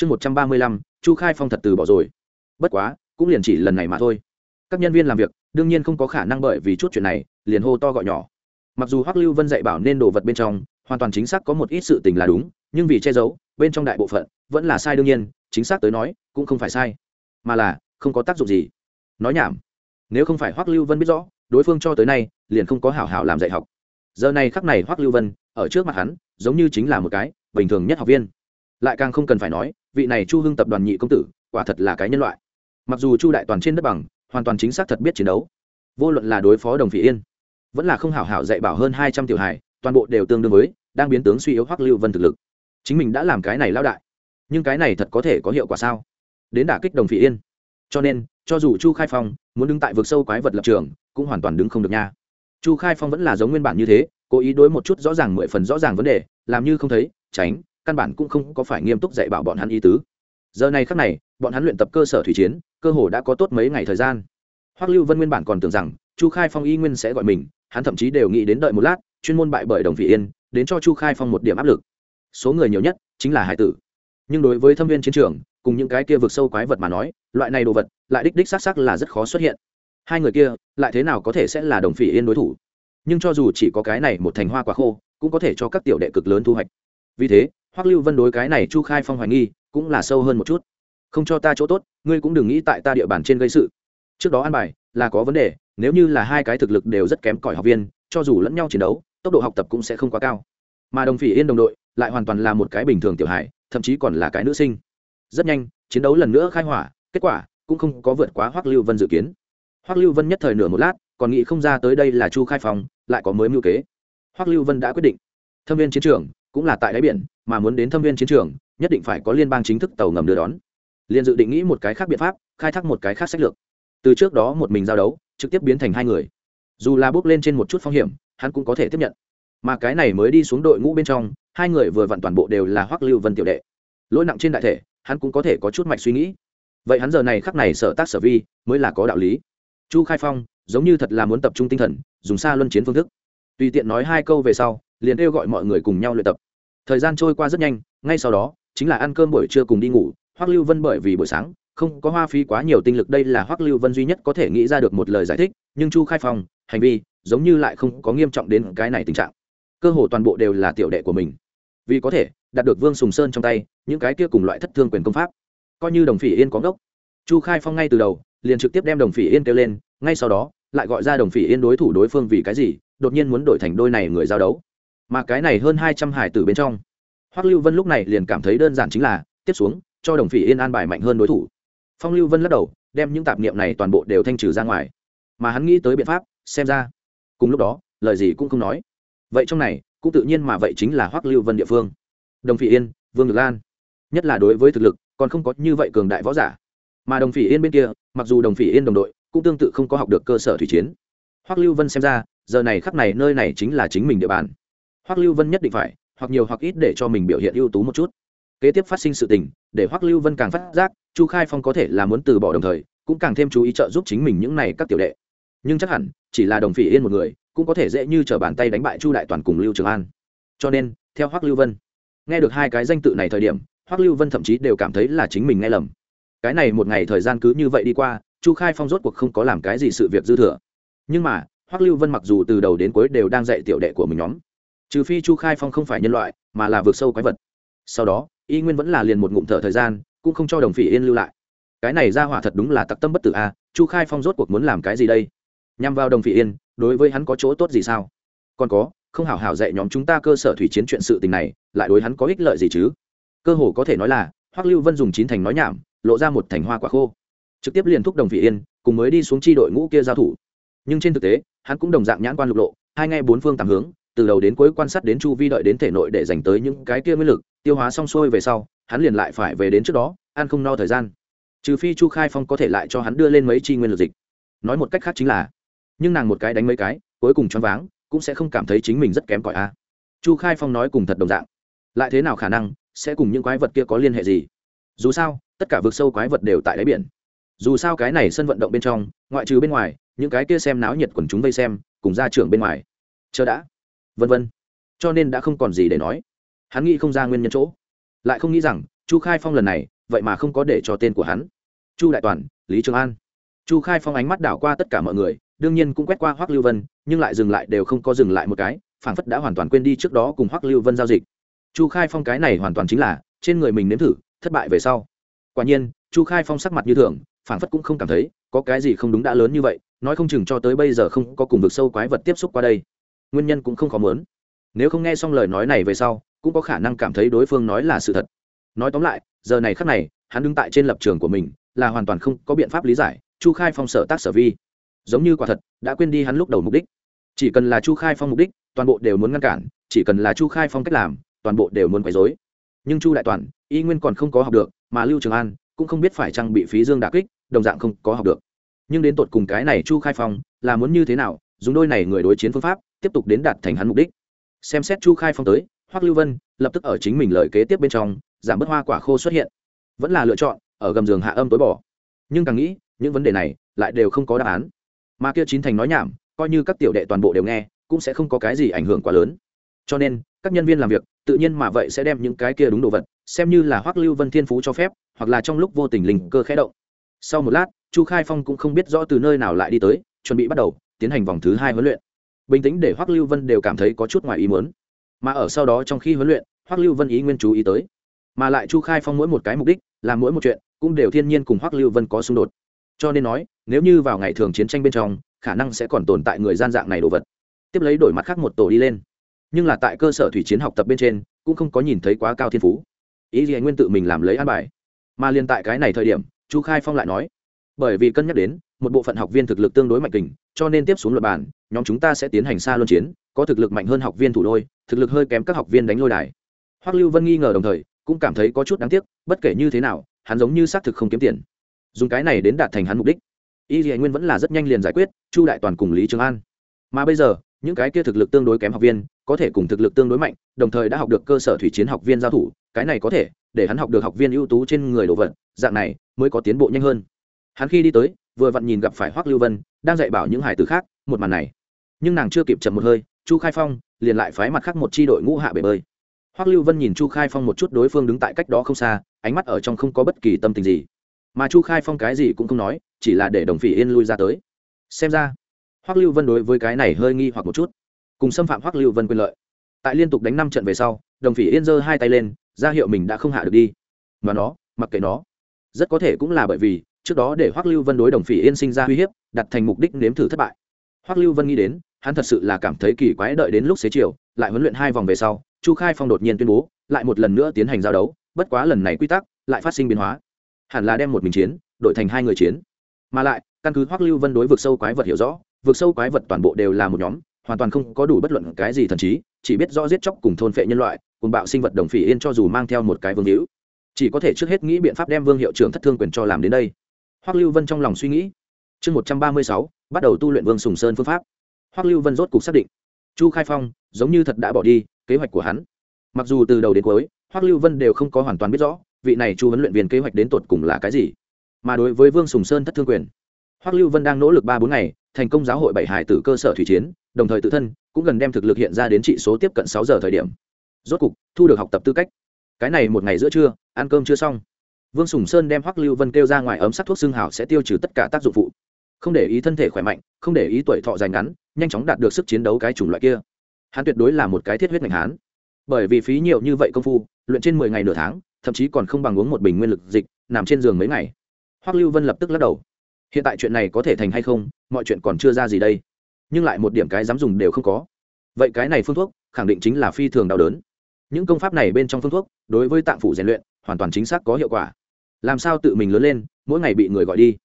chương một trăm ba mươi lăm, chu khai phong thật từ bỏ rồi. Bất quá, cũng liền chỉ lần này mà thôi. Các nhân viên làm việc, đương nhiên không có khả năng bởi vì chút chuyện này, liền hô to gọi nhỏ. Mặc dù hoắc lưu vân dạy bảo nên đồ vật bên trong, hoàn toàn chính xác có một ít sự tình là đúng, nhưng vì che giấu, bên trong đại bộ phận, vẫn là sai đương nhiên, chính xác tới nói, cũng không phải sai. Mà là, không có tác dụng gì. Nói nhảm. Nếu không phải hoắc lưu vân biết rõ, đối phương cho tới nay, liền không có hảo hảo làm dạy học. Giờ này khắc này hoắc lưu vân, ở trước mặt hắn, giống như chính là một cái bình thường nhất học viên lại càng không cần phải nói, vị này chu hưng tập đoàn nhị công tử, quả thật là cái nhân loại. Mặc dù chu đại toàn trên đất bằng, hoàn toàn chính xác thật biết chiến đấu. Vô luận là đối phó đồng phỉ yên, vẫn là không hảo hảo dạy bảo hơn hai trăm tiểu hài, toàn bộ đều tương đương với, đang biến tướng suy yếu hoắc lưu vân thực lực. Chính mình đã làm cái này lao đại, nhưng cái này thật có thể có hiệu quả sao? Đến đả kích đồng phỉ yên. Cho nên, cho dù chu khai phong muốn đứng tại vực sâu quái vật lập trường, cũng hoàn toàn đứng không được nha. Chu khai phong vẫn là giống nguyên bản như thế, cố ý đối một chút rõ ràng mười phần rõ ràng vấn đề, làm như không thấy, tránh căn bản cũng không có phải nghiêm túc dạy bảo bọn hắn ý tứ. Giờ này khắc này, bọn hắn luyện tập cơ sở thủy chiến, cơ hồ đã có tốt mấy ngày thời gian. Hoắc lưu vân nguyên bản còn tưởng rằng, chu khai phong y nguyên sẽ gọi mình, hắn thậm chí đều nghĩ đến đợi một lát, chuyên môn bại bởi đồng vị yên, đến cho chu khai phong một điểm áp lực. Số người nhiều nhất chính là hải tử. Nhưng đối với thâm viên chiến trường, cùng những cái kia vượt sâu quái vật mà nói, loại này đồ vật, lại đích đích xác xác là rất khó xuất hiện. Hai người kia, lại thế nào có thể sẽ là đồng phỉ yên đối thủ? Nhưng cho dù chỉ có cái này một thành hoa quả khô, cũng có thể cho các tiểu đệ cực lớn thu hoạch. Vì thế hoắc lưu vân đối cái này chu khai phong hoài nghi, cũng là sâu hơn một chút. Không cho ta chỗ tốt, ngươi cũng đừng nghĩ tại ta địa bàn trên gây sự. Trước đó an bài, là có vấn đề, nếu như là hai cái thực lực đều rất kém cỏi học viên, cho dù lẫn nhau chiến đấu, tốc độ học tập cũng sẽ không quá cao. Mà đồng phỉ yên đồng đội, lại hoàn toàn là một cái bình thường tiểu hải thậm chí còn là cái nữ sinh. Rất nhanh, chiến đấu lần nữa khai hỏa, kết quả cũng không có vượt quá hoắc lưu vân dự kiến. Hoắc lưu vân nhất thời nửa một lát, còn nghĩ không ra tới đây là chu khai phong, lại có mới mưu kế. Hoắc lưu vân đã quyết định. Thâm viên chiến trường cũng là tại đáy biển mà muốn đến thâm viên chiến trường, nhất định phải có liên bang chính thức tàu ngầm đưa đón. Liền dự định nghĩ một cái khác biện pháp, khai thác một cái khác sách lược. Từ trước đó một mình giao đấu, trực tiếp biến thành hai người. Dù là bước lên trên một chút phong hiểm, hắn cũng có thể tiếp nhận. Mà cái này mới đi xuống đội ngũ bên trong, hai người vừa vặn toàn bộ đều là hoắc lưu vân tiểu đệ. Lỗi nặng trên đại thể, hắn cũng có thể có chút mạch suy nghĩ. Vậy hắn giờ này khắc này sở tác sở vi, mới là có đạo lý. Chu khai phong, giống như thật là muốn tập trung tinh thần, dùng xa luân chiến phương thức. Tùy tiện nói hai câu về sau, liền kêu gọi mọi người cùng nhau luyện tập thời gian trôi qua rất nhanh, ngay sau đó, chính là ăn cơm buổi trưa cùng đi ngủ, hoắc lưu vân bởi vì buổi sáng, không có hoa phí quá nhiều tinh lực, đây là hoắc lưu vân duy nhất có thể nghĩ ra được một lời giải thích, nhưng chu khai phong, hành vi, giống như lại không có nghiêm trọng đến cái này tình trạng. Cơ hồ toàn bộ đều là tiểu đệ của mình. Vì có thể, đạt được vương sùng sơn trong tay, những cái kia cùng loại thất thương quyền công pháp, coi như đồng phỉ yên có gốc chu khai phong ngay từ đầu, liền trực tiếp đem đồng phỉ yên kêu lên, ngay sau đó, lại gọi ra đồng phỉ yên đối thủ đối phương vì cái gì, đột nhiên muốn đổi thành đôi này người giao đấu mà cái này hơn hai trăm hải tử bên trong. Hoắc lưu vân lúc này liền cảm thấy đơn giản chính là, tiếp xuống, cho đồng phỉ yên an bài mạnh hơn đối thủ. Phong lưu vân lắc đầu, đem những tạp niệm này toàn bộ đều thanh trừ ra ngoài. Mà hắn nghĩ tới biện pháp, xem ra, cùng lúc đó, lời gì cũng không nói. Vậy trong này, cũng tự nhiên mà vậy chính là hoắc lưu vân địa phương. Đồng phỉ yên, vương Nhược lan. Nhất là đối với thực lực, còn không có như vậy cường đại võ giả. Mà đồng phỉ yên bên kia, mặc dù đồng phỉ yên đồng đội, cũng tương tự không có học được cơ sở thủy chiến. Hoắc lưu vân xem ra, giờ này khắc này nơi này chính là chính mình địa bàn hoắc lưu vân nhất định phải, hoặc nhiều hoặc ít để cho mình biểu hiện ưu tú một chút. Kế tiếp phát sinh sự tình, để hoắc lưu vân càng phát giác, chu khai phong có thể là muốn từ bỏ đồng thời, cũng càng thêm chú ý trợ giúp chính mình những này các tiểu đệ. Nhưng chắc hẳn, chỉ là đồng phỉ yên một người, cũng có thể dễ như t bàn tay đánh bại chu đại toàn cùng lưu trường an. Cho nên, theo hoắc lưu vân, nghe được hai cái danh tự này thời điểm, hoắc lưu vân thậm chí đều cảm thấy là chính mình nghe lầm. Cái này một ngày thời gian cứ như vậy đi qua, chu khai phong rốt cuộc không có làm cái gì sự việc dư thừa. Nhưng mà, hoắc lưu vân mặc dù từ đầu đến cuối đều đang dạy tiểu đệ của mình nhóm trừ phi chu khai phong không phải nhân loại, mà là vượt sâu quái vật. Sau đó, y nguyên vẫn là liền một ngụm thở thời gian, cũng không cho đồng phỉ yên lưu lại. Cái này ra hỏa thật đúng là tặc tâm bất tử a, chu khai phong rốt cuộc muốn làm cái gì đây? Nhằm vào đồng phỉ yên, đối với hắn có chỗ tốt gì sao? Còn có, không hảo hảo dạy nhóm chúng ta cơ sở thủy chiến chuyện sự tình này, lại đối hắn có ích lợi gì chứ? Cơ hồ có thể nói là, hoắc lưu vân dùng chín thành nói nhảm, lộ ra một thành hoa quả khô. Trực tiếp liền thúc đồng phỉ yên, cùng mới đi xuống chi đội ngũ kia giao thủ. Nhưng trên thực tế, hắn cũng đồng dạng nhãn quan lục lộ, hai ngay bốn phương tám hướng từ đầu đến cuối quan sát đến chu vi đợi đến thể nội để dành tới những cái kia nguyên lực, tiêu hóa xong xuôi về sau, hắn liền lại phải về đến trước đó, ăn không no thời gian. Trừ phi chu khai phong có thể lại cho hắn đưa lên mấy chi nguyên lực dịch. Nói một cách khác chính là, nhưng nàng một cái đánh mấy cái, cuối cùng choáng váng, cũng sẽ không cảm thấy chính mình rất kém cỏi a. Chu khai phong nói cùng thật đồng dạng. Lại thế nào khả năng sẽ cùng những quái vật kia có liên hệ gì? Dù sao, tất cả vực sâu quái vật đều tại đáy biển. Dù sao cái này sân vận động bên trong, ngoại trừ bên ngoài, những cái kia xem náo nhiệt quần chúng vây xem, cùng ra trưởng bên ngoài. Chờ đã vân vân. Cho nên đã không còn gì để nói. Hắn nghĩ không ra nguyên nhân chỗ. Lại không nghĩ rằng, chu khai phong lần này, vậy mà không có để cho tên của hắn. Chu đại toàn, lý trường an. Chu khai phong ánh mắt đảo qua tất cả mọi người, đương nhiên cũng quét qua hoắc lưu vân, nhưng lại dừng lại đều không có dừng lại một cái, phảng phất đã hoàn toàn quên đi trước đó cùng hoắc lưu vân giao dịch. Chu khai phong cái này hoàn toàn chính là, trên người mình nếm thử, thất bại về sau. Quả nhiên, chu khai phong sắc mặt như thường, phảng phất cũng không cảm thấy, có cái gì không đúng đã lớn như vậy, nói không chừng cho tới bây giờ không có cùng vực sâu quái vật tiếp xúc qua đây nguyên nhân cũng không khó muốn. Nếu không nghe xong lời nói này về sau, cũng có khả năng cảm thấy đối phương nói là sự thật. Nói tóm lại, giờ này khắc này, hắn đứng tại trên lập trường của mình, là hoàn toàn không có biện pháp lý giải, chu khai phong sở tác sở vi. Giống như quả thật, đã quên đi hắn lúc đầu mục đích. Chỉ cần là chu khai phong mục đích, toàn bộ đều muốn ngăn cản, chỉ cần là chu khai phong cách làm, toàn bộ đều muốn quấy dối nhưng chu đại toàn, y nguyên còn không có học được, mà lưu trường an cũng không biết phải chăng bị phí dương đà kích, đồng dạng không có học được. Nhưng đến tột cùng cái này chu khai phong là muốn như thế nào dùng đôi này người đối chiến phương pháp, tiếp tục đến đạt thành hắn mục đích. Xem xét chu khai phong tới, hoắc lưu vân lập tức ở chính mình lời kế tiếp bên trong, giảm bớt hoa quả khô xuất hiện. Vẫn là lựa chọn, ở gầm giường hạ âm tối bỏ. Nhưng càng nghĩ, những vấn đề này lại đều không có đáp án. Mà kia chín thành nói nhảm, coi như các tiểu đệ toàn bộ đều nghe, cũng sẽ không có cái gì ảnh hưởng quá lớn. Cho nên, các nhân viên làm việc, tự nhiên mà vậy sẽ đem những cái kia đúng đồ vật, xem như là hoắc lưu vân thiên phú cho phép, hoặc là trong lúc vô tình linh cơ khẽ động. Sau một lát, chu khai phong cũng không biết rõ từ nơi nào lại đi tới, chuẩn bị bắt đầu tiến hành vòng thứ hai huấn luyện. Bình tĩnh để hoắc lưu vân đều cảm thấy có chút ngoài ý muốn. Mà ở sau đó trong khi huấn luyện, hoắc lưu vân ý nguyên chú ý tới. Mà lại chu khai phong mỗi một cái mục đích, làm mỗi một chuyện, cũng đều thiên nhiên cùng hoắc lưu vân có xung đột. Cho nên nói, nếu như vào ngày thường chiến tranh bên trong, khả năng sẽ còn tồn tại người gian dạng này đồ vật. Tiếp lấy đổi mặt khác một tổ đi lên. Nhưng là tại cơ sở thủy chiến học tập bên trên, cũng không có nhìn thấy quá cao thiên phú. Ý gì nguyên tự mình làm lấy an bài. Mà liên tại cái này thời điểm, chu khai phong lại nói, bởi vì cân nhắc đến một bộ phận học viên thực lực tương đối mạnh kình, cho nên tiếp xuống luật bản nhóm chúng ta sẽ tiến hành xa luân chiến, có thực lực mạnh hơn học viên thủ đôi, thực lực hơi kém các học viên đánh lôi đài. Hoắc lưu vân nghi ngờ đồng thời, cũng cảm thấy có chút đáng tiếc, bất kể như thế nào, hắn giống như xác thực không kiếm tiền. Dùng cái này đến đạt thành hắn mục đích. Y dì nguyên vẫn là rất nhanh liền giải quyết, chu đại toàn cùng lý trường an. Mà bây giờ, những cái kia thực lực tương đối kém học viên, có thể cùng thực lực tương đối mạnh, đồng thời đã học được cơ sở thủy chiến học viên giao thủ, cái này có thể để hắn học được học viên ưu tú trên người đồ vật, dạng này mới có tiến bộ nhanh hơn. Hắn khi đi tới vừa vặn nhìn gặp phải hoắc lưu vân, đang dạy bảo những hải tử khác một màn này. Nhưng nàng chưa kịp chậm một hơi, chu khai phong liền lại phái mặt khác một chi đội ngũ hạ bể bơi. Hoắc lưu vân nhìn chu khai phong một chút đối phương đứng tại cách đó không xa, ánh mắt ở trong không có bất kỳ tâm tình gì. Mà chu khai phong cái gì cũng không nói, chỉ là để đồng phỉ yên lui ra tới. Xem ra hoắc lưu vân đối với cái này hơi nghi hoặc một chút. Cùng xâm phạm hoắc lưu vân quyền lợi. Tại liên tục đánh năm trận về sau, đồng phỉ yên giơ hai tay lên, ra hiệu mình đã không hạ được đi. Mà nó, mặc kệ nó. Rất có thể cũng là bởi vì trước đó để hoắc lưu vân đối đồng phỉ yên sinh ra uy hiếp, đặt thành mục đích nếm thử thất bại. Hoắc lưu vân nghĩ đến, hắn thật sự là cảm thấy kỳ quái đợi đến lúc xế chiều, lại huấn luyện hai vòng về sau, chu khai phong đột nhiên tuyên bố, lại một lần nữa tiến hành giao đấu, bất quá lần này quy tắc lại phát sinh biến hóa. Hẳn là đem một mình chiến đội thành hai người chiến. Mà lại, căn cứ hoắc lưu vân đối vực sâu quái vật hiểu rõ, vực sâu quái vật toàn bộ đều là một nhóm, hoàn toàn không có đủ bất luận cái gì thần trí, chỉ biết rõ giết chóc cùng thôn phệ nhân loại, cùng bạo sinh vật đồng phỉ yên cho dù mang theo một cái vương hữu. Chỉ có thể trước hết nghĩ biện pháp đem vương hiệu trưởng thất thương quyền cho làm đến đây hoắc lưu vân trong lòng suy nghĩ. Chương một trăm ba mươi sáu, bắt đầu tu luyện vương sùng sơn phương pháp. Hoắc lưu vân rốt cục xác định. Chu khai phong, giống như thật đã bỏ đi, kế hoạch của hắn. Mặc dù từ đầu đến cuối, hoắc lưu vân đều không có hoàn toàn biết rõ, vị này chu huấn luyện viên kế hoạch đến tột cùng là cái gì. Mà đối với vương sùng sơn thất thương quyền, hoắc lưu vân đang nỗ lực ba bốn ngày, thành công giáo hội bảy hải tử cơ sở thủy chiến, đồng thời tự thân cũng gần đem thực lực hiện ra đến trị số tiếp cận sáu giờ thời điểm. Rốt cục, thu được học tập tư cách. Cái này một ngày giữa trưa, ăn cơm chưa xong vương sùng sơn đem hoắc lưu vân kêu ra ngoài ấm sắc thuốc xương hảo sẽ tiêu trừ tất cả tác dụng phụ. Không để ý thân thể khỏe mạnh, không để ý tuổi thọ dài ngắn, nhanh chóng đạt được sức chiến đấu cái chủng loại kia. Hắn tuyệt đối là một cái thiết huyết ngành hán. Bởi vì phí nhiều như vậy công phu, luyện trên mười ngày nửa tháng, thậm chí còn không bằng uống một bình nguyên lực dịch, nằm trên giường mấy ngày. Hoắc lưu vân lập tức lắc đầu. Hiện tại chuyện này có thể thành hay không, mọi chuyện còn chưa ra gì đây. Nhưng lại một điểm cái dám dùng đều không có. Vậy cái này phương thuốc, khẳng định chính là phi thường đau đớn. Những công pháp này bên trong phương thuốc, đối với tạng phủ rèn luyện, hoàn toàn chính xác có hiệu quả làm sao tự mình lớn lên, mỗi ngày bị người gọi đi.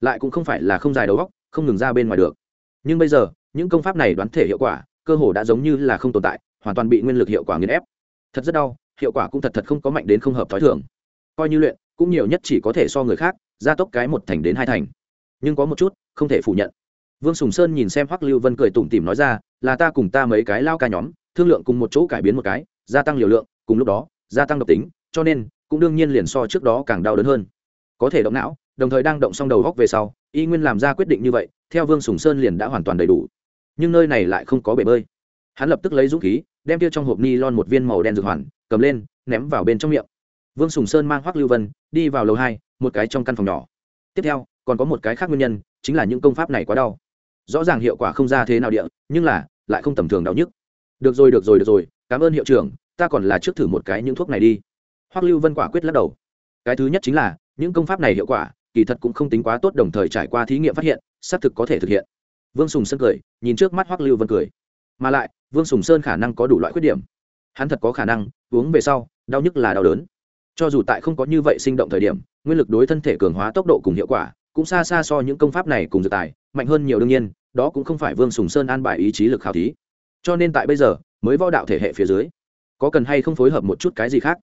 Lại cũng không phải là không dài đầu góc không ngừng ra bên ngoài được. Nhưng bây giờ, những công pháp này đoán thể hiệu quả, cơ hồ đã giống như là không tồn tại, hoàn toàn bị nguyên lực hiệu quả nghiền ép. Thật rất đau, hiệu quả cũng thật thật không có mạnh đến không hợp t h ó i thường. Coi như luyện, cũng nhiều nhất chỉ có thể so người khác, gia tốc cái một thành đến hai thành. Nhưng có một chút, không thể phủ nhận. Vương sùng sơn nhìn xem hoắc lưu vân cười tủm tỉm nói ra, là ta cùng ta mấy cái lao ca nhóm, thương lượng cùng một chỗ cải biến một cái, gia tăng liều lượng, cùng lúc đó, gia tăng độc tính, cho nên cũng đương nhiên liền so trước đó càng đau đớn hơn. Có thể động não, đồng thời đang động xong đầu góc về sau, y nguyên làm ra quyết định như vậy, theo vương sùng sơn liền đã hoàn toàn đầy đủ. Nhưng nơi này lại không có bể bơi. Hắn lập tức lấy dũng khí, đem tiêu trong hộp ni lon một viên màu đen dược hoàn, cầm lên, ném vào bên trong miệng. Vương sùng sơn mang hoắc lưu vân, đi vào lầu hai, một cái trong căn phòng nhỏ. Tiếp theo, còn có một cái khác nguyên nhân, chính là những công pháp này quá đau. Rõ ràng hiệu quả không ra thế nào địa, nhưng là, lại không tầm thường đau nhức. Được rồi được rồi được rồi, cảm ơn hiệu trưởng, ta còn là trước thử một cái những thuốc này đi hoắc lưu vân quả quyết lắc đầu. Cái thứ nhất chính là, những công pháp này hiệu quả, kỳ thật cũng không tính quá tốt đồng thời trải qua thí nghiệm phát hiện, xác thực có thể thực hiện. Vương sùng sơn cười, nhìn trước mắt hoắc lưu vân cười. Mà lại, vương sùng sơn khả năng có đủ loại khuyết điểm. Hắn thật có khả năng, uống về sau, đau nhức là đau đớn. Cho dù tại không có như vậy sinh động thời điểm, nguyên lực đối thân thể cường hóa tốc độ cùng hiệu quả, cũng xa xa so những công pháp này cùng dược tài, mạnh hơn nhiều đương nhiên, đó cũng không phải vương sùng sơn an bài ý chí lực khảo thí. Cho nên tại bây giờ, mới võ đạo thể hệ phía dưới, có cần hay không phối hợp một chút cái gì khác?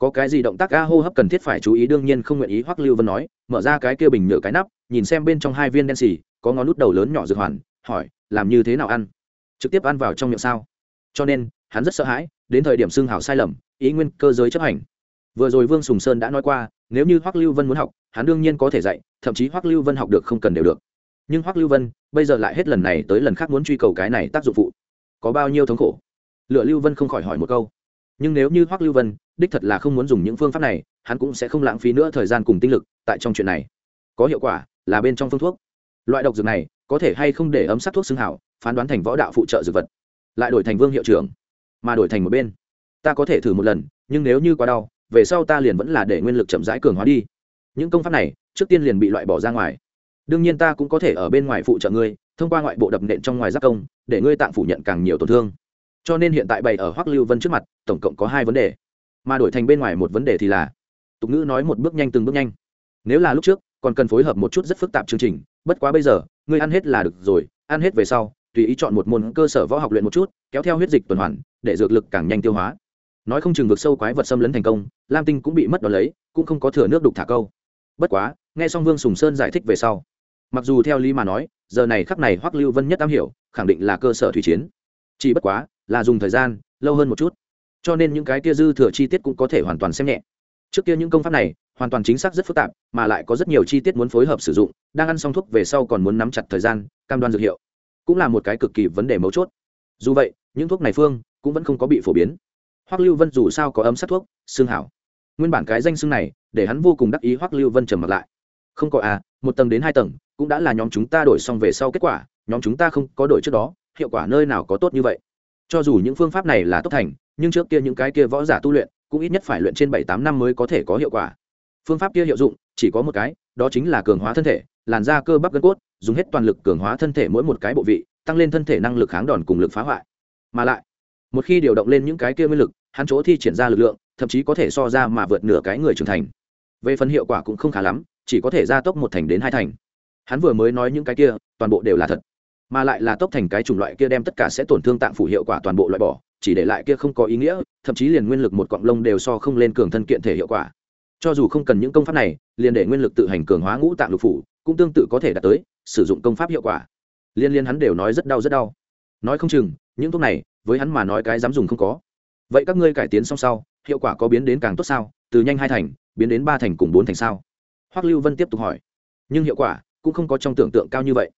Có cái gì động tác a hô hấp cần thiết phải chú ý, đương nhiên không nguyện ý, hoắc lưu vân nói, mở ra cái kia bình nhựa cái nắp, nhìn xem bên trong hai viên đen xì, có ngón nút đầu lớn nhỏ dược hoàn, hỏi, làm như thế nào ăn? Trực tiếp ăn vào trong miệng sao? Cho nên, hắn rất sợ hãi, đến thời điểm xương hảo sai lầm, ý nguyên cơ giới chấp hành. Vừa rồi vương sùng sơn đã nói qua, nếu như hoắc lưu vân muốn học, hắn đương nhiên có thể dạy, thậm chí hoắc lưu vân học được không cần đều được. Nhưng hoắc lưu vân, bây giờ lại hết lần này tới lần khác muốn truy cầu cái này tác dụng phụ. Có bao nhiêu thống khổ? Lựa lưu vân không khỏi hỏi một câu nhưng nếu như hoắc lưu vân đích thật là không muốn dùng những phương pháp này, hắn cũng sẽ không lãng phí nữa thời gian cùng tinh lực tại trong chuyện này. Có hiệu quả là bên trong phương thuốc. Loại độc dược này có thể hay không để ấm sát thuốc xương hảo, phán đoán thành võ đạo phụ trợ dược vật. Lại đổi thành vương hiệu trưởng, mà đổi thành một bên. Ta có thể thử một lần, nhưng nếu như quá đau, về sau ta liền vẫn là để nguyên lực chậm rãi cường hóa đi. Những công pháp này, trước tiên liền bị loại bỏ ra ngoài. Đương nhiên ta cũng có thể ở bên ngoài phụ trợ ngươi, thông qua ngoại bộ đập nện trong ngoài giác công, để ngươi tạm phủ nhận càng nhiều tổn thương cho nên hiện tại bày ở hoắc lưu vân trước mặt, tổng cộng có hai vấn đề. Mà đổi thành bên ngoài một vấn đề thì là, tục ngữ nói một bước nhanh từng bước nhanh. Nếu là lúc trước, còn cần phối hợp một chút rất phức tạp chương trình, bất quá bây giờ, ngươi ăn hết là được rồi, ăn hết về sau, tùy ý chọn một môn cơ sở võ học luyện một chút, kéo theo huyết dịch tuần hoàn, để dược lực càng nhanh tiêu hóa. Nói không chừng vực sâu quái vật xâm lấn thành công, lam tinh cũng bị mất đ lấy, cũng không có thừa nước đục thả câu. Bất quá, nghe xong vương sùng sơn giải thích về sau, mặc dù theo lý mà nói, giờ này khắc này hoắc lưu vân nhất am hiểu, khẳng định là cơ sở thủy chiến. Chỉ bất quá là dùng thời gian, lâu hơn một chút. Cho nên những cái kia dư thừa chi tiết cũng có thể hoàn toàn xem nhẹ. Trước kia những công pháp này, hoàn toàn chính xác rất phức tạp, mà lại có rất nhiều chi tiết muốn phối hợp sử dụng, đang ăn xong thuốc về sau còn muốn nắm chặt thời gian, cam đoan dược hiệu. Cũng là một cái cực kỳ vấn đề mấu chốt. Dù vậy, những thuốc này phương cũng vẫn không có bị phổ biến. Hoắc lưu vân dù sao có ấm sát thuốc, xương hảo. Nguyên bản cái danh xương này, để hắn vô cùng đắc ý hoắc lưu vân trầm mặt lại. Không có à một tầng đến hai tầng, cũng đã là nhóm chúng ta đổi xong về sau kết quả, nhóm chúng ta không có đổi trước đó, hiệu quả nơi nào có tốt như vậy? Cho dù những phương pháp này là tốt thành, nhưng trước kia những cái kia võ giả tu luyện, cũng ít nhất phải luyện trên bảy tám năm mới có thể có hiệu quả. Phương pháp kia hiệu dụng, chỉ có một cái, đó chính là cường hóa thân thể, làn da cơ bắp gân cốt, dùng hết toàn lực cường hóa thân thể mỗi một cái bộ vị, tăng lên thân thể năng lực kháng đòn cùng lực phá hoại. Mà lại, một khi điều động lên những cái kia nguyên lực, hắn chỗ thi triển ra lực lượng, thậm chí có thể so ra mà vượt nửa cái người trưởng thành. Về phần hiệu quả cũng không khá lắm, chỉ có thể gia tốc một thành đến hai thành. Hắn vừa mới nói những cái kia, toàn bộ đều là thật mà lại là tốc thành cái chủng loại kia đem tất cả sẽ tổn thương tạng phủ hiệu quả toàn bộ loại bỏ, chỉ để lại kia không có ý nghĩa, thậm chí liền nguyên lực một cọng lông đều so không lên cường thân kiện thể hiệu quả. Cho dù không cần những công pháp này, liền để nguyên lực tự hành cường hóa ngũ tạng lục phủ, cũng tương tự có thể đạt tới sử dụng công pháp hiệu quả. Liên liên hắn đều nói rất đau rất đau. Nói không chừng, những thuốc này, với hắn mà nói cái dám dùng không có. Vậy các ngươi cải tiến xong sau, hiệu quả có biến đến càng tốt sao? Từ nhanh hai thành, biến đến ba thành cùng bốn thành sao? Hoắc lưu vân tiếp tục hỏi. Nhưng hiệu quả cũng không có trong tưởng tượng cao như vậy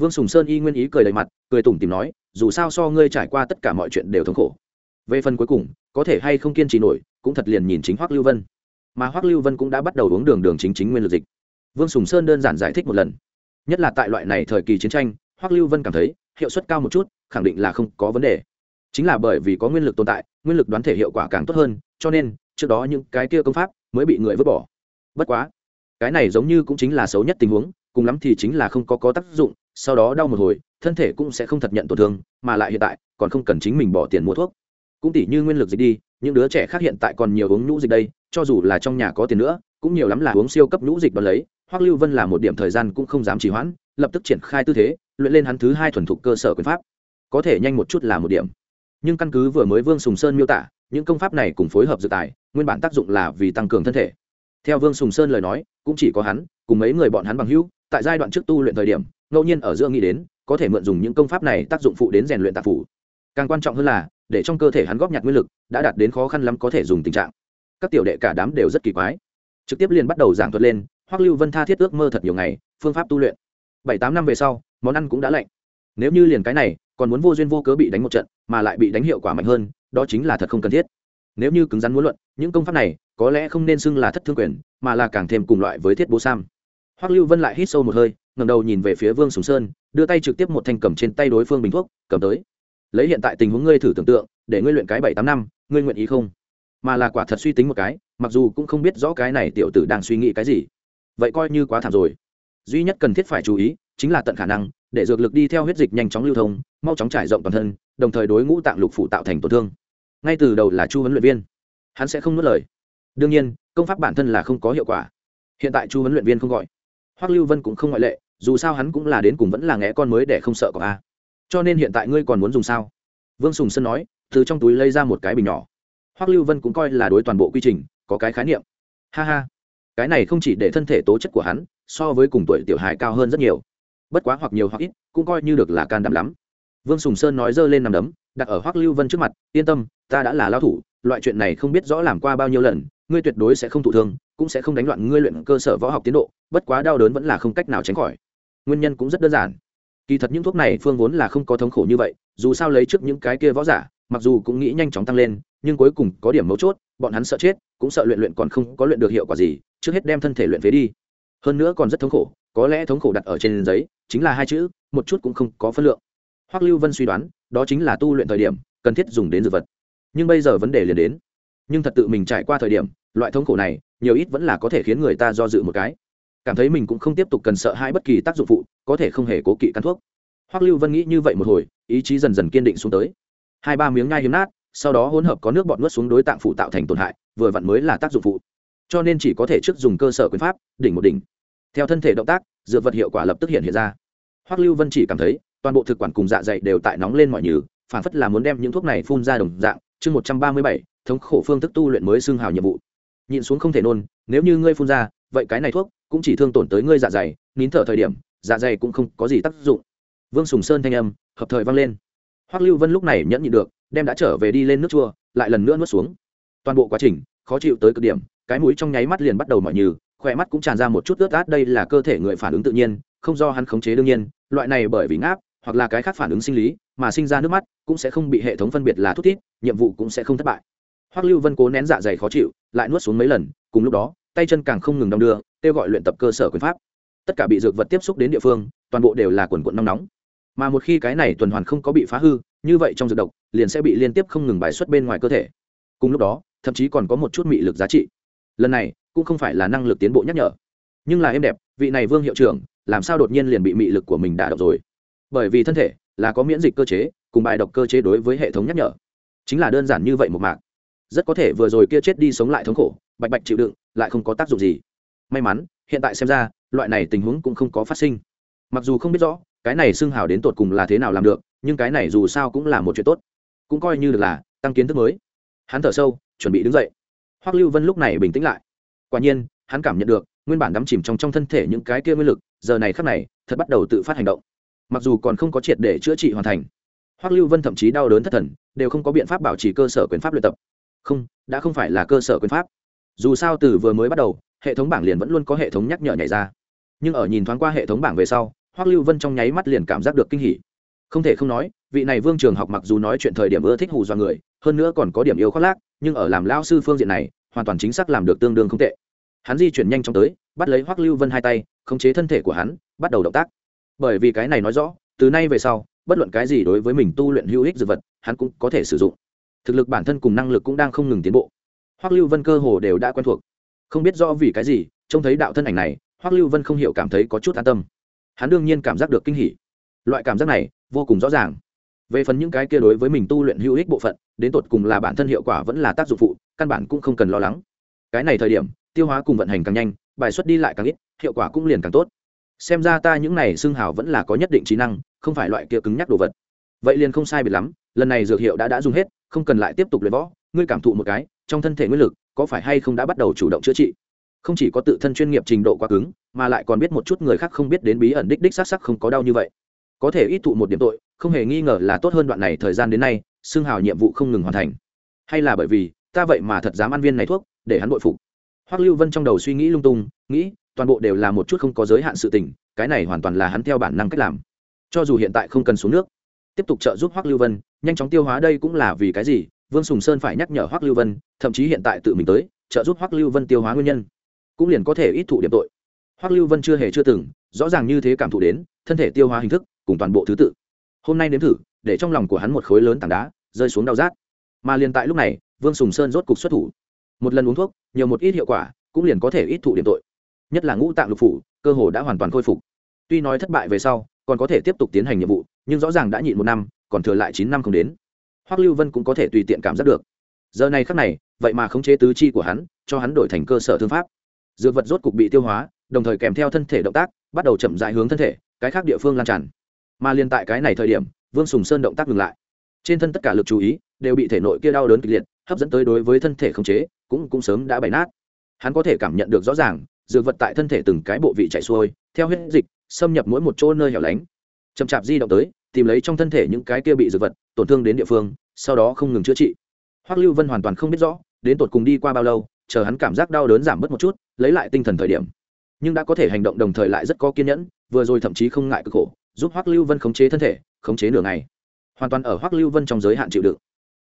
vương sùng sơn y nguyên ý cười đầy mặt, cười tủm tìm nói, dù sao so ngươi trải qua tất cả mọi chuyện đều thống khổ. Về phần cuối cùng, có thể hay không kiên trì nổi, cũng thật liền nhìn chính hoắc lưu vân. Mà hoắc lưu vân cũng đã bắt đầu uống đường đường chính chính nguyên lực dịch. Vương sùng sơn đơn giản giải thích một lần. Nhất là tại loại này thời kỳ chiến tranh, hoắc lưu vân cảm thấy, hiệu suất cao một chút, khẳng định là không có vấn đề. Chính là bởi vì có nguyên lực tồn tại, nguyên lực đoán thể hiệu quả càng tốt hơn, cho nên, trước đó những cái kia công pháp mới bị người vứt bỏ. Bất quá, cái này giống như cũng chính là xấu nhất tình huống, cùng lắm thì chính là không có có tác dụng sau đó đau một hồi, thân thể cũng sẽ không thật nhận tổn thương, mà lại hiện tại, còn không cần chính mình bỏ tiền mua thuốc. Cũng tỉ như nguyên lực dịch đi, những đứa trẻ khác hiện tại còn nhiều uống nhũ dịch đây, cho dù là trong nhà có tiền nữa, cũng nhiều lắm là uống siêu cấp nhũ dịch đ ó lấy. Hoắc lưu vân là một điểm thời gian cũng không dám trì hoãn, lập tức triển khai tư thế, luyện lên hắn thứ hai thuần thục cơ sở quyền pháp. Có thể nhanh một chút là một điểm. Nhưng căn cứ vừa mới vương sùng sơn miêu tả, những công pháp này cùng phối hợp dự tài, nguyên bản tác dụng là vì tăng cường thân thể. Theo vương sùng sơn lời nói, cũng chỉ có hắn, cùng mấy người bọn hắn bằng hữu tại giai đoạn trước tu luyện thời điểm, ngẫu nhiên ở giữa nghĩ đến, có thể mượn dùng những công pháp này tác dụng phụ đến rèn luyện tạp phủ. Càng quan trọng hơn là, để trong cơ thể hắn góp nhặt nguyên lực, đã đạt đến khó khăn lắm có thể dùng tình trạng. Các tiểu đệ cả đám đều rất kỳ quái. Trực tiếp liền bắt đầu giảng thuật lên, hoắc lưu vân tha thiết ước mơ thật nhiều ngày, phương pháp tu luyện. Bảy tám năm về sau, món ăn cũng đã lạnh. Nếu như liền cái này, còn muốn vô duyên vô cớ bị đánh một trận, mà lại bị đánh hiệu quả mạnh hơn, đó chính là thật không cần thiết. Nếu như cứng rắn muốn luận, những công pháp này có lẽ không nên xưng là thất thương quyền, mà là càng thêm cùng loại với thiết bố sam hoắc lưu vân lại hít sâu một hơi ngầm đầu nhìn về phía vương sùng sơn, đưa tay trực tiếp một thanh cầm trên tay đối phương bình thuốc, cầm tới. Lấy hiện tại tình huống ngươi thử tưởng tượng, để ngươi luyện cái bảy tám năm, ngươi nguyện ý không? Mà là quả thật suy tính một cái, mặc dù cũng không biết rõ cái này tiểu tử đang suy nghĩ cái gì. Vậy coi như quá thảm rồi. Duy nhất cần thiết phải chú ý, chính là tận khả năng, để dược lực đi theo huyết dịch nhanh chóng lưu thông, mau chóng trải rộng toàn thân, đồng thời đối ngũ tạng lục phụ tạo thành tổn thương. Ngay từ đầu là chu huấn luyện viên, hắn sẽ không nuốt lời. Đương nhiên, công pháp bản thân là không có hiệu quả. Hiện tại chu huấn luyện viên không gọi hoắc lưu vân cũng không ngoại lệ, dù sao hắn cũng là đến cùng vẫn là ngẽ con mới để không sợ có a. Cho nên hiện tại ngươi còn muốn dùng sao? Vương sùng sơn nói, từ trong túi lấy ra một cái bình nhỏ. Hoắc lưu vân cũng coi là đối toàn bộ quy trình, có cái khái niệm. Ha ha. Cái này không chỉ để thân thể tố chất của hắn, so với cùng tuổi tiểu hài cao hơn rất nhiều. Bất quá hoặc nhiều hoặc ít, cũng coi như được là can đảm lắm. Vương sùng sơn nói dơ lên nằm đấm, đặt ở hoắc lưu vân trước mặt, yên tâm, ta đã là lao thủ, loại chuyện này không biết rõ làm qua bao nhiêu lần, ngươi tuyệt đối sẽ không thụ thương cũng sẽ không đánh loạn ngươi luyện cơ sở võ học tiến độ, bất quá đau đớn vẫn là không cách nào tránh khỏi. Nguyên nhân cũng rất đơn giản. Kỳ thật những thuốc này phương vốn là không có thống khổ như vậy, dù sao lấy trước những cái kia võ giả, mặc dù cũng nghĩ nhanh chóng tăng lên, nhưng cuối cùng có điểm mấu chốt, bọn hắn sợ chết, cũng sợ luyện luyện còn không có luyện được hiệu quả gì, trước hết đem thân thể luyện phế đi. Hơn nữa còn rất thống khổ, có lẽ thống khổ đặt ở trên giấy, chính là hai chữ, một chút cũng không có phân lượng. Hoắc lưu vân suy đoán, đó chính là tu luyện thời điểm, cần thiết dùng đến dược vật. Nhưng bây giờ vấn đề liền đến. Nhưng thật tự mình trải qua thời điểm, loại thống khổ này nhiều ít vẫn là có thể khiến người ta do dự một cái. Cảm thấy mình cũng không tiếp tục cần sợ hãi bất kỳ tác dụng phụ, có thể không hề cố kỵ căn thuốc. Hoắc lưu vân nghĩ như vậy một hồi, ý chí dần dần kiên định xuống tới. Hai ba miếng nhai hiếm nát, sau đó hỗn hợp có nước bọt nuốt xuống đối tạng phụ tạo thành tổn hại, vừa vặn mới là tác dụng phụ. Cho nên chỉ có thể trước dùng cơ sở quyền pháp, đỉnh một đỉnh. Theo thân thể động tác, dược vật hiệu quả lập tức hiện hiện ra. Hoắc lưu vân chỉ cảm thấy, toàn bộ thực quản cùng dạ dày đều tại nóng lên mọi nhừ, phản phất là muốn đem những thuốc này phun ra đồng dạng. Chương một trăm ba mươi bảy, thống khổ phương thức tu luyện mới xương hào nhiệm vụ nhìn xuống không thể nôn nếu như ngươi phun ra vậy cái này thuốc cũng chỉ thương tổn tới ngươi dạ dày nín thở thời điểm dạ dày cũng không có gì tác dụng. Vương sùng sơn thanh âm hợp thời vang lên. Hoắc lưu vân lúc này nhẫn nhịn được đem đã trở về đi lên nước chua lại lần nữa nuốt xuống. Toàn bộ quá trình khó chịu tới cực điểm cái mũi trong nháy mắt liền bắt đầu mỏi nhừ khỏe mắt cũng tràn ra một chút ướt át đây là cơ thể người phản ứng tự nhiên không do hắn khống chế đương nhiên loại này bởi vì ngáp hoặc là cái khác phản ứng sinh lý mà sinh ra nước mắt cũng sẽ không bị hệ thống phân biệt là thuốc thiết, nhiệm vụ cũng sẽ không thất bại hoắc lưu vân cố nén dạ dày khó chịu, lại nuốt xuống mấy lần, cùng lúc đó, tay chân càng không ngừng đong đưa, kêu gọi luyện tập cơ sở quyền pháp. Tất cả bị dược vật tiếp xúc đến địa phương, toàn bộ đều là quần quận nóng nóng. Mà một khi cái này tuần hoàn không có bị phá hư, như vậy trong dược độc, liền sẽ bị liên tiếp không ngừng bài xuất bên ngoài cơ thể. Cùng lúc đó, thậm chí còn có một chút mị lực giá trị. Lần này, cũng không phải là năng lực tiến bộ nhắc nhở. Nhưng là em đẹp, vị này vương hiệu trưởng, làm sao đột nhiên liền bị mị lực của mình đả động rồi? Bởi vì thân thể là có miễn dịch cơ chế, cùng bài độc cơ chế đối với hệ thống nhắc nhở. Chính là đơn giản như vậy một mạc rất có thể vừa rồi kia chết đi sống lại thống khổ, bạch bạch chịu đựng, lại không có tác dụng gì. May mắn, hiện tại xem ra, loại này tình huống cũng không có phát sinh. Mặc dù không biết rõ, cái này xưng hào đến tột cùng là thế nào làm được, nhưng cái này dù sao cũng là một chuyện tốt. Cũng coi như được là, tăng kiến thức mới. Hắn thở sâu, chuẩn bị đứng dậy. Hoắc lưu vân lúc này bình tĩnh lại. Quả nhiên, hắn cảm nhận được, nguyên bản đắm chìm trong trong thân thể những cái kia nguyên lực, giờ này khắc này, thật bắt đầu tự phát hành động. Mặc dù còn không có triệt để chữa trị hoàn thành, hoắc lưu vân thậm chí đau đớn thất thần, đều không có biện pháp bảo trì cơ sở quyền pháp luyện tập không, đã không phải là cơ sở quyền pháp. Dù sao từ vừa mới bắt đầu, hệ thống bảng liền vẫn luôn có hệ thống nhắc nhở nhảy ra. Nhưng ở nhìn thoáng qua hệ thống bảng về sau, hoắc lưu vân trong nháy mắt liền cảm giác được kinh hỉ. Không thể không nói, vị này vương trường học mặc dù nói chuyện thời điểm ưa thích hù do người, hơn nữa còn có điểm yêu khoác lác, nhưng ở làm lao sư phương diện này, hoàn toàn chính xác làm được tương đương không tệ. Hắn di chuyển nhanh chóng tới, bắt lấy hoắc lưu vân hai tay, khống chế thân thể của hắn, bắt đầu động tác. Bởi vì cái này nói rõ, từ nay về sau, bất luận cái gì đối với mình tu luyện hữu ích dược vật, hắn cũng có thể sử dụng thực lực bản thân cùng năng lực cũng đang không ngừng tiến bộ. Hoắc lưu vân cơ hồ đều đã quen thuộc. Không biết rõ vì cái gì, trông thấy đạo thân ảnh này, hoắc lưu vân không hiểu cảm thấy có chút an tâm. Hắn đương nhiên cảm giác được kinh hỉ. Loại cảm giác này, vô cùng rõ ràng. Về phần những cái kia đối với mình tu luyện hữu ích bộ phận, đến tột cùng là bản thân hiệu quả vẫn là tác dụng phụ, căn bản cũng không cần lo lắng. Cái này thời điểm, tiêu hóa cùng vận hành càng nhanh, bài xuất đi lại càng ít, hiệu quả cũng liền càng tốt. Xem ra ta những này xương hào vẫn là có nhất định trí năng, không phải loại kia cứng nhắc đồ vật. Vậy liền không sai biệt lắm, lần này dược hiệu đã đã dùng hết không cần lại tiếp tục luyện võ, ngươi cảm thụ một cái, trong thân thể nguyên lực có phải hay không đã bắt đầu chủ động chữa trị? Không chỉ có tự thân chuyên nghiệp trình độ quá cứng, mà lại còn biết một chút người khác không biết đến bí ẩn đích đích xác sắc không có đau như vậy. Có thể ít thụ một điểm tội, không hề nghi ngờ là tốt hơn đoạn này thời gian đến nay, xương hào nhiệm vụ không ngừng hoàn thành. Hay là bởi vì, ta vậy mà thật dám ăn viên này thuốc, để hắn bội phục. Hoắc lưu vân trong đầu suy nghĩ lung tung, nghĩ, toàn bộ đều là một chút không có giới hạn sự tình, cái này hoàn toàn là hắn theo bản năng cách làm. Cho dù hiện tại không cần xuống nước, tiếp tục trợ giúp hoắc lưu vân nhanh chóng tiêu hóa đây cũng là vì cái gì? Vương sùng sơn phải nhắc nhở hoắc lưu vân, thậm chí hiện tại tự mình tới, trợ giúp hoắc lưu vân tiêu hóa nguyên nhân. Cũng liền có thể ít thụ điểm tội. Hoắc lưu vân chưa hề chưa từng, rõ ràng như thế cảm thụ đến, thân thể tiêu hóa hình thức, cùng toàn bộ thứ tự. Hôm nay nếm thử, để trong lòng của hắn một khối lớn tảng đá, rơi xuống đau rát. Mà liền tại lúc này, vương sùng sơn rốt cục xuất thủ. Một lần uống thuốc, nhiều một ít hiệu quả, cũng liền có thể ít thụ điểm tội. Nhất là ngũ tạng lục phủ, cơ hồ đã hoàn toàn khôi phục. Tuy nói thất bại về sau, còn có thể tiếp tục tiến hành nhiệm vụ, nhưng rõ ràng đã nhịn một năm còn thừa lại chín năm không đến. Hoắc lưu vân cũng có thể tùy tiện cảm giác được. Giờ này khắc này, vậy mà khống chế tứ chi của hắn, cho hắn đổi thành cơ sở thương pháp. Dược vật rốt cục bị tiêu hóa, đồng thời kèm theo thân thể động tác, bắt đầu chậm dại hướng thân thể, cái khác địa phương lan tràn. Mà liên tại cái này thời điểm, vương sùng sơn động tác ngừng lại. Trên thân tất cả lực chú ý, đều bị thể nội kia đau đớn kịch liệt, hấp dẫn tới đối với thân thể khống chế, cũng cũng sớm đã bày nát. Hắn có thể cảm nhận được rõ ràng, dược vật tại thân thể từng cái bộ vị chạy xuôi, theo huyết dịch, xâm nhập mỗi một chỗ nơi hẻo lánh. Chậm chạp di động tới tìm lấy trong thân thể những cái kia bị dược vật, tổn thương đến địa phương, sau đó không ngừng chữa trị. Hoắc lưu vân hoàn toàn không biết rõ, đến tột cùng đi qua bao lâu, chờ hắn cảm giác đau đớn giảm bớt một chút, lấy lại tinh thần thời điểm. Nhưng đã có thể hành động đồng thời lại rất có kiên nhẫn, vừa rồi thậm chí không ngại cực khổ, giúp hoắc lưu vân khống chế thân thể, khống chế nửa ngày. Hoàn toàn ở hoắc lưu vân trong giới hạn chịu đựng.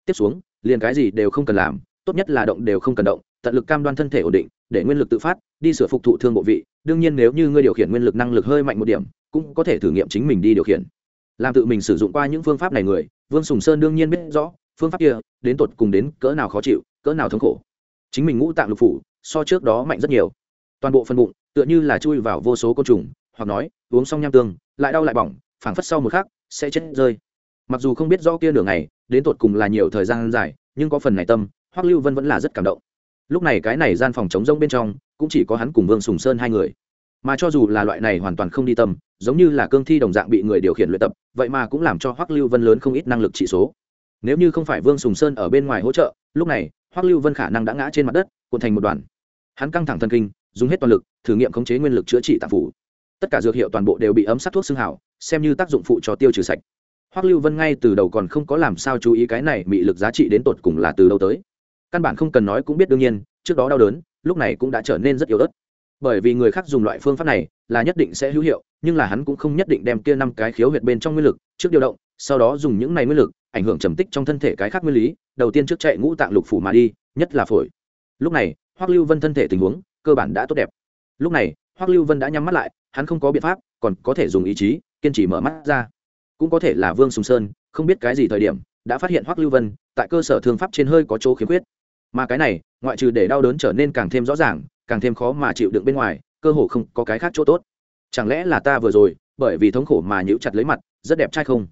Tiếp xuống, liền cái gì đều không cần làm, tốt nhất là động đều không cần động, tận lực cam đoan thân thể ổn định, để nguyên lực tự phát, đi sửa phục thụ thương bộ vị, đương nhiên nếu như ngươi điều khiển nguyên lực năng lực hơi mạnh một điểm, cũng có thể thử nghiệm chính mình đi điều khiển làm tự mình sử dụng qua những phương pháp này người, vương sùng sơn đương nhiên biết rõ, phương pháp kia, đến tột cùng đến cỡ nào khó chịu, cỡ nào thống khổ. Chính mình ngũ tạng lục phủ, so trước đó mạnh rất nhiều. Toàn bộ phân bụng, tựa như là chui vào vô số côn trùng, hoặc nói, uống xong nham tương, lại đau lại bỏng, phảng phất sau một khắc, sẽ chết rơi. Mặc dù không biết rõ kia nửa ngày, đến tột cùng là nhiều thời gian dài, nhưng có phần này tâm, hoắc lưu vân vẫn là rất cảm động. Lúc này cái này gian phòng chống rông bên trong, cũng chỉ có hắn cùng vương sùng sơn hai người mà cho dù là loại này hoàn toàn không đi tâm, giống như là cương thi đồng dạng bị người điều khiển luyện tập, vậy mà cũng làm cho hoắc lưu vân lớn không ít năng lực trị số. Nếu như không phải vương sùng sơn ở bên ngoài hỗ trợ, lúc này, hoắc lưu vân khả năng đã ngã trên mặt đất, cuộn thành một đoàn. Hắn căng thẳng thần kinh, dùng hết toàn lực, thử nghiệm khống chế nguyên lực chữa trị tạp phủ. Tất cả dược hiệu toàn bộ đều bị ấm sát thuốc xương hảo, xem như tác dụng phụ cho tiêu trừ sạch. Hoắc lưu vân ngay từ đầu còn không có làm sao chú ý cái này bị lực giá trị đến tột cùng là từ đâu tới. Căn bản không cần nói cũng biết đương nhiên, trước đó đau đớn, lúc này cũng đã trở nên rất yếu ớt bởi vì người khác dùng loại phương pháp này là nhất định sẽ hữu hiệu, nhưng là hắn cũng không nhất định đem kia năm cái khiếu huyệt bên trong nguyên lực trước điều động, sau đó dùng những này nguyên lực ảnh hưởng trầm tích trong thân thể cái khác nguyên lý, đầu tiên trước chạy ngũ tạng lục phủ mà đi, nhất là phổi. Lúc này, hoắc lưu vân thân thể tình huống cơ bản đã tốt đẹp. Lúc này, hoắc lưu vân đã nhắm mắt lại, hắn không có biện pháp, còn có thể dùng ý chí kiên trì mở mắt ra. Cũng có thể là vương sùng sơn, không biết cái gì thời điểm, đã phát hiện hoắc lưu vân tại cơ sở thương pháp trên hơi có chỗ khiếm khuyết. Mà cái này, ngoại trừ để đau đớn trở nên càng thêm rõ ràng càng thêm khó mà chịu đựng bên ngoài, cơ hồ không có cái khác chỗ tốt. Chẳng lẽ là ta vừa rồi, bởi vì thống khổ mà nhíu chặt lấy mặt, rất đẹp trai không?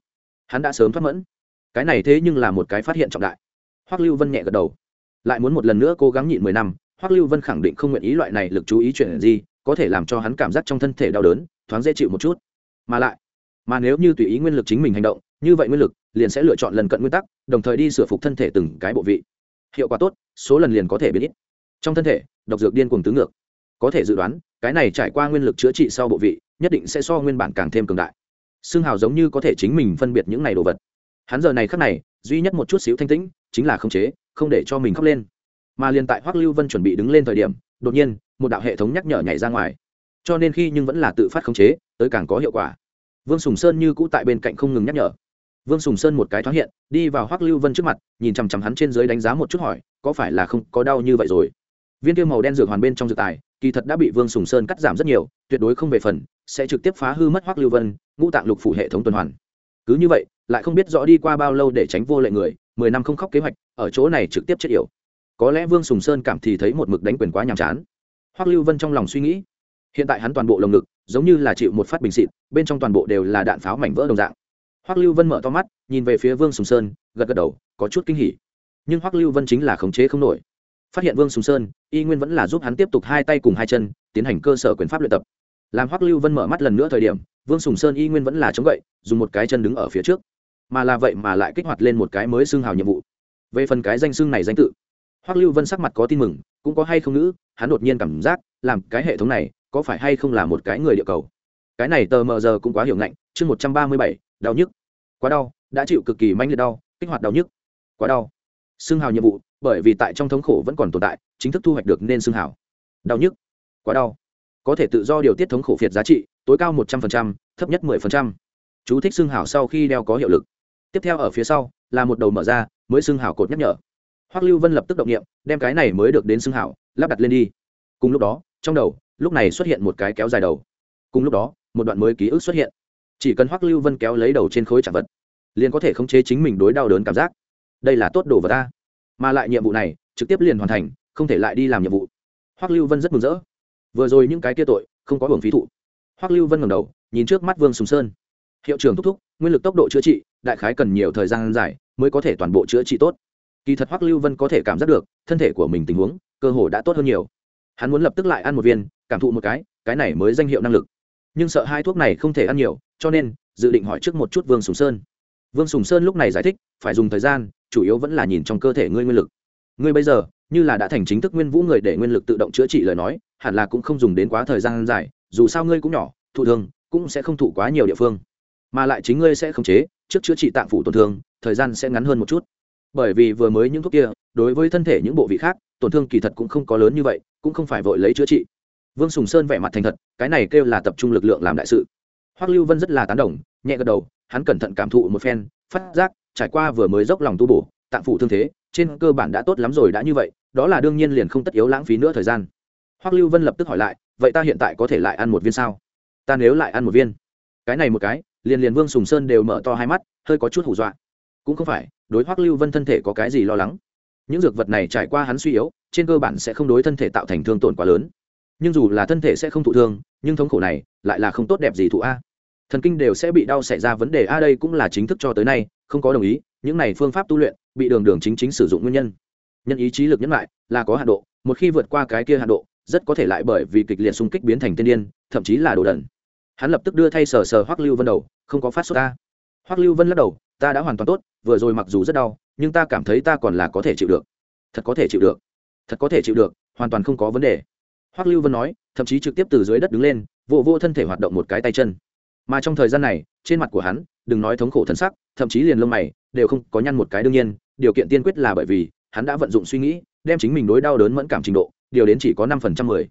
Hắn đã sớm thoát mẫn. Cái này thế nhưng là một cái phát hiện trọng đại. Hoắc lưu vân nhẹ gật đầu. Lại muốn một lần nữa cố gắng nhịn mười năm, hoắc lưu vân khẳng định không nguyện ý loại này lực chú ý chuyện gì, có thể làm cho hắn cảm giác trong thân thể đau đớn, thoáng dễ chịu một chút. Mà lại, mà nếu như tùy ý nguyên lực chính mình hành động, như vậy nguyên lực liền sẽ lựa chọn lần cận nguyên tắc, đồng thời đi sửa phục thân thể từng cái bộ vị. Hiệu quả tốt, số lần liền có thể biến ít. Trong thân thể độc dược điên cuồng tứ ngược. Có thể dự đoán, cái này trải qua nguyên lực chữa trị sau bộ vị, nhất định sẽ so nguyên bản càng thêm cường đại. Xương hào giống như có thể chính mình phân biệt những này đồ vật. Hắn giờ này khắc này, duy nhất một chút xíu thanh tĩnh, chính là khống chế, không để cho mình khóc lên. Mà liền tại hoắc lưu vân chuẩn bị đứng lên thời điểm, đột nhiên, một đạo hệ thống nhắc nhở nhảy ra ngoài. Cho nên khi nhưng vẫn là tự phát khống chế, tới càng có hiệu quả. Vương sùng sơn như cũ tại bên cạnh không ngừng nhắc nhở. Vương sùng sơn một cái thoáng hiện, đi vào hoắc lưu vân trước mặt, nhìn chằm chằm hắn trên dưới đánh giá một chút hỏi, có phải là không có đau như vậy rồi? Viên tiêu màu đen dược hoàn bên trong dược tài, kỳ thật đã bị vương sùng sơn cắt giảm rất nhiều, tuyệt đối không về phần, sẽ trực tiếp phá hư mất hoắc lưu vân, ngũ tạng lục phủ hệ thống tuần hoàn. Cứ như vậy, lại không biết rõ đi qua bao lâu để tránh vô lệ người, mười năm không khóc kế hoạch, ở chỗ này trực tiếp chết yểu. Có lẽ vương sùng sơn cảm thì thấy một mực đánh quyền quá nhàm chán. Hoắc lưu vân trong lòng suy nghĩ, hiện tại hắn toàn bộ lồng ngực, giống như là chịu một phát bình xịt, bên trong toàn bộ đều là đạn pháo mảnh vỡ đồng dạng. Hoắc lưu vân mở to mắt, nhìn về phía vương sùng sơn, gật gật đầu, có chút kinh hỉ. Nhưng hoắc lưu vân chính là khống chế không nổi phát hiện vương sùng sơn y nguyên vẫn là giúp hắn tiếp tục hai tay cùng hai chân tiến hành cơ sở quyền pháp luyện tập làm hoắc lưu vân mở mắt lần nữa thời điểm vương sùng sơn y nguyên vẫn là chống gậy dùng một cái chân đứng ở phía trước mà là vậy mà lại kích hoạt lên một cái mới xưng hào nhiệm vụ về phần cái danh xưng này danh tự hoắc lưu vân sắc mặt có tin mừng cũng có hay không nữ hắn đột nhiên cảm giác làm cái hệ thống này có phải hay không là một cái người địa cầu cái này tờ mờ giờ cũng quá hiểu ngạnh chương một trăm ba mươi bảy đau nhức quá đau đã chịu cực kỳ manh liệt đau kích hoạt đau nhức quá đau xưng hào nhiệm vụ bởi vì tại trong thống khổ vẫn còn tồn tại, chính thức thu hoạch được nên xương hào đau nhức, quá đau. Có thể tự do điều tiết thống khổ phiệt giá trị, tối cao một trăm linh thấp nhất mười chú thích xương hào sau khi đeo có hiệu lực. Tiếp theo ở phía sau, là một đầu mở ra, mới xương hảo cột nhắc nhở. Hoắc lưu vân lập tức động nghiệm đem cái này mới được đến xương hảo, lắp đặt lên đi. Cùng lúc đó, trong đầu, lúc này xuất hiện một cái kéo dài đầu. Cùng lúc đó, một đoạn mới ký ức xuất hiện. Chỉ cần hoắc lưu vân kéo lấy đầu trên khối chạm vật, liền có thể khống chế chính mình đối đau đớn cảm giác. Đây là tốt đồ vật ta mà lại nhiệm vụ này trực tiếp liền hoàn thành, không thể lại đi làm nhiệm vụ. Hoắc lưu vân rất mừng rỡ. Vừa rồi những cái kia tội, không có hưởng phí thụ. Hoắc lưu vân ngẩng đầu, nhìn trước mắt vương sùng sơn. Hiệu trưởng thúc thúc, nguyên lực tốc độ chữa trị, đại khái cần nhiều thời gian dài mới có thể toàn bộ chữa trị tốt. Kỳ thật hoắc lưu vân có thể cảm giác được, thân thể của mình tình huống, cơ hồ đã tốt hơn nhiều. Hắn muốn lập tức lại ăn một viên, cảm thụ một cái cái này mới danh hiệu năng lực. Nhưng sợ hai thuốc này không thể ăn nhiều, cho nên dự định hỏi trước một chút vương sùng sơn. Vương sùng sơn lúc này giải thích, phải dùng thời gian chủ yếu vẫn là nhìn trong cơ thể ngươi nguyên lực. Ngươi bây giờ, như là đã thành chính thức nguyên vũ người để nguyên lực tự động chữa trị lời nói, hẳn là cũng không dùng đến quá thời gian dài, dù sao ngươi cũng nhỏ, thụ thương cũng sẽ không thụ quá nhiều địa phương. Mà lại chính ngươi sẽ khống chế, trước chữa trị tạng phủ tổn thương, thời gian sẽ ngắn hơn một chút. Bởi vì vừa mới những thuốc kia, đối với thân thể những bộ vị khác, tổn thương kỳ thật cũng không có lớn như vậy, cũng không phải vội lấy chữa trị. Vương sùng sơn vẻ mặt thành thật, cái này kêu là tập trung lực lượng làm đại sự. Hoắc lưu vân rất là tán đồng, nhẹ gật đầu, hắn cẩn thận cảm thụ một phen, phát giác trải qua vừa mới dốc lòng tu bổ, tạng phủ thương thế, trên cơ bản đã tốt lắm rồi đã như vậy, đó là đương nhiên liền không tất yếu lãng phí nữa thời gian. Hoắc lưu vân lập tức hỏi lại, vậy ta hiện tại có thể lại ăn một viên sao? Ta nếu lại ăn một viên? Cái này một cái, liền liền vương sùng sơn đều mở to hai mắt, hơi có chút hù dọa. Cũng không phải, đối hoắc lưu vân thân thể có cái gì lo lắng. Những dược vật này trải qua hắn suy yếu, trên cơ bản sẽ không đối thân thể tạo thành thương tổn quá lớn. Nhưng dù là thân thể sẽ không thụ thương, nhưng thống khổ này lại là không tốt đẹp gì thụ a. Thần kinh đều sẽ bị đau xảy ra vấn đề, a, đây cũng là chính thức cho tới nay không có đồng ý, những này phương pháp tu luyện, bị đường đường chính chính sử dụng nguyên nhân. Nhân ý chí lực nhẫn lại, là có hạn độ, một khi vượt qua cái kia hạn độ, rất có thể lại bởi vì kịch liệt xung kích biến thành tiên điên, thậm chí là đồ đần. Hắn lập tức đưa thay sờ sờ hoắc lưu vân đầu, không có phát xuất ta. Hoắc lưu vân lắc đầu, ta đã hoàn toàn tốt, vừa rồi mặc dù rất đau, nhưng ta cảm thấy ta còn là có thể chịu được. Thật có thể chịu được. Thật có thể chịu được, hoàn toàn không có vấn đề. Hoắc lưu vân nói, thậm chí trực tiếp từ dưới đất đứng lên vô vô thân thể hoạt động một cái tay chân. Mà trong thời gian này trên mặt của hắn, đừng nói thống khổ thân sắc, thậm chí liền lông mày, đều không có nhăn một cái đương nhiên, điều kiện tiên quyết là bởi vì, hắn đã vận dụng suy nghĩ, đem chính mình đối đau đớn mẫn cảm trình độ, điều đến chỉ có năm phần trăm mười.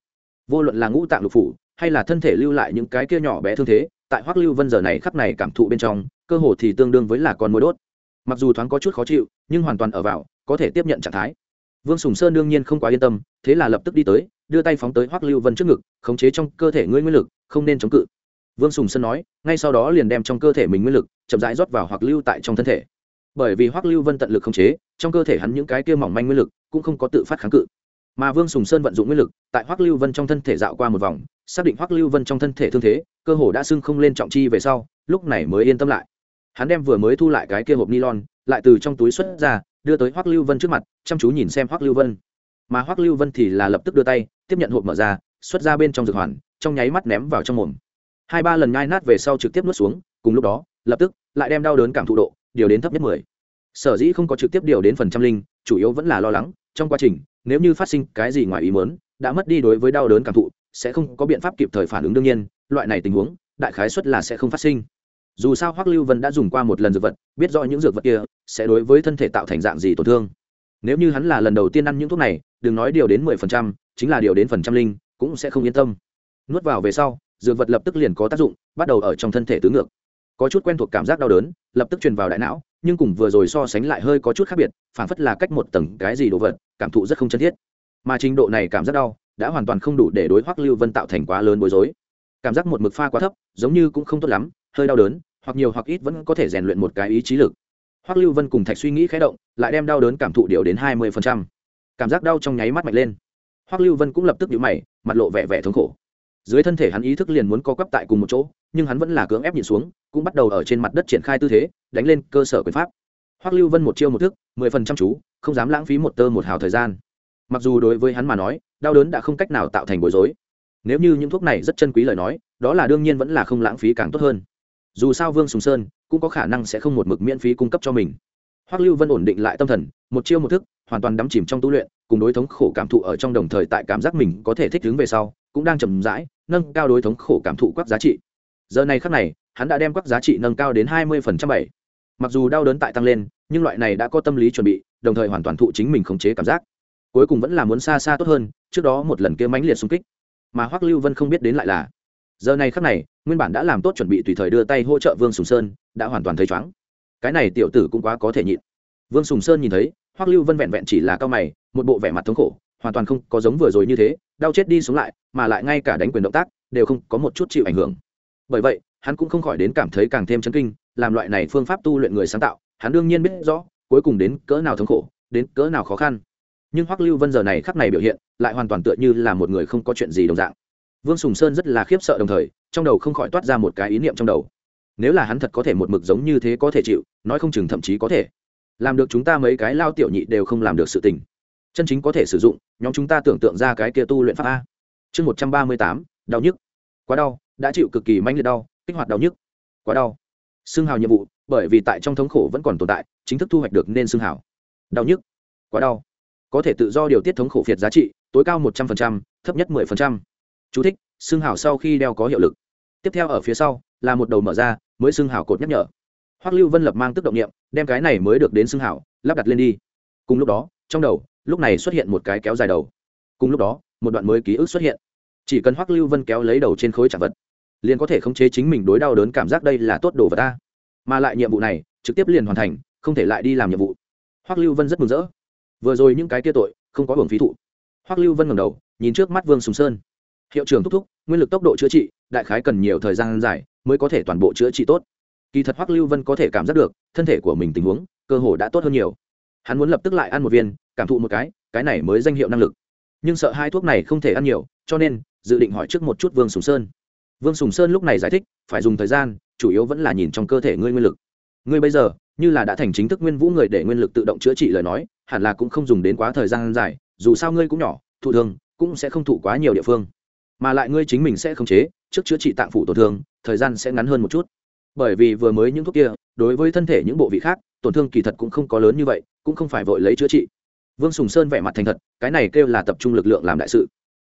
Vô luận là ngũ tạng lục phủ, hay là thân thể lưu lại những cái kia nhỏ bé thương thế, tại hoắc lưu vân giờ này khắp này cảm thụ bên trong, cơ hồ thì tương đương với là con mối đốt. Mặc dù thoáng có chút khó chịu, nhưng hoàn toàn ở vào, có thể tiếp nhận trạng thái. Vương sùng sơn đương nhiên không quá yên tâm, thế là lập tức đi tới, đưa tay phóng tới hoắc lưu vân trước ngực, khống chế trong cơ thể ngươi nguyên lực, không nên chống cự vương sùng sơn nói, ngay sau đó liền đem trong cơ thể mình nguyên lực chậm rãi rót vào hoặc lưu tại trong thân thể. Bởi vì hoắc lưu vân tận lực không chế, trong cơ thể hắn những cái kia mỏng manh nguyên lực cũng không có tự phát kháng cự. Mà vương sùng sơn vận dụng nguyên lực, tại hoắc lưu vân trong thân thể dạo qua một vòng, xác định hoắc lưu vân trong thân thể thương thế, cơ hồ đã sưng không lên trọng chi về sau, lúc này mới yên tâm lại. Hắn đem vừa mới thu lại cái kia hộp nylon, lại từ trong túi xuất ra, đưa tới hoắc lưu vân trước mặt, chăm chú nhìn xem hoắc lưu vân. Mà hoắc lưu vân thì là lập tức đưa tay, tiếp nhận hộp mở ra, xuất ra bên trong dược hoàn, trong nháy mắt ném vào trong mồm hai ba lần nhai nát về sau trực tiếp nuốt xuống, cùng lúc đó, lập tức, lại đem đau đớn cảm thụ độ điều đến thấp nhất mười. Sở dĩ không có trực tiếp điều đến phần trăm linh, chủ yếu vẫn là lo lắng, trong quá trình, nếu như phát sinh cái gì ngoài ý mớn đã mất đi đối với đau đớn cảm thụ, sẽ không có biện pháp kịp thời phản ứng đương nhiên, loại này tình huống, đại khái suất là sẽ không phát sinh. Dù sao hoắc lưu vân đã dùng qua một lần dược vật, biết rõ những dược vật kia sẽ đối với thân thể tạo thành dạng gì tổn thương. Nếu như hắn là lần đầu tiên ăn những thuốc này, đừng nói điều đến mười phần trăm, chính là điều đến phần trăm linh, cũng sẽ không yên tâm. Nuốt vào về sau dược vật lập tức liền có tác dụng, bắt đầu ở trong thân thể tứ ngược. Có chút quen thuộc cảm giác đau đớn, lập tức truyền vào đại não, nhưng cùng vừa rồi so sánh lại hơi có chút khác biệt, phản phất là cách một tầng cái gì đồ vật, cảm thụ rất không chân thiết. Mà trình độ này cảm giác đau, đã hoàn toàn không đủ để đối hoắc lưu vân tạo thành quá lớn bối rối. Cảm giác một mực pha quá thấp, giống như cũng không tốt lắm, hơi đau đớn, hoặc nhiều hoặc ít vẫn có thể rèn luyện một cái ý chí lực. Hoắc lưu vân cùng thạch suy nghĩ khé động, lại đem đau đớn cảm thụ điều đến hai mươi cảm giác đau trong nháy mắt mạnh lên. Hoắc lưu vân cũng lập tức nhũ mày, mặt lộ vẻ vẻ thống khổ dưới thân thể hắn ý thức liền muốn co quắp tại cùng một chỗ, nhưng hắn vẫn là cưỡng ép nhìn xuống, cũng bắt đầu ở trên mặt đất triển khai tư thế, đánh lên cơ sở quyền pháp. Hoắc lưu vân một chiêu một thức, mười phần trăm chú, không dám lãng phí một tơ một hào thời gian. Mặc dù đối với hắn mà nói, đau đớn đã không cách nào tạo thành bối rối. Nếu như những thuốc này rất chân quý lời nói, đó là đương nhiên vẫn là không lãng phí càng tốt hơn. Dù sao vương sùng sơn cũng có khả năng sẽ không một mực miễn phí cung cấp cho mình. Hoắc lưu vân ổn định lại tâm thần, một chiêu một thức, hoàn toàn đắm chìm trong tu luyện cùng đối thống khổ cảm thụ ở trong đồng thời tại cảm giác mình có thể thích ứng về sau, cũng đang chậm rãi nâng cao đối thống khổ cảm thụ quắc giá trị. Giờ này khắc này, hắn đã đem quắc giá trị nâng cao đến hai mươi phần trăm bảy. Mặc dù đau đớn tại tăng lên, nhưng loại này đã có tâm lý chuẩn bị, đồng thời hoàn toàn thụ chính mình khống chế cảm giác. Cuối cùng vẫn là muốn xa xa tốt hơn, trước đó một lần kia mãnh liệt xung kích. Mà hoắc lưu vân không biết đến lại là, giờ này khắc này, nguyên bản đã làm tốt chuẩn bị tùy thời đưa tay hỗ trợ vương sùng sơn, đã hoàn toàn thấy chóng cái này tiểu tử cũng quá có thể nhịn. Vương sùng sơn nhìn thấy hoắc lưu vân vẹn vẹn chỉ là cao mày, một bộ vẻ mặt thống khổ, hoàn toàn không có giống vừa rồi như thế, đau chết đi xuống lại, mà lại ngay cả đánh quyền động tác, đều không có một chút chịu ảnh hưởng. Bởi vậy, hắn cũng không khỏi đến cảm thấy càng thêm chấn kinh, làm loại này phương pháp tu luyện người sáng tạo, hắn đương nhiên biết rõ, cuối cùng đến cỡ nào thống khổ, đến cỡ nào khó khăn. Nhưng hoắc lưu vân giờ này khắc này biểu hiện, lại hoàn toàn tựa như là một người không có chuyện gì đồng dạng. Vương sùng sơn rất là khiếp sợ đồng thời, trong đầu không khỏi toát ra một cái ý niệm trong đầu. Nếu là hắn thật có thể một mực giống như thế có thể chịu, nói không chừng thậm chí có thể làm được chúng ta mấy cái lao tiểu nhị đều không làm được sự tình. Chân chính có thể sử dụng nhóm chúng ta tưởng tượng ra cái kia tu luyện pháp a. Chương một trăm ba mươi tám đau nhức. Quá đau đã chịu cực kỳ manh liệt đau kích hoạt đau nhức. Quá đau. Xương hào nhiệm vụ bởi vì tại trong thống khổ vẫn còn tồn tại chính thức thu hoạch được nên xương hào. Đau nhức. Quá đau. Có thể tự do điều tiết thống khổ phiệt giá trị tối cao một trăm linh thấp nhất mười Chú thích, xương hào sau khi đeo có hiệu lực. Tiếp theo ở phía sau là một đầu mở ra mới xương hào cột nhắc nhở hoắc lưu vân lập mang tức động niệm, đem cái này mới được đến xưng hào lắp đặt lên đi. Cùng lúc đó, trong đầu, lúc này xuất hiện một cái kéo dài đầu. Cùng lúc đó, một đoạn mới ký ức xuất hiện. Chỉ cần hoắc lưu vân kéo lấy đầu trên khối trạng vật, liền có thể khống chế chính mình đối đau đớn cảm giác đây là tốt đồ vật ta. Mà lại nhiệm vụ này, trực tiếp liền hoàn thành, không thể lại đi làm nhiệm vụ. Hoắc lưu vân rất mừng rỡ. Vừa rồi những cái kia tội, không có hưởng phí thụ. Hoắc lưu vân ngẩng đầu, nhìn trước mắt vương sùng sơn. Hiệu trưởng thúc thúc, nguyên lực tốc độ chữa trị, đại khái cần nhiều thời gian dài, mới có thể toàn bộ chữa trị tốt kỳ thật hoắc lưu vân có thể cảm giác được, thân thể của mình tình huống, cơ hồ đã tốt hơn nhiều. Hắn muốn lập tức lại ăn một viên, cảm thụ một cái cái này mới danh hiệu năng lực. Nhưng sợ hai thuốc này không thể ăn nhiều, cho nên, dự định hỏi trước một chút vương sùng sơn. Vương sùng sơn lúc này giải thích, phải dùng thời gian, chủ yếu vẫn là nhìn trong cơ thể ngươi nguyên lực. Ngươi bây giờ, như là đã thành chính thức nguyên vũ người để nguyên lực tự động chữa trị lời nói, hẳn là cũng không dùng đến quá thời gian dài, dù sao ngươi cũng nhỏ, thụ thương, cũng sẽ không thụ quá nhiều địa phương. Mà lại ngươi chính mình sẽ không chế, trước chữa trị tạng phủ tổn thương, thời gian sẽ ngắn hơn một chút bởi vì vừa mới những thuốc kia, đối với thân thể những bộ vị khác, tổn thương kỳ thật cũng không có lớn như vậy, cũng không phải vội lấy chữa trị. Vương sùng sơn vẻ mặt thành thật, cái này kêu là tập trung lực lượng làm đại sự.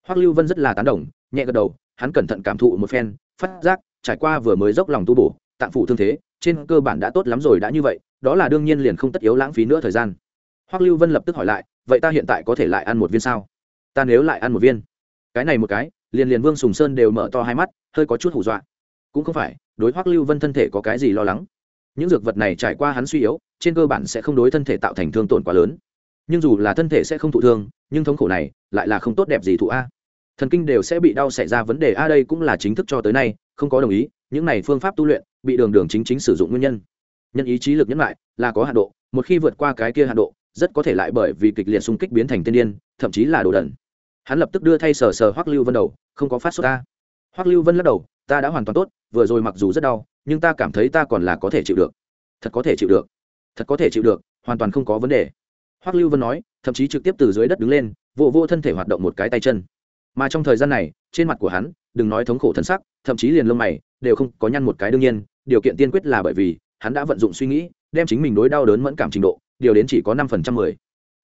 Hoắc lưu vân rất là tán đồng, nhẹ gật đầu, hắn cẩn thận cảm thụ một phen, phát giác, trải qua vừa mới dốc lòng tu bổ, tạng phủ thương thế, trên cơ bản đã tốt lắm rồi đã như vậy, đó là đương nhiên liền không tất yếu lãng phí nữa thời gian. Hoắc lưu vân lập tức hỏi lại, vậy ta hiện tại có thể lại ăn một viên sao? Ta nếu lại ăn một viên. Cái này một cái, liền liền vương sùng sơn đều mở to hai mắt, hơi có chút hủ dọa cũng không phải, đối hoắc lưu vân thân thể có cái gì lo lắng. Những dược vật này trải qua hắn suy yếu, trên cơ bản sẽ không đối thân thể tạo thành thương tổn quá lớn. Nhưng dù là thân thể sẽ không thụ thương, nhưng thống khổ này lại là không tốt đẹp gì thụ a. Thần kinh đều sẽ bị đau xảy ra vấn đề a, đây cũng là chính thức cho tới nay, không có đồng ý, những này phương pháp tu luyện, bị đường đường chính chính sử dụng nguyên nhân. Nhân ý chí lực nhẫn lại, là có hạn độ, một khi vượt qua cái kia hạn độ, rất có thể lại bởi vì kịch liệt xung kích biến thành tiên điên, thậm chí là đồ đần. Hắn lập tức đưa thay sờ sờ hoắc lưu vân đầu, không có phát sốt ta hoắc lưu vân lắc đầu ta đã hoàn toàn tốt, vừa rồi mặc dù rất đau, nhưng ta cảm thấy ta còn là có thể chịu được. Thật có thể chịu được. Thật có thể chịu được, hoàn toàn không có vấn đề. Hoắc lưu vân nói, thậm chí trực tiếp từ dưới đất đứng lên vô vô thân thể hoạt động một cái tay chân. Mà trong thời gian này, trên mặt của hắn, đừng nói thống khổ thân sắc, thậm chí liền lông mày, đều không có nhăn một cái đương nhiên, điều kiện tiên quyết là bởi vì, hắn đã vận dụng suy nghĩ, đem chính mình đối đau đớn mẫn cảm trình độ, điều đến chỉ có năm phần trăm mười.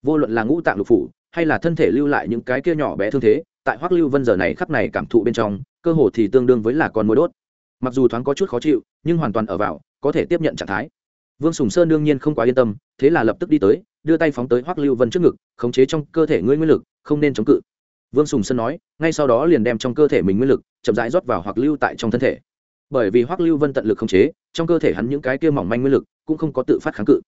Vô luận là ngũ tạng lục phủ, hay là thân thể lưu lại những cái kia nhỏ bé thương thế tại hoắc lưu vân giờ này khắp này cảm thụ bên trong, cơ hồ thì tương đương với là con mối đốt. Mặc dù thoáng có chút khó chịu, nhưng hoàn toàn ở vào, có thể tiếp nhận trạng thái. Vương sùng sơn đương nhiên không quá yên tâm, thế là lập tức đi tới, đưa tay phóng tới hoắc lưu vân trước ngực, khống chế trong cơ thể ngươi nguyên lực, không nên chống cự. Vương sùng sơn nói, ngay sau đó liền đem trong cơ thể mình nguyên lực, chậm rãi rót vào hoặc lưu tại trong thân thể. Bởi vì hoắc lưu vân tận lực khống chế, trong cơ thể hắn những cái kia mỏng manh nguyên lực cũng không có tự phát kháng cự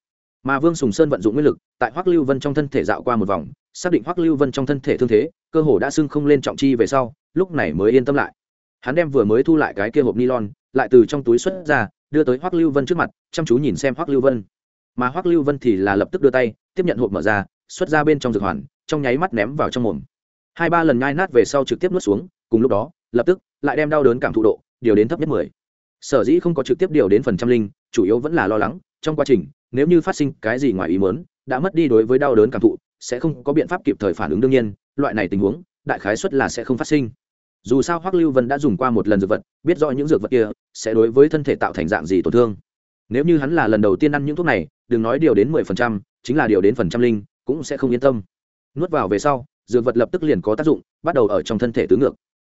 mà vương sùng sơn vận dụng nguyên lực, tại hoắc lưu vân trong thân thể dạo qua một vòng, xác định hoắc lưu vân trong thân thể thương thế, cơ hồ đã sưng không lên trọng chi về sau, lúc này mới yên tâm lại. Hắn đem vừa mới thu lại cái kia hộp nylon, lại từ trong túi xuất ra, đưa tới hoắc lưu vân trước mặt, chăm chú nhìn xem hoắc lưu vân. Mà hoắc lưu vân thì là lập tức đưa tay, tiếp nhận hộp mở ra, xuất ra bên trong dược hoàn, trong nháy mắt ném vào trong mồm. Hai ba lần nhai nát về sau trực tiếp nuốt xuống, cùng lúc đó, lập tức, lại đem đau đớn cảm thụ độ, điều đến thấp nhất mười. Sở dĩ không có trực tiếp điều đến phần trăm linh, chủ yếu vẫn là lo lắng, trong quá trình nếu như phát sinh cái gì ngoài ý muốn, đã mất đi đối với đau đớn cảm thụ, sẽ không có biện pháp kịp thời phản ứng đương nhiên, loại này tình huống, đại khái suất là sẽ không phát sinh. Dù sao hoắc lưu vân đã dùng qua một lần dược vật, biết rõ những dược vật kia sẽ đối với thân thể tạo thành dạng gì tổn thương. Nếu như hắn là lần đầu tiên ăn những thuốc này, đừng nói điều đến mười phần trăm, chính là điều đến phần trăm linh, cũng sẽ không yên tâm. Nuốt vào về sau, dược vật lập tức liền có tác dụng, bắt đầu ở trong thân thể tứ ngược.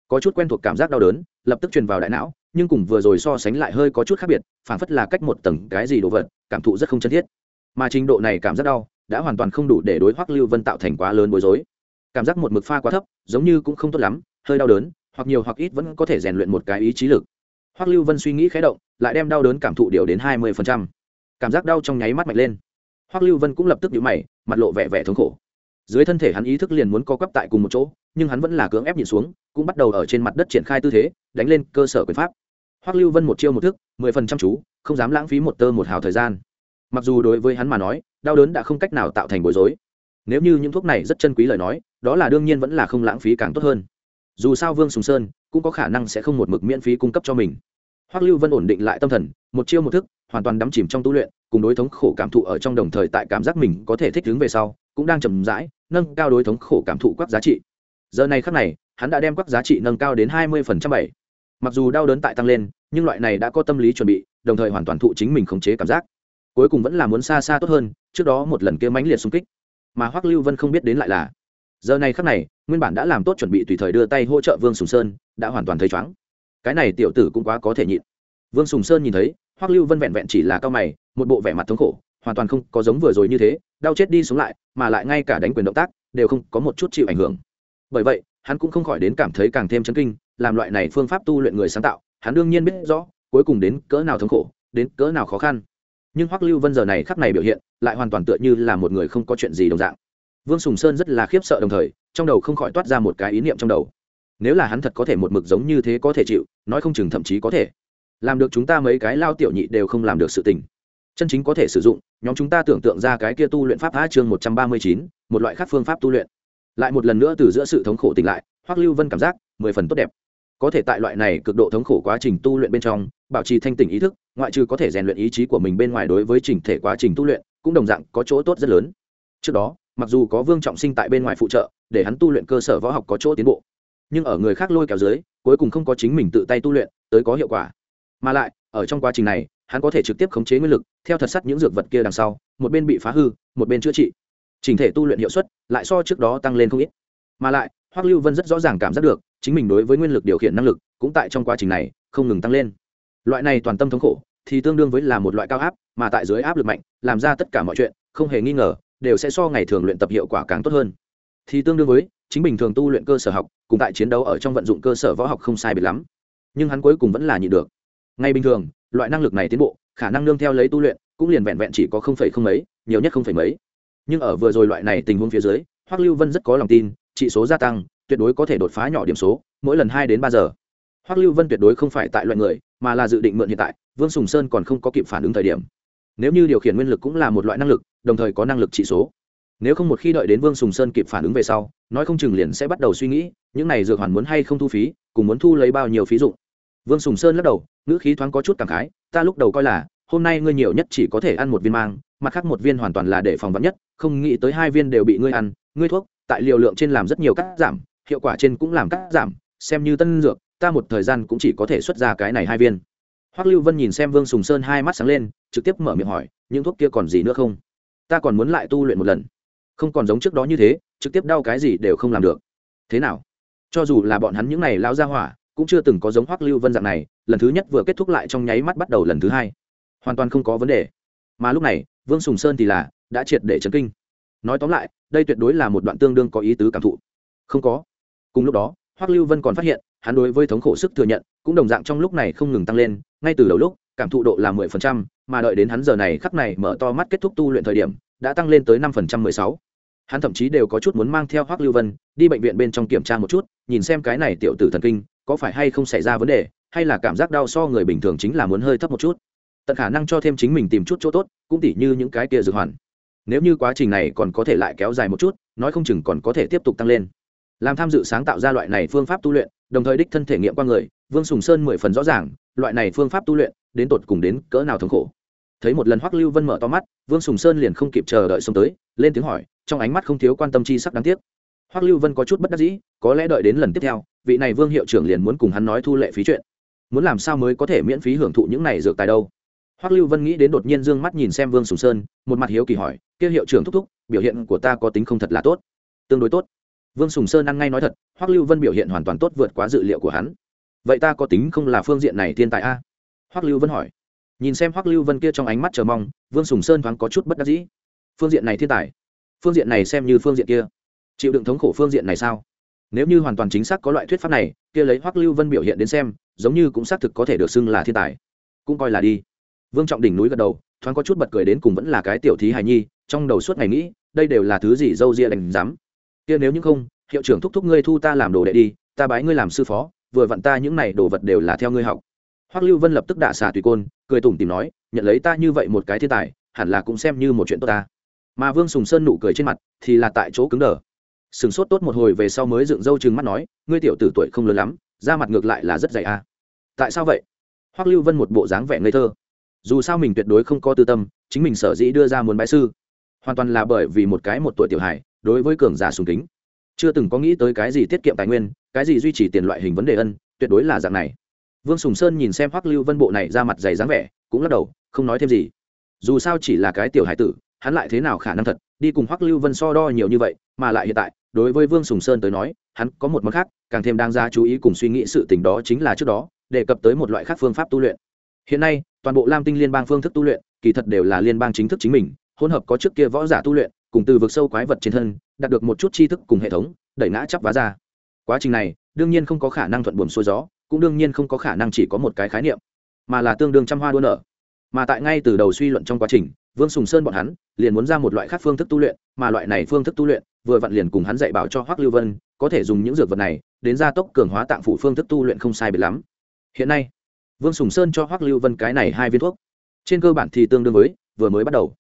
Có chút quen thuộc cảm giác đau đớn, lập tức truyền vào đại não nhưng cùng vừa rồi so sánh lại hơi có chút khác biệt phản phất là cách một tầng cái gì đồ vật, cảm thụ rất không chân thiết. Mà trình độ này cảm giác đau, đã hoàn toàn không đủ để đối hoắc lưu vân tạo thành quá lớn bối rối. Cảm giác một mực pha quá thấp, giống như cũng không tốt lắm, hơi đau đớn, hoặc nhiều hoặc ít vẫn có thể rèn luyện một cái ý chí lực. Hoắc lưu vân suy nghĩ khé động, lại đem đau đớn cảm thụ điều đến hai mươi cảm giác đau trong nháy mắt mạnh lên. Hoắc lưu vân cũng lập tức nhũ mày, mặt lộ vẻ vẻ thống khổ. Dưới thân thể hắn ý thức liền muốn co quắp tại cùng một chỗ, nhưng hắn vẫn là cưỡng ép nhìn xuống, cũng bắt đầu ở trên mặt đất triển khai tư thế, đánh lên cơ sở quyền pháp hoắc lưu vân một chiêu một thức, mười phần trăm chú, không dám lãng phí một tơ một hào thời gian. Mặc dù đối với hắn mà nói, đau đớn đã không cách nào tạo thành bối rối. Nếu như những thuốc này rất chân quý lời nói, đó là đương nhiên vẫn là không lãng phí càng tốt hơn. Dù sao vương sùng sơn cũng có khả năng sẽ không một mực miễn phí cung cấp cho mình. Hoắc lưu vân ổn định lại tâm thần, một chiêu một thức, hoàn toàn đắm chìm trong tu luyện, cùng đối thống khổ cảm thụ ở trong đồng thời tại cảm giác mình có thể thích ứng về sau, cũng đang chậm rãi nâng cao đối thống khổ cảm thụ quắc giá trị. Giờ này khắc này, hắn đã đem quắc giá trị nâng cao đến hai mươi bảy mặc dù đau đớn tại tăng lên, nhưng loại này đã có tâm lý chuẩn bị, đồng thời hoàn toàn thụ chính mình khống chế cảm giác. Cuối cùng vẫn là muốn xa xa tốt hơn, trước đó một lần kia mãnh liệt xung kích. Mà hoắc lưu vân không biết đến lại là, giờ này khắc này, nguyên bản đã làm tốt chuẩn bị tùy thời đưa tay hỗ trợ vương sùng sơn, đã hoàn toàn thấy chóng cái này tiểu tử cũng quá có thể nhịn. Vương sùng sơn nhìn thấy, hoắc lưu vân vẹn vẹn chỉ là cao mày, một bộ vẻ mặt thống khổ, hoàn toàn không có giống vừa rồi như thế, đau chết đi xuống lại, mà lại ngay cả đánh quyền động tác, đều không có một chút chịu ảnh hưởng. Bởi vậy, hắn cũng không khỏi đến cảm thấy càng thêm chấn kinh làm loại này phương pháp tu luyện người sáng tạo, hắn đương nhiên biết rõ, cuối cùng đến cỡ nào thống khổ, đến cỡ nào khó khăn. Nhưng hoắc lưu vân giờ này khắc này biểu hiện, lại hoàn toàn tựa như là một người không có chuyện gì đồng dạng. Vương sùng sơn rất là khiếp sợ đồng thời, trong đầu không khỏi toát ra một cái ý niệm trong đầu. Nếu là hắn thật có thể một mực giống như thế có thể chịu, nói không chừng thậm chí có thể. Làm được chúng ta mấy cái lao tiểu nhị đều không làm được sự tình. Chân chính có thể sử dụng, nhóm chúng ta tưởng tượng ra cái kia tu luyện pháp a chương một trăm ba mươi chín, một loại khác phương pháp tu luyện. Lại một lần nữa từ giữa sự thống khổ tỉnh lại, hoắc lưu vân cảm giác mười phần tốt đẹp có thể tại loại này cực độ thống khổ quá trình tu luyện bên trong, bảo trì thanh tỉnh ý thức, ngoại trừ có thể rèn luyện ý chí của mình bên ngoài đối với trình thể quá trình tu luyện, cũng đồng dạng có chỗ tốt rất lớn. Trước đó, mặc dù có vương trọng sinh tại bên ngoài phụ trợ, để hắn tu luyện cơ sở võ học có chỗ tiến bộ, nhưng ở người khác lôi kéo dưới, cuối cùng không có chính mình tự tay tu luyện, tới có hiệu quả. Mà lại, ở trong quá trình này, hắn có thể trực tiếp khống chế nguyên lực, theo thật sắt những dược vật kia đằng sau, một bên bị phá hư, một bên chữa trị. Trình thể tu luyện hiệu suất lại so trước đó tăng lên không ít. Mà lại, hoắc lưu vân rất rõ ràng cảm giác được chính mình đối với nguyên lực điều khiển năng lực cũng tại trong quá trình này không ngừng tăng lên. Loại này toàn tâm thống khổ thì tương đương với là một loại cao áp, mà tại dưới áp lực mạnh, làm ra tất cả mọi chuyện, không hề nghi ngờ, đều sẽ so ngày thường luyện tập hiệu quả càng tốt hơn. Thì tương đương với, chính bình thường tu luyện cơ sở học, cùng tại chiến đấu ở trong vận dụng cơ sở võ học không sai biệt lắm. Nhưng hắn cuối cùng vẫn là nhịn được. Ngay bình thường, loại năng lực này tiến bộ, khả năng nương theo lấy tu luyện, cũng liền vẹn vẹn chỉ có không phẩy không mấy, nhiều nhất không phẩy mấy. Nhưng ở vừa rồi loại này tình huống phía dưới, hoắc lưu vân rất có lòng tin, chỉ số gia tăng tuyệt đối có thể đột phá nhỏ điểm số, mỗi lần hai đến ba giờ. Hoắc lưu vân tuyệt đối không phải tại loại người, mà là dự định mượn hiện tại, vương sùng sơn còn không có kịp phản ứng thời điểm. Nếu như điều khiển nguyên lực cũng là một loại năng lực, đồng thời có năng lực trị số. Nếu không một khi đợi đến vương sùng sơn kịp phản ứng về sau, nói không chừng liền sẽ bắt đầu suy nghĩ, những này dược hoàn muốn hay không thu phí, cùng muốn thu lấy bao nhiêu phí dụng. Vương sùng sơn lắc đầu, ngữ khí thoáng có chút cảm khái, ta lúc đầu coi là, hôm nay ngươi nhiều nhất chỉ có thể ăn một viên mang, mặt khác một viên hoàn toàn là để phòng vắn nhất, không nghĩ tới hai viên đều bị ngươi ăn, ngươi thuốc, tại liều lượng trên làm rất nhiều cắt giảm hiệu quả trên cũng làm cắt giảm, xem như tân dược, ta một thời gian cũng chỉ có thể xuất ra cái này hai viên. Hoắc lưu vân nhìn xem vương sùng sơn hai mắt sáng lên, trực tiếp mở miệng hỏi, những thuốc kia còn gì nữa không? Ta còn muốn lại tu luyện một lần. Không còn giống trước đó như thế, trực tiếp đau cái gì đều không làm được. Thế nào? Cho dù là bọn hắn những này lao ra hỏa, cũng chưa từng có giống hoắc lưu vân dạng này, lần thứ nhất vừa kết thúc lại trong nháy mắt bắt đầu lần thứ hai. Hoàn toàn không có vấn đề. Mà lúc này, vương sùng sơn thì là đã triệt để chấn kinh. Nói tóm lại, đây tuyệt đối là một đoạn tương đương có ý tứ cảm thụ. Không có cùng lúc đó, hoắc lưu vân còn phát hiện, hắn đối với thống khổ sức thừa nhận cũng đồng dạng trong lúc này không ngừng tăng lên, ngay từ đầu lúc, cảm thụ độ là mười phần trăm, mà đợi đến hắn giờ này khắc này mở to mắt kết thúc tu luyện thời điểm, đã tăng lên tới năm phần trăm mười sáu. Hắn thậm chí đều có chút muốn mang theo hoắc lưu vân, đi bệnh viện bên trong kiểm tra một chút, nhìn xem cái này tiểu tử thần kinh, có phải hay không xảy ra vấn đề, hay là cảm giác đau so người bình thường chính là muốn hơi thấp một chút. Tận khả năng cho thêm chính mình tìm chút chỗ tốt, cũng tỉ như những cái kia dược hoàn. Nếu như quá trình này còn có thể lại kéo dài một chút, nói không chừng còn có thể tiếp tục tăng lên làm tham dự sáng tạo ra loại này phương pháp tu luyện, đồng thời đích thân thể nghiệm qua người, vương sùng sơn mười phần rõ ràng, loại này phương pháp tu luyện, đến tột cùng đến cỡ nào thống khổ. Thấy một lần hoắc lưu vân mở to mắt, vương sùng sơn liền không kịp chờ đợi xông tới, lên tiếng hỏi, trong ánh mắt không thiếu quan tâm chi sắc đáng tiếc. Hoắc lưu vân có chút bất đắc dĩ, có lẽ đợi đến lần tiếp theo, vị này vương hiệu trưởng liền muốn cùng hắn nói thu lệ phí chuyện. Muốn làm sao mới có thể miễn phí hưởng thụ những này dược tài đâu? Hoắc lưu vân nghĩ đến đột nhiên dương mắt nhìn xem vương sùng sơn, một mặt hiếu kỳ hỏi kia hiệu trưởng thúc thúc, biểu hiện của ta có tính không thật là tốt? Tương đối tốt vương sùng sơn ăn ngay nói thật, hoắc lưu vân biểu hiện hoàn toàn tốt vượt quá dự liệu của hắn. Vậy ta có tính không là phương diện này thiên tài a? Hoắc lưu vân hỏi. Nhìn xem hoắc lưu vân kia trong ánh mắt chờ mong, vương sùng sơn thoáng có chút bất đắc dĩ. Phương diện này thiên tài? Phương diện này xem như phương diện kia. Chịu đựng thống khổ phương diện này sao? Nếu như hoàn toàn chính xác có loại thuyết pháp này, kia lấy hoắc lưu vân biểu hiện đến xem, giống như cũng xác thực có thể được xưng là thiên tài. Cũng coi là đi. Vương trọng đỉnh núi gật đầu, thoáng có chút bật cười đến cùng vẫn là cái tiểu thí hài nhi, trong đầu suốt ngày nghĩ, đây đều là thứ gì dâu ria đành dám kia nếu như không, hiệu trưởng thúc thúc ngươi thu ta làm đồ đệ đi, ta bái ngươi làm sư phó, vừa vặn ta những này đồ vật đều là theo ngươi học. Hoắc lưu vân lập tức đạ xà tùy côn, cười tủm tìm nói, nhận lấy ta như vậy một cái thiên tài, hẳn là cũng xem như một chuyện tốt ta. Mà vương sùng sơn nụ cười trên mặt, thì là tại chỗ cứng đờ. Sừng sốt tốt một hồi về sau mới dựng râu chừng mắt nói, ngươi tiểu tử tuổi không lớn lắm, da mặt ngược lại là rất dày a tại sao vậy? Hoắc lưu vân một bộ dáng vẻ ngây thơ. Dù sao mình tuyệt đối không có tư tâm, chính mình sở dĩ đưa ra muốn bãi sư. Hoàn toàn là bởi vì một cái một tuổi tiểu hải đối với cường giả sùng kính. Chưa từng có nghĩ tới cái gì tiết kiệm tài nguyên, cái gì duy trì tiền loại hình vấn đề ân, tuyệt đối là dạng này. Vương sùng sơn nhìn xem hoắc lưu vân bộ này ra mặt dày dáng vẻ, cũng lắc đầu, không nói thêm gì. Dù sao chỉ là cái tiểu hải tử, hắn lại thế nào khả năng thật, đi cùng hoắc lưu vân so đo nhiều như vậy, mà lại hiện tại, đối với vương sùng sơn tới nói, hắn có một món khác, càng thêm đang ra chú ý cùng suy nghĩ sự tình đó chính là trước đó, đề cập tới một loại khác phương pháp tu luyện. Hiện nay, toàn bộ lam tinh liên bang phương thức tu luyện, kỳ thật đều là liên bang chính thức chính mình, hỗn hợp có trước kia võ giả tu luyện cùng từ vực sâu quái vật trên thân, đạt được một chút tri thức cùng hệ thống, đẩy ngã chắp vá ra. Quá trình này, đương nhiên không có khả năng thuận buồm xuôi gió, cũng đương nhiên không có khả năng chỉ có một cái khái niệm, mà là tương đương trăm hoa đua nở. Mà tại ngay từ đầu suy luận trong quá trình, vương sùng sơn bọn hắn liền muốn ra một loại khác phương thức tu luyện, mà loại này phương thức tu luyện, vừa vặn liền cùng hắn dạy bảo cho hoác lưu vân, có thể dùng những dược vật này, đến gia tốc cường hóa tạng phủ phương thức tu luyện không sai biệt lắm. Hiện nay, vương sùng sơn cho hoác lưu vân cái này hai viên thuốc. Trên cơ bản thì tương đương với vừa mới bắt đầu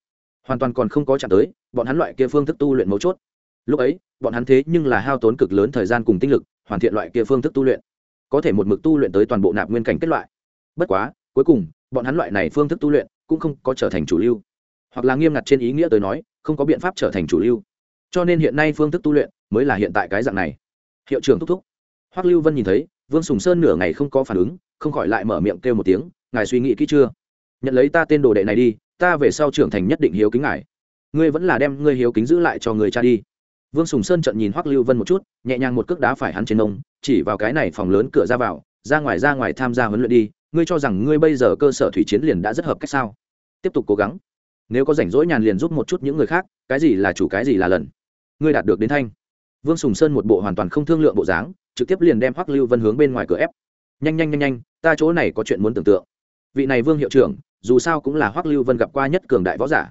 hoàn toàn còn không có chạm tới, bọn hắn loại kia phương thức tu luyện mấu chốt. Lúc ấy, bọn hắn thế nhưng là hao tốn cực lớn thời gian cùng tinh lực, hoàn thiện loại kia phương thức tu luyện. Có thể một mực tu luyện tới toàn bộ nạp nguyên cảnh kết loại. Bất quá, cuối cùng, bọn hắn loại này phương thức tu luyện cũng không có trở thành chủ lưu. Hoặc là nghiêm ngặt trên ý nghĩa tới nói, không có biện pháp trở thành chủ lưu. Cho nên hiện nay phương thức tu luyện mới là hiện tại cái dạng này. Hiệu trưởng thúc thúc. Hoắc lưu vân nhìn thấy, vương sùng sơn nửa ngày không có phản ứng, không khỏi lại mở miệng kêu một tiếng, ngài suy nghĩ kỹ chưa? Nhận lấy ta tên đồ đệ này đi ta về sau trưởng thành nhất định hiếu kính ngài. Ngươi vẫn là đem ngươi hiếu kính giữ lại cho người cha đi. Vương sùng sơn trận nhìn hoắc lưu vân một chút, nhẹ nhàng một cước đá phải hắn trên nông chỉ vào cái này phòng lớn cửa ra vào, ra ngoài ra ngoài tham gia huấn luyện đi, ngươi cho rằng ngươi bây giờ cơ sở thủy chiến liền đã rất hợp cách sao? Tiếp tục cố gắng. Nếu có rảnh rỗi nhàn liền giúp một chút những người khác, cái gì là chủ, cái gì là lần. Ngươi đạt được đến thanh. Vương sùng sơn một bộ hoàn toàn không thương lượng bộ dáng, trực tiếp liền đem hoắc lưu vân hướng bên ngoài cửa ép. Nhanh nhanh nhanh nhanh, ta chỗ này có chuyện muốn tưởng tượng. Vị này vương hiệu trưởng dù sao cũng là hoắc lưu vân gặp qua nhất cường đại võ giả.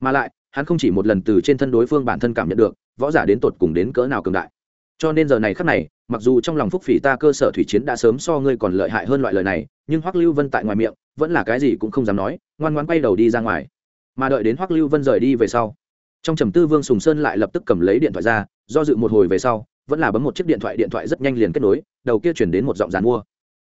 Mà lại, hắn không chỉ một lần từ trên thân đối phương bản thân cảm nhận được, võ giả đến tột cùng đến cỡ nào cường đại. Cho nên giờ này khắc này, mặc dù trong lòng phúc phỉ ta cơ sở thủy chiến đã sớm so ngươi còn lợi hại hơn loại lời này, nhưng hoắc lưu vân tại ngoài miệng, vẫn là cái gì cũng không dám nói, ngoan ngoan quay đầu đi ra ngoài. Mà đợi đến hoắc lưu vân rời đi về sau, trong trầm tư vương sùng sơn lại lập tức cầm lấy điện thoại ra, do dự một hồi về sau, vẫn là bấm một chiếc điện thoại điện thoại rất nhanh liền kết nối, đầu kia chuyển đến một giọng dàn mua.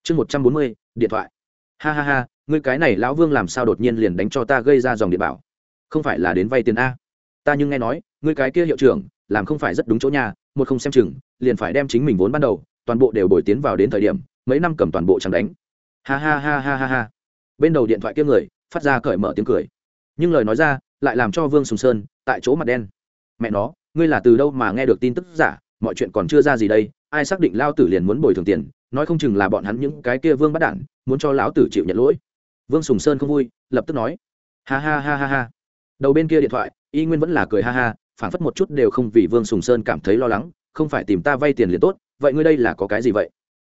Chương một trăm bốn mươi, điện thoại. Ha ha ha ngươi cái này lão vương làm sao đột nhiên liền đánh cho ta gây ra dòng điện bảo? Không phải là đến vay tiền a? Ta nhưng nghe nói, ngươi cái kia hiệu trưởng, làm không phải rất đúng chỗ nhà một không xem chừng, liền phải đem chính mình vốn ban đầu, toàn bộ đều bồi tiến vào đến thời điểm, mấy năm cầm toàn bộ chẳng đánh. Ha ha ha ha ha ha. Bên đầu điện thoại kia người, phát ra cởi mở tiếng cười. Nhưng lời nói ra, lại làm cho vương sùng sơn, tại chỗ mặt đen. Mẹ nó, ngươi là từ đâu mà nghe được tin tức giả, mọi chuyện còn chưa ra gì đây, ai xác định lao tử liền muốn bồi thường tiền, nói không chừng là bọn hắn những cái kia vương bắt đản, muốn cho lão tử chịu nhận lỗi vương sùng sơn không vui, lập tức nói, ha ha ha ha ha. Đầu bên kia điện thoại, y nguyên vẫn là cười ha ha phản phất một chút đều không vì vương sùng sơn cảm thấy lo lắng, không phải tìm ta vay tiền liền tốt, vậy ngươi đây là có cái gì vậy?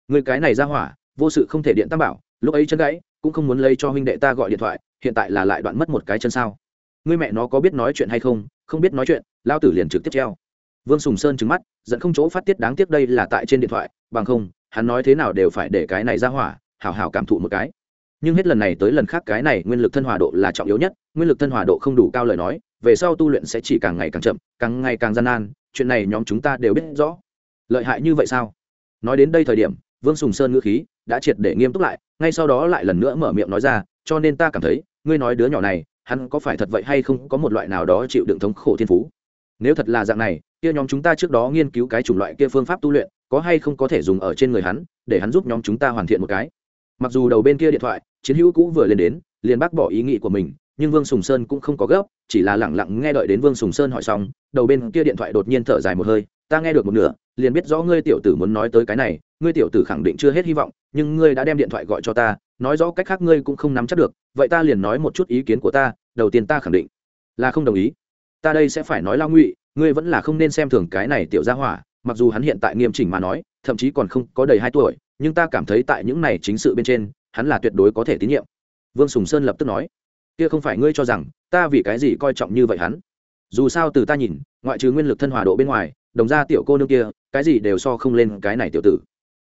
Ngươi cái này ra hỏa, vô sự không thể điện tam bảo, lúc ấy chân gãy, cũng không muốn lấy cho huynh đệ ta gọi điện thoại, hiện tại là lại đoạn mất một cái chân sao. Ngươi mẹ nó có biết nói chuyện hay không không biết nói chuyện, lao tử liền trực tiếp treo. Vương sùng sơn trứng mắt dẫn không chỗ phát tiết đáng tiếc đây là tại trên điện thoại, bằng không, hắn nói thế nào đều phải để cái này ra hỏa, hảo hảo cảm thụ một cái nhưng hết lần này tới lần khác cái này nguyên lực thân hòa độ là trọng yếu nhất, nguyên lực thân hòa độ không đủ cao lời nói, về sau tu luyện sẽ chỉ càng ngày càng chậm, càng ngày càng gian nan, chuyện này nhóm chúng ta đều biết rõ. Lợi hại như vậy sao? Nói đến đây thời điểm, vương sùng sơn ngữ khí đã triệt để nghiêm túc lại, ngay sau đó lại lần nữa mở miệng nói ra, cho nên ta cảm thấy, ngươi nói đứa nhỏ này, hắn có phải thật vậy hay không có một loại nào đó chịu đựng thống khổ thiên phú? Nếu thật là dạng này, kia nhóm chúng ta trước đó nghiên cứu cái chủng loại kia phương pháp tu luyện, có hay không có thể dùng ở trên người hắn, để hắn giúp nhóm chúng ta hoàn thiện một cái? Mặc dù đầu bên kia điện thoại, chiến hữu cũ vừa lên đến, liền bác bỏ ý nghĩ của mình, nhưng vương sùng sơn cũng không có gấp, chỉ là lẳng lặng nghe đợi đến vương sùng sơn hỏi xong, đầu bên kia điện thoại đột nhiên thở dài một hơi, ta nghe được một nửa, liền biết rõ ngươi tiểu tử muốn nói tới cái này, ngươi tiểu tử khẳng định chưa hết hy vọng, nhưng ngươi đã đem điện thoại gọi cho ta, nói rõ cách khác ngươi cũng không nắm chắc được, vậy ta liền nói một chút ý kiến của ta, đầu tiên ta khẳng định là không đồng ý. Ta đây sẽ phải nói lao ngụy, ngươi vẫn là không nên xem thường cái này tiểu gia hỏa, mặc dù hắn hiện tại nghiêm chỉnh mà nói, thậm chí còn không có đầy hai tuổi nhưng ta cảm thấy tại những này chính sự bên trên, hắn là tuyệt đối có thể tín nhiệm. Vương sùng sơn lập tức nói, kia không phải ngươi cho rằng, ta vì cái gì coi trọng như vậy hắn? Dù sao từ ta nhìn, ngoại trừ nguyên lực thân hòa độ bên ngoài, đồng ra tiểu cô nương kia, cái gì đều so không lên cái này tiểu tử.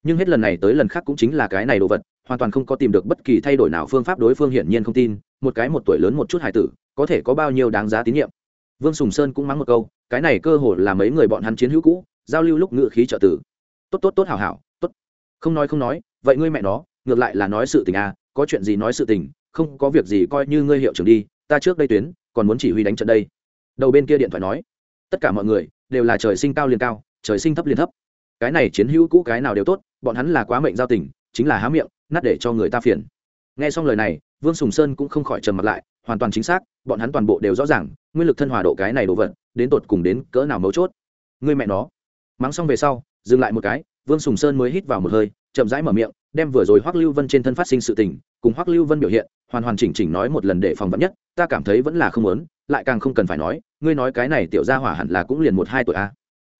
Nhưng hết lần này tới lần khác cũng chính là cái này đồ vật, hoàn toàn không có tìm được bất kỳ thay đổi nào phương pháp đối phương hiển nhiên không tin, một cái một tuổi lớn một chút hải tử, có thể có bao nhiêu đáng giá tín nhiệm. Vương sùng sơn cũng mắng một câu, cái này cơ hội là mấy người bọn hắn chiến hữu cũ, giao lưu lúc ngự khí trợ tử. Tốt tốt tốt hảo hảo không nói không nói, vậy ngươi mẹ nó, ngược lại là nói sự tình à có chuyện gì nói sự tình, không có việc gì coi như ngươi hiệu trưởng đi, ta trước đây tuyến, còn muốn chỉ huy đánh trận đây. Đầu bên kia điện thoại nói, tất cả mọi người, đều là trời sinh cao liền cao, trời sinh thấp liền thấp. Cái này chiến hữu cũ cái nào đều tốt, bọn hắn là quá mệnh giao tình, chính là há miệng, nát để cho người ta phiền. Nghe xong lời này, vương sùng sơn cũng không khỏi trầm mặt lại, hoàn toàn chính xác, bọn hắn toàn bộ đều rõ ràng, nguyên lực thân hòa độ cái này đồ vật, đến tột cùng đến cỡ nào mấu chốt. Người mẹ nó. Mắng xong về sau, dừng lại một cái vương sùng sơn mới hít vào một hơi, chậm rãi mở miệng, đem vừa rồi hoắc lưu vân trên thân phát sinh sự tình, cùng hoắc lưu vân biểu hiện, hoàn hoàn chỉnh chỉnh nói một lần để phòng vắn nhất, ta cảm thấy vẫn là không muốn, lại càng không cần phải nói, ngươi nói cái này tiểu gia hỏa hẳn là cũng liền một hai tuổi a.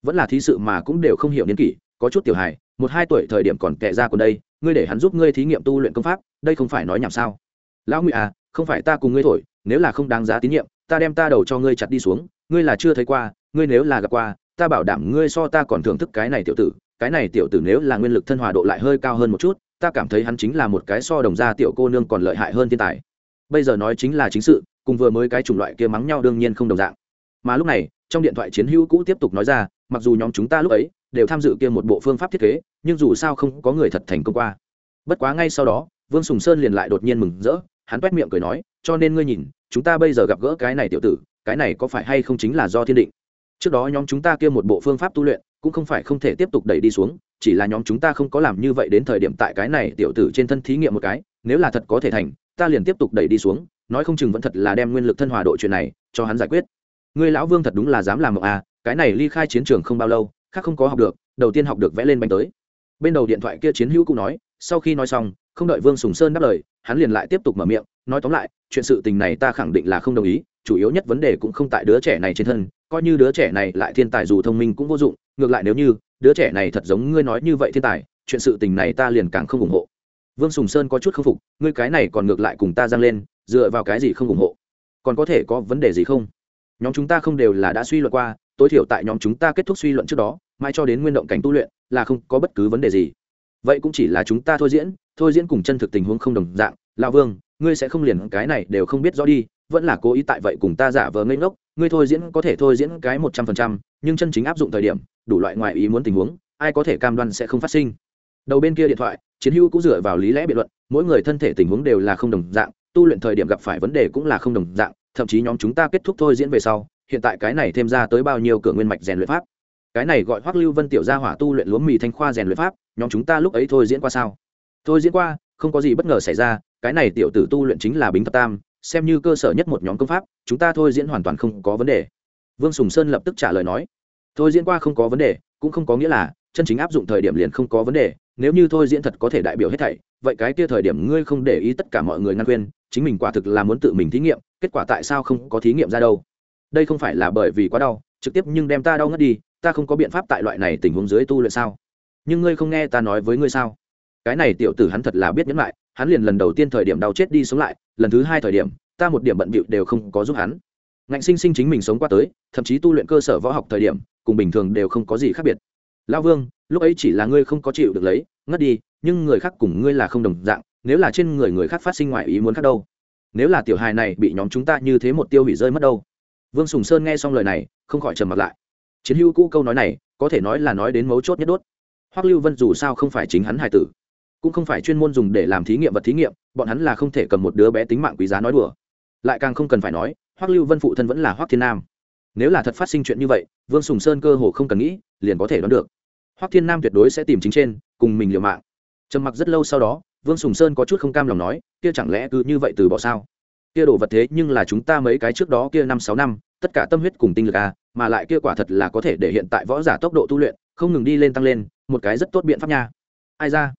Vẫn là thí sự mà cũng đều không hiểu niên kỷ, có chút tiểu hài, một hai tuổi thời điểm còn kệ ra còn đây, ngươi để hắn giúp ngươi thí nghiệm tu luyện công pháp, đây không phải nói nhảm sao? Lão ngụy à không phải ta cùng ngươi thổi, nếu là không đáng giá tín nhiệm, ta đem ta đầu cho ngươi chặt đi xuống, ngươi là chưa thấy qua, ngươi nếu là gặp qua, ta bảo đảm ngươi so ta còn thưởng thức cái này tiểu tử cái này tiểu tử nếu là nguyên lực thân hòa độ lại hơi cao hơn một chút, ta cảm thấy hắn chính là một cái so đồng gia tiểu cô nương còn lợi hại hơn thiên tài. Bây giờ nói chính là chính sự, cùng vừa mới cái chủng loại kia mắng nhau đương nhiên không đồng dạng. Mà lúc này, trong điện thoại chiến hữu cũ tiếp tục nói ra, mặc dù nhóm chúng ta lúc ấy đều tham dự kia một bộ phương pháp thiết kế, nhưng dù sao không có người thật thành công qua. Bất quá ngay sau đó, vương sùng sơn liền lại đột nhiên mừng rỡ, hắn quét miệng cười nói, cho nên ngươi nhìn, chúng ta bây giờ gặp gỡ cái này tiểu tử, cái này có phải hay không chính là do thiên định? Trước đó nhóm chúng ta kia một bộ phương pháp tu luyện cũng không phải không thể tiếp tục đẩy đi xuống, chỉ là nhóm chúng ta không có làm như vậy đến thời điểm tại cái này tiểu tử trên thân thí nghiệm một cái, nếu là thật có thể thành, ta liền tiếp tục đẩy đi xuống, nói không chừng vẫn thật là đem nguyên lực thân hòa độ chuyện này cho hắn giải quyết. Ngươi lão vương thật đúng là dám làm mộng à cái này ly khai chiến trường không bao lâu, khác không có học được, đầu tiên học được vẽ lên bánh tới. Bên đầu điện thoại kia chiến hữu cũng nói, sau khi nói xong, không đợi vương sùng sơn đáp lời, hắn liền lại tiếp tục mở miệng, nói tóm lại, chuyện sự tình này ta khẳng định là không đồng ý, chủ yếu nhất vấn đề cũng không tại đứa trẻ này trên thân coi như đứa trẻ này lại thiên tài dù thông minh cũng vô dụng, ngược lại nếu như đứa trẻ này thật giống ngươi nói như vậy thiên tài, chuyện sự tình này ta liền càng không ủng hộ. Vương sùng sơn có chút k phục, ngươi cái này còn ngược lại cùng ta giang lên, dựa vào cái gì không ủng hộ? Còn có thể có vấn đề gì không? Nhóm chúng ta không đều là đã suy luận qua, tối thiểu tại nhóm chúng ta kết thúc suy luận trước đó, mãi cho đến nguyên động cảnh tu luyện, là không có bất cứ vấn đề gì. Vậy cũng chỉ là chúng ta thôi diễn thôi diễn cùng chân thực tình huống không đồng dạng. Lão vương, ngươi sẽ không liền cái này đều không biết rõ đi, vẫn là cố ý tại vậy cùng ta giả vờ ngây ngốc ngươi thôi diễn có thể thôi diễn cái một trăm phần trăm, nhưng chân chính áp dụng thời điểm, đủ loại ngoại ý muốn tình huống, ai có thể cam đoan sẽ không phát sinh. Đầu bên kia điện thoại, chiến hữu cũng dựa vào lý lẽ biện luận, mỗi người thân thể tình huống đều là không đồng dạng, tu luyện thời điểm gặp phải vấn đề cũng là không đồng dạng, thậm chí nhóm chúng ta kết thúc thôi diễn về sau, hiện tại cái này thêm ra tới bao nhiêu cửa nguyên mạch rèn luyện pháp? Cái này gọi hoắc lưu vân tiểu gia hỏa tu luyện lúa mì thanh khoa rèn luyện pháp, nhóm chúng ta lúc ấy thôi diễn qua sao? Thôi diễn qua, không có gì bất ngờ xảy ra, cái này tiểu tử tu luyện chính là bính thập tam xem như cơ sở nhất một nhóm công pháp, chúng ta thôi diễn hoàn toàn không có vấn đề. Vương sùng sơn lập tức trả lời nói, thôi diễn qua không có vấn đề, cũng không có nghĩa là chân chính áp dụng thời điểm liền không có vấn đề, nếu như thôi diễn thật có thể đại biểu hết thảy, vậy cái kia thời điểm ngươi không để ý tất cả mọi người ngăn khuyên chính mình quả thực là muốn tự mình thí nghiệm, kết quả tại sao không có thí nghiệm ra đâu? Đây không phải là bởi vì quá đau, trực tiếp nhưng đem ta đau ngất đi, ta không có biện pháp tại loại này tình huống dưới tu luyện sao? Nhưng ngươi không nghe ta nói với ngươi sao? Cái này tiểu tử hắn thật là biết nhẫn lại, hắn liền lần đầu tiên thời điểm đau chết đi sống lại, lần thứ hai thời điểm, ta một điểm bận bịu đều không có giúp hắn. Ngạnh sinh sinh chính mình sống qua tới, thậm chí tu luyện cơ sở võ học thời điểm, cùng bình thường đều không có gì khác biệt. Lao vương, lúc ấy chỉ là ngươi không có chịu được lấy, ngất đi, nhưng người khác cùng ngươi là không đồng dạng, nếu là trên người người khác phát sinh ngoài ý muốn khác đâu? Nếu là tiểu hài này bị nhóm chúng ta như thế một tiêu hủy rơi mất đâu? Vương sùng sơn nghe xong lời này, không khỏi trầm mặt lại. Chiến hữu cũ câu nói này, có thể nói là nói đến mấu chốt nhất đốt. Hoắc lưu vân dù sao không phải chính hắn hài tử cũng không phải chuyên môn dùng để làm thí nghiệm vật thí nghiệm, bọn hắn là không thể cầm một đứa bé tính mạng quý giá nói đùa. Lại càng không cần phải nói, hoắc lưu vân phụ thân vẫn là hoắc thiên nam. Nếu là thật phát sinh chuyện như vậy, vương sùng sơn cơ hồ không cần nghĩ, liền có thể đoán được. Hoắc thiên nam tuyệt đối sẽ tìm chính trên, cùng mình liều mạng. Trầm mặc rất lâu sau đó, vương sùng sơn có chút không cam lòng nói, kia chẳng lẽ cứ như vậy từ bỏ sao? Kia đồ vật thế nhưng là chúng ta mấy cái trước đó kia năm sáu năm, tất cả tâm huyết cùng tinh lực à mà lại kia quả thật là có thể để hiện tại võ giả tốc độ tu luyện, không ngừng đi lên tăng lên, một cái rất tốt biện pháp nha. Ai ra?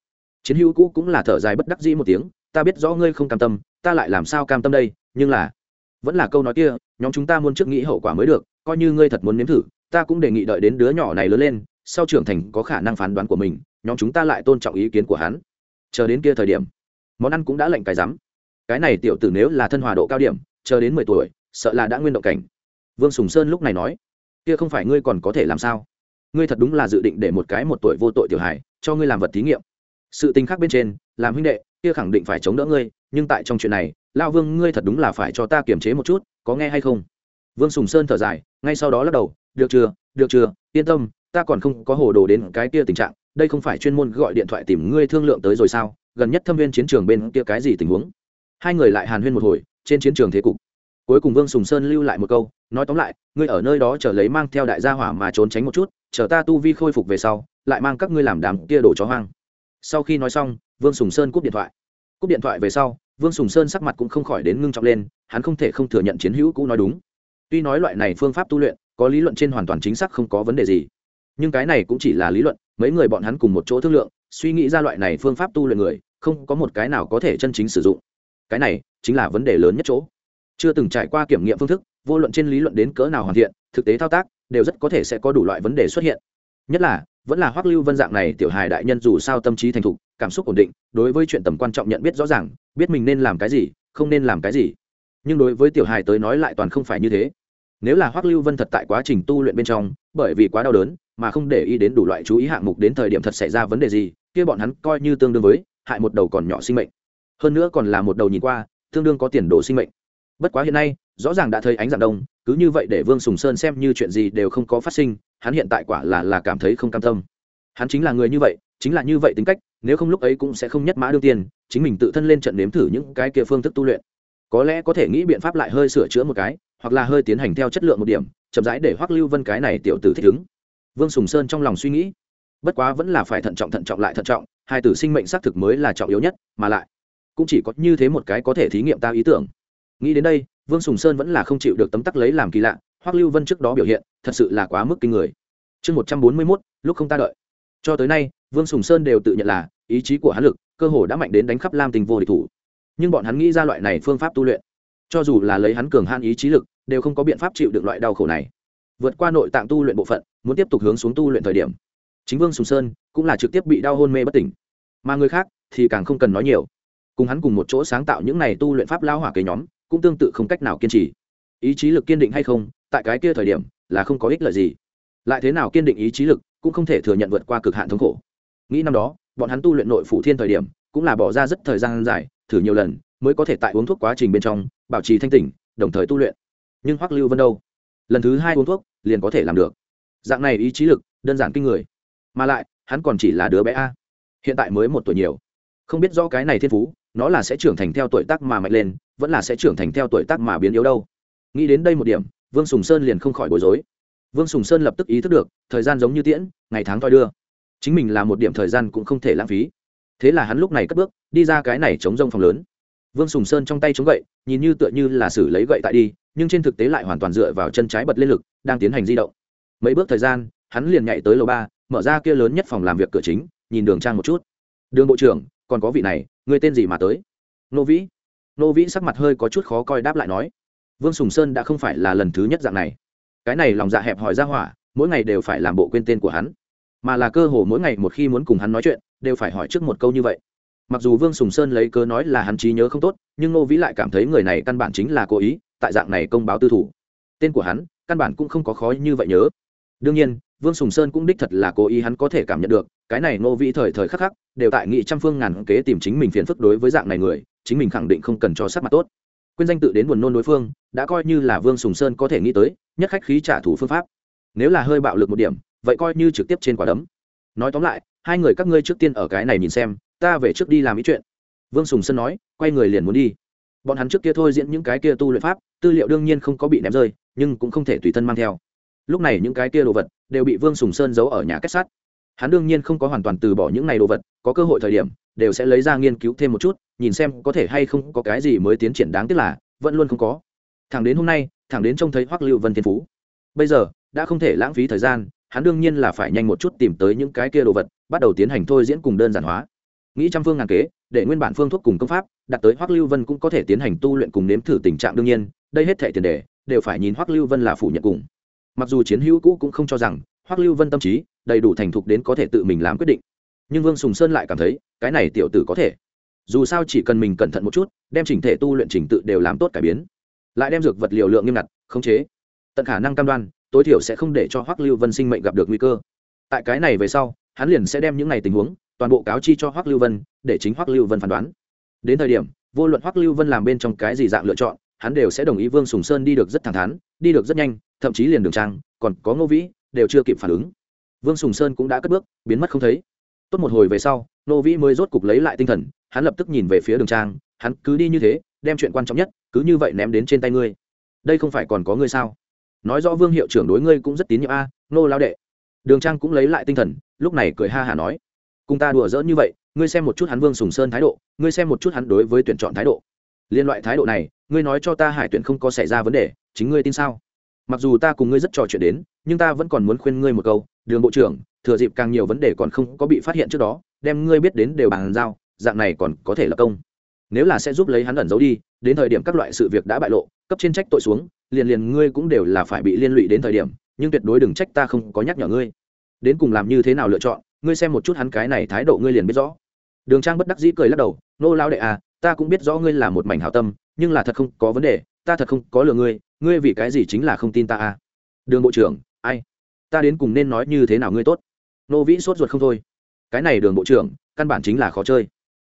Chiến hữu cũ cũng là thở dài bất đắc dĩ một tiếng, ta biết rõ ngươi không cam tâm, ta lại làm sao cam tâm đây, nhưng là, vẫn là câu nói kia, nhóm chúng ta muốn trước nghĩ hậu quả mới được, coi như ngươi thật muốn nếm thử, ta cũng đề nghị đợi đến đứa nhỏ này lớn lên, sau trưởng thành có khả năng phán đoán của mình, nhóm chúng ta lại tôn trọng ý kiến của hắn. Chờ đến kia thời điểm, món ăn cũng đã lệnh cái rắm. Cái này tiểu tử nếu là thân hòa độ cao điểm, chờ đến mười tuổi, sợ là đã nguyên động cảnh. Vương sùng sơn lúc này nói, kia không phải ngươi còn có thể làm sao? Ngươi thật đúng là dự định để một cái một tuổi vô tội tiểu hài, cho ngươi làm vật thí nghiệm sự tình khác bên trên, làm huynh đệ, kia khẳng định phải chống đỡ ngươi, nhưng tại trong chuyện này, lao vương ngươi thật đúng là phải cho ta kiềm chế một chút, có nghe hay không? Vương sùng sơn thở dài, ngay sau đó lắc đầu, được chưa được chưa, yên tâm, ta còn không có hồ đồ đến cái kia tình trạng, đây không phải chuyên môn gọi điện thoại tìm ngươi thương lượng tới rồi sao, gần nhất thâm viên chiến trường bên kia cái gì tình huống? Hai người lại hàn huyên một hồi, trên chiến trường thế cục. Cuối cùng vương sùng sơn lưu lại một câu, nói tóm lại, ngươi ở nơi đó chờ lấy mang theo đại gia hỏa mà trốn tránh một chút, chờ ta tu vi khôi phục về sau, lại mang các ngươi làm đám kia đổ chó hoang sau khi nói xong, vương sùng sơn cúp điện thoại. Cúp điện thoại về sau, vương sùng sơn sắc mặt cũng không khỏi đến ngưng trọng lên, hắn không thể không thừa nhận chiến hữu cũ nói đúng. Tuy nói loại này phương pháp tu luyện, có lý luận trên hoàn toàn chính xác không có vấn đề gì. Nhưng cái này cũng chỉ là lý luận, mấy người bọn hắn cùng một chỗ thương lượng, suy nghĩ ra loại này phương pháp tu luyện người, không có một cái nào có thể chân chính sử dụng. Cái này chính là vấn đề lớn nhất chỗ. Chưa từng trải qua kiểm nghiệm phương thức, vô luận trên lý luận đến cỡ nào hoàn thiện, thực tế thao tác, đều rất có thể sẽ có đủ loại vấn đề xuất hiện. Nhất là vẫn là hoắc lưu vân dạng này tiểu hài đại nhân dù sao tâm trí thành thục, cảm xúc ổn định, đối với chuyện tầm quan trọng nhận biết rõ ràng, biết mình nên làm cái gì, không nên làm cái gì. Nhưng đối với tiểu hài tới nói lại toàn không phải như thế. Nếu là hoắc lưu vân thật tại quá trình tu luyện bên trong, bởi vì quá đau đớn, mà không để ý đến đủ loại chú ý hạng mục đến thời điểm thật xảy ra vấn đề gì, kia bọn hắn coi như tương đương với hại một đầu còn nhỏ sinh mệnh. Hơn nữa còn là một đầu nhìn qua, tương đương có tiền đồ sinh mệnh. Bất quá hiện nay rõ ràng đã thấy ánh dạng đông, cứ như vậy để vương sùng sơn xem như chuyện gì đều không có phát sinh, hắn hiện tại quả là là cảm thấy không cam tâm. Hắn chính là người như vậy, chính là như vậy tính cách, nếu không lúc ấy cũng sẽ không nhất mã đương tiền, chính mình tự thân lên trận nếm thử những cái kia phương thức tu luyện. Có lẽ có thể nghĩ biện pháp lại hơi sửa chữa một cái, hoặc là hơi tiến hành theo chất lượng một điểm, chậm rãi để hoắc lưu vân cái này tiểu tử thích ứng. Vương sùng sơn trong lòng suy nghĩ, bất quá vẫn là phải thận trọng thận trọng lại thận trọng, hai tử sinh mệnh xác thực mới là trọng yếu nhất, mà lại cũng chỉ có như thế một cái có thể thí nghiệm ta ý tưởng. Nghĩ đến đây vương sùng sơn vẫn là không chịu được tấm tắc lấy làm kỳ lạ, hoắc lưu vân trước đó biểu hiện, thật sự là quá mức kinh người. Chương một trăm bốn mươi mốt, lúc không ta đợi. Cho tới nay, vương sùng sơn đều tự nhận là, ý chí của hắn lực, cơ hồ đã mạnh đến đánh khắp lam tình vô địch thủ. Nhưng bọn hắn nghĩ ra loại này phương pháp tu luyện, cho dù là lấy hắn cường han ý chí lực, đều không có biện pháp chịu được loại đau khổ này. Vượt qua nội tạng tu luyện bộ phận, muốn tiếp tục hướng xuống tu luyện thời điểm, chính vương sùng sơn cũng là trực tiếp bị đau hôn mê bất tỉnh. Mà người khác thì càng không cần nói nhiều. Cùng hắn cùng một chỗ sáng tạo những này tu luyện pháp lao hỏa kế nhóm cũng tương tự không cách nào kiên trì. Ý chí lực kiên định hay không, tại cái kia thời điểm, là không có ích lợi gì. Lại thế nào kiên định ý chí lực, cũng không thể thừa nhận vượt qua cực hạn thống khổ. Nghĩ năm đó, bọn hắn tu luyện nội phủ thiên thời điểm, cũng là bỏ ra rất thời gian dài, thử nhiều lần, mới có thể tại uống thuốc quá trình bên trong, bảo trì thanh tỉnh, đồng thời tu luyện. Nhưng hoắc lưu vân đâu? Lần thứ hai uống thuốc, liền có thể làm được. Dạng này ý chí lực, đơn giản kinh người. Mà lại, hắn còn chỉ là đứa bé a. Hiện tại mới một tuổi nhiều không biết do cái này thiên phú, nó là sẽ trưởng thành theo tuổi tác mà mạnh lên, vẫn là sẽ trưởng thành theo tuổi tác mà biến yếu đâu. Nghĩ đến đây một điểm, vương sùng sơn liền không khỏi bối rối. Vương sùng sơn lập tức ý thức được, thời gian giống như tiễn, ngày tháng thoi đưa. Chính mình là một điểm thời gian cũng không thể lãng phí. Thế là hắn lúc này cất bước, đi ra cái này chống rông phòng lớn. Vương sùng sơn trong tay chống gậy, nhìn như tựa như là xử lấy gậy tại đi, nhưng trên thực tế lại hoàn toàn dựa vào chân trái bật lên lực, đang tiến hành di động. Mấy bước thời gian, hắn liền nhảy tới lầu ba, mở ra kia lớn nhất phòng làm việc cửa chính, nhìn đường trang một chút. Đường bộ trưởng còn có vị này, người tên gì mà tới? Nô vĩ. Nô vĩ sắc mặt hơi có chút khó coi đáp lại nói, vương sùng sơn đã không phải là lần thứ nhất dạng này. Cái này lòng dạ hẹp hòi ra hỏa, mỗi ngày đều phải làm bộ quên tên của hắn. Mà là cơ hồ mỗi ngày một khi muốn cùng hắn nói chuyện, đều phải hỏi trước một câu như vậy. Mặc dù vương sùng sơn lấy cớ nói là hắn trí nhớ không tốt, nhưng nô vĩ lại cảm thấy người này căn bản chính là cố ý, tại dạng này công báo tư thủ. Tên của hắn, căn bản cũng không có khó như vậy nhớ. Đương nhiên, vương sùng sơn cũng đích thật là cố ý hắn có thể cảm nhận được cái này nô vĩ thời thời khắc khắc đều tại nghị trăm phương ngàn kế tìm chính mình phiền phức đối với dạng này người, chính mình khẳng định không cần cho sắc mặt tốt. Quyên danh tự đến buồn nôn đối phương, đã coi như là vương sùng sơn có thể nghĩ tới, nhất khách khí trả thù phương pháp. Nếu là hơi bạo lực một điểm, vậy coi như trực tiếp trên quả đấm. Nói tóm lại, hai người các ngươi trước tiên ở cái này nhìn xem, ta về trước đi làm ý chuyện. Vương sùng sơn nói, quay người liền muốn đi. Bọn hắn trước kia thôi diễn những cái kia tu luyện pháp, tư liệu đương nhiên không có bị ném rơi, nhưng cũng không thể tùy thân mang theo. Lúc này những cái kia đồ vật đều bị vương sùng sơn giấu ở nhà kết sắt hắn đương nhiên không có hoàn toàn từ bỏ những này đồ vật, có cơ hội thời điểm, đều sẽ lấy ra nghiên cứu thêm một chút, nhìn xem có thể hay không có cái gì mới tiến triển đáng tiếc là, vẫn luôn không có. Thẳng đến hôm nay, thẳng đến trông thấy hoắc lưu vân thiên phú. Bây giờ, đã không thể lãng phí thời gian, hắn đương nhiên là phải nhanh một chút tìm tới những cái kia đồ vật, bắt đầu tiến hành thôi diễn cùng đơn giản hóa. Nghĩ trăm phương ngàn kế, để nguyên bản phương thuốc cùng công pháp, đặt tới hoắc lưu vân cũng có thể tiến hành tu luyện cùng nếm thử tình trạng đương nhiên, đây hết thệ tiền đề, đều phải nhìn hoắc lưu vân là phủ nhận cùng. Mặc dù chiến hữu cũ cũng không cho rằng, hoắc lưu vân tâm trí đầy đủ thành thục đến có thể tự mình làm quyết định. Nhưng vương sùng sơn lại cảm thấy, cái này tiểu tử có thể. Dù sao chỉ cần mình cẩn thận một chút, đem chỉnh thể tu luyện trình tự đều làm tốt cải biến. Lại đem dược vật liều lượng nghiêm ngặt, khống chế. Tận khả năng cam đoan, tối thiểu sẽ không để cho hoắc lưu vân sinh mệnh gặp được nguy cơ. Tại cái này về sau, hắn liền sẽ đem những này tình huống, toàn bộ cáo chi cho hoắc lưu vân, để chính hoắc lưu vân phán đoán. Đến thời điểm, vô luận hoắc lưu vân làm bên trong cái gì dạng lựa chọn, hắn đều sẽ đồng ý vương sùng sơn đi được rất thẳng thắn, đi được rất nhanh, thậm chí liền đường trang, còn có ngô vĩ, đều chưa kịp phản ứng vương sùng sơn cũng đã cất bước, biến mất không thấy. Tốt một hồi về sau, Nô vĩ mới rốt cục lấy lại tinh thần, hắn lập tức nhìn về phía đường trang, hắn cứ đi như thế, đem chuyện quan trọng nhất, cứ như vậy ném đến trên tay ngươi. Đây không phải còn có ngươi sao? Nói rõ vương hiệu trưởng đối ngươi cũng rất tín nhiệm a, nô lao đệ. Đường trang cũng lấy lại tinh thần, lúc này cười ha hả nói. Cùng ta đùa giỡn như vậy, ngươi xem một chút hắn vương sùng sơn thái độ, ngươi xem một chút hắn đối với tuyển chọn thái độ. Liên loại thái độ này, ngươi nói cho ta hải tuyển không có xảy ra vấn đề, chính ngươi tin sao? Mặc dù ta cùng ngươi rất trò chuyện đến nhưng ta vẫn còn muốn khuyên ngươi một câu, đường bộ trưởng, thừa dịp càng nhiều vấn đề còn không có bị phát hiện trước đó, đem ngươi biết đến đều bàn giao, dạng này còn có thể là công. Nếu là sẽ giúp lấy hắn ẩn giấu đi, đến thời điểm các loại sự việc đã bại lộ, cấp trên trách tội xuống, liền liền ngươi cũng đều là phải bị liên lụy đến thời điểm, nhưng tuyệt đối đừng trách ta không có nhắc nhở ngươi. Đến cùng làm như thế nào lựa chọn, ngươi xem một chút hắn cái này thái độ ngươi liền biết rõ. Đường trang bất đắc dĩ cười lắc đầu, nô lao đệ à ta cũng biết rõ ngươi là một mảnh hảo tâm, nhưng là thật không có vấn đề, ta thật không có lừa ngươi ngươi vì cái gì chính là không tin ta à? Đường bộ trưởng ai? Ta đến cùng nên nói như thế nào ngươi tốt? Nô vĩ sốt ruột không thôi. Cái này đường bộ trưởng, căn bản chính là khó chơi.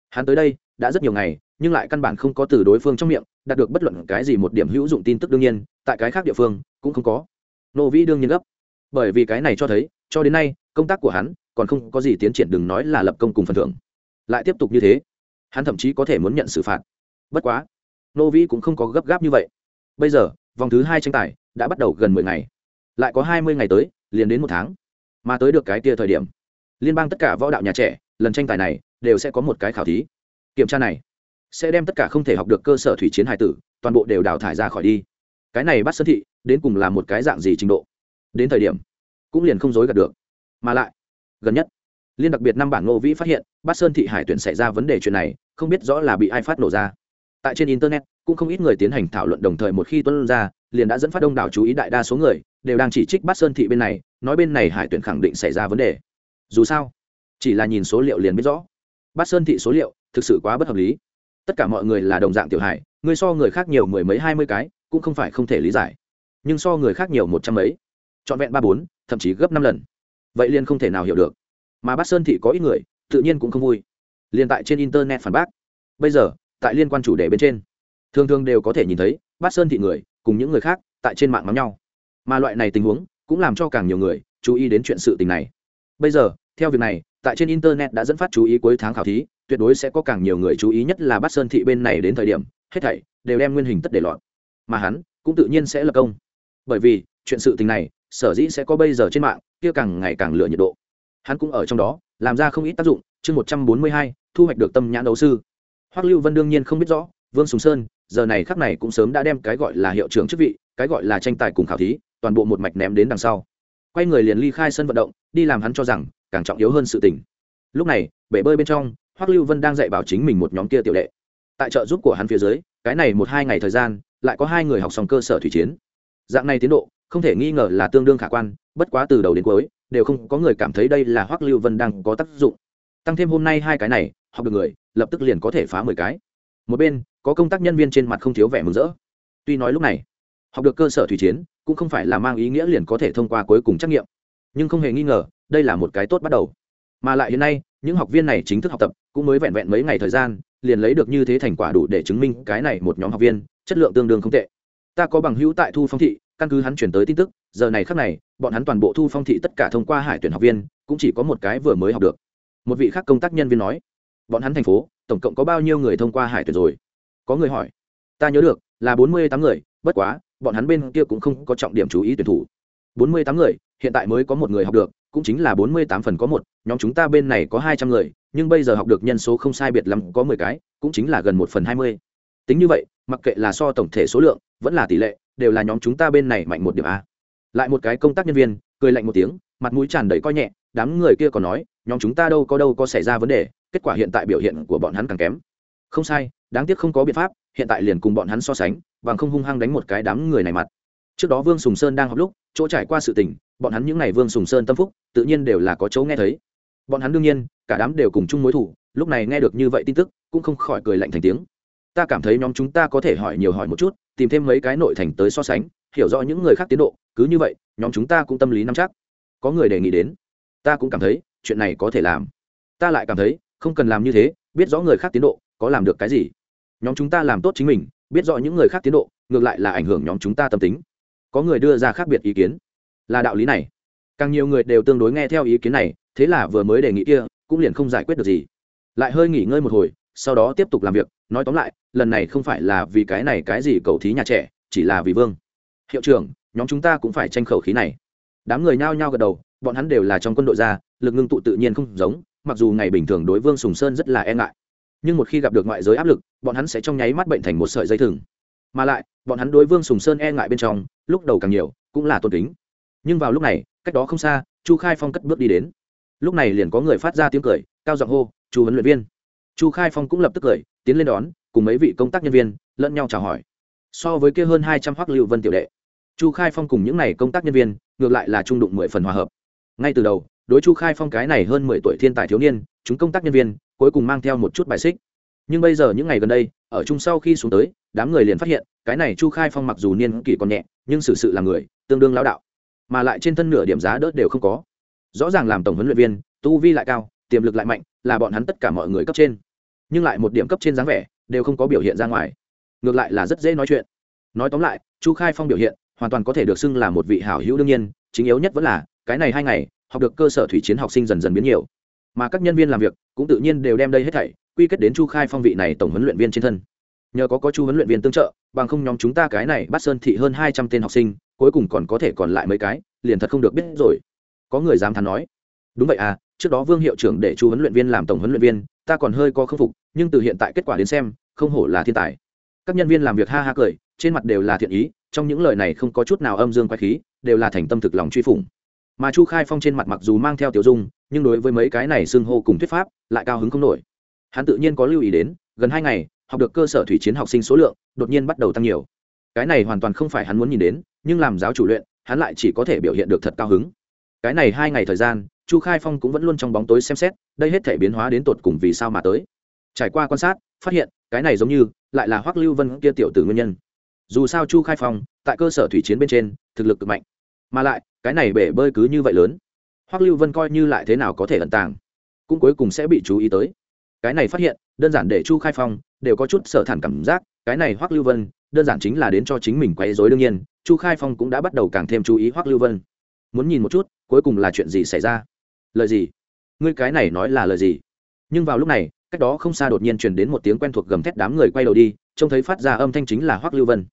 Hắn tới đây, đã rất nhiều ngày, nhưng lại căn bản không có từ đối phương trong miệng, đạt được bất luận cái gì một điểm hữu dụng tin tức đương nhiên, tại cái khác địa phương, cũng không có. Nô vĩ đương nhiên gấp. Bởi vì cái này cho thấy, cho đến nay, công tác của hắn, còn không có gì tiến triển đừng nói là lập công cùng phần thưởng. Lại tiếp tục như thế, hắn thậm chí có thể muốn nhận xử phạt. Bất quá, nô vĩ cũng không có gấp gáp như vậy. Bây giờ, vòng thứ hai tranh tài, đã bắt đầu gần mười ngày lại có hai mươi ngày tới, liền đến một tháng. Mà tới được cái kia thời điểm, liên bang tất cả võ đạo nhà trẻ, lần tranh tài này, đều sẽ có một cái khảo thí. Kiểm tra này, sẽ đem tất cả không thể học được cơ sở thủy chiến hải tử, toàn bộ đều đào thải ra khỏi đi. Cái này bắt sơn thị, đến cùng là một cái dạng gì trình độ? Đến thời điểm, cũng liền không dối gạt được. Mà lại, gần nhất, liên đặc biệt năm bản ngô vĩ phát hiện bát sơn thị hải tuyển xảy ra vấn đề chuyện này, không biết rõ là bị ai phát nổ ra. Tại trên internet, cũng không ít người tiến hành thảo luận đồng thời một khi tuân ra, liền đã dẫn phát đông đảo chú ý đại đa số người đều đang chỉ trích bát sơn thị bên này, nói bên này hải tuyển khẳng định xảy ra vấn đề. Dù sao, chỉ là nhìn số liệu liền biết rõ. Bát sơn thị số liệu thực sự quá bất hợp lý. Tất cả mọi người là đồng dạng tiểu hải người so người khác nhiều mười mấy, hai mươi cái, cũng không phải không thể lý giải. Nhưng so người khác nhiều một trăm mấy, trọn vẹn ba bốn, thậm chí gấp năm lần. Vậy liền không thể nào hiểu được. Mà bát sơn thị có ít người, tự nhiên cũng không vui. Liền tại trên internet phản bác. Bây giờ, tại liên quan chủ đề bên trên, thường thường đều có thể nhìn thấy bát sơn thị người cùng những người khác tại trên mạng mắm nhau mà loại này tình huống cũng làm cho càng nhiều người chú ý đến chuyện sự tình này. Bây giờ, theo việc này, tại trên internet đã dẫn phát chú ý cuối tháng khảo thí, tuyệt đối sẽ có càng nhiều người chú ý nhất là bát sơn thị bên này đến thời điểm, hết thảy đều đem nguyên hình tất để lọt. Mà hắn cũng tự nhiên sẽ lập công. Bởi vì, chuyện sự tình này, sở dĩ sẽ có bây giờ trên mạng, kia càng ngày càng lửa nhiệt độ. Hắn cũng ở trong đó, làm ra không ít tác dụng. Chương một trăm bốn mươi hai, thu hoạch được tâm nhãn đấu sư. Hoắc lưu vân đương nhiên không biết rõ, vương sùng sơn, giờ này khắc này cũng sớm đã đem cái gọi là hiệu trưởng chức vị, cái gọi là tranh tài cùng khảo thí toàn bộ một mạch ném đến đằng sau. Quay người liền ly khai sân vận động, đi làm hắn cho rằng, càng trọng yếu hơn sự tình. Lúc này, bể bơi bên trong, hoắc lưu vân đang dạy bảo chính mình một nhóm kia tiểu đệ. Tại trợ giúp của hắn phía dưới, cái này một hai ngày thời gian, lại có hai người học xong cơ sở thủy chiến. Dạng này tiến độ, không thể nghi ngờ là tương đương khả quan, bất quá từ đầu đến cuối, đều không có người cảm thấy đây là hoắc lưu vân đang có tác dụng. Tăng thêm hôm nay hai cái này, học được người, lập tức liền có thể phá mười cái. Một bên, có công tác nhân viên trên mặt không thiếu vẻ mừng rỡ. Tuy nói lúc này học được cơ sở thủy chiến, cũng không phải là mang ý nghĩa liền có thể thông qua cuối cùng trắc nghiệm. Nhưng không hề nghi ngờ, đây là một cái tốt bắt đầu. Mà lại hiện nay, những học viên này chính thức học tập, cũng mới vẹn vẹn mấy ngày thời gian, liền lấy được như thế thành quả đủ để chứng minh cái này một nhóm học viên, chất lượng tương đương không tệ. Ta có bằng hữu tại thu phong thị, căn cứ hắn chuyển tới tin tức, giờ này khác này, bọn hắn toàn bộ thu phong thị tất cả thông qua hải tuyển học viên, cũng chỉ có một cái vừa mới học được. Một vị khác công tác nhân viên nói, bọn hắn thành phố, tổng cộng có bao nhiêu người thông qua hải tuyển rồi? Có người hỏi, ta nhớ được, là bốn mươi tám người, bất quá bọn hắn bên kia cũng không có trọng điểm chú ý tuyển thủ. Bốn mươi tám người, hiện tại mới có một người học được, cũng chính là bốn mươi tám phần có một, nhóm chúng ta bên này có hai trăm người, nhưng bây giờ học được nhân số không sai biệt lắm, có mười cái, cũng chính là gần một phần hai mươi. Tính như vậy, mặc kệ là so tổng thể số lượng, vẫn là tỷ lệ, đều là nhóm chúng ta bên này mạnh một điểm a. Lại một cái công tác nhân viên, cười lạnh một tiếng, mặt mũi tràn đầy coi nhẹ, đám người kia còn nói, nhóm chúng ta đâu có đâu có xảy ra vấn đề, kết quả hiện tại biểu hiện của bọn hắn càng kém. Không sai, đáng tiếc không có biện pháp, hiện tại liền cùng bọn hắn so sánh bằng không hung hăng đánh một cái đám người này mặt. Trước đó vương sùng sơn đang học lúc, chỗ trải qua sự tình, bọn hắn những n à y vương sùng sơn tâm phúc, tự nhiên đều là có chỗ nghe thấy. Bọn hắn đương nhiên, cả đám đều cùng chung mối thủ lúc này nghe được như vậy tin tức, cũng không khỏi cười lạnh thành tiếng. Ta cảm thấy nhóm chúng ta có thể hỏi nhiều hỏi một chút, tìm thêm mấy cái nội thành tới so sánh, hiểu rõ những người khác tiến độ, cứ như vậy, nhóm chúng ta cũng tâm lý nắm chắc. Có người đề nghị đến, ta cũng cảm thấy, chuyện này có thể làm. Ta lại cảm thấy, không cần làm như thế, biết rõ người khác tiến độ, có làm được cái gì. Nhóm chúng ta làm tốt chính mình biết rõ những người khác tiến độ, ngược lại là ảnh hưởng nhóm chúng ta tâm tính. Có người đưa ra khác biệt ý kiến. Là đạo lý này. Càng nhiều người đều tương đối nghe theo ý kiến này, thế là vừa mới đề nghị kia, cũng liền không giải quyết được gì. Lại hơi nghỉ ngơi một hồi, sau đó tiếp tục làm việc, nói tóm lại, lần này không phải là vì cái này cái gì cầu thí nhà trẻ, chỉ là vì vương. Hiệu trưởng, nhóm chúng ta cũng phải tranh khẩu khí này. Đám người nhao nhao gật đầu, bọn hắn đều là trong quân đội ra lực ngưng tụ tự nhiên không giống, mặc dù ngày bình thường đối vương sùng sơn rất là e ngại nhưng một khi gặp được ngoại giới áp lực, bọn hắn sẽ trong nháy mắt bệnh thành một sợi dây thừng. Mà lại, bọn hắn đối vương sùng sơn e ngại bên trong, lúc đầu càng nhiều, cũng là tôn kính. Nhưng vào lúc này, cách đó không xa, chu khai phong cất bước đi đến. Lúc này liền có người phát ra tiếng cười, cao giọng hô, chu huấn luyện viên. Chu khai phong cũng lập tức cười, tiến lên đón, cùng mấy vị công tác nhân viên, lẫn nhau chào hỏi. So với kia hơn hai trăm hoắc lưu vân tiểu đệ, chu khai phong cùng những n à y công tác nhân viên, ngược lại là trung đụng mười phần hòa hợp. Ngay từ đầu, đối chu khai phong cái này hơn mười tuổi thiên tài thiếu niên, chúng công tác nhân viên cuối cùng mang theo một chút bài xích. Nhưng bây giờ những ngày gần đây ở chung sau khi xuống tới đám người liền phát hiện cái này chu khai phong mặc dù niên kỷ còn nhẹ nhưng xử sự, sự là người tương đương lão đạo. Mà lại trên thân nửa điểm giá đỡ đều không có. Rõ ràng làm tổng huấn luyện viên tu vi lại cao tiềm lực lại mạnh là bọn hắn tất cả mọi người cấp trên. Nhưng lại một điểm cấp trên dáng vẻ đều không có biểu hiện ra ngoài. Ngược lại là rất dễ nói chuyện. Nói tóm lại chu khai phong biểu hiện hoàn toàn có thể được xưng là một vị hảo hữu đương nhiên chính yếu nhất vẫn là cái này hai ngày học được cơ sở thủy chiến học sinh dần dần biến nhiều mà các nhân viên làm việc cũng tự nhiên đều đem đây hết thảy quy kết đến chu khai phong vị này tổng huấn luyện viên trên thân. Nhờ có có chu huấn luyện viên tương trợ, bằng không nhóm chúng ta cái này bắt sơn thị hơn hai trăm tên học sinh, cuối cùng còn có thể còn lại mấy cái, liền thật không được biết rồi. Có người dám thắn nói. Đúng vậy à trước đó vương hiệu trưởng để chu huấn luyện viên làm tổng huấn luyện viên, ta còn hơi có khâm phục, nhưng từ hiện tại kết quả đến xem, không hổ là thiên tài. Các nhân viên làm việc ha ha cười, trên mặt đều là thiện ý, trong những lời này không có chút nào âm dương quay khí, đều là thành tâm thực lòng truy phủng. Mà chu khai phong trên mặt mặc dù mang theo tiểu dung nhưng đối với mấy cái này xưng hô cùng thuyết pháp, lại cao hứng không nổi. Hắn tự nhiên có lưu ý đến, gần hai ngày, học được cơ sở thủy chiến học sinh số lượng đột nhiên bắt đầu tăng nhiều. Cái này hoàn toàn không phải hắn muốn nhìn đến, nhưng làm giáo chủ luyện, hắn lại chỉ có thể biểu hiện được thật cao hứng. Cái này hai ngày thời gian, chu khai phong cũng vẫn luôn trong bóng tối xem xét, đây hết thể biến hóa đến tột cùng vì sao mà tới. Trải qua quan sát, phát hiện, cái này giống như lại là hoắc lưu vân kia tiểu tử nguyên nhân. Dù sao chu khai phong, tại cơ sở thủy chiến bên trên, thực lực cực mạnh. Mà lại, cái này bể bơi cứ như vậy lớn hoắc lưu vân coi như lại thế nào có thể ẩn tàng, cũng cuối cùng sẽ bị chú ý tới. Cái này phát hiện, đơn giản để chu khai phong đều có chút sở thản cảm giác, cái này hoắc lưu vân, đơn giản chính là đến cho chính mình quấy rối đương nhiên, chu khai phong cũng đã bắt đầu càng thêm chú ý hoắc lưu vân. Muốn nhìn một chút, cuối cùng là chuyện gì xảy ra? Lời gì? Ngươi cái này nói là lời gì? Nhưng vào lúc này, cách đó không xa đột nhiên truyền đến một tiếng quen thuộc gầm thét đám người quay đầu đi, trông thấy phát ra âm thanh chính là hoắc lưu vân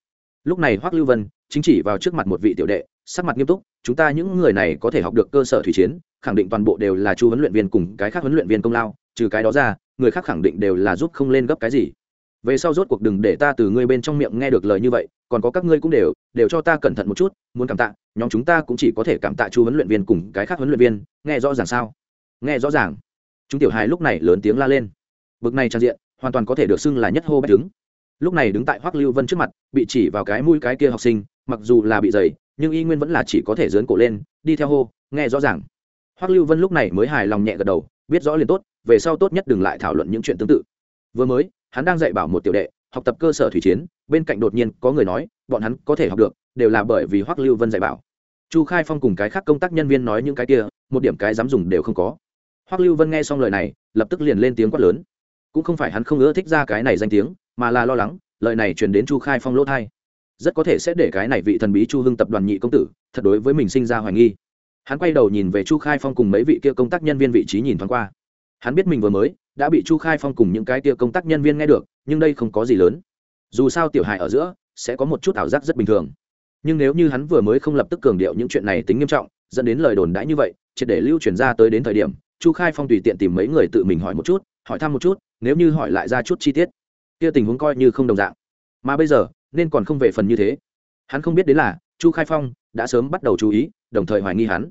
lúc này hoắc lưu vân chính chỉ vào trước mặt một vị tiểu đệ, sắc mặt nghiêm túc, chúng ta những người này có thể học được cơ sở thủy chiến, khẳng định toàn bộ đều là chu huấn luyện viên cùng cái khác huấn luyện viên công lao, trừ cái đó ra, người khác khẳng định đều là giúp không lên gấp cái gì. Về sau rốt cuộc đừng để ta từ ngươi bên trong miệng nghe được lời như vậy, còn có các ngươi cũng đều đều cho ta cẩn thận một chút, muốn cảm tạ, nhóm chúng ta cũng chỉ có thể cảm tạ chu huấn luyện viên cùng cái khác huấn luyện viên, nghe rõ ràng sao? Nghe rõ ràng. Chúng tiểu hài lúc này lớn tiếng la lên. Bực này trang diện, hoàn toàn có thể được xưng là nhất hô bách đứng lúc này đứng tại hoắc lưu vân trước mặt, bị chỉ vào cái mũi cái kia học sinh, mặc dù là bị dày, nhưng y nguyên vẫn là chỉ có thể dớn cổ lên, đi theo hô, nghe rõ ràng. Hoắc lưu vân lúc này mới hài lòng nhẹ gật đầu, biết rõ liền tốt, về sau tốt nhất đừng lại thảo luận những chuyện tương tự. Vừa mới, hắn đang dạy bảo một tiểu đệ, học tập cơ sở thủy chiến, bên cạnh đột nhiên có người nói, bọn hắn có thể học được, đều là bởi vì hoắc lưu vân dạy bảo. Chu khai phong cùng cái khác công tác nhân viên nói những cái kia, một điểm cái dám dùng đều không có. Hoắc lưu vân nghe xong lời này, lập tức liền lên tiếng quát lớn. Cũng không phải hắn không ưa thích ra cái này danh tiếng mà là lo lắng, lời này truyền đến chu khai phong lỗ thai. Rất có thể sẽ để cái này vị thần bí chu hưng tập đoàn nhị công tử, thật đối với mình sinh ra hoài nghi. Hắn quay đầu nhìn về chu khai phong cùng mấy vị kia công tác nhân viên vị trí nhìn thoáng qua. Hắn biết mình vừa mới đã bị chu khai phong cùng những cái kia công tác nhân viên nghe được, nhưng đây không có gì lớn. Dù sao tiểu hài ở giữa sẽ có một chút ảo giác rất bình thường. Nhưng nếu như hắn vừa mới không lập tức cường điệu những chuyện này tính nghiêm trọng, dẫn đến lời đồn đãi như vậy, triệt để lưu truyền ra tới đến thời điểm, chu khai phong tùy tiện tìm mấy người tự mình hỏi một chút, hỏi thăm một chút, nếu như hỏi lại ra chút chi tiết kia tình huống coi như không đồng dạng. Mà bây giờ, nên còn không về phần như thế. Hắn không biết đến là, chu khai phong đã sớm bắt đầu chú ý, đồng thời hoài nghi hắn.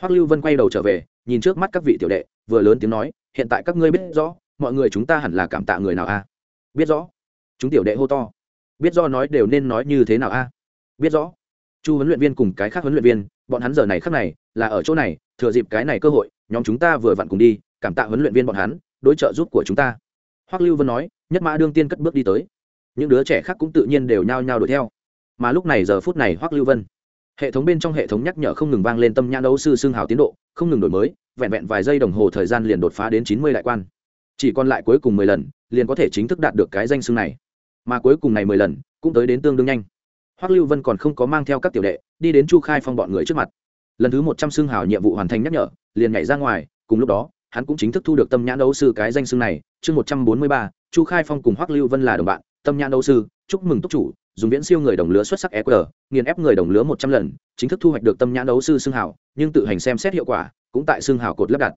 Hoắc lưu vân quay đầu trở về, nhìn trước mắt các vị tiểu đệ, vừa lớn tiếng nói, hiện tại các ngươi biết rõ, mọi người chúng ta hẳn là cảm tạ người nào a? Biết rõ. Chúng tiểu đệ hô to. Biết do nói đều nên nói như thế nào a? Biết rõ. Chu huấn luyện viên cùng cái khác huấn luyện viên, bọn hắn giờ này khác này, là ở chỗ này, thừa dịp cái này cơ hội, nhóm chúng ta vừa vặn cùng đi, cảm tạ huấn luyện viên bọn hắn, đối trợ giúp của chúng ta hoắc lưu vân nói, nhất mã đương tiên cất bước đi tới. Những đứa trẻ khác cũng tự nhiên đều nhao nhao đuổi theo. Mà lúc này giờ phút này hoắc lưu vân, hệ thống bên trong hệ thống nhắc nhở không ngừng vang lên tâm nhãn đấu sư xương hào tiến độ, không ngừng đổi mới, vẹn vẹn vài giây đồng hồ thời gian liền đột phá đến chín mươi đại quan. Chỉ còn lại cuối cùng mười lần, liền có thể chính thức đạt được cái danh xưng này. Mà cuối cùng này mười lần, cũng tới đến tương đương nhanh. Hoắc lưu vân còn không có mang theo các tiểu đệ, đi đến chu khai phong bọn người trước mặt. Lần thứ một trăm xương hào nhiệm vụ hoàn thành nhắc nhở, liền nhảy ra ngoài, cùng lúc đó, hắn cũng chính thức thu được tâm nhãn đấu sư cái danh xưng này chương một trăm bốn mươi ba, chu khai phong cùng hoắc lưu vân là đồng bạn, tâm nhãn đấu sư, chúc mừng túc chủ, dùng viễn siêu người đồng lứa xuất sắc eqr nghiền ép người đồng lứa một trăm lần, chính thức thu hoạch được tâm nhãn đấu sư xưng hào, nhưng tự hành xem xét hiệu quả, cũng tại xưng hào cột lắp đặt.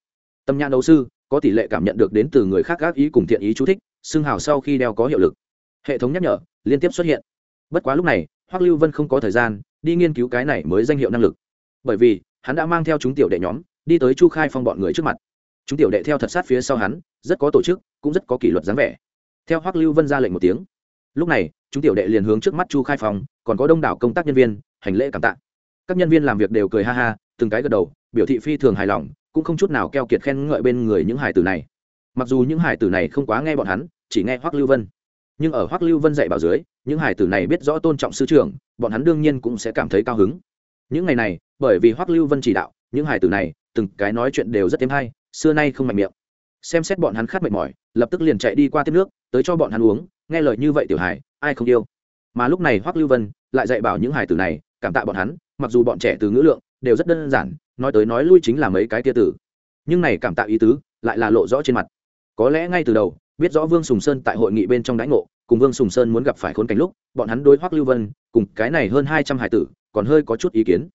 Tâm nhãn đấu sư, có tỷ lệ cảm nhận được đến từ người khác gác ý cùng thiện ý chú thích, xưng hào sau khi đeo có hiệu lực. Hệ thống nhắc nhở, liên tiếp xuất hiện. Bất quá lúc này, hoắc lưu vân không có thời gian, đi nghiên cứu cái này mới danh hiệu năng lực. Bởi vì, hắn đã mang theo chúng tiểu đệ nhóm, đi tới chu khai phong bọn người trước mặt. Chúng tiểu đệ theo thật sát phía sau hắn rất có tổ chức cũng rất có kỷ luật dáng vẻ. Theo hoắc lưu vân ra lệnh một tiếng. Lúc này chúng tiểu đệ liền hướng trước mắt chu khai phòng, còn có đông đảo công tác nhân viên hành lễ cảm tạ. Các nhân viên làm việc đều cười ha ha từng cái gật đầu biểu thị phi thường hài lòng cũng không chút nào keo kiệt khen ngợi bên người những hải tử này. Mặc dù những hải tử này không quá nghe bọn hắn chỉ nghe hoắc lưu vân. Nhưng ở hoắc lưu vân dạy bảo dưới những hải tử này biết rõ tôn trọng sư trưởng bọn hắn đương nhiên cũng sẽ cảm thấy cao hứng. Những ngày này bởi vì hoắc lưu vân chỉ đạo những hải tử này từng cái nói chuyện đều rất thêm hay xưa nay không mạnh miệng xem xét bọn hắn khát mệt mỏi, lập tức liền chạy đi qua tiếp nước, tới cho bọn hắn uống, nghe lời như vậy tiểu hải ai không yêu. Mà lúc này hoắc lưu vân lại dạy bảo những hải tử này, cảm tạ bọn hắn, mặc dù bọn trẻ từ ngữ lượng, đều rất đơn giản, nói tới nói lui chính là mấy cái tia tử. Nhưng này cảm tạ ý tứ, lại là lộ rõ trên mặt. Có lẽ ngay từ đầu, biết rõ vương sùng sơn tại hội nghị bên trong đãi ngộ, cùng vương sùng sơn muốn gặp phải khốn cảnh lúc, bọn hắn đối hoắc lưu vân, cùng cái này hơn hai trăm hải tử, còn hơi có chút ý kiến.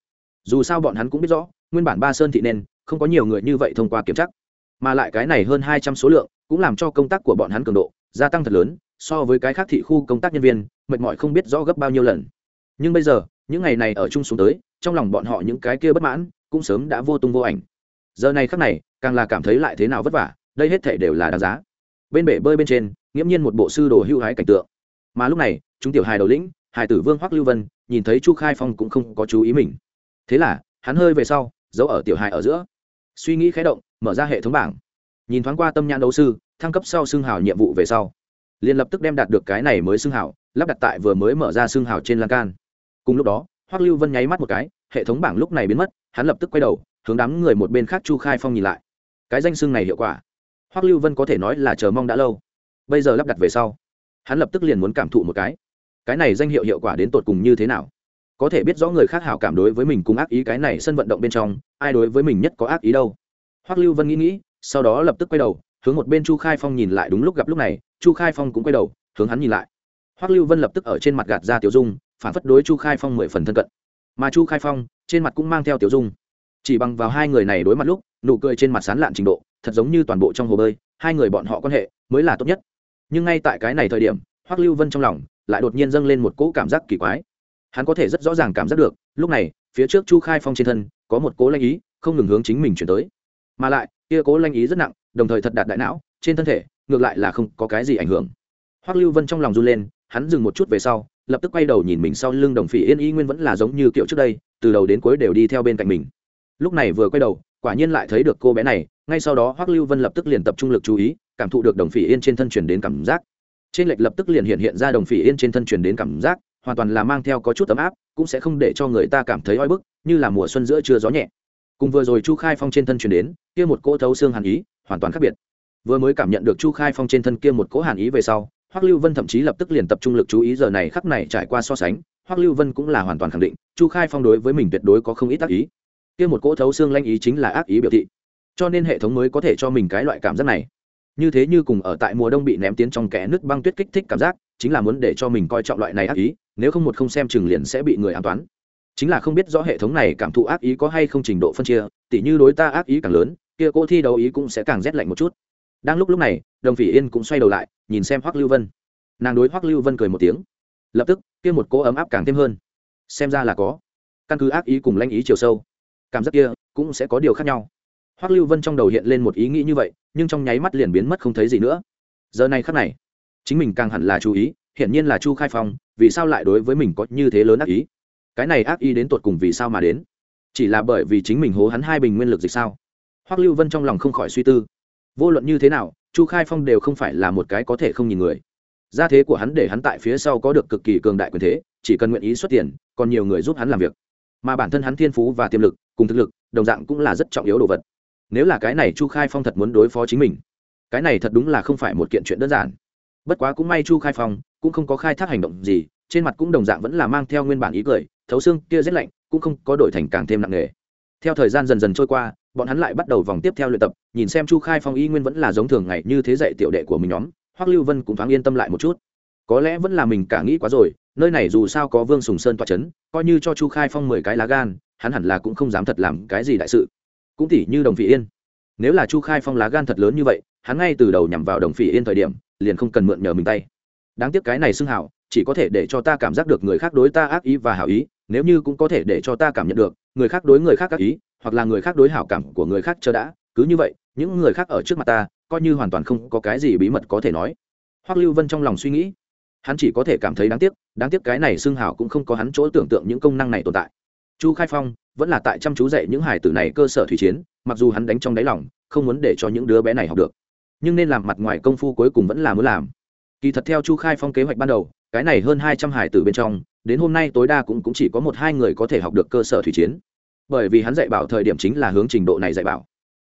Dù sao bọn hắn cũng biết rõ, nguyên bản ba sơn thị nên không có nhiều người như vậy thông qua kiểm tra mà lại cái này hơn hai trăm số lượng cũng làm cho công tác của bọn hắn cường độ gia tăng thật lớn, so với cái khác thị khu công tác nhân viên, mệt mỏi không biết rõ gấp bao nhiêu lần. Nhưng bây giờ, những ngày này ở chung xuống tới, trong lòng bọn họ những cái kia bất mãn cũng sớm đã vô tung vô ảnh. Giờ này khắc này, càng là cảm thấy lại thế nào vất vả, đây hết thể đều là đáng giá. Bên bể bơi bên trên, nghiễm nhiên một bộ sư đồ hưu hái cảnh tượng. Mà lúc này, chúng tiểu hài đầu lĩnh hải tử vương hoắc lưu vân, nhìn thấy chu khai phong cũng không có chú ý mình. Thế là, hắn hơi về sau, giấu ở tiểu hài ở giữa suy nghĩ khé động, mở ra hệ thống bảng. Nhìn thoáng qua tâm nhãn đấu sư, thăng cấp sau xương hào nhiệm vụ về sau, liền lập tức đem đạt được cái này mới xương hào, lắp đặt tại vừa mới mở ra xương hào trên lan can. Cùng lúc đó, hoắc lưu vân nháy mắt một cái, hệ thống bảng lúc này biến mất, hắn lập tức quay đầu, hướng đám người một bên khác chu khai phong nhìn lại. Cái danh xương này hiệu quả, hoắc lưu vân có thể nói là chờ mong đã lâu. Bây giờ lắp đặt về sau, hắn lập tức liền muốn cảm thụ một cái cái này danh hiệu hiệu quả đến tột cùng như thế nào. Có thể biết rõ người khác hảo cảm đối với mình cùng ác ý cái này sân vận động bên trong ai đối với mình nhất có ác ý đâu. Hoắc lưu vân nghĩ nghĩ, sau đó lập tức quay đầu, hướng một bên chu khai phong nhìn lại đúng lúc gặp lúc này, chu khai phong cũng quay đầu, hướng hắn nhìn lại. Hoắc lưu vân lập tức ở trên mặt gạt ra tiểu dung, phản phất đối chu khai phong mười phần thân cận. Mà chu khai phong, trên mặt cũng mang theo tiểu dung. Chỉ bằng vào hai người này đối mặt lúc, nụ cười trên mặt sán lạn trình độ, thật giống như toàn bộ trong hồ bơi, hai người bọn họ quan hệ mới là tốt nhất. Nhưng ngay tại cái này thời điểm, hoắc lưu vân trong lòng lại đột nhiên dâng lên một cỗ cảm giác kỳ quái. Hắn có thể rất rõ ràng cảm giác được, lúc này phía trước chu khai phong trên thân, có một cố lanh ý, không ngừng hướng chính mình chuyển tới. Mà lại, kia cố lanh ý rất nặng, đồng thời thật đạt đại não, trên thân thể, ngược lại là không có cái gì ảnh hưởng. Hoắc lưu vân trong lòng run lên, hắn dừng một chút về sau, lập tức quay đầu nhìn mình sau lưng đồng phỉ yên y nguyên vẫn là giống như kiểu trước đây, từ đầu đến cuối đều đi theo bên cạnh mình. Lúc này vừa quay đầu, quả nhiên lại thấy được cô bé này, ngay sau đó hoắc lưu vân lập tức liền tập trung lực chú ý, cảm thụ được đồng phỉ yên trên thân chuyển đến cảm giác. Trên lệch lập tức liền hiện hiện ra đồng phỉ yên trên thân chuyển đến cảm giác, hoàn toàn là mang theo có chút ấm áp cũng sẽ không để cho người ta cảm thấy oi bức, như là mùa xuân giữa trưa gió nhẹ. Cùng vừa rồi chu khai phong trên thân truyền đến, kia một cỗ thấu xương hàn ý, hoàn toàn khác biệt. Vừa mới cảm nhận được chu khai phong trên thân kia một cỗ hàn ý về sau, hoắc lưu vân thậm chí lập tức liền tập trung lực chú ý giờ này khắc này trải qua so sánh, hoắc lưu vân cũng là hoàn toàn khẳng định, chu khai phong đối với mình tuyệt đối có không ít tác ý. Kia một cỗ thấu xương lanh ý chính là ác ý biểu thị. Cho nên hệ thống mới có thể cho mình cái loại cảm giác này. Như thế như cùng ở tại mùa đông bị ném tiến trong kẽ nước băng tuyết kích thích cảm giác chính là muốn để cho mình coi trọng loại này ác ý, nếu không một không xem chừng liền sẽ bị người an toán. Chính là không biết rõ hệ thống này cảm thụ ác ý có hay không trình độ phân chia, tỉ như đối ta ác ý càng lớn, kia cô thi đấu ý cũng sẽ càng rét lạnh một chút. Đang lúc lúc này, đồng phỉ yên cũng xoay đầu lại, nhìn xem hoắc lưu vân. Nàng đối hoắc lưu vân cười một tiếng. Lập tức, kia một cô ấm áp càng thêm hơn. Xem ra là có. Căn cứ ác ý cùng lanh ý chiều sâu, cảm giác kia cũng sẽ có điều khác nhau. Hoắc lưu vân trong đầu hiện lên một ý nghĩ như vậy, nhưng trong nháy mắt liền biến mất không thấy gì nữa. Giờ này khắc này chính mình càng hẳn là chú ý, hiển nhiên là chu khai phong, vì sao lại đối với mình có như thế lớn ác ý? Cái này ác ý đến tột cùng vì sao mà đến? Chỉ là bởi vì chính mình hố hắn hai bình nguyên lực dịch sao? Hoắc lưu vân trong lòng không khỏi suy tư. Vô luận như thế nào, chu khai phong đều không phải là một cái có thể không nhìn người. Gia thế của hắn để hắn tại phía sau có được cực kỳ cường đại quyền thế, chỉ cần nguyện ý xuất tiền, còn nhiều người giúp hắn làm việc. Mà bản thân hắn thiên phú và tiềm lực, cùng thực lực, đồng dạng cũng là rất trọng yếu đồ vật. Nếu là cái này chu khai phong thật muốn đối phó chính mình, cái này thật đúng là không phải một kiện chuyện đơn giản bất quá cũng may chu khai phong cũng không có khai thác hành động gì, trên mặt cũng đồng dạng vẫn là mang theo nguyên bản ý cười, thấu xương kia rét lạnh, cũng không có đổi thành càng thêm nặng nề. Theo thời gian dần dần trôi qua, bọn hắn lại bắt đầu vòng tiếp theo luyện tập, nhìn xem chu khai phong y nguyên vẫn là giống thường ngày như thế dạy tiểu đệ của mình nhóm, hoắc lưu vân cũng thoáng yên tâm lại một chút. Có lẽ vẫn là mình cả nghĩ quá rồi, nơi này dù sao có vương sùng sơn toa c h ấ n coi như cho chu khai phong mười cái lá gan, hắn hẳn là cũng không dám thật làm cái gì đại sự. Cũng tỉ như đồng phỉ yên. Nếu là chu khai phong lá gan thật lớn như vậy, hắn ngay từ đầu nhằm vào đồng phỉ yên thời điểm liền không cần mượn nhờ mình tay. Đáng tiếc cái này xưng hảo, chỉ có thể để cho ta cảm giác được người khác đối ta ác ý và hảo ý, nếu như cũng có thể để cho ta cảm nhận được, người khác đối người khác ác ý, hoặc là người khác đối hảo cảm của người khác chờ đã, cứ như vậy, những người khác ở trước mặt ta, coi như hoàn toàn không có cái gì bí mật có thể nói. Hoắc lưu vân trong lòng suy nghĩ, hắn chỉ có thể cảm thấy đáng tiếc đáng tiếc cái này xưng hảo cũng không có hắn chỗ tưởng tượng những công năng này tồn tại. Chu khai phong vẫn là tại chăm chú dạy những hải tử này cơ sở thủy chiến, mặc dù hắn đánh trong đáy lòng, không muốn để cho những đứa bé này học được nhưng nên làm mặt ngoài công phu cuối cùng vẫn là muốn làm. Kỳ thật theo chu khai phong kế hoạch ban đầu cái này hơn hai trăm hải tử bên trong đến hôm nay tối đa cũng, cũng chỉ có một hai người có thể học được cơ sở thủy chiến. Bởi vì hắn dạy bảo thời điểm chính là hướng trình độ này dạy bảo.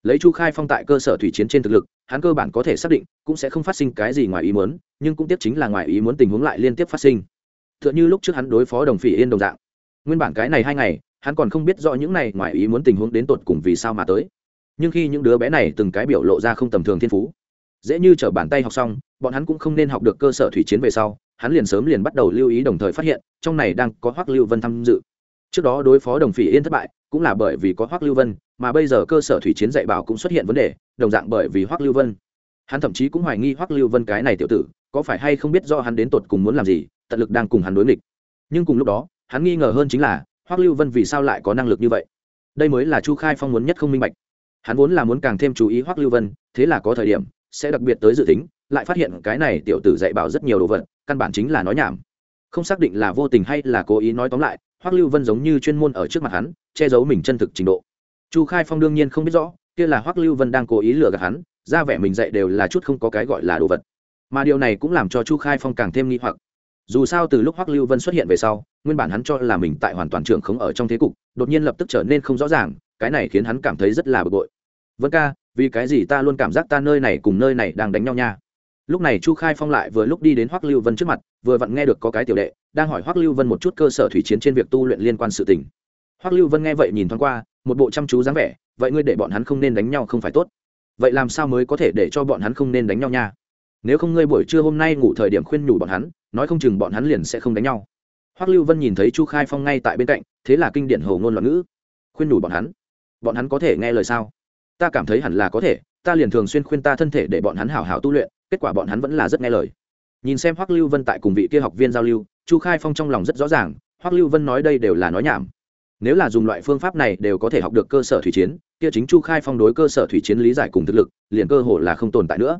Lấy chu khai phong tại cơ sở thủy chiến trên thực lực hắn cơ bản có thể xác định cũng sẽ không phát sinh cái gì ngoài ý muốn nhưng cũng tiếp chính là ngoài ý muốn tình huống lại liên tiếp phát sinh. T h ư ợ n h ư lúc trước hắn đối phó đồng phỉ yên đồng dạng. Nguyên bản cái này hai ngày hắn còn không biết rõ những này ngoài ý muốn tình huống đến tột cùng vì sao mà tới. Nhưng khi những đứa bé này từng cái biểu lộ ra không tầm thường thiên phú dễ như t bàn tay học xong, bọn hắn cũng không nên học được cơ sở thủy chiến về sau, hắn liền sớm liền bắt đầu lưu ý đồng thời phát hiện, trong này đang có hoắc lưu vân tham dự. Trước đó đối phó đồng phỉ yên thất bại, cũng là bởi vì có hoắc lưu vân, mà bây giờ cơ sở thủy chiến dạy bảo cũng xuất hiện vấn đề, đồng dạng bởi vì hoắc lưu vân. Hắn thậm chí cũng hoài nghi hoắc lưu vân cái này tiểu tử, có phải hay không biết do hắn đến tột cùng muốn làm gì, tận lực đang cùng hắn đối nghịch. Nhưng cùng lúc đó, hắn nghi ngờ hơn chính là, hoắc lưu vân vì sao lại có năng lực như vậy? Đây mới là chu khai phong muốn nhất không minh bạch. Hắn vốn là muốn càng thêm chú ý hoắc lưu vân, thế là có thời điểm sẽ đặc biệt tới dự tính, lại phát hiện cái này tiểu tử dạy bảo rất nhiều đồ vật, căn bản chính là nói nhảm. Không xác định là vô tình hay là cố ý nói tóm lại, hoắc lưu vân giống như chuyên môn ở trước mặt hắn, che giấu mình chân thực trình độ. Chu khai phong đương nhiên không biết rõ, kia là hoắc lưu vân đang cố ý lừa gạt hắn, ra vẻ mình dạy đều là chút không có cái gọi là đồ vật. Mà điều này cũng làm cho chu khai phong càng thêm nghi hoặc. Dù sao từ lúc hoắc lưu vân xuất hiện về sau, nguyên bản hắn cho là mình tại hoàn toàn trưởng không ở trong thế cục, đột nhiên lập tức trở nên không rõ ràng, cái này khiến hắn cảm thấy rất là bực bội. Vân ca vì cái gì ta luôn cảm giác ta nơi này cùng nơi này đang đánh nhau nha? Lúc này chu khai phong lại vừa lúc đi đến hoắc lưu vân trước mặt, vừa vặn nghe được có cái tiểu đệ đang hỏi hoắc lưu vân một chút cơ sở thủy chiến trên việc tu luyện liên quan sự tình. Hoắc lưu vân nghe vậy nhìn thoáng qua, một bộ chăm chú dáng vẻ, vậy ngươi để bọn hắn không nên đánh nhau không phải tốt. Vậy làm sao mới có thể để cho bọn hắn không nên đánh nhau nha? Nếu không ngươi buổi trưa hôm nay ngủ thời điểm khuyên nhủ bọn hắn, nói không chừng bọn hắn liền sẽ không đánh nhau. Hoắc lưu vân nhìn thấy chu khai phong ngay tại bên cạnh, thế là kinh điển hầu ngôn loạn ngữ. Khuyên nhủ bọn hắn. Bọn hắn có thể nghe lời sao? Ta cảm thấy hẳn là có thể, ta liền thường xuyên khuyên ta thân thể để bọn hắn hảo hảo tu luyện, kết quả bọn hắn vẫn là rất nghe lời. Nhìn xem hoắc lưu vân tại cùng vị kia học viên giao lưu, chu khai phong trong lòng rất rõ ràng, hoắc lưu vân nói đây đều là nói nhảm. Nếu là dùng loại phương pháp này đều có thể học được cơ sở thủy chiến, kia chính chu khai phong đối cơ sở thủy chiến lý giải cùng thực lực, liền cơ hội là không tồn tại nữa.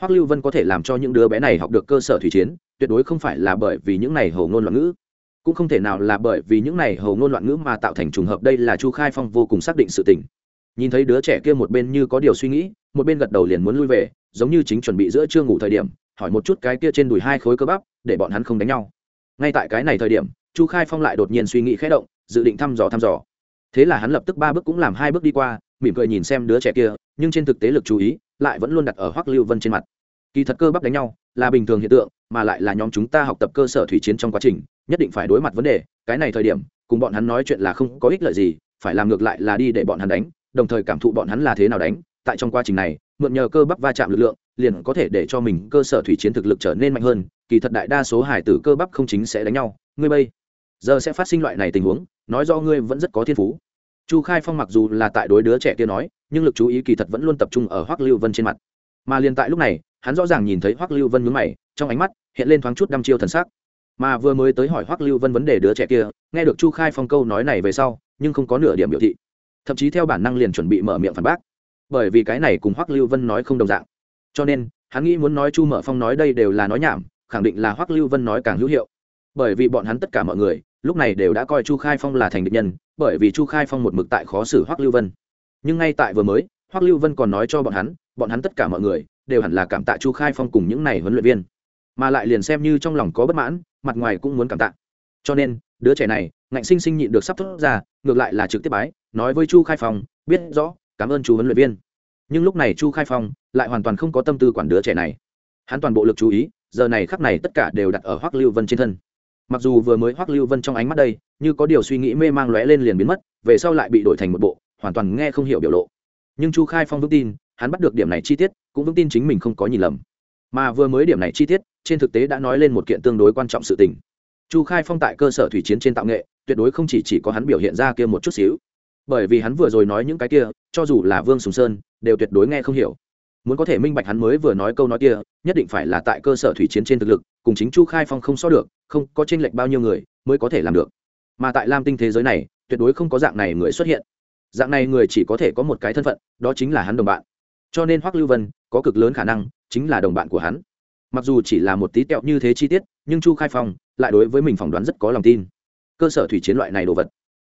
Hoắc lưu vân có thể làm cho những đứa bé này học được cơ sở thủy chiến, tuyệt đối không phải là bởi vì những này hầu ngôn loạn ngữ. Cũng không thể nào là bởi vì những này hầu ngôn loạn ngữ mà tạo thành trùng hợp, đây là chu khai phong vô cùng xác định sự tình nhìn thấy đứa trẻ kia một bên như có điều suy nghĩ, một bên gật đầu liền muốn lui về, giống như chính chuẩn bị giữa trưa ngủ thời điểm, hỏi một chút cái kia trên đùi hai khối cơ bắp, để bọn hắn không đánh nhau. Ngay tại cái này thời điểm, chu khai phong lại đột nhiên suy nghĩ khẽ động, dự định thăm dò thăm dò. Thế là hắn lập tức ba bước cũng làm hai bước đi qua, mỉm cười nhìn xem đứa trẻ kia, nhưng trên thực tế lực chú ý lại vẫn luôn đặt ở hoắc lưu vân trên mặt. Kỳ thật cơ bắp đánh nhau là bình thường hiện tượng, mà lại là nhóm chúng ta học tập cơ sở thủy chiến trong quá trình, nhất định phải đối mặt vấn đề. Cái này thời điểm, cùng bọn hắn nói chuyện là không có ích lợi gì, phải làm ngược lại là đi để bọn hắn đánh đồng thời cảm thụ bọn hắn là thế nào đánh. Tại trong quá trình này, mượn nhờ cơ bắp va chạm lực lượng, liền có thể để cho mình cơ sở thủy chiến thực lực trở nên mạnh hơn. Kỳ thật đại đa số hải tử cơ bắp không chính sẽ đánh nhau. Ngươi bây giờ sẽ phát sinh loại này tình huống, nói do ngươi vẫn rất có thiên phú. Chu khai phong mặc dù là tại đối đứa trẻ kia nói, nhưng lực chú ý kỳ thật vẫn luôn tập trung ở hoắc lưu vân trên mặt. Mà liền tại lúc này, hắn rõ ràng nhìn thấy hoắc lưu vân nhướng mày, trong ánh mắt hiện lên thoáng chút đăm chiêu thần sắc. Mà vừa mới tới hỏi hoắc lưu vân vấn đề đứa trẻ kia, nghe được chu khai phong câu nói này về sau, nhưng không có nửa điểm biểu thị thậm chí theo bản năng liền chuẩn bị mở miệng phản bác. Bởi vì cái này cùng hoắc lưu vân nói không đồng dạng. Cho nên, hắn nghĩ muốn nói chu mở phong nói đây đều là nói nhảm, khẳng định là hoắc lưu vân nói càng hữu hiệu. Bởi vì bọn hắn tất cả mọi người, lúc này đều đã coi chu khai phong là thành địch nhân, bởi vì chu khai phong một mực tại khó xử hoắc lưu vân. Nhưng ngay tại vừa mới, hoắc lưu vân còn nói cho bọn hắn bọn hắn tất cả mọi người đều hẳn là cảm tạ chu khai phong cùng những này huấn luyện viên. Mà lại liền xem như trong lòng có bất mãn, mặt ngoài cũng muốn cảm tạ. Cho nên, đứa trẻ này ngạnh sinh sinh nhịn được sắp thốt ra, ngược lại là trực tiếp bái, nói với chu khai phong, biết rõ, cảm ơn chú huấn luyện viên. Nhưng lúc này chu khai phong lại hoàn toàn không có tâm tư quản đứa trẻ này. Hắn toàn bộ lực chú ý, giờ này khắc này tất cả đều đặt ở hoắc lưu vân trên thân. Mặc dù vừa mới hoắc lưu vân trong ánh mắt đây, như có điều suy nghĩ mê mang lóe lên liền biến mất, về sau lại bị đổi thành một bộ, hoàn toàn nghe không hiểu biểu lộ. Nhưng chu khai phong vững tin, hắn bắt được điểm này chi tiết, cũng vững tin chính mình không có nhìn lầm. Mà vừa mới điểm này chi tiết, trên thực tế đã nói lên một kiện tương đối quan trọng sự tình chu khai phong tại cơ sở thủy chiến trên tạo nghệ tuyệt đối không chỉ, chỉ có hắn biểu hiện ra kia một chút xíu. Bởi vì hắn vừa rồi nói những cái kia cho dù là vương sùng sơn đều tuyệt đối nghe không hiểu. Muốn có thể minh bạch hắn mới vừa nói câu nói kia nhất định phải là tại cơ sở thủy chiến trên thực lực cùng chính chu khai phong không so được không có tranh lệch bao nhiêu người mới có thể làm được. Mà tại lam tinh thế giới này tuyệt đối không có dạng này người xuất hiện. Dạng này người chỉ có thể có một cái thân phận đó chính là hắn đồng bạn. Cho nên hoắc lưu vân có cực lớn khả năng chính là đồng bạn của hắn. Mặc dù chỉ là một tí tẹo như thế chi tiết nhưng chu khai phong lại đối với mình phỏng đoán rất có lòng tin. Cơ sở thủy chiến loại này đồ vật,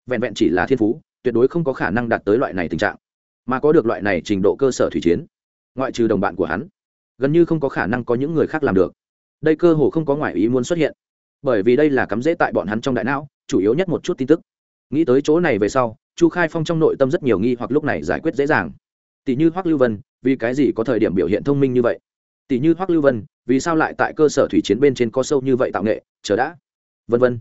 vẹn vẹn chỉ là thiên phú, tuyệt đối không có khả năng đạt tới loại này tình trạng. Mà có được loại này trình độ cơ sở thủy chiến, ngoại trừ đồng bạn của hắn, gần như không có khả năng có những người khác làm được. Đây cơ hồ không có ngoại ý muốn xuất hiện. Bởi vì đây là cắm rễ tại bọn hắn trong đại não, chủ yếu nhất một chút tin tức. Nghĩ tới chỗ này về sau, chu khai phong trong nội tâm rất nhiều nghi hoặc lúc này giải quyết dễ dàng. Tỷ như hoắc lưu vân, vì cái gì có thời điểm biểu hiện thông minh như vậy? Tỷ như hoắc lưu vân, vì sao lại tại cơ sở thủy chiến bên trên có sâu như vậy tạo nghệ? Chờ đã. Vân vân.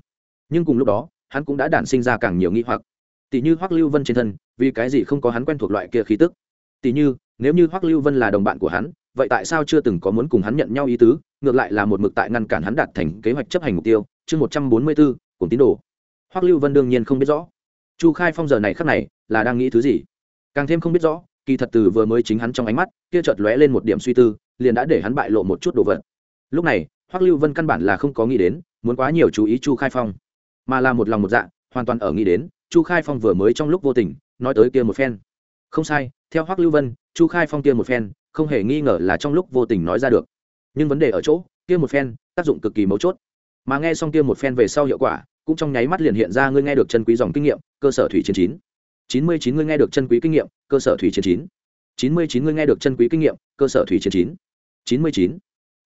Nhưng cùng lúc đó, hắn cũng đã đản sinh ra càng nhiều nghi hoặc. Tỷ như hoắc lưu vân trên thân, vì cái gì không có hắn quen thuộc loại kia khí tức? Tỷ như, nếu như hoắc lưu vân là đồng bạn của hắn, vậy tại sao chưa từng có muốn cùng hắn nhận nhau ý tứ, ngược lại là một mực tại ngăn cản hắn đạt thành kế hoạch chấp hành mục tiêu? Chương một trăm bốn mươi bốn cùng tín đồ. Hoắc lưu vân đương nhiên không biết rõ. Chu khai phong giờ này khắc này là đang nghĩ thứ gì? Càng thêm không biết rõ kỳ thật từ vừa mới chính hắn trong ánh mắt, kia chợt lóe lên một điểm suy tư, liền đã để hắn bại lộ một chút đồ vật. Lúc này, hoắc lưu vân căn bản là không có nghĩ đến, muốn quá nhiều chú ý chu khai phong. Mà là một lòng một dạ hoàn toàn ở nghĩ đến, chu khai phong vừa mới trong lúc vô tình, nói tới kia một phen. Không sai, theo hoắc lưu vân, chu khai phong kia một phen, không hề nghi ngờ là trong lúc vô tình nói ra được. Nhưng vấn đề ở chỗ, kia một phen, tác dụng cực kỳ mấu chốt. Mà nghe xong kia một phen về sau hiệu quả, cũng trong nháy mắt liền hiện ra ngươi nghe được chân quý dòng kinh nghiệm, cơ sở thủy chiến chín chín mươi chín ngươi nghe được chân quý kinh nghiệm, cơ sở thủy chiến chín. Chín mươi chín ngươi nghe được chân quý kinh nghiệm, cơ sở thủy chiến chín. Chín mươi chín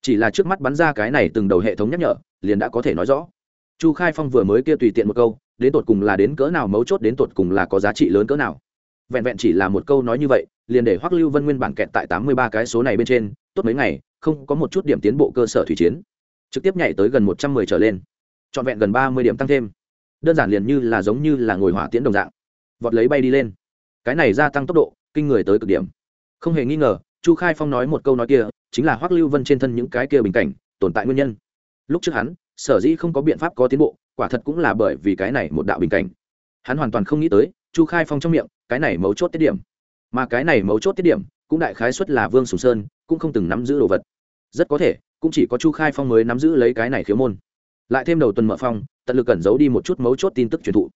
chỉ là trước mắt bắn ra cái này từng đầu hệ thống nhắc nhở, liền đã có thể nói rõ. Chu khai phong vừa mới kia tùy tiện một câu, đến tột cùng là đến cỡ nào mấu chốt, đến tột cùng là có giá trị lớn cỡ nào. Vẹn vẹn chỉ là một câu nói như vậy, liền để hoắc lưu vân nguyên bản kẹt tại tám mươi ba cái số này bên trên, tốt mấy ngày, không có một chút điểm tiến bộ cơ sở thủy chiến. Trực tiếp nhảy tới gần một trăm mười trở lên. Trọn vẹn gần ba mươi điểm tăng thêm. Đơn giản liền như là giống như là ngồi hỏa tiễn đồng dạng vọt lấy bay đi lên. Cái này gia tăng tốc độ, kinh người tới cực điểm. Không hề nghi ngờ, chu khai phong nói một câu nói kia, chính là hoắc lưu vân trên thân những cái kia bình cảnh, tồn tại nguyên nhân. Lúc trước hắn, sở dĩ không có biện pháp có tiến bộ, quả thật cũng là bởi vì cái này một đạo bình cảnh. Hắn hoàn toàn không nghĩ tới, chu khai phong trong miệng, cái này mấu chốt tiết điểm. Mà cái này mấu chốt tiết điểm, cũng đại khái xuất là vương sùng sơn, cũng không từng nắm giữ đồ vật. Rất có thể, cũng chỉ có chu khai phong mới nắm giữ lấy cái này khiếu môn. Lại thêm đầu tuần mở phong, tận lực cẩn giấu đi một chút mấu chốt tin tức truyền thụ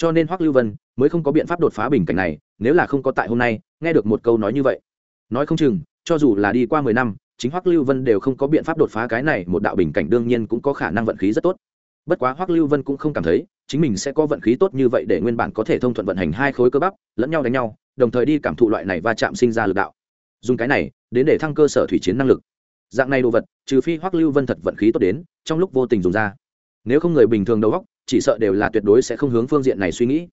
cho nên hoắc lưu vân mới không có biện pháp đột phá bình cảnh này, nếu là không có tại hôm nay, nghe được một câu nói như vậy. Nói không chừng, cho dù là đi qua mười năm, chính hoắc lưu vân đều không có biện pháp đột phá cái này, một đạo bình cảnh đương nhiên cũng có khả năng vận khí rất tốt. Bất quá hoắc lưu vân cũng không cảm thấy, chính mình sẽ có vận khí tốt như vậy để nguyên bản có thể thông thuận vận hành hai khối cơ bắp, lẫn nhau đánh nhau, đồng thời đi cảm thụ loại này va chạm sinh ra lực đạo. Dùng cái này, đến để thăng cơ sở thủy chiến năng lực. Dạng này đồ vật, trừ phi hoắc lưu vân thật vận khí tốt đến, trong lúc vô tình dùng ra. Nếu không người bình thường đầu óc chỉ sợ đều là tuyệt đối sẽ không hướng phương diện này suy nghĩ.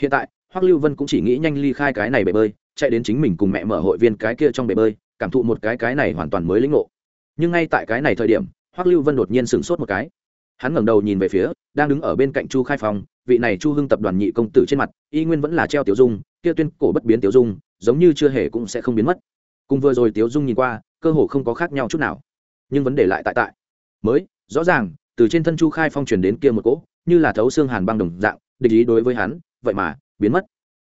Hiện tại, hoắc lưu vân cũng chỉ nghĩ nhanh ly khai cái này bể bơi, chạy đến chính mình cùng mẹ mở hội viên cái kia trong bể bơi, cảm thụ một cái cái này hoàn toàn mới lĩnh ngộ. Nhưng ngay tại cái này thời điểm, hoắc lưu vân đột nhiên sửng sốt một cái. Hắn ngẩng đầu nhìn về phía, đang đứng ở bên cạnh chu khai phong, vị này chu hưng tập đoàn nhị công tử trên mặt, y nguyên vẫn là treo tiểu dung, kia tuyên cổ bất biến tiểu dung, giống như chưa hề cũng sẽ không biến mất. Cùng vừa rồi tiểu dung nhìn qua, cơ hồ không có khác nhau chút nào. Nhưng vấn đề lại tại tại. Mới, rõ ràng, từ trên thân chu khai phong truyền đến kia một cỗ như là thấu xương hàn băng đồng dạng, địch ý đối với hắn, vậy mà, biến mất.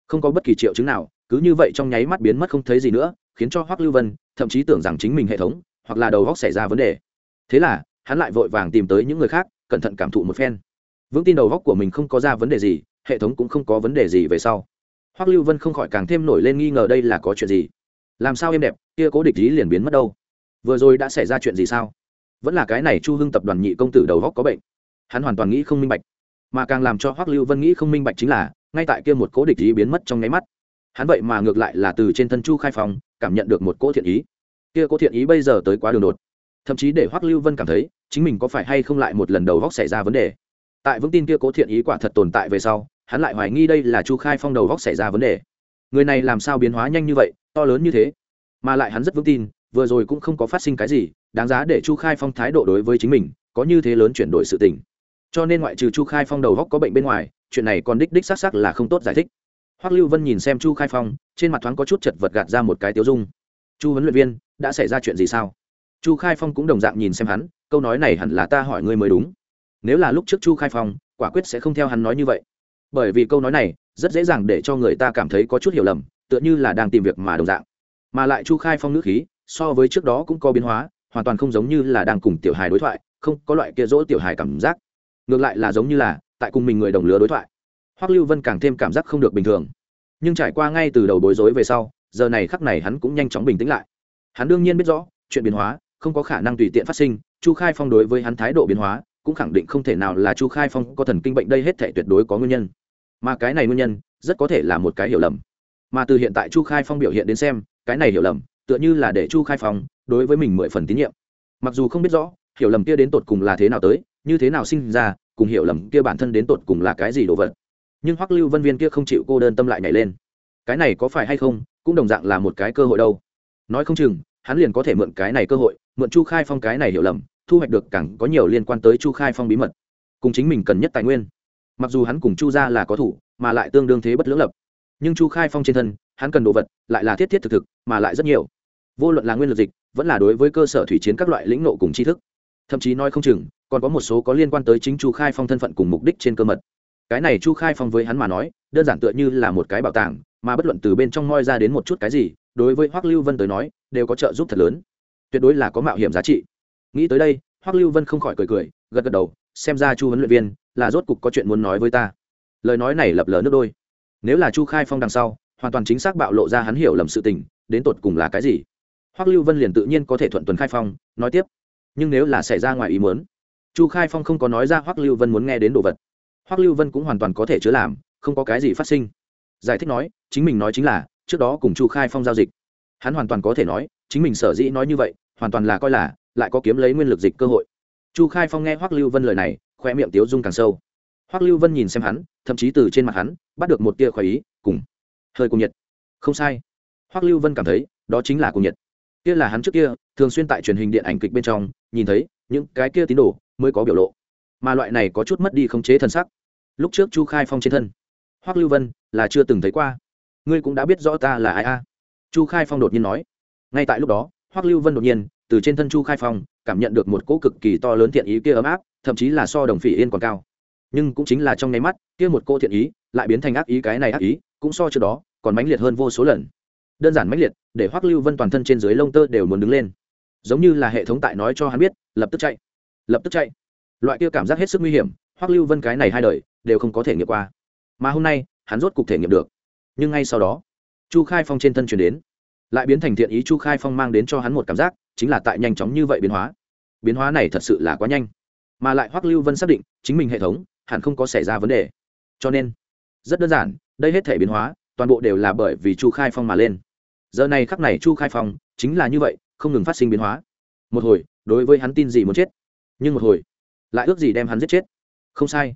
Không có bất kỳ triệu chứng nào, cứ như vậy trong nháy mắt biến mất không thấy gì nữa, khiến cho hoắc lưu vân thậm chí tưởng rằng chính mình hệ thống, hoặc là đầu góc xảy ra vấn đề. Thế là, hắn lại vội vàng tìm tới những người khác, cẩn thận cảm thụ một phen. Vững tin đầu góc của mình không có ra vấn đề gì, hệ thống cũng không có vấn đề gì về sau. Hoắc lưu vân không khỏi càng thêm nổi lên nghi ngờ đây là có chuyện gì? Làm sao em đẹp, kia cố địch ý liền biến mất đâu? Vừa rồi đã xảy ra chuyện gì sao? Vẫn là cái này chu hưng tập đoàn nhị công tử đầu góc có bệnh. Hắn hoàn toàn nghĩ không minh bạch mà càng làm cho hoắc lưu vân nghĩ không minh bạch chính là, ngay tại kia một cố địch ý biến mất trong nháy mắt. Hắn vậy mà ngược lại là từ trên thân chu khai phòng cảm nhận được một cỗ thiện ý. Kia cố thiện ý bây giờ tới quá đường đột. Thậm chí để hoắc lưu vân cảm thấy, chính mình có phải hay không lại một lần đầu góc xảy ra vấn đề. Tại vững tin kia cố thiện ý quả thật tồn tại về sau, hắn lại hoài nghi đây là chu khai phong đầu góc xảy ra vấn đề. Người này làm sao biến hóa nhanh như vậy, to lớn như thế? Mà lại hắn rất vững tin, vừa rồi cũng không có phát sinh cái gì, đáng giá để chu khai phong thái độ đối với chính mình, có như thế lớn chuyển đổi sự tình cho nên ngoại trừ chu khai phong đầu góc có bệnh bên ngoài, chuyện này còn đích đích xác xác là không tốt giải thích. Hoắc lưu vân nhìn xem chu khai phong, trên mặt thoáng có chút chật vật gạt ra một cái tiêu dung. Chu huấn luyện viên, đã xảy ra chuyện gì sao? Chu khai phong cũng đồng dạng nhìn xem hắn, câu nói này hẳn là ta hỏi ngươi mới đúng. Nếu là lúc trước chu khai phong, quả quyết sẽ không theo hắn nói như vậy. Bởi vì câu nói này rất dễ dàng để cho người ta cảm thấy có chút hiểu lầm, tựa như là đang tìm việc mà đồng dạng. Mà lại chu khai phong nước khí, so với trước đó cũng có biến hóa, hoàn toàn không giống như là đang cùng tiểu hài đối thoại, không có loại kia dỗ tiểu hài cảm giác ngược lại là giống như là tại cùng mình người đồng lứa đối thoại. Hoắc lưu vân càng thêm cảm giác không được bình thường. Nhưng trải qua ngay từ đầu bối rối về sau, giờ này khắc này hắn cũng nhanh chóng bình tĩnh lại. Hắn đương nhiên biết rõ, chuyện biến hóa không có khả năng tùy tiện phát sinh, chu khai phong đối với hắn thái độ biến hóa cũng khẳng định không thể nào là chu khai phong có thần kinh bệnh đây hết thể tuyệt đối có nguyên nhân. Mà cái này nguyên nhân rất có thể là một cái hiểu lầm. Mà từ hiện tại chu khai phong biểu hiện đến xem, cái này hiểu lầm tựa như là để chu khai phong đối với mình mười phần tín nhiệm. Mặc dù không biết rõ, hiểu lầm kia đến tột cùng là thế nào tới như thế nào sinh ra, cùng hiểu lầm kia bản thân đến tột cùng là cái gì đồ vật. Nhưng hoắc lưu vân viên kia không chịu cô đơn tâm lại nhảy lên. Cái này có phải hay không, cũng đồng dạng là một cái cơ hội đâu. Nói không chừng, hắn liền có thể mượn cái này cơ hội, mượn chu khai phong cái này hiểu lầm, thu hoạch được càng có nhiều liên quan tới chu khai phong bí mật. Cùng chính mình cần nhất tài nguyên. Mặc dù hắn cùng chu gia là có thủ, mà lại tương đương thế bất lưỡng lập. Nhưng chu khai phong trên thân, hắn cần đồ vật, lại là thiết thiết thực thực, mà lại rất nhiều. Vô luận là nguyên lực dịch, vẫn là đối với cơ sở thủy chiến các loại lĩnh nộ cùng tri thức. Thậm chí nói không chừng còn có một số có liên quan tới chính chu khai phong thân phận cùng mục đích trên cơ mật. Cái này chu khai phong với hắn mà nói, đơn giản tựa như là một cái bảo tàng, mà bất luận từ bên trong moi ra đến một chút cái gì, đối với hoắc lưu vân tới nói, đều có trợ giúp thật lớn. Tuyệt đối là có mạo hiểm giá trị. Nghĩ tới đây, hoắc lưu vân không khỏi cười cười, gật gật đầu, xem ra chu huấn luyện viên là rốt cục có chuyện muốn nói với ta. Lời nói này lập lờ nước đôi. Nếu là chu khai phong đằng sau, hoàn toàn chính xác bạo lộ ra hắn hiểu lầm sự tình, đến tột cùng là cái gì? Hoắc lưu vân liền tự nhiên có thể thuận tuần khai phong, nói tiếp. Nhưng nếu là xảy ra ngoài ý muốn chu khai phong không có nói ra hoắc lưu vân muốn nghe đến đồ vật. Hoắc lưu vân cũng hoàn toàn có thể chứa làm, không có cái gì phát sinh. Giải thích nói, chính mình nói chính là, trước đó cùng chu khai phong giao dịch. Hắn hoàn toàn có thể nói, chính mình sở dĩ nói như vậy, hoàn toàn là coi là, lại có kiếm lấy nguyên lực dịch cơ hội. Chu khai phong nghe hoắc lưu vân lời này khoe miệng tiếu dung càng sâu. Hoắc lưu vân nhìn xem hắn, thậm chí từ trên mặt hắn, bắt được một tia khoái ý, cùng, hơi cùng nhiệt. Không sai. Hoắc lưu vân cảm thấy, đó chính là cùng nhiệt. Kia là hắn trước kia, thường xuyên tại truyền hình điện ảnh kịch bên trong, nhìn thấy, những cái kia tín đồ mới có biểu lộ. Mà loại này có chút mất đi khống chế thân sắc. Lúc trước chu khai phong trên thân, hoắc lưu vân là chưa từng thấy qua. Ngươi cũng đã biết rõ ta là ai a. Chu khai phong đột nhiên nói. Ngay tại lúc đó, hoắc lưu vân đột nhiên, từ trên thân chu khai phong, cảm nhận được một cỗ cực kỳ to lớn thiện ý kia ấm áp, thậm chí là so đồng phỉ yên còn cao. Nhưng cũng chính là trong nháy mắt, kia một cô thiện ý lại biến thành ác ý, cái này ác ý cũng so trước đó còn mãnh liệt hơn vô số lần. Đơn giản mãnh liệt, để hoắc lưu vân toàn thân trên dưới lông tơ đều muốn đứng lên. Giống như là hệ thống tại nói cho hắn biết, lập tức chạy lập tức chạy. Loại kia cảm giác hết sức nguy hiểm, hoắc lưu vân cái này hai đời, đều không có thể nghiệm qua. Mà hôm nay, hắn rốt cục thể nghiệm được. Nhưng ngay sau đó, chu khai phong trên thân chuyển đến. Lại biến thành thiện ý chu khai phong mang đến cho hắn một cảm giác, chính là tại nhanh chóng như vậy biến hóa. Biến hóa này thật sự là quá nhanh. Mà lại hoắc lưu vân xác định, chính mình hệ thống, hẳn không có xảy ra vấn đề. Cho nên, rất đơn giản, đây hết thể biến hóa, toàn bộ đều là bởi vì chu khai phong mà lên. Giờ này khắc này chu khai phong, chính là như vậy, không ngừng phát sinh biến hóa. Một hồi, đối với hắn tin gì muốn chết nhưng một hồi, lại ước gì đem hắn giết chết. Không sai.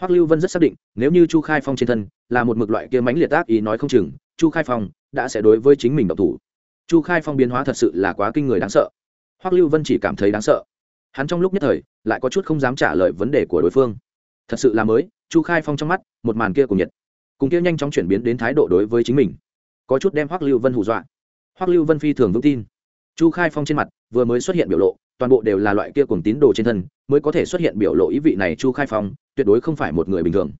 Hoắc lưu vân rất xác định, nếu như chu khai phong trên thân là một mực loại kia mãnh liệt ác ý nói không chừng, chu khai phong đã sẽ đối với chính mình độc thủ. Chu khai phong biến hóa thật sự là quá kinh người đáng sợ. Hoắc lưu vân chỉ cảm thấy đáng sợ. Hắn trong lúc nhất thời, lại có chút không dám trả lời vấn đề của đối phương. Thật sự là mới, chu khai phong trong mắt, một màn kia cùng nhiệt. Cùng kia nhanh chóng chuyển biến đến thái độ đối với chính mình. Có chút đem hoắc lưu vân hù dọa. Hoắc lưu vân phi thường vững tin. Chu khai phong trên mặt vừa mới xuất hiện biểu lộ toàn bộ đều là loại kia cùng tín đồ trên thân, mới có thể xuất hiện biểu lộ ý vị này chu khai phong, tuyệt đối không phải một người bình thường.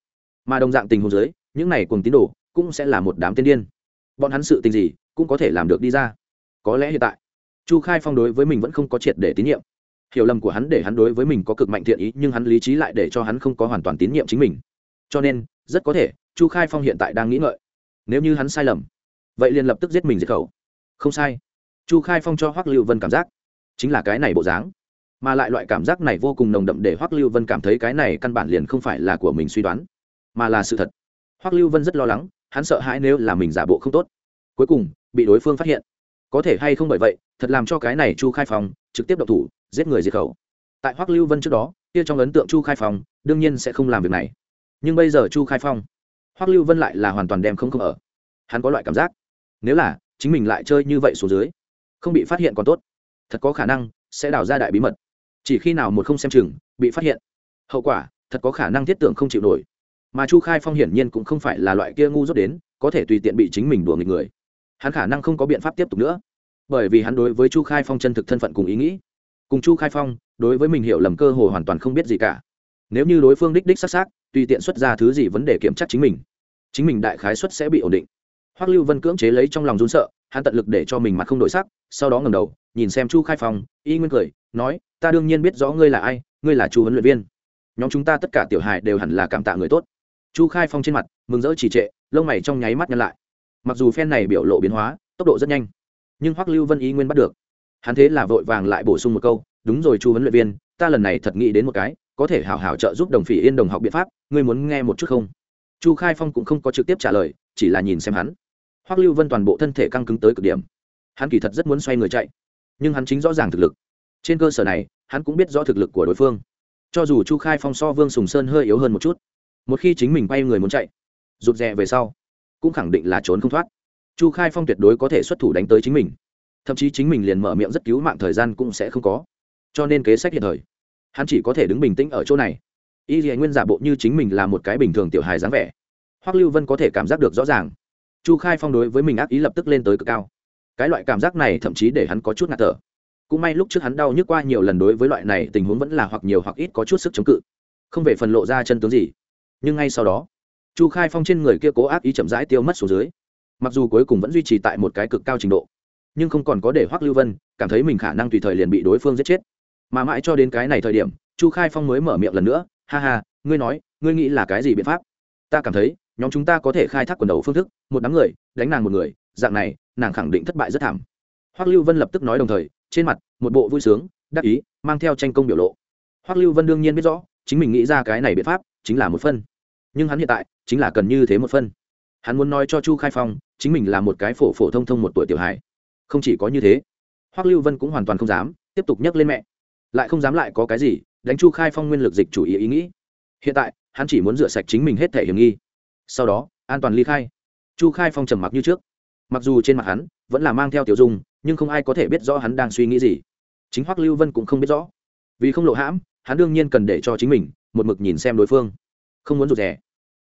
Mà đồng dạng tình huống giới những này cùng tín đồ cũng sẽ là một đám tiên điên. Bọn hắn sự tình gì cũng có thể làm được đi ra. Có lẽ hiện tại, chu khai phong đối với mình vẫn không có triệt để tín nhiệm. Hiểu lầm của hắn để hắn đối với mình có cực mạnh thiện ý, nhưng hắn lý trí lại để cho hắn không có hoàn toàn tín nhiệm chính mình. Cho nên, rất có thể, chu khai phong hiện tại đang nghĩ ngợi. Nếu như hắn sai lầm, vậy liền lập tức giết mình diệt khẩu. Không sai. Chu khai phong cho hoắc lưu vân cảm giác chính là cái này bộ dáng. Mà lại loại cảm giác này vô cùng nồng đậm để hoắc lưu vân cảm thấy cái này căn bản liền không phải là của mình suy đoán, mà là sự thật. Hoắc lưu vân rất lo lắng, hắn sợ hãi nếu là mình giả bộ không tốt. Cuối cùng, bị đối phương phát hiện. Có thể hay không bởi vậy, thật làm cho cái này chu khai phong trực tiếp độc thủ, giết người diệt khẩu. Tại hoắc lưu vân trước đó, kia trong ấn tượng chu khai phong đương nhiên sẽ không làm việc này. Nhưng bây giờ chu khai phong, hoắc lưu vân lại là hoàn toàn đem không không ở. Hắn có loại cảm giác, nếu là chính mình lại chơi như vậy xuống dưới, không bị phát hiện còn tốt thật có khả năng sẽ đào ra đại bí mật. Chỉ khi nào một không xem chừng bị phát hiện, hậu quả thật có khả năng thiết tưởng không chịu nổi. Mà chu khai phong hiển nhiên cũng không phải là loại kia ngu dốt đến, có thể tùy tiện bị chính mình đùa nghịch người. Hắn khả năng không có biện pháp tiếp tục nữa, bởi vì hắn đối với chu khai phong chân thực thân phận cùng ý nghĩ. Cùng chu khai phong, đối với mình hiểu lầm cơ hồ hoàn toàn không biết gì cả. Nếu như đối phương đích đích s á c s á c tùy tiện xuất ra thứ gì vấn đề kiểm tra chính mình chính mình đại khái xuất sẽ bị ổn định. Hoắc lưu vân cưỡng chế lấy trong lòng run sợ, hắn tận lực để cho mình mặt không đổi sắc, sau đó ngầm đầu nhìn xem chu khai phong, y nguyên cười, nói, ta đương nhiên biết rõ ngươi là ai, ngươi là chu huấn luyện viên. Nhóm chúng ta tất cả tiểu hài đều hẳn là cảm tạ người tốt. Chu khai phong trên mặt mừng rỡ chỉ trệ, lông mày trong nháy mắt nhăn lại. Mặc dù phen này biểu lộ biến hóa, tốc độ rất nhanh, nhưng hoắc lưu vân y nguyên bắt được. Hắn thế là vội vàng lại bổ sung một câu, đúng rồi chu huấn luyện viên, ta lần này thật nghĩ đến một cái, có thể hảo hảo trợ giúp đồng phỉ yên đồng học biện pháp, ngươi muốn nghe một chút không? Chu khai phong cũng không có trực tiếp trả lời, chỉ là nhìn xem hắn. Hoắc lưu vân toàn bộ thân thể căng cứng tới cực điểm. Hắn kỳ thật rất muốn xoay người chạy nhưng hắn chính rõ ràng thực lực. Trên cơ sở này, hắn cũng biết rõ thực lực của đối phương. Cho dù chu khai phong so vương sùng sơn hơi yếu hơn một chút, một khi chính mình bay người muốn chạy, rụt rè về sau, cũng khẳng định là trốn không thoát. Chu khai phong tuyệt đối có thể xuất thủ đánh tới chính mình. Thậm chí chính mình liền mở miệng rất cứu mạng thời gian cũng sẽ không có. Cho nên kế sách hiện thời, hắn chỉ có thể đứng bình tĩnh ở chỗ này. Y dì nguyên giả bộ như chính mình là một cái bình thường tiểu hài dáng vẻ. Hoắc lưu vân có thể cảm giác được rõ ràng. Chu khai phong đối với mình ác ý lập tức lên tới cực cao cái loại cảm giác này thậm chí để hắn có chút ngạt thở. Cũng may lúc trước hắn đau nhức qua nhiều lần đối với loại này tình huống vẫn là hoặc nhiều hoặc ít có chút sức chống cự. Không về phần lộ ra chân tướng gì. Nhưng ngay sau đó, chu khai phong trên người kia cố ác ý chậm rãi tiêu mất xuống dưới. Mặc dù cuối cùng vẫn duy trì tại một cái cực cao trình độ, nhưng không còn có để hoắc lưu vân cảm thấy mình khả năng tùy thời liền bị đối phương giết chết. Mà mãi cho đến cái này thời điểm, chu khai phong mới mở miệng lần nữa, ha ha, ngươi nói, ngươi nghĩ là cái gì biện pháp? Ta cảm thấy, nhóm chúng ta có thể khai thác quần đầu phương thức, một đám người, đánh nàng một người dạng này, nàng khẳng định thất bại rất thảm. Hoắc lưu vân lập tức nói đồng thời, trên mặt, một bộ vui sướng, đắc ý, mang theo tranh công biểu lộ. Hoắc lưu vân đương nhiên biết rõ, chính mình nghĩ ra cái này biện pháp, chính là một phân. Nhưng hắn hiện tại, chính là cần như thế một phân. Hắn muốn nói cho chu khai phong, chính mình là một cái phổ phổ thông thông một tuổi tiểu hài. Không chỉ có như thế, hoắc lưu vân cũng hoàn toàn không dám, tiếp tục nhắc lên mẹ. Lại không dám lại có cái gì, đánh chu khai phong nguyên lực dịch chủ ý ý nghĩ. Hiện tại, hắn chỉ muốn rửa sạch chính mình hết thể hiểm nghi. Sau đó, an toàn ly khai. Chu khai phong trầm mặc như trước mặc dù trên mặt hắn vẫn là mang theo tiểu dung, nhưng không ai có thể biết rõ hắn đang suy nghĩ gì. Chính hoắc lưu vân cũng không biết rõ. Vì không lộ hãm, hắn đương nhiên cần để cho chính mình một mực nhìn xem đối phương. Không muốn rụt rè.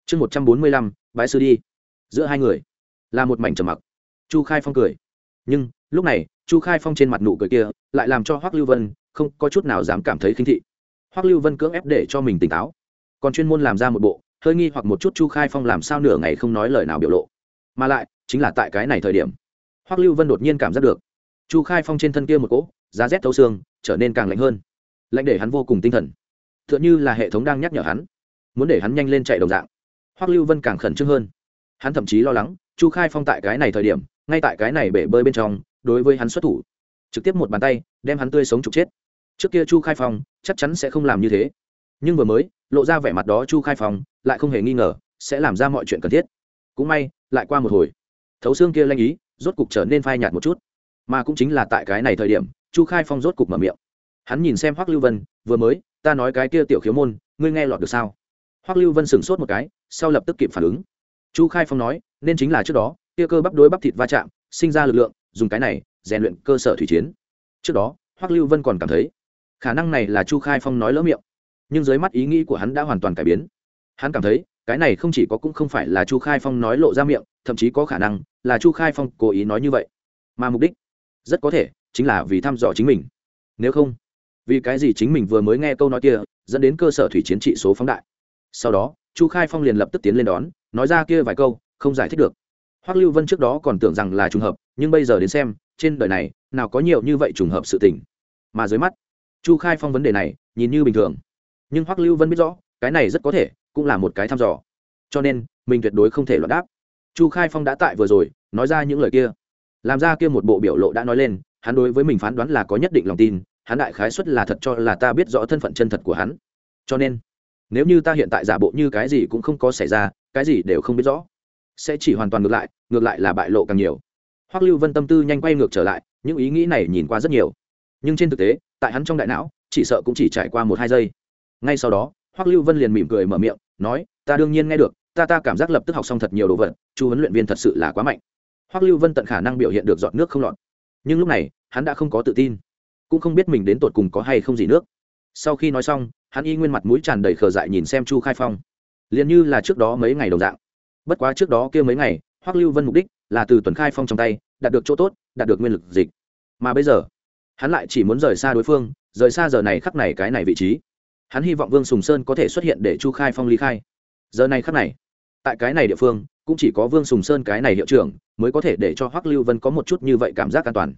Chương một trăm bốn mươi lăm bãi sư đi. Giữa hai người, là một mảnh trầm mặc. Chu khai phong cười. Nhưng, lúc này, chu khai phong trên mặt nụ cười kia lại làm cho hoắc lưu vân không có chút nào dám cảm thấy khinh thị. Hoắc lưu vân cưỡng ép để cho mình tỉnh táo. Còn chuyên môn làm ra một bộ, hơi nghi hoặc một chút chu khai phong làm sao nửa ngày không nói lời nào biểu lộ. Mà lại chính là tại cái này thời điểm. Hoắc lưu vân đột nhiên cảm giác được, chu khai phong trên thân kia một cỗ giá rét thấu xương trở nên càng lạnh hơn. Lạnh để hắn vô cùng tinh thần t h ư ợ n h ư là hệ thống đang nhắc nhở hắn, muốn để hắn nhanh lên chạy đồng dạng. Hoắc lưu vân càng khẩn trương hơn. Hắn thậm chí lo lắng, chu khai phong tại cái này thời điểm, ngay tại cái này bể bơi bên trong, đối với hắn xuất thủ, trực tiếp một bàn tay, đem hắn tươi sống trục chết. Trước kia chu khai phong chắc chắn sẽ không làm như thế. Nhưng vừa mới, lộ ra vẻ mặt đó chu khai phong, lại không hề nghi ngờ, sẽ làm ra mọi chuyện cần thiết. Cũng may, lại qua một hồi thấu xương kia lanh ý, rốt cục trở nên phai nhạt một chút. Mà cũng chính là tại cái này thời điểm, chu khai phong rốt cục mở miệng. Hắn nhìn xem hoắc lưu vân, vừa mới, ta nói cái kia tiểu khiếu môn, ngươi nghe lọt được sao? Hoắc lưu vân sửng sốt một cái, sau lập tức kịp phản ứng. Chu khai phong nói, nên chính là trước đó, kia cơ bắp đối bắp thịt va chạm, sinh ra lực lượng, dùng cái này, rèn luyện cơ sở thủy chiến. Trước đó, hoắc lưu vân còn cảm thấy, khả năng này là chu khai phong nói lỡ miệng. Nhưng dưới mắt ý nghĩ của hắn đã hoàn toàn cải biến. Hắn cảm thấy cái này không chỉ có cũng không phải là chu khai phong nói lộ ra miệng, thậm chí có khả năng là chu khai phong cố ý nói như vậy. Mà mục đích rất có thể chính là vì thăm dò chính mình. Nếu không, vì cái gì chính mình vừa mới nghe câu nói kia, dẫn đến cơ sở thủy chiến trị số phóng đại. Sau đó, chu khai phong liền lập tức tiến lên đón, nói ra kia vài câu, không giải thích được. Hoắc lưu vân trước đó còn tưởng rằng là trùng hợp, nhưng bây giờ đến xem, trên đời này, nào có nhiều như vậy trùng hợp sự tình. Mà dưới mắt, chu khai phong vấn đề này nhìn như bình thường. Nhưng hoắc lưu vân biết rõ, cái này rất có thể cũng là một cái thăm dò. Cho nên, mình tuyệt đối không thể loạn đáp. Chu khai phong đã tại vừa rồi, nói ra những lời kia. Làm ra kia một bộ biểu lộ đã nói lên, hắn đối với mình phán đoán là có nhất định lòng tin, hắn đại khái xuất là thật cho là ta biết rõ thân phận chân thật của hắn. Cho nên, nếu như ta hiện tại giả bộ như cái gì cũng không có xảy ra, cái gì đều không biết rõ, sẽ chỉ hoàn toàn ngược lại ngược lại là bại lộ càng nhiều. Hoắc lưu vân tâm tư nhanh quay ngược trở lại, những ý nghĩ này nhìn qua rất nhiều. Nhưng trên thực tế, tại hắn trong đại não, chỉ sợ cũng chỉ trải qua một hai giây. Ngay sau đó, hoắc lưu vân liền mỉm cười mở miệng nói, ta đương nhiên nghe được, ta ta cảm giác lập tức học xong thật nhiều đồ vật, chu huấn luyện viên thật sự là quá mạnh. Hoắc lưu vân tận khả năng biểu hiện được dọn nước không lọt. Nhưng lúc này, hắn đã không có tự tin, cũng không biết mình đến tột cùng có hay không gì nước. Sau khi nói xong, hắn y nguyên mặt mũi tràn đầy khờ dại nhìn xem chu khai phong. Liền như là trước đó mấy ngày đồng dạng. Bất quá trước đó kia mấy ngày, hoắc lưu vân mục đích là từ tuần khai phong trong tay, đạt được chỗ tốt, đạt được nguyên lực dịch. Mà bây giờ, hắn lại chỉ muốn rời xa đối phương, rời xa giờ này khắc này cái này vị trí hắn hy vọng vương sùng sơn có thể xuất hiện để chu khai phong ly khai. Giờ này khắc này, tại cái này địa phương, cũng chỉ có vương sùng sơn cái này hiệu trưởng mới có thể để cho hoắc lưu vân có một chút như vậy cảm giác an toàn.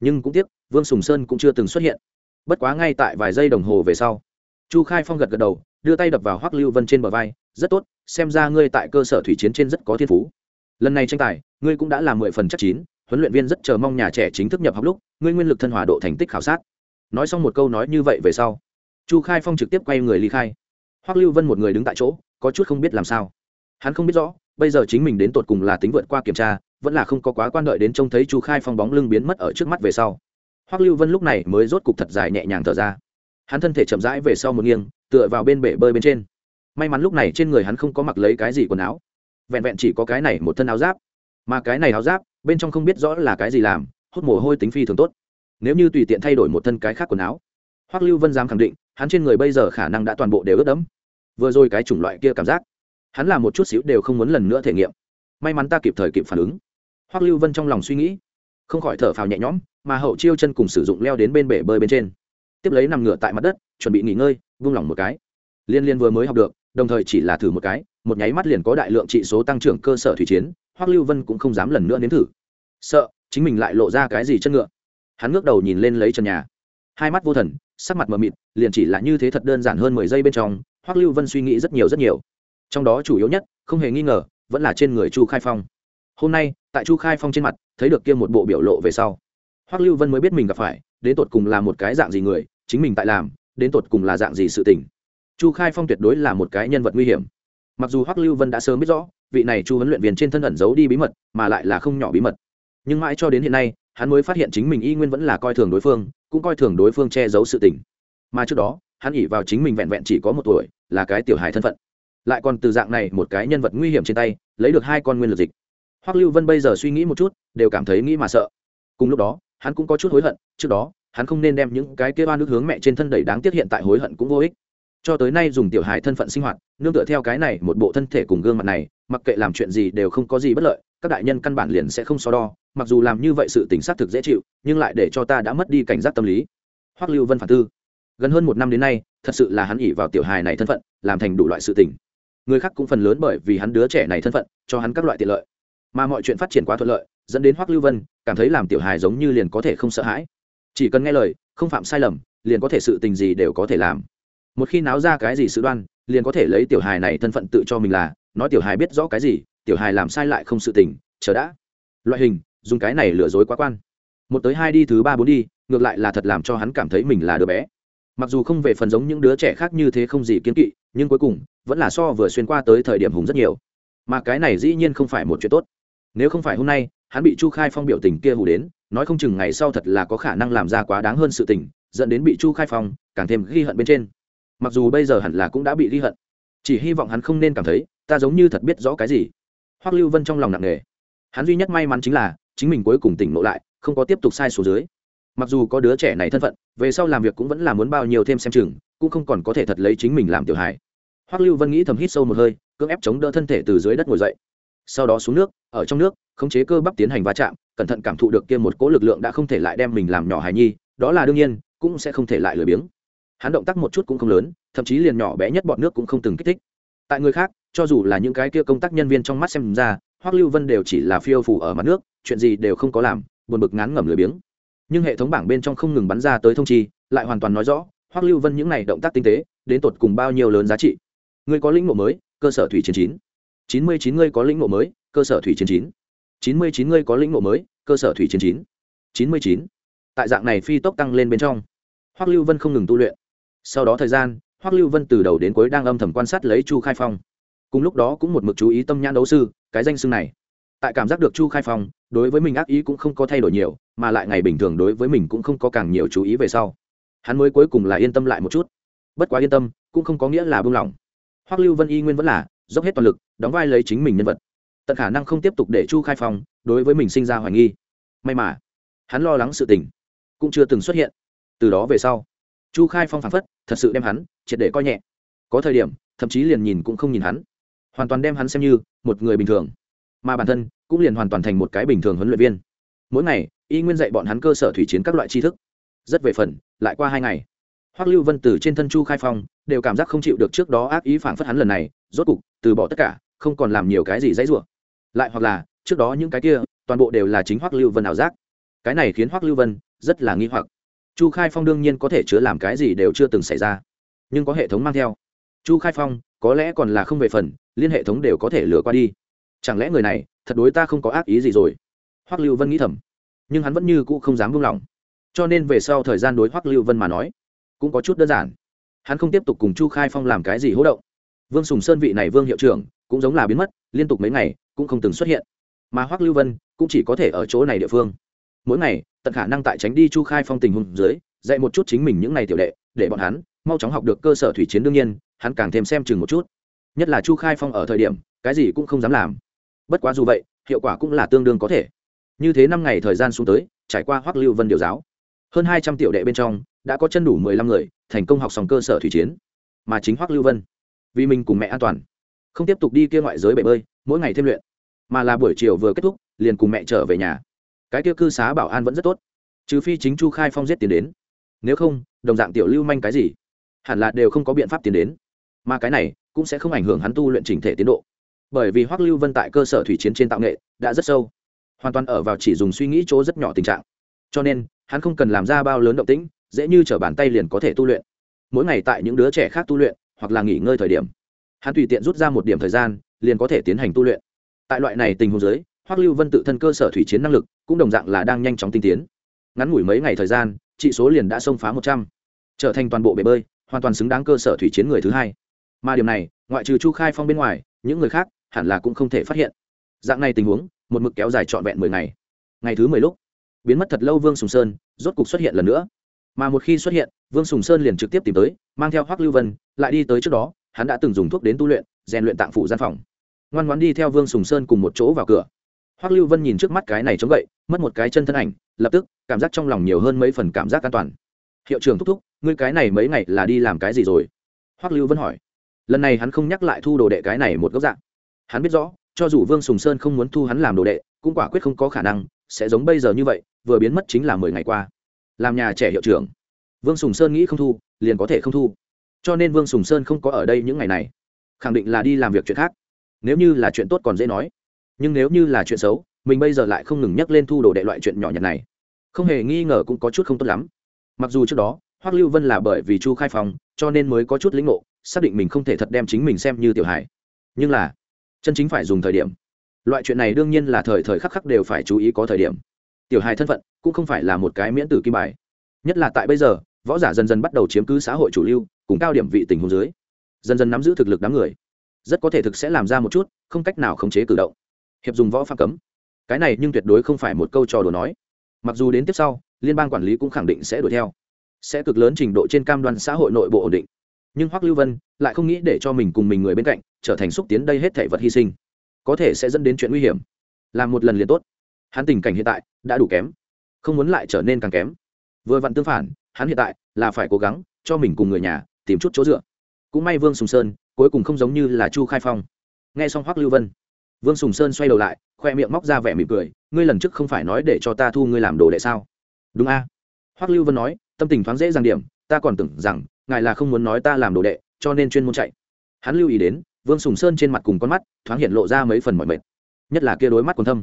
Nhưng cũng tiếc, vương sùng sơn cũng chưa từng xuất hiện. Bất quá ngay tại vài giây đồng hồ về sau, chu khai phong gật gật đầu, đưa tay đập vào hoắc lưu vân trên bờ vai, rất tốt, xem ra ngươi tại cơ sở thủy chiến trên rất có thiên phú. Lần này tranh tài, ngươi cũng đã làm mười phần chắc chín, huấn luyện viên rất chờ mong nhà trẻ chính thức nhập học lúc, ngươi nguyên lực thân hòa độ thành tích khảo sát. Nói xong một câu nói như vậy về sau chu khai phong trực tiếp quay người ly khai. Hoắc lưu vân một người đứng tại chỗ, có chút không biết làm sao. Hắn không biết rõ, bây giờ chính mình đến tột cùng là tính vượt qua kiểm tra, vẫn là không có quá quan đợi đến trông thấy chu khai phong bóng lưng biến mất ở trước mắt về sau. Hoắc lưu vân lúc này mới rốt cục thật dài nhẹ nhàng thở ra. Hắn thân thể chậm rãi về sau một nghiêng, tựa vào bên bể bơi bên trên. May mắn lúc này trên người hắn không có mặc lấy cái gì quần áo. Vẹn vẹn chỉ có cái này một thân áo giáp. Mà cái này áo giáp, bên trong không biết rõ là cái gì làm, hút mồ hôi tính phi thường tốt. Nếu như tùy tiện thay đổi một thân cái khác quần áo, hoắc lưu vân dám khẳng định hắn trên người bây giờ khả năng đã toàn bộ đều ướt đẫm. Vừa rồi cái chủng loại kia cảm giác, hắn làm một chút xíu đều không muốn lần nữa thể nghiệm. May mắn ta kịp thời kịp phản ứng. Hoắc lưu vân trong lòng suy nghĩ, không khỏi thở phào nhẹ nhõm, mà hậu chiêu chân cùng sử dụng leo đến bên bể bơi bên trên. Tiếp lấy nằm ngửa tại mặt đất, chuẩn bị nghỉ ngơi, vung lòng một cái. Liên liên vừa mới học được, đồng thời chỉ là thử một cái, một nháy mắt liền có đại lượng trị số tăng trưởng cơ sở thủy chiến, hoắc lưu vân cũng không dám lần nữa nếm thử. Sợ, chính mình lại lộ ra cái gì chân ngựa. Hắn ngước đầu nhìn lên lấy chân nhà. Hai mắt vô thần sắc mặt mờ mịt, liền chỉ là như thế thật đơn giản hơn mười giây bên trong, hoắc lưu vân suy nghĩ rất nhiều rất nhiều. Trong đó chủ yếu nhất, không hề nghi ngờ, vẫn là trên người chu khai phong. Hôm nay, tại chu khai phong trên mặt, thấy được kia một bộ biểu lộ về sau, hoắc lưu vân mới biết mình gặp phải, đến tột cùng là một cái dạng gì người, chính mình tại làm, đến tột cùng là dạng gì sự tình. Chu khai phong tuyệt đối là một cái nhân vật nguy hiểm. Mặc dù hoắc lưu vân đã sớm biết rõ, vị này chu huấn luyện viên trên thân ẩn giấu đi bí mật, mà lại là không nhỏ bí mật. Nhưng mãi cho đến hiện nay, hắn mới phát hiện chính mình y nguyên vẫn là coi thường đối phương cũng coi thường đối phương che giấu sự tình. Mà trước đó, hắn ỉ vào chính mình vẹn vẹn chỉ có một tuổi, là cái tiểu hài thân phận. Lại còn từ dạng này một cái nhân vật nguy hiểm trên tay, lấy được hai con nguyên lực dịch. Hoắc lưu vân bây giờ suy nghĩ một chút, đều cảm thấy nghĩ mà sợ. Cùng lúc đó, hắn cũng có chút hối hận, trước đó, hắn không nên đem những cái kia oan nước hướng mẹ trên thân đẩy đáng tiếc hiện tại hối hận cũng vô ích. Cho tới nay dùng tiểu hài thân phận sinh hoạt, nương tựa theo cái này một bộ thân thể cùng gương mặt này, mặc kệ làm chuyện gì đều không có gì bất lợi, các đại nhân căn bản liền sẽ không so đo mặc dù làm như vậy sự tính xác thực dễ chịu, nhưng lại để cho ta đã mất đi cảnh giác tâm lý. Hoắc lưu vân phản tư. Gần hơn một năm đến nay, thật sự là hắn ỉ vào tiểu hài này thân phận, làm thành đủ loại sự tình. Người khác cũng phần lớn bởi vì hắn đứa trẻ này thân phận, cho hắn các loại tiện lợi. Mà mọi chuyện phát triển quá thuận lợi, dẫn đến hoắc lưu vân cảm thấy làm tiểu hài giống như liền có thể không sợ hãi. Chỉ cần nghe lời, không phạm sai lầm, liền có thể sự tình gì đều có thể làm. Một khi náo ra cái gì sự đoan, liền có thể lấy tiểu hài này thân phận tự cho mình là, nói tiểu hài biết rõ cái gì, tiểu hài làm sai lại không sự tình, chờ đã. Loại hình dùng cái này lừa dối quá quan. Một tới hai đi, thứ ba, bốn đi, ngược lại là thật làm cho hắn cảm thấy mình là đứa bé. Mặc dù không về phần giống những đứa trẻ khác như thế không gì kiến kỵ, nhưng cuối cùng, vẫn là so vừa xuyên qua tới thời điểm hùng rất nhiều. Mà cái này dĩ nhiên không phải một chuyện tốt. Nếu không phải hôm nay, hắn bị chu khai phong biểu tình kia hù đến, nói không chừng ngày sau thật là có khả năng làm ra quá đáng hơn sự tình, dẫn đến bị chu khai phong càng thêm ghi hận bên trên. Mặc dù bây giờ hẳn là cũng đã bị ghi hận, chỉ hy vọng hắn không nên cảm thấy, ta giống như thật biết rõ cái gì. Hoắc lưu vân trong lòng nặng nề. Hắn duy nhất may mắn chính là chính mình cuối cùng tỉnh ngộ lại, không có tiếp tục sai số dưới. Mặc dù có đứa trẻ này thân phận, về sau làm việc cũng vẫn là muốn bao nhiêu thêm xem chừng, cũng không còn có thể thật lấy chính mình làm tiểu hài. Hoắc lưu vân nghĩ thầm hít sâu một hơi, cưỡng ép chống đỡ thân thể từ dưới đất ngồi dậy. Sau đó xuống nước, ở trong nước, khống chế cơ bắp tiến hành va chạm, cẩn thận cảm thụ được kia một cỗ lực lượng đã không thể lại đem mình làm nhỏ hài nhi, đó là đương nhiên, cũng sẽ không thể lại lười biếng. Hắn động tác một chút cũng không lớn, thậm chí liền nhỏ bé nhất bọn nước cũng không từng kích thích. Tại người khác, cho dù là những cái kia công tác nhân viên trong mắt xem ra hoắc lưu vân đều chỉ là phiêu phù ở mặt nước, chuyện gì đều không có làm, buồn bực ngán ngẩm lười biếng. Nhưng hệ thống bảng bên trong không ngừng bắn ra tới thông chi, lại hoàn toàn nói rõ hoắc lưu vân những này động tác tinh tế, đến tột cùng bao nhiêu lớn giá trị. Người có lĩnh ngộ mới, cơ sở thủy chiến chín. Chín mươi chín ngươi có lĩnh ngộ mới, cơ sở thủy chiến chín. Chín mươi chín ngươi có lĩnh ngộ mới, cơ sở thủy chiến chín. Chín mươi chín. Tại dạng này phi tốc tăng lên bên trong hoắc lưu vân không ngừng tu luyện. Sau đó thời gian hoắc lưu vân từ đầu đến cuối đang âm thầm quan sát lấy chu khai phong. Cùng lúc đó cũng một mực chú ý tâm nhãn đấu sư cái danh xưng này. Tại cảm giác được chu khai phong, đối với mình ác ý cũng không có thay đổi nhiều, mà lại ngày bình thường đối với mình cũng không có càng nhiều chú ý về sau. Hắn mới cuối cùng là yên tâm lại một chút. Bất quá yên tâm, cũng không có nghĩa là buông lỏng. Hoắc lưu vân y nguyên vẫn là dốc hết toàn lực, đóng vai lấy chính mình nhân vật. Tận khả năng không tiếp tục để chu khai phong đối với mình sinh ra hoài nghi. May mà, hắn lo lắng sự tình cũng chưa từng xuất hiện. Từ đó về sau, chu khai phong phảng phất thật sự đem hắn triệt để coi nhẹ. Có thời điểm, thậm chí liền nhìn cũng không nhìn hắn. Hoàn toàn đem hắn xem như một người bình thường. Mà bản thân cũng liền hoàn toàn thành một cái bình thường huấn luyện viên. Mỗi ngày, y nguyên dạy bọn hắn cơ sở thủy chiến các loại tri thức. Rất về phần, lại qua hai ngày, hoắc lưu vân từ trên thân chu khai phong đều cảm giác không chịu được trước đó ác ý phản phất hắn lần này, rốt cục, từ bỏ tất cả, không còn làm nhiều cái gì dãy rủa. Lại hoặc là, trước đó những cái kia, toàn bộ đều là chính hoắc lưu vân ảo giác. Cái này khiến hoắc lưu vân rất là nghi hoặc. Chu khai phong đương nhiên có thể chứa làm cái gì đều chưa từng xảy ra, nhưng có hệ thống mang theo chu khai phong, có lẽ còn là không về phần, liên hệ thống đều có thể lừa qua đi. Chẳng lẽ người này, thật đối ta không có ác ý gì rồi? Hoắc lưu vân nghĩ thầm. Nhưng hắn vẫn như cũ không dám buông lỏng. Cho nên về sau thời gian đối hoắc lưu vân mà nói, cũng có chút đơn giản. Hắn không tiếp tục cùng chu khai phong làm cái gì hỗ động. Vương sùng sơn vị này vương hiệu trưởng, cũng giống là biến mất, liên tục mấy ngày, cũng không từng xuất hiện. Mà hoắc lưu vân, cũng chỉ có thể ở chỗ này địa phương. Mỗi ngày, tận khả năng tại tránh đi chu khai phong tình huống dưới, dạy một chút chính mình những ngày tiểu đệ, để bọn hắn, mau chóng học được cơ sở thủy chiến đương nhiên hắn càng thêm xem chừng một chút. Nhất là chu khai phong ở thời điểm, cái gì cũng không dám làm. Bất quá dù vậy, hiệu quả cũng là tương đương có thể. Như thế năm ngày thời gian xuống tới, trải qua hoắc lưu vân điều giáo, hơn hai trăm tiểu đệ bên trong, đã có chân đủ mười lăm người, thành công học xong cơ sở thủy chiến. Mà chính hoắc lưu vân, vì mình cùng mẹ an toàn, không tiếp tục đi kia ngoại giới bể bơi, mỗi ngày thêm luyện. Mà là buổi chiều vừa kết thúc, liền cùng mẹ trở về nhà. Cái kia cư xá bảo an vẫn rất tốt, trừ phi chính chu khai phong giết tiền đến. Nếu không, đồng dạng tiểu lưu manh cái gì, hẳn là đều không có biện pháp tiền đến mà cái này cũng sẽ không ảnh hưởng hắn tu luyện trình thể tiến độ. Bởi vì hoắc lưu vân tại cơ sở thủy chiến trên tạo nghệ đã rất sâu, hoàn toàn ở vào chỉ dùng suy nghĩ chỗ rất nhỏ tình trạng. Cho nên, hắn không cần làm ra bao lớn động tĩnh, dễ như t r ở bàn tay liền có thể tu luyện. Mỗi ngày tại những đứa trẻ khác tu luyện, hoặc là nghỉ ngơi thời điểm, hắn tùy tiện rút ra một điểm thời gian, liền có thể tiến hành tu luyện. Tại loại này tình huống giới hoắc lưu vân tự thân cơ sở thủy chiến năng lực cũng đồng dạng là đang nhanh chóng tinh tiến. Ngắn ngủi mấy ngày thời gian trị số liền đã xông phá một trăm, trở thành toàn bộ bể bơi, hoàn toàn xứng đáng cơ sở thủy chiến người thứ hai mà điều này, ngoại trừ chu khai phong bên ngoài, những người khác hẳn là cũng không thể phát hiện. Dạng này tình huống, một mực kéo dài trọn vẹn mười ngày. Ngày thứ mười lúc, biến mất thật lâu vương sùng sơn rốt cục xuất hiện lần nữa. Mà một khi xuất hiện, vương sùng sơn liền trực tiếp tìm tới, mang theo hoắc lưu vân, lại đi tới trước đó, hắn đã từng dùng thuốc đến tu luyện, rèn luyện tạng phủ gian phòng. Ngoan ngoan đi theo vương sùng sơn cùng một chỗ vào cửa. Hoắc lưu vân nhìn trước mắt cái này chống gậy, mất một cái chân thân ảnh, lập tức cảm giác trong lòng nhiều hơn mấy phần cảm giác an toàn. Hiệu trưởng thúc thúc, ngươi cái này mấy ngày là đi làm cái gì rồi? Hoắc lưu vân hỏi lần này hắn không nhắc lại thu đồ đệ cái này một góc dạng. Hắn biết rõ, cho dù vương sùng sơn không muốn thu hắn làm đồ đệ, cũng quả quyết không có khả năng, sẽ giống bây giờ như vậy, vừa biến mất chính là mười ngày qua. Làm nhà trẻ hiệu trưởng. Vương sùng sơn nghĩ không thu, liền có thể không thu. Cho nên vương sùng sơn không có ở đây những ngày này. Khẳng định là đi làm việc chuyện khác. Nếu như là chuyện tốt còn dễ nói. Nhưng nếu như là chuyện xấu, mình bây giờ lại không ngừng nhắc lên thu đồ đệ loại chuyện nhỏ nhặt này. Không hề nghi ngờ cũng có chút không tốt lắm. Mặc dù trước đó, hoắc lưu vân là bởi vì chu khai phòng cho nên mới có chút lĩnh ngộ xác định mình không thể thật đem chính mình xem như tiểu hải nhưng là, chân chính phải dùng thời điểm. Loại chuyện này đương nhiên là thời thời khắc khắc đều phải chú ý có thời điểm. Tiểu hài thân phận cũng không phải là một cái miễn tử kim bài. Nhất là tại bây giờ, võ giả dần dần bắt đầu chiếm cứ xã hội chủ lưu, cùng cao điểm vị tình huống dưới. Dần dần nắm giữ thực lực đám người. Rất có thể thực sẽ làm ra một chút, không cách nào khống chế cử động. Hiệp dùng võ phạm cấm. Cái này nhưng tuyệt đối không phải một câu trò đùa nói. Mặc dù đến tiếp sau, liên bang quản lý cũng khẳng định sẽ đuổi theo. Sẽ cực lớn trình độ trên cam đoan xã hội nội bộ ổn định nhưng hoắc lưu vân lại không nghĩ để cho mình cùng mình người bên cạnh trở thành xúc tiến đây hết thể vật hy sinh. Có thể sẽ dẫn đến chuyện nguy hiểm. Làm một lần liền tốt. Hắn tình cảnh hiện tại đã đủ kém. Không muốn lại trở nên càng kém. Vừa vặn tương phản, hắn hiện tại là phải cố gắng cho mình cùng người nhà tìm chút chỗ dựa. Cũng may vương sùng sơn cuối cùng không giống như là chu khai phong. Nghe xong hoắc lưu vân, vương sùng sơn xoay đầu lại, khoe miệng móc ra vẻ mỉm cười, ngươi lần trước không phải nói để cho ta thu ngươi làm đồ đệ sao? Đúng a. À? hoắc lưu vân nói, tâm tình thoáng dễ dàng điểm, ta còn tưởng rằng ngài là không muốn nói ta làm đồ đệ, cho nên chuyên môn chạy. Hắn lưu ý đến, vương sùng sơn trên mặt cùng con mắt, thoáng hiện lộ ra mấy phần mọi mệt. Nhất là kia đối mắt còn thâm.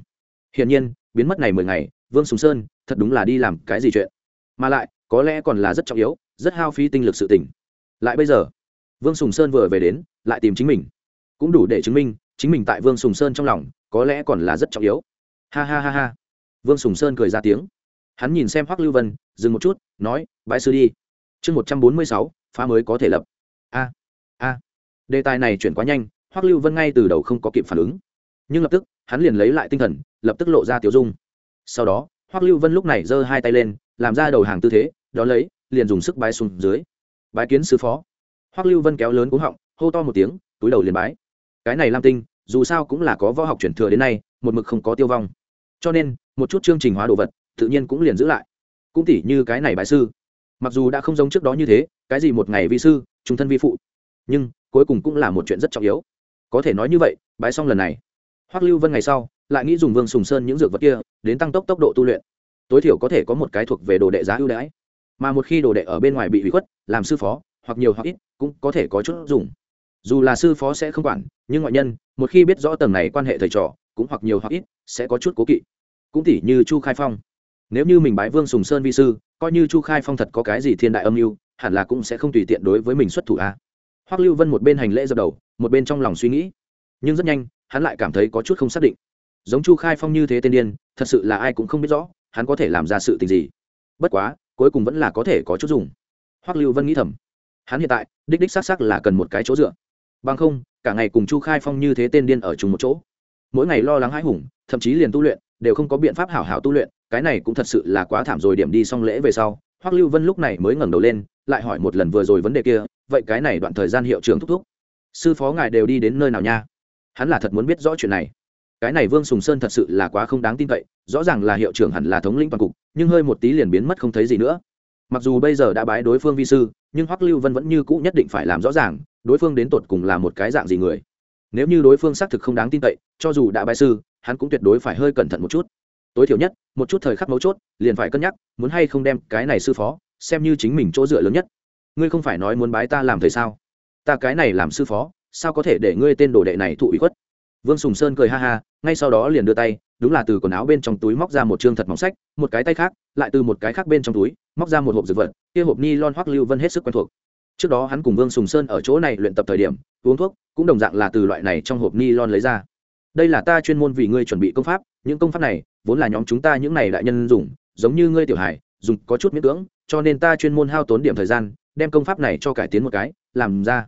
Hiển nhiên, biến mất này mười ngày, vương sùng sơn, thật đúng là đi làm cái gì chuyện? Mà lại, có lẽ còn là rất trọng yếu, rất hao phí tinh lực sự tỉnh lại bây giờ, vương sùng sơn vừa về đến, lại tìm chính mình. Cũng đủ để chứng minh, chính mình tại vương sùng sơn trong lòng, có lẽ còn là rất trọng yếu. Ha ha ha ha. Vương sùng sơn cười ra tiếng. Hắn nhìn xem hoắc lưu vân, dừng một chút, nói bãi sư đi chương một trăm bốn mươi sáu, phá mới có thể lập. A a. Đề tài này chuyển quá nhanh, hoắc lưu vân ngay từ đầu không có kịp phản ứng. Nhưng lập tức, hắn liền lấy lại tinh thần, lập tức lộ ra tiểu dung. Sau đó, hoắc lưu vân lúc này giơ hai tay lên, làm ra đầu hàng tư thế, đón lấy, liền dùng sức bái xuống dưới. Bái kiến sư phó. Hoắc lưu vân kéo lớn cúng họng, hô to một tiếng, túi đầu liền bái. Cái này lam tinh, dù sao cũng là có võ học truyền thừa đến nay, một mực không có tiêu vong. Cho nên, một chút chương trình hóa đồ vật, tự nhiên cũng liền giữ lại. Cũng tỉ như cái này bái sư mặc dù đã không giống trước đó như thế, cái gì một ngày vi sư, trung thân vi phụ, nhưng cuối cùng cũng là một chuyện rất trọng yếu. Có thể nói như vậy, bái xong lần này, hoắc lưu vân ngày sau lại nghĩ dùng vương sùng sơn những dược vật kia đến tăng tốc tốc độ tu luyện. Tối thiểu có thể có một cái thuộc về đồ đệ giá ưu đãi. Mà một khi đồ đệ ở bên ngoài bị hủy khuất, làm sư phó, hoặc nhiều hoặc ít, cũng có thể có chút dùng. Dù là sư phó sẽ không quản, nhưng ngoại nhân, một khi biết rõ tầng này quan hệ thầy trò, cũng hoặc nhiều hoặc ít, sẽ có chút cố kỵ. Cũng tỉ như chu khai phong nếu như mình bái vương sùng sơn vi sư, coi như chu khai phong thật có cái gì thiên đại âm mưu, hẳn là cũng sẽ không tùy tiện đối với mình xuất thủ a. Hoắc lưu vân một bên hành lễ dập đầu, một bên trong lòng suy nghĩ. Nhưng rất nhanh, hắn lại cảm thấy có chút không xác định. Giống chu khai phong như thế tên điên, thật sự là ai cũng không biết rõ, hắn có thể làm ra sự tình gì. Bất quá, cuối cùng vẫn là có thể có chút dùng. Hoắc lưu vân nghĩ thầm. Hắn hiện tại, đích đích xác xác là cần một cái chỗ dựa. Bằng không, cả ngày cùng chu khai phong như thế tên điên ở chung một chỗ. Mỗi ngày lo lắng hãi hùng, thậm chí liền tu luyện, đều không có biện pháp hảo hảo tu luyện cái này cũng thật sự là quá thảm rồi, điểm đi xong lễ về sau, hoắc lưu vân lúc này mới ngẩng đầu lên, lại hỏi một lần vừa rồi vấn đề kia, vậy cái này đoạn thời gian hiệu trưởng thúc thúc, sư phó ngài đều đi đến nơi nào nha? Hắn là thật muốn biết rõ chuyện này. Cái này vương sùng sơn thật sự là quá không đáng tin cậy, rõ ràng là hiệu trưởng hẳn là thống lĩnh toàn cục, nhưng hơi một tí liền biến mất không thấy gì nữa. Mặc dù bây giờ đã bái đối phương vi sư, nhưng hoắc lưu vân vẫn như cũ nhất định phải làm rõ ràng, đối phương đến tột cùng là một cái dạng gì người. Nếu như đối phương xác thực không đáng tin cậy, cho dù đã bái sư, hắn cũng tuyệt đối phải hơi cẩn thận một chút tối thiểu nhất, một chút thời khắc mấu chốt, liền phải cân nhắc, muốn hay không đem cái này sư phó, xem như chính mình chỗ dựa lớn nhất. Ngươi không phải nói muốn bái ta làm thầy sao? Ta cái này làm sư phó, sao có thể để ngươi tên đồ đệ này thụ ủy khuất? Vương sùng sơn cười ha ha, ngay sau đó liền đưa tay, đúng là từ quần áo bên trong túi móc ra một chương thật mỏng sách, một cái tay khác, lại từ một cái khác bên trong túi, móc ra một hộp dược vật, kia hộp ni lon hoắc lưu vân hết sức quen thuộc. Trước đó hắn cùng vương sùng sơn ở chỗ này luyện tập thời điểm, uống thuốc, cũng đồng dạng là từ loại này trong hộp ni lon lấy ra đây là ta chuyên môn vì ngươi chuẩn bị công pháp, những công pháp này, vốn là nhóm chúng ta những này đại nhân dùng, giống như ngươi tiểu hải dùng có chút miễn cưỡng, cho nên ta chuyên môn hao tốn điểm thời gian, đem công pháp này cho cải tiến một cái, làm ra.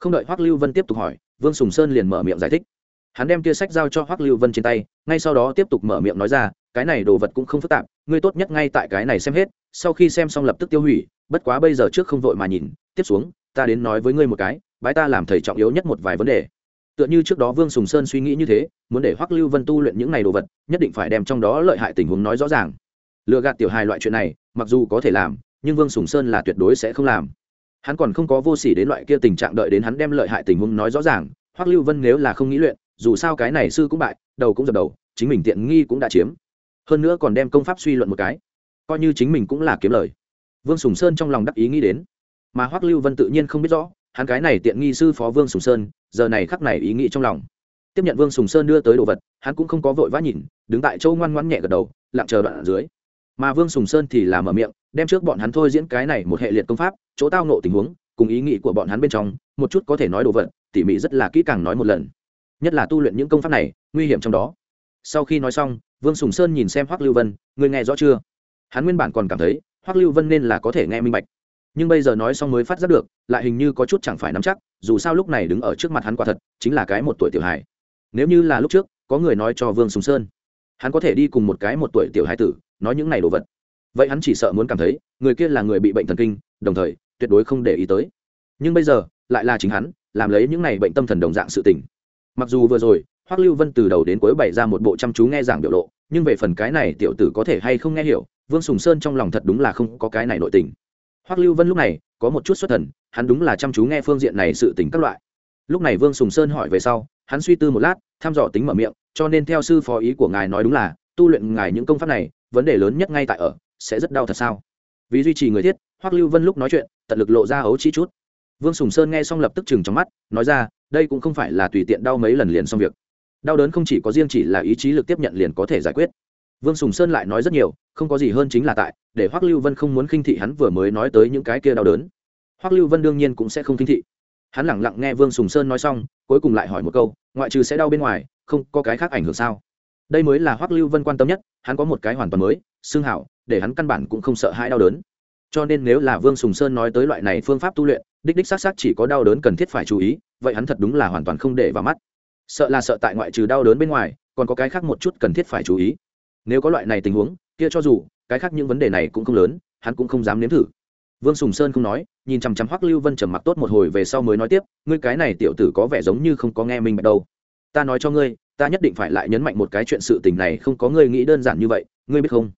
Không đợi hoắc lưu vân tiếp tục hỏi, vương sùng sơn liền mở miệng giải thích. Hắn đem kia sách giao cho hoắc lưu vân trên tay, ngay sau đó tiếp tục mở miệng nói ra, cái này đồ vật cũng không phức tạp, ngươi tốt nhất ngay tại cái này xem hết, sau khi xem xong lập tức tiêu hủy, bất quá bây giờ trước không vội mà nhìn, tiếp xuống, ta đến nói với ngươi một cái, bái ta làm thầy trọng yếu nhất một vài vấn đề tựa như trước đó vương sùng sơn suy nghĩ như thế, muốn để hoắc lưu vân tu luyện những này đồ vật, nhất định phải đem trong đó lợi hại tình huống nói rõ ràng. Lừa gạt tiểu hài loại chuyện này, mặc dù có thể làm, nhưng vương sùng sơn là tuyệt đối sẽ không làm. Hắn còn không có vô s ỉ đến loại kia tình trạng đợi đến hắn đem lợi hại tình huống nói rõ ràng, hoắc lưu vân nếu là không nghĩ luyện, dù sao cái này sư cũng bại, đầu cũng dập đầu, chính mình tiện nghi cũng đã chiếm. Hơn nữa còn đem công pháp suy luận một cái, coi như chính mình cũng là kiếm lời. Vương sùng sơn trong lòng đắc ý nghĩ đến. Mà hoắc lưu vân tự nhiên không biết rõ, hắn cái này tiện nghi sư phó vương sùng sơn giờ này khắc này ý nghĩ trong lòng. Tiếp nhận vương sùng sơn đưa tới đồ vật, hắn cũng không có vội vã nhìn, đứng tại châu ngoan ngoãn nhẹ gật đầu, lặng chờ đoạn ở dưới. Mà vương sùng sơn thì làm mở miệng, đem trước bọn hắn thôi diễn cái này một hệ liệt công pháp, chỗ tao nộ tình huống, cùng ý nghĩ của bọn hắn bên trong, một chút có thể nói đồ vật, tỉ mỉ rất là kỹ càng nói một lần. Nhất là tu luyện những công pháp này, nguy hiểm trong đó. Sau khi nói xong, vương sùng sơn nhìn xem hoắc lưu vân người nghe rõ chưa? Hắn nguyên bản còn cảm thấy, hoắc lưu vân nên là có thể nghe minh bạch. Nhưng bây giờ nói xong mới phát giác được, lại hình như có chút chẳng phải nắm chắc dù sao lúc này đứng ở trước mặt hắn quả thật chính là cái một tuổi tiểu hài. Nếu như là lúc trước, có người nói cho vương sùng sơn, hắn có thể đi cùng một cái một tuổi tiểu hài tử, nói những này đồ vật. Vậy hắn chỉ sợ muốn cảm thấy, người kia là người bị bệnh thần kinh, đồng thời, tuyệt đối không để ý tới. Nhưng bây giờ, lại là chính hắn, làm lấy những này bệnh tâm thần đồng dạng sự tình. Mặc dù vừa rồi, hoắc lưu vân từ đầu đến cuối bày ra một bộ chăm chú nghe giảng biểu lộ, nhưng về phần cái này tiểu tử có thể hay không nghe hiểu, vương sùng sơn trong lòng thật đúng là không có cái này nội tình. Hoắc lưu vân lúc này, có một chút xuất thần hắn đúng là chăm chú nghe phương diện này sự tình các loại. Lúc này vương sùng sơn hỏi về sau, hắn suy tư một lát, thăm dò tính mở miệng, cho nên theo sư phó ý của ngài nói đúng là, tu luyện ngài những công pháp này, vấn đề lớn nhất ngay tại ở, sẽ rất đau thật sao? Vì duy trì người thiết, hoắc lưu vân lúc nói chuyện, tận lực lộ ra ấu chi chút. Vương sùng sơn nghe xong lập tức chừng trong mắt, nói ra, đây cũng không phải là tùy tiện đau mấy lần liền xong việc. Đau đớn không chỉ có riêng chỉ là ý chí lực tiếp nhận liền có thể giải quyết. Vương sùng sơn lại nói rất nhiều, không có gì hơn chính là tại, để hoắc lưu vân không muốn khinh thị hắn vừa mới nói tới những cái kia đau đớn hoắc lưu vân đương nhiên cũng sẽ không kinh thị. Hắn lẳng lặng nghe vương sùng sơn nói xong, cuối cùng lại hỏi một câu, ngoại trừ sẽ đau bên ngoài, không có cái khác ảnh hưởng sao? Đây mới là hoắc lưu vân quan tâm nhất, hắn có một cái hoàn toàn mới xương hảo, để hắn căn bản cũng không sợ hãi đau đớn. Cho nên nếu là vương sùng sơn nói tới loại này phương pháp tu luyện, đích đích xác xác chỉ có đau đớn cần thiết phải chú ý, vậy hắn thật đúng là hoàn toàn không để vào mắt. Sợ là sợ tại ngoại trừ đau đớn bên ngoài, còn có cái khác một chút cần thiết phải chú ý. Nếu có loại này tình huống, kia cho dù, cái khác những vấn đề này cũng không lớn, hắn cũng không dám nếm thử vương sùng sơn không nói, nhìn chằm chằm hoắc lưu vân trầm mặc tốt một hồi về sau mới nói tiếp, ngươi cái này tiểu tử có vẻ giống như không có nghe minh bạch đâu. Ta nói cho ngươi, ta nhất định phải lại nhấn mạnh một cái chuyện sự tình này, không có ngươi nghĩ đơn giản như vậy, ngươi biết không?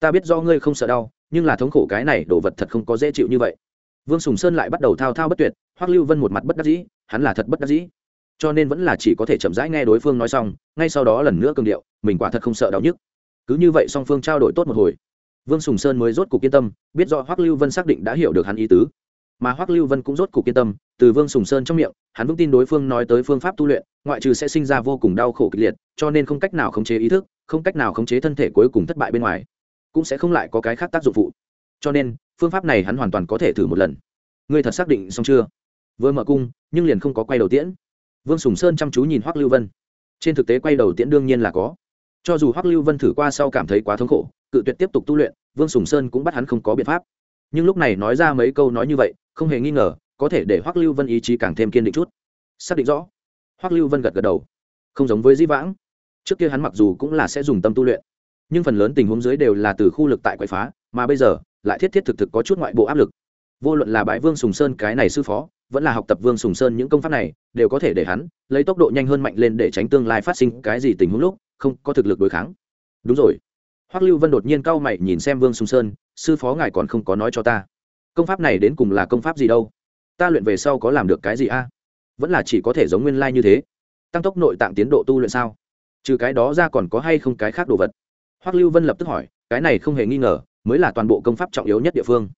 Ta biết do ngươi không sợ đau, nhưng là thống khổ cái này đồ vật thật không có dễ chịu như vậy. Vương sùng sơn lại bắt đầu thao thao bất tuyệt, hoắc lưu vân một mặt bất đắc dĩ, hắn là thật bất đắc dĩ. Cho nên vẫn là chỉ có thể chậm rãi nghe đối phương nói xong, ngay sau đó lần nữa cương điệu, mình quả thật không sợ đau nhức. Cứ như vậy song phương trao đổi tốt một hồi vương sùng sơn mới rốt cục yên tâm, biết do hoắc lưu vân xác định đã hiểu được hắn ý tứ. Mà hoắc lưu vân cũng rốt cục yên tâm, từ vương sùng sơn trong miệng, hắn vững tin đối phương nói tới phương pháp tu luyện, ngoại trừ sẽ sinh ra vô cùng đau khổ kịch liệt, cho nên không cách nào khống chế ý thức, không cách nào khống chế thân thể cuối cùng thất bại bên ngoài, cũng sẽ không lại có cái khác tác dụng phụ. Cho nên, phương pháp này hắn hoàn toàn có thể thử một lần. Ngươi thật xác định xong chưa? Vừa mở cung, nhưng liền không có quay đầu tiễn. Vương sùng sơn chăm chú nhìn hoắc lưu vân. Trên thực tế quay đầu tiễn đương nhiên là có. Cho dù hoắc lưu vân thử qua sau cảm thấy quá thống khổ cự tuyệt tiếp tục tu luyện, vương sùng sơn cũng bắt hắn không có biện pháp. Nhưng lúc này nói ra mấy câu nói như vậy, không hề nghi ngờ, có thể để hoắc lưu vân ý chí càng thêm kiên định chút. Xác định rõ. Hoắc lưu vân gật gật đầu. Không giống với di vãng. Trước kia hắn mặc dù cũng là sẽ dùng tâm tu luyện, nhưng phần lớn tình huống dưới đều là từ khu lực tại quậy phá, mà bây giờ, lại thiết thiết thực thực có chút ngoại bộ áp lực. Vô luận là bãi vương sùng sơn cái này sư phó, vẫn là học tập vương sùng sơn những công pháp này, đều có thể để hắn lấy tốc độ nhanh hơn mạnh lên để tránh tương lai phát sinh cái gì tình huống lúc không có thực lực đối kháng. Đúng rồi hoắc lưu vân đột nhiên cau mày nhìn xem vương sùng sơn, sư phó ngài còn không có nói cho ta. Công pháp này đến cùng là công pháp gì đâu? Ta luyện về sau có làm được cái gì a? Vẫn là chỉ có thể giống nguyên lai như thế. Tăng tốc nội tạng tiến độ tu luyện sao? Trừ cái đó ra còn có hay không cái khác đồ vật? Hoắc lưu vân lập tức hỏi, cái này không hề nghi ngờ, mới là toàn bộ công pháp trọng yếu nhất địa phương.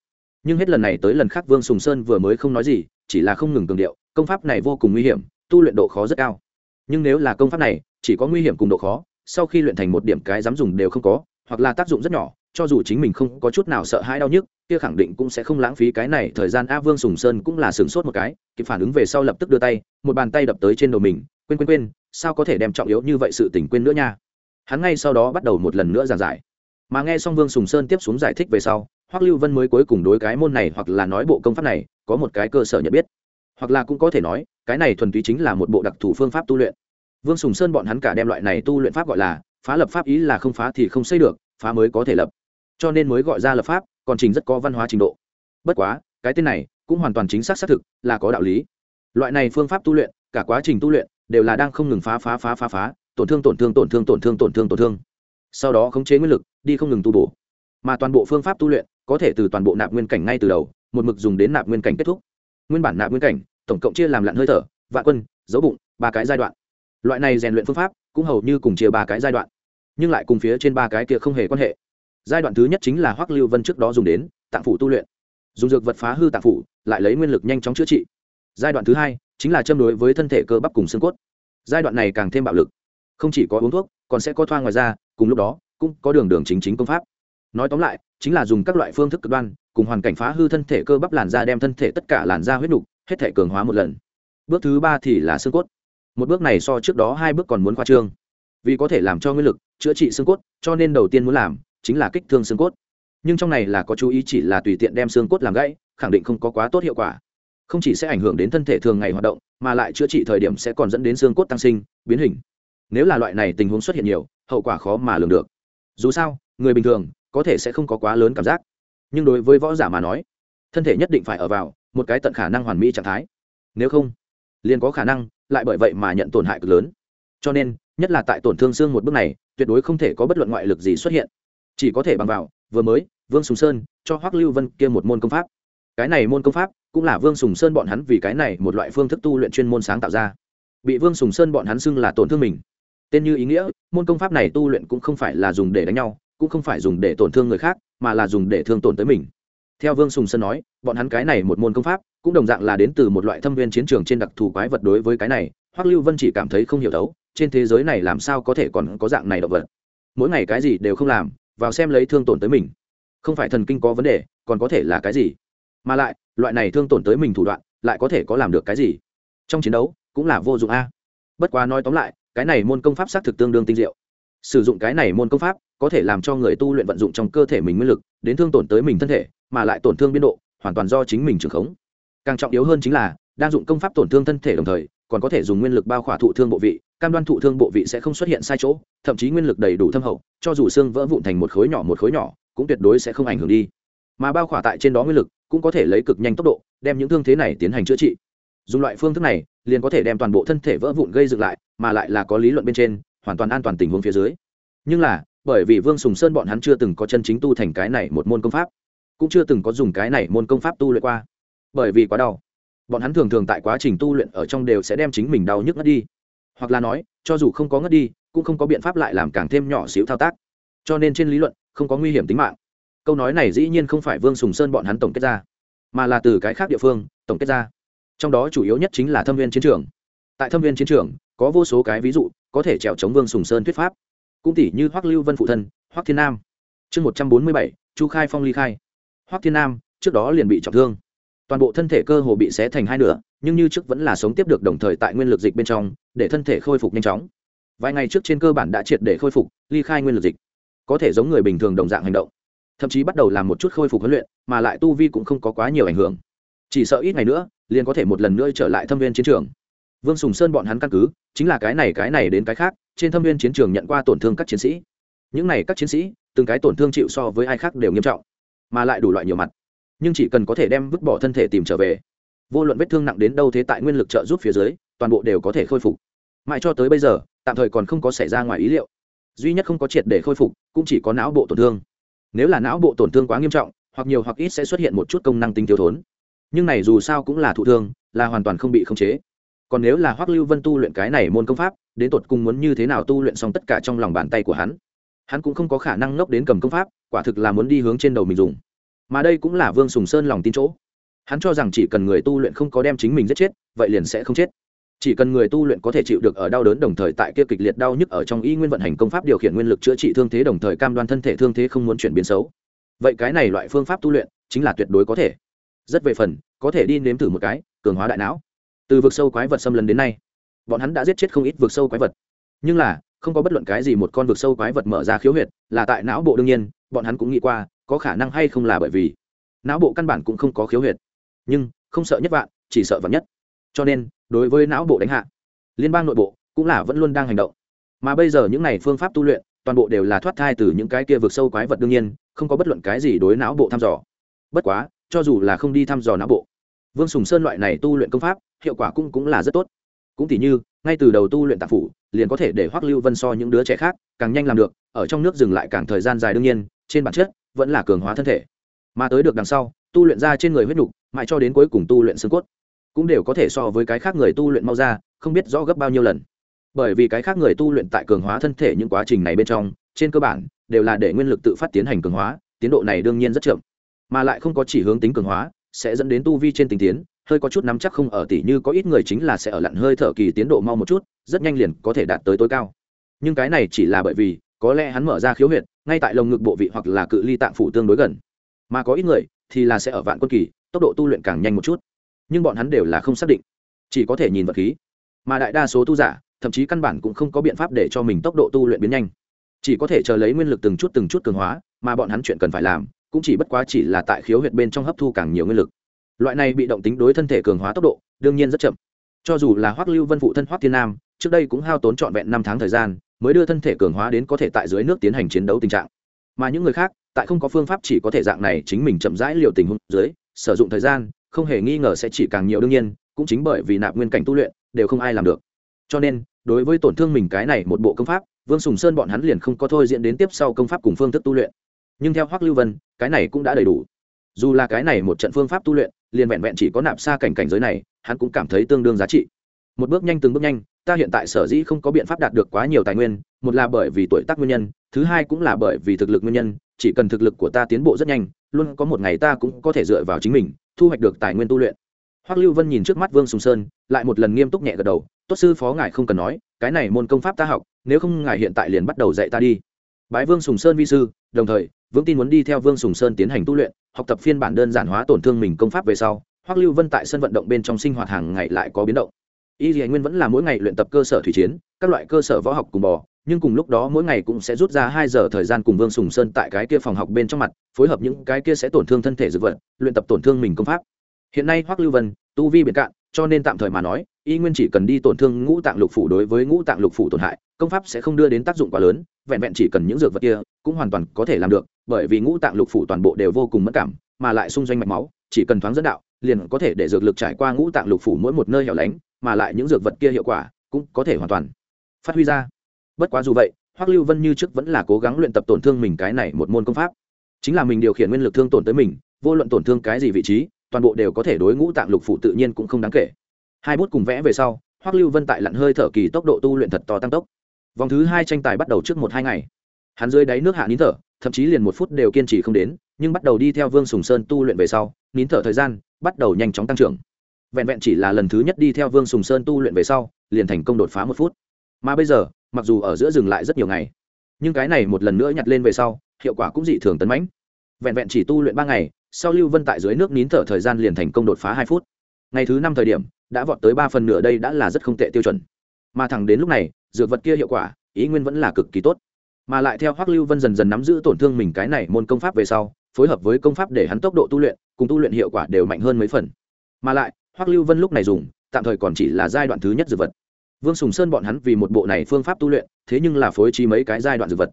Nhưng hết lần này tới lần khác vương sùng sơn vừa mới không nói gì, chỉ là không ngừng cường điệu, công pháp này vô cùng nguy hiểm, tu luyện độ khó rất cao. Nhưng nếu là công pháp này, chỉ có nguy hiểm cùng độ khó, sau khi luyện thành một điểm cái dám dùng đều không có hoặc là tác dụng rất nhỏ, cho dù chính mình không có chút nào sợ hãi đau nhức, kia khẳng định cũng sẽ không lãng phí cái này thời gian. A vương sùng sơn cũng là sửng sốt một cái, kịp phản ứng về sau lập tức đưa tay, một bàn tay đập tới trên đầu mình, quên quên quên, sao có thể đem trọng yếu như vậy sự tình quên nữa nha. Hắn ngay sau đó bắt đầu một lần nữa giảng giải. Mà nghe xong vương sùng sơn tiếp xuống giải thích về sau, hoắc lưu vân mới cuối cùng đối cái môn này hoặc là nói bộ công pháp này, có một cái cơ sở nhận biết. Hoặc là cũng có thể nói, cái này thuần túy chính là một bộ đặc thù phương pháp tu luyện. Vương sùng sơn bọn hắn cả đem loại này tu luyện pháp gọi là phá lập pháp ý là không phá thì không xây được, phá mới có thể lập. Cho nên mới gọi ra lập pháp, còn trình rất có văn hóa trình độ. Bất quá, cái tên này cũng hoàn toàn chính xác xác thực là có đạo lý. Loại này phương pháp tu luyện, cả quá trình tu luyện đều là đang không ngừng phá phá phá phá phá, tổn thương tổn thương tổn thương tổn thương tổn thương tổn thương. Sau đó khống chế nguyên lực, đi không ngừng tu bổ. Mà toàn bộ phương pháp tu luyện có thể từ toàn bộ nạp nguyên cảnh ngay từ đầu, một mực dùng đến nạp nguyên cảnh kết thúc. Nguyên bản nạp nguyên cảnh, tổng cộng chia làm lặn hơi thở, vạn quân, dấu bụng, ba cái giai đoạn. Loại này rèn luyện phương pháp cũng hầu như cùng chia ba cái giai đoạn nhưng lại cùng phía trên ba cái kia không hề quan hệ. Giai đoạn thứ nhất chính là hoắc lưu vân trước đó dùng đến tạng phủ tu luyện. Dùng dược vật phá hư tạng phủ lại lấy nguyên lực nhanh chóng chữa trị. Giai đoạn thứ hai chính là châm đối với thân thể cơ bắp cùng xương cốt. Giai đoạn này càng thêm bạo lực. Không chỉ có uống thuốc còn sẽ có thoa ngoài da, cùng lúc đó cũng có đường đường chính chính công pháp. Nói tóm lại chính là dùng các loại phương thức cực đoan cùng hoàn cảnh phá hư thân thể cơ bắp làn da đem thân thể tất cả làn da huyết nục hết thể cường hóa một lần. Bước thứ ba thì là xương cốt. Một bước này so trước đó hai bước còn muốn khoa trương vì có thể làm cho nguyên lực chữa trị xương cốt, cho nên đầu tiên muốn làm chính là kích thương xương cốt. Nhưng trong này là có chú ý chỉ là tùy tiện đem xương cốt làm gãy, khẳng định không có quá tốt hiệu quả. Không chỉ sẽ ảnh hưởng đến thân thể thường ngày hoạt động, mà lại chữa trị thời điểm sẽ còn dẫn đến xương cốt tăng sinh, biến hình. Nếu là loại này tình huống xuất hiện nhiều, hậu quả khó mà lường được. Dù sao, người bình thường có thể sẽ không có quá lớn cảm giác. Nhưng đối với võ giả mà nói, thân thể nhất định phải ở vào một cái tận khả năng hoàn mỹ trạng thái. Nếu không, liền có khả năng lại bởi vậy mà nhận tổn hại cực lớn. Cho nên nhất là tại tổn thương xương một bước này, tuyệt đối không thể có bất luận ngoại lực gì xuất hiện. Chỉ có thể bằng vào, vừa mới, vương sùng sơn cho hoắc lưu vân kia một môn công pháp. Cái này môn công pháp cũng là vương sùng sơn bọn hắn vì cái này một loại phương thức tu luyện chuyên môn sáng tạo ra. Bị vương sùng sơn bọn hắn xưng là tổn thương mình. Tên như ý nghĩa, môn công pháp này tu luyện cũng không phải là dùng để đánh nhau, cũng không phải dùng để tổn thương người khác, mà là dùng để thương tổn tới mình. Theo vương sùng sơn nói, bọn hắn cái này một môn công pháp cũng đồng dạng là đến từ một loại thâm viên chiến trường trên đặc thù quái vật đối với cái này, hoắc lưu vân chỉ cảm thấy không hiểu thấu trên thế giới này làm sao có thể còn có dạng này động vật? Mỗi ngày cái gì đều không làm, vào xem lấy thương tổn tới mình. Không phải thần kinh có vấn đề, còn có thể là cái gì? Mà lại, loại này thương tổn tới mình thủ đoạn, lại có thể có làm được cái gì? Trong chiến đấu, cũng là vô dụng a. Bất quá nói tóm lại, cái này môn công pháp xác thực tương đương tinh diệu. Sử dụng cái này môn công pháp, có thể làm cho người tu luyện vận dụng trong cơ thể mình nguyên lực, đến thương tổn tới mình thân thể, mà lại tổn thương biên độ, hoàn toàn do chính mình trường khống. Càng trọng yếu hơn chính là, đang dụng công pháp tổn thương thân thể đồng thời còn có thể dùng nguyên lực bao khỏa thụ thương bộ vị, cam đoan thụ thương bộ vị sẽ không xuất hiện sai chỗ, thậm chí nguyên lực đầy đủ thâm hậu, cho dù xương vỡ vụn thành một khối nhỏ một khối nhỏ, cũng tuyệt đối sẽ không ảnh hưởng đi. Mà bao khỏa tại trên đó nguyên lực cũng có thể lấy cực nhanh tốc độ, đem những thương thế này tiến hành chữa trị. Dùng loại phương thức này, liền có thể đem toàn bộ thân thể vỡ vụn gây dựng lại, mà lại là có lý luận bên trên, hoàn toàn an toàn tình huống phía dưới. Nhưng là, bởi vì vương sùng sơn bọn hắn chưa từng có chân chính tu thành cái này một môn công pháp, cũng chưa từng có dùng cái này môn công pháp tu luyện qua. Bởi vì quá đau bọn hắn thường thường tại quá trình tu luyện ở trong đều sẽ đem chính mình đau nhức ngất đi. Hoặc là nói, cho dù không có ngất đi, cũng không có biện pháp lại làm càng thêm nhỏ xíu thao tác. Cho nên trên lý luận, không có nguy hiểm tính mạng. Câu nói này dĩ nhiên không phải vương sùng sơn bọn hắn tổng kết ra, mà là từ cái khác địa phương tổng kết ra. Trong đó chủ yếu nhất chính là thâm viên chiến trường. Tại thâm viên chiến trường, có vô số cái ví dụ, có thể trèo chống vương sùng sơn thuyết pháp. Cũng tỷ như hoắc lưu vân phụ thân, hoắc thiên nam. Chương một trăm bốn mươi bảy, chu khai phong ly khai. Hoắc thiên nam, trước đó liền bị trọng thương toàn bộ thân thể cơ hồ bị xé thành hai nửa, nhưng như trước vẫn là sống tiếp được đồng thời tại nguyên lực dịch bên trong, để thân thể khôi phục nhanh chóng. Vài ngày trước trên cơ bản đã triệt để khôi phục, ly khai nguyên lực dịch. Có thể giống người bình thường đồng dạng hành động. Thậm chí bắt đầu làm một chút khôi phục huấn luyện, mà lại tu vi cũng không có quá nhiều ảnh hưởng. Chỉ sợ ít ngày nữa, liền có thể một lần nữa trở lại thâm viên chiến trường. Vương sùng sơn bọn hắn căn cứ, chính là cái này cái này đến cái khác, trên thâm viên chiến trường nhận qua tổn thương các chiến sĩ. Những này các chiến sĩ, từng cái tổn thương chịu so với ai khác đều nghiêm trọng, mà lại đủ loại nhiều mặt nhưng chỉ cần có thể đem vứt bỏ thân thể tìm trở về, vô luận vết thương nặng đến đâu thế tại nguyên lực trợ giúp phía dưới, toàn bộ đều có thể khôi phục. Mãi cho tới bây giờ, tạm thời còn không có xảy ra ngoài ý liệu. Duy nhất không có triệt để khôi phục, cũng chỉ có não bộ tổn thương. Nếu là não bộ tổn thương quá nghiêm trọng, hoặc nhiều hoặc ít sẽ xuất hiện một chút công năng tính thiếu thốn. Nhưng này dù sao cũng là thụ thương, là hoàn toàn không bị khống chế. Còn nếu là hoắc lưu vân tu luyện cái này môn công pháp, đến tột cùng muốn như thế nào tu luyện xong tất cả trong lòng bàn tay của hắn hắn cũng không có khả năng ngốc đến cầm công pháp, quả thực là muốn đi hướng trên đầu mình dùng mà đây cũng là vương sùng sơn lòng tin chỗ. Hắn cho rằng chỉ cần người tu luyện không có đem chính mình giết chết, vậy liền sẽ không chết. Chỉ cần người tu luyện có thể chịu được ở đau đớn đồng thời tại kia kịch liệt đau nhức ở trong y nguyên vận hành công pháp điều khiển nguyên lực chữa trị thương thế đồng thời cam đoan thân thể thương thế không muốn chuyển biến xấu. Vậy cái này loại phương pháp tu luyện chính là tuyệt đối có thể. Rất về phần, có thể đi nếm thử một cái, cường hóa đại não. Từ vực sâu quái vật xâm lấn đến nay, bọn hắn đã giết chết không ít vực sâu quái vật. Nhưng là, không có bất luận cái gì một con vực sâu quái vật mở ra khiếu huyệt, là tại não bộ đương nhiên, bọn hắn cũng nghĩ qua có khả năng hay không là bởi vì não bộ căn bản cũng không có khiếu huyệt. Nhưng, không sợ nhất vạn, chỉ sợ vạn nhất. Cho nên, đối với não bộ đánh hạ, liên bang nội bộ cũng là vẫn luôn đang hành động. Mà bây giờ những này phương pháp tu luyện, toàn bộ đều là thoát thai từ những cái kia vượt sâu quái vật đương nhiên, không có bất luận cái gì đối não bộ thăm dò. Bất quá, cho dù là không đi thăm dò não bộ, vương sùng sơn loại này tu luyện công pháp, hiệu quả cũng cũng là rất tốt. Cũng tỉ như, ngay từ đầu tu luyện tạp phủ, liền có thể để hoắc lưu vân so những đứa trẻ khác càng nhanh làm được, ở trong nước dừng lại càng thời gian dài đương nhiên, trên bản chất vẫn là cường hóa thân thể. Mà tới được đằng sau, tu luyện ra trên người huyết nhục mãi cho đến cuối cùng tu luyện xương cốt. Cũng đều có thể so với cái khác người tu luyện mau ra, không biết rõ gấp bao nhiêu lần. Bởi vì cái khác người tu luyện tại cường hóa thân thể những quá trình này bên trong, trên cơ bản, đều là để nguyên lực tự phát tiến hành cường hóa, tiến độ này đương nhiên rất chậm. Mà lại không có chỉ hướng tính cường hóa, sẽ dẫn đến tu vi trên tình tiến, hơi có chút nắm chắc không ở tỷ như có ít người chính là sẽ ở lặn hơi thở kỳ tiến độ mau một chút, rất nhanh liền có thể đạt tới tối cao. Nhưng cái này chỉ là bởi vì, có lẽ hắn mở ra khiếu huyệt ngay tại lồng ngực bộ vị hoặc là cự ly tạng phủ tương đối gần. Mà có ít người thì là sẽ ở vạn quân kỳ, tốc độ tu luyện càng nhanh một chút. Nhưng bọn hắn đều là không xác định, chỉ có thể nhìn vật khí. Mà đại đa số tu giả, thậm chí căn bản cũng không có biện pháp để cho mình tốc độ tu luyện biến nhanh. Chỉ có thể chờ lấy nguyên lực từng chút từng chút cường hóa, mà bọn hắn chuyện cần phải làm, cũng chỉ bất quá chỉ là tại khiếu huyệt bên trong hấp thu càng nhiều nguyên lực. Loại này bị động tính đối thân thể cường hóa tốc độ, đương nhiên rất chậm. Cho dù là hoắc lưu vân phụ thân hoắc thiên nam, trước đây cũng hao tốn trọn vẹn năm tháng thời gian mới đưa thân thể cường hóa đến có thể tại dưới nước tiến hành chiến đấu tình trạng. Mà những người khác, tại không có phương pháp chỉ có thể dạng này chính mình chậm rãi liệu tình huống dưới, sử dụng thời gian, không hề nghi ngờ sẽ chỉ càng nhiều đương nhiên, cũng chính bởi vì nạp nguyên cảnh tu luyện, đều không ai làm được. Cho nên, đối với tổn thương mình cái này một bộ công pháp, vương sùng sơn bọn hắn liền không có thôi diễn đến tiếp sau công pháp cùng phương thức tu luyện. Nhưng theo hoắc lưu vân, cái này cũng đã đầy đủ. Dù là cái này một trận phương pháp tu luyện, liền vẹn vẹn chỉ có nạp xa cảnh cảnh giới này, hắn cũng cảm thấy tương đương giá trị một bước nhanh từng bước nhanh, ta hiện tại sở dĩ không có biện pháp đạt được quá nhiều tài nguyên, một là bởi vì tuổi tác nguyên nhân, thứ hai cũng là bởi vì thực lực nguyên nhân, chỉ cần thực lực của ta tiến bộ rất nhanh, luôn có một ngày ta cũng có thể dựa vào chính mình, thu hoạch được tài nguyên tu luyện. Hoắc lưu vân nhìn trước mắt vương sùng sơn, lại một lần nghiêm túc nhẹ gật đầu, tốt sư, phó ngài không cần nói, cái này môn công pháp ta học, nếu không ngài hiện tại liền bắt đầu dạy ta đi. Bái vương sùng sơn vi sư, đồng thời, vững tin muốn đi theo vương sùng sơn tiến hành tu luyện, học tập phiên bản đơn giản hóa tổn thương mình công pháp về sau, hoắc lưu vân tại sân vận động bên trong sinh hoạt hàng ngày lại có biến động y dì nguyên vẫn là mỗi ngày luyện tập cơ sở thủy chiến, các loại cơ sở võ học cùng bò, nhưng cùng lúc đó mỗi ngày cũng sẽ rút ra hai giờ thời gian cùng vương sùng sơn tại cái kia phòng học bên trong mặt, phối hợp những cái kia sẽ tổn thương thân thể dược vật, luyện tập tổn thương mình công pháp. Hiện nay hoắc lưu vân, tu vi biệt cạn, cho nên tạm thời mà nói, y nguyên chỉ cần đi tổn thương ngũ tạng lục phủ đối với ngũ tạng lục phủ tổn hại, công pháp sẽ không đưa đến tác dụng quá lớn, vẹn vẹn chỉ cần những dược vật kia cũng hoàn toàn có thể làm được, bởi vì ngũ tạng lục phủ toàn bộ đều vô cùng mất cảm, mà lại xung doanh mạch máu, chỉ cần thoáng dẫn đạo, liền có thể để dược lực trải qua ngũ tạng lục phủ mỗi một nơi hẻo lánh mà lại những dược vật kia hiệu quả cũng có thể hoàn toàn phát huy ra. Bất quá dù vậy, hoắc lưu vân như trước vẫn là cố gắng luyện tập tổn thương mình cái này một môn công pháp. Chính là mình điều khiển nguyên lực thương tổn tới mình, vô luận tổn thương cái gì vị trí, toàn bộ đều có thể đối ngũ tạng lục phụ tự nhiên cũng không đáng kể. Hai bút cùng vẽ về sau, hoắc lưu vân tại lặn hơi thở kỳ tốc độ tu luyện thật to tăng tốc. Vòng thứ hai tranh tài bắt đầu trước một hai ngày. Hắn dưới đáy nước hạ nín thở, thậm chí liền một phút đều kiên trì không đến, nhưng bắt đầu đi theo vương sùng sơn tu luyện về sau, nín thở thời gian bắt đầu nhanh chóng tăng trưởng vẹn vẹn chỉ là lần thứ nhất đi theo vương sùng sơn tu luyện về sau, liền thành công đột phá một phút. Mà bây giờ, mặc dù ở giữa dừng lại rất nhiều ngày, nhưng cái này một lần nữa nhặt lên về sau, hiệu quả cũng dị thường tấn mãnh. Vẹn vẹn chỉ tu luyện ba ngày, sau lưu vân tại dưới nước nín thở thời gian liền thành công đột phá hai phút. Ngày thứ năm thời điểm, đã vọt tới ba phần nửa đây đã là rất không tệ tiêu chuẩn. Mà thẳng đến lúc này, dược vật kia hiệu quả, ý nguyên vẫn là cực kỳ tốt. Mà lại theo hoắc lưu vân dần dần nắm giữ tổn thương mình cái này môn công pháp về sau, phối hợp với công pháp để hắn tốc độ tu luyện, cùng tu luyện hiệu quả đều mạnh hơn mấy phần. Mà lại hoắc lưu vân lúc này dùng, tạm thời còn chỉ là giai đoạn thứ nhất dược vật. Vương sùng sơn bọn hắn vì một bộ này phương pháp tu luyện, thế nhưng là phối trí mấy cái giai đoạn dược vật.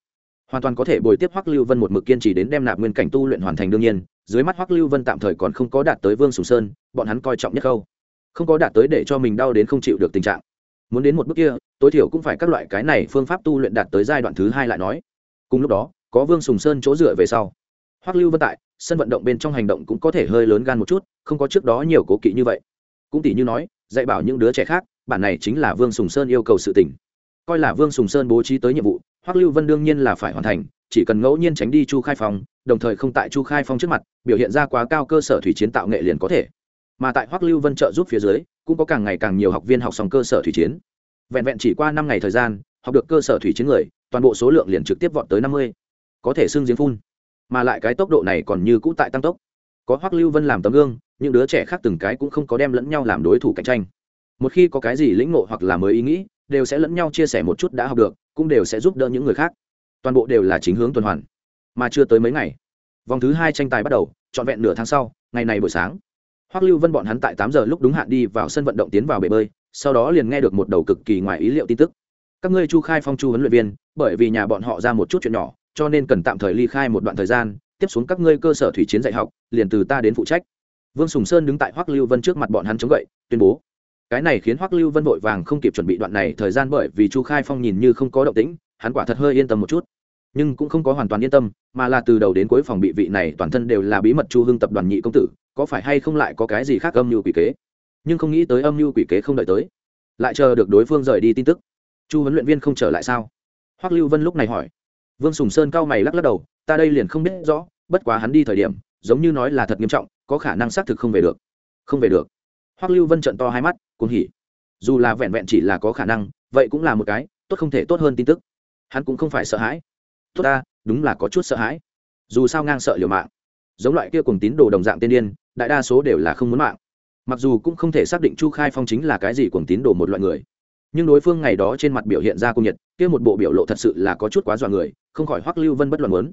Hoàn toàn có thể bồi tiếp hoắc lưu vân một mực kiên trì đến đem nạp nguyên cảnh tu luyện hoàn thành đương nhiên, dưới mắt hoắc lưu vân tạm thời còn không có đạt tới vương sùng sơn, bọn hắn coi trọng nhất khâu. Không có đạt tới để cho mình đau đến không chịu được tình trạng. Muốn đến một bước kia, tối thiểu cũng phải các loại cái này phương pháp tu luyện đạt tới giai đoạn thứ hai lại nói. Cùng lúc đó, có vương sùng sơn chỗ dựa về sau. Hoắc lưu vân tại, sân vận động bên trong hành động cũng có thể hơi lớn gan một chút, không có trước đó nhiều cố kỵ như vậy cũng tỷ như nói, dạy bảo những đứa trẻ khác, bản này chính là vương sùng sơn yêu cầu sự tỉnh coi là vương sùng sơn bố trí tới nhiệm vụ, hoắc lưu vân đương nhiên là phải hoàn thành, chỉ cần ngẫu nhiên tránh đi chu khai phong, đồng thời không tại chu khai phong trước mặt, biểu hiện ra quá cao cơ sở thủy chiến tạo nghệ liền có thể. Mà tại hoắc lưu vân trợ giúp phía dưới, cũng có càng ngày càng nhiều học viên học xong cơ sở thủy chiến. Vẹn vẹn chỉ qua năm ngày thời gian, học được cơ sở thủy chiến người, toàn bộ số lượng liền trực tiếp vọt tới năm mươi. Có thể xưng giếng phun. Mà lại cái tốc độ này còn như cũ tại tăng tốc. Có hoắc lưu vân làm tấm gương những đứa trẻ khác từng cái cũng không có đem lẫn nhau làm đối thủ cạnh tranh. Một khi có cái gì lĩnh ngộ hoặc là mới ý nghĩ, đều sẽ lẫn nhau chia sẻ một chút đã học được, cũng đều sẽ giúp đỡ những người khác. Toàn bộ đều là chính hướng tuần hoàn. Mà chưa tới mấy ngày, vòng thứ hai tranh tài bắt đầu, trọn vẹn nửa tháng sau, ngày này buổi sáng. Hoắc lưu vân bọn hắn tại tám giờ lúc đúng hạn đi vào sân vận động tiến vào bể bơi, sau đó liền nghe được một đầu cực kỳ ngoài ý liệu tin tức. Các ngươi chu khai phong chu huấn luyện viên, bởi vì nhà bọn họ ra một chút chuyện nhỏ, cho nên cần tạm thời ly khai một đoạn thời gian, tiếp xuống các ngươi cơ sở thủy chiến dạy học, liền từ ta đến phụ trách vương sùng sơn đứng tại hoắc lưu vân trước mặt bọn hắn chống gậy, tuyên bố. Cái này khiến hoắc lưu vân vội vàng không kịp chuẩn bị đoạn này thời gian bởi vì chu khai phong nhìn như không có động tĩnh, hắn quả thật hơi yên tâm một chút. Nhưng cũng không có hoàn toàn yên tâm, mà là từ đầu đến cuối phòng bị vị này toàn thân đều là bí mật chu hưng tập đoàn nhị công tử, có phải hay không lại có cái gì khác âm mưu quỷ kế? Nhưng không nghĩ tới âm mưu quỷ kế không đợi tới. Lại chờ được đối phương rời đi tin tức. Chu huấn luyện viên không trở lại sao? Hoắc lưu vân lúc này hỏi. Vương sùng sơn cao mày lắc lắc đầu, ta đây liền không biết rõ, bất quá hắn đi thời điểm giống như nói là thật nghiêm trọng, có khả năng xác thực không về được. Không về được. Hoắc lưu vân trận to hai mắt, cuồng hỉ. Dù là vẹn vẹn chỉ là có khả năng, vậy cũng là một cái, tốt không thể tốt hơn tin tức. Hắn cũng không phải sợ hãi. Tốt ta, đúng là có chút sợ hãi. Dù sao ngang sợ liều mạng. Giống loại kia cùng tín đồ đồng dạng tiên điên, đại đa số đều là không muốn mạng. Mặc dù cũng không thể xác định chu khai phong chính là cái gì cùng tín đồ một loại người. Nhưng đối phương ngày đó trên mặt biểu hiện ra cung nhiệt, kia một bộ biểu lộ thật sự là có chút quá dọa người, không khỏi hoắc lưu vân bất luận muốn.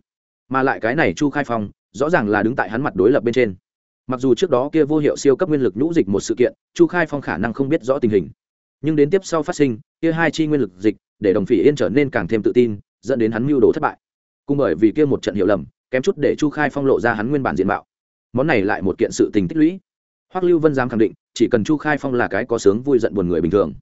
Mà lại cái này chu khai phong rõ ràng là đứng tại hắn mặt đối lập bên trên. Mặc dù trước đó kia vô hiệu siêu cấp nguyên lực nhũ dịch một sự kiện, chu khai phong khả năng không biết rõ tình hình. Nhưng đến tiếp sau phát sinh, kia hai chi nguyên lực dịch, để đồng phỉ yên trở nên càng thêm tự tin, dẫn đến hắn mưu đồ thất bại. Cùng bởi vì kia một trận hiểu lầm, kém chút để chu khai phong lộ ra hắn nguyên bản diện mạo. Món này lại một kiện sự tình tích lũy. Hoắc lưu vân dám khẳng định, chỉ cần chu khai phong là cái có sướng vui giận buồn người bình thường,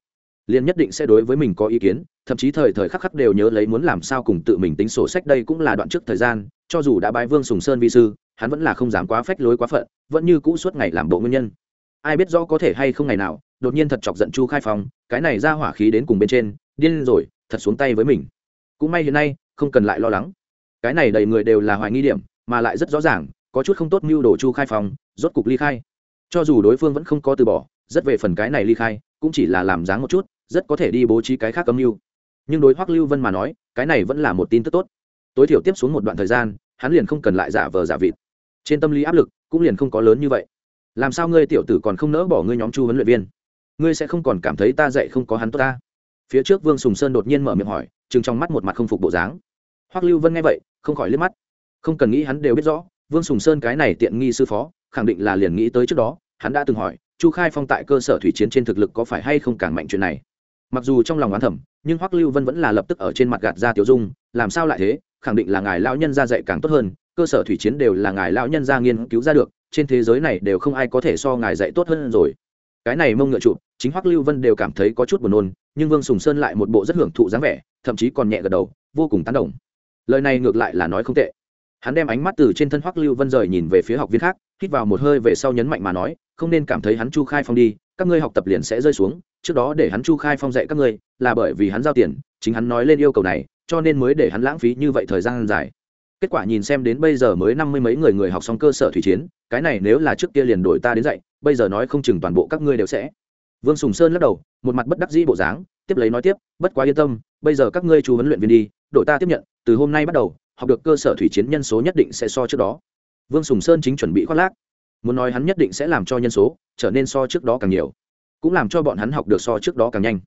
liền nhất định sẽ đối với mình có ý kiến, thậm chí thời thời khắc khắc đều nhớ lấy muốn làm sao cùng tự mình tính sổ sách đây cũng là đoạn trước thời gian cho dù đã bái vương sùng sơn vi sư, hắn vẫn là không dám quá phách lối quá phận, vẫn như cũ suốt ngày làm bộ nguyên nhân. Ai biết rõ có thể hay không ngày nào, đột nhiên thật chọc giận chu khai phong, cái này ra hỏa khí đến cùng bên trên, điên rồi, thật xuống tay với mình. Cũng may hiện nay, không cần lại lo lắng. Cái này đầy người đều là hoài nghi điểm, mà lại rất rõ ràng, có chút không tốt mưu đồ chu khai phong, rốt cục ly khai. Cho dù đối phương vẫn không có từ bỏ, rất về phần cái này ly khai, cũng chỉ là làm dáng một chút, rất có thể đi bố trí cái khác âm mưu. Nhưng đối hoắc lưu vân mà nói, cái này vẫn là một tin tức tốt tối thiểu tiếp xuống một đoạn thời gian, hắn liền không cần lại giả vờ giả vịt. Trên tâm lý áp lực cũng liền không có lớn như vậy. Làm sao ngươi tiểu tử còn không nỡ bỏ ngươi nhóm chu huấn luyện viên? Ngươi sẽ không còn cảm thấy ta dạy không có hắn tốt ta? Phía trước vương sùng sơn đột nhiên mở miệng hỏi, chừng trong mắt một mặt không phục bộ dáng. Hoắc lưu vân nghe vậy, không khỏi liếc mắt. Không cần nghĩ hắn đều biết rõ, vương sùng sơn cái này tiện nghi sư phó, khẳng định là liền nghĩ tới trước đó, hắn đã từng hỏi, chu khai phong tại cơ sở thủy chiến trên thực lực có phải hay không càng mạnh chuyện này? Mặc dù trong lòng oán thẩm nhưng hoắc lưu vân vẫn là lập tức ở trên mặt gạt ra tiểu dung, làm sao lại thế? Khẳng định là ngài lão nhân gia dạy càng tốt hơn, cơ sở thủy chiến đều là ngài lão nhân gia nghiên cứu ra được, trên thế giới này đều không ai có thể so ngài dạy tốt hơn rồi. Cái này mông ngựa trụ, chính hoắc lưu vân đều cảm thấy có chút buồn nôn, nhưng vương sùng sơn lại một bộ rất hưởng thụ dáng vẻ, thậm chí còn nhẹ gật đầu, vô cùng tán đồng. Lời này ngược lại là nói không tệ. Hắn đem ánh mắt từ trên thân hoắc lưu vân rời nhìn về phía học viên khác, hít vào một hơi về sau nhấn mạnh mà nói, không nên cảm thấy hắn chu khai phong đi các ngươi học tập liền sẽ rơi xuống, trước đó để hắn chu khai phong dạy các ngươi, là bởi vì hắn giao tiền, chính hắn nói lên yêu cầu này, cho nên mới để hắn lãng phí như vậy thời gian dài. Kết quả nhìn xem đến bây giờ mới năm mươi mấy người người học xong cơ sở thủy chiến, cái này nếu là trước kia liền đổi ta đến dạy, bây giờ nói không chừng toàn bộ các ngươi đều sẽ. Vương sùng sơn lắc đầu, một mặt bất đắc dĩ bộ dáng, tiếp lấy nói tiếp, bất quá yên tâm, bây giờ các ngươi chú huấn luyện viên đi, đội ta tiếp nhận, từ hôm nay bắt đầu, học được cơ sở thủy chiến nhân số nhất định sẽ so trước đó. Vương sùng sơn chính chuẩn bị khoác lác muốn nói hắn nhất định sẽ làm cho nhân số trở nên so trước đó càng nhiều, cũng làm cho bọn hắn học được so trước đó càng nhanh.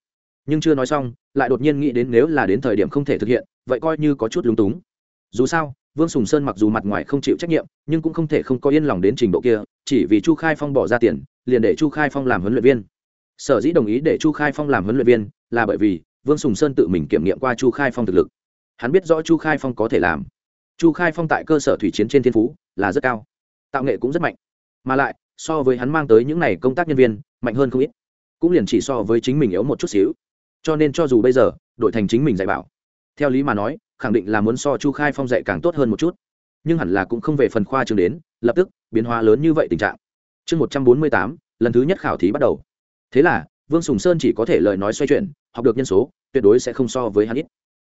Nhưng chưa nói xong, lại đột nhiên nghĩ đến nếu là đến thời điểm không thể thực hiện, vậy coi như có chút lúng túng. Dù sao, vương sùng sơn mặc dù mặt ngoài không chịu trách nhiệm, nhưng cũng không thể không có yên lòng đến trình độ kia, chỉ vì chu khai phong bỏ ra tiền, liền để chu khai phong làm huấn luyện viên. Sở dĩ đồng ý để chu khai phong làm huấn luyện viên, là bởi vì vương sùng sơn tự mình kiểm nghiệm qua chu khai phong thực lực. Hắn biết rõ chu khai phong có thể làm. Chu khai phong tại cơ sở thủy chiến trên thiên phú là rất cao, tạo nghệ cũng rất mạnh mà lại, so với hắn mang tới những n à y công tác nhân viên, mạnh hơn không ít. Cũng liền chỉ so với chính mình yếu một chút xíu. Cho nên cho dù bây giờ đổi thành chính mình dạy bảo, theo lý mà nói, khẳng định là muốn so chu khai phong dạy càng tốt hơn một chút. Nhưng hẳn là cũng không về phần khoa trường đến, lập tức, biến hóa lớn như vậy tình trạng. Chương một trăm bốn mươi tám, lần thứ nhất khảo thí bắt đầu. Thế là, vương sùng sơn chỉ có thể lời nói xoay chuyển, học được nhân số, tuyệt đối sẽ không so với hắn ít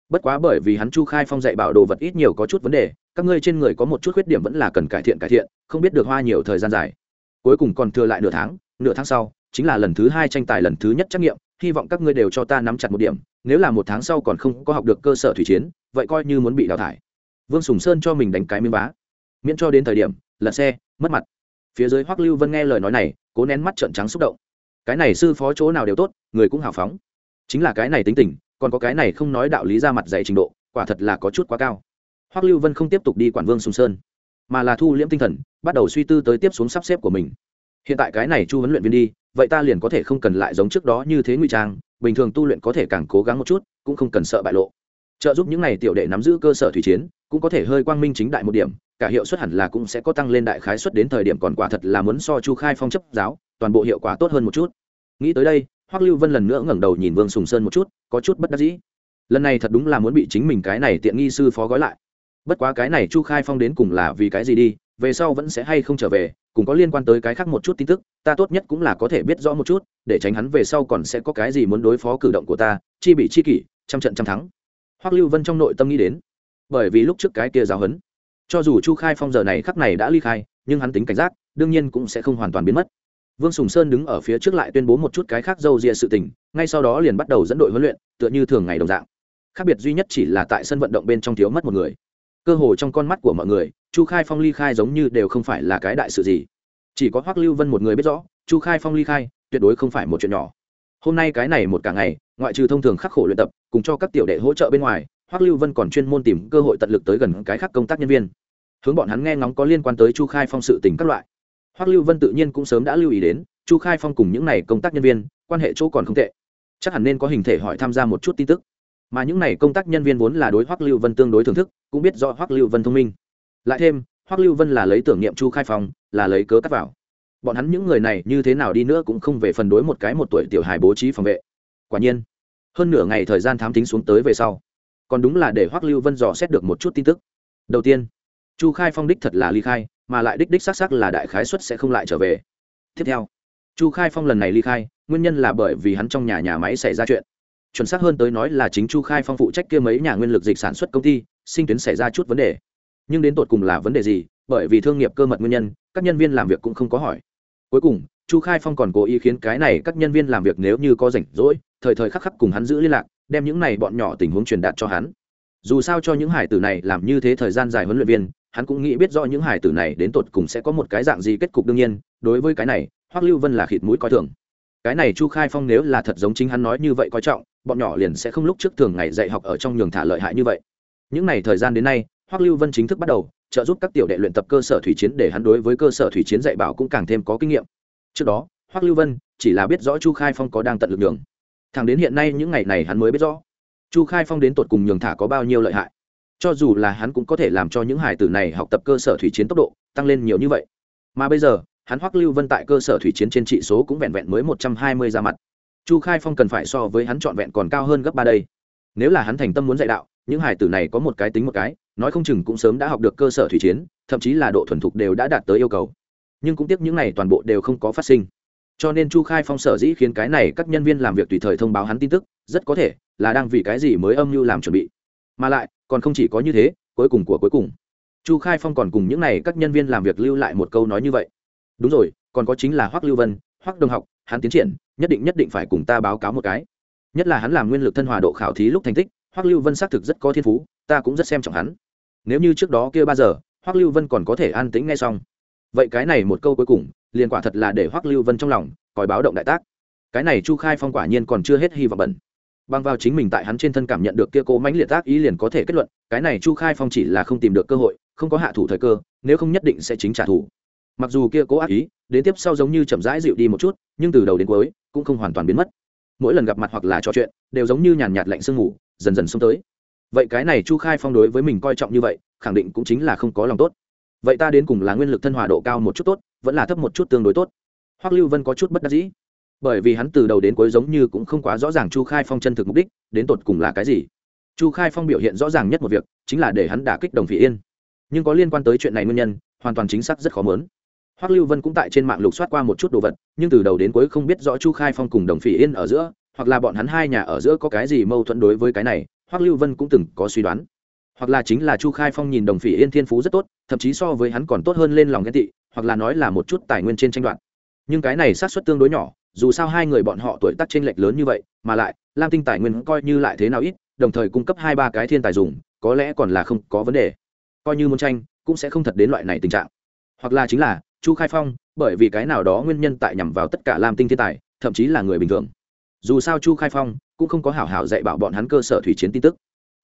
bất quá bởi vì hắn chu khai phong dạy bảo đồ vật ít nhiều có chút vấn đề, các ngươi trên người có một chút khuyết điểm vẫn là cần cải thiện cải thiện, không biết được hoa nhiều thời gian dài. Cuối cùng còn thừa lại nửa tháng nửa tháng sau, chính là lần thứ hai tranh tài lần thứ nhất trắc nghiệm, hy vọng các ngươi đều cho ta nắm chặt một điểm, nếu là một tháng sau còn không có học được cơ sở thủy chiến, vậy coi như muốn bị đào thải. Vương sùng sơn cho mình đánh cái miếng vá. Miễn cho đến thời điểm lật xe, mất mặt. Phía dưới hoắc lưu vân nghe lời nói này, cố nén mắt trợn trắng xúc động. Cái này sư phó chỗ nào đều tốt, người cũng hào phóng. Chính là cái này tính tình còn có cái này không nói đạo lý ra mặt dạy trình độ, quả thật là có chút quá cao. Hoắc lưu vân không tiếp tục đi quản vương sùng sơn, mà là thu liễm tinh thần, bắt đầu suy tư tới tiếp xuống sắp xếp của mình. Hiện tại cái này chu huấn luyện viên đi, vậy ta liền có thể không cần lại giống trước đó như thế ngụy trang, bình thường tu luyện có thể càng cố gắng một chút, cũng không cần sợ bại lộ. Trợ giúp những n à y tiểu đệ nắm giữ cơ sở thủy chiến, cũng có thể hơi quang minh chính đại một điểm, cả hiệu suất hẳn là cũng sẽ có tăng lên đại khái suất đến thời điểm còn quả thật là muốn so chu khai phong chấp giáo, toàn bộ hiệu quả tốt hơn một chút. Nghĩ tới đây hoắc lưu vân lần nữa ngẩng đầu nhìn vương sùng sơn một chút, có chút bất đắc dĩ. Lần này thật đúng là muốn bị chính mình cái này tiện nghi sư phó gói lại. Bất quá cái này chu khai phong đến cùng là vì cái gì đi, về sau vẫn sẽ hay không trở về cùng có liên quan tới cái khác một chút tin tức, ta tốt nhất cũng là có thể biết rõ một chút, để tránh hắn về sau còn sẽ có cái gì muốn đối phó cử động của ta, chi bị chi kỷ, trăm trận trăm thắng. Hoắc lưu vân trong nội tâm nghĩ đến, bởi vì lúc trước cái kia giáo hấn cho dù chu khai phong giờ này khắc này đã ly khai, nhưng hắn tính cảnh giác, đương nhiên cũng sẽ không hoàn toàn biến mất vương sùng sơn đứng ở phía trước lại tuyên bố một chút cái khác dâu ria sự tình, ngay sau đó liền bắt đầu dẫn đội huấn luyện, tựa như thường ngày đồng dạng. Khác biệt duy nhất chỉ là tại sân vận động bên trong thiếu mất một người. Cơ hồ trong con mắt của mọi người, chu khai phong ly khai giống như đều không phải là cái đại sự gì. Chỉ có hoắc lưu vân một người biết rõ, chu khai phong ly khai tuyệt đối không phải một chuyện nhỏ. Hôm nay cái này một cả ngày, ngoại trừ thông thường khắc khổ luyện tập, cùng cho các tiểu đệ hỗ trợ bên ngoài, hoắc lưu vân còn chuyên môn tìm cơ hội tận lực tới gần cái khác công tác nhân viên. Hướng bọn hắn nghe ngóng có liên quan tới chu khai phong sự tình các loại hoắc lưu vân tự nhiên cũng sớm đã lưu ý đến, chu khai phong cùng những n à y công tác nhân viên, quan hệ chỗ còn không tệ. Chắc hẳn nên có hình thể hỏi tham gia một chút tin tức. Mà những n à y công tác nhân viên vốn là đối hoắc lưu vân tương đối thưởng thức, cũng biết do hoắc lưu vân thông minh. Lại thêm, hoắc lưu vân là lấy tưởng niệm chu khai phong, là lấy cớ cắt vào. Bọn hắn những người này như thế nào đi nữa cũng không về phần đối một cái một tuổi tiểu hài bố trí phòng vệ. Quả nhiên, hơn nửa ngày thời gian thám tính xuống tới về sau, còn đúng là để hoắc lưu vân dò xét được một chút tin tức. Đầu tiên, chu khai phong đích thật là ly khai mà lại đích đích xác xác là đại khái xuất sẽ không lại trở về. Tiếp theo, chu khai phong lần này ly khai, nguyên nhân là bởi vì hắn trong nhà nhà máy xảy ra chuyện. Chuẩn xác hơn tới nói là chính chu khai phong phụ trách kia mấy nhà nguyên lực dịch sản xuất công ty, sinh tuyến xảy ra chút vấn đề. Nhưng đến tột cùng là vấn đề gì? Bởi vì thương nghiệp cơ mật nguyên nhân, các nhân viên làm việc cũng không có hỏi. Cuối cùng, chu khai phong còn cố ý khiến cái này các nhân viên làm việc nếu như có rảnh rỗi, thời thời khắc khắc cùng hắn giữ liên lạc, đem những này bọn nhỏ tình huống truyền đạt cho hắn. Dù sao cho những hải tử này làm như thế thời gian dài huấn luyện viên hắn cũng nghĩ biết rõ những hải tử này đến tột cùng sẽ có một cái dạng gì kết cục đương nhiên, đối với cái này, hoắc lưu vân là khịt mũi coi thường. Cái này chu khai phong nếu là thật giống chính hắn nói như vậy coi trọng, bọn nhỏ liền sẽ không lúc trước thường ngày dạy học ở trong nhường thả lợi hại như vậy. Những ngày thời gian đến nay, hoắc lưu vân chính thức bắt đầu trợ giúp các tiểu đệ luyện tập cơ sở thủy chiến để hắn đối với cơ sở thủy chiến dạy bảo cũng càng thêm có kinh nghiệm. Trước đó, hoắc lưu vân chỉ là biết rõ chu khai phong có đang tận lực đường thẳng đến hiện nay những ngày này hắn mới biết rõ, chu khai phong đến tột cùng nhường thả có bao nhiêu lợi hại cho dù là hắn cũng có thể làm cho những hải tử này học tập cơ sở thủy chiến tốc độ tăng lên nhiều như vậy. Mà bây giờ, hắn hoắc lưu vân tại cơ sở thủy chiến trên trị số cũng vẹn vẹn mới một trăm hai mươi ra mặt. Chu khai phong cần phải so với hắn trọn vẹn còn cao hơn gấp ba đây. Nếu là hắn thành tâm muốn dạy đạo, những hải tử này có một cái tính một cái, nói không chừng cũng sớm đã học được cơ sở thủy chiến, thậm chí là độ thuần thục đều đã đạt tới yêu cầu. Nhưng cũng tiếc những này toàn bộ đều không có phát sinh. Cho nên chu khai phong sở dĩ khiến cái này các nhân viên làm việc tùy thời thông báo hắn tin tức, rất có thể là đang vì cái gì mới âm mưu làm chuẩn bị. Mà lại còn không chỉ có như thế, cuối cùng của cuối cùng. Chu khai phong còn cùng những n à y các nhân viên làm việc lưu lại một câu nói như vậy. Đúng rồi, còn có chính là hoắc lưu vân, hoắc đồng học, hắn tiến triển, nhất định nhất định phải cùng ta báo cáo một cái. Nhất là hắn làm nguyên lực thân hòa độ khảo thí lúc thành tích, hoắc lưu vân xác thực rất có thiên phú, ta cũng rất xem trọng hắn. Nếu như trước đó kia ba giờ, hoắc lưu vân còn có thể an tĩnh ngay xong. Vậy cái này một câu cuối cùng, liền quả thật là để hoắc lưu vân trong lòng, còi báo động đại tác. Cái này chu khai phong quả nhiên còn chưa hết hy vọng bẩn bằng vào chính mình tại hắn trên thân cảm nhận được kia cố mãnh liệt tác ý liền có thể kết luận, cái này chu khai phong chỉ là không tìm được cơ hội, không có hạ thủ thời cơ, nếu không nhất định sẽ chính trả thù. Mặc dù kia cố ác ý, đến tiếp sau giống như chậm rãi dịu đi một chút, nhưng từ đầu đến cuối, cũng không hoàn toàn biến mất. Mỗi lần gặp mặt hoặc là trò chuyện, đều giống như nhàn nhạt lạnh sương ngủ dần dần xông tới. Vậy cái này chu khai phong đối với mình coi trọng như vậy, khẳng định cũng chính là không có lòng tốt. Vậy ta đến cùng là nguyên lực thân hòa độ cao một chút tốt, vẫn là thấp một chút tương đối tốt. Hoắc lưu vân có chút bất đắc dĩ bởi vì hắn từ đầu đến cuối giống như cũng không quá rõ ràng chu khai phong chân thực mục đích, đến tột cùng là cái gì. Chu khai phong biểu hiện rõ ràng nhất một việc, chính là để hắn đả kích đồng phỉ yên. Nhưng có liên quan tới chuyện này nguyên nhân, hoàn toàn chính xác rất khó mớn. Hoắc lưu vân cũng tại trên mạng lục soát qua một chút đồ vật, nhưng từ đầu đến cuối không biết rõ chu khai phong cùng đồng phỉ yên ở giữa, hoặc là bọn hắn hai nhà ở giữa có cái gì mâu thuẫn đối với cái này, hoắc lưu vân cũng từng có suy đoán. Hoặc là chính là chu khai phong nhìn đồng phỉ yên thiên phú rất tốt, thậm chí so với hắn còn tốt hơn lên lòng ghen tị, hoặc là nói là một chút tài nguyên trên tranh đoạt. Nhưng cái này sát xuất tương đối nhỏ dù sao hai người bọn họ tuổi tác chênh lệch lớn như vậy, mà lại, lam tinh tài nguyên coi như lại thế nào ít, đồng thời cung cấp hai ba cái thiên tài dùng, có lẽ còn là không có vấn đề. Coi như muốn tranh, cũng sẽ không thật đến loại này tình trạng. Hoặc là chính là, chu khai phong, bởi vì cái nào đó nguyên nhân tại nhằm vào tất cả lam tinh thiên tài, thậm chí là người bình thường. Dù sao chu khai phong cũng không có hảo hảo dạy bảo bọn hắn cơ sở thủy chiến tin tức.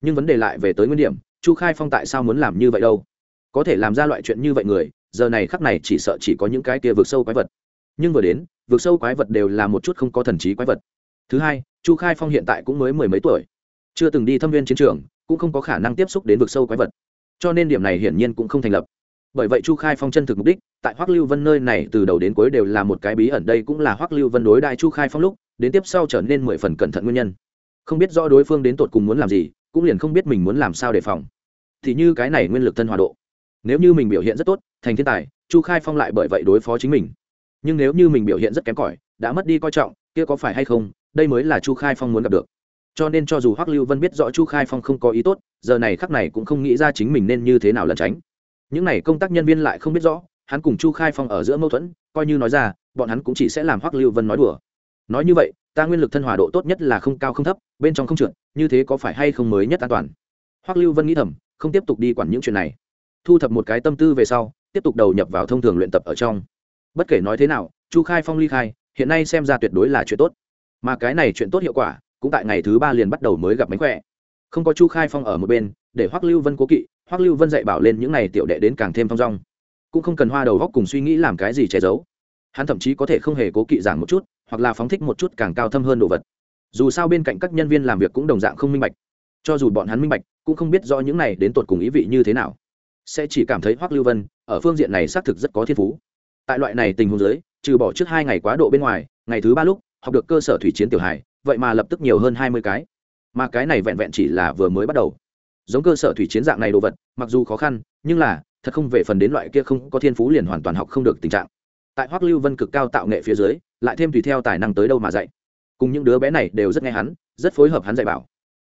Nhưng vấn đề lại về tới nguyên điểm, chu khai phong tại sao muốn làm như vậy đâu? Có thể làm ra loại chuyện như vậy người, giờ này khắc này chỉ sợ chỉ có những cái kia vượt sâu quái vật nhưng vừa đến vượt sâu quái vật đều là một chút không có thần trí quái vật. Thứ hai, chu khai phong hiện tại cũng mới mười mấy tuổi. Chưa từng đi thâm viên chiến trường, cũng không có khả năng tiếp xúc đến vực sâu quái vật. Cho nên điểm này hiển nhiên cũng không thành lập. Bởi vậy chu khai phong chân thực mục đích, tại hoắc lưu vân nơi này từ đầu đến cuối đều là một cái bí ẩn đây cũng là hoắc lưu vân đối đại chu khai phong lúc, đến tiếp sau trở nên mười phần cẩn thận nguyên nhân. Không biết rõ đối phương đến tột cùng muốn làm gì, cũng liền không biết mình muốn làm sao đề phòng. Thì như cái này nguyên lực thân hòa độ. Nếu như mình biểu hiện rất tốt, thành thiên tài, chu khai phong lại bởi vậy đối phó chính mình nhưng nếu như mình biểu hiện rất kém cỏi, đã mất đi coi trọng, kia có phải hay không, đây mới là chu khai phong muốn gặp được. Cho nên cho dù hoắc lưu vân biết rõ chu khai phong không có ý tốt, giờ này khắc này cũng không nghĩ ra chính mình nên như thế nào lẩn tránh. Những n à y công tác nhân viên lại không biết rõ, hắn cùng chu khai phong ở giữa mâu thuẫn, coi như nói ra, bọn hắn cũng chỉ sẽ làm hoắc lưu vân nói đùa. Nói như vậy, ta nguyên lực thân hòa độ tốt nhất là không cao không thấp, bên trong không trượt, như thế có phải hay không mới nhất an toàn? Hoắc lưu vân nghĩ thầm, không tiếp tục đi quản những chuyện này. Thu thập một cái tâm tư về sau, tiếp tục đầu nhập vào thông thường luyện tập ở trong bất kể nói thế nào, chu khai phong ly khai, hiện nay xem ra tuyệt đối là chuyện tốt. Mà cái này chuyện tốt hiệu quả, cũng tại ngày thứ ba liền bắt đầu mới gặp mánh khỏe. Không có chu khai phong ở một bên, để hoắc lưu vân cố kỵ, hoắc lưu vân dạy bảo lên những n à y tiểu đệ đến càng thêm thong dong. Cũng không cần hoa đầu góc cùng suy nghĩ làm cái gì che giấu. Hắn thậm chí có thể không hề cố kỵ giảng một chút, hoặc là phóng thích một chút càng cao thâm hơn đồ vật. Dù sao bên cạnh các nhân viên làm việc cũng đồng dạng không minh bạch. Cho dù bọn hắn minh bạch, cũng không biết do những này đến tột cùng ý vị như thế nào. Sẽ chỉ cảm thấy hoắc lưu vân, ở phương diện này xác thực rất có thiên phú tại loại này tình huống dưới, trừ bỏ trước hai ngày quá độ bên ngoài ngày thứ ba lúc học được cơ sở thủy chiến tiểu hải vậy mà lập tức nhiều hơn hai mươi cái. Mà cái này vẹn vẹn chỉ là vừa mới bắt đầu. Giống cơ sở thủy chiến dạng này đồ vật mặc dù khó khăn nhưng là thật không về phần đến loại kia không có thiên phú liền hoàn toàn học không được tình trạng. Tại hoắc lưu vân cực cao tạo nghệ phía dưới lại thêm tùy theo tài năng tới đâu mà dạy. Cùng những đứa bé này đều rất nghe hắn rất phối hợp hắn dạy bảo.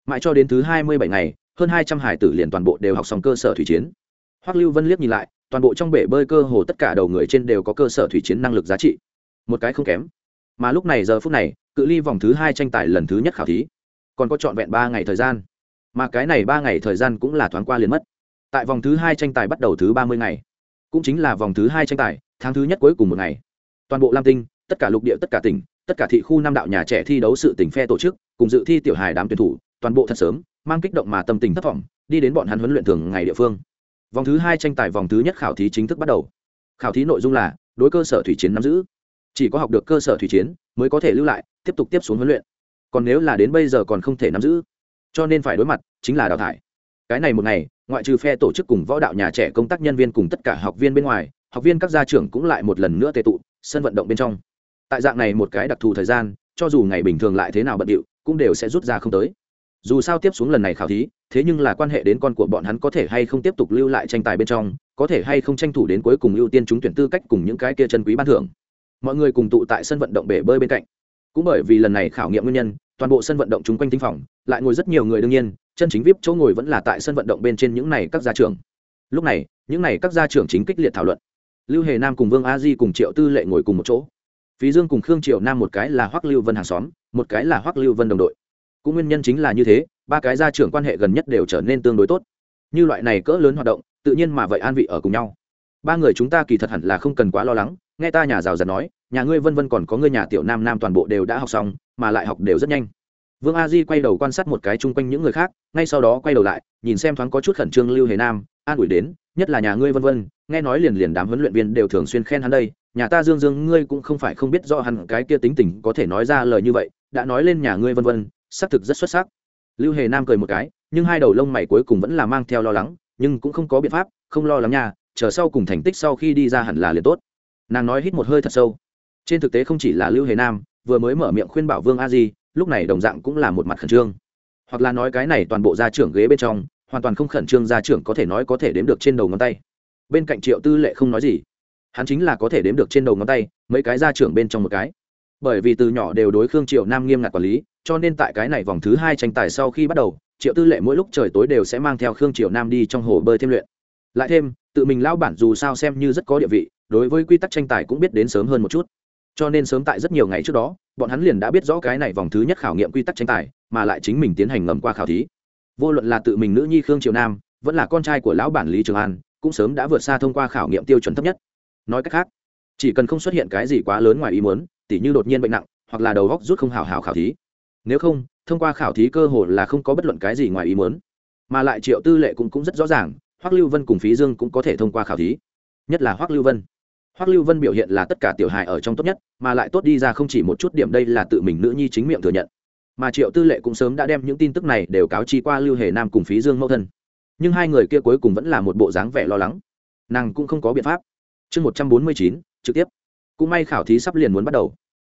Mãi cho đến thứ hai mươi bảy ngày hơn hai trăm hải tử liền toàn bộ đều học xong cơ sở thủy chiến hoắc lưu vân liếc nhìn lại, toàn bộ trong bể bơi cơ hồ tất cả đầu người trên đều có cơ sở thủy chiến năng lực giá trị. Một cái không kém. Mà lúc này giờ phút này, cự ly vòng thứ hai tranh tài lần thứ nhất khảo thí. Còn có trọn vẹn ba ngày thời gian. Mà cái này ba ngày thời gian cũng là thoáng qua liền mất. Tại vòng thứ hai tranh tài bắt đầu thứ ba mươi ngày. Cũng chính là vòng thứ hai tranh tài, tháng thứ nhất cuối cùng một ngày. Toàn bộ lam tinh, tất cả lục địa, tất cả tỉnh, tất cả thị khu năm đạo nhà trẻ thi đấu sự tỉnh phe tổ chức, cùng dự thi tiểu hài đám tuyển thủ, toàn bộ thật sớm, mang kích động mà tâm tình thất vọng, đi đến bọn hắn huấn luyện thường ngày địa phương vòng thứ hai tranh tài vòng thứ nhất khảo thí chính thức bắt đầu. Khảo thí nội dung là, đối cơ sở thủy chiến nắm giữ. Chỉ có học được cơ sở thủy chiến mới có thể lưu lại, tiếp tục tiếp xuống huấn luyện. Còn nếu là đến bây giờ còn không thể nắm giữ, cho nên phải đối mặt chính là đào thải. Cái này một ngày, ngoại trừ phe tổ chức cùng võ đạo nhà trẻ công tác nhân viên cùng tất cả học viên bên ngoài, học viên các gia trưởng cũng lại một lần nữa tệ tụ, sân vận động bên trong. Tại dạng này một cái đặc thù thời gian, cho dù ngày bình thường lại thế nào bận điệu, cũng đều sẽ rút ra không tới dù sao tiếp xuống lần này khảo thí, thế nhưng là quan hệ đến con của bọn hắn có thể hay không tiếp tục lưu lại tranh tài bên trong, có thể hay không tranh thủ đến cuối cùng ưu tiên chúng tuyển tư cách cùng những cái kia chân quý ban thưởng. Mọi người cùng tụ tại sân vận động bể bơi bên cạnh. Cũng bởi vì lần này khảo nghiệm nguyên nhân, toàn bộ sân vận động chung quanh tinh phòng, lại ngồi rất nhiều người đương nhiên, chân chính vip chỗ ngồi vẫn là tại sân vận động bên trên những này các gia trưởng. Lúc này, những này các gia trưởng chính kích liệt thảo luận. Lưu hề nam cùng vương a di cùng triệu tư lệ ngồi cùng một chỗ. Phí dương cùng khương triệu nam một cái là hoắc lưu vân hàng xóm, một cái là hoắc lưu vân đồng đội cũng nguyên nhân chính là như thế, ba cái gia trưởng quan hệ gần nhất đều trở nên tương đối tốt. Như loại này cỡ lớn hoạt động, tự nhiên mà vậy an vị ở cùng nhau. Ba người chúng ta kỳ thật hẳn là không cần quá lo lắng, nghe ta nhà rào rạt nói, nhà ngươi vân vân còn có ngươi nhà tiểu nam nam toàn bộ đều đã học xong, mà lại học đều rất nhanh. Vương a di quay đầu quan sát một cái chung quanh những người khác, ngay sau đó quay đầu lại, nhìn xem thoáng có chút khẩn trương lưu hề nam, an ủi đến, nhất là nhà ngươi vân vân, nghe nói liền liền đám huấn luyện viên đều thường xuyên khen hắn đây, nhà ta dương dương ngươi cũng không phải không biết do hắn cái kia tính tình có thể nói ra lời như vậy, đã nói lên nhà ngươi vân vân xác thực rất xuất sắc. Lưu hề nam cười một cái, nhưng hai đầu lông mày cuối cùng vẫn là mang theo lo lắng, nhưng cũng không có biện pháp, không lo lắng nha, chờ sau cùng thành tích sau khi đi ra hẳn là liền tốt. Nàng nói hít một hơi thật sâu. Trên thực tế không chỉ là lưu hề nam, vừa mới mở miệng khuyên bảo vương a di, lúc này đồng dạng cũng là một mặt khẩn trương. Hoặc là nói cái này toàn bộ gia trưởng ghế bên trong, hoàn toàn không khẩn trương gia trưởng có thể nói có thể đếm được trên đầu ngón tay. Bên cạnh triệu tư lệ không nói gì. Hắn chính là có thể đếm được trên đầu ngón tay, mấy cái gia trưởng bên trong một cái. Bởi vì từ nhỏ đều đối khương triệu nam nghiêm ngặt quản lý cho nên tại cái này vòng thứ hai tranh tài sau khi bắt đầu, triệu tư lệ mỗi lúc trời tối đều sẽ mang theo khương triệu nam đi trong hồ bơi thêm luyện. Lại thêm, tự mình lao bản dù sao xem như rất có địa vị, đối với quy tắc tranh tài cũng biết đến sớm hơn một chút. Cho nên sớm tại rất nhiều ngày trước đó, bọn hắn liền đã biết rõ cái này vòng thứ nhất khảo nghiệm quy tắc tranh tài, mà lại chính mình tiến hành ngầm qua khảo thí. Vô luận là tự mình nữ nhi khương triều nam, vẫn là con trai của lão bản lý trường an, cũng sớm đã vượt xa thông qua khảo nghiệm tiêu chuẩn thấp nhất. Nói cách khác, chỉ cần không xuất hiện cái gì quá lớn ngoài ý muốn, tỉ như đột nhiên bệnh nặng, hoặc là đầu góc rút không hào hào khảo thí nếu không thông qua khảo thí cơ hội là không có bất luận cái gì ngoài ý muốn. Mà lại triệu tư lệ cũng, cũng rất rõ ràng hoắc lưu vân cùng phí dương cũng có thể thông qua khảo thí. Nhất là hoắc lưu vân. Hoắc lưu vân biểu hiện là tất cả tiểu hài ở trong tốt nhất mà lại tốt đi ra không chỉ một chút điểm đây là tự mình nữ nhi chính miệng thừa nhận. Mà triệu tư lệ cũng sớm đã đem những tin tức này đều cáo chi qua lưu hề nam cùng phí dương mẫu thân. Nhưng hai người kia cuối cùng vẫn là một bộ dáng vẻ lo lắng. Nàng cũng không có biện pháp. Chương một trăm bốn mươi chín trực tiếp. Cũng may khảo thí sắp liền muốn bắt đầu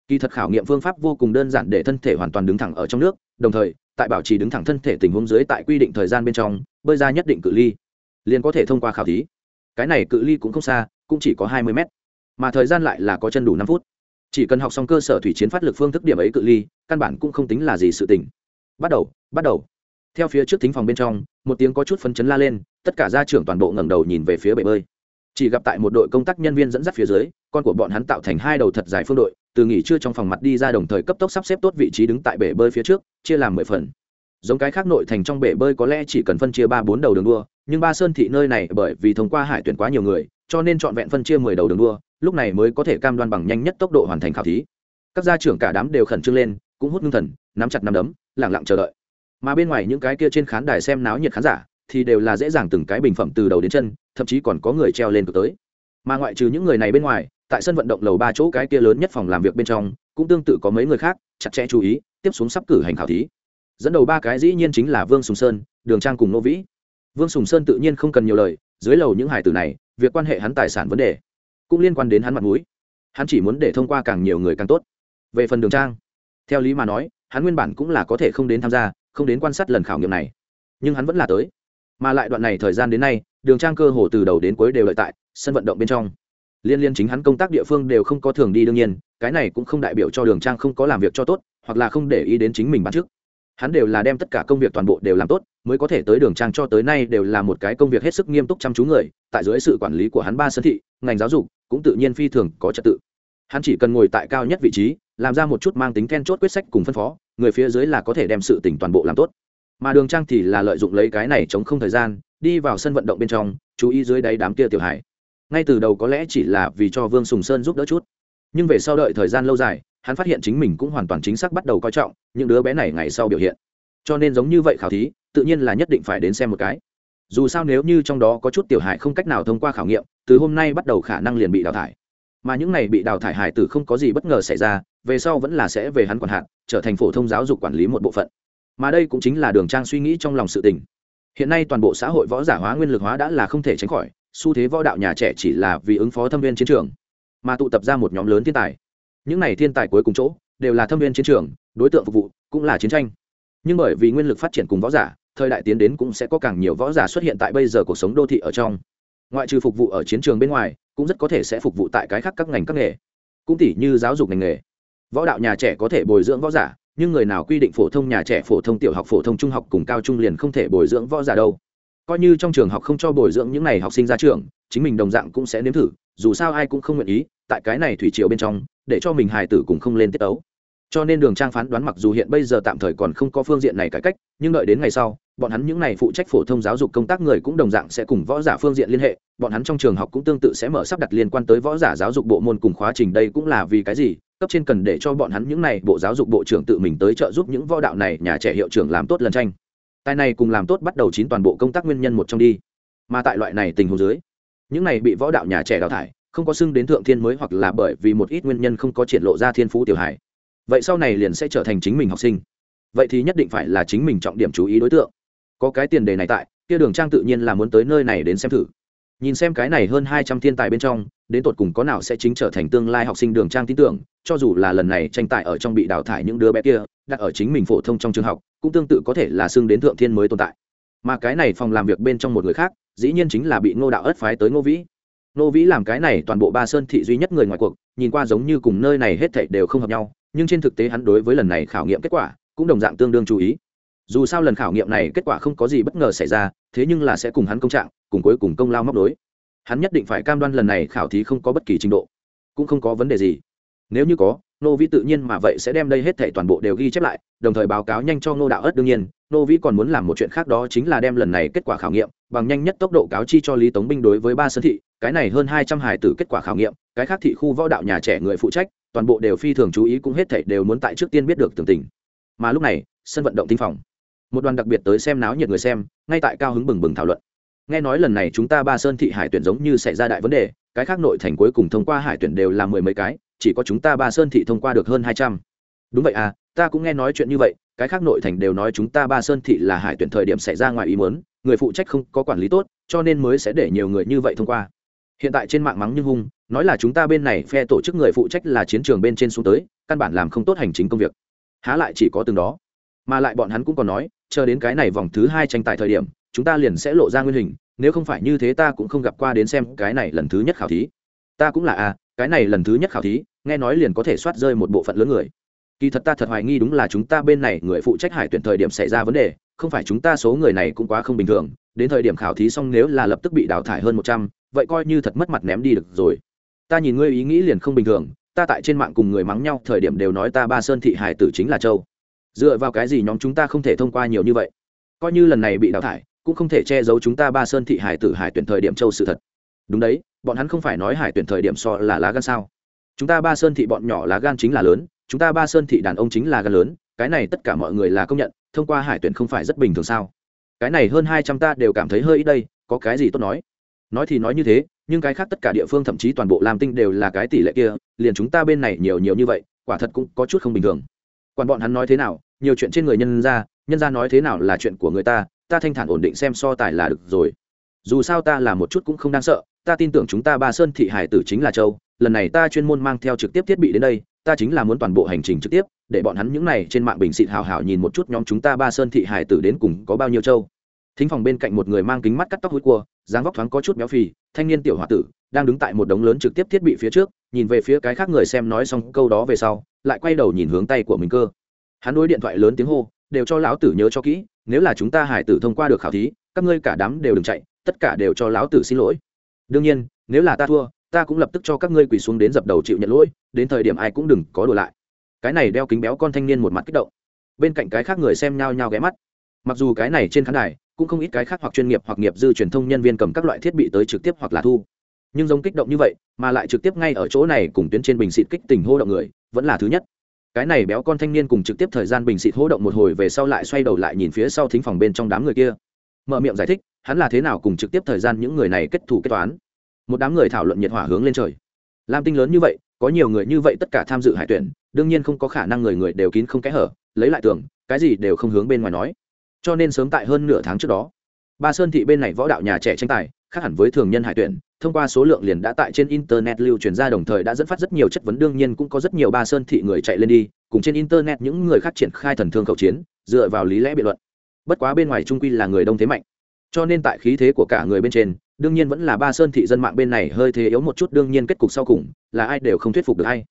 kỳ thật khảo nghiệm phương pháp vô cùng đơn giản để thân thể hoàn toàn đứng thẳng ở trong nước, đồng thời, tại bảo trì đứng thẳng thân thể tình huống dưới tại quy định thời gian bên trong, bơi ra nhất định cự ly, liền có thể thông qua khảo thí. Cái này cự ly cũng không xa, cũng chỉ có hai mươi mét, mà thời gian lại là có chân đủ năm phút. Chỉ cần học xong cơ sở thủy chiến phát lực phương thức điểm ấy cự ly, căn bản cũng không tính là gì sự tình. Bắt đầu bắt đầu. Theo phía trước thính phòng bên trong, một tiếng có chút phấn chấn la lên, tất cả gia trưởng toàn bộ ngẩng đầu nhìn về phía bể bơi. Chỉ gặp tại một đội công tác nhân viên dẫn dắt phía dưới, con của bọn hắn tạo thành hai đầu thật dài phương đội từ nghỉ trưa trong phòng mặt đi ra đồng thời cấp tốc sắp xếp tốt vị trí đứng tại bể bơi phía trước, chia làm mười phần. Giống cái khác nội thành trong bể bơi có lẽ chỉ cần phân chia ba bốn đầu đường đua, nhưng ba sơn thị nơi này bởi vì thông qua hải tuyển quá nhiều người, cho nên trọn vẹn phân chia mười đầu đường đua, lúc này mới có thể cam đoan bằng nhanh nhất tốc độ hoàn thành khảo thí. Các gia trưởng cả đám đều khẩn trương lên, cũng hút ngưng thần, nắm chặt nắm đấm lẳng lặng chờ đợi. Mà bên ngoài những cái kia trên khán đài xem náo nhiệt khán giả thì đều là dễ dàng từng cái bình phẩm từ đầu đến chân, thậm chí còn có người treo lên cực tới. Mà ngoại trừ những người này bên ngoài tại sân vận động lầu ba chỗ cái kia lớn nhất phòng làm việc bên trong, cũng tương tự có mấy người khác, chặt chẽ chú ý, tiếp xuống sắp cử hành khảo thí. Dẫn đầu ba cái dĩ nhiên chính là vương sùng sơn, đường trang cùng nô vĩ. Vương sùng sơn tự nhiên không cần nhiều lời, dưới lầu những hải tử này, việc quan hệ hắn tài sản vấn đề, cũng liên quan đến hắn mặt mũi. Hắn chỉ muốn để thông qua càng nhiều người càng tốt. Về phần đường trang, theo lý mà nói, hắn nguyên bản cũng là có thể không đến tham gia, không đến quan sát lần khảo nghiệm này. Nhưng hắn vẫn là tới. Mà lại đoạn này thời gian đến nay, đường trang cơ hồ từ đầu đến cuối đều lợi tại sân vận động bên trong liên liên chính hắn công tác địa phương đều không có thường đi đương nhiên, cái này cũng không đại biểu cho đường trang không có làm việc cho tốt, hoặc là không để ý đến chính mình bắt trước hắn đều là đem tất cả công việc toàn bộ đều làm tốt, mới có thể tới đường trang cho tới nay đều là một cái công việc hết sức nghiêm túc chăm chú người, tại dưới sự quản lý của hắn ba sân thị, ngành giáo dục cũng tự nhiên phi thường có trật tự. Hắn chỉ cần ngồi tại cao nhất vị trí, làm ra một chút mang tính then chốt quyết sách cùng phân phó, người phía dưới là có thể đem sự tỉnh toàn bộ làm tốt. Mà đường trang thì là lợi dụng lấy cái này chống không thời gian, đi vào sân vận động bên trong, chú ý dưới đáy đám kia tiểu hải ngay từ đầu có lẽ chỉ là vì cho vương sùng sơn giúp đỡ chút. Nhưng về sau đợi thời gian lâu dài, hắn phát hiện chính mình cũng hoàn toàn chính xác bắt đầu coi trọng những đứa bé này ngày sau biểu hiện. Cho nên giống như vậy khảo thí, tự nhiên là nhất định phải đến xem một cái. Dù sao nếu như trong đó có chút tiểu hại không cách nào thông qua khảo nghiệm, từ hôm nay bắt đầu khả năng liền bị đào thải. Mà những này bị đào thải hải tử không có gì bất ngờ xảy ra, về sau vẫn là sẽ về hắn quản hạn trở thành phổ thông giáo dục quản lý một bộ phận. Mà đây cũng chính là đường trang suy nghĩ trong lòng sự tình. Hiện nay toàn bộ xã hội võ giả hóa nguyên lực hóa đã là không thể tránh khỏi xu thế võ đạo nhà trẻ chỉ là vì ứng phó thâm viên chiến trường, mà tụ tập ra một nhóm lớn thiên tài. Những này thiên tài cuối cùng chỗ đều là thâm viên chiến trường, đối tượng phục vụ cũng là chiến tranh. Nhưng bởi vì nguyên lực phát triển cùng võ giả, thời đại tiến đến cũng sẽ có càng nhiều võ giả xuất hiện tại bây giờ cuộc sống đô thị ở trong. Ngoại trừ phục vụ ở chiến trường bên ngoài, cũng rất có thể sẽ phục vụ tại cái khác các ngành các nghề. Cũng tỷ như giáo dục ngành nghề. Võ đạo nhà trẻ có thể bồi dưỡng võ giả, nhưng người nào quy định phổ thông nhà trẻ, phổ thông tiểu học, phổ thông trung học cùng cao trung liền không thể bồi dưỡng võ giả đâu coi như trong trường học không cho bồi dưỡng những n à y học sinh ra trường, chính mình đồng dạng cũng sẽ nếm thử, dù sao ai cũng không nguyện ý, tại cái này thủy triều bên trong, để cho mình hài tử cũng không lên tiết ấu cho nên đường trang phán đoán mặc dù hiện bây giờ tạm thời còn không có phương diện này cải cách, nhưng đợi đến ngày sau, bọn hắn những n à y phụ trách phổ thông giáo dục công tác người cũng đồng dạng sẽ cùng võ giả phương diện liên hệ, bọn hắn trong trường học cũng tương tự sẽ mở sắp đặt liên quan tới võ giả giáo dục bộ môn cùng khóa trình đây cũng là vì cái gì, cấp trên cần để cho bọn hắn những n à y bộ giáo dục bộ trưởng tự mình tới trợ giúp những võ đạo này, nhà trẻ hiệu trưởng làm tốt lần tranh tài này cùng làm tốt bắt đầu chín toàn bộ công tác nguyên nhân một trong đi. Mà tại loại này tình huống dưới, những này bị võ đạo nhà trẻ đào thải, không có xưng đến thượng thiên mới hoặc là bởi vì một ít nguyên nhân không có triển lộ ra thiên phú tiểu hải vậy sau này liền sẽ trở thành chính mình học sinh. Vậy thì nhất định phải là chính mình trọng điểm chú ý đối tượng. Có cái tiền đề này tại, kia đường trang tự nhiên là muốn tới nơi này đến xem thử. Nhìn xem cái này hơn hai trăm thiên tài bên trong, đến tột cùng có nào sẽ chính trở thành tương lai học sinh đường trang tin tưởng, cho dù là lần này tranh tài ở trong bị đào thải những đứa bé kia đặt ở chính mình phổ thông trong trường học, cũng tương tự có thể là xưng đến thượng thiên mới tồn tại. Mà cái này phòng làm việc bên trong một người khác, dĩ nhiên chính là bị ngô đạo ất phái tới ngô vĩ. Ngô vĩ làm cái này toàn bộ ba sơn thị duy nhất người ngoài cuộc, nhìn qua giống như cùng nơi này hết thảy đều không hợp nhau, nhưng trên thực tế hắn đối với lần này khảo nghiệm kết quả, cũng đồng dạng tương đương chú ý. Dù sao lần khảo nghiệm này kết quả không có gì bất ngờ xảy ra, thế nhưng là sẽ cùng hắn công trạng, cùng cuối cùng công lao móc đối. Hắn nhất định phải cam đoan lần này khảo thí không có bất kỳ trình độ, cũng không có vấn đề gì. Nếu như có nô vĩ tự nhiên mà vậy sẽ đem đây hết thảy toàn bộ đều ghi chép lại, đồng thời báo cáo nhanh cho Nô đạo ớt đương nhiên, nô vĩ còn muốn làm một chuyện khác đó chính là đem lần này kết quả khảo nghiệm, bằng nhanh nhất tốc độ cáo chi cho lý tống binh đối với ba sơn thị, cái này hơn hai trăm hải tử kết quả khảo nghiệm, cái khác thị khu võ đạo nhà trẻ người phụ trách, toàn bộ đều phi thường chú ý cũng hết thảy đều muốn tại trước tiên biết được tường tình. Mà lúc này, sân vận động tinh phòng. Một đoàn đặc biệt tới xem náo nhiệt người xem, ngay tại cao hứng bừng bừng thảo luận. Nghe nói lần này chúng ta ba sơn thị hải tuyển giống như xảy ra đại vấn đề, cái khác nội thành cuối cùng thông qua hải tuyển đều là mười mấy cái chỉ có chúng ta ba sơn thị thông qua được hơn hai trăm. Đúng vậy à ta cũng nghe nói chuyện như vậy cái khác nội thành đều nói chúng ta ba sơn thị là hải tuyển thời điểm xảy ra ngoài ý muốn người phụ trách không có quản lý tốt cho nên mới sẽ để nhiều người như vậy thông qua. Hiện tại trên mạng mắng như hung nói là chúng ta bên này phe tổ chức người phụ trách là chiến trường bên trên xuống tới căn bản làm không tốt hành chính công việc. Há lại chỉ có từng đó. Mà lại bọn hắn cũng còn nói chờ đến cái này vòng thứ hai tranh tài thời điểm chúng ta liền sẽ lộ ra nguyên hình nếu không phải như thế ta cũng không gặp qua đến xem cái này lần thứ nhất khảo thí. Ta cũng là a à, cái này lần thứ nhất khảo thí, nghe nói liền có thể soát rơi một bộ phận lớn người. Kỳ thật ta thật hoài nghi đúng là chúng ta bên này người phụ trách hải tuyển thời điểm xảy ra vấn đề, không phải chúng ta số người này cũng quá không bình thường, đến thời điểm khảo thí xong nếu là lập tức bị đào thải hơn một trăm, vậy coi như thật mất mặt ném đi được rồi. Ta nhìn ngươi ý nghĩ liền không bình thường, ta tại trên mạng cùng người mắng nhau, thời điểm đều nói ta ba sơn thị hải tử chính là châu. Dựa vào cái gì nhóm chúng ta không thể thông qua nhiều như vậy? Coi như lần này bị đào thải, cũng không thể che giấu chúng ta ba sơn thị hải tử hải tuyển thời điểm châu sự thật. Đúng đấy bọn hắn không phải nói hải tuyển thời điểm so là lá gan sao? Chúng ta ba sơn thị bọn nhỏ lá gan chính là lớn, chúng ta ba sơn thị đàn ông chính là gan lớn, cái này tất cả mọi người là công nhận, thông qua hải tuyển không phải rất bình thường sao? Cái này hơn hai trăm ta đều cảm thấy hơi ít đây, có cái gì tốt nói? Nói thì nói như thế, nhưng cái khác tất cả địa phương thậm chí toàn bộ làm tinh đều là cái tỷ lệ kia, liền chúng ta bên này nhiều nhiều như vậy, quả thật cũng có chút không bình thường. Còn bọn hắn nói thế nào, nhiều chuyện trên người nhân ra nhân ra nói thế nào là chuyện của người ta ta thanh thản ổn định xem so tài là được rồi. Dù sao ta là một chút cũng không đáng sợ ta tin tưởng chúng ta ba sơn thị hải tử chính là châu, lần này ta chuyên môn mang theo trực tiếp thiết bị đến đây, ta chính là muốn toàn bộ hành trình trực tiếp, để bọn hắn những này trên mạng bình xịt hào hào nhìn một chút nhóm chúng ta ba sơn thị hải tử đến cùng có bao nhiêu châu. Thính phòng bên cạnh một người mang kính mắt cắt tóc hối cua, dáng vóc thoáng có chút béo phì, thanh niên tiểu h o a tử, đang đứng tại một đống lớn trực tiếp thiết bị phía trước, nhìn về phía cái khác người xem nói xong câu đó về sau, lại quay đầu nhìn hướng tay của mình cơ. Hắn đối điện thoại lớn tiếng hô, đều cho lão tử nhớ cho kỹ, nếu là chúng ta hải tử thông qua được khảo thí, các ngươi cả đám đều đừng chạy, tất cả đều cho lão tử xin lỗi đương nhiên, nếu là ta thua, ta cũng lập tức cho các ngươi quỳ xuống đến dập đầu chịu nhận lỗi, đến thời điểm ai cũng đừng có đùa lại. Cái này đeo kính béo con thanh niên một mặt kích động. Bên cạnh cái khác người xem nhao nhao ghé mắt. Mặc dù cái này trên khán đài, cũng không ít cái khác hoặc chuyên nghiệp hoặc nghiệp dư truyền thông nhân viên cầm các loại thiết bị tới trực tiếp hoặc là thu. Nhưng giống kích động như vậy, mà lại trực tiếp ngay ở chỗ này cùng tuyến trên bình xịt kích tình hô động người, vẫn là thứ nhất. Cái này béo con thanh niên cùng trực tiếp thời gian bình xịt hô động một hồi về sau lại xoay đầu lại nhìn phía sau thính phòng bên trong đám người kia. Mở miệng giải thích hắn là thế nào cùng trực tiếp thời gian những người này kết thủ kết toán? Một đám người thảo luận nhiệt hỏa hướng lên trời. Lam tinh lớn như vậy, có nhiều người như vậy tất cả tham dự hải tuyển, đương nhiên không có khả năng người người đều kín không kẽ hở, lấy lại tưởng, cái gì đều không hướng bên ngoài nói. Cho nên sớm tại hơn nửa tháng trước đó, ba sơn thị bên này võ đạo nhà trẻ tranh tài, khác hẳn với thường nhân hải tuyển, thông qua số lượng liền đã tại trên internet lưu truyền ra đồng thời đã dẫn phát rất nhiều chất vấn, đương nhiên cũng có rất nhiều ba sơn thị người chạy lên đi, cùng trên internet những người khác triển khai thần thương khẩu chiến, dựa vào lý lẽ biện luận. Bất quá bên ngoài trung quy là người đông thế mạnh cho nên tại khí thế của cả người bên trên, đương nhiên vẫn là ba sơn thị dân mạng bên này hơi thế yếu một chút, đương nhiên kết cục sau cùng là ai đều không thuyết phục được hay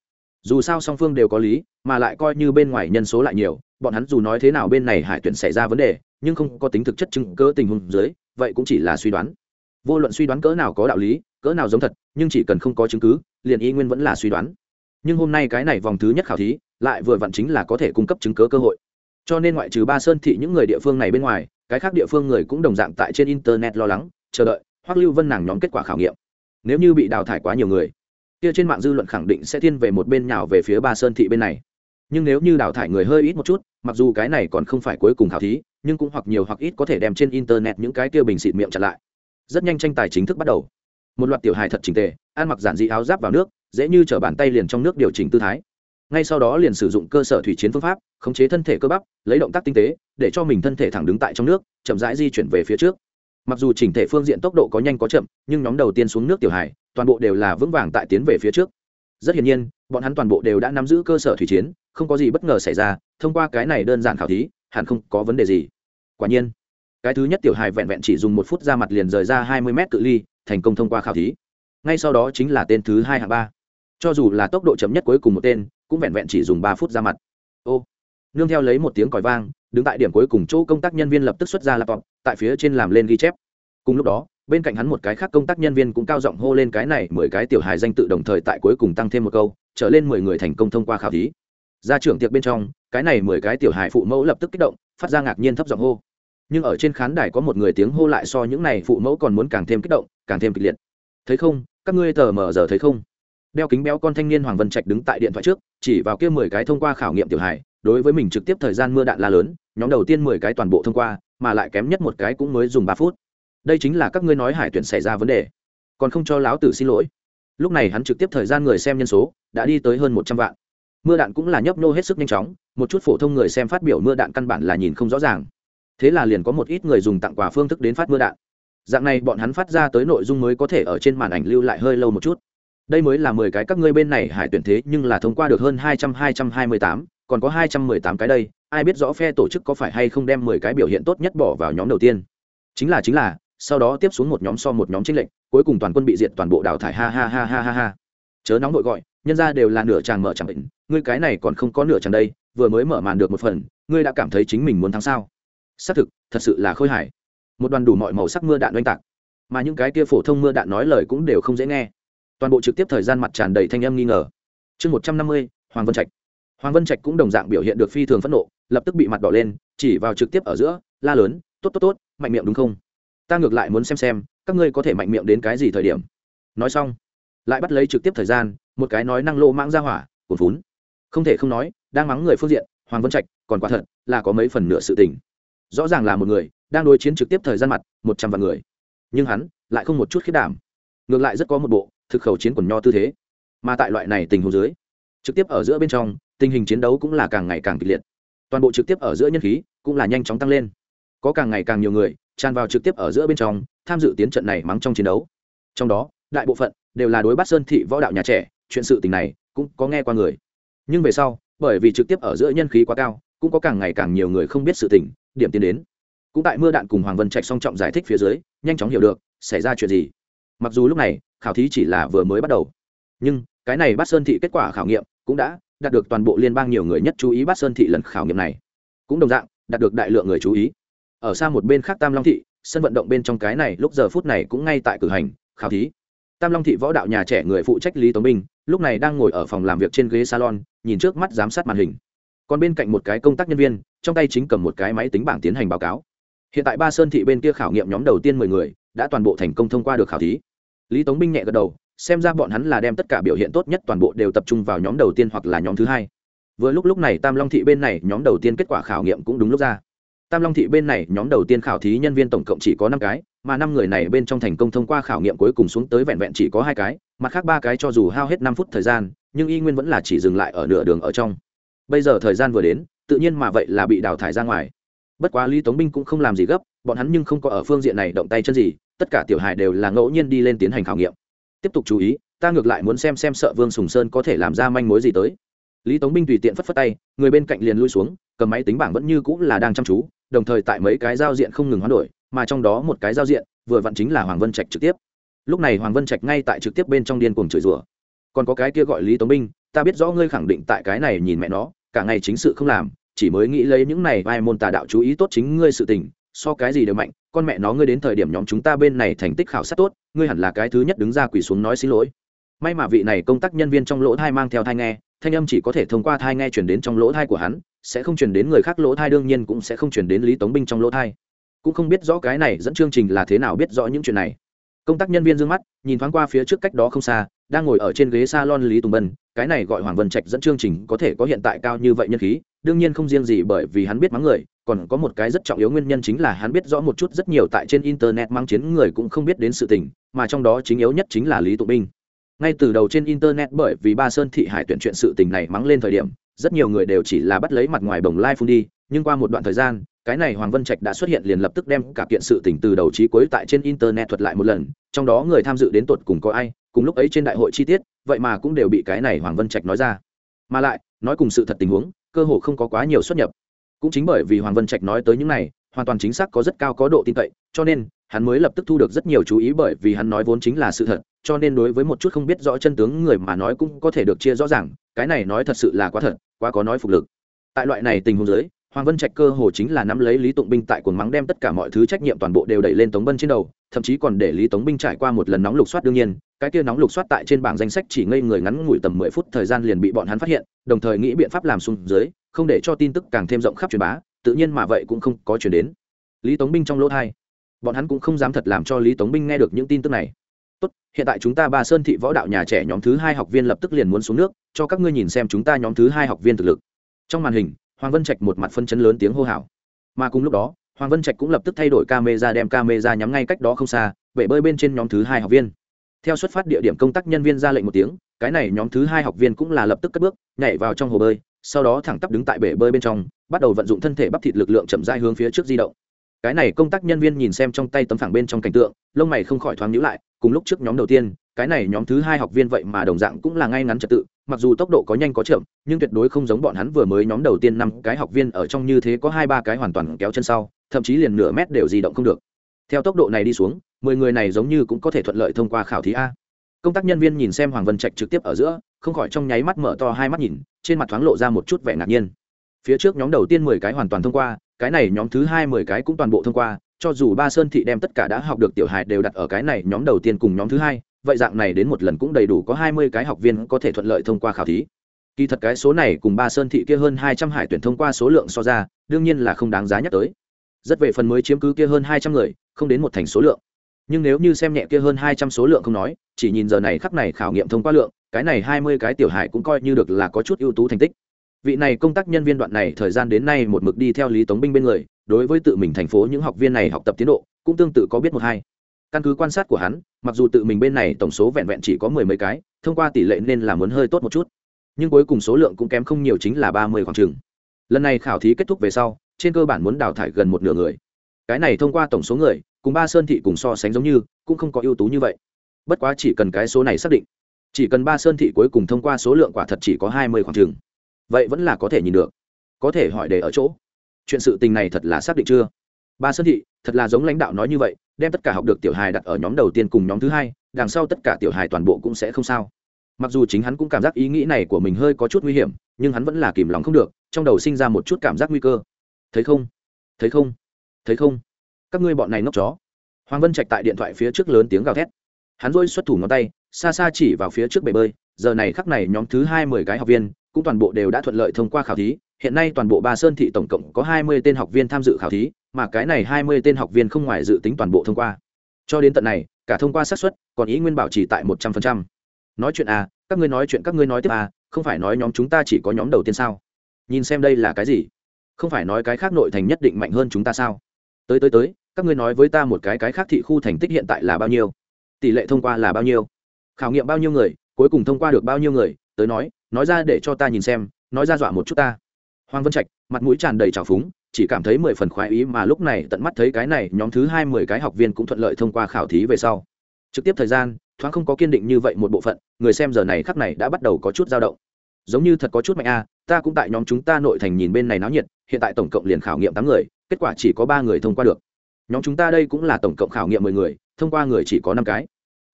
dù sao song phương đều có lý, mà lại coi như bên ngoài nhân số lại nhiều, bọn hắn dù nói thế nào bên này hải tuyển xảy ra vấn đề, nhưng không có tính thực chất chứng cỡ tình huống dưới, vậy cũng chỉ là suy đoán. Vô luận suy đoán cỡ nào có đạo lý, cỡ nào giống thật, nhưng chỉ cần không có chứng cứ, liền y nguyên vẫn là suy đoán. Nhưng hôm nay cái này vòng thứ nhất khảo thí, lại vừa vặn chính là có thể cung cấp chứng cớ cơ hội. Cho nên ngoại trừ ba sơn thị những người địa phương này bên ngoài cái khác địa phương người cũng đồng dạng tại trên internet lo lắng, chờ đợi, hoắc lưu vân nàng nhóm kết quả khảo nghiệm. Nếu như bị đào thải quá nhiều người, kia trên mạng dư luận khẳng định sẽ thiên về một bên nhào về phía ba sơn thị bên này. Nhưng nếu như đào thải người hơi ít một chút, mặc dù cái này còn không phải cuối cùng khảo thí, nhưng cũng hoặc nhiều hoặc ít có thể đem trên internet những cái kia bình xịt miệng chặn lại. Rất nhanh tranh tài chính thức bắt đầu. Một loạt tiểu hài thật trình tề, ăn mặc giản dị áo giáp vào nước, dễ như t bàn tay liền trong nước điều chỉnh tư thái ngay sau đó liền sử dụng cơ sở thủy chiến phương pháp, khống chế thân thể cơ bắp, lấy động tác tinh tế, để cho mình thân thể thẳng đứng tại trong nước, chậm rãi di chuyển về phía trước. Mặc dù chỉnh thể phương diện tốc độ có nhanh có chậm, nhưng nhóm đầu tiên xuống nước tiểu hải toàn bộ đều là vững vàng tại tiến về phía trước. Rất hiển nhiên, bọn hắn toàn bộ đều đã nắm giữ cơ sở thủy chiến, không có gì bất ngờ xảy ra, thông qua cái này đơn giản khảo thí, hẳn không có vấn đề gì. Quả nhiên, cái thứ nhất tiểu hài vẹn vẹn chỉ dùng một phút ra mặt liền rời ra hai mươi mét cự ly, thành công thông qua khảo thí. Ngay sau đó chính là tên thứ hai hạng ba. Cho dù là tốc độ chậm nhất cuối cùng một tên cũng vẹn vẹn chỉ dùng ba phút ra mặt. Ô, nương theo lấy một tiếng còi vang, đứng tại điểm cuối cùng chỗ công tác nhân viên lập tức xuất ra laptop, tại phía trên làm lên ghi chép. Cùng lúc đó, bên cạnh hắn một cái khác công tác nhân viên cũng cao giọng hô lên cái này mười cái tiểu hài danh tự đồng thời tại cuối cùng tăng thêm một câu, trở lên mười người thành công thông qua khảo thí. Ra trưởng tiệc bên trong, cái này mười cái tiểu hài phụ mẫu lập tức kích động, phát ra ngạc nhiên thấp giọng hô. Nhưng ở trên khán đài có một người tiếng hô lại so những này phụ mẫu còn muốn càng thêm kích động, càng thêm kịch liệt. Thấy không? Các ngươi tờ mờ giờ thấy không? Đeo kính béo con thanh niên hoàng vân trạch đứng tại điện thoại trước chỉ vào kia mười cái thông qua khảo nghiệm tiểu hài, đối với mình trực tiếp thời gian mưa đạn la lớn, nhóm đầu tiên mười cái toàn bộ thông qua, mà lại kém nhất một cái cũng mới dùng ba phút. Đây chính là các ngươi nói hải tuyển xảy ra vấn đề. Còn không cho láo tử xin lỗi. Lúc này hắn trực tiếp thời gian người xem nhân số đã đi tới hơn một trăm vạn. Mưa đạn cũng là nhấp nô hết sức nhanh chóng, một chút phổ thông người xem phát biểu mưa đạn căn bản là nhìn không rõ ràng. Thế là liền có một ít người dùng tặng quà phương thức đến phát mưa đạn. Dạng này bọn hắn phát ra tới nội dung mới có thể ở trên màn ảnh lưu lại hơi lâu một chút đây mới là mười cái các ngươi bên này hải tuyển thế, nhưng là thông qua được hơn hai trăm hai trăm hai mươi tám, còn có hai trăm mười tám cái đây, ai biết rõ phe tổ chức có phải hay không đem mười cái biểu hiện tốt nhất bỏ vào nhóm đầu tiên. Chính là chính là, sau đó tiếp xuống một nhóm so một nhóm chính lệnh cuối cùng toàn quân bị diệt, toàn bộ đào thải, ha ha ha ha ha ha. Chớ nóng vội gọi, nhân ra đều là nửa tràng mở chẳng định ngươi cái này còn không có nửa tràng đây, vừa mới mở màn được một phần, ngươi đã cảm thấy chính mình muốn thắng sao? Xác thực, thật sự là khôi hài. Một đoàn đủ mọi màu sắc mưa đạn oanh tạc, mà những cái kia phổ thông mưa đạn nói lời cũng đều không dễ nghe toàn bộ trực tiếp thời gian mặt tràn đầy thanh âm nghi ngờ. Chương một trăm năm mươi, hoàng vân trạch. Hoàng vân trạch cũng đồng dạng biểu hiện được phi thường phẫn nộ, lập tức bị mặt đỏ lên, chỉ vào trực tiếp ở giữa, la lớn, tốt tốt tốt, mạnh miệng đúng không? Ta ngược lại muốn xem xem, các ngươi có thể mạnh miệng đến cái gì thời điểm. Nói xong, lại bắt lấy trực tiếp thời gian, một cái nói năng lô mãng ra hỏa cuồn vốn không thể không nói, đang mắng người phương diện, hoàng vân trạch, còn quả thật là có mấy phần nửa sự tình. Rõ ràng là một người, đang đối chiến trực tiếp thời gian mặt, một trăm vạn người. Nhưng hắn lại không một chút khiết đảm. Ngược lại rất có một bộ thực khẩu chiến quần nho tư thế. Mà tại loại này tình huống dưới, trực tiếp ở giữa bên trong, tình hình chiến đấu cũng là càng ngày càng kịch liệt. Toàn bộ trực tiếp ở giữa nhân khí cũng là nhanh chóng tăng lên. Có càng ngày càng nhiều người tràn vào trực tiếp ở giữa bên trong, tham dự tiến trận này mắng trong chiến đấu. Trong đó, đại bộ phận đều là đối bắt sơn thị võ đạo nhà trẻ, chuyện sự tình này cũng có nghe qua người. Nhưng về sau, bởi vì trực tiếp ở giữa nhân khí quá cao, cũng có càng ngày càng nhiều người không biết sự tình, điểm tiến đến. Cũng tại mưa đạn cùng hoàng vân trạch song trọng giải thích phía dưới, nhanh chóng hiểu được, xảy ra chuyện gì. Mặc dù lúc này khảo thí chỉ là vừa mới bắt đầu. Nhưng, cái này Bát sơn thị kết quả khảo nghiệm cũng đã đạt được toàn bộ liên bang nhiều người nhất chú ý Bát sơn thị lần khảo nghiệm này. Cũng đồng dạng, đạt được đại lượng người chú ý. Ở xa một bên khác tam long thị, sân vận động bên trong cái này lúc giờ phút này cũng ngay tại cử hành, khảo thí. Tam long thị võ đạo nhà trẻ người phụ trách lý tống minh, lúc này đang ngồi ở phòng làm việc trên ghế salon, nhìn trước mắt giám sát màn hình. Còn bên cạnh một cái công tác nhân viên, trong tay chính cầm một cái máy tính bảng tiến hành báo cáo. Hiện tại ba sơn thị bên kia khảo nghiệm nhóm đầu tiên mười người, đã toàn bộ thành công thông qua được khảo thí lý tống binh nhẹ gật đầu, xem ra bọn hắn là đem tất cả biểu hiện tốt nhất toàn bộ đều tập trung vào nhóm đầu tiên hoặc là nhóm thứ hai. Vừa lúc lúc này tam long thị bên này nhóm đầu tiên kết quả khảo nghiệm cũng đúng lúc ra. Tam long thị bên này nhóm đầu tiên khảo thí nhân viên tổng cộng chỉ có năm cái, mà năm người này bên trong thành công thông qua khảo nghiệm cuối cùng xuống tới vẹn vẹn chỉ có hai cái, mặt khác ba cái cho dù hao hết năm phút thời gian, nhưng y nguyên vẫn là chỉ dừng lại ở nửa đường ở trong. Bây giờ thời gian vừa đến, tự nhiên mà vậy là bị đào thải ra ngoài bất quá lý tống binh cũng không làm gì gấp, bọn hắn nhưng không có ở phương diện này động tay chân gì, tất cả tiểu hài đều là ngẫu nhiên đi lên tiến hành khảo nghiệm. Tiếp tục chú ý, ta ngược lại muốn xem xem sợ vương sùng sơn có thể làm ra manh mối gì tới. Lý tống binh tùy tiện phất phất tay, người bên cạnh liền lui xuống, cầm máy tính bảng vẫn như cũng là đang chăm chú, đồng thời tại mấy cái giao diện không ngừng hoán đổi, mà trong đó một cái giao diện, vừa vặn chính là hoàng vân trạch trực tiếp. Lúc này hoàng vân trạch ngay tại trực tiếp bên trong điên cuồng chửi rủa. Còn có cái kia gọi lý tống binh, ta biết rõ ngươi khẳng định tại cái này nhìn mẹ nó, cả ngày chính sự không làm chỉ mới nghĩ lấy những này vai môn tà đạo chú ý tốt chính ngươi sự tình, so cái gì đều mạnh, con mẹ nó ngươi đến thời điểm nhóm chúng ta bên này thành tích khảo sát tốt, ngươi hẳn là cái thứ nhất đứng ra quỳ xuống nói xin lỗi. May mà vị này công tác nhân viên trong lỗ thai mang theo thai nghe, thanh âm chỉ có thể thông qua thai nghe chuyển đến trong lỗ thai của hắn, sẽ không chuyển đến người khác lỗ thai, đương nhiên cũng sẽ không chuyển đến lý tống binh trong lỗ thai. Cũng không biết rõ cái này dẫn chương trình là thế nào biết rõ những chuyện này. Công tác nhân viên d ư ơ n g mắt, nhìn thoáng qua phía trước cách đó không xa, đang ngồi ở trên ghế s a lon lý tùng bân, cái này gọi hoàng vân trạch dẫn chương trình có thể có hiện tại cao như vậy nhân khí đương nhiên không riêng gì bởi vì hắn biết mắng người, còn có một cái rất trọng yếu nguyên nhân chính là hắn biết rõ một chút rất nhiều tại trên internet mang chiến người cũng không biết đến sự tình, mà trong đó chính yếu nhất chính là lý tụng binh ngay từ đầu trên internet bởi vì ba sơn thị hải tuyển chuyện sự tình này mắng lên thời điểm, rất nhiều người đều chỉ là bắt lấy mặt ngoài bồng lai phun đi, nhưng qua một đoạn thời gian, cái này hoàng vân trạch đã xuất hiện liền lập tức đem cả kiện sự tình từ đầu trí cuối tại trên internet thuật lại một lần, trong đó người tham dự đến tột cùng có ai, cùng lúc ấy trên đại hội chi tiết, vậy mà cũng đều bị cái này hoàng vân trạch nói ra. Mà lại, nói cùng sự thật tình huống cơ hồ không có quá nhiều xuất nhập. Cũng chính bởi vì hoàng vân trạch nói tới những này, hoàn toàn chính xác có rất cao có độ tin cậy, cho nên, hắn mới lập tức thu được rất nhiều chú ý bởi vì hắn nói vốn chính là sự thật, cho nên đối với một chút không biết rõ chân tướng người mà nói cũng có thể được chia rõ ràng, cái này nói thật sự là quá thật, quá có nói phục lực. Tại loại này tình huống dưới hoàng vân trạch cơ hồ chính là nắm lấy lý tụng binh tại cuồng mắng đem tất cả mọi thứ trách nhiệm toàn bộ đều đẩy lên tống bân trên đầu, thậm chí còn để lý tống binh trải qua một lần nóng lục soát đương nhiên, cái kia nóng lục soát tại trên bảng danh sách chỉ ngây người ngắn ngủi tầm mười phút thời gian liền bị bọn hắn phát hiện, đồng thời nghĩ biện pháp làm xuống dưới, không để cho tin tức càng thêm rộng khắp truyền bá, tự nhiên mà vậy cũng không có chuyển đến. Lý tống binh trong lỗ thai, bọn hắn cũng không dám thật làm cho lý tống binh nghe được những tin tức này. Tốt, hiện tại chúng ta ba sơn thị võ đạo nhà trẻ nhóm thứ hai học viên lập tức liền muốn xuống nước, cho các ngươi nhìn xem chúng ta nhóm thứ hai học viên thực lực. Trong màn hình hoàng vân trạch một mặt phân chấn lớn tiếng hô hào. Mà cùng lúc đó, hoàng vân trạch cũng lập tức thay đổi camera đem camera nhắm ngay cách đó không xa, bể bơi bên trên nhóm thứ hai học viên. Theo xuất phát địa điểm công tác nhân viên ra lệnh một tiếng, cái này nhóm thứ hai học viên cũng là lập tức cất bước, nhảy vào trong hồ bơi, sau đó thẳng tắp đứng tại bể bơi bên trong, bắt đầu vận dụng thân thể bắp thịt lực lượng chậm rãi hướng phía trước di động. Cái này công tác nhân viên nhìn xem trong tay tấm phẳng bên trong cảnh tượng, lông mày không khỏi thoáng nhíu lại, cùng lúc trước nhóm đầu tiên, cái này nhóm thứ hai học viên vậy mà đồng dạng cũng là ngay ngắn trật tự mặc dù tốc độ có nhanh có chậm, nhưng tuyệt đối không giống bọn hắn vừa mới nhóm đầu tiên năm cái học viên ở trong như thế có hai ba cái hoàn toàn kéo chân sau, thậm chí liền nửa mét đều di động không được. Theo tốc độ này đi xuống, mười người này giống như cũng có thể thuận lợi thông qua khảo thí a. Công tác nhân viên nhìn xem hoàng vân trạch trực tiếp ở giữa, không khỏi trong nháy mắt mở to hai mắt nhìn, trên mặt thoáng lộ ra một chút vẻ ngạc nhiên. Phía trước nhóm đầu tiên mười cái hoàn toàn thông qua, cái này nhóm thứ hai mười cái cũng toàn bộ thông qua, cho dù ba sơn thị đem tất cả đã học được tiểu hài đều đặt ở cái này nhóm đầu tiên cùng nhóm thứ hai vậy dạng này đến một lần cũng đầy đủ có hai mươi cái học viên có thể thuận lợi thông qua khảo thí. Kỳ thật cái số này cùng ba sơn thị kia hơn hai trăm hải tuyển thông qua số lượng so ra, đương nhiên là không đáng giá nhắc tới. Rất về phần mới chiếm cứ kia hơn hai trăm người, không đến một thành số lượng. Nhưng nếu như xem nhẹ kia hơn hai trăm số lượng không nói, chỉ nhìn giờ này khắc này khảo nghiệm thông qua lượng, cái này hai mươi cái tiểu hải cũng coi như được là có chút ưu tú thành tích. Vị này công tác nhân viên đoạn này thời gian đến nay một mực đi theo lý tống binh bên người, đối với tự mình thành phố những học viên này học tập tiến độ, cũng tương tự có biết một hai căn cứ quan sát của hắn, mặc dù tự mình bên này tổng số vẹn vẹn chỉ có mười mấy cái, thông qua tỷ lệ nên là muốn hơi tốt một chút. Nhưng cuối cùng số lượng cũng kém không nhiều chính là ba mươi khoảng chừng. Lần này khảo thí kết thúc về sau, trên cơ bản muốn đào thải gần một nửa người. Cái này thông qua tổng số người, cùng ba sơn thị cùng so sánh giống như, cũng không có ưu tú như vậy. Bất quá chỉ cần cái số này xác định, chỉ cần ba sơn thị cuối cùng thông qua số lượng quả thật chỉ có hai mươi khoảng chừng. Vậy vẫn là có thể nhìn được. Có thể hỏi để ở chỗ. Chuyện sự tình này thật là xác định chưa? Ba sơn thị, thật là giống lãnh đạo nói như vậy đem tất cả học được tiểu hài đặt ở nhóm đầu tiên cùng nhóm thứ hai, đằng sau tất cả tiểu hài toàn bộ cũng sẽ không sao. Mặc dù chính hắn cũng cảm giác ý nghĩ này của mình hơi có chút nguy hiểm, nhưng hắn vẫn là kìm lòng không được, trong đầu sinh ra một chút cảm giác nguy cơ. Thấy không? Thấy không? Thấy không? Các ngươi bọn này ngốc chó. Hoàng vân trạch tại điện thoại phía trước lớn tiếng gào thét. Hắn dôi xuất thủ ngón tay, xa xa chỉ vào phía trước bể bơi, giờ này khắc này nhóm thứ hai mười cái học viên, cũng toàn bộ đều đã thuận lợi thông qua khảo thí. Hiện nay toàn bộ ba sơn thị tổng cộng có hai mươi tên học viên tham dự khảo thí mà cái này hai mươi tên học viên không ngoài dự tính toàn bộ thông qua. Cho đến tận này, cả thông qua xác suất, còn ý nguyên bảo trì tại một trăm phần trăm. Nói chuyện à các ngươi nói chuyện, các ngươi nói tiếp à không phải nói nhóm chúng ta chỉ có nhóm đầu tiên sao? Nhìn xem đây là cái gì? Không phải nói cái khác nội thành nhất định mạnh hơn chúng ta sao? Tới tới tới, các ngươi nói với ta một cái cái khác thị khu thành tích hiện tại là bao nhiêu? Tỷ lệ thông qua là bao nhiêu? Khảo nghiệm bao nhiêu người, cuối cùng thông qua được bao nhiêu người? Tới nói nói ra để cho ta nhìn xem, nói ra dọa một chút ta. Hoàng vân trạch, mặt mũi tràn đầy trào phúng chỉ cảm thấy mười phần khoái ý mà lúc này tận mắt thấy cái này, nhóm thứ hai mười cái học viên cũng thuận lợi thông qua khảo thí về sau. Trực tiếp thời gian, thoáng không có kiên định như vậy một bộ phận, người xem giờ này khắc này đã bắt đầu có chút dao động. Giống như thật có chút mạnh a, ta cũng tại nhóm chúng ta nội thành nhìn bên này náo nhiệt, hiện tại tổng cộng liền khảo nghiệm tám người, kết quả chỉ có ba người thông qua được. Nhóm chúng ta đây cũng là tổng cộng khảo nghiệm mười người, thông qua người chỉ có năm cái.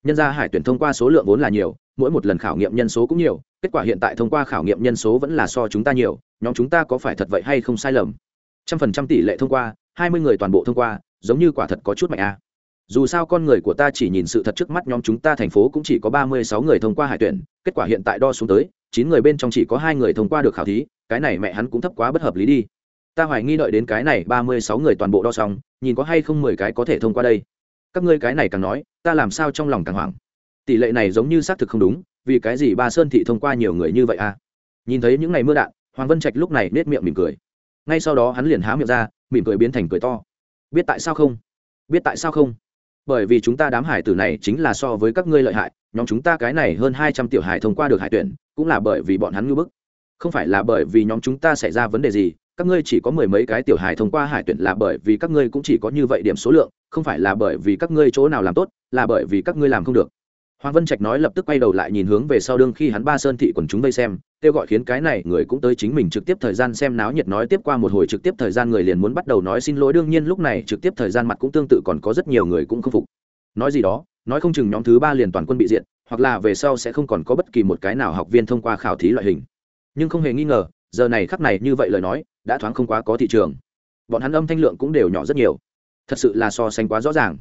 Nhân ra hải tuyển thông qua số lượng vốn là nhiều, mỗi một lần khảo nghiệm nhân số cũng nhiều, kết quả hiện tại thông qua khảo nghiệm nhân số vẫn là so chúng ta nhiều, nhóm chúng ta có phải thật vậy hay không sai lầm? Trăm phần trăm tỷ lệ thông qua, hai mươi người toàn bộ thông qua, giống như quả thật có chút mạnh a dù sao con người của ta chỉ nhìn sự thật trước mắt nhóm chúng ta thành phố cũng chỉ có ba mươi sáu người thông qua hải tuyển, kết quả hiện tại đo xuống tới, chín người bên trong chỉ có hai người thông qua được khảo thí, cái này mẹ hắn cũng thấp quá bất hợp lý đi. Ta hoài nghi đợi đến cái này ba mươi sáu người toàn bộ đo xong, nhìn có hay không mười cái có thể thông qua đây. Các ngươi cái này càng nói, ta làm sao trong lòng càng hoảng. Tỷ lệ này giống như xác thực không đúng, vì cái gì ba sơn thị thông qua nhiều người như vậy à? Nhìn thấy những ngày mưa đạn, hoàng vân trạch lúc này nết miệng mỉm cười ngay sau đó hắn liền há miệng ra, mỉm cười biến thành cười to. Biết tại sao không? Biết tại sao không? Bởi vì chúng ta đám hải tử này chính là so với các ngươi lợi hại, nhóm chúng ta cái này hơn hai trăm tiểu hải thông qua được hải tuyển, cũng là bởi vì bọn hắn ngưỡng bức. Không phải là bởi vì nhóm chúng ta xảy ra vấn đề gì, các ngươi chỉ có mười mấy cái tiểu hải thông qua hải tuyển là bởi vì các ngươi cũng chỉ có như vậy điểm số lượng, không phải là bởi vì các ngươi chỗ nào làm tốt, là bởi vì các ngươi làm không được hoàng vân trạch nói lập tức quay đầu lại nhìn hướng về sau đương khi hắn ba sơn thị quần chúng vây xem, kêu gọi khiến cái này người cũng tới chính mình trực tiếp thời gian xem náo nhiệt nói tiếp qua một hồi trực tiếp thời gian người liền muốn bắt đầu nói xin lỗi. Đương nhiên lúc này trực tiếp thời gian mặt cũng tương tự còn có rất nhiều người cũng không phục. Nói gì đó, nói không chừng nhóm thứ ba liền toàn quân bị diện hoặc là về sau sẽ không còn có bất kỳ một cái nào học viên thông qua khảo thí loại hình. Nhưng không hề nghi ngờ, giờ này khắc này như vậy lời nói, đã thoáng không quá có thị trường. Bọn hắn âm thanh lượng cũng đều nhỏ rất nhiều. Thật sự là so sánh quá rõ ràng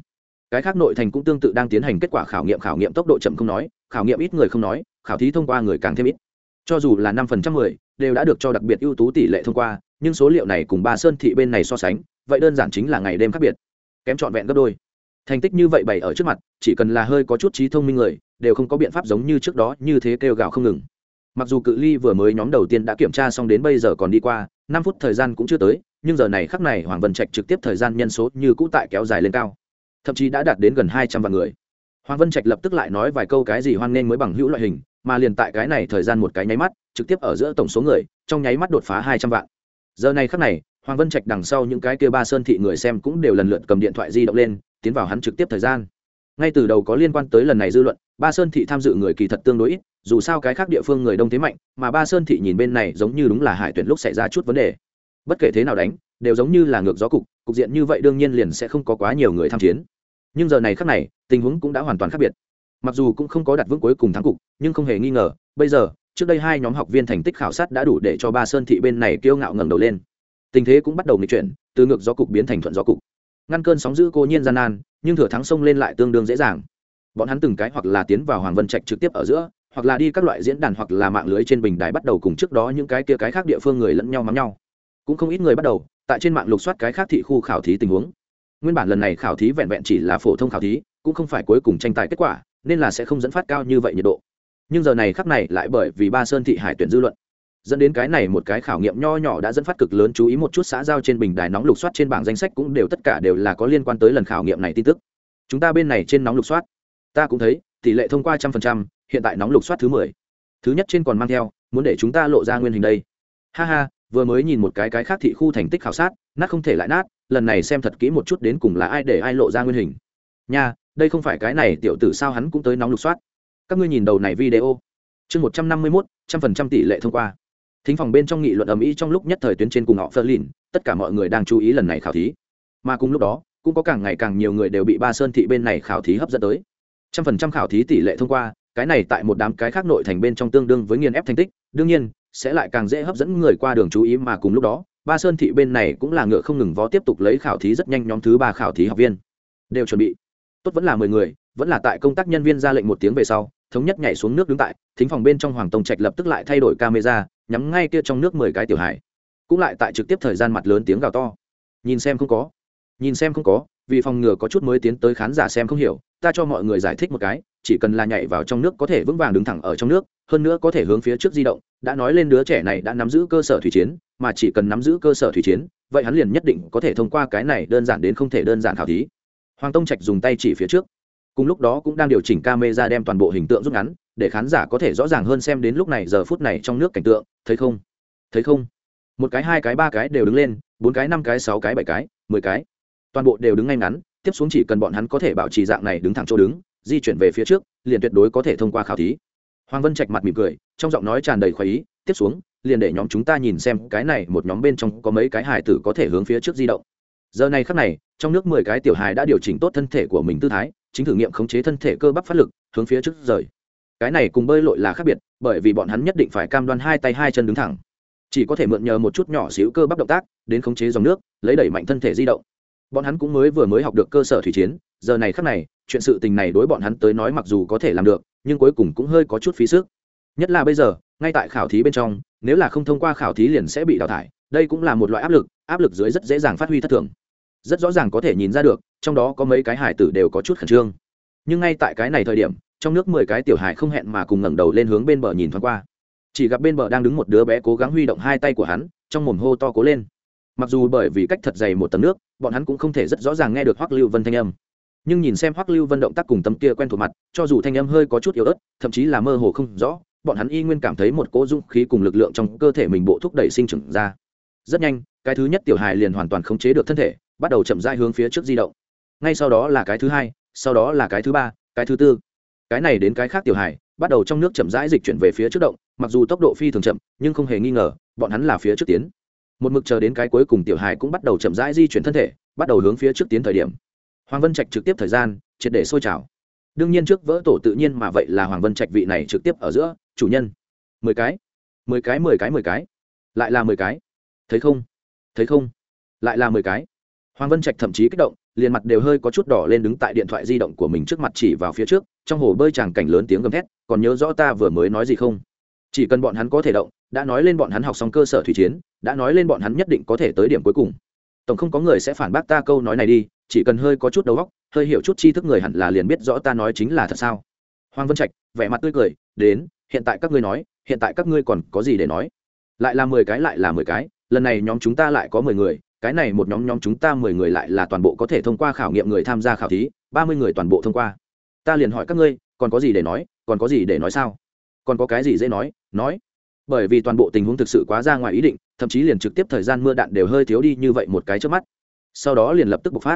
cái khác nội thành cũng tương tự đang tiến hành kết quả khảo nghiệm khảo nghiệm tốc độ chậm không nói, khảo nghiệm ít người không nói, khảo thí thông qua người càng thêm ít. Cho dù là năm phần trăm người, đều đã được cho đặc biệt ưu tú tỷ lệ thông qua, nhưng số liệu này cùng ba sơn thị bên này so sánh, vậy đơn giản chính là ngày đêm khác biệt. Kém trọn vẹn gấp đôi. Thành tích như vậy bày ở trước mặt, chỉ cần là hơi có chút trí thông minh người, đều không có biện pháp giống như trước đó như thế kêu gào không ngừng. Mặc dù cự ly vừa mới nhóm đầu tiên đã kiểm tra xong đến bây giờ còn đi qua, năm phút thời gian cũng chưa tới, nhưng giờ này khắc này hoàng vân trạch trực tiếp thời gian nhân số như cũ tại kéo dài lên cao thậm chí đã đạt đến gần hai trăm vạn người. Hoàng vân trạch lập tức lại nói vài câu cái gì hoan nghênh mới bằng hữu loại hình, mà liền tại cái này thời gian một cái nháy mắt, trực tiếp ở giữa tổng số người, trong nháy mắt đột phá hai trăm vạn. Giờ này khắc này, hoàng vân trạch đằng sau những cái kia ba sơn thị người xem cũng đều lần lượt cầm điện thoại di động lên, tiến vào hắn trực tiếp thời gian. Ngay từ đầu có liên quan tới lần này dư luận, ba sơn thị tham dự người kỳ thật tương đối ít, dù sao cái khác địa phương người đông thế mạnh, mà ba sơn thị nhìn bên này giống như đúng là hải tuyển lúc xảy ra chút vấn đề. Bất kể thế nào đánh, đều giống như là ngược gió cục cục diện như vậy đương nhiên liền sẽ không có quá nhiều người tham chiến nhưng giờ này khác này, tình huống cũng đã hoàn toàn khác biệt. Mặc dù cũng không có đặt vững cuối cùng thắng cục, nhưng không hề nghi ngờ, bây giờ, trước đây hai nhóm học viên thành tích khảo sát đã đủ để cho ba sơn thị bên này kiêu ngạo ngẩng đầu lên. Tình thế cũng bắt đầu nghịch chuyển, từ ngược gió cục biến thành thuận gió cục. Ngăn cơn sóng giữ cô nhiên gian nan, nhưng thừa thắng sông lên lại tương đương dễ dàng. Bọn hắn từng cái hoặc là tiến vào hoàng vân trạch trực tiếp ở giữa, hoặc là đi các loại diễn đàn hoặc là mạng lưới trên bình đài bắt đầu cùng trước đó những cái kia cái khác địa phương người lẫn nhau mắm nhau. Cũng không ít người bắt đầu, tại trên mạng lục soát cái khác thị khu khảo thí tình huống nguyên bản lần này khảo thí vẹn vẹn chỉ là phổ thông khảo thí, cũng không phải cuối cùng tranh tài kết quả, nên là sẽ không dẫn phát cao như vậy nhiệt độ. Nhưng giờ này khắc này lại bởi vì ba sơn thị hải tuyển dư luận, dẫn đến cái này một cái khảo nghiệm nho nhỏ đã dẫn phát cực lớn chú ý một chút xã giao trên bình đài nóng lục soát trên bảng danh sách cũng đều tất cả đều là có liên quan tới lần khảo nghiệm này tin tức. Chúng ta bên này trên nóng lục soát, ta cũng thấy, tỷ lệ thông qua trăm phần trăm, hiện tại nóng lục soát thứ mười. Thứ nhất trên còn mang theo, muốn để chúng ta lộ ra nguyên hình đây. Ha ha, vừa mới nhìn một cái cái khác thị khu thành tích khảo sát, nát không thể lại nát lần này xem thật kỹ một chút đến cùng là ai để ai lộ ra nguyên hình. Nha, đây không phải cái này tiểu tử sao hắn cũng tới nóng lục soát. Các ngươi nhìn đầu này video. Chương một trăm năm mươi mốt, trăm phần trăm tỷ lệ thông qua. Thính phòng bên trong nghị luận ầm ĩ trong lúc nhất thời tuyến trên cùng họ phơ lìn tất cả mọi người đang chú ý lần này khảo thí. Mà cùng lúc đó, cũng có càng ngày càng nhiều người đều bị ba sơn thị bên này khảo thí hấp dẫn tới. Trăm phần trăm khảo thí tỷ lệ thông qua, cái này tại một đám cái khác nội thành bên trong tương đương với nghiền ép thành tích. Đương nhiên, sẽ lại càng dễ hấp dẫn người qua đường chú ý mà cùng lúc đó ba sơn thị bên này cũng là ngựa không ngừng vó tiếp tục lấy khảo thí rất nhanh nhóm thứ ba khảo thí học viên. Đều chuẩn bị. Tốt vẫn là mười người, vẫn là tại công tác nhân viên ra lệnh một tiếng về sau, thống nhất nhảy xuống nước đứng tại, thính phòng bên trong hoàng tông trạch lập tức lại thay đổi camera, nhắm ngay kia trong nước mười cái tiểu hải cũng lại tại trực tiếp thời gian mặt lớn tiếng gào to. Nhìn xem không có. Nhìn xem không có, vì phòng ngừa có chút mới tiến tới khán giả xem không hiểu, ta cho mọi người giải thích một cái chỉ cần là nhảy vào trong nước có thể vững vàng đứng thẳng ở trong nước, hơn nữa có thể hướng phía trước di động. Đã nói lên đứa trẻ này đã nắm giữ cơ sở thủy chiến, mà chỉ cần nắm giữ cơ sở thủy chiến, vậy hắn liền nhất định có thể thông qua cái này đơn giản đến không thể đơn giản khảo thí. Hoàng tông trạch dùng tay chỉ phía trước. Cùng lúc đó cũng đang điều chỉnh camera đem toàn bộ hình tượng rút ngắn, để khán giả có thể rõ ràng hơn xem đến lúc này giờ phút này trong nước cảnh tượng. Thấy không? Thấy không? Một cái, hai cái, ba cái đều đứng lên, bốn cái, năm cái, sáu cái, bảy cái, mười cái. Toàn bộ đều đứng ngay ngắn, tiếp xuống chỉ cần bọn hắn có thể bảo trì dạng này đứng thẳng chỗ đứng di chuyển về phía trước, liền tuyệt đối có thể thông qua khảo thí. Hoàng vân trạch mặt mỉm cười, trong giọng nói tràn đầy khoái ý, tiếp xuống, liền để nhóm chúng ta nhìn xem cái này một nhóm bên trong có mấy cái hài tử có thể hướng phía trước di động. Giờ này khắc này, trong nước mười cái tiểu hài đã điều chỉnh tốt thân thể của mình tư thái, chính thử nghiệm khống chế thân thể cơ bắp phát lực, hướng phía trước rời. Cái này cùng bơi lội là khác biệt, bởi vì bọn hắn nhất định phải cam đoan hai tay hai chân đứng thẳng. Chỉ có thể mượn nhờ một chút nhỏ xíu cơ bắp động tác, đến khống chế dòng nước, lấy đẩy mạnh thân thể di động bọn hắn cũng mới vừa mới học được cơ sở thủy chiến, giờ này khắc này, chuyện sự tình này đối bọn hắn tới nói mặc dù có thể làm được, nhưng cuối cùng cũng hơi có chút phí sức. Nhất là bây giờ, ngay tại khảo thí bên trong, nếu là không thông qua khảo thí liền sẽ bị đào thải, đây cũng là một loại áp lực áp lực dưới rất dễ dàng phát huy thất thường. Rất rõ ràng có thể nhìn ra được, trong đó có mấy cái hải tử đều có chút khẩn trương. Nhưng ngay tại cái này thời điểm, trong nước mười cái tiểu hải không hẹn mà cùng ngẩng đầu lên hướng bên bờ nhìn thoáng qua. Chỉ gặp bên bờ đang đứng một đứa bé cố gắng huy động hai tay của hắn, trong mồm hô to cố lên mặc dù bởi vì cách thật dày một tầng nước, bọn hắn cũng không thể rất rõ ràng nghe được hoắc lưu vân thanh âm. Nhưng nhìn xem hoắc lưu vân động tác cùng tấm kia quen thuộc mặt, cho dù thanh âm hơi có chút yếu ớt, thậm chí là mơ hồ không rõ, bọn hắn y nguyên cảm thấy một cỗ dung khí cùng lực lượng trong cơ thể mình bộ thúc đẩy sinh trưởng ra. Rất nhanh, cái thứ nhất tiểu hài liền hoàn toàn khống chế được thân thể, bắt đầu chậm rãi hướng phía trước di động. Ngay sau đó là cái thứ hai, sau đó là cái thứ ba, cái thứ tư. Cái này đến cái khác tiểu hài, bắt đầu trong nước chậm rãi dịch chuyển về phía trước động, mặc dù tốc độ phi thường chậm, nhưng không hề nghi ngờ, bọn hắn là phía trước tiến một mực chờ đến cái cuối cùng tiểu hài cũng bắt đầu chậm rãi di chuyển thân thể, bắt đầu hướng phía trước tiến thời điểm. Hoàng vân trạch trực tiếp thời gian, triệt để sôi trào. Đương nhiên trước vỡ tổ tự nhiên mà vậy là hoàng vân trạch vị này trực tiếp ở giữa, chủ nhân. Mười cái mười cái mười cái mười cái. Lại là mười cái. Thấy không? Thấy không? Lại là mười cái. Hoàng vân trạch thậm chí kích động, liền mặt đều hơi có chút đỏ lên đứng tại điện thoại di động của mình trước mặt chỉ vào phía trước, trong hồ bơi chàng cảnh lớn tiếng gầm thét, còn nhớ rõ ta vừa mới nói gì không? Chỉ cần bọn hắn có thể động, đã nói lên bọn hắn học xong cơ sở thủy chiến, đã nói lên bọn hắn nhất định có thể tới điểm cuối cùng. Tổng không có người sẽ phản bác ta câu nói này đi, chỉ cần hơi có chút đầu óc, hơi hiểu chút tri thức người hẳn là liền biết rõ ta nói chính là thật sao. Hoàng vân trạch, vẻ mặt tươi cười, đến, hiện tại các ngươi nói, hiện tại các ngươi còn có gì để nói? Lại là mười cái, lại là mười cái, lần này nhóm chúng ta lại có mười người, cái này một nhóm nhóm chúng ta mười người lại là toàn bộ có thể thông qua khảo nghiệm người tham gia khảo thí, ba mươi người toàn bộ thông qua. Ta liền hỏi các ngươi, còn có gì để nói, còn có gì để nói sao? Còn có cái gì dễ nói nói. Bởi vì toàn bộ tình huống thực sự quá ra ngoài ý định, thậm chí liền trực tiếp thời gian mưa đạn đều hơi thiếu đi như vậy một cái trước mắt. Sau đó liền lập tức bộc phát.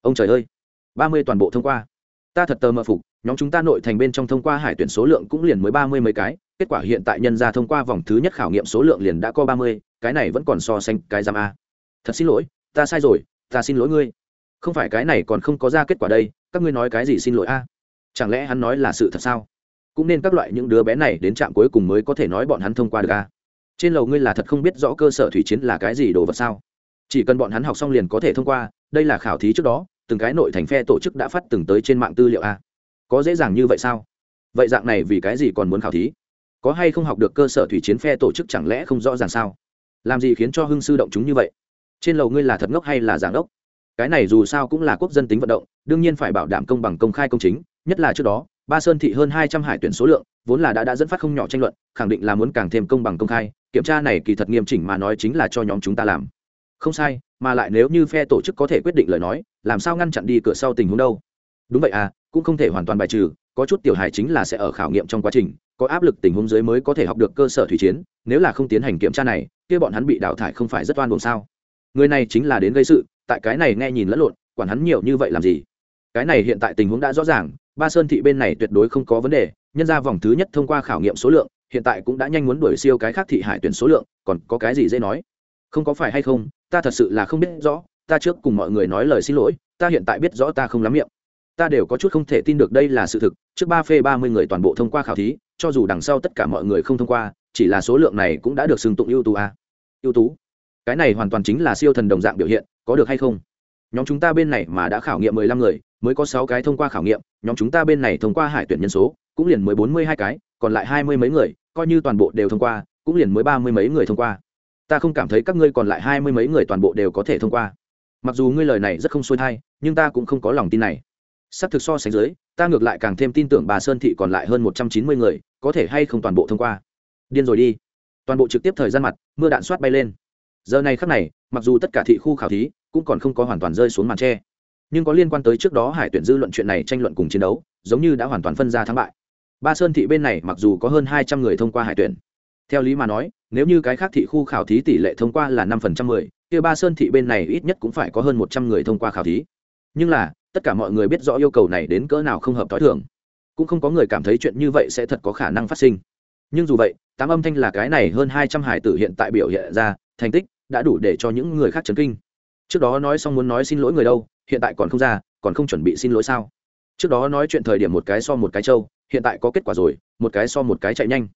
Ông trời ơi, ba mươi toàn bộ thông qua. Ta thật tờ mờ phục, nhóm chúng ta nội thành bên trong thông qua hải tuyển số lượng cũng liền mới ba mươi mấy cái, kết quả hiện tại nhân ra thông qua vòng thứ nhất khảo nghiệm số lượng liền đã có ba mươi, cái này vẫn còn so sánh cái giam a. Thật xin lỗi, ta sai rồi, ta xin lỗi ngươi. Không phải cái này còn không có ra kết quả đây, các ngươi nói cái gì xin lỗi a? Chẳng lẽ hắn nói là sự thật sao? Cũng nên các loại những đứa bé này đến trạm cuối cùng mới có thể nói bọn hắn thông qua được a trên lầu ngươi là thật không biết rõ cơ sở thủy chiến là cái gì đồ vật sao? Chỉ cần bọn hắn học xong liền có thể thông qua, đây là khảo thí trước đó, từng cái nội thành phe tổ chức đã phát từng tới trên mạng tư liệu a có dễ dàng như vậy sao? Vậy dạng này vì cái gì còn muốn khảo thí? Có hay không học được cơ sở thủy chiến phe tổ chức chẳng lẽ không rõ ràng sao? Làm gì khiến cho hưng sư động chúng như vậy? Trên lầu ngươi là thật ngốc hay là giảng đốc cái này dù sao cũng là quốc dân tính vận động, đương nhiên phải bảo đảm công bằng công khai công chính, nhất là trước đó ba sơn thị hơn hai trăm hải tuyển số lượng, vốn là đã đã dẫn phát không nhỏ tranh luận, khẳng định là muốn càng thêm công bằng công khai, kiểm tra này kỳ thật nghiêm chỉnh mà nói chính là cho nhóm chúng ta làm. Không sai, mà lại nếu như phe tổ chức có thể quyết định lời nói, làm sao ngăn chặn đi cửa sau tình huống đâu? Đúng vậy à cũng không thể hoàn toàn bài trừ, có chút tiểu hài chính là sẽ ở khảo nghiệm trong quá trình, có áp lực tình huống dưới mới có thể học được cơ sở thủy chiến, nếu là không tiến hành kiểm tra này, kia bọn hắn bị đào thải không phải rất oan buồn sao? Người này chính là đến gây sự, tại cái này nghe nhìn lẫn lộn, quản hắn nhiều như vậy làm gì? Cái này hiện tại tình huống đã rõ ràng ba sơn thị bên này tuyệt đối không có vấn đề, nhân ra vòng thứ nhất thông qua khảo nghiệm số lượng, hiện tại cũng đã nhanh muốn đuổi siêu cái khác thị hải tuyển số lượng, còn có cái gì dễ nói? Không có phải hay không, ta thật sự là không biết rõ, ta trước cùng mọi người nói lời xin lỗi, ta hiện tại biết rõ ta không lắm miệng. Ta đều có chút không thể tin được đây là sự thực, trước ba phê ba mươi người toàn bộ thông qua khảo thí, cho dù đằng sau tất cả mọi người không thông qua, chỉ là số lượng này cũng đã được xưng tụng ưu tú a à. ưu tú? Cái này hoàn toàn chính là siêu thần đồng dạng biểu hiện, có được hay không? Nhóm chúng ta bên này mà đã khảo nghiệm mười lăm người, mới có sáu cái thông qua khảo nghiệm, nhóm chúng ta bên này thông qua hải tuyển nhân số, cũng liền mới bốn mươi hai cái, còn lại hai mươi mấy người, coi như toàn bộ đều thông qua, cũng liền mới ba mươi mấy người thông qua. Ta không cảm thấy các ngươi còn lại hai mươi mấy người toàn bộ đều có thể thông qua. Mặc dù ngươi lời này rất không xuôi thai, nhưng ta cũng không có lòng tin này. Sắp thực so sánh dưới, ta ngược lại càng thêm tin tưởng bà sơn thị còn lại hơn một trăm chín mươi người, có thể hay không toàn bộ thông qua. Điên rồi đi. Toàn bộ trực tiếp thời gian mặt, mưa đạn soát bay lên. Giờ này khắc này, mặc dù tất cả thị khu khảo thí cũng còn không có hoàn toàn rơi xuống màn tre. Nhưng có liên quan tới trước đó hải tuyển dư luận chuyện này tranh luận cùng chiến đấu, giống như đã hoàn toàn phân ra thắng bại. Ba sơn thị bên này mặc dù có hơn hai trăm người thông qua hải tuyển. Theo lý mà nói, nếu như cái khác thị khu khảo thí tỷ lệ thông qua là năm phần trăm mười, kia ba sơn thị bên này ít nhất cũng phải có hơn một trăm người thông qua khảo thí. Nhưng là, tất cả mọi người biết rõ yêu cầu này đến cỡ nào không hợp t h o i thường. Cũng không có người cảm thấy chuyện như vậy sẽ thật có khả năng phát sinh. Nhưng dù vậy, tám âm thanh là cái này hơn hai trăm hải tử hiện tại biểu hiện ra, thành tích đã đủ để cho những người khác chấn kinh trước đó nói xong muốn nói xin lỗi người đâu, hiện tại còn không ra, còn không chuẩn bị xin lỗi sao? Trước đó nói chuyện thời điểm một cái so một cái trâu, hiện tại có kết quả rồi, một cái so một cái chạy nhanh.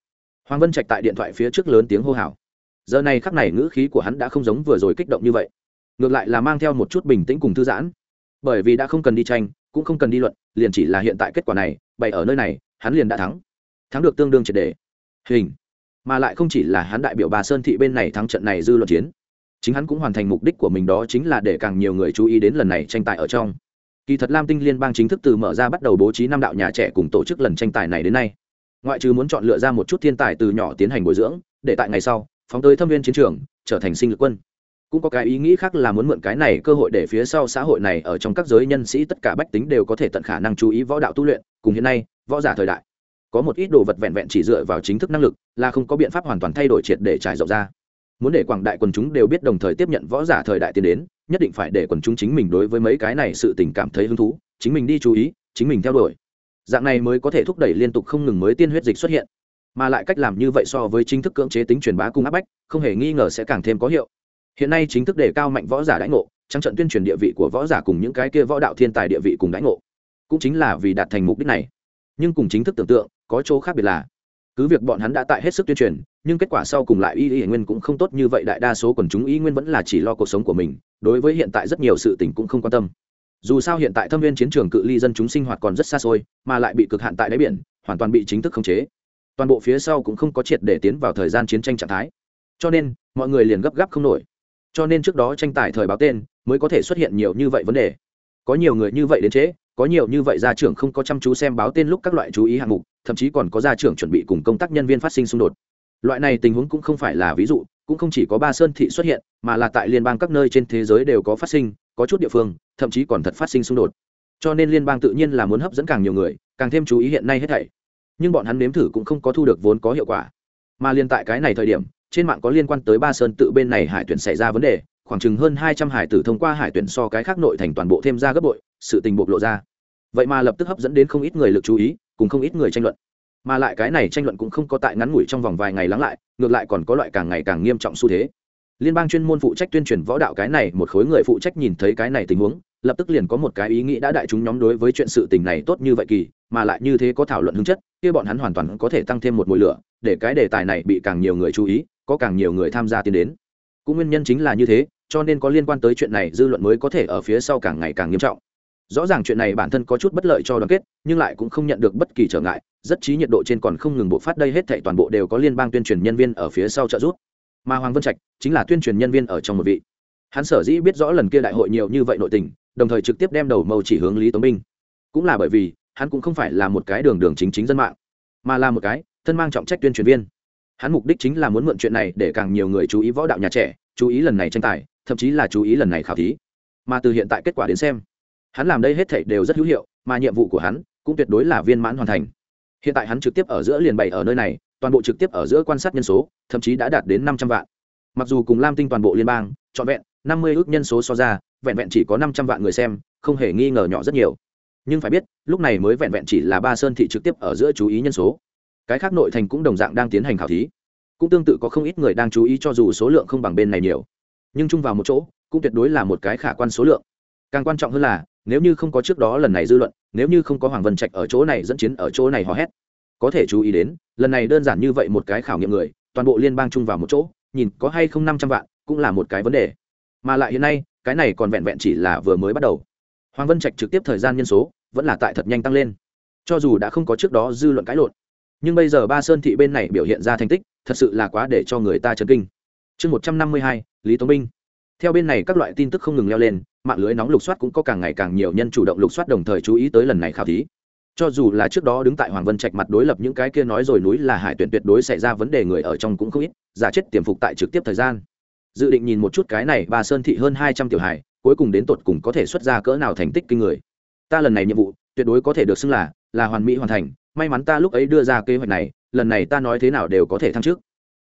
Hoàng vân trạch tại điện thoại phía trước lớn tiếng hô hào. Giờ này khắc này ngữ khí của hắn đã không giống vừa rồi kích động như vậy. Ngược lại là mang theo một chút bình tĩnh cùng thư giãn. Bởi vì đã không cần đi tranh, cũng không cần đi luận, liền chỉ là hiện tại kết quả này, bày ở nơi này, hắn liền đã thắng. Thắng được tương đương triệt đề. Hình. Mà lại không chỉ là hắn đại biểu bà sơn thị bên này thắng trận này dư luận chiến chính hắn cũng hoàn thành mục đích của mình đó chính là để càng nhiều người chú ý đến lần này tranh tài ở trong. Kỳ thật lam tinh liên bang chính thức từ mở ra bắt đầu bố trí năm đạo nhà trẻ cùng tổ chức lần tranh tài này đến nay. Ngoại trừ muốn chọn lựa ra một chút thiên tài từ nhỏ tiến hành bồi dưỡng, để tại ngày sau, phóng tới thâm viên chiến trường, trở thành sinh lực quân. Cũng có cái ý nghĩ khác là muốn mượn cái này cơ hội để phía sau xã hội này ở trong các giới nhân sĩ tất cả bách tính đều có thể tận khả năng chú ý võ đạo tu luyện, cùng hiện nay, võ giả thời đại. Có một ít đồ vật vẹn vẹn chỉ dựa vào chính thức năng lực, là không có biện pháp hoàn toàn thay đổi triệt để trải rộng ra muốn để quảng đại quần chúng đều biết đồng thời tiếp nhận võ giả thời đại tiến đến, nhất định phải để quần chúng chính mình đối với mấy cái này sự tình cảm thấy hứng thú, chính mình đi chú ý, chính mình theo đuổi. Dạng này mới có thể thúc đẩy liên tục không ngừng mới tiên huyết dịch xuất hiện. Mà lại cách làm như vậy so với chính thức cưỡng chế tính truyền bá cung áp bách, không hề nghi ngờ sẽ càng thêm có hiệu. Hiện nay chính thức đề cao mạnh võ giả đãi ngộ trang trận tuyên truyền địa vị của võ giả cùng những cái kia võ đạo thiên tài địa vị cùng đãi ngộ, cũng chính là vì đạt thành mục đích này. Nhưng cùng chính thức tưởng tượng, có chỗ khác biệt là cứ việc bọn hắn đã tại hết sức tuyên truyền, nhưng kết quả sau cùng lại y y nguyên cũng không tốt như vậy, đại đa số quần chúng y nguyên vẫn là chỉ lo cuộc sống của mình, đối với hiện tại rất nhiều sự tình cũng không quan tâm. Dù sao hiện tại thâm viên chiến trường cự ly dân chúng sinh hoạt còn rất xa xôi, mà lại bị cực hạn tại đáy biển, hoàn toàn bị chính thức khống chế. Toàn bộ phía sau cũng không có triệt để tiến vào thời gian chiến tranh trạng thái. Cho nên, mọi người liền gấp gáp không nổi. Cho nên trước đó tranh tài thời báo tên, mới có thể xuất hiện nhiều như vậy vấn đề. Có nhiều người như vậy đến trễ có nhiều như vậy gia trưởng không có chăm chú xem báo tên lúc các loại chú ý hạng mục thậm chí còn có gia trưởng chuẩn bị cùng công tác nhân viên phát sinh xung đột. Loại này tình huống cũng không phải là ví dụ, cũng không chỉ có ba sơn thị xuất hiện, mà là tại liên bang các nơi trên thế giới đều có phát sinh, có chút địa phương, thậm chí còn thật phát sinh xung đột. Cho nên liên bang tự nhiên là muốn hấp dẫn càng nhiều người, càng thêm chú ý hiện nay hết thảy. Nhưng bọn hắn nếm thử cũng không có thu được vốn có hiệu quả. Mà liên tại cái này thời điểm, trên mạng có liên quan tới ba sơn tự bên này hải tuyển xảy ra vấn đề, khoảng chừng hơn hai trăm hải tử thông qua hải tuyển so cái khác nội thành toàn bộ thêm ra gấp bội, sự tình bộc lộ ra. Vậy mà lập tức hấp dẫn đến không ít người lực chú ý cùng không ít người tranh luận. Mà lại cái này tranh luận cũng không có tại ngắn ngủi trong vòng vài ngày lắng lại, ngược lại còn có loại càng ngày càng nghiêm trọng xu thế. Liên bang chuyên môn phụ trách tuyên truyền võ đạo cái này, một khối người phụ trách nhìn thấy cái này tình huống, lập tức liền có một cái ý nghĩ đã đại chúng nhóm đối với chuyện sự tình này tốt như vậy kỳ, mà lại như thế có thảo luận hứng chất, kia bọn hắn hoàn toàn có thể tăng thêm một mùi lửa, để cái đề tài này bị càng nhiều người chú ý, có càng nhiều người tham gia tiến đến. Cũng nguyên nhân chính là như thế, cho nên có liên quan tới chuyện này dư luận mới có thể ở phía sau càng ngày càng nghiêm trọng rõ ràng chuyện này bản thân có chút bất lợi cho đoàn kết, nhưng lại cũng không nhận được bất kỳ trở ngại, rất trí nhiệt độ trên còn không ngừng bộ phát đây hết thệ toàn bộ đều có liên bang tuyên truyền nhân viên ở phía sau trợ giúp. Mà hoàng vân trạch chính là tuyên truyền nhân viên ở trong một vị. Hắn sở dĩ biết rõ lần kia đại hội nhiều như vậy nội tình, đồng thời trực tiếp đem đầu mâu chỉ hướng lý tống minh cũng là bởi vì, hắn cũng không phải là một cái đường đường chính chính dân mạng, mà là một cái thân mang trọng trách tuyên truyền viên. Hắn mục đích chính là muốn mượn chuyện này để càng nhiều người chú ý võ đạo nhà trẻ, chú ý lần này tranh tài, thậm chí là chú ý lần này khảo thí. Mà từ hiện tại kết quả đến xem hắn làm đây hết thảy đều rất hữu hiệu, mà nhiệm vụ của hắn cũng tuyệt đối là viên mãn hoàn thành. Hiện tại hắn trực tiếp ở giữa liền bày ở nơi này, toàn bộ trực tiếp ở giữa quan sát nhân số, thậm chí đã đạt đến năm trăm vạn. Mặc dù cùng lam tinh toàn bộ liên bang, trọn vẹn năm mươi ước nhân số so ra, vẹn vẹn chỉ có năm trăm vạn người xem, không hề nghi ngờ nhỏ rất nhiều. Nhưng phải biết, lúc này mới vẹn vẹn chỉ là ba sơn thị trực tiếp ở giữa chú ý nhân số. Cái khác nội thành cũng đồng dạng đang tiến hành khảo thí. Cũng tương tự có không ít người đang chú ý cho dù số lượng không bằng bên này nhiều. Nhưng chung vào một chỗ, cũng tuyệt đối là một cái khả quan số lượng. Càng quan trọng hơn là nếu như không có trước đó lần này dư luận, nếu như không có hoàng vân trạch ở chỗ này dẫn chiến, ở chỗ này hò hét, có thể chú ý đến, lần này đơn giản như vậy một cái khảo nghiệm người, toàn bộ liên bang chung vào một chỗ, nhìn có hay không năm trăm vạn, cũng là một cái vấn đề. Mà lại hiện nay, cái này còn vẹn vẹn chỉ là vừa mới bắt đầu. Hoàng vân trạch trực tiếp thời gian nhân số, vẫn là tại thật nhanh tăng lên. Cho dù đã không có trước đó dư luận cãi lộn, nhưng bây giờ ba sơn thị bên này biểu hiện ra thành tích, thật sự là quá để cho người ta chấn kinh. Chương một trăm năm mươi hai, lý tống binh theo bên này các loại tin tức không ngừng leo lên, mạng lưới nóng lục soát cũng có càng ngày càng nhiều nhân chủ động lục soát đồng thời chú ý tới lần này khảo thí. Cho dù là trước đó đứng tại hoàng vân trạch mặt đối lập những cái kia nói rồi núi là hải tuyển tuyệt đối xảy ra vấn đề người ở trong cũng không ít, giả chết tiềm phục tại trực tiếp thời gian. Dự định nhìn một chút cái này bà sơn thị hơn hai trăm tiểu hải cuối cùng đến tột cùng có thể xuất ra cỡ nào thành tích kinh người. Ta lần này nhiệm vụ, tuyệt đối có thể được xưng là là hoàn mỹ hoàn thành, may mắn ta lúc ấy đưa ra kế hoạch này, lần này ta nói thế nào đều có thể thăng trước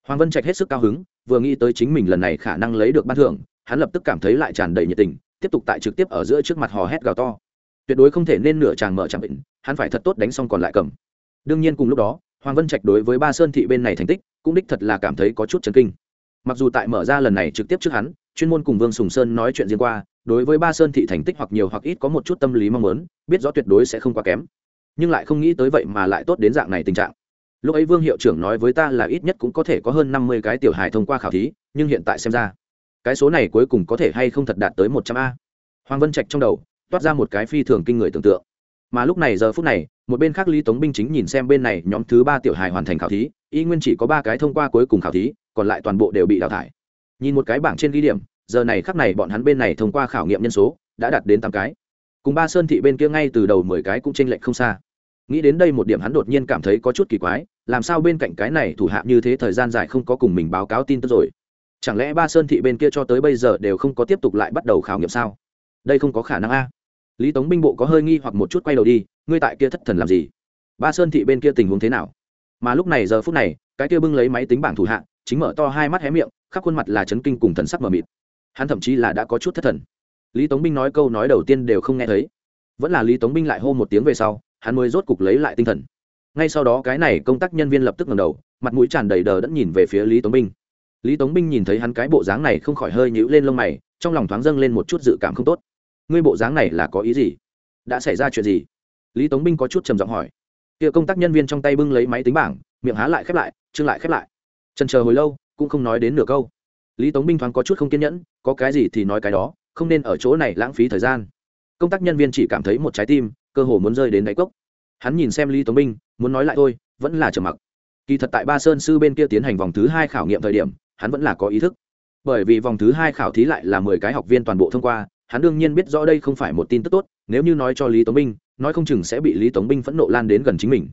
hoàng vân trạch hết sức cao hứng, vừa nghĩ tới chính mình lần này khả năng lấy được ban thưởng hắn lập tức cảm thấy lại tràn đầy nhiệt tình tiếp tục tại trực tiếp ở giữa trước mặt hò hét gào to. Tuyệt đối không thể nên nửa chàng mở chẳng bệnh, hắn phải thật tốt đánh xong còn lại cầm. Đương nhiên cùng lúc đó hoàng vân trạch đối với ba sơn thị bên này thành tích cũng đích thật là cảm thấy có chút chấn kinh. Mặc dù tại mở ra lần này trực tiếp trước hắn chuyên môn cùng vương sùng sơn nói chuyện riêng qua đối với ba sơn thị thành tích hoặc nhiều hoặc ít có một chút tâm lý mong muốn biết rõ tuyệt đối sẽ không quá kém. Nhưng lại không nghĩ tới vậy mà lại tốt đến dạng này tình trạng. Lúc ấy vương hiệu trưởng nói với ta là ít nhất cũng có thể có hơn năm mươi cái tiểu hài thông qua khảo thí nhưng hiện tại xem ra cái số này cuối cùng có thể hay không thật đạt tới một trăm a? Hoàng vân trạch trong đầu, toát ra một cái phi thường kinh người tưởng tượng. Mà lúc này giờ phút này, một bên khác lý tống binh chính nhìn xem bên này nhóm thứ ba tiểu hài hoàn thành khảo thí, y nguyên chỉ có ba cái thông qua cuối cùng khảo thí, còn lại toàn bộ đều bị đào thải. Nhìn một cái bảng trên ghi điểm, giờ này khắc này bọn hắn bên này thông qua khảo nghiệm nhân số đã đạt đến tám cái. Cùng ba sơn thị bên kia ngay từ đầu mười cái cũng chênh lệch không xa. Nghĩ đến đây một điểm hắn đột nhiên cảm thấy có chút kỳ quái, làm sao bên cạnh cái này thủ hạ như thế thời gian dài không có cùng mình báo cáo tin tức rồi? Chẳng lẽ ba sơn thị bên kia cho tới bây giờ đều không có tiếp tục lại bắt đầu khảo nghiệm sao? Đây không có khả năng a. Lý tống binh bộ có hơi nghi hoặc một chút quay đầu đi, ngươi tại kia thất thần làm gì? Ba sơn thị bên kia tình huống thế nào? Mà lúc này giờ phút này, cái kia bưng lấy máy tính bảng thủ hạ, chính mở to hai mắt hé miệng, khắp khuôn mặt là chấn kinh cùng thần sắc mờ mịt. Hắn thậm chí là đã có chút thất thần. Lý tống binh nói câu nói đầu tiên đều không nghe thấy. Vẫn là lý tống binh lại hô một tiếng về sau, hắn mới rốt cục lấy lại tinh thần. Ngay sau đó cái này công tác nhân viên lập tức ngầm đầu, mặt mũi tràn đầy đờ đẫn nhìn về phía lý tống binh lý tống binh nhìn thấy hắn cái bộ dáng này không khỏi hơi nhữ lên lông mày, trong lòng thoáng dâng lên một chút dự cảm không tốt. Ngươi bộ dáng này là có ý gì? Đã xảy ra chuyện gì? Lý tống binh có chút trầm giọng hỏi. Kia công tác nhân viên trong tay bưng lấy máy tính bảng, miệng há lại khép lại trương lại khép lại. Trần chờ hồi lâu, cũng không nói đến nửa câu. Lý tống binh thoáng có chút không kiên nhẫn, có cái gì thì nói cái đó, không nên ở chỗ này lãng phí thời gian. Công tác nhân viên chỉ cảm thấy một trái tim, cơ hồ muốn rơi đến đáy cốc. Hắn nhìn xem lý tống binh, muốn nói lại thôi, vẫn là trầm mặc. Kỳ thật tại ba sơn sư bên kia tiến hành vòng thứ hai khảo nghiệm thời điểm hắn vẫn là có ý thức. Bởi vì vòng thứ hai khảo thí lại là mười cái học viên toàn bộ thông qua, hắn đương nhiên biết rõ đây không phải một tin tức tốt, nếu như nói cho lý tống binh, nói không chừng sẽ bị lý tống binh phẫn nộ lan đến gần chính mình.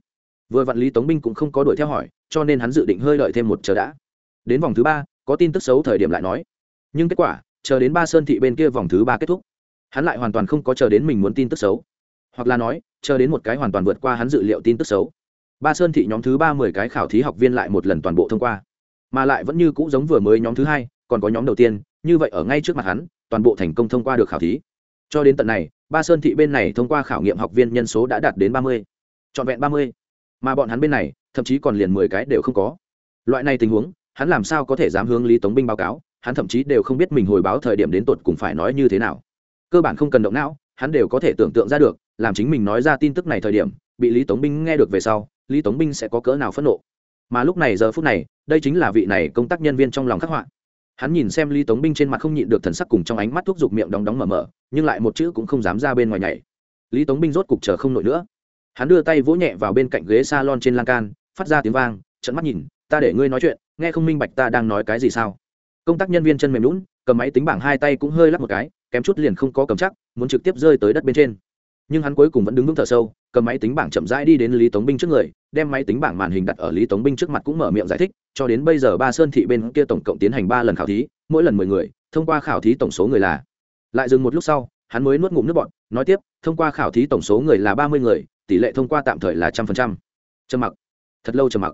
Vừa vặn lý tống binh cũng không có đuổi theo hỏi, cho nên hắn dự định hơi đợi thêm một chờ đã. Đến vòng thứ ba, có tin tức xấu thời điểm lại nói. Nhưng kết quả, chờ đến ba sơn thị bên kia vòng thứ ba kết thúc, hắn lại hoàn toàn không có chờ đến mình muốn tin tức xấu. Hoặc là nói, chờ đến một cái hoàn toàn vượt qua hắn dự liệu tin tức xấu. Ba sơn thị nhóm thứ ba mười cái khảo thí học viên lại một lần toàn bộ thông qua mà lại vẫn như cũ giống vừa mới nhóm thứ hai, còn có nhóm đầu tiên, như vậy ở ngay trước mặt hắn, toàn bộ thành công thông qua được khảo thí. Cho đến tận này, ba sơn thị bên này thông qua khảo nghiệm học viên nhân số đã đạt đến ba mươi, trọn vẹn ba mươi. Mà bọn hắn bên này, thậm chí còn liền mười cái đều không có. Loại này tình huống, hắn làm sao có thể dám hướng lý tống binh báo cáo, hắn thậm chí đều không biết mình hồi báo thời điểm đến tột cùng phải nói như thế nào. Cơ bản không cần động não, hắn đều có thể tưởng tượng ra được, làm chính mình nói ra tin tức này thời điểm, bị lý tống binh nghe được về sau, lý tống binh sẽ có cỡ nào phẫn nộ mà lúc này giờ phút này, đây chính là vị này công tác nhân viên trong lòng khắc họa. Hắn nhìn xem lý tống binh trên mặt không nhịn được thần sắc cùng trong ánh mắt thuốc giục miệng đóng đóng mở mở, nhưng lại một chữ cũng không dám ra bên ngoài nhảy. Lý tống binh rốt cục chờ không nổi nữa. Hắn đưa tay vỗ nhẹ vào bên cạnh ghế s a lon trên lan can, phát ra tiếng vang trận mắt nhìn, ta để ngươi nói chuyện, nghe không minh bạch ta đang nói cái gì sao? Công tác nhân viên chân mềm lún cầm máy tính bảng hai tay cũng hơi lắp một cái, kém chút liền không có cầm chắc, muốn trực tiếp rơi tới đất bên trên nhưng hắn cuối cùng vẫn đứng vững thở sâu, cầm máy tính bảng chậm rãi đi đến lý tống binh trước người, đem máy tính bảng màn hình đặt ở lý tống binh trước mặt cũng mở miệng giải thích, cho đến bây giờ ba sơn thị bên kia tổng cộng tiến hành ba lần khảo thí, mỗi lần mười người, thông qua khảo thí tổng số người là. Lại dừng một lúc sau, hắn mới nuốt ngụm nước bọn nói tiếp, thông qua khảo thí tổng số người là ba mươi người, tỷ lệ thông qua tạm thời là trăm phần trăm. Trầm mặc. Thật lâu trầm mặc.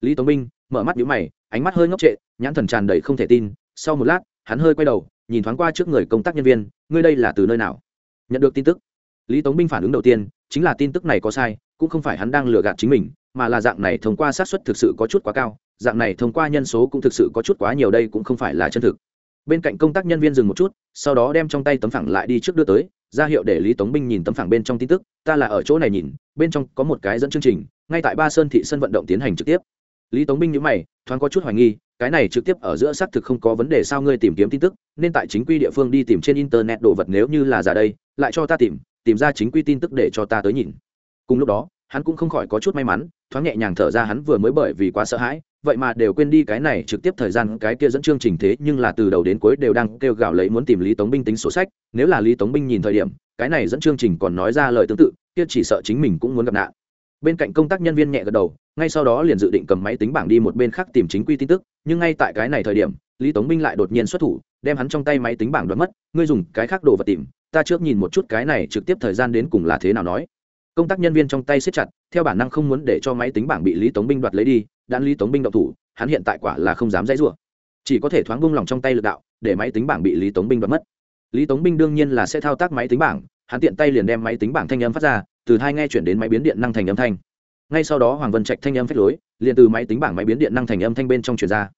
Lý tống binh mở mắt nhũ mày, ánh mắt hơi ngốc trệ, nhãn thần tràn đầy không thể tin. Sau một lát, hắn hơi quay đầu, nhìn thoáng qua trước người công tác nhân viên, ngươi đây là từ nơi nào? Nhận được tin tức lý tống binh phản ứng đầu tiên chính là tin tức này có sai, cũng không phải hắn đang lừa gạt chính mình, mà là dạng này thông qua xác suất thực sự có chút quá cao, dạng này thông qua nhân số cũng thực sự có chút quá nhiều đây cũng không phải là chân thực. Bên cạnh công tác nhân viên dừng một chút, sau đó đem trong tay tấm phẳng lại đi trước đưa tới, ra hiệu để lý tống binh nhìn tấm phẳng bên trong tin tức, ta là ở chỗ này nhìn, bên trong có một cái dẫn chương trình, ngay tại ba sơn thị sân vận động tiến hành trực tiếp. Lý tống binh nhữ mày, thoáng có chút hoài nghi, cái này trực tiếp ở giữa xác thực không có vấn đề sao ngươi tìm kiếm tin tức, nên tại chính quy địa phương đi tìm trên internet đồ vật nếu như là giả đây, lại cho ta tìm tìm ra chính quy tin tức để cho ta tới nhìn. Cùng lúc đó, hắn cũng không khỏi có chút may mắn, thoáng nhẹ nhàng thở ra hắn vừa mới bởi vì quá sợ hãi, vậy mà đều quên đi cái này trực tiếp thời gian, cái kia dẫn chương trình thế nhưng là từ đầu đến cuối đều đang kêu gào lấy muốn tìm lý tống binh tính sổ sách, nếu là lý tống binh nhìn thời điểm, cái này dẫn chương trình còn nói ra lời tương tự, kia chỉ sợ chính mình cũng muốn gặp nạn. Bên cạnh công tác nhân viên nhẹ gật đầu, ngay sau đó liền dự định cầm máy tính bảng đi một bên khác tìm chính quy tin tức, nhưng ngay tại cái này thời điểm, lý tống binh lại đột nhiên xuất thủ, đem hắn trong tay máy tính bảng đoán mất, ngươi dùng cái khác đồ vật tìm ta trước nhìn một chút cái này trực tiếp thời gian đến cùng là thế nào nói. Công tác nhân viên trong tay siết chặt, theo bản năng không muốn để cho máy tính bảng bị lý tống binh đoạt lấy đi đạn lý tống binh động thủ, hắn hiện tại quả là không dám dãy rủa. Chỉ có thể thoáng bung lòng trong tay lực đạo, để máy tính bảng bị lý tống binh đoạt mất. Lý tống binh đương nhiên là sẽ thao tác máy tính bảng, hắn tiện tay liền đem máy tính bảng thanh âm phát ra, từ hai nghe chuyển đến máy biến điện năng thành âm thanh. Ngay sau đó hoàng vân trạch thanh âm phép lối, liền từ máy tính bảng máy biến điện năng thành âm thanh bên trong chuyển ra.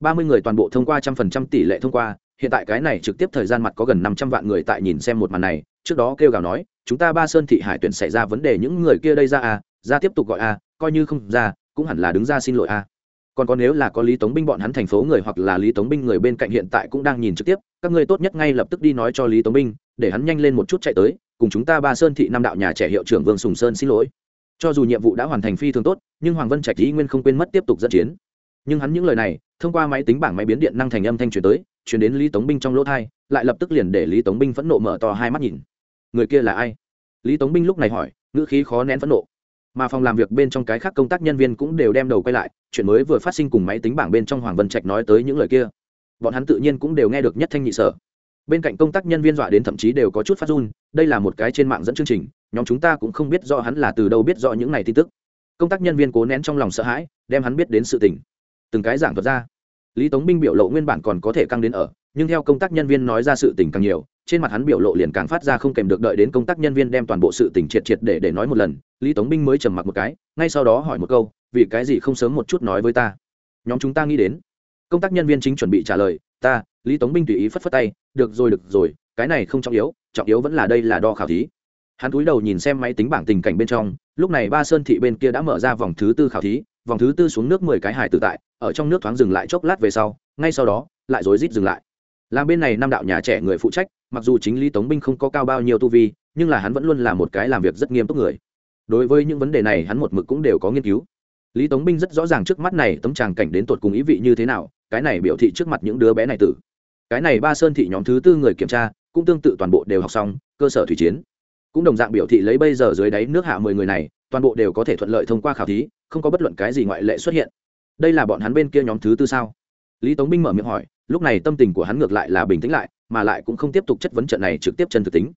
Ba mươi người toàn bộ thông qua trăm phần trăm tỷ lệ thông qua hiện tại cái này trực tiếp thời gian mặt có gần năm trăm vạn người tại nhìn xem một màn này, trước đó kêu gào nói, chúng ta ba sơn thị hải tuyển xảy ra vấn đề những người kia đây ra à ra tiếp tục gọi à coi như không ra, cũng hẳn là đứng ra xin lỗi à. Còn có nếu là có lý tống binh bọn hắn thành phố người hoặc là lý tống binh người bên cạnh hiện tại cũng đang nhìn trực tiếp, các ngươi tốt nhất ngay lập tức đi nói cho lý tống binh, để hắn nhanh lên một chút chạy tới, cùng chúng ta ba sơn thị năm đạo nhà trẻ hiệu trưởng vương sùng sơn xin lỗi. Cho dù nhiệm vụ đã hoàn thành phi thường tốt, nhưng hoàng vân trạch ý nguyên không quên mất tiếp tục dẫn chiến nhưng hắn những lời này, thông qua máy tính bảng máy biến điện năng thành âm thanh truyền tới, chuyển đến lý tống binh trong lỗ thai lại lập tức liền để lý tống binh phẫn nộ mở to hai mắt nhìn. Người kia là ai? Lý tống binh lúc này hỏi, ngữ khí khó nén phẫn nộ. Mà phòng làm việc bên trong cái khác công tác nhân viên cũng đều đem đầu quay lại, chuyện mới vừa phát sinh cùng máy tính bảng bên trong hoàng vân trạch nói tới những lời kia. Bọn hắn tự nhiên cũng đều nghe được nhất thanh nhị sở. Bên cạnh công tác nhân viên dọa đến thậm chí đều có chút phát run, đây là một cái trên mạng dẫn chương trình, nhóm chúng ta cũng không biết rõ hắn là từ đâu biết rõ những này tin tức. Công tác nhân viên cố nén trong lòng sợ hãi, đem hắn biết đến sự tình từng cái giảng thuật ra. Lý tống binh biểu lộ nguyên bản còn có thể căng đến ở, nhưng theo công tác nhân viên nói ra sự tình càng nhiều, trên mặt hắn biểu lộ liền càng phát ra không kèm được đợi đến công tác nhân viên đem toàn bộ sự tình triệt triệt để để nói một lần, lý tống binh mới trầm mặc một cái, ngay sau đó hỏi một câu, vì cái gì không sớm một chút nói với ta? Nhóm chúng ta nghĩ đến. Công tác nhân viên chính chuẩn bị trả lời, ta, lý tống binh tùy ý phất phất tay, được rồi được rồi, cái này không trọng yếu trọng yếu vẫn là đây là đo khảo thí hắn cúi đầu nhìn xem máy tính bảng tình cảnh bên trong, lúc này ba sơn thị bên kia đã mở ra vòng thứ tư khảo thí, vòng thứ tư xuống nước mười cái hải tự tại, ở trong nước thoáng dừng lại chốc lát về sau, ngay sau đó, lại rối rít dừng lại. Làm bên này năm đạo nhà trẻ người phụ trách, mặc dù chính lý tống binh không có cao bao nhiêu tu vi, nhưng là hắn vẫn luôn là một cái làm việc rất nghiêm túc người. Đối với những vấn đề này hắn một mực cũng đều có nghiên cứu. Lý tống binh rất rõ ràng trước mắt này tấm tràng cảnh đến tột cùng ý vị như thế nào, cái này biểu thị trước mặt những đứa bé này tử. Cái này ba sơn thị nhóm thứ tư người kiểm tra, cũng tương tự toàn bộ đều học xong, cơ sở thủy chiến cũng đồng dạng biểu thị lấy bây giờ dưới đáy nước hạ mười người này, toàn bộ đều có thể thuận lợi thông qua khảo thí, không có bất luận cái gì ngoại lệ xuất hiện. Đây là bọn hắn bên kia nhóm thứ tư sao? Lý tống binh mở miệng hỏi, lúc này tâm tình của hắn ngược lại là bình tĩnh lại, mà lại cũng không tiếp tục chất vấn trận này trực tiếp chân thực tính.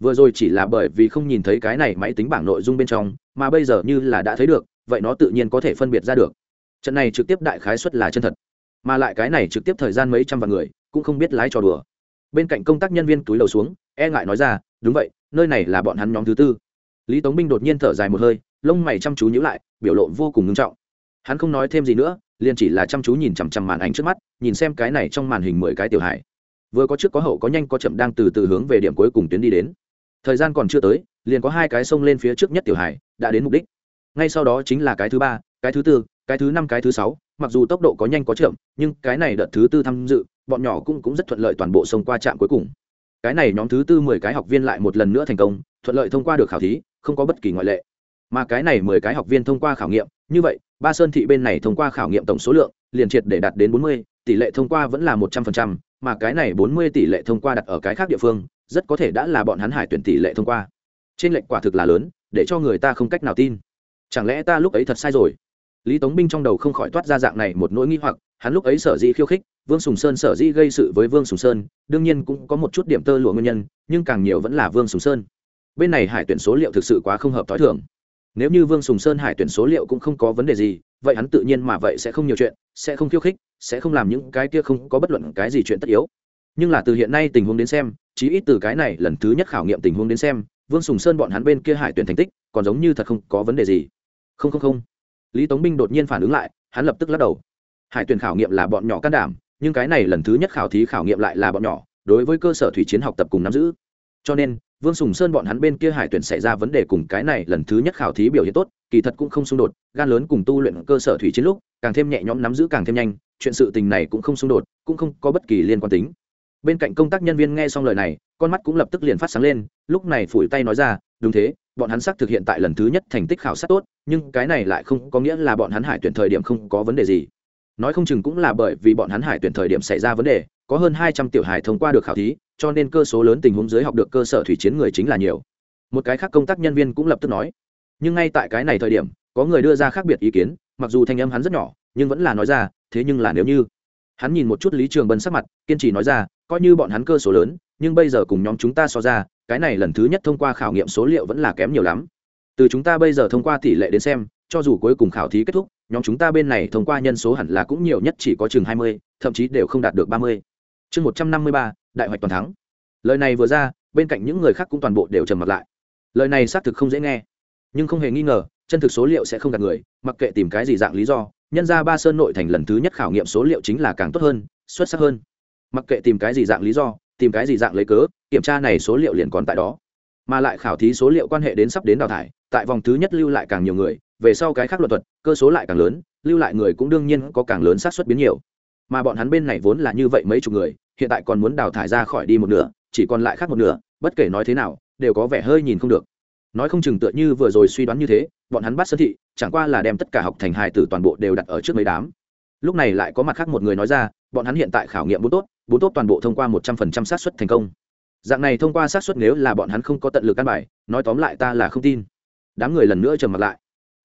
Vừa rồi chỉ là bởi vì không nhìn thấy cái này máy tính bảng nội dung bên trong, mà bây giờ như là đã thấy được, vậy nó tự nhiên có thể phân biệt ra được. Trận này trực tiếp đại khái xuất là chân thật, mà lại cái này trực tiếp thời gian mấy trăm vạn người, cũng không biết lái trò đùa. Bên cạnh công tác nhân viên túi đầu xuống e ngại nói ra đúng vậy, nơi này là bọn hắn nhóm thứ tư. Lý tống binh đột nhiên thở dài một hơi, lông mày chăm chú nhữ lại, biểu lộ vô cùng ngưng trọng. Hắn không nói thêm gì nữa, liền chỉ là chăm chú nhìn chằm chằm màn ảnh trước mắt, nhìn xem cái này trong màn hình mười cái tiểu hải vừa có trước có hậu có nhanh có chậm đang từ từ hướng về điểm cuối cùng tuyến đi đến. Thời gian còn chưa tới, liền có hai cái sông lên phía trước nhất tiểu hải đã đến mục đích. Ngay sau đó chính là cái thứ ba, cái thứ tư, cái thứ năm, cái thứ sáu, mặc dù tốc độ có nhanh có chậm, nhưng cái này đợt thứ tư tham dự, bọn nhỏ cũng cũng rất thuận lợi toàn bộ sông qua trạm cuối cùng cái này nhóm thứ tư mười cái học viên lại một lần nữa thành công, thuận lợi thông qua được khảo thí, không có bất kỳ ngoại lệ. Mà cái này mười cái học viên thông qua khảo nghiệm, như vậy, ba sơn thị bên này thông qua khảo nghiệm tổng số lượng, liền triệt để đạt đến bốn mươi, tỷ lệ thông qua vẫn là một trăm phần trăm, mà cái này bốn mươi tỷ lệ thông qua đặt ở cái khác địa phương, rất có thể đã là bọn hắn hải tuyển tỷ lệ thông qua. Trên lệnh quả thực là lớn, để cho người ta không cách nào tin. Chẳng lẽ ta lúc ấy thật sai rồi? Lý tống binh trong đầu không khỏi toát ra dạng này một nỗi nghi hoặc, hắn lúc ấy sở dĩ khiêu khích vương sùng sơn sở dĩ gây sự với vương sùng sơn, đương nhiên cũng có một chút điểm tơ lụa nguyên nhân, nhưng càng nhiều vẫn là vương sùng sơn. Bên này hải tuyển số liệu thực sự quá không hợp t h o i thường. Nếu như vương sùng sơn hải tuyển số liệu cũng không có vấn đề gì, vậy hắn tự nhiên mà vậy sẽ không nhiều chuyện, sẽ không khiêu khích, sẽ không làm những cái kia không có bất luận cái gì chuyện tất yếu. Nhưng là từ hiện nay tình huống đến xem, chí ít từ cái này lần thứ nhất khảo nghiệm tình huống đến xem, vương sùng sơn bọn hắn bên kia hải tuyển thành tích, còn giống như thật không có vấn đề gì. Không không không. Lý tống binh đột nhiên phản ứng lại, hắn lập tức lắc đầu. Hải tuyển khảo nghiệm là bọn nhỏ can đảm nhưng cái này lần thứ nhất khảo thí khảo nghiệm lại là bọn nhỏ, đối với cơ sở thủy chiến học tập cùng nắm giữ. Cho nên, vương sùng sơn bọn hắn bên kia hải tuyển xảy ra vấn đề cùng cái này lần thứ nhất khảo thí biểu hiện tốt, kỳ thật cũng không xung đột, gan lớn cùng tu luyện cơ sở thủy chiến lúc, càng thêm nhẹ nhõm nắm giữ càng thêm nhanh, chuyện sự tình này cũng không xung đột, cũng không có bất kỳ liên quan tính. Bên cạnh công tác nhân viên nghe xong lời này, con mắt cũng lập tức liền phát sáng lên, lúc này phủi tay nói ra, đúng thế, bọn hắn xác thực hiện tại lần thứ nhất thành tích khảo sát tốt, nhưng cái này lại không có nghĩa là bọn hắn hải tuyển thời điểm không có vấn đề gì nói không chừng cũng là bởi vì bọn hắn hải tuyển thời điểm xảy ra vấn đề, có hơn hai trăm tiểu hải thông qua được khảo thí, cho nên cơ số lớn tình huống dưới học được cơ sở thủy chiến người chính là nhiều. Một cái khác công tác nhân viên cũng lập tức nói. Nhưng ngay tại cái này thời điểm, có người đưa ra khác biệt ý kiến, mặc dù thanh âm hắn rất nhỏ, nhưng vẫn là nói ra, thế nhưng là nếu như hắn nhìn một chút lý trường bân sắc mặt, kiên trì nói ra, coi như bọn hắn cơ số lớn, nhưng bây giờ cùng nhóm chúng ta so ra, cái này lần thứ nhất thông qua khảo nghiệm số liệu vẫn là kém nhiều lắm. Từ chúng ta bây giờ thông qua tỷ lệ đến xem cho dù cuối cùng khảo thí kết thúc, nhóm chúng ta bên này thông qua nhân số hẳn là cũng nhiều nhất chỉ có chừng hai mươi, thậm chí đều không đạt được ba mươi. Chương một trăm năm mươi ba, đại hoạch toàn thắng. Lời này vừa ra, bên cạnh những người khác cũng toàn bộ đều trầm mặt lại. Lời này xác thực không dễ nghe, nhưng không hề nghi ngờ, chân thực số liệu sẽ không gạt người, mặc kệ tìm cái gì dạng lý do, nhân ra ba sơn nội thành lần thứ nhất khảo nghiệm số liệu chính là càng tốt hơn, xuất sắc hơn. Mặc kệ tìm cái gì dạng lý do, tìm cái gì dạng lấy cớ, kiểm tra này số liệu liền còn tại đó. Mà lại khảo thí số liệu quan hệ đến sắp đến đào thải, tại vòng thứ nhất lưu lại càng nhiều người về sau cái khác luật thuật, cơ số lại càng lớn, lưu lại người cũng đương nhiên có càng lớn xác suất biến nhiều. Mà bọn hắn bên này vốn là như vậy mấy chục người, hiện tại còn muốn đào thải ra khỏi đi một nửa, chỉ còn lại khác một nửa, bất kể nói thế nào, đều có vẻ hơi nhìn không được. Nói không chừng tựa như vừa rồi suy đoán như thế, bọn hắn bắt sơn thị, chẳng qua là đem tất cả học thành hài tử toàn bộ đều đặt ở trước mấy đám. Lúc này lại có mặt khác một người nói ra, bọn hắn hiện tại khảo nghiệm bốn tốt bốn tốt toàn bộ thông qua một trăm phần trăm xác suất thành công. Dạng này thông qua xác suất nếu là bọn hắn không có tận lực căn bài, nói tóm lại ta là không tin. Đám người lần nữa trầm mặt lại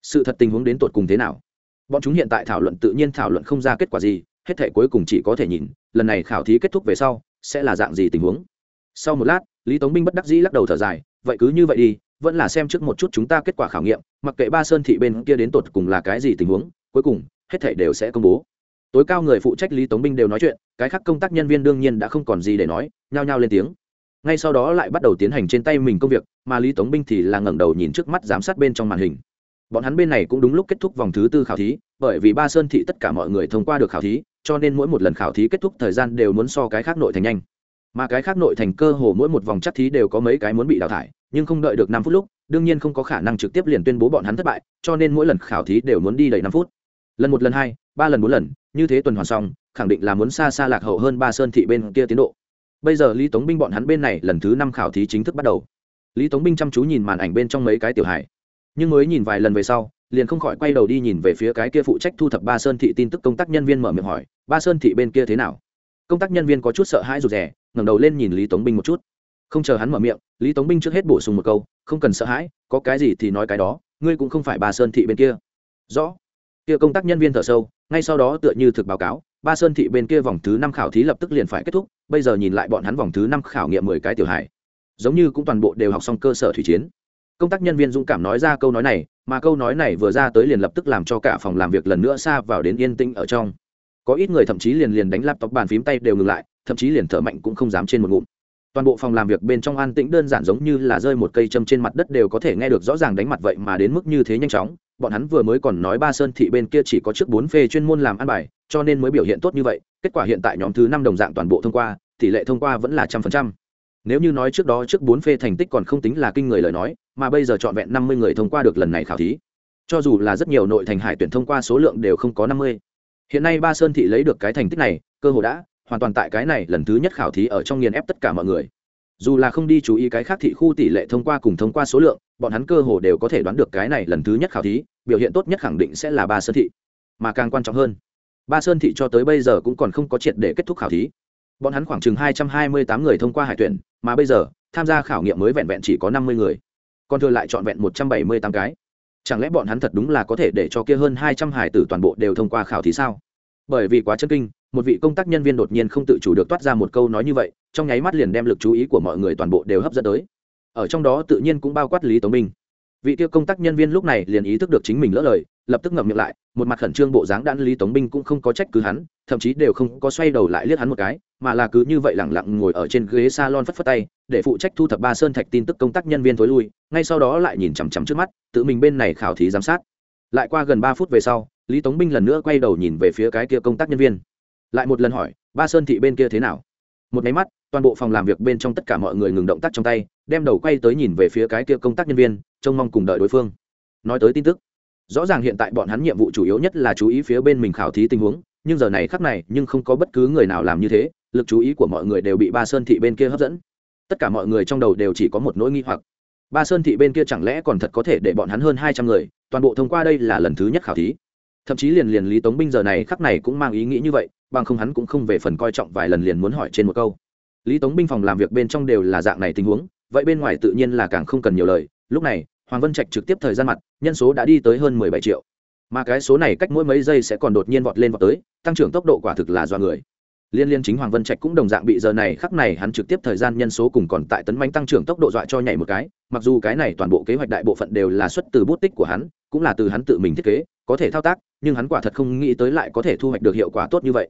sự thật tình huống đến tột cùng thế nào? Bọn chúng hiện tại thảo luận tự nhiên thảo luận không ra kết quả gì, hết thể cuối cùng chỉ có thể nhìn, lần này khảo thí kết thúc về sau, sẽ là dạng gì tình huống? Sau một lát, lý tống binh bất đắc dĩ lắc đầu thở dài, vậy cứ như vậy đi, vẫn là xem trước một chút chúng ta kết quả khảo nghiệm, mặc kệ ba sơn thị bên kia đến tột cùng là cái gì tình huống, cuối cùng, hết thể đều sẽ công bố. Tối cao người phụ trách lý tống binh đều nói chuyện, cái khác công tác nhân viên đương nhiên đã không còn gì để nói, nhao nhao lên tiếng. Ngay sau đó lại bắt đầu tiến hành trên tay mình công việc, mà lý tống binh thì là ngẩng đầu nhìn trước mắt giám sát bên trong màn hình bọn hắn bên này cũng đúng lúc kết thúc vòng thứ tư khảo thí, bởi vì ba sơn thị tất cả mọi người thông qua được khảo thí, cho nên mỗi một lần khảo thí kết thúc thời gian đều muốn so cái khác nội thành nhanh. Mà cái khác nội thành cơ hồ mỗi một vòng chắc thí đều có mấy cái muốn bị đào thải, nhưng không đợi được năm phút lúc, đương nhiên không có khả năng trực tiếp liền tuyên bố bọn hắn thất bại, cho nên mỗi lần khảo thí đều muốn đi đầy năm phút. Lần một, lần hai, ba lần, bốn lần, như thế tuần hoàn xong, khẳng định là muốn xa xa lạc hậu hơn ba sơn thị bên kia tiến độ. Bây giờ lý tống binh bọn hắn bên này lần thứ năm khảo thí chính thức bắt đầu. Lý tống binh chăm chú nhìn màn ảnh bên trong mấy cái tiểu hải nhưng mới nhìn vài lần về sau, liền không khỏi quay đầu đi nhìn về phía cái kia phụ trách thu thập ba sơn thị tin tức công tác nhân viên mở miệng hỏi, ba sơn thị bên kia thế nào? Công tác nhân viên có chút sợ hãi rụt rè, ngẩng đầu lên nhìn lý tống binh một chút. Không chờ hắn mở miệng, lý tống binh trước hết bổ sung một câu, không cần sợ hãi, có cái gì thì nói cái đó, ngươi cũng không phải ba sơn thị bên kia. Rõ. Kia công tác nhân viên thở sâu, ngay sau đó tựa như thực báo cáo, ba sơn thị bên kia vòng thứ năm khảo thí lập tức liền phải kết thúc, bây giờ nhìn lại bọn hắn vòng thứ năm khảo nghiệm mười cái tiểu hải giống như cũng toàn bộ đều học xong cơ sở thủy chiến công tác nhân viên dũng cảm nói ra câu nói này, mà câu nói này vừa ra tới liền lập tức làm cho cả phòng làm việc lần nữa xa vào đến yên tĩnh ở trong. Có ít người thậm chí liền liền đánh laptop bàn phím tay đều ngừng lại, thậm chí liền thở mạnh cũng không dám trên một ngụm. Toàn bộ phòng làm việc bên trong an tĩnh đơn giản giống như là rơi một cây châm trên mặt đất đều có thể nghe được rõ ràng đánh mặt vậy mà đến mức như thế nhanh chóng. Bọn hắn vừa mới còn nói ba sơn thị bên kia chỉ có trước bốn phê chuyên môn làm ăn bài, cho nên mới biểu hiện tốt như vậy. Kết quả hiện tại nhóm thứ năm đồng dạng toàn bộ thông qua, tỷ lệ thông qua vẫn là trăm phần trăm nếu như nói trước đó trước bốn phê thành tích còn không tính là kinh người lời nói, mà bây giờ trọn vẹn năm mươi người thông qua được lần này khảo thí, cho dù là rất nhiều nội thành hải tuyển thông qua số lượng đều không có năm mươi. Hiện nay ba sơn thị lấy được cái thành tích này, cơ hồ đã hoàn toàn tại cái này lần thứ nhất khảo thí ở trong nghiền ép tất cả mọi người. Dù là không đi chú ý cái khác thị khu tỷ lệ thông qua cùng thông qua số lượng, bọn hắn cơ hồ đều có thể đoán được cái này lần thứ nhất khảo thí, biểu hiện tốt nhất khẳng định sẽ là ba sơn thị. Mà càng quan trọng hơn, ba sơn thị cho tới bây giờ cũng còn không có triệt để kết thúc khảo thí bọn hắn khoảng chừng hai trăm hai mươi tám người thông qua hải tuyển, mà bây giờ, tham gia khảo nghiệm mới vẹn vẹn chỉ có năm mươi người. Còn thừa lại trọn vẹn một trăm bảy mươi tám cái. Chẳng lẽ bọn hắn thật đúng là có thể để cho kia hơn hai trăm hải tử toàn bộ đều thông qua khảo thí sao? Bởi vì quá chân kinh, một vị công tác nhân viên đột nhiên không tự chủ được toát ra một câu nói như vậy, trong nháy mắt liền đem lực chú ý của mọi người toàn bộ đều hấp dẫn tới. Ở trong đó tự nhiên cũng bao quát lý tống minh. Vị kia công tác nhân viên lúc này liền ý thức được chính mình lỡ lời, lập tức ngậm miệng lại một mặt khẩn trương bộ dáng đan lý tống binh cũng không có trách cứ hắn, thậm chí đều không có xoay đầu lại liếc hắn một cái, mà là cứ như vậy lẳng lặng ngồi ở trên ghế salon phất phất tay, để phụ trách thu thập ba sơn thạch tin tức công tác nhân viên thối lui, ngay sau đó lại nhìn chằm chằm trước mắt, tự mình bên này khảo thí giám sát. Lại qua gần ba phút về sau, lý tống binh lần nữa quay đầu nhìn về phía cái kia công tác nhân viên. Lại một lần hỏi, ba sơn thị bên kia thế nào? Một máy mắt, toàn bộ phòng làm việc bên trong tất cả mọi người ngừng động tác trong tay, đem đầu quay tới nhìn về phía cái kia công tác nhân viên, trông mong cùng đợi đối phương. Nói tới tin tức rõ ràng hiện tại bọn hắn nhiệm vụ chủ yếu nhất là chú ý phía bên mình khảo thí tình huống, nhưng giờ này khắc này, nhưng không có bất cứ người nào làm như thế, lực chú ý của mọi người đều bị ba sơn thị bên kia hấp dẫn. Tất cả mọi người trong đầu đều chỉ có một nỗi nghi hoặc. Ba sơn thị bên kia chẳng lẽ còn thật có thể để bọn hắn hơn hai trăm người, toàn bộ thông qua đây là lần thứ nhất khảo thí? Thậm chí liền liền lý tống binh giờ này khắc này cũng mang ý nghĩ như vậy, bằng không hắn cũng không về phần coi trọng vài lần liền muốn hỏi trên một câu. Lý tống binh phòng làm việc bên trong đều là dạng này tình huống, vậy bên ngoài tự nhiên là càng không cần nhiều lời. Lúc này hoàng vân trạch trực tiếp thời gian mặt, nhân số đã đi tới hơn mười bảy triệu. Mà cái số này cách mỗi mấy giây sẽ còn đột nhiên vọt lên vọt tới, tăng trưởng tốc độ quả thực là do người. Liên liên chính hoàng vân trạch cũng đồng dạng bị giờ này khắc này hắn trực tiếp thời gian nhân số cùng còn tại tấn manh tăng trưởng tốc độ dọa cho nhảy một cái, mặc dù cái này toàn bộ kế hoạch đại bộ phận đều là xuất từ bút tích của hắn, cũng là từ hắn tự mình thiết kế, có thể thao tác, nhưng hắn quả thật không nghĩ tới lại có thể thu hoạch được hiệu quả tốt như vậy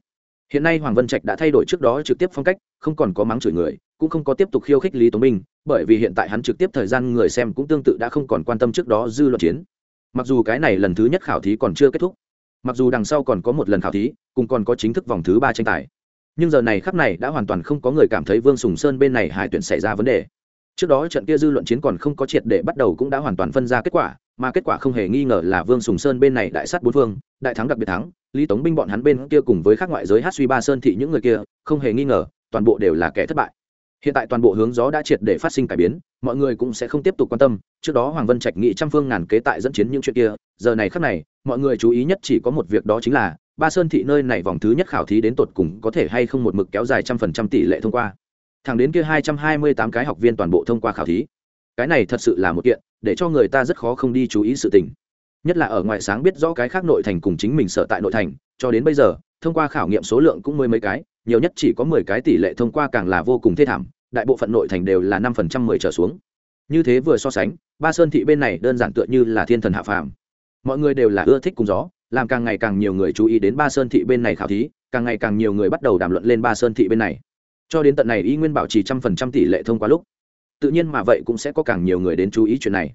hiện nay hoàng vân trạch đã thay đổi trước đó trực tiếp phong cách, không còn có mắng chửi người, cũng không có tiếp tục khiêu khích lý tống minh, bởi vì hiện tại hắn trực tiếp thời gian người xem cũng tương tự đã không còn quan tâm trước đó dư luận chiến. Mặc dù cái này lần thứ nhất khảo thí còn chưa kết thúc, mặc dù đằng sau còn có một lần khảo thí, cùng còn có chính thức vòng thứ ba tranh tài. Nhưng giờ này khắp này đã hoàn toàn không có người cảm thấy vương sùng sơn bên này hải tuyển xảy ra vấn đề. Trước đó trận kia dư luận chiến còn không có triệt để bắt đầu cũng đã hoàn toàn phân ra kết quả, mà kết quả không hề nghi ngờ là vương sùng sơn bên này đại sát bốn phương, đại thắng đặc biệt thắng lý tống binh bọn hắn bên kia cùng với các ngoại giới hát suy ba sơn thị những người kia, không hề nghi ngờ, toàn bộ đều là kẻ thất bại. Hiện tại toàn bộ hướng gió đã triệt để phát sinh cải biến, mọi người cũng sẽ không tiếp tục quan tâm. Trước đó hoàng vân trạch nghĩ trăm phương ngàn kế tại dẫn chiến những chuyện kia, giờ này khắc này, mọi người chú ý nhất chỉ có một việc đó chính là, ba sơn thị nơi này vòng thứ nhất khảo thí đến tột cùng có thể hay không một mực kéo dài trăm phần trăm tỷ lệ thông qua. Thẳng đến kia hai trăm hai mươi tám cái học viên toàn bộ thông qua khảo thí. Cái này thật sự là một kiện, để cho người ta rất khó không đi chú ý sự tình nhất là ở ngoài sáng biết rõ cái khác nội thành cùng chính mình sở tại nội thành, cho đến bây giờ, thông qua khảo nghiệm số lượng cũng mười mấy cái, nhiều nhất chỉ có mười cái tỷ lệ thông qua càng là vô cùng thê thảm, đại bộ phận nội thành đều là năm phần trăm mười trở xuống. Như thế vừa so sánh, ba sơn thị bên này đơn giản tựa như là thiên thần hạ phàm. Mọi người đều là ưa thích cùng gió, làm càng ngày càng nhiều người chú ý đến ba sơn thị bên này khảo thí, càng ngày càng nhiều người bắt đầu đàm luận lên ba sơn thị bên này. Cho đến tận này y nguyên bảo trì trăm phần trăm tỷ lệ thông qua lúc, tự nhiên mà vậy cũng sẽ có càng nhiều người đến chú ý chuyện này.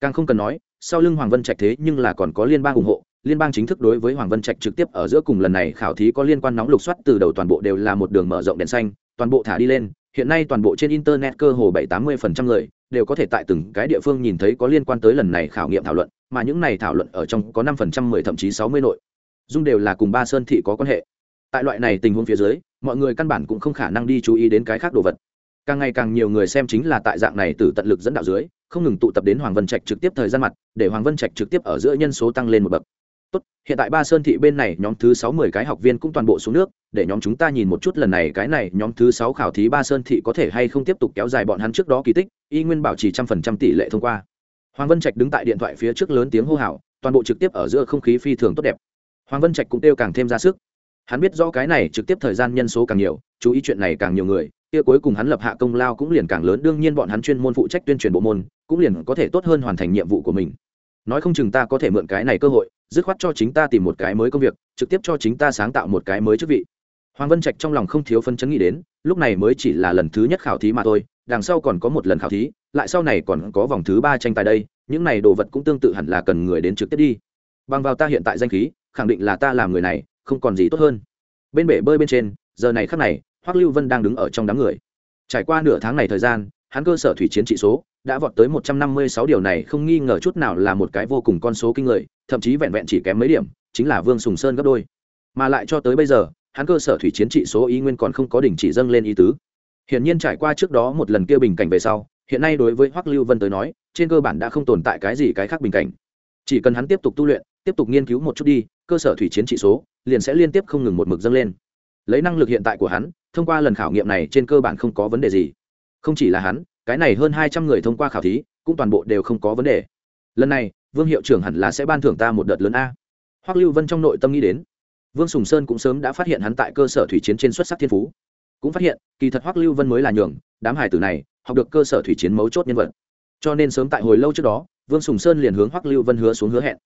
Càng không cần nói sau lưng hoàng vân trạch thế nhưng là còn có liên bang ủng hộ. Liên bang chính thức đối với hoàng vân trạch trực tiếp ở giữa cùng lần này khảo thí có liên quan nóng lục soát từ đầu toàn bộ đều là một đường mở rộng đèn xanh, toàn bộ thả đi lên. Hiện nay toàn bộ trên internet cơ hồ bảy tám mươi phần trăm người đều có thể tại từng cái địa phương nhìn thấy có liên quan tới lần này khảo nghiệm thảo luận, mà những này thảo luận ở trong có năm phần trăm mười, thậm chí sáu mươi nội. Dung đều là cùng ba sơn thị có quan hệ. Tại loại này tình huống phía dưới, mọi người căn bản cũng không khả năng đi chú ý đến cái khác đồ vật càng ngày càng nhiều người xem chính là tại dạng này từ tận lực dẫn đạo dưới, không ngừng tụ tập đến hoàng vân trạch trực tiếp thời gian mặt, để hoàng vân trạch trực tiếp ở giữa nhân số tăng lên một bậc. Tốt, hiện tại ba sơn thị bên này nhóm thứ sáu mười cái học viên cũng toàn bộ xuống nước, để nhóm chúng ta nhìn một chút lần này cái này nhóm thứ sáu khảo thí ba sơn thị có thể hay không tiếp tục kéo dài bọn hắn trước đó kỳ tích, y nguyên bảo trì trăm phần trăm tỷ lệ thông qua. Hoàng vân trạch đứng tại điện thoại phía trước lớn tiếng hô hào, toàn bộ trực tiếp ở giữa không khí phi thường tốt đẹp. Hoàng vân trạch cũng kêu càng thêm ra sức. Hắn biết rõ cái này trực tiếp thời gian nhân số càng nhiều, chú ý chuyện này càng nhiều người kia cuối cùng hắn lập hạ công lao cũng liền càng lớn, đương nhiên bọn hắn chuyên môn phụ trách tuyên truyền bộ môn, cũng liền có thể tốt hơn hoàn thành nhiệm vụ của mình. Nói không chừng ta có thể mượn cái này cơ hội, dứt khoát cho chính ta tìm một cái mới công việc, trực tiếp cho chính ta sáng tạo một cái mới chức vị. Hoàng vân trạch trong lòng không thiếu phân chấn nghĩ đến, lúc này mới chỉ là lần thứ nhất khảo thí mà thôi, đằng sau còn có một lần khảo thí, lại sau này còn có vòng thứ ba tranh tài đây, những này đồ vật cũng tương tự hẳn là cần người đến trực tiếp đi. Bằng vào ta hiện tại danh khí, khẳng định là ta làm người này, không còn gì tốt hơn. Bên bể bơi bên trên, giờ này khắc này hoắc lưu vân đang đứng ở trong đám người. Trải qua nửa tháng này thời gian, hắn cơ sở thủy chiến trị số đã vọt tới một trăm năm mươi sáu điều này không nghi ngờ chút nào là một cái vô cùng con số kinh người, thậm chí vẹn vẹn chỉ kém mấy điểm, chính là vương sùng sơn gấp đôi. Mà lại cho tới bây giờ, hắn cơ sở thủy chiến trị số ý nguyên còn không có đỉnh chỉ dâng lên ý tứ. Hiển nhiên trải qua trước đó một lần kia bình cảnh về sau, hiện nay đối với hoắc lưu vân tới nói, trên cơ bản đã không tồn tại cái gì cái khác bình cảnh. Chỉ cần hắn tiếp tục tu luyện, tiếp tục nghiên cứu một chút đi, cơ sở thủy chiến trị số liền sẽ liên tiếp không ngừng một mực dâng lên. Lấy năng lực hiện tại của hắn thông qua lần khảo nghiệm này trên cơ bản không có vấn đề gì. Không chỉ là hắn, cái này hơn hai trăm người thông qua khảo thí, cũng toàn bộ đều không có vấn đề. Lần này, vương hiệu trưởng hẳn là sẽ ban thưởng ta một đợt lớn a. Hoắc lưu vân trong nội tâm nghĩ đến. Vương sùng sơn cũng sớm đã phát hiện hắn tại cơ sở thủy chiến trên xuất sắc thiên phú. Cũng phát hiện, kỳ thật hoắc lưu vân mới là nhường, đám hải tử này, học được cơ sở thủy chiến mấu chốt nhân vật. Cho nên sớm tại hồi lâu trước đó, vương sùng sơn liền hướng hoắc lưu vân hứa xuống hứa hẹn.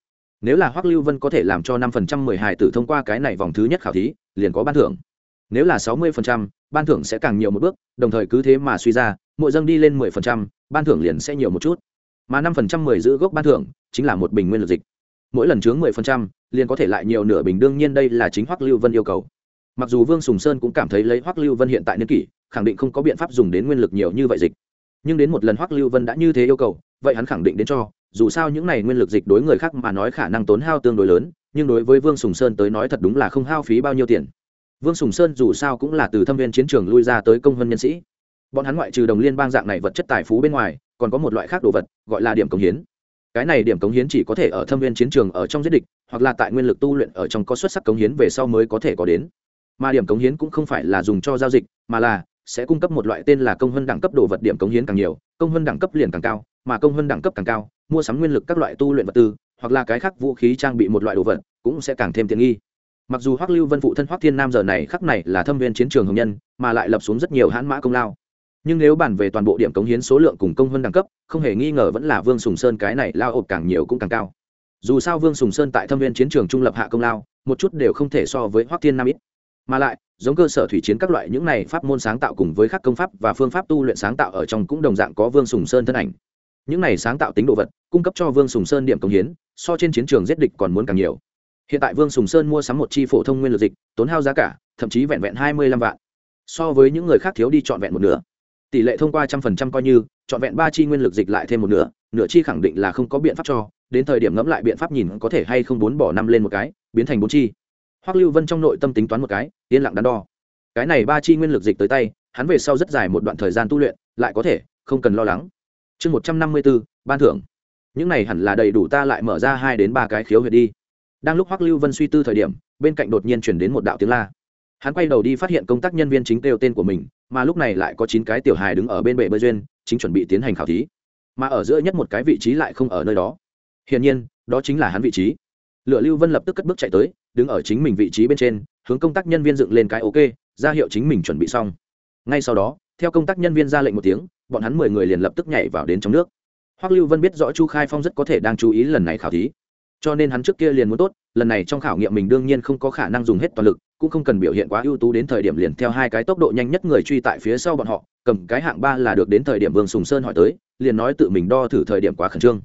Nếu là hoắc lưu vân có thể làm cho năm phần trăm mười hải tử thông qua cái này vòng thứ nhất khảo thí, liền có ban thưởng nếu là sáu mươi phần trăm, ban thưởng sẽ càng nhiều một bước, đồng thời cứ thế mà suy ra, mỗi dâng đi lên mười phần trăm, ban thưởng liền sẽ nhiều một chút. Mà năm phần trăm mười giữ gốc ban thưởng chính là một bình nguyên lực dịch. Mỗi lần chướng mười phần trăm, liền có thể lại nhiều nửa bình, đương nhiên đây là chính hoắc lưu vân yêu cầu. Mặc dù vương sùng sơn cũng cảm thấy lấy hoắc lưu vân hiện tại niên kỷ, khẳng định không có biện pháp dùng đến nguyên lực nhiều như vậy dịch. Nhưng đến một lần hoắc lưu vân đã như thế yêu cầu, vậy hắn khẳng định đến cho, dù sao những này nguyên lực dịch đối người khác mà nói khả năng tốn hao tương đối lớn, nhưng đối với vương sùng sơn tới nói thật đúng là không hao phí bao nhiêu tiền vương sùng sơn dù sao cũng là từ thâm viên chiến trường lui ra tới công hơn nhân sĩ. Bọn hắn ngoại trừ đồng liên bang dạng này vật chất tài phú bên ngoài, còn có một loại khác đồ vật, gọi là điểm cống hiến. Cái này điểm cống hiến chỉ có thể ở thâm viên chiến trường ở trong giết địch, hoặc là tại nguyên lực tu luyện ở trong có xuất sắc cống hiến về sau mới có thể có đến. Mà điểm cống hiến cũng không phải là dùng cho giao dịch, mà là sẽ cung cấp một loại tên là công hơn đẳng cấp đồ vật điểm cống hiến càng nhiều, công hơn đẳng cấp liền càng cao, mà công hơn đẳng cấp càng cao, mua sắm nguyên lực các loại tu luyện vật tư, hoặc là cái khác vũ khí trang bị một loại đồ vật, cũng sẽ càng thêm tiện nghi mặc dù hoắc lưu vân phụ thân hoắc thiên nam giờ này khắc này là thâm viên chiến trường hồng nhân, mà lại lập xuống rất nhiều hãn mã công lao. Nhưng nếu bàn về toàn bộ điểm cống hiến số lượng cùng công hơn đẳng cấp, không hề nghi ngờ vẫn là vương sùng sơn cái này lao ộp càng nhiều cũng càng cao. Dù sao vương sùng sơn tại thâm viên chiến trường trung lập hạ công lao, một chút đều không thể so với hoắc thiên nam ít. Mà lại, giống cơ sở thủy chiến các loại những này pháp môn sáng tạo cùng với các công pháp và phương pháp tu luyện sáng tạo ở trong cũng đồng dạng có vương sùng sơn thân ảnh. Những này sáng tạo tính độ vật, cung cấp cho vương sùng sơn điểm công hiến, so trên chiến trường giết địch còn muốn càng nhiều hiện tại vương sùng sơn mua sắm một chi phổ thông nguyên lực dịch, tốn hao giá cả, thậm chí vẹn vẹn hai mươi lăm vạn. So với những người khác thiếu đi trọn vẹn một nửa. Tỷ lệ thông qua trăm phần trăm coi như, trọn vẹn ba chi nguyên lực dịch lại thêm một nửa nửa chi khẳng định là không có biện pháp cho, đến thời điểm ngẫm lại biện pháp nhìn có thể hay không bốn bỏ năm lên một cái, biến thành bốn chi. Hoắc lưu vân trong nội tâm tính toán một cái, yên lặng đắn đo. Cái này ba chi nguyên lực dịch tới tay, hắn về sau rất dài một đoạn thời gian tu luyện, lại có thể, không cần lo lắng. Chương một trăm năm mươi bốn, ban thưởng. Những này hẳn là đầy đủ ta lại mở ra hai đến ba cái khiếu huyệt đi đang lúc hoắc lưu vân suy tư thời điểm, bên cạnh đột nhiên chuyển đến một đạo tiếng la. Hắn quay đầu đi phát hiện công tác nhân viên chính kêu tên của mình, mà lúc này lại có chín cái tiểu hài đứng ở bên bệ bơi duyên, chính chuẩn bị tiến hành khảo thí. Mà ở giữa nhất một cái vị trí lại không ở nơi đó. Hiển nhiên, đó chính là hắn vị trí. Lựa lưu vân lập tức cất bước chạy tới, đứng ở chính mình vị trí bên trên, hướng công tác nhân viên dựng lên cái ok, ra hiệu chính mình chuẩn bị xong. Ngay sau đó, theo công tác nhân viên ra lệnh một tiếng, bọn hắn mười người liền lập tức nhảy vào đến trong nước. Hoắc lưu vân biết rõ chu khai phong rất có thể đang chú ý lần này khảo thí cho nên hắn trước kia liền muốn tốt, lần này trong khảo nghiệm mình đương nhiên không có khả năng dùng hết toàn lực, cũng không cần biểu hiện quá ưu tú đến thời điểm liền theo hai cái tốc độ nhanh nhất người truy tại phía sau bọn họ, cầm cái hạng ba là được đến thời điểm vương sùng sơn hỏi tới, liền nói tự mình đo thử thời điểm quá khẩn trương.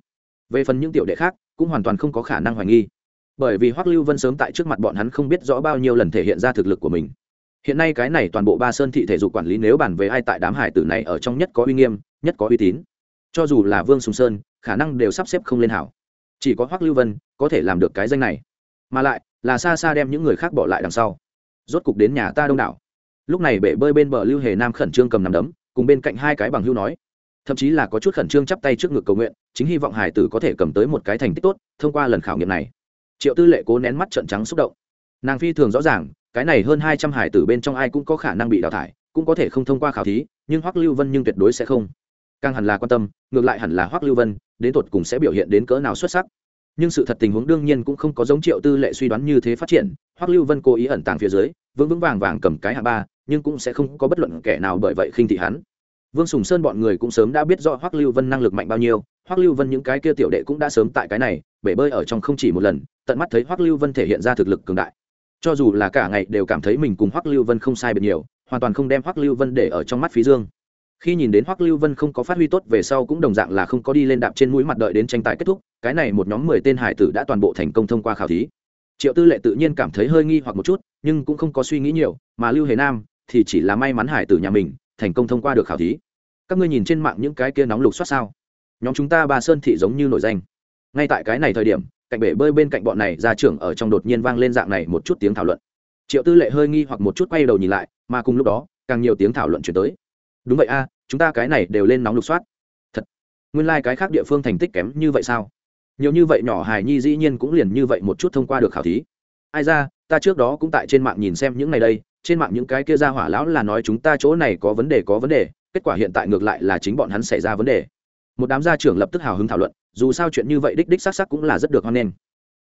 Về phần những tiểu đệ khác, cũng hoàn toàn không có khả năng hoài nghi. Bởi vì hoắc lưu vân sớm tại trước mặt bọn hắn không biết rõ bao nhiêu lần thể hiện ra thực lực của mình. Hiện nay cái này toàn bộ ba sơn thị thể dục quản lý nếu bàn về ai tại đám hải tử này ở trong nhất có uy nghiêm, nhất có uy tín. Cho dù là vương sùng sơn, khả năng đều sắp xếp không lên hảo chỉ có hoắc lưu vân có thể làm được cái danh này. Mà lại, là xa xa đem những người khác bỏ lại đằng sau. Rốt cục đến nhà ta đông đảo. Lúc này bể bơi bên bờ lưu hề nam khẩn trương cầm nằm đấm, cùng bên cạnh hai cái bằng hưu nói. Thậm chí là có chút khẩn trương chắp tay trước ngực cầu nguyện, chính hy vọng hải tử có thể cầm tới một cái thành tích tốt, thông qua lần khảo nghiệm này. Triệu tư lệ cố nén mắt trận trắng xúc động. Nàng phi thường rõ ràng, cái này hơn hai trăm hải tử bên trong ai cũng có khả năng bị đào thải, cũng có thể không thông qua khảo thí, nhưng hoắc lưu vân nhưng tuyệt đối sẽ không càng hẳn là quan tâm, ngược lại hẳn là hoắc lưu vân, đến tột cùng sẽ biểu hiện đến cỡ nào xuất sắc. Nhưng sự thật tình huống đương nhiên cũng không có giống triệu tư lệ suy đoán như thế phát triển, hoắc lưu vân cố ý ẩn tàng phía dưới, vững vững vàng vàng cầm cái hạ ba, nhưng cũng sẽ không có bất luận kẻ nào bởi vậy khinh thị hắn. Vương sùng sơn bọn người cũng sớm đã biết rõ hoắc lưu vân năng lực mạnh bao nhiêu, hoắc lưu vân những cái kia tiểu đệ cũng đã sớm tại cái này, bể bơi ở trong không chỉ một lần, tận mắt thấy hoắc lưu vân thể hiện ra thực lực cường đại. Cho dù là cả ngày đều cảm thấy mình cùng hoắc lưu vân không sai biệt nhiều, hoàn toàn không đem hoắc lưu vân để ở trong mắt phí dương khi nhìn đến hoắc lưu vân không có phát huy tốt về sau cũng đồng dạng là không có đi lên đạp trên mũi mặt đợi đến tranh tài kết thúc, cái này một nhóm mười tên hải tử đã toàn bộ thành công thông qua khảo thí. Triệu tư lệ tự nhiên cảm thấy hơi nghi hoặc một chút, nhưng cũng không có suy nghĩ nhiều, mà lưu hề nam thì chỉ là may mắn hải tử nhà mình, thành công thông qua được khảo thí. Các ngươi nhìn trên mạng những cái kia nóng lục soát sao? Nhóm chúng ta ba sơn thị giống như nổi danh. Ngay tại cái này thời điểm, cạnh bể bơi bên cạnh bọn này ra trưởng ở trong đột nhiên vang lên dạng này một chút tiếng thảo luận. Triệu tư lệ hơi nghi hoặc một chút quay đầu nhìn lại, mà cùng lúc đó, càng nhiều tiếng thảo luận chuyển tới. Đúng vậy a chúng ta cái này đều lên nóng lục soát. Thật, nguyên lai、like、cái khác địa phương thành tích kém như vậy sao? Nhiều như vậy nhỏ hài nhi dĩ nhiên cũng liền như vậy một chút thông qua được khảo thí. Ai ra, ta trước đó cũng tại trên mạng nhìn xem những này đây, trên mạng những cái kia ra hỏa lão là nói chúng ta chỗ này có vấn đề, có vấn đề, kết quả hiện tại ngược lại là chính bọn hắn xảy ra vấn đề. Một đám gia trưởng lập tức hào hứng thảo luận, dù sao chuyện như vậy đích đích xác xác cũng là rất được hoan nghênh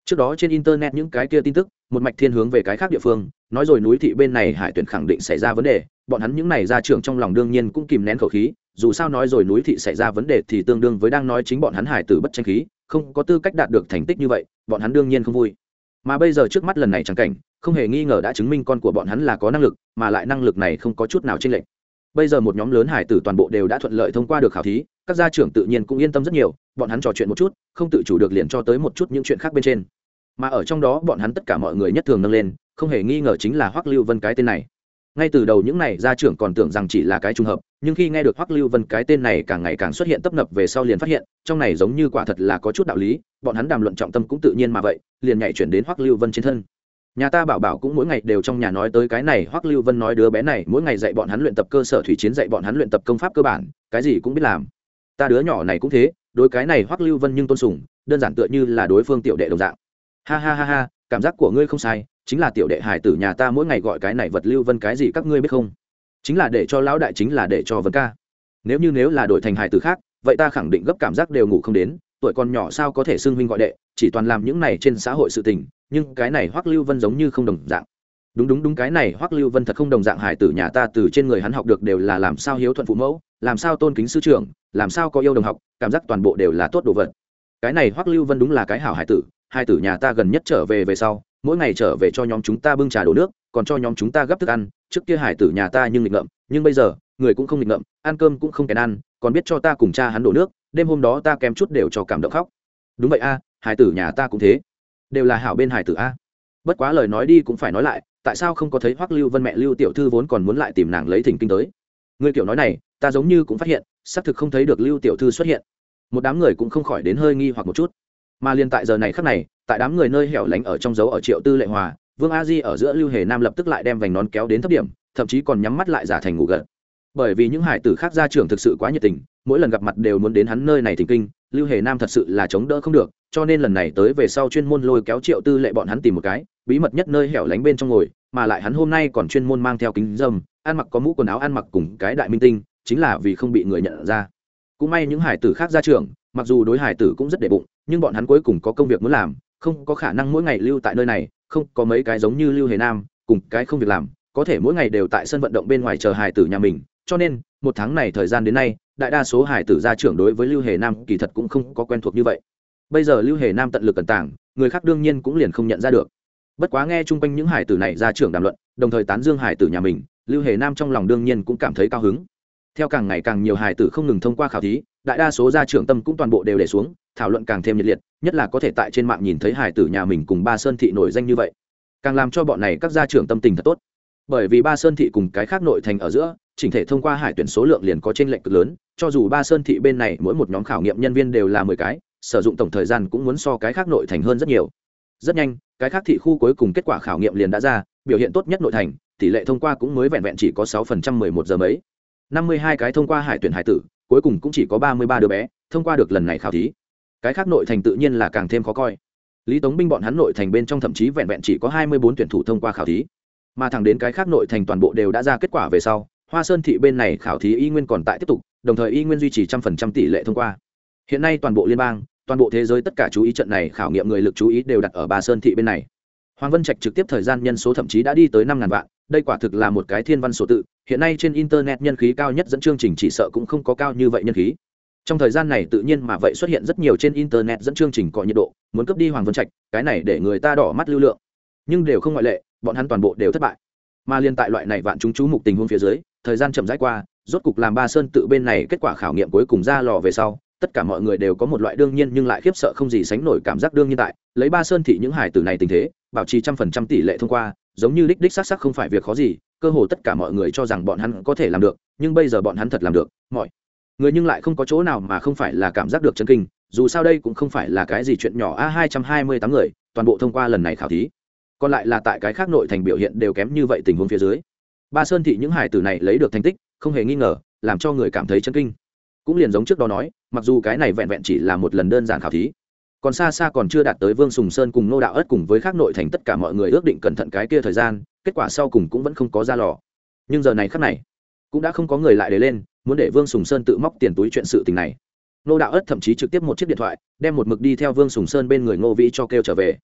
trước đó trên internet những cái kia tin tức, một mạch thiên hướng về cái khác địa phương, nói rồi núi thị bên này hải tuyển khẳng định xảy ra vấn đề, bọn hắn những này ra trường trong lòng đương nhiên cũng kìm nén khẩu khí, dù sao nói rồi núi thị xảy ra vấn đề thì tương đương với đang nói chính bọn hắn hải tử bất tranh khí, không có tư cách đạt được thành tích như vậy, bọn hắn đương nhiên không vui. Mà bây giờ trước mắt lần này chẳng cảnh, không hề nghi ngờ đã chứng minh con của bọn hắn là có năng lực, mà lại năng lực này không có chút nào chênh lệch. Bây giờ một nhóm lớn hải tử toàn bộ đều đã thuận lợi thông qua được khảo thí các gia trưởng tự nhiên cũng yên tâm rất nhiều, bọn hắn trò chuyện một chút, không tự chủ được liền cho tới một chút những chuyện khác bên trên. Mà ở trong đó, bọn hắn tất cả mọi người nhất thường nâng lên, không hề nghi ngờ chính là hoắc lưu vân cái tên này. Ngay từ đầu những này gia trưởng còn tưởng rằng chỉ là cái trùng hợp, nhưng khi nghe được hoắc lưu vân cái tên này càng ngày càng xuất hiện tấp nập về sau liền phát hiện, trong này giống như quả thật là có chút đạo lý, bọn hắn đàm luận trọng tâm cũng tự nhiên mà vậy, liền nhảy chuyển đến hoắc lưu vân trên thân. Nhà ta bảo bảo cũng mỗi ngày đều trong nhà nói tới cái này, hoắc lưu vân nói đứa bé này mỗi ngày dạy bọn hắn luyện tập cơ sở thủy chiến, dạy bọn hắn luyện tập công pháp cơ bản, cái gì cũng biết làm ta đứa nhỏ này cũng thế, đối cái này hoắc lưu vân nhưng tôn sùng, đơn giản tựa như là đối phương tiểu đệ đồng dạng. Ha ha ha ha, cảm giác của ngươi không sai, chính là tiểu đệ hải tử nhà ta mỗi ngày gọi cái này vật lưu vân cái gì các ngươi biết không? Chính là để cho lão đại chính là để cho vân ca. Nếu như nếu là đổi thành hải tử khác, vậy ta khẳng định gấp cảm giác đều ngủ không đến, tuổi còn nhỏ sao có thể xưng huynh gọi đệ, chỉ toàn làm những này trên xã hội sự tình, nhưng cái này hoắc lưu vân giống như không đồng dạng. Đúng đúng đúng, cái này hoắc lưu vân thật không đồng dạng, hải tử nhà ta từ trên người hắn học được đều là làm sao hiếu thuận phụ mẫu làm sao tôn kính sư trưởng, làm sao có yêu đồng học, cảm giác toàn bộ đều là tốt đồ vật. Cái này hoắc lưu vân đúng là cái hảo hải tử hải tử nhà ta gần nhất trở về về sau, mỗi ngày trở về cho nhóm chúng ta bưng trà đổ nước, còn cho nhóm chúng ta gấp thức ăn, trước kia hải tử nhà ta nhưng nghịch ngợm, nhưng bây giờ, người cũng không nghịch ngợm, ăn cơm cũng không kèn ăn, còn biết cho ta cùng cha hắn đổ nước, đêm hôm đó ta kém chút đều cho cảm động khóc. Đúng vậy a, hải tử nhà ta cũng thế. Đều là hảo bên hải tử a. Bất quá lời nói đi cũng phải nói lại, tại sao không có thấy hoắc lưu vân mẹ lưu tiểu thư vốn còn muốn lại tìm nàng lấy thỉnh kinh tới? Người kiểu nói này ta giống như cũng phát hiện, xác thực không thấy được lưu tiểu thư xuất hiện. Một đám người cũng không khỏi đến hơi nghi hoặc một chút. Mà liên tại giờ này khắc này, tại đám người nơi hẻo lánh ở trong dấu ở triệu tư lệ hòa, vương a di ở giữa lưu hề nam lập tức lại đem vành nón kéo đến thấp điểm, thậm chí còn nhắm mắt lại giả thành ngủ gật. Bởi vì những hải tử khác gia trưởng thực sự quá nhiệt tình, mỗi lần gặp mặt đều muốn đến hắn nơi này thỉnh kinh, lưu hề nam thật sự là chống đỡ không được, cho nên lần này tới về sau chuyên môn lôi kéo triệu tư lệ bọn hắn tìm một cái, bí mật nhất nơi hẻo lánh bên trong ngồi, mà lại hắn hôm nay còn chuyên môn mang theo kính dâm, ăn mặc có mũ quần áo ăn mặc cùng cái đại minh tinh chính là vì không bị người nhận ra. Cũng may những hải tử khác ra trường, mặc dù đối hải tử cũng rất đệ bụng, nhưng bọn hắn cuối cùng có công việc muốn làm, không có khả năng mỗi ngày lưu tại nơi này, không có mấy cái giống như lưu hề nam, cùng cái không việc làm, có thể mỗi ngày đều tại sân vận động bên ngoài chờ hải tử nhà mình, cho nên, một tháng này thời gian đến nay, đại đa số hải tử gia trưởng đối với lưu hề nam kỳ thật cũng không có quen thuộc như vậy. Bây giờ lưu hề nam tận lực cẩn tảng, người khác đương nhiên cũng liền không nhận ra được. Bất quá nghe chung quanh những hải tử này ra trưởng đàm luận, đồng thời tán dương hải tử nhà mình, lưu hề nam trong lòng đương nhiên cũng cảm thấy cao hứng theo càng ngày càng nhiều hải tử không ngừng thông qua khảo thí, đại đa số gia trưởng tâm cũng toàn bộ đều để xuống, thảo luận càng thêm nhiệt liệt, nhất là có thể tại trên mạng nhìn thấy hải tử nhà mình cùng ba sơn thị nổi danh như vậy. Càng làm cho bọn này các gia trưởng tâm tình thật tốt. Bởi vì ba sơn thị cùng cái khác nội thành ở giữa, chỉnh thể thông qua hải tuyển số lượng liền có trên lệnh cực lớn, cho dù ba sơn thị bên này mỗi một nhóm khảo nghiệm nhân viên đều là mười cái, sử dụng tổng thời gian cũng muốn so cái khác nội thành hơn rất nhiều. Rất nhanh, cái khác thị khu cuối cùng kết quả khảo nghiệm liền đã ra, biểu hiện tốt nhất nội thành, tỷ lệ thông qua cũng mới vẹn vẹn chỉ có sáu phần trăm mười một giờ mấy năm mươi hai cái thông qua hải tuyển hải tử, cuối cùng cũng chỉ có ba mươi ba đứa bé, thông qua được lần này khảo thí. Cái khác nội thành tự nhiên là càng thêm khó coi. Lý tống binh bọn hắn nội thành bên trong thậm chí vẹn vẹn chỉ có hai mươi bốn tuyển thủ thông qua khảo thí. Mà thẳng đến cái khác nội thành toàn bộ đều đã ra kết quả về sau, hoa sơn thị bên này khảo thí y nguyên còn tại tiếp tục, đồng thời y nguyên duy trì trăm phần trăm tỷ lệ thông qua. Hiện nay toàn bộ liên bang, toàn bộ thế giới tất cả chú ý trận này khảo nghiệm người lực chú ý đều đặt ở ba sơn thị bên này hoàng vân trạch trực tiếp thời gian nhân số thậm chí đã đi tới năm ngàn vạn, đây quả thực là một cái thiên văn số tự, hiện nay trên internet nhân khí cao nhất dẫn chương trình chỉ sợ cũng không có cao như vậy nhân khí. Trong thời gian này tự nhiên mà vậy xuất hiện rất nhiều trên internet dẫn chương trình cọ nhiệt độ, muốn cướp đi hoàng vân trạch, cái này để người ta đỏ mắt lưu lượng. Nhưng đều không ngoại lệ, bọn hắn toàn bộ đều thất bại. Mà liên tại loại này vạn chúng chú mục tình huống phía dưới, thời gian chậm rãi qua, rốt cục làm ba sơn tự bên này kết quả khảo nghiệm cuối cùng ra lò về sau, tất cả mọi người đều có một loại đương nhiên nhưng lại khiếp sợ không gì sánh nổi cảm giác đương nhiên tại lấy ba sơn thị những hải tử này tình thế, bảo trì trăm phần trăm tỷ lệ thông qua, giống như đích đích xác xác không phải việc khó gì, cơ hồ tất cả mọi người cho rằng bọn hắn có thể làm được, nhưng bây giờ bọn hắn thật làm được, mọi người nhưng lại không có chỗ nào mà không phải là cảm giác được chân kinh, dù sao đây cũng không phải là cái gì chuyện nhỏ. A hai trăm hai mươi tám người, toàn bộ thông qua lần này khảo thí. Còn lại là tại cái khác nội thành biểu hiện đều kém như vậy tình huống phía dưới. Ba sơn thị những hải tử này lấy được thành tích, không hề nghi ngờ, làm cho người cảm thấy chân kinh. Cũng liền giống trước đó nói, mặc dù cái này vẹn vẹn chỉ là một lần đơn giản khảo thí còn xa xa còn chưa đạt tới vương sùng sơn cùng nô đạo ất cùng với khác nội thành tất cả mọi người ước định cẩn thận cái kia thời gian, kết quả sau cùng cũng vẫn không có ra lò. Nhưng giờ này khắc này, cũng đã không có người lại để lên, muốn để vương sùng sơn tự móc tiền túi chuyện sự tình này. Nô đạo ất thậm chí trực tiếp một chiếc điện thoại, đem một mực đi theo vương sùng sơn bên người ngô vĩ cho kêu trở về.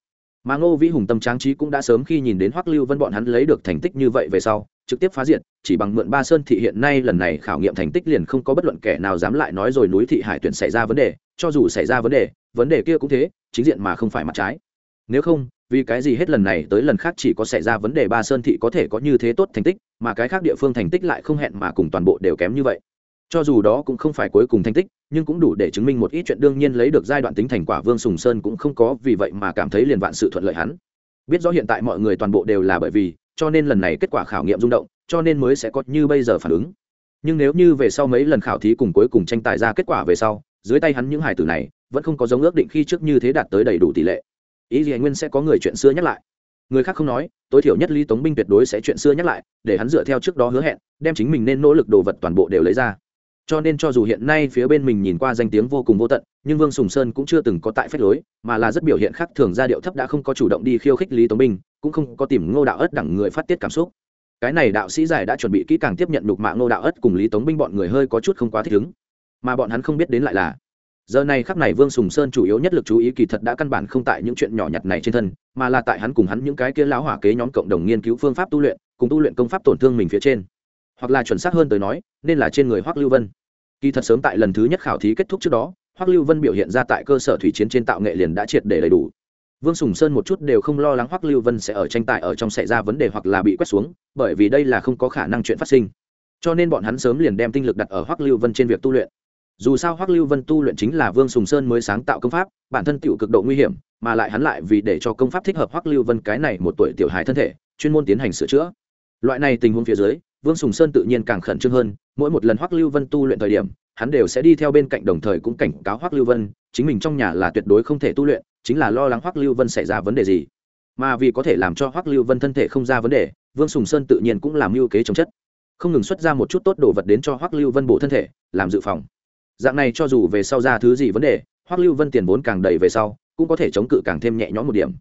Mà ngô vĩ hùng tâm tráng trí cũng đã sớm khi nhìn đến hoắc lưu vân bọn hắn lấy được thành tích như vậy về sau trực tiếp phá diện chỉ bằng mượn ba sơn thị hiện nay lần này khảo nghiệm thành tích liền không có bất luận kẻ nào dám lại nói rồi núi thị hải tuyển xảy ra vấn đề, cho dù xảy ra vấn đề vấn đề kia cũng thế, chính diện mà không phải mặt trái. Nếu không, vì cái gì hết lần này tới lần khác chỉ có xảy ra vấn đề ba sơn thị có thể có như thế tốt thành tích, mà cái khác địa phương thành tích lại không hẹn mà cùng toàn bộ đều kém như vậy. Cho dù đó cũng không phải cuối cùng thành tích, nhưng cũng đủ để chứng minh một ít chuyện đương nhiên lấy được giai đoạn tính thành quả vương sùng sơn cũng không có vì vậy mà cảm thấy liền vạn sự thuận lợi hắn. Biết rõ hiện tại mọi người toàn bộ đều là bởi vì cho nên lần này kết quả khảo nghiệm rung động, cho nên mới sẽ có như bây giờ phản ứng. Nhưng nếu như về sau mấy lần khảo thí cùng cuối cùng tranh tài ra kết quả về sau, dưới tay hắn những hải tử này, vẫn không có giống ước định khi trước như thế đạt tới đầy đủ tỷ lệ. Ý gì anh nguyên sẽ có người chuyện xưa nhắc lại. Người khác không nói, tối thiểu nhất lý tống binh tuyệt đối sẽ chuyện xưa nhắc lại, để hắn dựa theo trước đó hứa hẹn, đem chính mình nên nỗ lực đồ vật toàn bộ đều lấy ra cho nên cho dù hiện nay phía bên mình nhìn qua danh tiếng vô cùng vô tận, nhưng vương sùng sơn cũng chưa từng có tại phép lối, mà là rất biểu hiện khác thường ra điệu thấp đã không có chủ động đi khiêu khích lý tống binh cũng không có tìm ngô đạo ất đẳng người phát tiết cảm xúc. Cái này đạo sĩ giải đã chuẩn bị kỹ càng tiếp nhận đục mạng ngô đạo ất cùng lý tống binh bọn người hơi có chút không quá thích ứng. Mà bọn hắn không biết đến lại là, giờ này khắc này vương sùng sơn chủ yếu nhất lực chú ý kỳ thật đã căn bản không tại những chuyện nhỏ nhặt này trên thân, mà là tại hắn cùng hắn những cái kia lão hỏa kế nhóm cộng đồng nghiên cứu phương pháp tu luyện, cùng tu luyện công pháp tổn thương mình phía trên. Hoặc là chuẩn xác hơn tới nói, nên là trên người hoắc lưu vân kỳ thật sớm tại lần thứ nhất khảo thí kết thúc trước đó, hoắc lưu vân biểu hiện ra tại cơ sở thủy chiến trên tạo nghệ liền đã triệt để đầy đủ. Vương sùng sơn một chút đều không lo lắng hoắc lưu vân sẽ ở tranh tài ở trong xảy ra vấn đề hoặc là bị quét xuống, bởi vì đây là không có khả năng chuyện phát sinh. Cho nên bọn hắn sớm liền đem tinh lực đặt ở hoắc lưu vân trên việc tu luyện. Dù sao hoắc lưu vân tu luyện chính là vương sùng sơn mới sáng tạo công pháp, bản thân tiểu cực độ nguy hiểm, mà lại hắn lại vì để cho công pháp thích hợp hoắc lưu vân cái này một tuổi tiểu hài thân thể, chuyên môn tiến hành sửa chữa. Loại này tình huống phía dưới vương sùng sơn tự nhiên càng khẩn trương hơn, mỗi một lần hoắc lưu vân tu luyện thời điểm, hắn đều sẽ đi theo bên cạnh đồng thời cũng cảnh cáo hoắc lưu vân, chính mình trong nhà là tuyệt đối không thể tu luyện, chính là lo lắng hoắc lưu vân xảy ra vấn đề gì. Mà vì có thể làm cho hoắc lưu vân thân thể không ra vấn đề, vương sùng sơn tự nhiên cũng làm mưu kế chống chất. Không ngừng xuất ra một chút tốt đồ vật đến cho hoắc lưu vân bổ thân thể, làm dự phòng. Dạng này cho dù về sau ra thứ gì vấn đề, hoắc lưu vân tiền vốn càng đầy về sau, cũng có thể chống cự càng thêm nhẹ nhõm một điểm.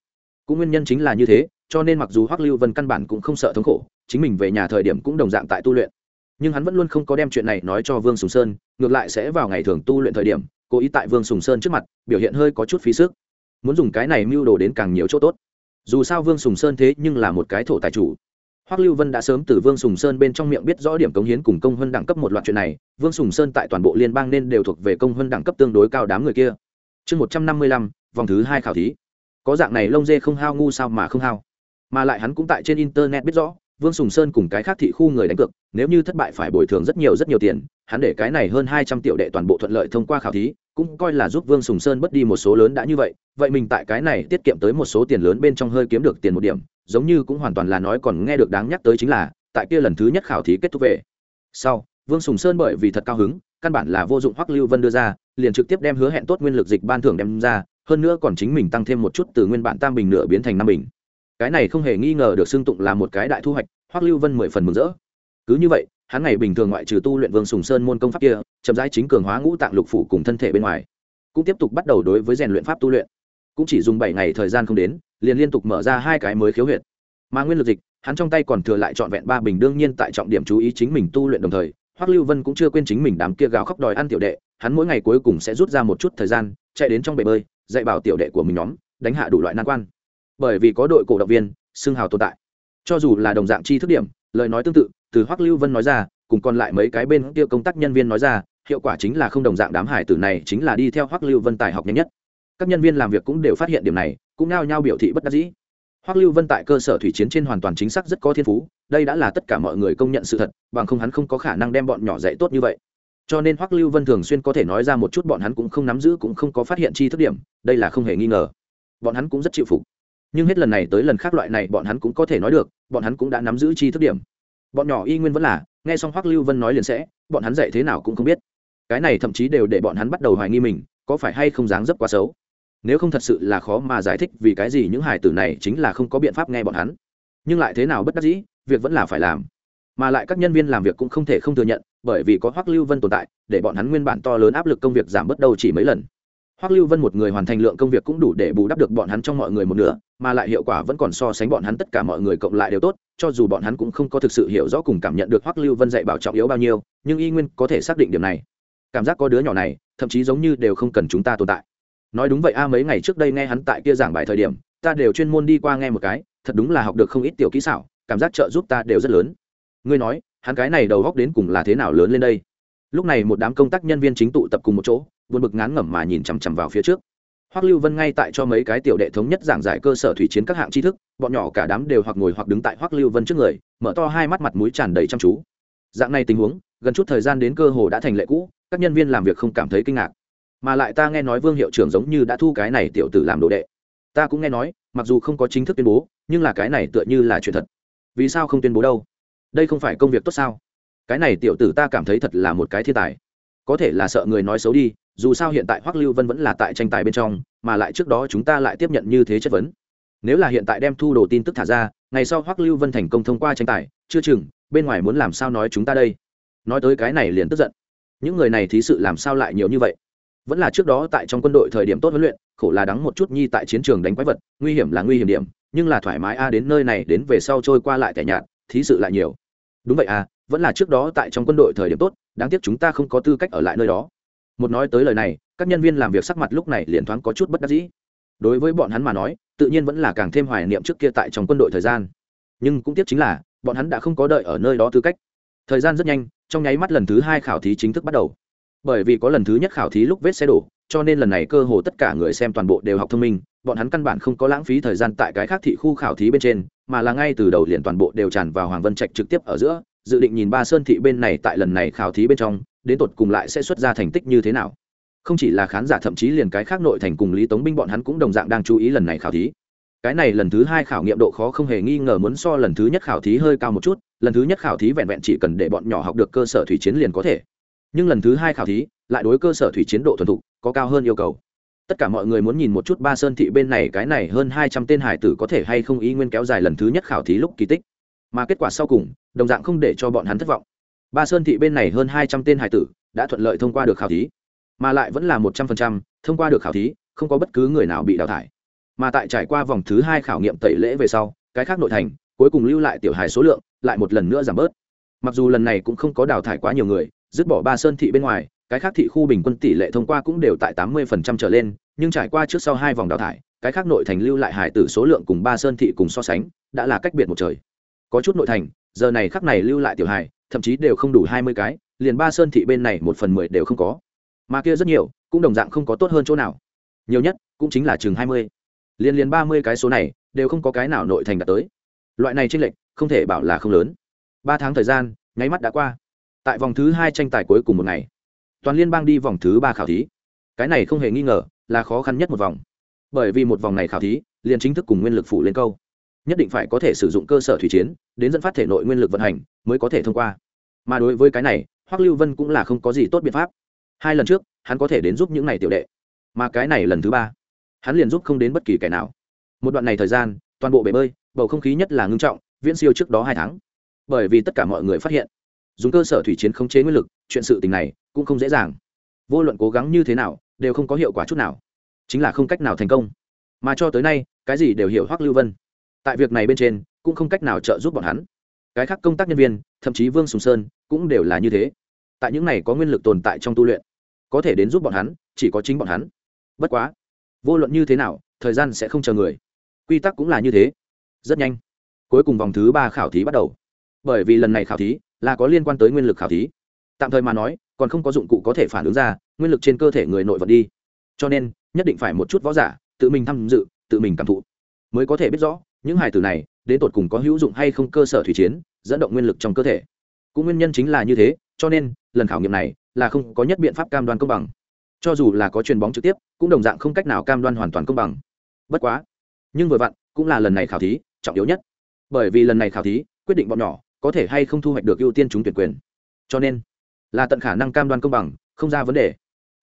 Cũng nguyên nhân chính là như thế, cho nên mặc dù hoắc lưu vân căn bản cũng không sợ thống khổ chính mình về nhà thời điểm cũng đồng dạng tại tu luyện nhưng hắn vẫn luôn không có đem chuyện này nói cho vương sùng sơn ngược lại sẽ vào ngày thường tu luyện thời điểm cố ý tại vương sùng sơn trước mặt biểu hiện hơi có chút phí sức muốn dùng cái này mưu đồ đến càng nhiều chỗ tốt dù sao vương sùng sơn thế nhưng là một cái thổ tài chủ Hoắc Lưu Vân đã sớm từ Vương Sùng Sơn bên trong miệng biết rõ điểm cống hiến cùng công hơn đẳng cấp một loạt chuyện này, Vương Sùng Sơn tại toàn bộ liên bang nên đều thuộc về công hơn đẳng cấp tương đối cao đám người kia. Chương một trăm năm mươi lăm, vòng thứ hai khảo thí. Có dạng này lông dê không hao ngu sao mà không hao. Mà lại hắn cũng tại trên internet biết rõ, Vương Sùng Sơn cùng cái khác thị khu người đánh cược, nếu như thất bại phải bồi thường rất nhiều rất nhiều tiền, hắn để cái này hơn hai trăm triệu đệ toàn bộ thuận lợi thông qua khảo thí, cũng coi là giúp Vương Sùng Sơn bất đi một số lớn đã như vậy, vậy mình tại cái này tiết kiệm tới một số tiền lớn bên trong hơi kiếm được tiền một điểm, giống như cũng hoàn toàn là nói còn nghe được đáng nhắc tới chính là, tại kia lần thứ nhất khảo thí kết thúc về. Sau, Vương Sùng Sơn bởi vì thật cao hứng, căn bản là vô dụng Hoắc Lưu Vân đưa ra, liền trực tiếp đem hứa hẹn tốt nguyên lực dịch ban thưởng đem ra, hơn nữa còn chính mình tăng thêm một chút từ nguyên bản tam bình nửa biến thành năm bình. Cái này không hề nghi ngờ được xưng tụng là một cái đại thu hoạch, Hoắc Lưu Vân mười phần mừng rỡ. Cứ như vậy, hắn ngày bình thường ngoại trừ tu luyện Vương Sùng Sơn môn công pháp kia, chậm rãi chính cường hóa ngũ tạng lục phủ cùng thân thể bên ngoài, cũng tiếp tục bắt đầu đối với rèn luyện pháp tu luyện. Cũng chỉ dùng bảy ngày thời gian không đến, liền liên tục mở ra hai cái mới khiếu huyệt. Mà nguyên lực dịch, hắn trong tay còn thừa lại trọn vẹn ba bình đương nhiên tại trọng điểm chú ý chính mình tu luyện đồng thời, Hoắc Lưu Vân cũng chưa quên chính mình đám kia gào khóc đòi ăn tiểu đệ, hắn mỗi ngày cuối cùng sẽ rút ra một chút thời gian, chạy đến trong bể bơi, dạy bảo tiểu đệ của mình nhóm, đánh hạ đủ loại nan quan. Bởi vì có đội cổ động viên, xưng hào tồn tại. Cho dù là đồng dạng chi thức điểm, lời nói tương tự, từ Hoắc Lưu Vân nói ra, cùng còn lại mấy cái bên kia công tác nhân viên nói ra, hiệu quả chính là không đồng dạng đám hải tử này chính là đi theo Hoắc Lưu Vân tài học nhanh nhất. Các nhân viên làm việc cũng đều phát hiện điểm này, cũng nao nhao biểu thị bất đắc dĩ. Hoắc Lưu Vân tại cơ sở thủy chiến trên hoàn toàn chính xác rất có thiên phú, đây đã là tất cả mọi người công nhận sự thật, bằng không hắn không có khả năng đem bọn nhỏ dạy tốt như vậy. Cho nên Hoắc Lưu Vân thường xuyên có thể nói ra một chút bọn hắn cũng không nắm giữ cũng không có phát hiện chi thức điểm, đây là không hề nghi ngờ. Bọn hắn cũng rất chịu phục. Nhưng hết lần này tới lần khác loại này bọn hắn cũng có thể nói được, bọn hắn cũng đã nắm giữ chi thức điểm. Bọn nhỏ y nguyên vẫn là, nghe xong Hoắc Lưu Vân nói liền sẽ, bọn hắn dạy thế nào cũng không biết. Cái này thậm chí đều để bọn hắn bắt đầu hoài nghi mình, có phải hay không dáng dấp quá xấu nếu không thật sự là khó mà giải thích vì cái gì những hải tử này chính là không có biện pháp nghe bọn hắn nhưng lại thế nào bất đắc dĩ việc vẫn là phải làm mà lại các nhân viên làm việc cũng không thể không thừa nhận bởi vì có hoắc lưu vân tồn tại để bọn hắn nguyên bản to lớn áp lực công việc giảm bớt đầu chỉ mấy lần hoắc lưu vân một người hoàn thành lượng công việc cũng đủ để bù đắp được bọn hắn trong mọi người một nửa, mà lại hiệu quả vẫn còn so sánh bọn hắn tất cả mọi người cộng lại đều tốt, cho dù bọn hắn cũng không có thực sự hiểu rõ cùng cảm nhận được hoắc lưu vân dạy bảo trọng yếu bao nhiêu, nhưng y nguyên có thể xác định điểm này. Cảm giác có đứa nhỏ này, thậm chí giống như đều không cần chúng ta tồn tại. Nói đúng vậy a, mấy ngày trước đây nghe hắn tại kia giảng bài thời điểm, ta đều chuyên môn đi qua nghe một cái, thật đúng là học được không ít tiểu kỹ xảo, cảm giác trợ giúp ta đều rất lớn. Ngươi nói, hắn cái này đầu góc đến cùng là thế nào lớn lên đây? Lúc này một đám công tác nhân viên chính tụ tập cùng một chỗ buồn bực ngán ngẩm mà nhìn chằm chằm vào phía trước. Hoắc lưu vân ngay tại cho mấy cái tiểu đệ thống nhất giảng giải cơ sở thủy chiến các hạng tri thức, bọn nhỏ cả đám đều hoặc ngồi hoặc đứng tại hoắc lưu vân trước người, mở to hai mắt mặt mũi tràn đầy chăm chú. Dạng này tình huống, gần chút thời gian đến cơ hồ đã thành lệ cũ, các nhân viên làm việc không cảm thấy kinh ngạc. Mà lại ta nghe nói vương hiệu trưởng giống như đã thu cái này tiểu tử làm đồ đệ. Ta cũng nghe nói, mặc dù không có chính thức tuyên bố, nhưng là cái này tựa như là chuyện thật. Vì sao không tuyên bố đâu? Đây không phải công việc tốt sao? Cái này tiểu tử ta cảm thấy thật là một cái thiên tài. Có thể là sợ người nói xấu đi dù sao hiện tại hoắc lưu vân vẫn là tại tranh tài bên trong, mà lại trước đó chúng ta lại tiếp nhận như thế chất vấn. Nếu là hiện tại đem thu đồ tin tức thả ra, ngày sau hoắc lưu vân thành công thông qua tranh tài, chưa chừng, bên ngoài muốn làm sao nói chúng ta đây? Nói tới cái này liền tức giận. Những người này thí sự làm sao lại nhiều như vậy? Vẫn là trước đó tại trong quân đội thời điểm tốt huấn luyện, khổ là đắng một chút nhi tại chiến trường đánh quái vật, nguy hiểm là nguy hiểm điểm, nhưng là thoải mái a đến nơi này đến về sau trôi qua lại tẻ nhạt, thí sự lại nhiều. Đúng vậy à vẫn là trước đó tại trong quân đội thời điểm tốt, đáng tiếc chúng ta không có tư cách ở lại nơi đó một nói tới lời này, các nhân viên làm việc sắc mặt lúc này liền thoáng có chút bất đắc dĩ. Đối với bọn hắn mà nói, tự nhiên vẫn là càng thêm hoài niệm trước kia tại trong quân đội thời gian. Nhưng cũng tiếc chính là, bọn hắn đã không có đợi ở nơi đó tư cách. Thời gian rất nhanh, trong nháy mắt lần thứ hai khảo thí chính thức bắt đầu. Bởi vì có lần thứ nhất khảo thí lúc vết xe đổ, cho nên lần này cơ hồ tất cả người xem toàn bộ đều học thông minh, bọn hắn căn bản không có lãng phí thời gian tại cái khác thị khu khảo thí bên trên, mà là ngay từ đầu liền toàn bộ đều tràn vào hoàng vân trạch trực tiếp ở giữa, dự định nhìn ba sơn thị bên này tại lần này khảo thí bên trong đến tột cùng lại sẽ xuất ra thành tích như thế nào. Không chỉ là khán giả, thậm chí liền cái khác nội thành cùng lý tống binh bọn hắn cũng đồng dạng đang chú ý lần này khảo thí. Cái này lần thứ hai khảo nghiệm độ khó không hề nghi ngờ muốn so lần thứ nhất khảo thí hơi cao một chút, lần thứ nhất khảo thí vẹn vẹn chỉ cần để bọn nhỏ học được cơ sở thủy chiến liền có thể. Nhưng lần thứ hai khảo thí, lại đối cơ sở thủy chiến độ thuần thục, có cao hơn yêu cầu. Tất cả mọi người muốn nhìn một chút ba sơn thị bên này cái này hơn hai trăm tên hải tử có thể hay không ý nguyên kéo dài lần thứ nhất khảo thí lúc kỳ tích. Mà kết quả sau cùng, đồng dạng không để cho bọn hắn thất vọng ba sơn thị bên này hơn hai trăm tên hải tử đã thuận lợi thông qua được khảo thí, mà lại vẫn là một trăm phần trăm thông qua được khảo thí, không có bất cứ người nào bị đào thải. Mà tại trải qua vòng thứ hai khảo nghiệm tẩy lễ về sau, cái khác nội thành cuối cùng lưu lại tiểu hài số lượng lại một lần nữa giảm bớt. Mặc dù lần này cũng không có đào thải quá nhiều người, dứt bỏ ba sơn thị bên ngoài, cái khác thị khu bình quân tỷ lệ thông qua cũng đều tại tám mươi phần trăm trở lên, nhưng trải qua trước sau hai vòng đào thải, cái khác nội thành lưu lại hải tử số lượng cùng ba sơn thị cùng so sánh, đã là cách biệt một trời. Có chút nội thành, giờ này khắc này lưu lại tiểu hài thậm chí đều không đủ hai mươi cái, liền ba sơn thị bên này một phần mười đều không có. Mà kia rất nhiều, cũng đồng dạng không có tốt hơn chỗ nào. Nhiều nhất, cũng chính là chừng hai mươi. Liên liên ba mươi cái số này, đều không có cái nào nội thành đạt tới. Loại này tranh lệch, không thể bảo là không lớn. Ba tháng thời gian, nháy mắt đã qua. Tại vòng thứ hai tranh tài cuối cùng một ngày, toàn liên bang đi vòng thứ ba khảo thí. Cái này không hề nghi ngờ, là khó khăn nhất một vòng. Bởi vì một vòng này khảo thí, liền chính thức cùng nguyên lực phủ lên câu. Nhất định phải có thể sử dụng cơ sở thủy chiến đến dẫn phát thể nội nguyên lực vận hành mới có thể thông qua. Mà đối với cái này, hoắc lưu vân cũng là không có gì tốt biện pháp. Hai lần trước, hắn có thể đến giúp những này tiểu đệ. Mà cái này lần thứ ba, hắn liền giúp không đến bất kỳ kẻ nào. Một đoạn này thời gian, toàn bộ bể bơi, bầu không khí nhất là ngưng trọng, viễn siêu trước đó hai tháng. Bởi vì tất cả mọi người phát hiện, dùng cơ sở thủy chiến khống chế nguyên lực, chuyện sự tình này cũng không dễ dàng. Vô luận cố gắng như thế nào, đều không có hiệu quả chút nào. Chính là không cách nào thành công. Mà cho tới nay, cái gì đều hiểu hoắc lưu vân. Tại việc này bên trên cũng không cách nào trợ giúp bọn hắn. Cái khác công tác nhân viên, thậm chí vương sùng sơn, cũng đều là như thế. Tại những này có nguyên lực tồn tại trong tu luyện, có thể đến giúp bọn hắn, chỉ có chính bọn hắn. Bất quá, vô luận như thế nào, thời gian sẽ không chờ người. Quy tắc cũng là như thế. Rất nhanh, cuối cùng vòng thứ ba khảo thí bắt đầu. Bởi vì lần này khảo thí là có liên quan tới nguyên lực khảo thí. Tạm thời mà nói, còn không có dụng cụ có thể phản ứng ra, nguyên lực trên cơ thể người nội vật đi. Cho nên, nhất định phải một chút võ giả, tự mình tham dự, tự mình cảm thụ, mới có thể biết rõ những hài tử này, đến tột cùng có hữu dụng hay không cơ sở thủy chiến, dẫn động nguyên lực trong cơ thể. Cũng nguyên nhân chính là như thế, cho nên, lần khảo nghiệm này là không có nhất biện pháp cam đoan công bằng. Cho dù là có chuyền bóng trực tiếp, cũng đồng dạng không cách nào cam đoan hoàn toàn công bằng. Bất quá, nhưng vừa vặn, cũng là lần này khảo thí trọng yếu nhất. Bởi vì lần này khảo thí, quyết định bọn nhỏ có thể hay không thu hoạch được ưu tiên trúng tuyển quyền. Cho nên, là tận khả năng cam đoan công bằng, không ra vấn đề.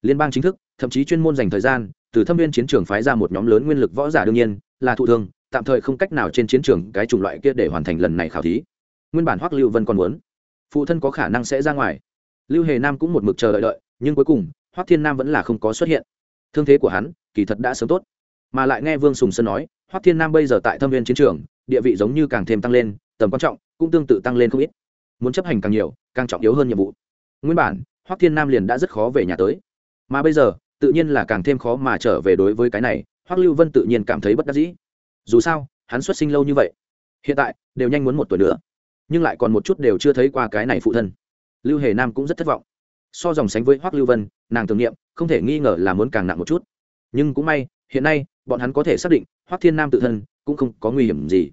Liên bang chính thức, thậm chí chuyên môn dành thời gian, từ thâm viên chiến trường phái ra một nhóm lớn nguyên lực võ giả đương nhiên, là thụ thương tạm thời không cách nào trên chiến trường cái chủng loại kia để hoàn thành lần này khảo thí. Nguyên bản hoắc lưu vân còn muốn. Phụ thân có khả năng sẽ ra ngoài. Lưu hề nam cũng một mực chờ đợi đợi, nhưng cuối cùng, hoắc thiên nam vẫn là không có xuất hiện. Thương thế của hắn, kỳ thật đã sớm tốt. Mà lại nghe vương sùng sơn nói, hoắc thiên nam bây giờ tại thâm viên chiến trường, địa vị giống như càng thêm tăng lên, tầm quan trọng cũng tương tự tăng lên không ít. Muốn chấp hành càng nhiều, càng trọng yếu hơn nhiệm vụ. Nguyên bản, hoắc thiên nam liền đã rất khó về nhà tới. Mà bây giờ, tự nhiên là càng thêm khó mà trở về đối với cái này, hoắc lưu vân tự nhiên cảm thấy bất đắc dĩ dù sao, hắn xuất sinh lâu như vậy, hiện tại đều nhanh muốn một tuổi nữa, nhưng lại còn một chút đều chưa thấy qua cái này phụ thân. Lưu hề nam cũng rất thất vọng. So dòng sánh với hoắc lưu vân, nàng tưởng niệm, không thể nghi ngờ là muốn càng nặng một chút. Nhưng cũng may, hiện nay, bọn hắn có thể xác định, hoắc thiên nam tự thân cũng không có nguy hiểm gì.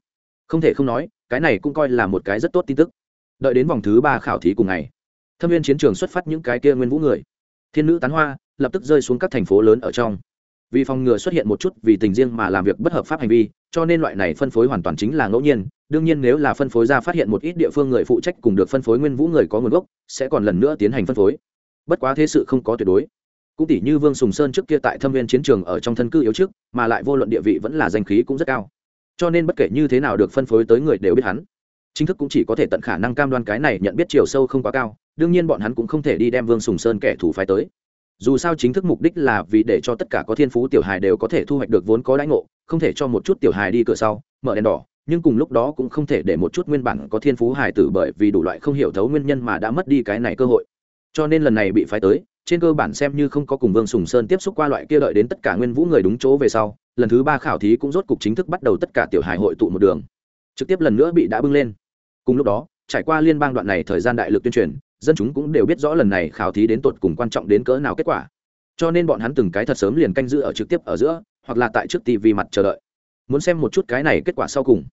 Không thể không nói, cái này cũng coi là một cái rất tốt tin tức. Đợi đến vòng thứ ba khảo thí cùng ngày, thâm viên chiến trường xuất phát những cái kia nguyên vũ người. Thiên nữ tán hoa, lập tức rơi xuống các thành phố lớn ở trong vì phòng ngừa xuất hiện một chút vì tình riêng mà làm việc bất hợp pháp hành vi, cho nên loại này phân phối hoàn toàn chính là ngẫu nhiên. Đương nhiên nếu là phân phối ra phát hiện một ít địa phương người phụ trách cùng được phân phối nguyên vũ người có nguồn gốc, sẽ còn lần nữa tiến hành phân phối. Bất quá thế sự không có tuyệt đối. Cũng tỷ như vương sùng sơn trước kia tại thâm viên chiến trường ở trong thân cư yếu trước, mà lại vô luận địa vị vẫn là danh khí cũng rất cao. Cho nên bất kể như thế nào được phân phối tới người đều biết hắn. Chính thức cũng chỉ có thể tận khả năng cam đoan cái này nhận biết chiều sâu không quá cao, đương nhiên bọn hắn cũng không thể đi đem vương sùng sơn kẻ thủ phái tới dù sao chính thức mục đích là vì để cho tất cả có thiên phú tiểu hài đều có thể thu hoạch được vốn có lãnh ngộ, không thể cho một chút tiểu hài đi cửa sau, mở đèn đỏ, nhưng cùng lúc đó cũng không thể để một chút nguyên bản có thiên phú hài tử bởi vì đủ loại không hiểu thấu nguyên nhân mà đã mất đi cái này cơ hội. Cho nên lần này bị phái tới, trên cơ bản xem như không có cùng vương sùng sơn tiếp xúc qua loại kia đợi đến tất cả nguyên vũ người đúng chỗ về sau, lần thứ ba khảo thí cũng rốt cục chính thức bắt đầu tất cả tiểu hài hội tụ một đường. Trực tiếp lần nữa bị đã bưng lên. Cùng lúc đó, trải qua liên bang đoạn này thời gian đại lực tuyên truyền dân chúng cũng đều biết rõ lần này khảo thí đến tột cùng quan trọng đến cỡ nào kết quả. Cho nên bọn hắn từng cái thật sớm liền canh giữ ở trực tiếp ở giữa, hoặc là tại trước tv mặt chờ đợi. Muốn xem một chút cái này kết quả sau cùng.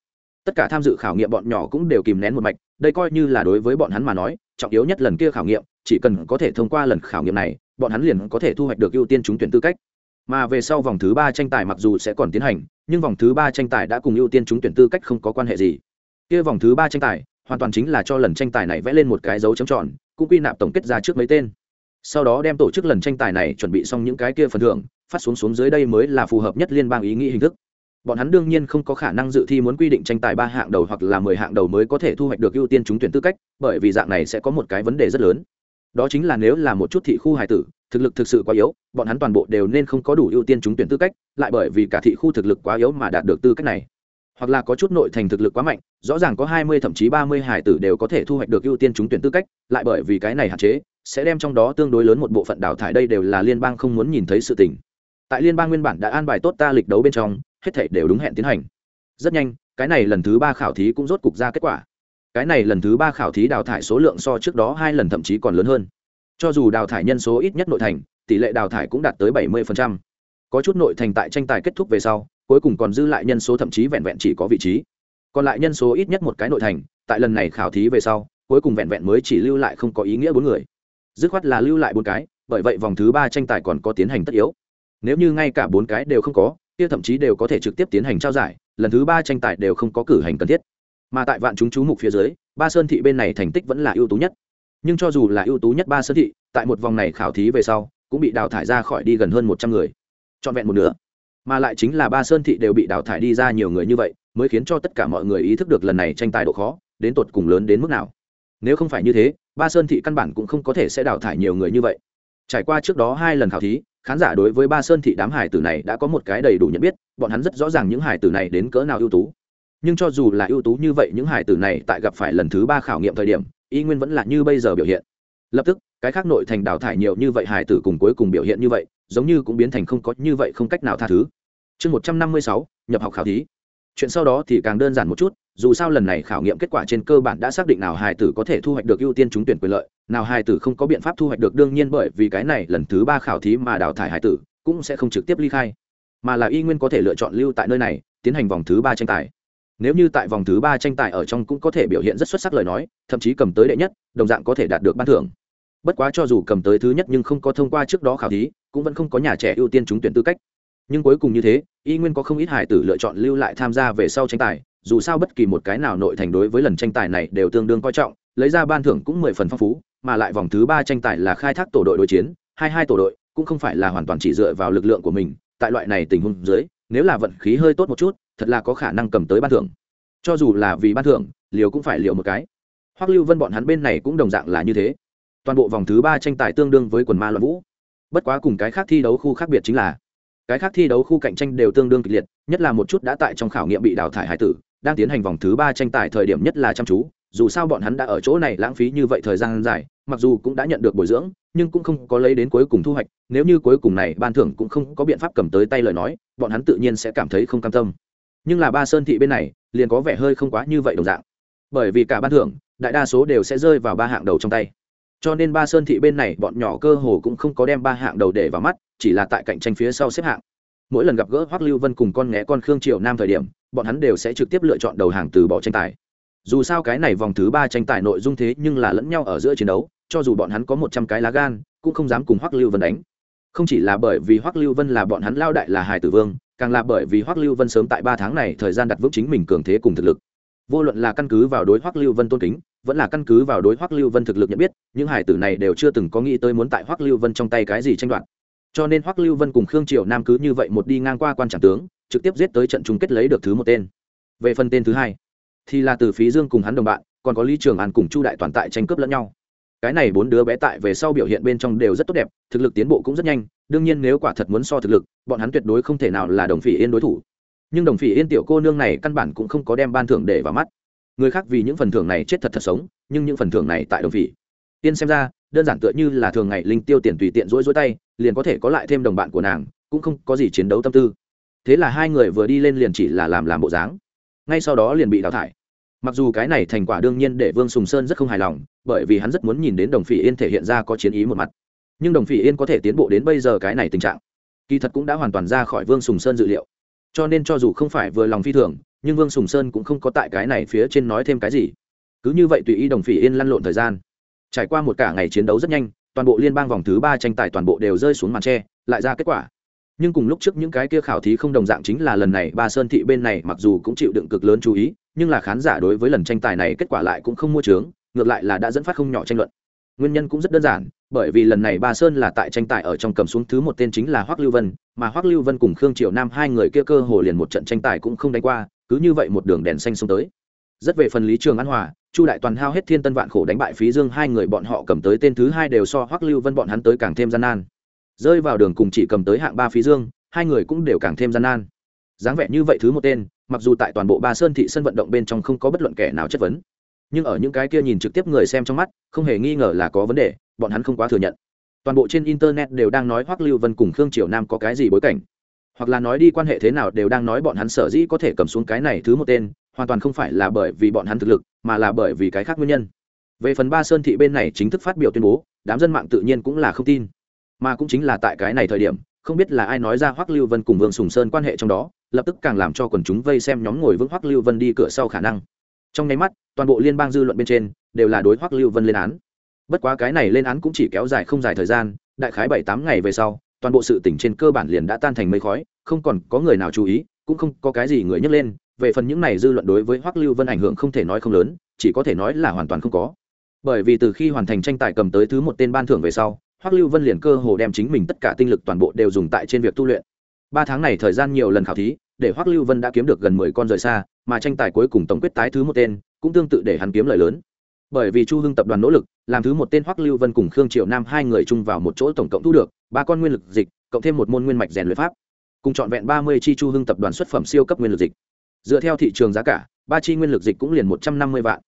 Tất cả tham dự khảo nghiệm bọn nhỏ cũng đều kìm nén một mạch, đây coi như là đối với bọn hắn mà nói, trọng yếu nhất lần kia khảo nghiệm, chỉ cần có thể thông qua lần khảo nghiệm này, bọn hắn liền có thể thu hoạch được ưu tiên trúng tuyển tư cách. Mà về sau vòng thứ ba tranh tài mặc dù sẽ còn tiến hành, nhưng vòng thứ ba tranh tài đã cùng ưu tiên trúng tuyển tư cách không có quan hệ gì. Kia vòng thứ ba tranh tài hoàn toàn chính là cho lần tranh tài này vẽ lên một cái dấu chấm tròn, cũng quy nạp tổng kết ra trước mấy tên. Sau đó đem tổ chức lần tranh tài này chuẩn bị xong những cái kia phần thưởng, phát xuống xuống dưới đây mới là phù hợp nhất liên bang ý nghĩ hình thức. Bọn hắn đương nhiên không có khả năng dự thi muốn quy định tranh tài ba hạng đầu hoặc là mười hạng đầu mới có thể thu hoạch được ưu tiên trúng tuyển tư cách, bởi vì dạng này sẽ có một cái vấn đề rất lớn. Đó chính là nếu là một chút thị khu hài tử, thực lực thực sự quá yếu, bọn hắn toàn bộ đều nên không có đủ ưu tiên trúng tuyển tư cách, lại bởi vì cả thị khu thực lực quá yếu mà đạt được tư cách này hoặc là có chút nội thành thực lực quá mạnh, rõ ràng có hai mươi thậm chí ba mươi hải tử đều có thể thu hoạch được ưu tiên trúng tuyển tư cách, lại bởi vì cái này hạn chế, sẽ đem trong đó tương đối lớn một bộ phận đào thải đây đều là liên bang không muốn nhìn thấy sự tình. Tại liên bang nguyên bản đã an bài tốt ta lịch đấu bên trong, hết thảy đều đúng hẹn tiến hành. Rất nhanh, cái này lần thứ ba khảo thí cũng rốt cục ra kết quả. Cái này lần thứ ba khảo thí đào thải số lượng so trước đó hai lần thậm chí còn lớn hơn. Cho dù đào thải nhân số ít nhất nội thành, tỷ lệ đào thải cũng đạt tới bảy mươi có chút nội thành tại tranh tài kết thúc về sau cuối cùng còn dư lại nhân số thậm chí vẹn vẹn chỉ có vị trí. Còn lại nhân số ít nhất một cái nội thành, tại lần này khảo thí về sau, cuối cùng vẹn vẹn mới chỉ lưu lại không có ý nghĩa bốn người. Dứt khoát là lưu lại bốn cái, bởi vậy vòng thứ ba tranh tài còn có tiến hành tất yếu. Nếu như ngay cả bốn cái đều không có, kia thậm chí đều có thể trực tiếp tiến hành trao giải, lần thứ ba tranh tài đều không có cử hành cần thiết. Mà tại vạn chúng chú mục phía dưới, ba sơn thị bên này thành tích vẫn là ưu tú nhất. Nhưng cho dù là ưu tú nhất ba sơn thị, tại một vòng này khảo thí về sau, cũng bị đào thải ra khỏi đi gần hơn một trăm người. Trọn vẹn một nửa mà lại chính là ba sơn thị đều bị đào thải đi ra nhiều người như vậy, mới khiến cho tất cả mọi người ý thức được lần này tranh tài độ khó, đến tột cùng lớn đến mức nào. Nếu không phải như thế, ba sơn thị căn bản cũng không có thể sẽ đào thải nhiều người như vậy. Trải qua trước đó hai lần khảo thí, khán giả đối với ba sơn thị đám hải tử này đã có một cái đầy đủ nhận biết, bọn hắn rất rõ ràng những hải tử này đến cỡ nào ưu tú. Nhưng cho dù là ưu tú như vậy, những hải tử này tại gặp phải lần thứ ba khảo nghiệm thời điểm, y nguyên vẫn là như bây giờ biểu hiện. Lập tức, cái khác nội thành đào thải nhiều như vậy, hải tử cùng cuối cùng biểu hiện như vậy, giống như cũng biến thành không có như vậy không cách nào tha thứ chương một trăm năm mươi sáu, nhập học khảo thí. Chuyện sau đó thì càng đơn giản một chút, dù sao lần này khảo nghiệm kết quả trên cơ bản đã xác định nào hài tử có thể thu hoạch được ưu tiên trúng tuyển quyền lợi, nào hài tử không có biện pháp thu hoạch được đương nhiên bởi vì cái này lần thứ ba khảo thí mà đào thải hài tử, cũng sẽ không trực tiếp ly khai, mà là y nguyên có thể lựa chọn lưu tại nơi này, tiến hành vòng thứ ba tranh tài. Nếu như tại vòng thứ ba tranh tài ở trong cũng có thể biểu hiện rất xuất sắc lời nói, thậm chí cầm tới đệ nhất, đồng dạng có thể đạt được ban thưởng. Bất quá cho dù cầm tới thứ nhất nhưng không có thông qua trước đó khảo thí, cũng vẫn không có nhà trẻ ưu tiên trúng tuyển tư cách. Nhưng cuối cùng như thế y nguyên có không ít hải tử lựa chọn lưu lại tham gia về sau tranh tài, dù sao bất kỳ một cái nào nội thành đối với lần tranh tài này đều tương đương coi trọng, lấy ra ban thưởng cũng mười phần phong phú, mà lại vòng thứ ba tranh tài là khai thác tổ đội đối chiến, hai hai tổ đội cũng không phải là hoàn toàn chỉ dựa vào lực lượng của mình, tại loại này tình huống dưới, nếu là vận khí hơi tốt một chút, thật là có khả năng cầm tới ban thưởng. Cho dù là vì ban thưởng, liều cũng phải liều một cái. Hoắc lưu vân bọn hắn bên này cũng đồng dạng là như thế. Toàn bộ vòng thứ ba tranh tài tương đương với quần ma loạn vũ. Bất quá cùng cái khác thi đấu khu khác biệt chính là cái khác thi đấu khu cạnh tranh đều tương đương kịch liệt, nhất là một chút đã tại trong khảo nghiệm bị đào thải hải tử, đang tiến hành vòng thứ ba tranh tài thời điểm nhất là chăm chú. Dù sao bọn hắn đã ở chỗ này lãng phí như vậy thời gian dài, mặc dù cũng đã nhận được bồi dưỡng, nhưng cũng không có lấy đến cuối cùng thu hoạch. Nếu như cuối cùng này ban thưởng cũng không có biện pháp cầm tới tay lời nói, bọn hắn tự nhiên sẽ cảm thấy không cam tâm. Nhưng là ba sơn thị bên này, liền có vẻ hơi không quá như vậy đồng dạng. Bởi vì cả ban thưởng, đại đa số đều sẽ rơi vào ba hạng đầu trong tay cho nên ba sơn thị bên này bọn nhỏ cơ hồ cũng không có đem ba hạng đầu để vào mắt, chỉ là tại cạnh tranh phía sau xếp hạng. Mỗi lần gặp gỡ hoắc lưu vân cùng con nghé con khương triều nam thời điểm, bọn hắn đều sẽ trực tiếp lựa chọn đầu hàng từ bỏ tranh tài. Dù sao cái này vòng thứ ba tranh tài nội dung thế nhưng là lẫn nhau ở giữa chiến đấu, cho dù bọn hắn có một trăm cái lá gan, cũng không dám cùng hoắc lưu vân đánh. Không chỉ là bởi vì hoắc lưu vân là bọn hắn lao đại là hải tử vương, càng là bởi vì hoắc lưu vân sớm tại ba tháng này thời gian đặt vững chính mình cường thế cùng thực lực. Vô luận là căn cứ vào đối hoắc lưu vân tôn kính vẫn là căn cứ vào đối hoắc lưu vân thực lực nhận biết, những hải tử này đều chưa từng có nghĩ tới muốn tại hoắc lưu vân trong tay cái gì tranh đoạt. Cho nên hoắc lưu vân cùng khương triều nam cứ như vậy một đi ngang qua quan tràng tướng, trực tiếp giết tới trận chung kết lấy được thứ một tên. Về phần tên thứ hai, thì là từ phí dương cùng hắn đồng bạn, còn có lý trường an cùng chu đại toàn tại tranh cướp lẫn nhau. Cái này bốn đứa bé tại về sau biểu hiện bên trong đều rất tốt đẹp, thực lực tiến bộ cũng rất nhanh, đương nhiên nếu quả thật muốn so thực lực, bọn hắn tuyệt đối không thể nào là đồng phỉ yên đối thủ. Nhưng đồng phỉ yên tiểu cô nương này căn bản cũng không có đem ban thưởng để vào mắt người khác vì những phần thưởng này chết thật thật sống, nhưng những phần thưởng này tại đồng vị. Yên xem ra, đơn giản tựa như là thường ngày linh tiêu tiền tùy tiện rỗi rỗi tay, liền có thể có lại thêm đồng bạn của nàng, cũng không có gì chiến đấu tâm tư. Thế là hai người vừa đi lên liền chỉ là làm làm bộ dáng. Ngay sau đó liền bị đào thải. Mặc dù cái này thành quả đương nhiên để vương sùng sơn rất không hài lòng, bởi vì hắn rất muốn nhìn đến đồng phỉ yên thể hiện ra có chiến ý một mặt. Nhưng đồng phỉ yên có thể tiến bộ đến bây giờ cái này tình trạng, kỳ thật cũng đã hoàn toàn ra khỏi vương sùng sơn dự liệu. Cho nên cho dù không phải vừa lòng phi thường nhưng vương sùng sơn cũng không có tại cái này phía trên nói thêm cái gì. Cứ như vậy tùy ý đồng phỉ yên lăn lộn thời gian. Trải qua một cả ngày chiến đấu rất nhanh, toàn bộ liên bang vòng thứ ba tranh tài toàn bộ đều rơi xuống màn tre, lại ra kết quả. Nhưng cùng lúc trước những cái kia khảo thí không đồng dạng chính là lần này ba sơn thị bên này mặc dù cũng chịu đựng cực lớn chú ý, nhưng là khán giả đối với lần tranh tài này kết quả lại cũng không mua trướng ngược lại là đã dẫn phát không nhỏ tranh luận. Nguyên nhân cũng rất đơn giản, bởi vì lần này ba sơn là tại tranh tài ở trong cầm xuống thứ một tên chính là hoắc lưu vân, mà hoắc lưu vân cùng khương triều nam hai người kia cơ hồ liền một trận tranh tài cũng không đánh qua cứ như vậy một đường đèn xanh xông tới. Rất về phần lý trường an hòa, chu đại toàn hao hết thiên tân vạn khổ đánh bại phí dương, hai người bọn họ cầm tới tên thứ hai đều so hoắc lưu vân bọn hắn tới càng thêm gian nan. Rơi vào đường cùng chỉ cầm tới hạng ba phí dương, hai người cũng đều càng thêm gian nan. Dáng vẻ như vậy thứ một tên, mặc dù tại toàn bộ ba sơn thị sân vận động bên trong không có bất luận kẻ nào chất vấn, nhưng ở những cái kia nhìn trực tiếp người xem trong mắt, không hề nghi ngờ là có vấn đề, bọn hắn không quá thừa nhận. Toàn bộ trên internet đều đang nói hoắc lưu vân cùng khương triều nam có cái gì bối cảnh hoặc là nói đi quan hệ thế nào đều đang nói bọn hắn sở dĩ có thể cầm xuống cái này thứ một tên, hoàn toàn không phải là bởi vì bọn hắn thực lực, mà là bởi vì cái khác nguyên nhân. Về phần ba sơn thị bên này chính thức phát biểu tuyên bố, đám dân mạng tự nhiên cũng là không tin. Mà cũng chính là tại cái này thời điểm, không biết là ai nói ra hoắc lưu vân cùng vương sùng sơn quan hệ trong đó, lập tức càng làm cho quần chúng vây xem nhóm ngồi vững hoắc lưu vân đi cửa sau khả năng. Trong nháy mắt, toàn bộ liên bang dư luận bên trên đều là đối hoắc lưu vân lên án. Bất quá cái này lên án cũng chỉ kéo dài không dài thời gian, đại khái bảy tám ngày về sau toàn bộ sự tỉnh trên cơ bản liền đã tan thành mây khói, không còn có người nào chú ý, cũng không có cái gì người nhắc lên. Về phần những này dư luận đối với hoắc lưu vân ảnh hưởng không thể nói không lớn, chỉ có thể nói là hoàn toàn không có. Bởi vì từ khi hoàn thành tranh tài cầm tới thứ một tên ban thưởng về sau, hoắc lưu vân liền cơ hồ đem chính mình tất cả tinh lực toàn bộ đều dùng tại trên việc tu luyện. Ba tháng này thời gian nhiều lần khảo thí, để hoắc lưu vân đã kiếm được gần mười con rời xa, mà tranh tài cuối cùng tổng quyết tái thứ một tên, cũng tương tự để hắn kiếm lợi lớn. Bởi vì chu hưng tập đoàn nỗ lực, làm thứ một tên hoắc lưu vân cùng khương triệu nam hai người chung vào một chỗ tổng cộng thu được ba con nguyên lực dịch, cộng thêm một môn nguyên mạch rèn luyện pháp, cùng trọn vẹn ba mươi chi chu hưng tập đoàn xuất phẩm siêu cấp nguyên lực dịch. Dựa theo thị trường giá cả, ba chi nguyên lực dịch cũng liền một trăm năm mươi vạn.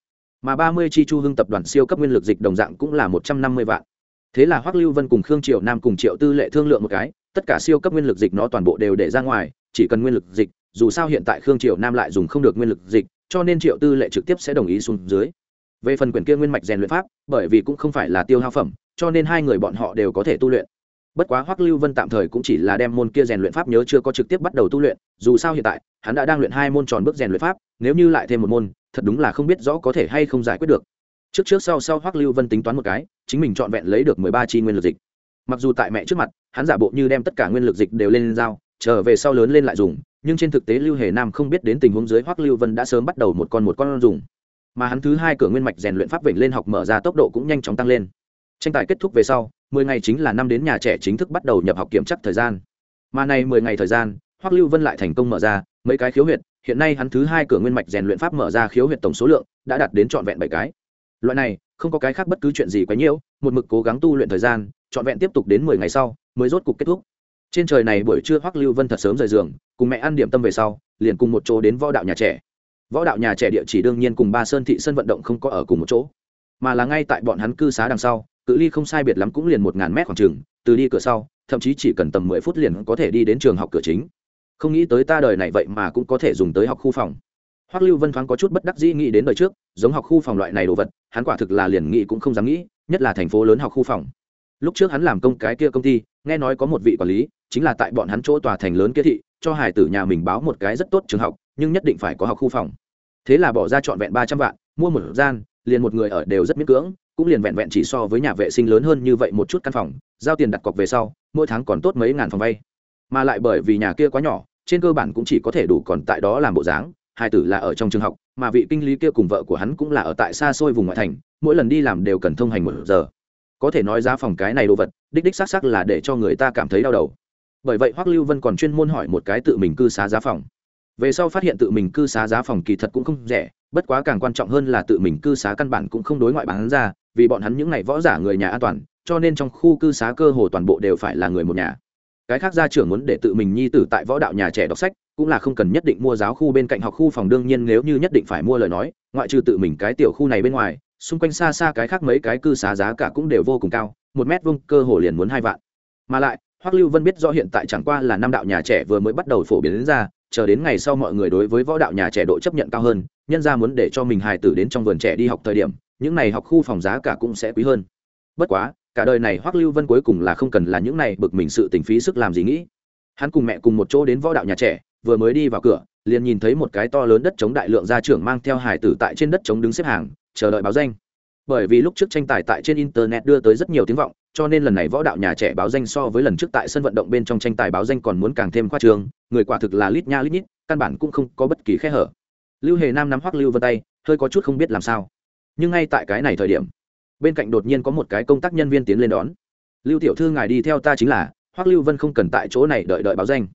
Mà ba mươi chi chu hưng tập đoàn siêu cấp nguyên lực dịch đồng dạng cũng là một trăm năm mươi vạn. Thế là hoắc lưu vân cùng khương triệu nam cùng triệu tư lệ thương lượng một cái, tất cả siêu cấp nguyên lực dịch nó toàn bộ đều để ra ngoài, chỉ cần nguyên lực dịch, dù sao hiện tại khương triệu nam lại dùng không được nguyên lực dịch, cho nên triệu tư lệ trực tiếp sẽ đồng ý xuống dưới. Về phần quyển kia nguyên mạch rèn luyện pháp, bởi vì cũng không phải là tiêu hao phẩm, cho nên hai người bọn họ đều có thể tu luyện bất quá hoắc lưu vân tạm thời cũng chỉ là đem môn kia rèn luyện pháp nhớ chưa có trực tiếp bắt đầu tu luyện, dù sao hiện tại, hắn đã đang luyện hai môn tròn bước rèn luyện pháp, nếu như lại thêm một môn, thật đúng là không biết rõ có thể hay không giải quyết được. Trước trước sau sau hoắc lưu vân tính toán một cái, chính mình trọn vẹn lấy được mười ba chi nguyên lực dịch. Mặc dù tại mẹ trước mặt, hắn giả bộ như đem tất cả nguyên lực dịch đều lên dao trở về sau lớn lên lại dùng, nhưng trên thực tế lưu hề nam không biết đến tình huống dưới hoắc lưu vân đã sớm bắt đầu một con một con dùng. Mà hắn thứ hai cửa nguyên mạch rèn luyện pháp vểnh lên học mở ra tốc độ cũng nhanh chóng tăng lên. Tranh tài kết thúc về sau mười ngày chính là năm đến nhà trẻ chính thức bắt đầu nhập học kiểm chắc thời gian. Mà này mười ngày thời gian, hoắc lưu vân lại thành công mở ra mấy cái khiếu huyệt, hiện nay hắn thứ hai cửa nguyên mạch rèn luyện pháp mở ra khiếu huyệt tổng số lượng đã đạt đến trọn vẹn bảy cái. Loại này, không có cái khác bất cứ chuyện gì quá nhiễu một mực cố gắng tu luyện thời gian, trọn vẹn tiếp tục đến mười ngày sau mới rốt cục kết thúc. Trên trời này buổi trưa hoắc lưu vân thật sớm rời giường, cùng mẹ ăn điểm tâm về sau, liền cùng một chỗ đến võ đạo nhà trẻ. Võ đạo nhà trẻ địa chỉ đương nhiên cùng ba sơn thị sân vận động không có ở cùng một chỗ, mà là ngay tại bọn hắn cư xá đằng sau cự ly không sai biệt lắm cũng liền một ngàn mét khoảng trường từ đi cửa sau, thậm chí chỉ cần tầm mười phút liền có thể đi đến trường học cửa chính. Không nghĩ tới ta đời này vậy mà cũng có thể dùng tới học khu phòng. Hoắc lưu vân thoáng có chút bất đắc dĩ nghĩ đến đời trước, giống học khu phòng loại này đồ vật, hắn quả thực là liền nghĩ cũng không dám nghĩ, nhất là thành phố lớn học khu phòng. Lúc trước hắn làm công cái kia công ty, nghe nói có một vị quản lý, chính là tại bọn hắn chỗ tòa thành lớn kia thị, cho hải tử nhà mình báo một cái rất tốt trường học, nhưng nhất định phải có học khu phòng. Thế là bỏ ra trọn vẹn ba trăm vạn, mua một gian, liền một người ở đều rất miễn cưỡng cũng liền vẹn vẹn chỉ so với nhà vệ sinh lớn hơn như vậy một chút căn phòng, giao tiền đặt cọc về sau, mỗi tháng còn tốt mấy ngàn phòng vay. Mà lại bởi vì nhà kia quá nhỏ, trên cơ bản cũng chỉ có thể đủ còn tại đó làm bộ dáng, hai tử là ở trong trường học, mà vị kinh lý kia cùng vợ của hắn cũng là ở tại xa xôi vùng ngoại thành, mỗi lần đi làm đều cần thông hành một giờ. Có thể nói giá phòng cái này đồ vật, đích đích xác xác là để cho người ta cảm thấy đau đầu. Bởi vậy hoắc lưu vân còn chuyên môn hỏi một cái tự mình cư xá giá phòng. Về sau phát hiện tự mình cư xá giá phòng kỳ thật cũng không rẻ, bất quá càng quan trọng hơn là tự mình cư xá căn bản cũng không đối ngoại bán ra vì bọn hắn những ngày võ giả người nhà an toàn, cho nên trong khu cư xá cơ hồ toàn bộ đều phải là người một nhà. Cái khác gia trưởng muốn để tự mình nhi tử tại võ đạo nhà trẻ đọc sách, cũng là không cần nhất định mua giáo khu bên cạnh học khu phòng, đương nhiên nếu như nhất định phải mua lời nói, ngoại trừ tự mình cái tiểu khu này bên ngoài, xung quanh xa xa cái khác mấy cái cư xá giá cả cũng đều vô cùng cao, một mét vuông cơ hồ liền muốn hai vạn. Mà lại, hoắc lưu vân biết rõ hiện tại chẳng qua là năm đạo nhà trẻ vừa mới bắt đầu phổ biến đến ra, chờ đến ngày sau mọi người đối với võ đạo nhà trẻ độ chấp nhận cao hơn, nhân ra muốn để cho mình hài tử đến trong vườn trẻ đi học thời điểm những này học khu phòng giá cả cũng sẽ quý hơn. Bất quá cả đời này hoắc lưu vân cuối cùng là không cần là những này bực mình sự tình phí sức làm gì nghĩ. Hắn cùng mẹ cùng một chỗ đến võ đạo nhà trẻ vừa mới đi vào cửa liền nhìn thấy một cái to lớn đất chống đại lượng gia trưởng mang theo hải tử tại trên đất chống đứng xếp hàng chờ đợi báo danh. Bởi vì lúc trước tranh tài tại trên internet đưa tới rất nhiều tiếng vọng cho nên lần này võ đạo nhà trẻ báo danh so với lần trước tại sân vận động bên trong tranh tài báo danh còn muốn càng thêm khoa trường, người quả thực là lít nha lít nhít căn bản cũng không có bất kỳ khe hở. Lưu hề nam nắm hoắc lưu vân tay hơi có chút không biết làm sao nhưng ngay tại cái này thời điểm, bên cạnh đột nhiên có một cái công tác nhân viên tiến lên đón. Lưu tiểu thư ngài đi theo ta chính là, hoắc lưu vân không cần tại chỗ này đợi đợi báo danh.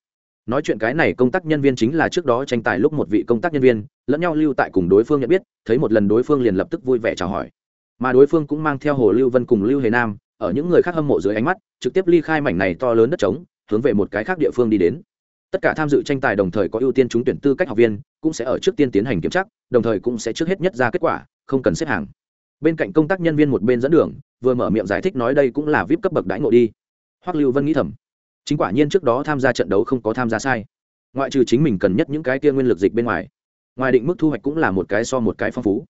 Nói chuyện cái này công tác nhân viên chính là trước đó tranh tài lúc một vị công tác nhân viên, lẫn nhau lưu tại cùng đối phương nhận biết, thấy một lần đối phương liền lập tức vui vẻ chào hỏi. Mà đối phương cũng mang theo hồ lưu vân cùng lưu hề nam, ở những người khác hâm mộ dưới ánh mắt, trực tiếp ly khai mảnh này to lớn đất trống, hướng về một cái khác địa phương đi đến. Tất cả tham dự tranh tài đồng thời có ưu tiên trúng tuyển tư cách học viên, cũng sẽ ở trước tiên tiến hành kiểm tra, đồng thời cũng sẽ trước hết nhất ra kết quả không cần xếp hàng. Bên cạnh công tác nhân viên một bên dẫn đường, vừa mở miệng giải thích nói đây cũng là vip cấp bậc đãi ngộ đi. Hoắc lưu vân nghĩ thầm. Chính quả nhiên trước đó tham gia trận đấu không có tham gia sai. Ngoại trừ chính mình cần nhất những cái kia nguyên lực dịch bên ngoài. Ngoài định mức thu hoạch cũng là một cái so một cái phong phú.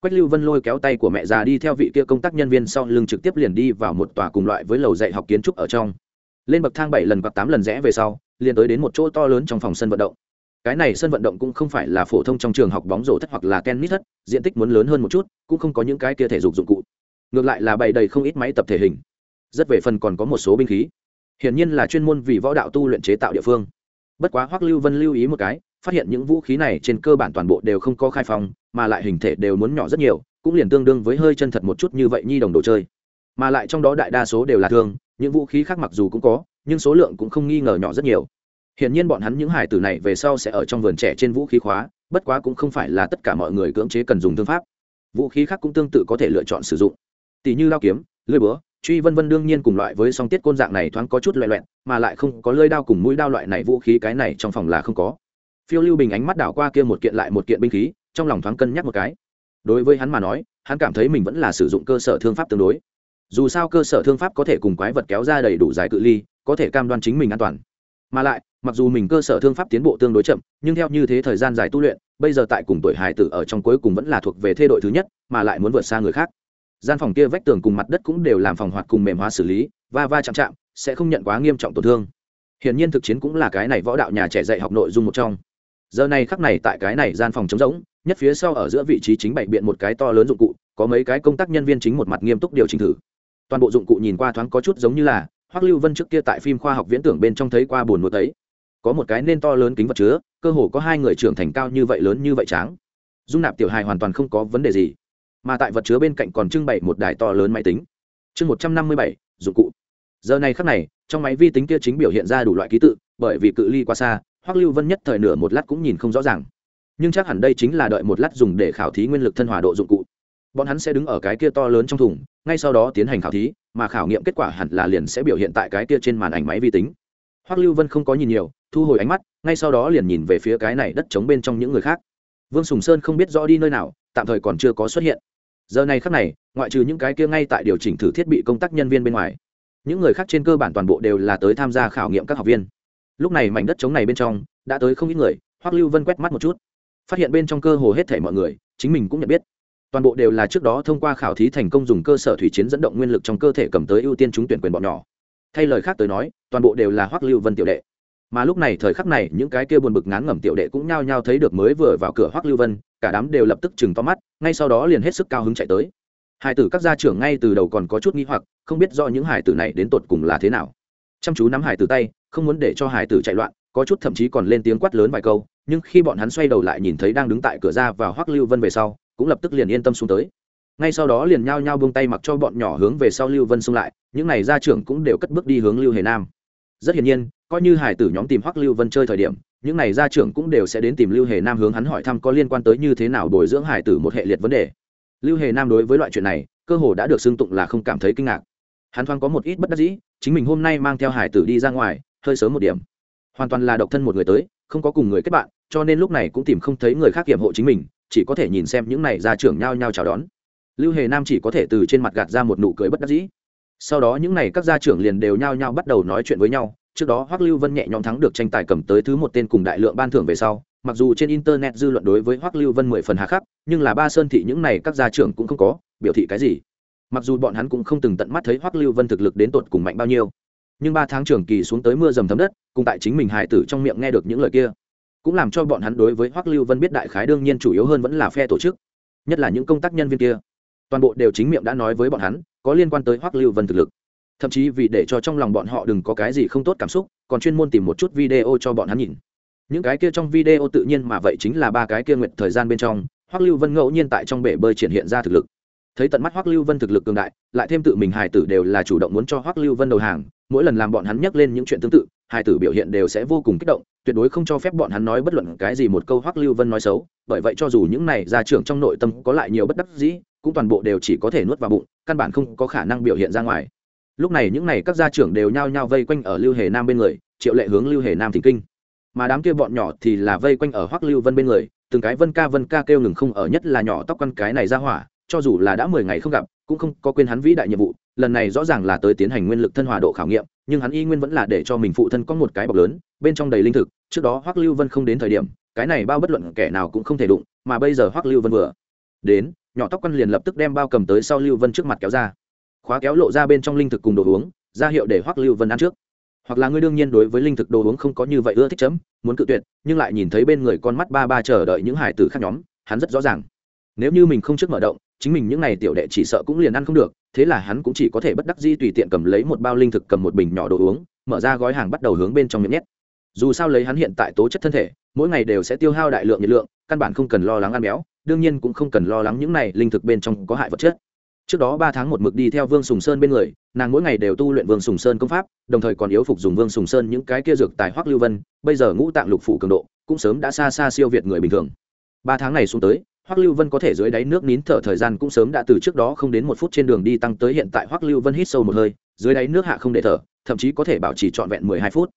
Quách lưu vân lôi kéo tay của mẹ già đi theo vị kia công tác nhân viên sau lưng trực tiếp liền đi vào một tòa cùng loại với lầu dạy học kiến trúc ở trong. Lên bậc thang bảy lần hoặc tám lần rẽ về sau, liền tới đến một chỗ to lớn trong phòng sân vận động cái này sân vận động cũng không phải là phổ thông trong trường học bóng rổ thất hoặc là tennis thất, diện tích muốn lớn hơn một chút, cũng không có những cái kia thể dục dụng cụ. Ngược lại là bày đầy không ít máy tập thể hình. Rất về phần còn có một số binh khí. Hiển nhiên là chuyên môn vì võ đạo tu luyện chế tạo địa phương. Bất quá hoắc lưu vân lưu ý một cái, phát hiện những vũ khí này trên cơ bản toàn bộ đều không có khai phong, mà lại hình thể đều muốn nhỏ rất nhiều, cũng liền tương đương với hơi chân thật một chút như vậy nhi đồng đồ chơi. Mà lại trong đó đại đa số đều là thương những vũ khí khác mặc dù cũng có, nhưng số lượng cũng không nghi ngờ nhỏ rất nhiều hiển nhiên bọn hắn những hải tử này về sau sẽ ở trong vườn trẻ trên vũ khí khóa bất quá cũng không phải là tất cả mọi người cưỡng chế cần dùng thương pháp. Vũ khí khác cũng tương tự có thể lựa chọn sử dụng. Tỷ như lao kiếm lưỡi búa truy vân vân đương nhiên cùng loại với song tiết côn dạng này thoáng có chút loại loẹt, mà lại không có lưỡi đao cùng mũi đao loại này vũ khí cái này trong phòng là không có. Phiêu lưu bình ánh mắt đảo qua kia một kiện lại một kiện binh khí trong lòng thoáng cân nhắc một cái. Đối với hắn mà nói hắn cảm thấy mình vẫn là sử dụng cơ sở thương pháp tương đối. Dù sao cơ sở thương pháp có thể cùng quái vật kéo ra đầy đủ dài cự ly có thể cam đoan chính mình an toàn. Mà lại mặc dù mình cơ sở thương pháp tiến bộ tương đối chậm, nhưng theo như thế thời gian dài tu luyện, bây giờ tại cùng tuổi hải tử ở trong cuối cùng vẫn là thuộc về thê đội thứ nhất, mà lại muốn vượt xa người khác. Gian phòng kia vách tường cùng mặt đất cũng đều làm phòng hoạt cùng mềm hóa xử lý, va va chạm chạm, sẽ không nhận quá nghiêm trọng tổn thương. Hiển nhiên thực chiến cũng là cái này võ đạo nhà trẻ dạy học nội dung một trong. Giờ này khắc này tại cái này gian phòng trống rỗng, nhất phía sau ở giữa vị trí chính bày biện một cái to lớn dụng cụ, có mấy cái công tác nhân viên chính một mặt nghiêm túc điều chỉnh thử. Toàn bộ dụng cụ nhìn qua thoáng có chút giống như là hoắc lưu vân trước kia tại phim khoa học viễn tưởng bên trong thấy qua buồn một ấy có một cái nên to lớn kính vật chứa, cơ hồ có hai người trưởng thành cao như vậy lớn như vậy tráng. Dung nạp tiểu hài hoàn toàn không có vấn đề gì, mà tại vật chứa bên cạnh còn trưng bày một đài to lớn máy tính. Chương một trăm năm mươi bảy, dụng cụ. Giờ này khắc này, trong máy vi tính kia chính biểu hiện ra đủ loại ký tự, bởi vì cự ly quá xa, hoắc lưu vân nhất thời nửa một lát cũng nhìn không rõ ràng. Nhưng chắc hẳn đây chính là đợi một lát dùng để khảo thí nguyên lực thân hòa độ dụng cụ. Bọn hắn sẽ đứng ở cái kia to lớn trong thùng, ngay sau đó tiến hành khảo thí, mà khảo nghiệm kết quả hẳn là liền sẽ biểu hiện tại cái kia trên màn ảnh máy vi tính. Hoắc lưu vân không có nhìn nhiều thu hồi ánh mắt, ngay sau đó liền nhìn về phía cái này đất trống bên trong những người khác. Vương sùng sơn không biết rõ đi nơi nào, tạm thời còn chưa có xuất hiện. Giờ này khắc này, ngoại trừ những cái kia ngay tại điều chỉnh thử thiết bị công tác nhân viên bên ngoài, những người khác trên cơ bản toàn bộ đều là tới tham gia khảo nghiệm các học viên. Lúc này mảnh đất trống này bên trong, đã tới không ít người, hoắc lưu vân quét mắt một chút. Phát hiện bên trong cơ hồ hết thể mọi người, chính mình cũng nhận biết. Toàn bộ đều là trước đó thông qua khảo thí thành công dùng cơ sở thủy chiến dẫn động nguyên lực trong cơ thể cầm tới ưu tiên trúng tuyển quyền bọn nhỏ. Thay lời khác tới nói, toàn bộ đều là hoắc lưu vân tiểu đệ mà lúc này thời khắc này những cái kia buồn bực ngán ngẩm tiểu đệ cũng nhao nhao thấy được mới vừa vào cửa hoắc lưu vân, cả đám đều lập tức chừng to mắt, ngay sau đó liền hết sức cao hứng chạy tới. Hải tử các gia trưởng ngay từ đầu còn có chút nghi hoặc, không biết do những hải tử này đến tột cùng là thế nào. Chăm chú nắm hải tử tay, không muốn để cho hải tử chạy loạn, có chút thậm chí còn lên tiếng quát lớn vài câu, nhưng khi bọn hắn xoay đầu lại nhìn thấy đang đứng tại cửa ra và hoắc lưu vân về sau, cũng lập tức liền yên tâm xuống tới. Ngay sau đó liền nhao nhao buông tay mặc cho bọn nhỏ hướng về sau lưu vân xung lại, những này gia trưởng cũng đều cất bước đi hướng lưu hề nam. Rất hiển nhiên coi như hải tử nhóm tìm hoắc lưu vân chơi thời điểm, những n à y gia trưởng cũng đều sẽ đến tìm lưu hề nam hướng hắn hỏi thăm có liên quan tới như thế nào bồi dưỡng hải tử một hệ liệt vấn đề. Lưu hề nam đối với loại chuyện này, cơ hồ đã được xưng tụng là không cảm thấy kinh ngạc. Hắn thoáng có một ít bất đắc dĩ, chính mình hôm nay mang theo hải tử đi ra ngoài, hơi sớm một điểm. Hoàn toàn là độc thân một người tới, không có cùng người kết bạn, cho nên lúc này cũng tìm không thấy người khác kiểm hộ chính mình, chỉ có thể nhìn xem những này gia trưởng nhao nhao chào đón. Lưu hề nam chỉ có thể từ trên mặt gạt ra một nụ cười bất đắc dĩ. Sau đó những n à y các gia trưởng liền đều nhao nhao bắt đầu nói chuyện với nhau trước đó hoắc lưu vân nhẹ nhõm thắng được tranh tài cầm tới thứ một tên cùng đại lượng ban thưởng về sau, mặc dù trên internet dư luận đối với hoắc lưu vân mười phần hà khắc, nhưng là ba sơn thị những này các gia trưởng cũng không có, biểu thị cái gì? Mặc dù bọn hắn cũng không từng tận mắt thấy hoắc lưu vân thực lực đến tột cùng mạnh bao nhiêu, nhưng ba tháng trường kỳ xuống tới mưa dầm thấm đất, cùng tại chính mình hại tử trong miệng nghe được những lời kia, cũng làm cho bọn hắn đối với hoắc lưu vân biết đại khái đương nhiên chủ yếu hơn vẫn là phe tổ chức, nhất là những công tác nhân viên kia. Toàn bộ đều chính miệng đã nói với bọn hắn, có liên quan tới hoắc lưu vân thực lực thậm chí vì để cho trong lòng bọn họ đừng có cái gì không tốt cảm xúc, còn chuyên môn tìm một chút video cho bọn hắn nhìn. Những cái kia trong video tự nhiên mà vậy chính là ba cái kia nguyện thời gian bên trong, hoắc lưu vân ngẫu nhiên tại trong bể bơi triển hiện ra thực lực. Thấy tận mắt hoắc lưu vân thực lực cường đại, lại thêm tự mình hài tử đều là chủ động muốn cho hoắc lưu vân đầu hàng, mỗi lần làm bọn hắn nhắc lên những chuyện tương tự hài tử biểu hiện đều sẽ vô cùng kích động, tuyệt đối không cho phép bọn hắn nói bất luận cái gì một câu hoắc lưu vân nói xấu, bởi vậy cho dù những này gia trưởng trong nội tâm có lại nhiều bất đắc dĩ, cũng toàn bộ đều chỉ có thể nuốt vào bụng, căn bản không có khả năng biểu hiện ra ngoài lúc này những này các gia trưởng đều nhao nhao vây quanh ở lưu hề nam bên người, triệu lệ hướng lưu hề nam thỉnh kinh. Mà đám kia bọn nhỏ thì là vây quanh ở hoắc lưu vân bên người, từng cái vân ca vân ca kêu ngừng không ở nhất là nhỏ tóc con cái này ra hỏa, cho dù là đã mười ngày không gặp, cũng không có quên hắn vĩ đại nhiệm vụ, lần này rõ ràng là tới tiến hành nguyên lực thân hòa độ khảo nghiệm, nhưng hắn y nguyên vẫn là để cho mình phụ thân có một cái bọc lớn, bên trong đầy linh thực, trước đó hoắc lưu vân không đến thời điểm, cái này bao bất luận kẻ nào cũng không thể đụng, mà bây giờ hoắc lưu vân vừa đến, nhỏ tóc quan liền lập tức đem bao cầm tới sau lưu vân trước mặt kéo ra khóa kéo lộ ra bên trong linh thực cùng đồ uống, ra hiệu để hoắc lưu vân ăn trước. Hoặc là ngươi đương nhiên đối với linh thực đồ uống không có như vậy ưa thích chấm, muốn cự tuyệt, nhưng lại nhìn thấy bên người con mắt ba ba chờ đợi những hải tử khác nhóm, hắn rất rõ ràng. Nếu như mình không trước mở động, chính mình những n à y tiểu đệ chỉ sợ cũng liền ăn không được, thế là hắn cũng chỉ có thể bất đắc di tùy tiện cầm lấy một bao linh thực cầm một bình nhỏ đồ uống, mở ra gói hàng bắt đầu hướng bên trong miệng nhét. Dù sao lấy hắn hiện tại tố chất thân thể, mỗi ngày đều sẽ tiêu hao đại lượng nhiệt lượng, căn bản không cần lo lắng ăn béo, đương nhiên cũng không cần lo lắng những này linh thực bên trong có hại vật chất trước đó ba tháng một mực đi theo vương sùng sơn bên người, nàng mỗi ngày đều tu luyện vương sùng sơn công pháp, đồng thời còn yếu phục dùng vương sùng sơn những cái kia dược tài hoắc lưu vân, bây giờ ngũ tạng lục phủ cường độ, cũng sớm đã xa xa siêu việt người bình thường. Ba tháng này xuống tới, hoắc lưu vân có thể dưới đáy nước nín thở thời gian cũng sớm đã từ trước đó không đến một phút trên đường đi tăng tới hiện tại hoắc lưu vân hít sâu một hơi, dưới đáy nước hạ không để thở, thậm chí có thể bảo trì trọn vẹn mười hai phút.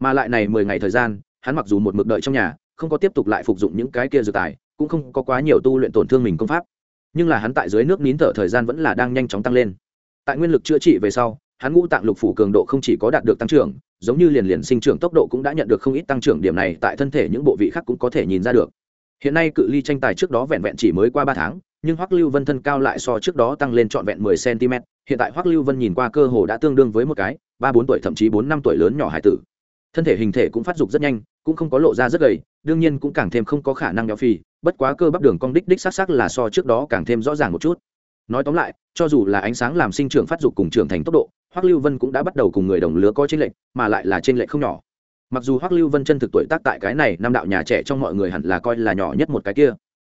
Mà lại này mười ngày thời gian, hắn mặc dù một mực đợi trong nhà, không có tiếp tục lại phục dụng những cái kia dược tài, cũng không có quá nhiều tu luyện tổn thương mình công pháp nhưng là hắn tại dưới nước nín thở thời gian vẫn là đang nhanh chóng tăng lên. Tại nguyên lực chữa trị về sau, hắn ngũ tạng lục phủ cường độ không chỉ có đạt được tăng trưởng, giống như liền liền sinh trưởng tốc độ cũng đã nhận được không ít tăng trưởng điểm này tại thân thể những bộ vị khác cũng có thể nhìn ra được. Hiện nay cự ly tranh tài trước đó vẹn vẹn chỉ mới qua ba tháng, nhưng hoắc lưu vân thân cao lại so trước đó tăng lên trọn vẹn mười cm hiện tại hoắc lưu vân nhìn qua cơ hồ đã tương đương với một cái, ba bốn tuổi thậm chí bốn năm tuổi lớn nhỏ hải tử. Thân thể hình thể cũng phát dục rất nhanh, cũng không có lộ ra rất gầy, đương nhiên cũng càng thêm không có khả năng béo phì bất quá cơ bắp đường cong đích đích sắc sắc là so trước đó càng thêm rõ ràng một chút. Nói tóm lại, cho dù là ánh sáng làm sinh trưởng phát dục cùng trưởng thành tốc độ, hoắc lưu vân cũng đã bắt đầu cùng người đồng lứa có trên lệnh mà lại là trên lệnh không nhỏ. Mặc dù hoắc lưu vân chân thực tuổi tác tại cái này năm đạo nhà trẻ trong mọi người hẳn là coi là nhỏ nhất một cái kia.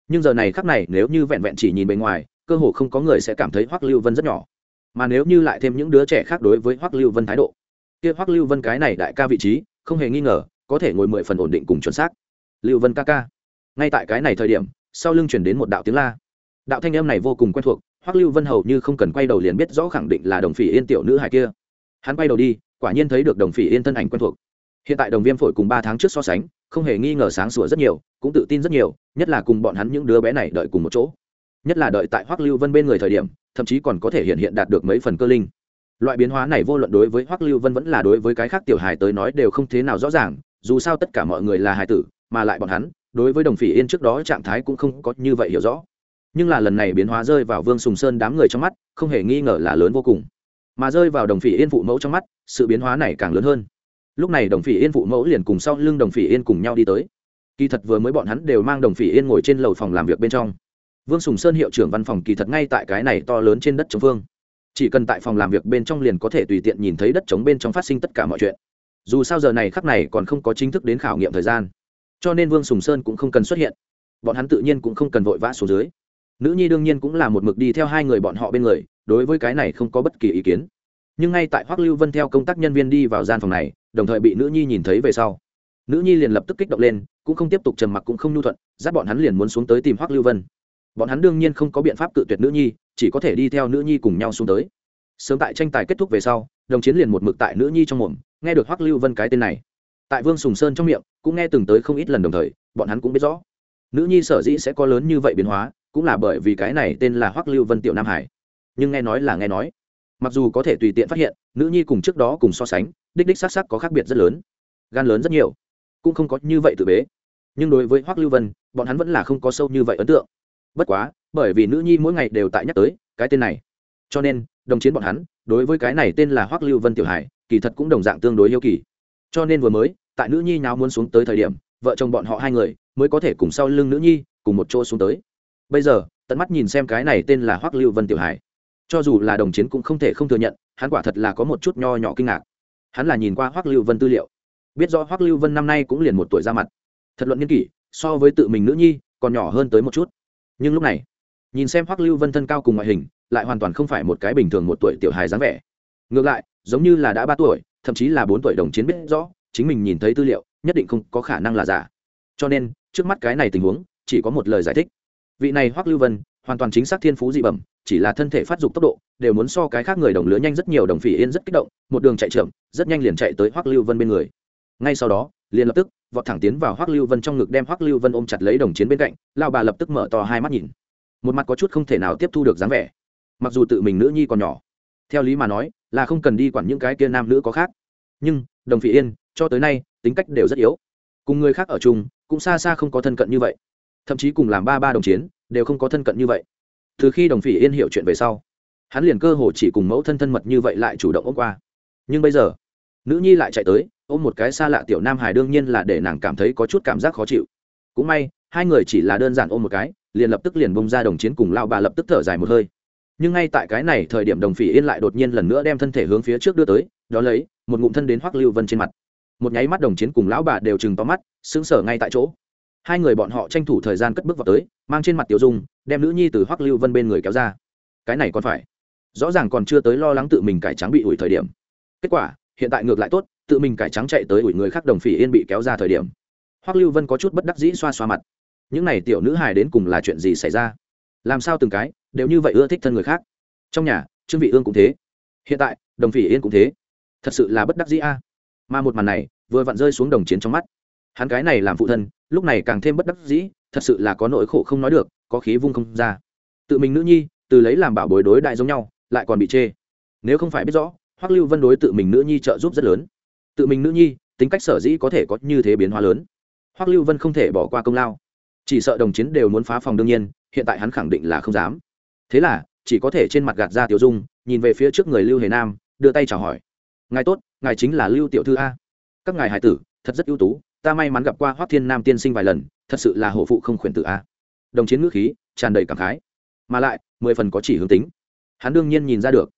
Nhưng giờ này khắc này, nếu như vẹn vẹn chỉ nhìn bề ngoài, cơ hồ không có người sẽ cảm thấy hoắc lưu vân rất nhỏ. Mà nếu như lại thêm những đứa trẻ khác đối với hoắc lưu vân thái độ, kia hoắc lưu vân cái này đại ca vị trí, không hề nghi ngờ, có thể ngồi mười phần ổn định cùng chuẩn xác. Lưu vân ca ca ngay tại cái này thời điểm, sau lưng chuyển đến một đạo tiếng la. Đạo thanh âm này vô cùng quen thuộc, hoắc lưu vân hầu như không cần quay đầu liền biết rõ khẳng định là đồng phỉ yên tiểu nữ hải kia. Hắn quay đầu đi, quả nhiên thấy được đồng phỉ yên thân ảnh quen thuộc. Hiện tại đồng viêm phổi cùng ba tháng trước so sánh, không hề nghi ngờ sáng sủa rất nhiều, cũng tự tin rất nhiều, nhất là cùng bọn hắn những đứa bé này đợi cùng một chỗ. Nhất là đợi tại hoắc lưu vân bên người thời điểm, thậm chí còn có thể hiện hiện đạt được mấy phần cơ linh. Loại biến hóa này vô luận đối với hoắc lưu vân vẫn là đối với cái khác tiểu hài tới nói đều không thế nào rõ ràng, dù sao tất cả mọi người là hài tử, mà lại bọn hắn đối với đồng phỉ yên trước đó trạng thái cũng không có như vậy hiểu rõ. Nhưng là lần này biến hóa rơi vào vương sùng sơn đám người trong mắt, không hề nghi ngờ là lớn vô cùng. Mà rơi vào đồng phỉ yên phụ mẫu trong mắt, sự biến hóa này càng lớn hơn. Lúc này đồng phỉ yên phụ mẫu liền cùng sau lưng đồng phỉ yên cùng nhau đi tới. Kỳ thật vừa mới bọn hắn đều mang đồng phỉ yên ngồi trên lầu phòng làm việc bên trong. Vương sùng sơn hiệu trưởng văn phòng kỳ thật ngay tại cái này to lớn trên đất chống phương chỉ cần tại phòng làm việc bên trong liền có thể tùy tiện nhìn thấy đất chống bên trong phát sinh tất cả mọi chuyện. Dù sao giờ này khắc này còn không có chính thức đến khảo nghiệm thời gian cho nên vương sùng sơn cũng không cần xuất hiện. Bọn hắn tự nhiên cũng không cần vội vã xuống dưới. Nữ nhi đương nhiên cũng là một mực đi theo hai người bọn họ bên người, đối với cái này không có bất kỳ ý kiến. Nhưng ngay tại hoắc lưu vân theo công tác nhân viên đi vào gian phòng này, đồng thời bị nữ nhi nhìn thấy về sau. Nữ nhi liền lập tức kích động lên, cũng không tiếp tục trầm mặc cũng không nhu thuận, dắt bọn hắn liền muốn xuống tới tìm hoắc lưu vân. Bọn hắn đương nhiên không có biện pháp cự tuyệt nữ nhi, chỉ có thể đi theo nữ nhi cùng nhau xuống tới. Sớm tại tranh tài kết thúc về sau, đồng chiến liền một mực tại nữ nhi trong mồm, nghe được hoắc lưu vân cái tên này tại vương sùng sơn trong miệng cũng nghe từng tới không ít lần đồng thời bọn hắn cũng biết rõ nữ nhi sở dĩ sẽ có lớn như vậy biến hóa cũng là bởi vì cái này tên là hoắc lưu vân tiểu nam hải nhưng nghe nói là nghe nói mặc dù có thể tùy tiện phát hiện nữ nhi cùng trước đó cùng so sánh đích đích s á c s á c có khác biệt rất lớn gan lớn rất nhiều cũng không có như vậy tự bế nhưng đối với hoắc lưu vân bọn hắn vẫn là không có sâu như vậy ấn tượng bất quá bởi vì nữ nhi mỗi ngày đều tại nhắc tới cái tên này cho nên đồng chiến bọn hắn đối với cái này tên là hoắc lưu vân tiểu hải kỳ thật cũng đồng dạng tương đối yêu kỳ cho nên vừa mới, tại nữ nhi nào muốn xuống tới thời điểm, vợ chồng bọn họ hai người mới có thể cùng sau lưng nữ nhi cùng một chỗ xuống tới. Bây giờ, tận mắt nhìn xem cái này tên là hoắc lưu vân tiểu hải cho dù là đồng chiến cũng không thể không thừa nhận, hắn quả thật là có một chút nho nhỏ kinh ngạc. Hắn là nhìn qua hoắc lưu vân tư liệu. Biết rõ hoắc lưu vân năm nay cũng liền một tuổi ra mặt. Thật luận n kỷ, so với tự mình nữ nhi còn nhỏ hơn tới một chút. Nhưng lúc này, nhìn xem hoắc lưu vân thân cao cùng ngoại hình, lại hoàn toàn không phải một cái bình thường một tuổi tiểu hài dáng vẻ. Ngược lại, giống như là đã ba tuổi thậm chí là bốn tuổi đồng chiến biết rõ, chính mình nhìn thấy tư liệu, nhất định không có khả năng là giả. Cho nên, trước mắt cái này tình huống, chỉ có một lời giải thích. Vị này hoắc lưu vân, hoàn toàn chính xác thiên phú dị bẩm, chỉ là thân thể phát dục tốc độ, đều muốn so cái khác người đồng lứa nhanh rất nhiều, đồng phỉ yên rất kích động, một đường chạy trưởng, rất nhanh liền chạy tới hoắc lưu vân bên người. Ngay sau đó, liền lập tức, vọt thẳng tiến vào hoắc lưu vân trong ngực đem hoắc lưu vân ôm chặt lấy đồng chiến bên cạnh, lao bà lập tức mở to hai mắt nhìn. Một mặt có chút không thể nào tiếp thu được dáng vẻ. Mặc dù tự mình nữ nhi còn nhỏ, theo lý mà nói là không cần đi quản những cái kia nam nữ có khác. Nhưng, đồng phỉ yên, cho tới nay, tính cách đều rất yếu. Cùng người khác ở chung, cũng xa xa không có thân cận như vậy. Thậm chí cùng làm ba ba đồng chiến, đều không có thân cận như vậy. Từ khi đồng phỉ yên hiểu chuyện về sau, hắn liền cơ hồ chỉ cùng mẫu thân thân mật như vậy lại chủ động ôm qua. Nhưng bây giờ, nữ nhi lại chạy tới, ôm một cái xa lạ tiểu nam hải đương nhiên là để nàng cảm thấy có chút cảm giác khó chịu. Cũng may, hai người chỉ là đơn giản ôm một cái, liền lập tức liền bông ra đồng chiến cùng lao bà lập tức thở dài một hơi nhưng ngay tại cái này thời điểm đồng phỉ yên lại đột nhiên lần nữa đem thân thể hướng phía trước đưa tới, đó lấy, một ngụm thân đến hoắc lưu vân trên mặt. Một nháy mắt đồng chiến cùng lão bà đều chừng to mắt, sững sờ ngay tại chỗ. Hai người bọn họ tranh thủ thời gian cất bước vào tới, mang trên mặt tiểu dung, đem nữ nhi từ hoắc lưu vân bên người kéo ra. Cái này còn phải. Rõ ràng còn chưa tới lo lắng tự mình cải trắng bị ủi thời điểm. Kết quả, hiện tại ngược lại tốt, tự mình cải trắng chạy tới ủi người khác đồng phỉ yên bị kéo ra thời điểm. Hoắc lưu vân có chút bất đắc dĩ xoa xoa mặt. Những này tiểu nữ hài đến cùng là chuyện gì xảy ra? Làm sao từng cái đều như vậy ưa thích thân người khác. Trong nhà, trương vị ương cũng thế. Hiện tại, đồng phỉ yên cũng thế. Thật sự là bất đắc dĩ a. Mà một màn này, vừa vặn rơi xuống đồng chiến trong mắt. Hắn cái này làm phụ thân, lúc này càng thêm bất đắc dĩ, thật sự là có nỗi khổ không nói được, có khí vung không ra. Tự mình nữ nhi, từ lấy làm bảo bối đối đại giống nhau, lại còn bị chê. Nếu không phải biết rõ, hoắc lưu vân đối tự mình nữ nhi trợ giúp rất lớn. Tự mình nữ nhi, tính cách sở dĩ có thể có như thế biến hóa lớn. Hoắc lưu vân không thể bỏ qua công lao. Chỉ sợ đồng chiến đều muốn phá phòng đương nhiên, hiện tại hắn khẳng định là không dám thế là, chỉ có thể trên mặt gạt ra tiểu dung, nhìn về phía trước người lưu hề nam, đưa tay chào hỏi. Ngài tốt, ngài chính là lưu tiểu thư a. Các ngài hải tử, thật rất ưu tú, ta may mắn gặp qua hoác thiên nam tiên sinh vài lần, thật sự là hổ phụ không khuyển tử a. Đồng chiến ngữ khí, tràn đầy cảm khái. Mà lại, mười phần có chỉ hướng tính. Hắn đương nhiên nhìn ra được.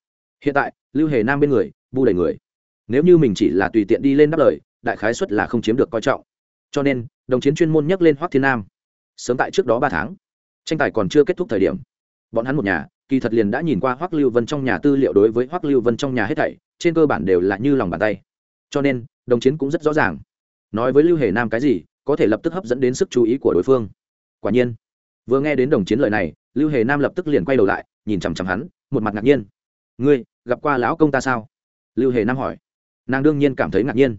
Hiện tại, lưu hề nam bên người, bu đầy người. Nếu như mình chỉ là tùy tiện đi lên đáp lời, đại khái xuất là không chiếm được coi trọng. Cho nên, đồng chiến chuyên môn nhắc lên hoác thiên nam. Sớm tại trước đó ba tháng, tranh tài còn chưa kết thúc thời điểm bọn hắn một nhà, kỳ thật liền đã nhìn qua hoắc lưu vân trong nhà tư liệu đối với hoắc lưu vân trong nhà hết thảy, trên cơ bản đều là như lòng bàn tay. Cho nên, đồng chiến cũng rất rõ ràng. Nói với lưu hề nam cái gì, có thể lập tức hấp dẫn đến sức chú ý của đối phương. Quả nhiên, vừa nghe đến đồng chiến lời này, lưu hề nam lập tức liền quay đầu lại, nhìn chằm chằm hắn, một mặt ngạc nhiên. Ngươi, gặp qua lão công ta sao? Lưu hề nam hỏi. Nàng đương nhiên cảm thấy ngạc nhiên.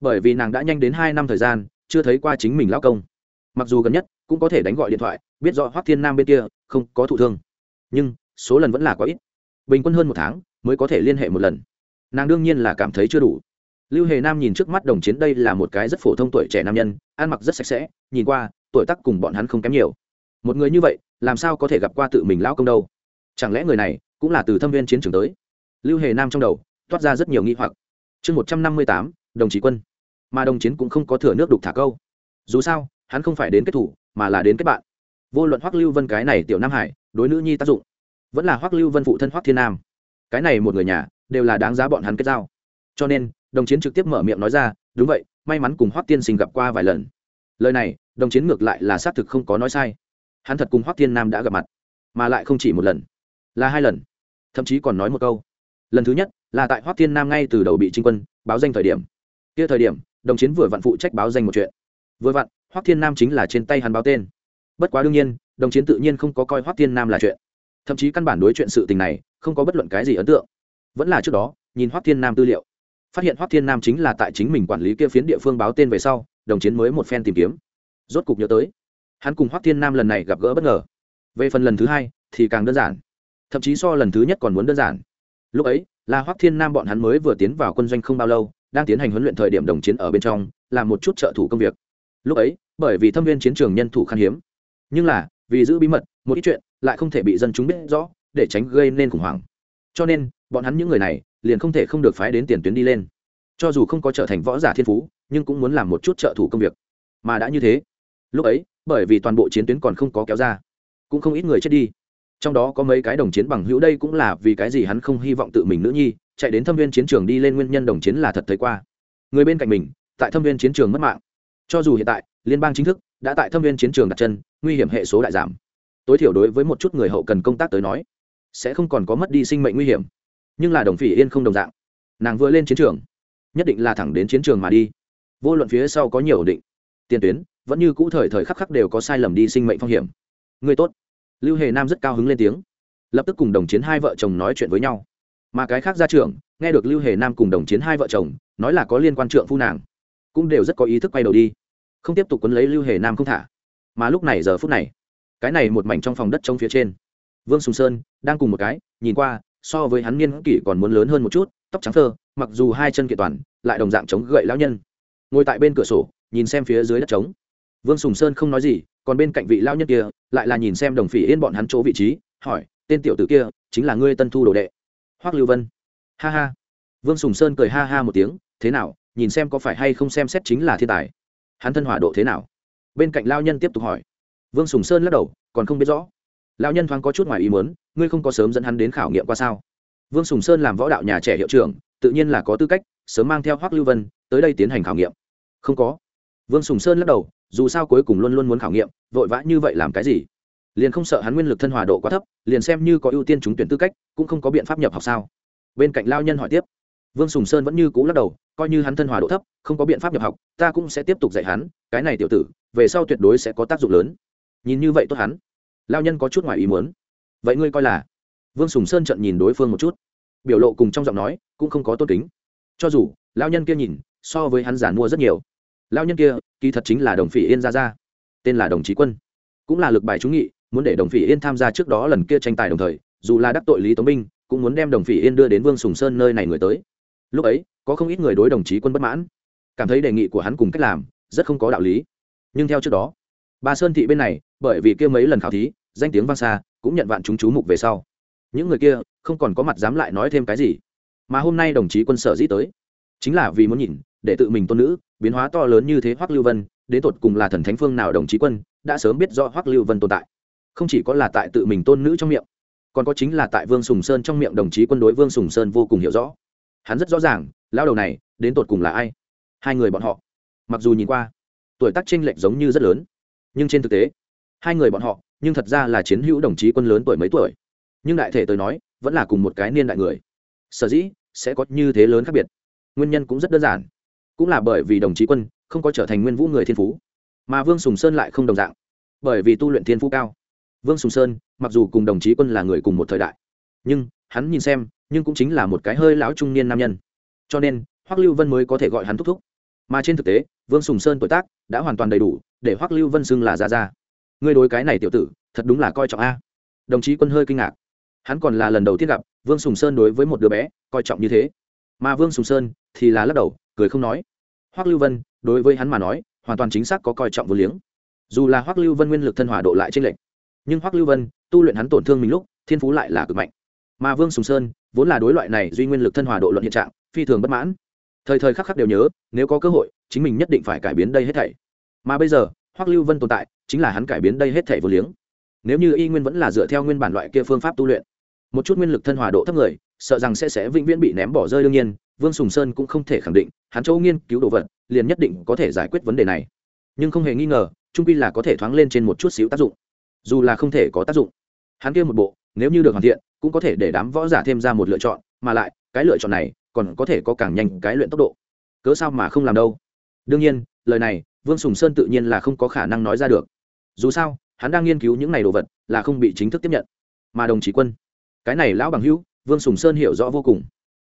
Bởi vì nàng đã nhanh đến hai năm thời gian, chưa thấy qua chính mình lão công. Mặc dù gần nhất, cũng có thể đánh gọi điện thoại, biết rõ hoắc thiên nam bên kia, không có thụ thương nhưng số lần vẫn là quá ít. Bình quân hơn một tháng mới có thể liên hệ một lần. Nàng đương nhiên là cảm thấy chưa đủ. Lưu hề nam nhìn trước mắt đồng chiến đây là một cái rất phổ thông tuổi trẻ nam nhân, ăn mặc rất sạch sẽ, nhìn qua, tuổi tác cùng bọn hắn không kém nhiều. Một người như vậy, làm sao có thể gặp qua tự mình lão công đâu? Chẳng lẽ người này cũng là từ thâm viên chiến trường tới? Lưu hề nam trong đầu toát ra rất nhiều nghi hoặc. Chương một trăm năm mươi tám, đồng chí quân. Mà đồng chiến cũng không có thừa nước đục thả câu. Dù sao, hắn không phải đến kết thủ, mà là đến kết bạn. Vô luận hoắc lưu vân cái này tiểu nam hải đối nữ nhi tác dụng. Vẫn là hoắc lưu vân phụ thân hoắc thiên nam. Cái này một người nhà, đều là đáng giá bọn hắn kết giao. Cho nên, đồng chiến trực tiếp mở miệng nói ra, đúng vậy, may mắn cùng hoắc tiên sinh gặp qua vài lần. Lời này, đồng chiến ngược lại là xác thực không có nói sai. Hắn thật cùng hoắc thiên nam đã gặp mặt, mà lại không chỉ một lần, là hai lần, thậm chí còn nói một câu. Lần thứ nhất, là tại hoắc thiên nam ngay từ đầu bị trinh quân báo danh thời điểm. Kia thời điểm, đồng chiến vừa vặn phụ trách báo danh một chuyện. Vừa vặn, hoắc thiên nam chính là trên tay hắn báo tên. Bất quá đương nhiên đồng chiến tự nhiên không có coi hoắc thiên nam là chuyện. Thậm chí căn bản đối chuyện sự tình này, không có bất luận cái gì ấn tượng. Vẫn là trước đó, nhìn hoắc thiên nam tư liệu. Phát hiện hoắc thiên nam chính là tại chính mình quản lý kia phiến địa phương báo tên về sau, đồng chiến mới một phen tìm kiếm. Rốt cục nhớ tới, hắn cùng hoắc thiên nam lần này gặp gỡ bất ngờ. Về phần lần thứ hai, thì càng đơn giản. Thậm chí so lần thứ nhất còn muốn đơn giản. Lúc ấy, là hoắc thiên nam bọn hắn mới vừa tiến vào quân doanh không bao lâu, đang tiến hành huấn luyện thời điểm đồng chiến ở bên trong, làm một chút trợ thủ công việc. Lúc ấy, bởi vì thâm viên chiến trường nhân thủ khan hiếm. Nhưng là vì giữ bí mật, một ít chuyện lại không thể bị dân chúng biết rõ, để tránh gây nên khủng hoảng. Cho nên, bọn hắn những người này liền không thể không được phái đến tiền tuyến đi lên. Cho dù không có trở thành võ giả thiên phú, nhưng cũng muốn làm một chút trợ thủ công việc. Mà đã như thế, lúc ấy, bởi vì toàn bộ chiến tuyến còn không có kéo ra, cũng không ít người chết đi. Trong đó có mấy cái đồng chiến bằng hữu đây cũng là vì cái gì hắn không hy vọng tự mình nữ nhi chạy đến thâm viên chiến trường đi lên nguyên nhân đồng chiến là thật thấy qua. Người bên cạnh mình, tại thâm viên chiến trường mất mạng. Cho dù hiện tại, liên bang chính thức đã tại thâm viên chiến trường đặt chân nguy hiểm hệ số đại giảm. Tối thiểu đối với một chút người hậu cần công tác tới nói, sẽ không còn có mất đi sinh mệnh nguy hiểm. Nhưng là đồng phỉ yên không đồng dạng. Nàng vừa lên chiến trường, nhất định là thẳng đến chiến trường mà đi. Vô luận phía sau có nhiều ổn định, tiền tuyến, vẫn như cũ thời thời khắc khắc đều có sai lầm đi sinh mệnh phong hiểm. Người tốt. Lưu hề nam rất cao hứng lên tiếng. Lập tức cùng đồng chiến hai vợ chồng nói chuyện với nhau. Mà cái khác ra trường nghe được lưu hề nam cùng đồng chiến hai vợ chồng, nói là có liên quan trượng phu nàng, cũng đều rất có ý thức quay đầu đi. Không tiếp tục quấn lấy lưu hề nam không thả mà lúc này giờ phút này, cái này một mảnh trong phòng đất trống phía trên, vương sùng sơn đang cùng một cái, nhìn qua, so với hắn niên kỷ còn muốn lớn hơn một chút, tóc trắng thơ mặc dù hai chân kiện toàn, lại đồng dạng chống gậy lão nhân. Ngồi tại bên cửa sổ, nhìn xem phía dưới đất trống. Vương sùng sơn không nói gì, còn bên cạnh vị lão nhân kia, lại là nhìn xem đồng phỉ yên bọn hắn chỗ vị trí, hỏi, tên tiểu tử kia, chính là ngươi tân thu đồ đệ? Hoắc lưu vân. Ha ha. Vương sùng sơn cười ha ha một tiếng, thế nào, nhìn xem có phải hay không xem xét chính là thiên tài? Hắn thân hỏa độ thế nào? Bên cạnh lao nhân tiếp tục hỏi. Vương sùng sơn lắc đầu, còn không biết rõ. Lao nhân thoáng có chút ngoài ý muốn, ngươi không có sớm dẫn hắn đến khảo nghiệm qua sao? Vương sùng sơn làm võ đạo nhà trẻ hiệu trưởng, tự nhiên là có tư cách, sớm mang theo hoắc lưu vân tới đây tiến hành khảo nghiệm. Không có. Vương sùng sơn lắc đầu, dù sao cuối cùng luôn luôn muốn khảo nghiệm, vội vã như vậy làm cái gì? Liền không sợ hắn nguyên lực thân hòa độ quá thấp, liền xem như có ưu tiên trúng tuyển tư cách, cũng không có biện pháp nhập học sao? Bên cạnh lao nhân hỏi tiếp. Vương sùng sơn vẫn như cũ lắc đầu coi như hắn thân hòa độ thấp, không có biện pháp nhập học, ta cũng sẽ tiếp tục dạy hắn, cái này tiểu tử, về sau tuyệt đối sẽ có tác dụng lớn. Nhìn như vậy tốt hắn. Lao nhân có chút ngoài ý muốn. Vậy ngươi coi là? Vương sùng sơn trận nhìn đối phương một chút. Biểu lộ cùng trong giọng nói cũng không có tốt kính. Cho dù lao nhân kia nhìn, so với hắn giản mua rất nhiều. Lao nhân kia, kỳ thật chính là đồng phỉ yên ra ra tên là đồng chí quân. Cũng là lực bài trúng nghị, muốn để đồng phỉ yên tham gia trước đó lần kia tranh tài đồng thời, dù là đắc tội lý tống binh, cũng muốn đem đồng phỉ yên đưa đến vương sùng sơn nơi này người tới lúc ấy, có không ít người đối đồng chí quân bất mãn. Cảm thấy đề nghị của hắn cùng cách làm, rất không có đạo lý. Nhưng theo trước đó, bà sơn thị bên này, bởi vì kia mấy lần khảo thí, danh tiếng vang xa, cũng nhận vạn chúng chú mục về sau. Những người kia, không còn có mặt dám lại nói thêm cái gì. Mà hôm nay đồng chí quân sở dĩ tới, chính là vì muốn nhìn, để tự mình tôn nữ, biến hóa to lớn như thế hoắc lưu vân, đến tột cùng là thần thánh phương nào đồng chí quân, đã sớm biết rõ hoắc lưu vân tồn tại. Không chỉ có là tại tự mình tôn nữ trong miệng, còn có chính là tại vương sùng sơn trong miệng đồng chí quân đối vương sùng sơn vô cùng hiểu rõ hắn rất rõ ràng lao đầu này, đến tột cùng là ai? Hai người bọn họ. Mặc dù nhìn qua, tuổi tác tranh lệch giống như rất lớn, nhưng trên thực tế, hai người bọn họ, nhưng thật ra là chiến hữu đồng chí quân lớn tuổi mấy tuổi. Nhưng đại thể tôi nói, vẫn là cùng một cái niên đại người. Sở dĩ, sẽ có như thế lớn khác biệt. Nguyên nhân cũng rất đơn giản. Cũng là bởi vì đồng chí quân không có trở thành nguyên vũ người thiên phú, mà vương sùng sơn lại không đồng dạng. Bởi vì tu luyện thiên phú cao. Vương sùng sơn, mặc dù cùng đồng chí quân là người cùng một thời đại, nhưng hắn nhìn xem nhưng cũng chính là một cái hơi lão trung niên nam nhân. Cho nên, hoắc lưu vân mới có thể gọi hắn thúc thúc. Mà trên thực tế, vương sùng sơn tuổi tác đã hoàn toàn đầy đủ, để hoắc lưu vân xưng là ra ra ngươi đối cái này tiểu tử, thật đúng là coi trọng a. Đồng chí quân hơi kinh ngạc. Hắn còn là lần đầu tiên gặp vương sùng sơn đối với một đứa bé coi trọng như thế. Mà vương sùng sơn thì là lắc đầu, cười không nói. Hoắc lưu vân, đối với hắn mà nói, hoàn toàn chính xác có coi trọng vô liếng. Dù là hoắc lưu vân nguyên lực thân hỏa độ lại trên lệnh nhưng hoắc lưu vân tu luyện hắn tổn thương mình lúc, thiên phú lại là cực mạnh mà vương sùng sơn vốn là đối loại này duy nguyên lực thân hòa độ luận hiện trạng phi thường bất mãn. Thời thời khắc khắc đều nhớ, nếu có cơ hội, chính mình nhất định phải cải biến đây hết thảy. Mà bây giờ, hoắc lưu vân tồn tại, chính là hắn cải biến đây hết thảy vô liếng. Nếu như y nguyên vẫn là dựa theo nguyên bản loại kia phương pháp tu luyện, một chút nguyên lực thân hòa độ thấp người, sợ rằng sẽ sẽ vĩnh viễn bị ném bỏ rơi đương nhiên, vương sùng sơn cũng không thể khẳng định, hắn châu nghiên cứu đồ vật, liền nhất định có thể giải quyết vấn đề này. Nhưng không hề nghi ngờ, trung pi là có thể thoáng lên trên một chút xíu tác dụng. Dù là không thể có tác dụng, hắn kia một bộ, nếu như được hoàn thiện cũng có thể để đám võ giả thêm ra một lựa chọn, mà lại, cái lựa chọn này còn có thể có càng nhanh cái luyện tốc độ. Cớ sao mà không làm đâu? Đương nhiên, lời này, vương sùng sơn tự nhiên là không có khả năng nói ra được. Dù sao, hắn đang nghiên cứu những này đồ vật, là không bị chính thức tiếp nhận. Mà đồng chí quân, cái này lão bằng hữu, vương sùng sơn hiểu rõ vô cùng.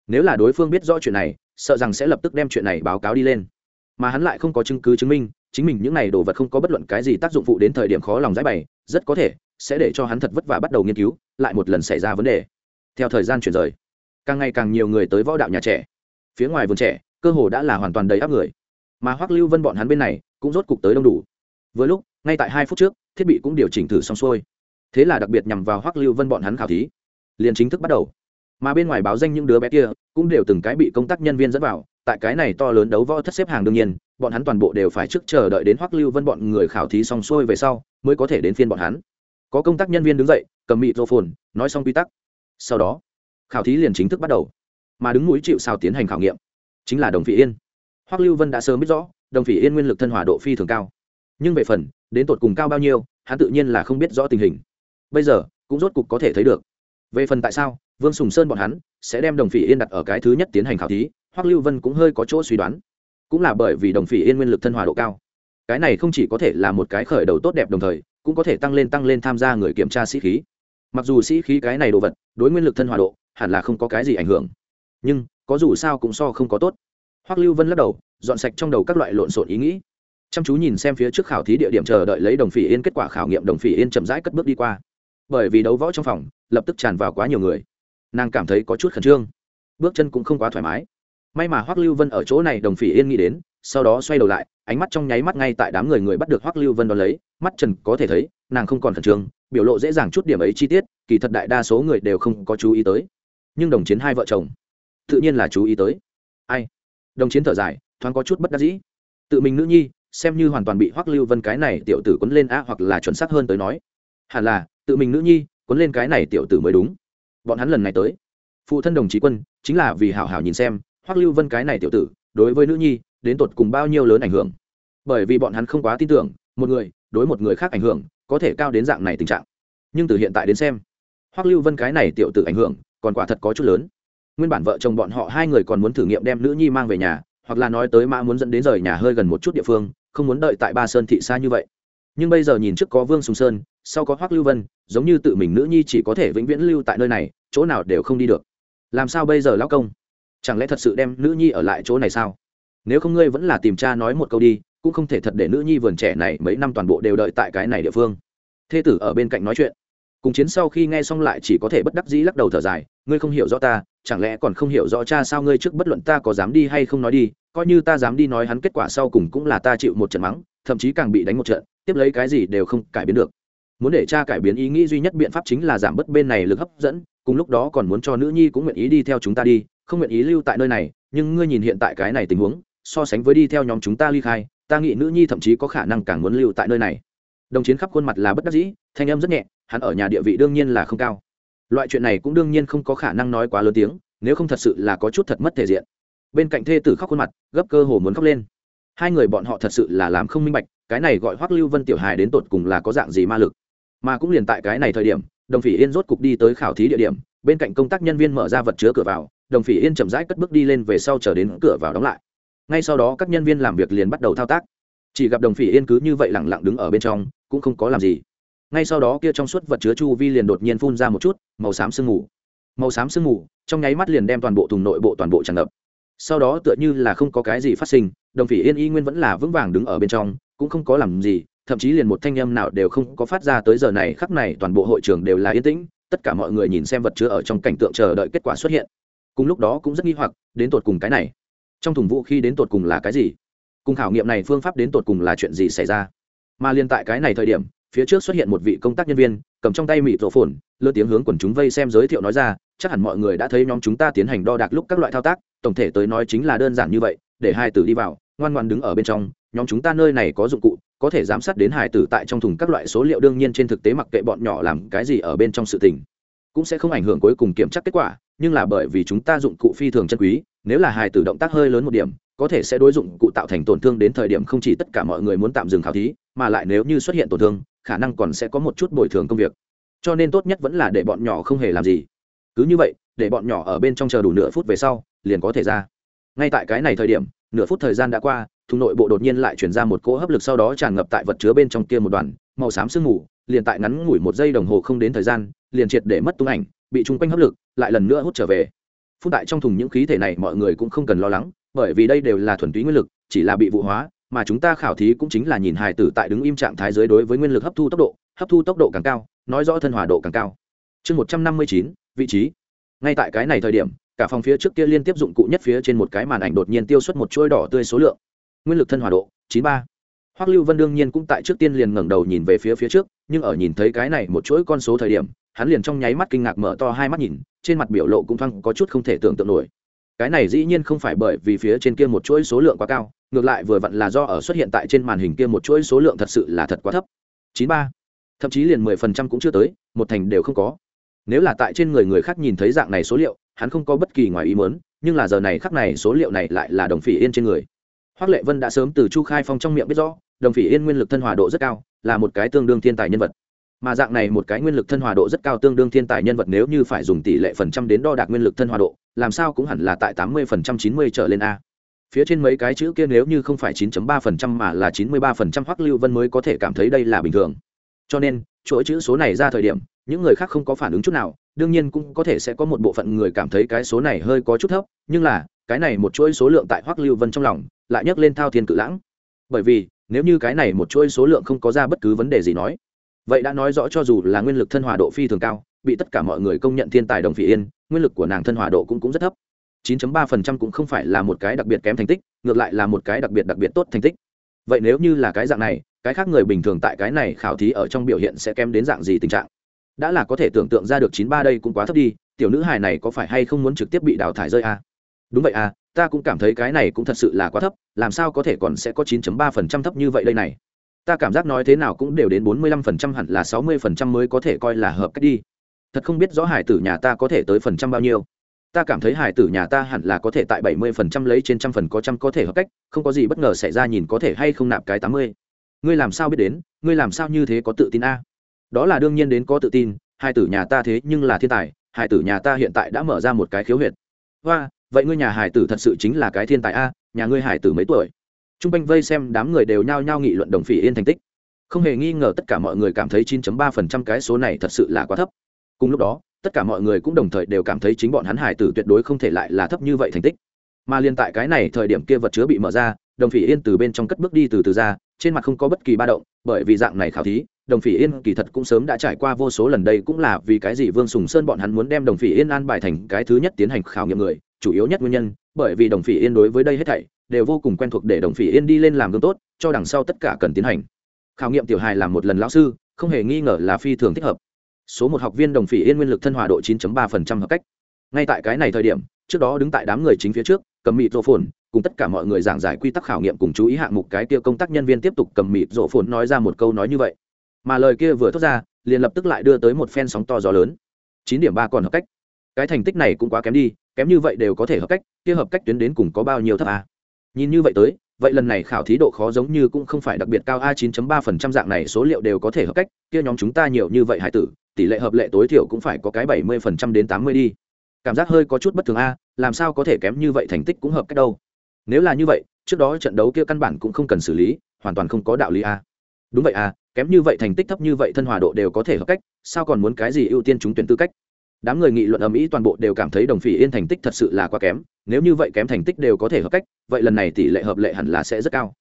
Nếu là đối phương biết rõ chuyện này, sợ rằng sẽ lập tức đem chuyện này báo cáo đi lên. Mà hắn lại không có chứng cứ chứng minh, chính mình những này đồ vật không có bất luận cái gì tác dụng phụ đến thời điểm khó lòng giải bày, rất có thể sẽ để cho hắn thật vất vả bắt đầu nghiên cứu lại một lần xảy ra vấn đề. Theo thời gian chuyển rời, càng ngày càng nhiều người tới võ đạo nhà trẻ. Phía ngoài vườn trẻ, cơ hồ đã là hoàn toàn đầy áp người. Mà hoắc lưu vân bọn hắn bên này, cũng rốt cục tới đông đủ. Vừa lúc, ngay tại hai phút trước, thiết bị cũng điều chỉnh thử xong xuôi. Thế là đặc biệt nhằm vào hoắc lưu vân bọn hắn khảo thí, liền chính thức bắt đầu. Mà bên ngoài báo danh những đứa bé kia, cũng đều từng cái bị công tác nhân viên dẫn vào. Tại cái này to lớn đấu võ thất xếp hàng đương nhiên, bọn hắn toàn bộ đều phải trước chờ đợi đến hoắc lưu vân bọn người khảo thí xong xuôi về sau, mới có thể đến phiên bọn hắn có công tác nhân viên đứng dậy, cầm mịt rô phồn nói xong quy tắc. Sau đó, khảo thí liền chính thức bắt đầu. Mà đứng mũi chịu sao tiến hành khảo nghiệm, chính là đồng phỉ yên. Hoắc lưu vân đã sớm biết rõ, đồng phỉ yên nguyên lực thân hỏa độ phi thường cao. Nhưng về phần, đến tột cùng cao bao nhiêu, hắn tự nhiên là không biết rõ tình hình. Bây giờ, cũng rốt cục có thể thấy được. Về phần tại sao, vương sùng sơn bọn hắn sẽ đem đồng phỉ yên đặt ở cái thứ nhất tiến hành khảo thí, hoắc lưu vân cũng hơi có chỗ suy đoán. Cũng là bởi vì đồng phỉ yên nguyên lực thân hòa độ cao. Cái này không chỉ có thể là một cái khởi đầu tốt đẹp đồng thời cũng có thể tăng lên tăng lên tham gia người kiểm tra sĩ khí. Mặc dù sĩ khí cái này đồ vật, đối nguyên lực thân hòa độ, hẳn là không có cái gì ảnh hưởng. Nhưng, có dù sao cũng so không có tốt. Hoắc lưu vân lắc đầu, dọn sạch trong đầu các loại lộn xộn ý nghĩ. Chăm chú nhìn xem phía trước khảo thí địa điểm chờ đợi lấy đồng phỉ yên kết quả khảo nghiệm đồng phỉ yên chậm rãi cất bước đi qua. Bởi vì đấu võ trong phòng, lập tức tràn vào quá nhiều người. Nàng cảm thấy có chút khẩn trương. Bước chân cũng không quá thoải mái. May mà hoắc lưu vân ở chỗ này đồng phỉ yên nghĩ đến, sau đó xoay đầu lại, ánh mắt trong nháy mắt ngay tại đám người người bắt được hoắc lưu vân đón lấy mắt trần có thể thấy, nàng không còn khẩn trương, biểu lộ dễ dàng chút điểm ấy chi tiết, kỳ thật đại đa số người đều không có chú ý tới. Nhưng đồng chiến hai vợ chồng, tự nhiên là chú ý tới. Ai? Đồng chiến thở dài, thoáng có chút bất đắc dĩ. Tự mình nữ nhi, xem như hoàn toàn bị hoắc lưu vân cái này tiểu tử quấn lên a hoặc là chuẩn xác hơn tới nói. Hẳn là, tự mình nữ nhi, quấn lên cái này tiểu tử mới đúng. Bọn hắn lần này tới, phụ thân đồng chí quân, chính là vì hảo hảo nhìn xem hoắc lưu vân cái này tiểu tử, đối với nữ nhi, đến tột cùng bao nhiêu lớn ảnh hưởng. Bởi vì bọn hắn không quá tin tưởng, một người đối một người khác ảnh hưởng, có thể cao đến dạng này tình trạng. Nhưng từ hiện tại đến xem, hoắc lưu vân cái này tiểu tử ảnh hưởng, còn quả thật có chút lớn. Nguyên bản vợ chồng bọn họ hai người còn muốn thử nghiệm đem nữ nhi mang về nhà, hoặc là nói tới mã muốn dẫn đến rời nhà hơi gần một chút địa phương, không muốn đợi tại ba sơn thị xa như vậy. Nhưng bây giờ nhìn trước có vương sùng sơn, sau có hoắc lưu vân, giống như tự mình nữ nhi chỉ có thể vĩnh viễn lưu tại nơi này, chỗ nào đều không đi được. Làm sao bây giờ lão công? Chẳng lẽ thật sự đem nữ nhi ở lại chỗ này sao? Nếu không ngươi vẫn là tìm cha nói một câu đi cũng không thể thật để nữ nhi vườn trẻ này mấy năm toàn bộ đều đợi tại cái này địa phương. Thê tử ở bên cạnh nói chuyện. Cùng chiến sau khi nghe xong lại chỉ có thể bất đắc dĩ lắc đầu thở dài, ngươi không hiểu rõ ta, chẳng lẽ còn không hiểu rõ cha sao ngươi trước bất luận ta có dám đi hay không nói đi, coi như ta dám đi nói hắn kết quả sau cùng cũng là ta chịu một trận mắng, thậm chí càng bị đánh một trận, tiếp lấy cái gì đều không cải biến được. Muốn để cha cải biến ý nghĩ duy nhất biện pháp chính là giảm bớt bên này lực hấp dẫn, cùng lúc đó còn muốn cho nữ nhi cũng nguyện ý đi theo chúng ta đi, không nguyện ý lưu tại nơi này, nhưng ngươi nhìn hiện tại cái này tình huống, so sánh với đi theo nhóm chúng ta ly khai ta nghĩ nữ nhi thậm chí có khả năng càng muốn lưu tại nơi này. Đồng chiến khắp khuôn mặt là bất đắc dĩ, thanh âm rất nhẹ, hắn ở nhà địa vị đương nhiên là không cao. Loại chuyện này cũng đương nhiên không có khả năng nói quá lớn tiếng, nếu không thật sự là có chút thật mất thể diện. Bên cạnh thê tử khóc khuôn mặt, gấp cơ hồ muốn khóc lên. Hai người bọn họ thật sự là làm không minh bạch, cái này gọi hoắc lưu vân tiểu hài đến tột cùng là có dạng gì ma lực. Mà cũng liền tại cái này thời điểm, đồng phỉ yên rốt cục đi tới khảo thí địa điểm, bên cạnh công tác nhân viên mở ra vật chứa cửa vào, đồng phỉ yên chậm rãi cất bước đi lên về sau chờ đến cửa vào đóng lại ngay sau đó các nhân viên làm việc liền bắt đầu thao tác. Chỉ gặp đồng phỉ yên cứ như vậy lẳng lặng đứng ở bên trong, cũng không có làm gì. Ngay sau đó kia trong suốt vật chứa chu vi liền đột nhiên phun ra một chút, màu xám sương mù. Màu xám sương mù, trong nháy mắt liền đem toàn bộ thùng nội bộ toàn bộ tràn ngập. Sau đó tựa như là không có cái gì phát sinh, đồng phỉ yên y nguyên vẫn là vững vàng đứng ở bên trong, cũng không có làm gì, thậm chí liền một thanh âm nào đều không có phát ra tới giờ này, khắc này toàn bộ hội trường đều là yên tĩnh, tất cả mọi người nhìn xem vật chứa ở trong cảnh tượng chờ đợi kết quả xuất hiện. Cùng lúc đó cũng rất nghi hoặc, đến tột cùng cái này trong thùng vũ khí đến tột cùng là cái gì? Cùng khảo nghiệm này phương pháp đến tột cùng là chuyện gì xảy ra? Mà liên tại cái này thời điểm, phía trước xuất hiện một vị công tác nhân viên, cầm trong tay mịt rổ phồn, lơ tiếng hướng quần chúng vây xem giới thiệu nói ra, chắc hẳn mọi người đã thấy nhóm chúng ta tiến hành đo đạc lúc các loại thao tác, tổng thể tới nói chính là đơn giản như vậy, để hai tử đi vào, ngoan ngoan đứng ở bên trong, nhóm chúng ta nơi này có dụng cụ, có thể giám sát đến hải tử tại trong thùng các loại số liệu đương nhiên trên thực tế mặc kệ bọn nhỏ làm cái gì ở bên trong sự tình, cũng sẽ không ảnh hưởng cuối cùng kiểm tra kết quả, nhưng là bởi vì chúng ta dụng cụ phi thường chân quý nếu là hài tử động tác hơi lớn một điểm, có thể sẽ đối dụng cụ tạo thành tổn thương đến thời điểm không chỉ tất cả mọi người muốn tạm dừng khảo thí, mà lại nếu như xuất hiện tổn thương, khả năng còn sẽ có một chút bồi thường công việc. Cho nên tốt nhất vẫn là để bọn nhỏ không hề làm gì. Cứ như vậy, để bọn nhỏ ở bên trong chờ đủ nửa phút về sau, liền có thể ra. Ngay tại cái này thời điểm, nửa phút thời gian đã qua, thùng nội bộ đột nhiên lại chuyển ra một cỗ hấp lực sau đó tràn ngập tại vật chứa bên trong kia một đoàn, màu xám sương mù, liền tại ngắn ngủi một giây đồng hồ không đến thời gian, liền triệt để mất tung ảnh, bị chung quanh hấp lực, lại lần nữa hút trở về phun tại trong thùng những khí thể này mọi người cũng không cần lo lắng, bởi vì đây đều là thuần túy nguyên lực, chỉ là bị vụ hóa, mà chúng ta khảo thí cũng chính là nhìn hài tử tại đứng im trạng thái dưới đối với nguyên lực hấp thu tốc độ, hấp thu tốc độ càng cao, nói rõ thân hòa độ càng cao. Chương một trăm năm mươi chín, vị trí. Ngay tại cái này thời điểm, cả phòng phía trước kia liên tiếp dụng cụ nhất phía trên một cái màn ảnh đột nhiên tiêu xuất một chuôi đỏ tươi số lượng. Nguyên lực thân hòa độ, chín ba. Hoắc lưu vân đương nhiên cũng tại trước tiên liền ngẩng đầu nhìn về phía phía trước, nhưng ở nhìn thấy cái này một chuỗi con số thời điểm hắn liền trong nháy mắt kinh ngạc mở to hai mắt nhìn, trên mặt biểu lộ cũng thăng có chút không thể tưởng tượng nổi. Cái này dĩ nhiên không phải bởi vì phía trên kia một chuỗi số lượng quá cao, ngược lại vừa vặn là do ở xuất hiện tại trên màn hình kia một chuỗi số lượng thật sự là thật quá thấp. Chín ba, thậm chí liền mười phần trăm cũng chưa tới, một thành đều không có. Nếu là tại trên người người khác nhìn thấy dạng này số liệu, hắn không có bất kỳ ngoài ý muốn, nhưng là giờ này khắc này số liệu này lại là đồng phỉ yên trên người. Hoác lệ vân đã sớm từ chu khai phong trong miệng biết rõ, đồng phỉ yên nguyên lực thân hòa độ rất cao, là một cái tương đương thiên tài nhân vật mà dạng này một cái nguyên lực thân hòa độ rất cao tương đương thiên tài nhân vật nếu như phải dùng tỷ lệ phần trăm đến đo đạc nguyên lực thân hòa độ, làm sao cũng hẳn là tại tám mươi phần trăm, chín mươi trở lên a. Phía trên mấy cái chữ kia nếu như không phải 9.3 phần trăm mà là 93 phần trăm hoắc lưu vân mới có thể cảm thấy đây là bình thường. Cho nên, chuỗi chữ số này ra thời điểm, những người khác không có phản ứng chút nào, đương nhiên cũng có thể sẽ có một bộ phận người cảm thấy cái số này hơi có chút thấp, nhưng là, cái này một chuỗi số lượng tại hoắc lưu vân trong lòng, lại nhấc lên thao thiên cự lãng. Bởi vì, nếu như cái này một chuỗi số lượng không có ra bất cứ vấn đề gì nói vậy đã nói rõ cho dù là nguyên lực thân hòa độ phi thường cao, bị tất cả mọi người công nhận thiên tài đồng phỉ yên, nguyên lực của nàng thân hòa độ cũng cũng rất thấp. 9.3% cũng không phải là một cái đặc biệt kém thành tích, ngược lại là một cái đặc biệt đặc biệt tốt thành tích. Vậy nếu như là cái dạng này, cái khác người bình thường tại cái này khảo thí ở trong biểu hiện sẽ kém đến dạng gì tình trạng? Đã là có thể tưởng tượng ra được 93 đây cũng quá thấp đi, tiểu nữ hài này có phải hay không muốn trực tiếp bị đào thải rơi à? đúng vậy à ta cũng cảm thấy cái này cũng thật sự là quá thấp, làm sao có thể còn sẽ có 9.3% thấp như vậy đây này? Ta cảm giác nói thế nào cũng đều đến 45% hẳn là 60% mới có thể coi là hợp cách đi. Thật không biết rõ hải tử nhà ta có thể tới phần trăm bao nhiêu. Ta cảm thấy hải tử nhà ta hẳn là có thể tại 70% lấy trên trăm phần có trăm có thể hợp cách, không có gì bất ngờ xảy ra nhìn có thể hay không nạp cái 80. ngươi làm sao biết đến, ngươi làm sao như thế có tự tin a? Đó là đương nhiên đến có tự tin, hải tử nhà ta thế nhưng là thiên tài, hải tử nhà ta hiện tại đã mở ra một cái khiếu huyệt. Hoa vậy ngươi nhà hải tử thật sự chính là cái thiên tài a? Nhà ngươi hải tử mấy tuổi? T r u n g quanh vây xem đám người đều nhao nhao nghị luận đồng phỉ yên thành tích. Không hề nghi ngờ tất cả mọi người cảm thấy 9.3 phần trăm cái số này thật sự là quá thấp. Cùng lúc đó, tất cả mọi người cũng đồng thời đều cảm thấy chính bọn hắn hải tử tuyệt đối không thể lại là thấp như vậy thành tích. Mà liên tại cái này thời điểm kia vật chứa bị mở ra, đồng phỉ yên từ bên trong cất bước đi từ từ ra, trên mặt không có bất kỳ ba động, bởi vì dạng này khảo thí, đồng phỉ yên kỳ thật cũng sớm đã trải qua vô số lần đây cũng là vì cái gì vương sùng sơn bọn hắn muốn đem đồng phỉ yên an bài thành cái thứ nhất tiến hành khảo nghiệm người, chủ yếu nhất nguyên nhân, bởi vì đồng phỉ yên đối với đây hết thảy đều vô cùng quen thuộc để đồng phỉ yên đi lên làm gương tốt, cho đằng sau tất cả cần tiến hành. Khảo nghiệm tiểu hài làm một lần lão sư, không hề nghi ngờ là phi thường thích hợp. Số một học viên đồng phỉ yên nguyên lực thân hòa độ 9.3% hợp cách. Ngay tại cái này thời điểm, trước đó đứng tại đám người chính phía trước, cầm mịt rổ phồn, cùng tất cả mọi người giảng giải quy tắc khảo nghiệm cùng chú ý hạng mục cái kia công tác nhân viên tiếp tục cầm mịt rổ phồn nói ra một câu nói như vậy. Mà lời kia vừa thốt ra, liền lập tức lại đưa tới một phen sóng to gió lớn. chín điểm ba còn hợp cách. Cái thành tích này cũng quá kém đi, kém như vậy đều có thể hợp cách, kia hợp cách tuyến đến cùng có bao nhiêu thấp à? Nhìn như vậy tới, vậy lần này khảo thí độ khó giống như cũng không phải đặc biệt cao, a 9.3% dạng này số liệu đều có thể hợp cách, kia nhóm chúng ta nhiều như vậy hải tử, tỷ lệ hợp lệ tối thiểu cũng phải có cái 70% đến 80 đi. Cảm giác hơi có chút bất thường a, làm sao có thể kém như vậy thành tích cũng hợp cách đâu. Nếu là như vậy, trước đó trận đấu kia căn bản cũng không cần xử lý, hoàn toàn không có đạo lý a. Đúng vậy a, kém như vậy thành tích thấp như vậy thân hòa độ đều có thể hợp cách, sao còn muốn cái gì ưu tiên chúng tuyển tư cách? Đám người nghị luận ầm ĩ toàn bộ đều cảm thấy đồng phỉ yên thành tích thật sự là quá kém, nếu như vậy kém thành tích đều có thể hợp cách, vậy lần này tỷ lệ hợp lệ hẳn là sẽ rất cao.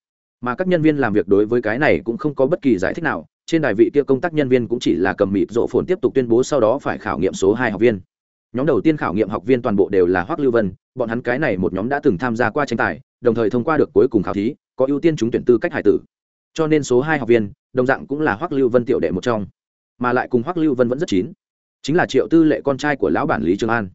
Mà các nhân viên làm việc đối với cái này cũng không có bất kỳ giải thích nào, trên đài vị kia công tác nhân viên cũng chỉ là cầm mịt rộ phồn tiếp tục tuyên bố sau đó phải khảo nghiệm số hai học viên. Nhóm đầu tiên khảo nghiệm học viên toàn bộ đều là hoắc lưu vân, bọn hắn cái này một nhóm đã từng tham gia qua tranh tài, đồng thời thông qua được cuối cùng khảo thí, có ưu tiên trúng tuyển tư cách hải tử. Cho nên số hai học viên, đồng dạng cũng là hoắc lưu vân tiểu đệ một trong. Mà lại cùng hoắc lưu vân vẫn rất chín chính là triệu tư lệ con trai của lão bản lý trường an.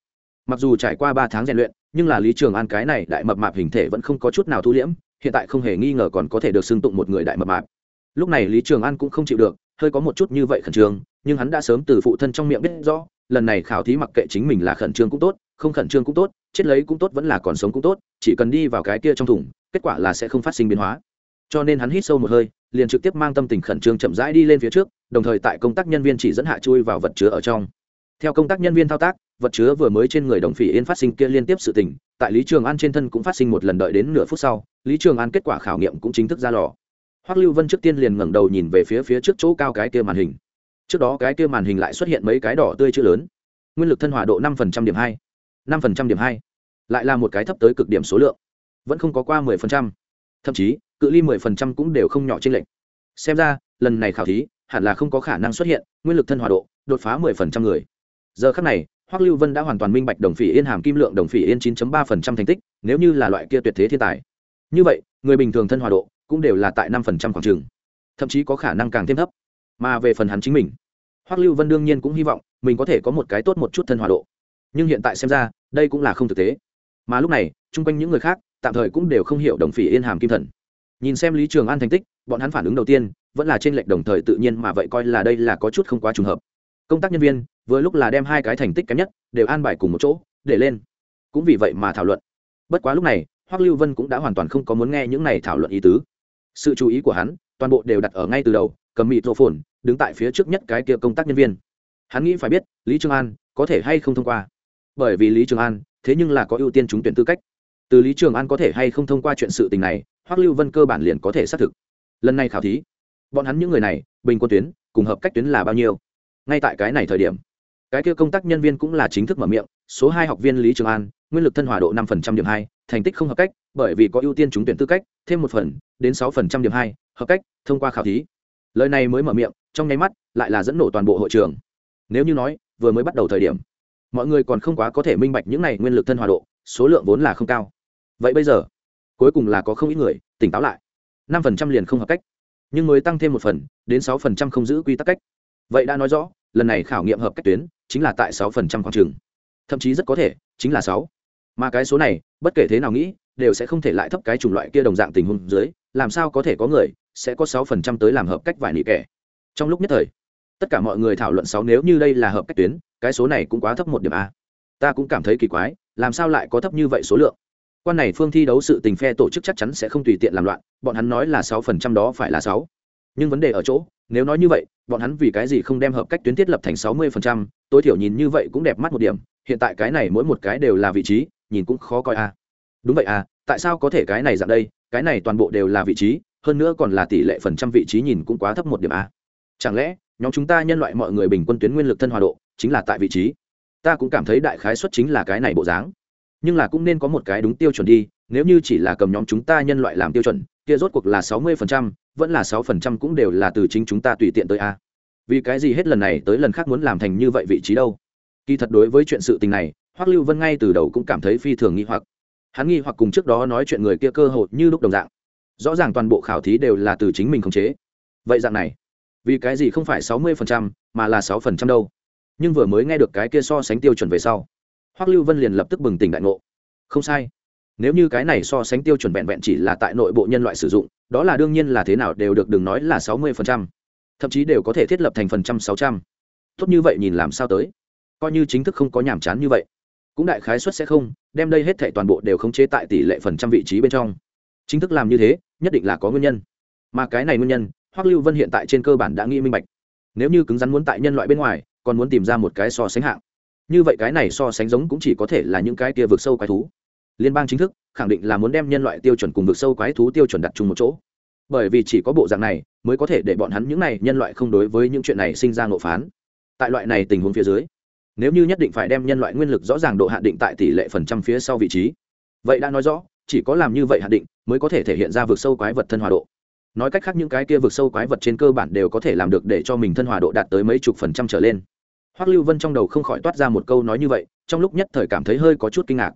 Mặc dù trải qua ba tháng rèn luyện, nhưng là lý trường an cái này đại mập mạp hình thể vẫn không có chút nào thu liễm, hiện tại không hề nghi ngờ còn có thể được xưng tụng một người đại mập mạp. Lúc này lý trường an cũng không chịu được, hơi có một chút như vậy khẩn trương, nhưng hắn đã sớm từ phụ thân trong miệng biết rõ, lần này khảo thí mặc kệ chính mình là khẩn trương cũng tốt, không khẩn trương cũng tốt, chết lấy cũng tốt vẫn là còn sống cũng tốt, chỉ cần đi vào cái kia trong thùng, kết quả là sẽ không phát sinh biến hóa. Cho nên hắn hít sâu một hơi, liền trực tiếp mang tâm tình khẩn trương chậm rãi đi lên phía trước, đồng thời tại công tác nhân viên chỉ dẫn hạ chui vào vật chứa ở trong theo công tác nhân viên thao tác, vật chứa vừa mới trên người đồng phỉ yên phát sinh kia liên tiếp sự tình, tại lý trường an trên thân cũng phát sinh một lần đợi đến nửa phút sau, lý trường an kết quả khảo nghiệm cũng chính thức ra lò. Hoắc lưu vân trước tiên liền ngẩng đầu nhìn về phía phía trước chỗ cao cái kia màn hình. Trước đó cái kia màn hình lại xuất hiện mấy cái đỏ tươi chữ lớn. Nguyên lực thân hỏa độ năm điểm hai, năm điểm hai. Lại là một cái thấp tới cực điểm số lượng. Vẫn không có qua 10%. thậm chí, cự ly 10% cũng đều không nhỏ trên lệnh xem ra, lần này khảo thí, hẳn là không có khả năng xuất hiện, nguyên lực thân hòa độ đột phá mười phần trăm người giờ khắc này, hoắc lưu vân đã hoàn toàn minh bạch đồng phỉ yên hàm kim lượng đồng phỉ yên chín ba phần trăm thành tích, nếu như là loại kia tuyệt thế thiên tài. Như vậy, người bình thường thân hòa độ cũng đều là tại năm phần trăm khoảng trường thậm chí có khả năng càng thêm thấp. Mà về phần hắn chính mình, hoắc lưu vân đương nhiên cũng hy vọng mình có thể có một cái tốt một chút thân hòa độ. Nhưng hiện tại xem ra, đây cũng là không thực tế. Mà lúc này, chung quanh những người khác, tạm thời cũng đều không hiểu đồng phỉ yên hàm kim thần. Nhìn xem lý trường an thành tích, bọn hắn phản ứng đầu tiên vẫn là trên lệch đồng thời tự nhiên mà vậy coi là đây là có chút không quá trùng hợp công tác nhân viên, vừa lúc là đem hai cái thành tích kém nhất, đều an bài cùng một chỗ, để lên. Cũng vì vậy mà thảo luận. Bất quá lúc này, hoắc lưu vân cũng đã hoàn toàn không có muốn nghe những này thảo luận ý tứ. Sự chú ý của hắn, toàn bộ đều đặt ở ngay từ đầu, cầm mịt rộ phồn đứng tại phía trước nhất cái kia công tác nhân viên. Hắn nghĩ phải biết, lý trường an có thể hay không thông qua. Bởi vì lý trường an, thế nhưng là có ưu tiên trúng tuyển tư cách. Từ lý trường an có thể hay không thông qua chuyện sự tình này, hoắc lưu vân cơ bản liền có thể xác thực. Lần này khảo thí, bọn hắn những người này, bình quân tuyến, cùng hợp cách tuyến là bao nhiêu? Ngay tại cái này thời điểm. Cái kia công tác nhân viên cũng là chính thức mở miệng, số hai học viên lý trường an, nguyên lực thân hòa độ năm phần trăm điểm hai, thành tích không hợp cách, bởi vì có ưu tiên trúng tuyển tư cách, thêm một phần, đến sáu phần trăm điểm hai, hợp cách, thông qua khảo thí. Lời này mới mở miệng, trong nháy mắt, lại là dẫn nổ toàn bộ hội trường. Nếu như nói, vừa mới bắt đầu thời điểm, mọi người còn không quá có thể minh bạch những này nguyên lực thân hòa độ, số lượng vốn là không cao. Vậy bây giờ, cuối cùng là có không ít người, tỉnh táo lại. năm phần trăm liền không hợp cách, nhưng mới tăng thêm một phần, đến sáu phần trăm không giữ quy tắc cách vậy đã nói rõ, lần này khảo nghiệm hợp cách tuyến chính là tại sáu phần trăm khoảng trường. Thậm chí rất có thể chính là sáu. Mà cái số này, bất kể thế nào nghĩ, đều sẽ không thể lại thấp cái chủng loại kia đồng dạng tình huống dưới, làm sao có thể có người sẽ có sáu phần trăm tới làm hợp cách vài nị kẻ. Trong lúc nhất thời, tất cả mọi người thảo luận sáu nếu như đây là hợp cách tuyến, cái số này cũng quá thấp một điểm a. Ta cũng cảm thấy kỳ quái, làm sao lại có thấp như vậy số lượng? Quan này phương thi đấu sự tình phe tổ chức chắc chắn sẽ không tùy tiện làm loạn, bọn hắn nói là sáu phần trăm đó phải là sáu. Nhưng vấn đề ở chỗ nếu nói như vậy, bọn hắn vì cái gì không đem hợp cách tuyến thiết lập thành sáu mươi phần trăm? Tối thiểu nhìn như vậy cũng đẹp mắt một điểm. Hiện tại cái này mỗi một cái đều là vị trí, nhìn cũng khó coi a đúng vậy à tại sao có thể cái này dạng đây? Cái này toàn bộ đều là vị trí, hơn nữa còn là tỷ lệ phần trăm vị trí nhìn cũng quá thấp một điểm a chẳng lẽ, nhóm chúng ta nhân loại mọi người bình quân tuyến nguyên lực thân hòa độ chính là tại vị trí? Ta cũng cảm thấy đại khái xuất chính là cái này bộ dáng. Nhưng là cũng nên có một cái đúng tiêu chuẩn đi, nếu như chỉ là cầm nhóm chúng ta nhân loại làm tiêu chuẩn kia rốt cuộc là sáu mươi phần trăm, vẫn là sáu phần trăm cũng đều là từ chính chúng ta tùy tiện tới a. Vì cái gì hết lần này tới lần khác muốn làm thành như vậy vị trí đâu? Kỳ thật đối với chuyện sự tình này, hoắc lưu vân ngay từ đầu cũng cảm thấy phi thường nghi hoặc. Hắn nghi hoặc cùng trước đó nói chuyện người kia cơ hội như lúc đồng dạng. Rõ ràng toàn bộ khảo thí đều là từ chính mình khống chế. Vậy dạng này, vì cái gì không phải sáu mươi phần trăm, mà là sáu phần trăm đâu? Nhưng vừa mới nghe được cái kia so sánh tiêu chuẩn về sau, hoắc lưu vân liền lập tức bừng tỉnh đại ngộ. Không sai nếu như cái này so sánh tiêu chuẩn vẹn vẹn chỉ là tại nội bộ nhân loại sử dụng, đó là đương nhiên là thế nào đều được đừng nói là sáu mươi phần trăm. Thậm chí đều có thể thiết lập thành phần trăm sáu trăm. Tốt như vậy nhìn làm sao tới. Coi như chính thức không có nhàm chán như vậy. Cũng đại khái suất sẽ không, đem đây hết thảy toàn bộ đều khống chế tại tỷ lệ phần trăm vị trí bên trong. Chính thức làm như thế, nhất định là có nguyên nhân. Mà cái này nguyên nhân, hoắc lưu vân hiện tại trên cơ bản đã nghĩ minh bạch. Nếu như cứng rắn muốn tại nhân loại bên ngoài, còn muốn tìm ra một cái so sánh hạng. Như vậy cái này so sánh giống cũng chỉ có thể là những cái kia vượt sâu quái thú liên bang chính thức, khẳng định là muốn đem nhân loại tiêu chuẩn cùng vượt sâu quái thú tiêu chuẩn đặt chung một chỗ. Bởi vì chỉ có bộ dạng này, mới có thể để bọn hắn những này nhân loại không đối với những chuyện này sinh ra ngộ phán. Tại loại này tình huống phía dưới, nếu như nhất định phải đem nhân loại nguyên lực rõ ràng độ hạn định tại tỷ lệ phần trăm phía sau vị trí, vậy đã nói rõ, chỉ có làm như vậy hạn định mới có thể thể hiện ra vượt sâu quái vật thân hòa độ. Nói cách khác những cái kia vượt sâu quái vật trên cơ bản đều có thể làm được để cho mình thân hòa độ đạt tới mấy chục phần trăm trở lên. Hoắc lưu vân trong đầu không khỏi toát ra một câu nói như vậy, trong lúc nhất thời cảm thấy hơi có chút kinh ngạc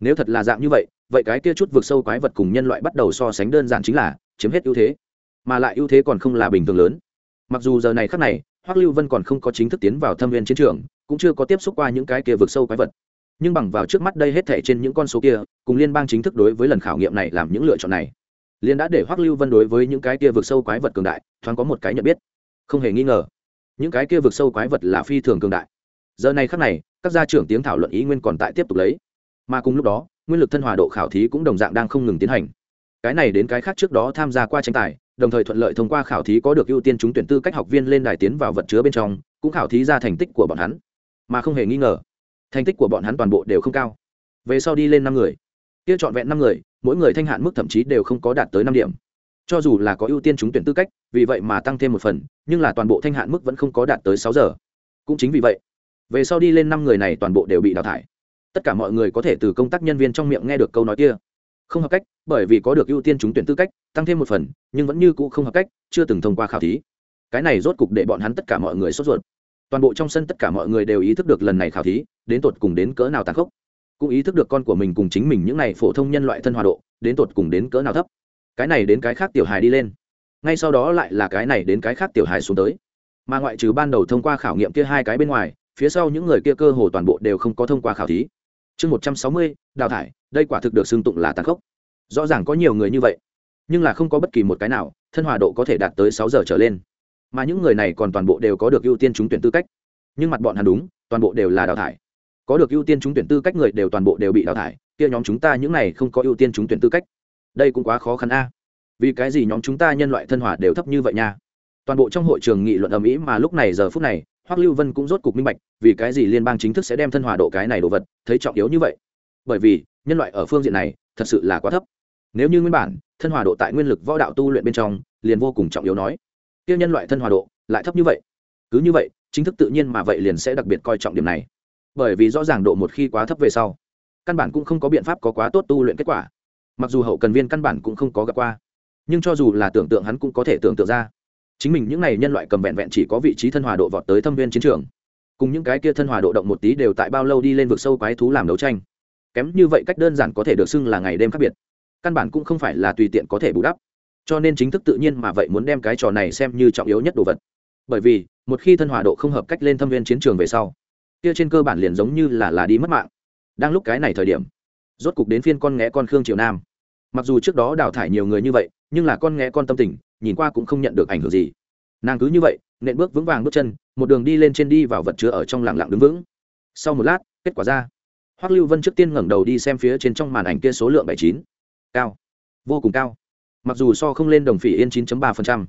nếu thật là dạng như vậy vậy cái kia chút vượt sâu quái vật cùng nhân loại bắt đầu so sánh đơn giản chính là chiếm hết ưu thế, mà lại ưu thế còn không là bình thường lớn. Mặc dù giờ này khắc này, hoắc lưu vân còn không có chính thức tiến vào thâm viên chiến trường, cũng chưa có tiếp xúc qua những cái kia vượt sâu quái vật. Nhưng bằng vào trước mắt đây hết thảy trên những con số kia, cùng liên bang chính thức đối với lần khảo nghiệm này làm những lựa chọn này liên đã để hoắc lưu vân đối với những cái kia vượt sâu quái vật cường đại, thoáng có một cái nhận biết. Không hề nghi ngờ, những cái kia vượt sâu quái vật là phi thường cường đại. Giờ này khắc này, các gia trưởng tiếng thảo luận ý nguyên còn tại tiếp tục lấy mà cùng lúc đó, nguyên lực thân hòa độ khảo thí cũng đồng dạng đang không ngừng tiến hành. Cái này đến cái khác trước đó tham gia qua tranh tài, đồng thời thuận lợi thông qua khảo thí có được ưu tiên trúng tuyển tư cách học viên lên đài tiến vào vật chứa bên trong, cũng khảo thí ra thành tích của bọn hắn. Mà không hề nghi ngờ, thành tích của bọn hắn toàn bộ đều không cao. Về sau đi lên năm người, kia trọn vẹn năm người, mỗi người thanh hạn mức thậm chí đều không có đạt tới năm điểm. Cho dù là có ưu tiên trúng tuyển tư cách, vì vậy mà tăng thêm một phần, nhưng là toàn bộ thanh hạn mức vẫn không có đạt tới sáu giờ. Cũng chính vì vậy, về sau đi lên năm người này toàn bộ đều bị đào thải tất cả mọi người có thể từ công tác nhân viên trong miệng nghe được câu nói kia. Không hợp cách, bởi vì có được ưu tiên trúng tuyển tư cách, tăng thêm một phần, nhưng vẫn như cũ không hợp cách, chưa từng thông qua khảo thí. Cái này rốt cục để bọn hắn tất cả mọi người sốt ruột. Toàn bộ trong sân tất cả mọi người đều ý thức được lần này khảo thí, đến tột cùng đến cỡ nào tàn khốc. Cũng ý thức được con của mình cùng chính mình những này phổ thông nhân loại thân hòa độ, đến tột cùng đến cỡ nào thấp. Cái này đến cái khác tiểu hài đi lên. Ngay sau đó lại là cái này đến cái khác tiểu hài xuống tới. Mà ngoại trừ ban đầu thông qua khảo nghiệm kia hai cái bên ngoài, phía sau những người kia cơ hồ toàn bộ đều không có thông qua khảo thí chương một trăm sáu mươi, đào thải, đây quả thực được xưng tụng là tàn khốc. Rõ ràng có nhiều người như vậy, nhưng là không có bất kỳ một cái nào, thân hòa độ có thể đạt tới sáu giờ trở lên. Mà những người này còn toàn bộ đều có được ưu tiên trúng tuyển tư cách. Nhưng mặt bọn hắn đúng, toàn bộ đều là đào thải. Có được ưu tiên trúng tuyển tư cách người đều toàn bộ đều bị đào thải, kia nhóm chúng ta những này không có ưu tiên trúng tuyển tư cách. Đây cũng quá khó khăn a. Vì cái gì nhóm chúng ta nhân loại thân hòa đều thấp như vậy nha? Toàn bộ trong hội trường nghị luận ầm ĩ mà lúc này giờ phút này hoắc lưu vân cũng rốt cục minh bạch, vì cái gì liên bang chính thức sẽ đem thân hòa độ cái này đồ vật thấy trọng yếu như vậy? Bởi vì, nhân loại ở phương diện này, thật sự là quá thấp. Nếu như nguyên bản, thân hòa độ tại nguyên lực võ đạo tu luyện bên trong, liền vô cùng trọng yếu nói. Kia nhân loại thân hòa độ, lại thấp như vậy. Cứ như vậy, chính thức tự nhiên mà vậy liền sẽ đặc biệt coi trọng điểm này. Bởi vì rõ ràng độ một khi quá thấp về sau, căn bản cũng không có biện pháp có quá tốt tu luyện kết quả. Mặc dù hậu cần viên căn bản cũng không có gặp qua, nhưng cho dù là tưởng tượng hắn cũng có thể tưởng tượng ra chính mình những n à y nhân loại cầm vẹn vẹn chỉ có vị trí thân hòa độ vọt tới thâm viên chiến trường. Cùng những cái kia thân hòa độ động một tí đều tại bao lâu đi lên vực sâu quái thú làm đấu tranh. Kém như vậy cách đơn giản có thể được xưng là ngày đêm khác biệt. Căn bản cũng không phải là tùy tiện có thể bù đắp. Cho nên chính thức tự nhiên mà vậy muốn đem cái trò này xem như trọng yếu nhất đồ vật. Bởi vì, một khi thân hòa độ không hợp cách lên thâm viên chiến trường về sau, kia trên cơ bản liền giống như là là đi mất mạng. Đang lúc cái này thời điểm, rốt cục đến phiên con nghẽ con khương triều nam. Mặc dù trước đó đào thải nhiều người như vậy nhưng là con nghe con tâm tình nhìn qua cũng không nhận được ảnh hưởng gì. Nàng cứ như vậy nện bước vững vàng bước chân một đường đi lên trên đi vào vật chứa ở trong lặng lặng đứng vững. Sau một lát kết quả ra. Hoắc lưu vân trước tiên ngẩng đầu đi xem phía trên trong màn ảnh kia số lượng bảy chín. Cao. Vô cùng cao. Mặc dù so không lên đồng phỉ yên 9.3%,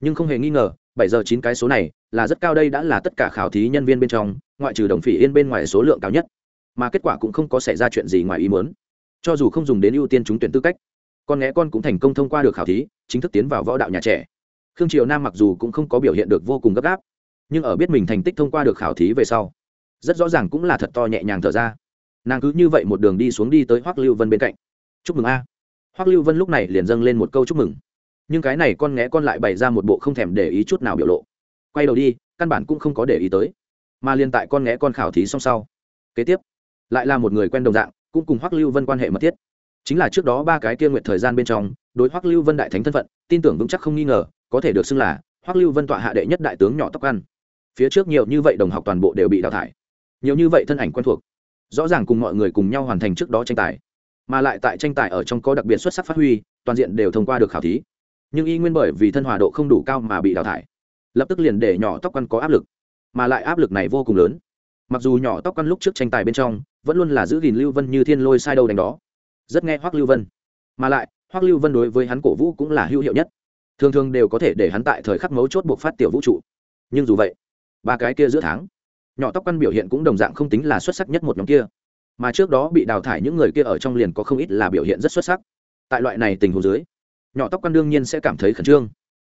nhưng không hề nghi ngờ bảy giờ chín cái số này là rất cao đây đã là tất cả khảo thí nhân viên bên trong ngoại trừ đồng phỉ yên bên ngoài số lượng cao nhất. Mà kết quả cũng không có xảy ra chuyện gì ngoài ý muốn. Cho dù không dùng đến ưu tiên trúng tuyển tư cách con nghe con cũng thành công thông qua được khảo thí, chính thức tiến vào võ đạo nhà trẻ. Khương triều nam mặc dù cũng không có biểu hiện được vô cùng gấp gáp, nhưng ở biết mình thành tích thông qua được khảo thí về sau, rất rõ ràng cũng là thật to nhẹ nhàng thở ra. Nàng cứ như vậy một đường đi xuống đi tới hoắc lưu vân bên cạnh. Chúc mừng a. Hoắc lưu vân lúc này liền dâng lên một câu chúc mừng. Nhưng cái này con nghé con lại bày ra một bộ không thèm để ý chút nào biểu lộ. Quay đầu đi, căn bản cũng không có để ý tới. Mà liền tại con nghé con khảo thí xong sau, kế tiếp, lại là một người quen đồng dạng, cũng cùng hoắc lưu vân quan hệ mật thiết chính là trước đó ba cái kia nguyện thời gian bên trong, đối hoắc lưu vân đại thánh thân phận, tin tưởng vững chắc không nghi ngờ, có thể được xưng là hoắc lưu vân tọa hạ đệ nhất đại tướng nhỏ tóc ăn. Phía trước nhiều như vậy đồng học toàn bộ đều bị đào thải. Nhiều như vậy thân ảnh quen thuộc, rõ ràng cùng mọi người cùng nhau hoàn thành trước đó tranh tài. Mà lại tại tranh tài ở trong có đặc biệt xuất sắc phát huy, toàn diện đều thông qua được khảo thí. Nhưng y nguyên bởi vì thân hòa độ không đủ cao mà bị đào thải. Lập tức liền để nhỏ tóc ăn có áp lực. Mà lại áp lực này vô cùng lớn. Mặc dù nhỏ tóc ăn lúc trước tranh tài bên trong, vẫn luôn là giữ gìn lưu vân như thiên lôi sai đâu đánh đó rất nghe hoắc lưu vân. Mà lại, hoắc lưu vân đối với hắn cổ vũ cũng là hữu hiệu nhất. Thường thường đều có thể để hắn tại thời khắc mấu chốt buộc phát tiểu vũ trụ. Nhưng dù vậy, ba cái kia giữa tháng, nhỏ tóc căn biểu hiện cũng đồng dạng không tính là xuất sắc nhất một nhóm kia. Mà trước đó bị đào thải những người kia ở trong liền có không ít là biểu hiện rất xuất sắc. Tại loại này tình huống dưới, nhỏ tóc căn đương nhiên sẽ cảm thấy khẩn trương.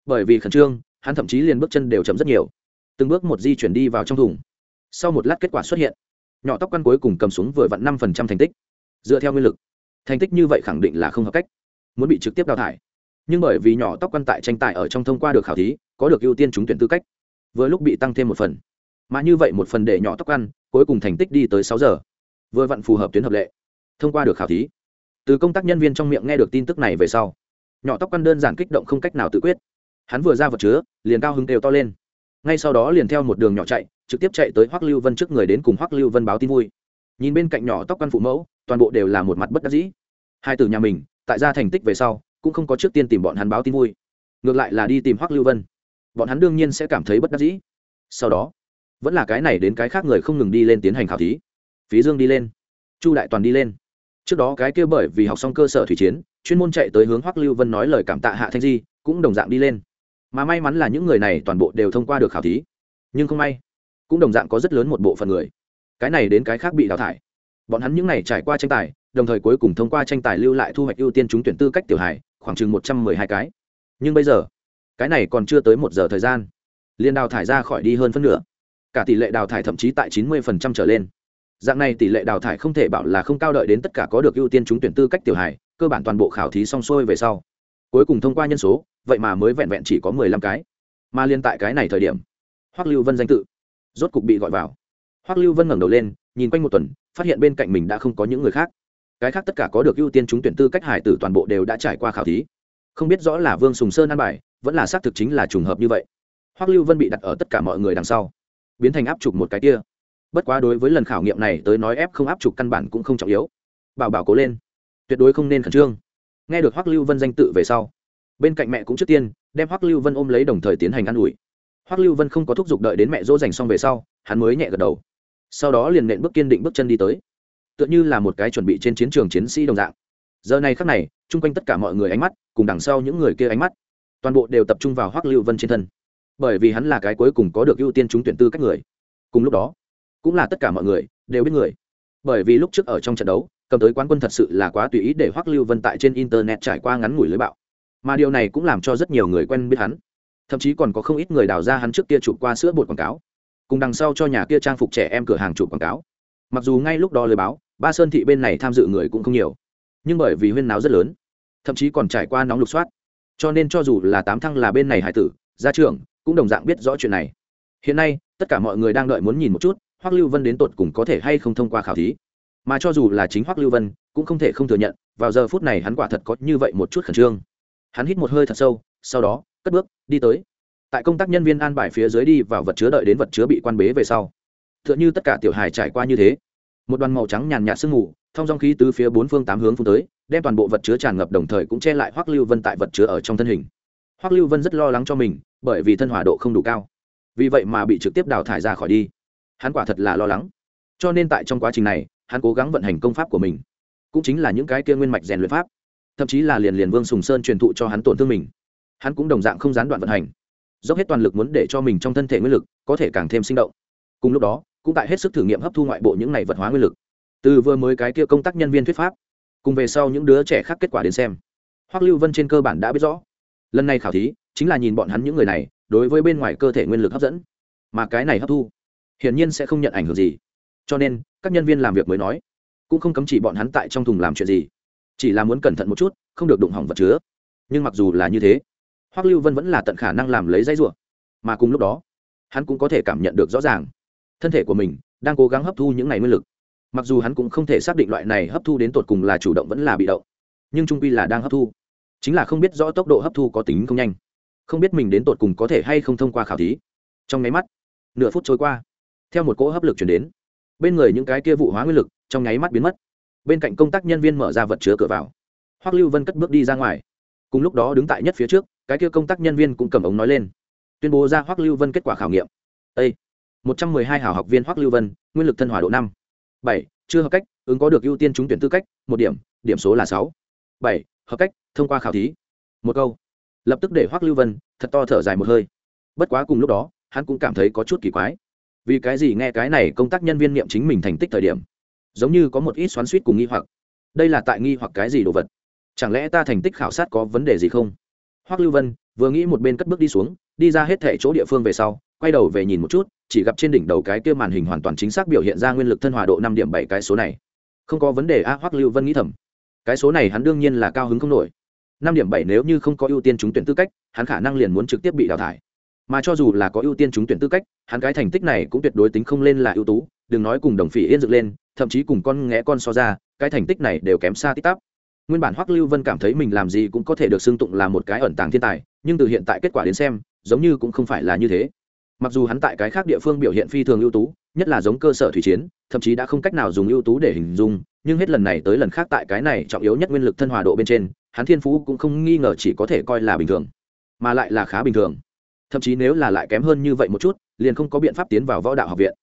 Bởi vì khẩn trương, hắn thậm chí liền bước chân đều chậm rất nhiều. Từng bước một di chuyển đi vào trong thùng. Sau một lát kết quả xuất hiện, nhỏ tóc căn cuối cùng cầm xuống vừa vặn năm phần trăm thành tích. Dựa theo nguyên lực thành tích như vậy khẳng định là không hợp cách. Muốn bị trực tiếp đào thải. Nhưng bởi vì nhỏ tóc quan tại tranh tài ở trong thông qua được khảo thí, có được ưu tiên trúng tuyển tư cách. Vừa lúc bị tăng thêm một phần. Mà như vậy một phần để nhỏ tóc ăn, cuối cùng thành tích đi tới sáu giờ. Vừa vặn phù hợp tuyến hợp lệ. Thông qua được khảo thí. Từ công tác nhân viên trong miệng nghe được tin tức này về sau, nhỏ tóc ăn đơn giản kích động không cách nào tự quyết. Hắn vừa ra vật chứa, liền cao hứng đều to lên. Ngay sau đó liền theo một đường nhỏ chạy, trực tiếp chạy tới hoắc lưu vân trước người đến cùng hoắc lưu vân báo tin vui nhìn bên cạnh nhỏ tóc quan phụ mẫu, toàn bộ đều là một mặt bất đắc dĩ. Hai từ nhà mình, tại ra thành tích về sau, cũng không có trước tiên tìm bọn hắn báo tin vui. Ngược lại là đi tìm hoắc lưu vân. Bọn hắn đương nhiên sẽ cảm thấy bất đắc dĩ. Sau đó, vẫn là cái này đến cái khác người không ngừng đi lên tiến hành khảo thí. Phí dương đi lên, chu đại toàn đi lên. Trước đó cái kia bởi vì học xong cơ sở thủy chiến, chuyên môn chạy tới hướng hoắc lưu vân nói lời cảm tạ hạ thanh di, cũng đồng dạng đi lên. Mà may mắn là những người này toàn bộ đều thông qua được khảo thí. Nhưng không may, cũng đồng dạng có rất lớn một bộ phận người cái này đến cái khác bị đào thải. Bọn hắn những n à y trải qua tranh tài, đồng thời cuối cùng thông qua tranh tài lưu lại thu hoạch ưu tiên trúng tuyển tư cách tiểu hải khoảng chừng một trăm mười hai cái. Nhưng bây giờ, cái này còn chưa tới một giờ thời gian. Liền đào thải ra khỏi đi hơn phân nửa. Cả tỷ lệ đào thải thậm chí tại chín mươi phần trăm trở lên. Dạng này tỷ lệ đào thải không thể bảo là không cao đợi đến tất cả có được ưu tiên trúng tuyển tư cách tiểu hải cơ bản toàn bộ khảo thí xong xuôi về sau. Cuối cùng thông qua nhân số, vậy mà mới vẹn vẹn chỉ có mười lăm cái. Mà liên tại cái này thời điểm, hoắc lưu vân danh tự rốt cục bị gọi vào hoắc lưu vân ngẩng đầu lên, nhìn quanh một tuần, phát hiện bên cạnh mình đã không có những người khác. Cái khác tất cả có được ưu tiên trúng tuyển tư cách hải tử toàn bộ đều đã trải qua khảo thí. Không biết rõ là vương sùng sơn ăn bài, vẫn là xác thực chính là trùng hợp như vậy. Hoắc lưu vân bị đặt ở tất cả mọi người đằng sau, biến thành áp trục một cái kia. Bất quá đối với lần khảo nghiệm này tới nói ép không áp trục căn bản cũng không trọng yếu. Bảo bảo cố lên, tuyệt đối không nên khẩn trương. Nghe được hoắc lưu vân danh tự về sau, bên cạnh mẹ cũng trước tiên, đem hoắc lưu vân ôm lấy đồng thời tiến hành ă n ủi. Hoắc lưu vân không có thúc giục đợi đến mẹ dỗ dành xong về sau, hắn mới nhẹ gật đầu sau đó liền nện bước kiên định bước chân đi tới. Tựa như là một cái chuẩn bị trên chiến trường chiến sĩ đồng dạng. Giờ này khắc này, chung quanh tất cả mọi người ánh mắt, cùng đằng sau những người kia ánh mắt, toàn bộ đều tập trung vào hoắc lưu vân trên thân. Bởi vì hắn là cái cuối cùng có được ưu tiên trúng tuyển tư cách người. Cùng lúc đó, cũng là tất cả mọi người đều biết người. Bởi vì lúc trước ở trong trận đấu, cầm tới quán quân thật sự là quá tùy ý để hoắc lưu vân tại trên internet trải qua ngắn ngủi lưới bạo. Mà điều này cũng làm cho rất nhiều người quen biết hắn. Thậm chí còn có không ít người đào ra hắn trước kia chụp qua sữa bột quảng cáo cùng đằng sau cho nhà kia trang phục trẻ em cửa hàng chụp quảng cáo. Mặc dù ngay lúc đó lời báo, ba sơn thị bên này tham dự người cũng không nhiều, nhưng bởi vì huyên náo rất lớn, thậm chí còn trải qua nóng lục soát. Cho nên cho dù là tám thăng là bên này hải tử, gia trưởng cũng đồng dạng biết rõ chuyện này. Hiện nay, tất cả mọi người đang đợi muốn nhìn một chút hoắc lưu vân đến tột cùng có thể hay không thông qua khảo thí. Mà cho dù là chính hoắc lưu vân, cũng không thể không thừa nhận, vào giờ phút này hắn quả thật có như vậy một chút khẩn trương. Hắn hít một hơi thật sâu, sau đó, cất bước, đi tới tại công tác nhân viên an bài phía dưới đi vào vật chứa đợi đến vật chứa bị quan bế về sau. T h ư ợ n h ư tất cả tiểu hài trải qua như thế. Một đoàn màu trắng nhàn nhạt sương mù, thông dòng khí từ phía bốn phương tám hướng phun tới, đem toàn bộ vật chứa tràn ngập đồng thời cũng che lại hoắc lưu vân tại vật chứa ở trong thân hình. Hoắc lưu vân rất lo lắng cho mình, bởi vì thân hỏa độ không đủ cao. Vì vậy mà bị trực tiếp đào thải ra khỏi đi. Hắn quả thật là lo lắng. Cho nên tại trong quá trình này, hắn cố gắng vận hành công pháp của mình. Cũng chính là những cái kia nguyên mạch rèn luyện pháp. Thậm chí là liền liền vương sùng sơn truyền thụ cho hắn tổn thương mình. Hắn cũng đồng dạng không gián đoạn vận hành dốc hết toàn lực muốn để cho mình trong thân thể nguyên lực có thể càng thêm sinh động. Cùng lúc đó, cũng tại hết sức thử nghiệm hấp thu ngoại bộ những này vật hóa nguyên lực. Từ vừa mới cái kia công tác nhân viên thuyết pháp, cùng về sau những đứa trẻ khác kết quả đến xem, hoắc lưu vân trên cơ bản đã biết rõ. Lần này khảo thí chính là nhìn bọn hắn những người này đối với bên ngoài cơ thể nguyên lực hấp dẫn, mà cái này hấp thu hiển nhiên sẽ không nhận ảnh hưởng gì. Cho nên, các nhân viên làm việc mới nói, cũng không cấm chỉ bọn hắn tại trong thùng làm chuyện gì, chỉ là muốn cẩn thận một chút, không được đụng hỏng vật chứa. Nhưng mặc dù là như thế hoắc lưu vân vẫn là tận khả năng làm lấy dây rủa, mà cùng lúc đó, hắn cũng có thể cảm nhận được rõ ràng, thân thể của mình đang cố gắng hấp thu những này nguyên lực. Mặc dù hắn cũng không thể xác định loại này hấp thu đến tột cùng là chủ động vẫn là bị động, nhưng trung quy là đang hấp thu. Chính là không biết rõ tốc độ hấp thu có tính không nhanh, không biết mình đến tột cùng có thể hay không thông qua khảo thí. Trong nháy mắt, nửa phút trôi qua, theo một cỗ hấp lực chuyển đến, bên người những cái kia vụ hóa nguyên lực trong nháy mắt biến mất. Bên cạnh công tác nhân viên mở ra vật chứa cửa vào, hoắc lưu vân cất bước đi ra ngoài, cùng lúc đó đứng tại nhất phía trước cái kia công tác nhân viên cũng cầm ống nói lên. Tuyên bố ra hoắc lưu vân kết quả khảo nghiệm. A một trăm mười hai hảo học viên hoắc lưu vân, nguyên lực thân hỏa độ năm. Bảy, chưa hợp cách, ứng có được ưu tiên trúng tuyển tư cách, một điểm điểm số là sáu. Bảy, hợp cách, thông qua khảo thí. Một câu. Lập tức để hoắc lưu vân, thật to thở dài một hơi. Bất quá cùng lúc đó, hắn cũng cảm thấy có chút kỳ quái. Vì cái gì nghe cái này công tác nhân viên niệm chính mình thành tích thời điểm, giống như có một ít xoắn suýt cùng nghi hoặc. Đây là tại nghi hoặc cái gì đồ vật? Chẳng lẽ ta thành tích khảo sát có vấn đề gì không? Hoắc lưu vân vừa nghĩ một bên cất bước đi xuống, đi ra hết thẻ chỗ địa phương về sau, quay đầu về nhìn một chút, chỉ gặp trên đỉnh đầu cái kia màn hình hoàn toàn chính xác biểu hiện ra nguyên lực thân hòa độ năm điểm bảy cái số này. Không có vấn đề a, hoắc lưu vân nghĩ thầm. Cái số này hắn đương nhiên là cao hứng không nổi. Năm điểm bảy nếu như không có ưu tiên trúng tuyển tư cách, hắn khả năng liền muốn trực tiếp bị đào thải. Mà cho dù là có ưu tiên trúng tuyển tư cách, hắn cái thành tích này cũng tuyệt đối tính không lên là ưu tú, đừng nói cùng đồng phỉ yên dựng lên, thậm chí cùng con ngẽ con so ra, cái thành tích này đều kém xa tích tắp nguyên bản hoắc lưu vân cảm thấy mình làm gì cũng có thể được xưng tụng là một cái ẩn tàng thiên tài, nhưng từ hiện tại kết quả đến xem, giống như cũng không phải là như thế. Mặc dù hắn tại cái khác địa phương biểu hiện phi thường ưu tú, nhất là giống cơ sở thủy chiến, thậm chí đã không cách nào dùng ưu tú để hình dung, nhưng hết lần này tới lần khác tại cái này trọng yếu nhất nguyên lực thân hòa độ bên trên, hắn thiên phú cũng không nghi ngờ chỉ có thể coi là bình thường, mà lại là khá bình thường. Thậm chí nếu là lại kém hơn như vậy một chút, liền không có biện pháp tiến vào võ đạo học viện.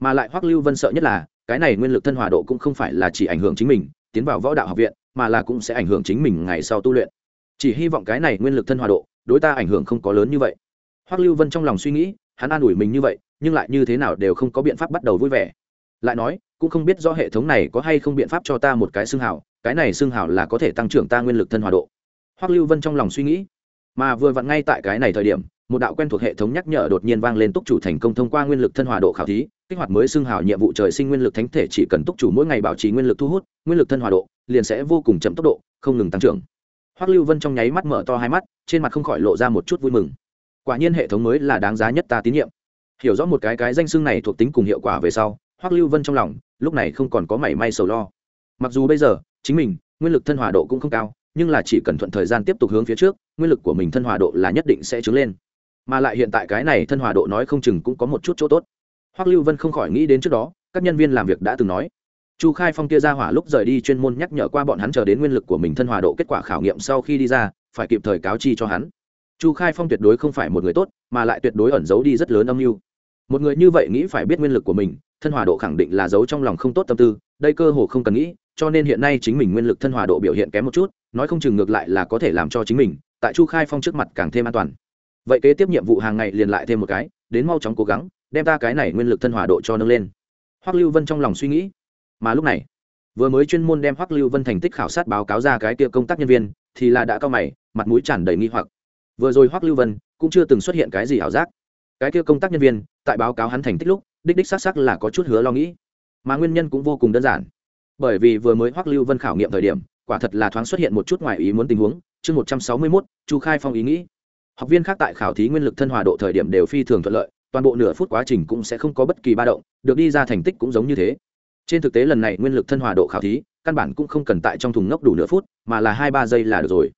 Mà lại hoắc lưu vân sợ nhất là, cái này nguyên lực thân hòa độ cũng không phải là chỉ ảnh hưởng chính mình, tiến vào võ đạo học viện mà là cũng sẽ ảnh hưởng chính mình ngày sau tu luyện. Chỉ hy vọng cái này nguyên lực thân hòa độ, đối ta ảnh hưởng không có lớn như vậy. Hoắc lưu vân trong lòng suy nghĩ, hắn an ủi mình như vậy, nhưng lại như thế nào đều không có biện pháp bắt đầu vui vẻ. Lại nói, cũng không biết do hệ thống này có hay không biện pháp cho ta một cái xương hào, cái này xương hào là có thể tăng trưởng ta nguyên lực thân hòa độ. Hoắc lưu vân trong lòng suy nghĩ, mà vừa vặn ngay tại cái này thời điểm, một đạo quen thuộc hệ thống nhắc nhở đột nhiên vang lên túc chủ thành công thông qua nguyên lực thân hòa độ khảo thí, kích hoạt mới xương hào nhiệm vụ trời sinh nguyên lực thánh thể chỉ cần túc chủ mỗi ngày bảo trì nguyên lực thu hút, nguyên lực thân hòa độ liền sẽ vô cùng chậm tốc độ, không ngừng tăng trưởng. Hoắc lưu vân trong nháy mắt mở to hai mắt, trên mặt không khỏi lộ ra một chút vui mừng. Quả nhiên hệ thống mới là đáng giá nhất ta tín nhiệm. Hiểu rõ một cái cái danh xưng này thuộc tính cùng hiệu quả về sau, hoắc lưu vân trong lòng, lúc này không còn có mảy may sầu lo. Mặc dù bây giờ, chính mình, nguyên lực thân hòa độ cũng không cao, nhưng là chỉ cần thuận thời gian tiếp tục hướng phía trước, nguyên lực của mình thân hòa độ là nhất định sẽ trứng lên. Mà lại hiện tại cái này thân hòa độ nói không chừng cũng có một chút chỗ tốt. Hoắc lưu vân không khỏi nghĩ đến trước đó, các nhân viên làm việc đã từng nói chu khai phong kia ra hỏa lúc rời đi chuyên môn nhắc nhở qua bọn hắn chờ đến nguyên lực của mình thân hòa độ kết quả khảo nghiệm sau khi đi ra, phải kịp thời cáo chi cho hắn. Chu khai phong tuyệt đối không phải một người tốt, mà lại tuyệt đối ẩn giấu đi rất lớn âm mưu. Một người như vậy nghĩ phải biết nguyên lực của mình, thân hòa độ khẳng định là giấu trong lòng không tốt tâm tư, đây cơ hồ không cần nghĩ, cho nên hiện nay chính mình nguyên lực thân hòa độ biểu hiện kém một chút, nói không chừng ngược lại là có thể làm cho chính mình, tại chu khai phong trước mặt càng thêm an toàn. Vậy kế tiếp nhiệm vụ hàng ngày liền lại thêm một cái, đến mau chóng cố gắng, đem ta cái này nguyên lực thân hòa độ cho nâng lên. Hoắc lưu vân trong lòng suy nghĩ mà lúc này, vừa mới chuyên môn đem hoắc lưu vân thành tích khảo sát báo cáo ra cái kia công tác nhân viên, thì là đã cao mày, mặt mũi tràn đầy nghi hoặc. Vừa rồi hoắc lưu vân cũng chưa từng xuất hiện cái gì ảo giác. Cái kia công tác nhân viên, tại báo cáo hắn thành tích lúc, đích đích xác xác là có chút hứa lo nghĩ. Mà nguyên nhân cũng vô cùng đơn giản. Bởi vì vừa mới hoắc lưu vân khảo nghiệm thời điểm, quả thật là thoáng xuất hiện một chút ngoài ý muốn tình huống. Chương một trăm sáu mươi mốt, chu khai phong ý nghĩ. Học viên khác tại khảo thí nguyên lực thân hòa độ thời điểm đều phi thường thuận lợi, toàn bộ nửa phút quá trình cũng sẽ không có bất kỳ ba động, được đi ra thành tích cũng giống như thế trên thực tế lần này nguyên lực thân hòa độ khảo thí, căn bản cũng không cần tại trong thùng ngốc đủ nửa phút, mà là hai ba giây là được rồi.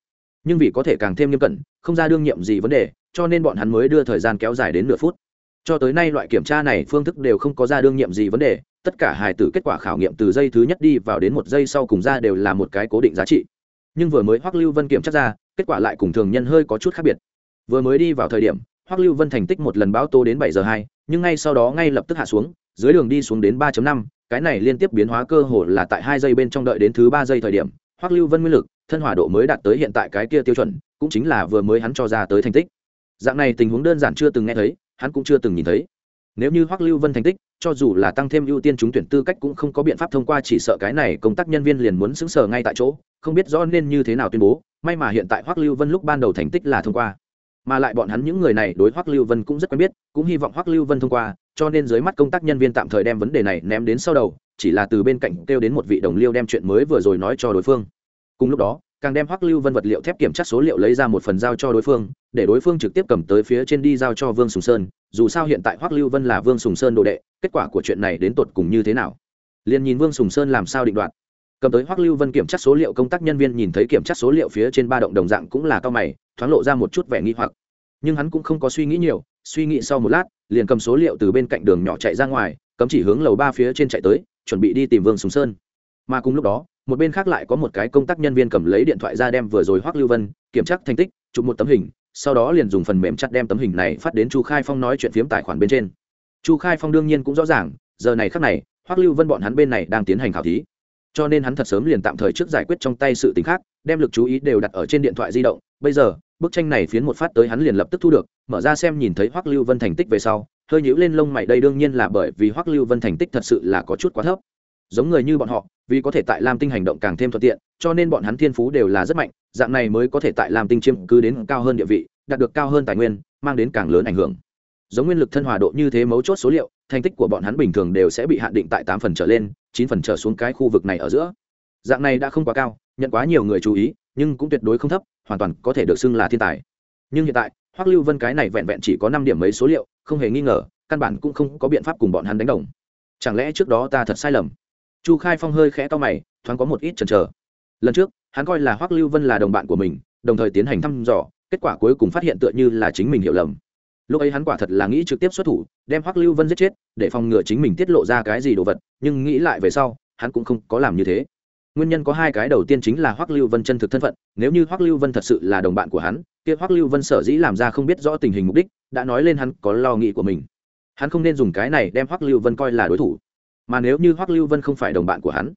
Nhưng vì có thể càng thêm nghiêm cẩn, không ra đương nhiệm gì vấn đề, cho nên bọn hắn mới đưa thời gian kéo dài đến nửa phút. Cho tới nay loại kiểm tra này phương thức đều không có ra đương nhiệm gì vấn đề, tất cả hài tử kết quả khảo nghiệm từ giây thứ nhất đi vào đến một giây sau cùng ra đều là một cái cố định giá trị. Nhưng vừa mới hoắc lưu vân kiểm tra ra, kết quả lại cùng thường nhân hơi có chút khác biệt. Vừa mới đi vào thời điểm, hoắc lưu vân thành tích một lần báo tô đến bảy giờ hai, nhưng ngay sau đó ngay lập tức hạ xuống, dưới đường đi xuống đến ba năm cái này liên tiếp biến hóa cơ hồ là tại hai giây bên trong đợi đến thứ ba giây thời điểm, hoắc lưu vân nguyên lực, thân hỏa độ mới đạt tới hiện tại cái kia tiêu chuẩn, cũng chính là vừa mới hắn cho ra tới thành tích. Dạng này tình huống đơn giản chưa từng nghe thấy, hắn cũng chưa từng nhìn thấy. Nếu như hoắc lưu vân thành tích, cho dù là tăng thêm ưu tiên trúng tuyển tư cách cũng không có biện pháp thông qua, chỉ sợ cái này công tác nhân viên liền muốn xứng sở ngay tại chỗ, không biết rõ nên như thế nào tuyên bố, may mà hiện tại hoắc lưu vân lúc ban đầu thành tích là thông qua. Mà lại bọn hắn những người này đối hoắc lưu vân cũng rất quen biết, cũng hy vọng hoắc lưu vân thông qua cho nên dưới mắt công tác nhân viên tạm thời đem vấn đề này ném đến sau đầu, chỉ là từ bên cạnh kêu đến một vị đồng liêu đem chuyện mới vừa rồi nói cho đối phương. Cùng lúc đó, càng đem hoắc lưu vân vật liệu thép kiểm tra số liệu lấy ra một phần giao cho đối phương, để đối phương trực tiếp cầm tới phía trên đi giao cho vương sùng sơn, dù sao hiện tại hoắc lưu vân là vương sùng sơn đồ đệ, kết quả của chuyện này đến tột cùng như thế nào? Liền nhìn vương sùng sơn làm sao định đoạt. Cầm tới hoắc lưu vân kiểm tra số liệu, công tác nhân viên nhìn thấy kiểm tra số liệu phía trên ba động đồng dạng cũng là cao mày, thoáng lộ ra một chút vẻ nghi hoặc. Nhưng hắn cũng không có suy nghĩ nhiều, suy nghĩ sau một lát liền cầm số liệu từ bên cạnh đường nhỏ chạy ra ngoài, cấm chỉ hướng lầu ba phía trên chạy tới, chuẩn bị đi tìm vương sùng sơn. Mà cùng lúc đó, một bên khác lại có một cái công tác nhân viên cầm lấy điện thoại ra đem vừa rồi hoắc lưu vân kiểm tra thành tích, chụp một tấm hình, sau đó liền dùng phần mềm chặt đem tấm hình này phát đến chu khai phong nói chuyện phiếm tài khoản bên trên. Chu khai phong đương nhiên cũng rõ ràng, giờ này khác này, hoắc lưu vân bọn hắn bên này đang tiến hành khảo thí. Cho nên hắn thật sớm liền tạm thời trước giải quyết trong tay sự t khác, đem lực chú ý đều đặt ở trên điện thoại di động bây giờ, bức tranh này phiến một phát tới hắn liền lập tức thu được, mở ra xem nhìn thấy hoắc lưu vân thành tích về sau, hơi nhũ lên lông mày, đây đương nhiên là bởi vì hoắc lưu vân thành tích thật sự là có chút quá thấp. Giống người như bọn họ, vì có thể tại lam tinh hành động càng thêm thuận tiện, cho nên bọn hắn thiên phú đều là rất mạnh, dạng này mới có thể tại lam tinh chiêm cứ đến cao hơn địa vị, đạt được cao hơn tài nguyên, mang đến càng lớn ảnh hưởng. Giống nguyên lực thân hòa độ như thế mấu chốt số liệu, thành tích của bọn hắn bình thường đều sẽ bị hạn định tại tám phần trở lên, chín phần trở xuống cái khu vực này ở giữa. Dạng này đã không quá cao, nhận quá nhiều người chú ý nhưng cũng tuyệt đối không thấp, hoàn toàn có thể được xưng là thiên tài. Nhưng hiện tại, hoắc lưu vân cái này vẹn vẹn chỉ có năm điểm mấy số liệu, không hề nghi ngờ, căn bản cũng không có biện pháp cùng bọn hắn đánh đồng. Chẳng lẽ trước đó ta thật sai lầm? Chu khai phong hơi khẽ to mày, thoáng có một ít chần chờ. Lần trước, hắn coi là hoắc lưu vân là đồng bạn của mình, đồng thời tiến hành thăm dò, kết quả cuối cùng phát hiện tựa như là chính mình hiểu lầm. Lúc ấy hắn quả thật là nghĩ trực tiếp xuất thủ, đem hoắc lưu vân giết chết, để phòng ngừa chính mình tiết lộ ra cái gì đồ vật, nhưng nghĩ lại về sau, hắn cũng không có làm như thế nguyên nhân có hai cái, đầu tiên chính là hoắc lưu vân chân thực thân phận, nếu như hoắc lưu vân thật sự là đồng bạn của hắn, kia hoắc lưu vân sở dĩ làm ra không biết rõ tình hình mục đích, đã nói lên hắn có lo nghĩ của mình. Hắn không nên dùng cái này đem hoắc lưu vân coi là đối thủ. Mà nếu như hoắc lưu vân không phải đồng bạn của hắn,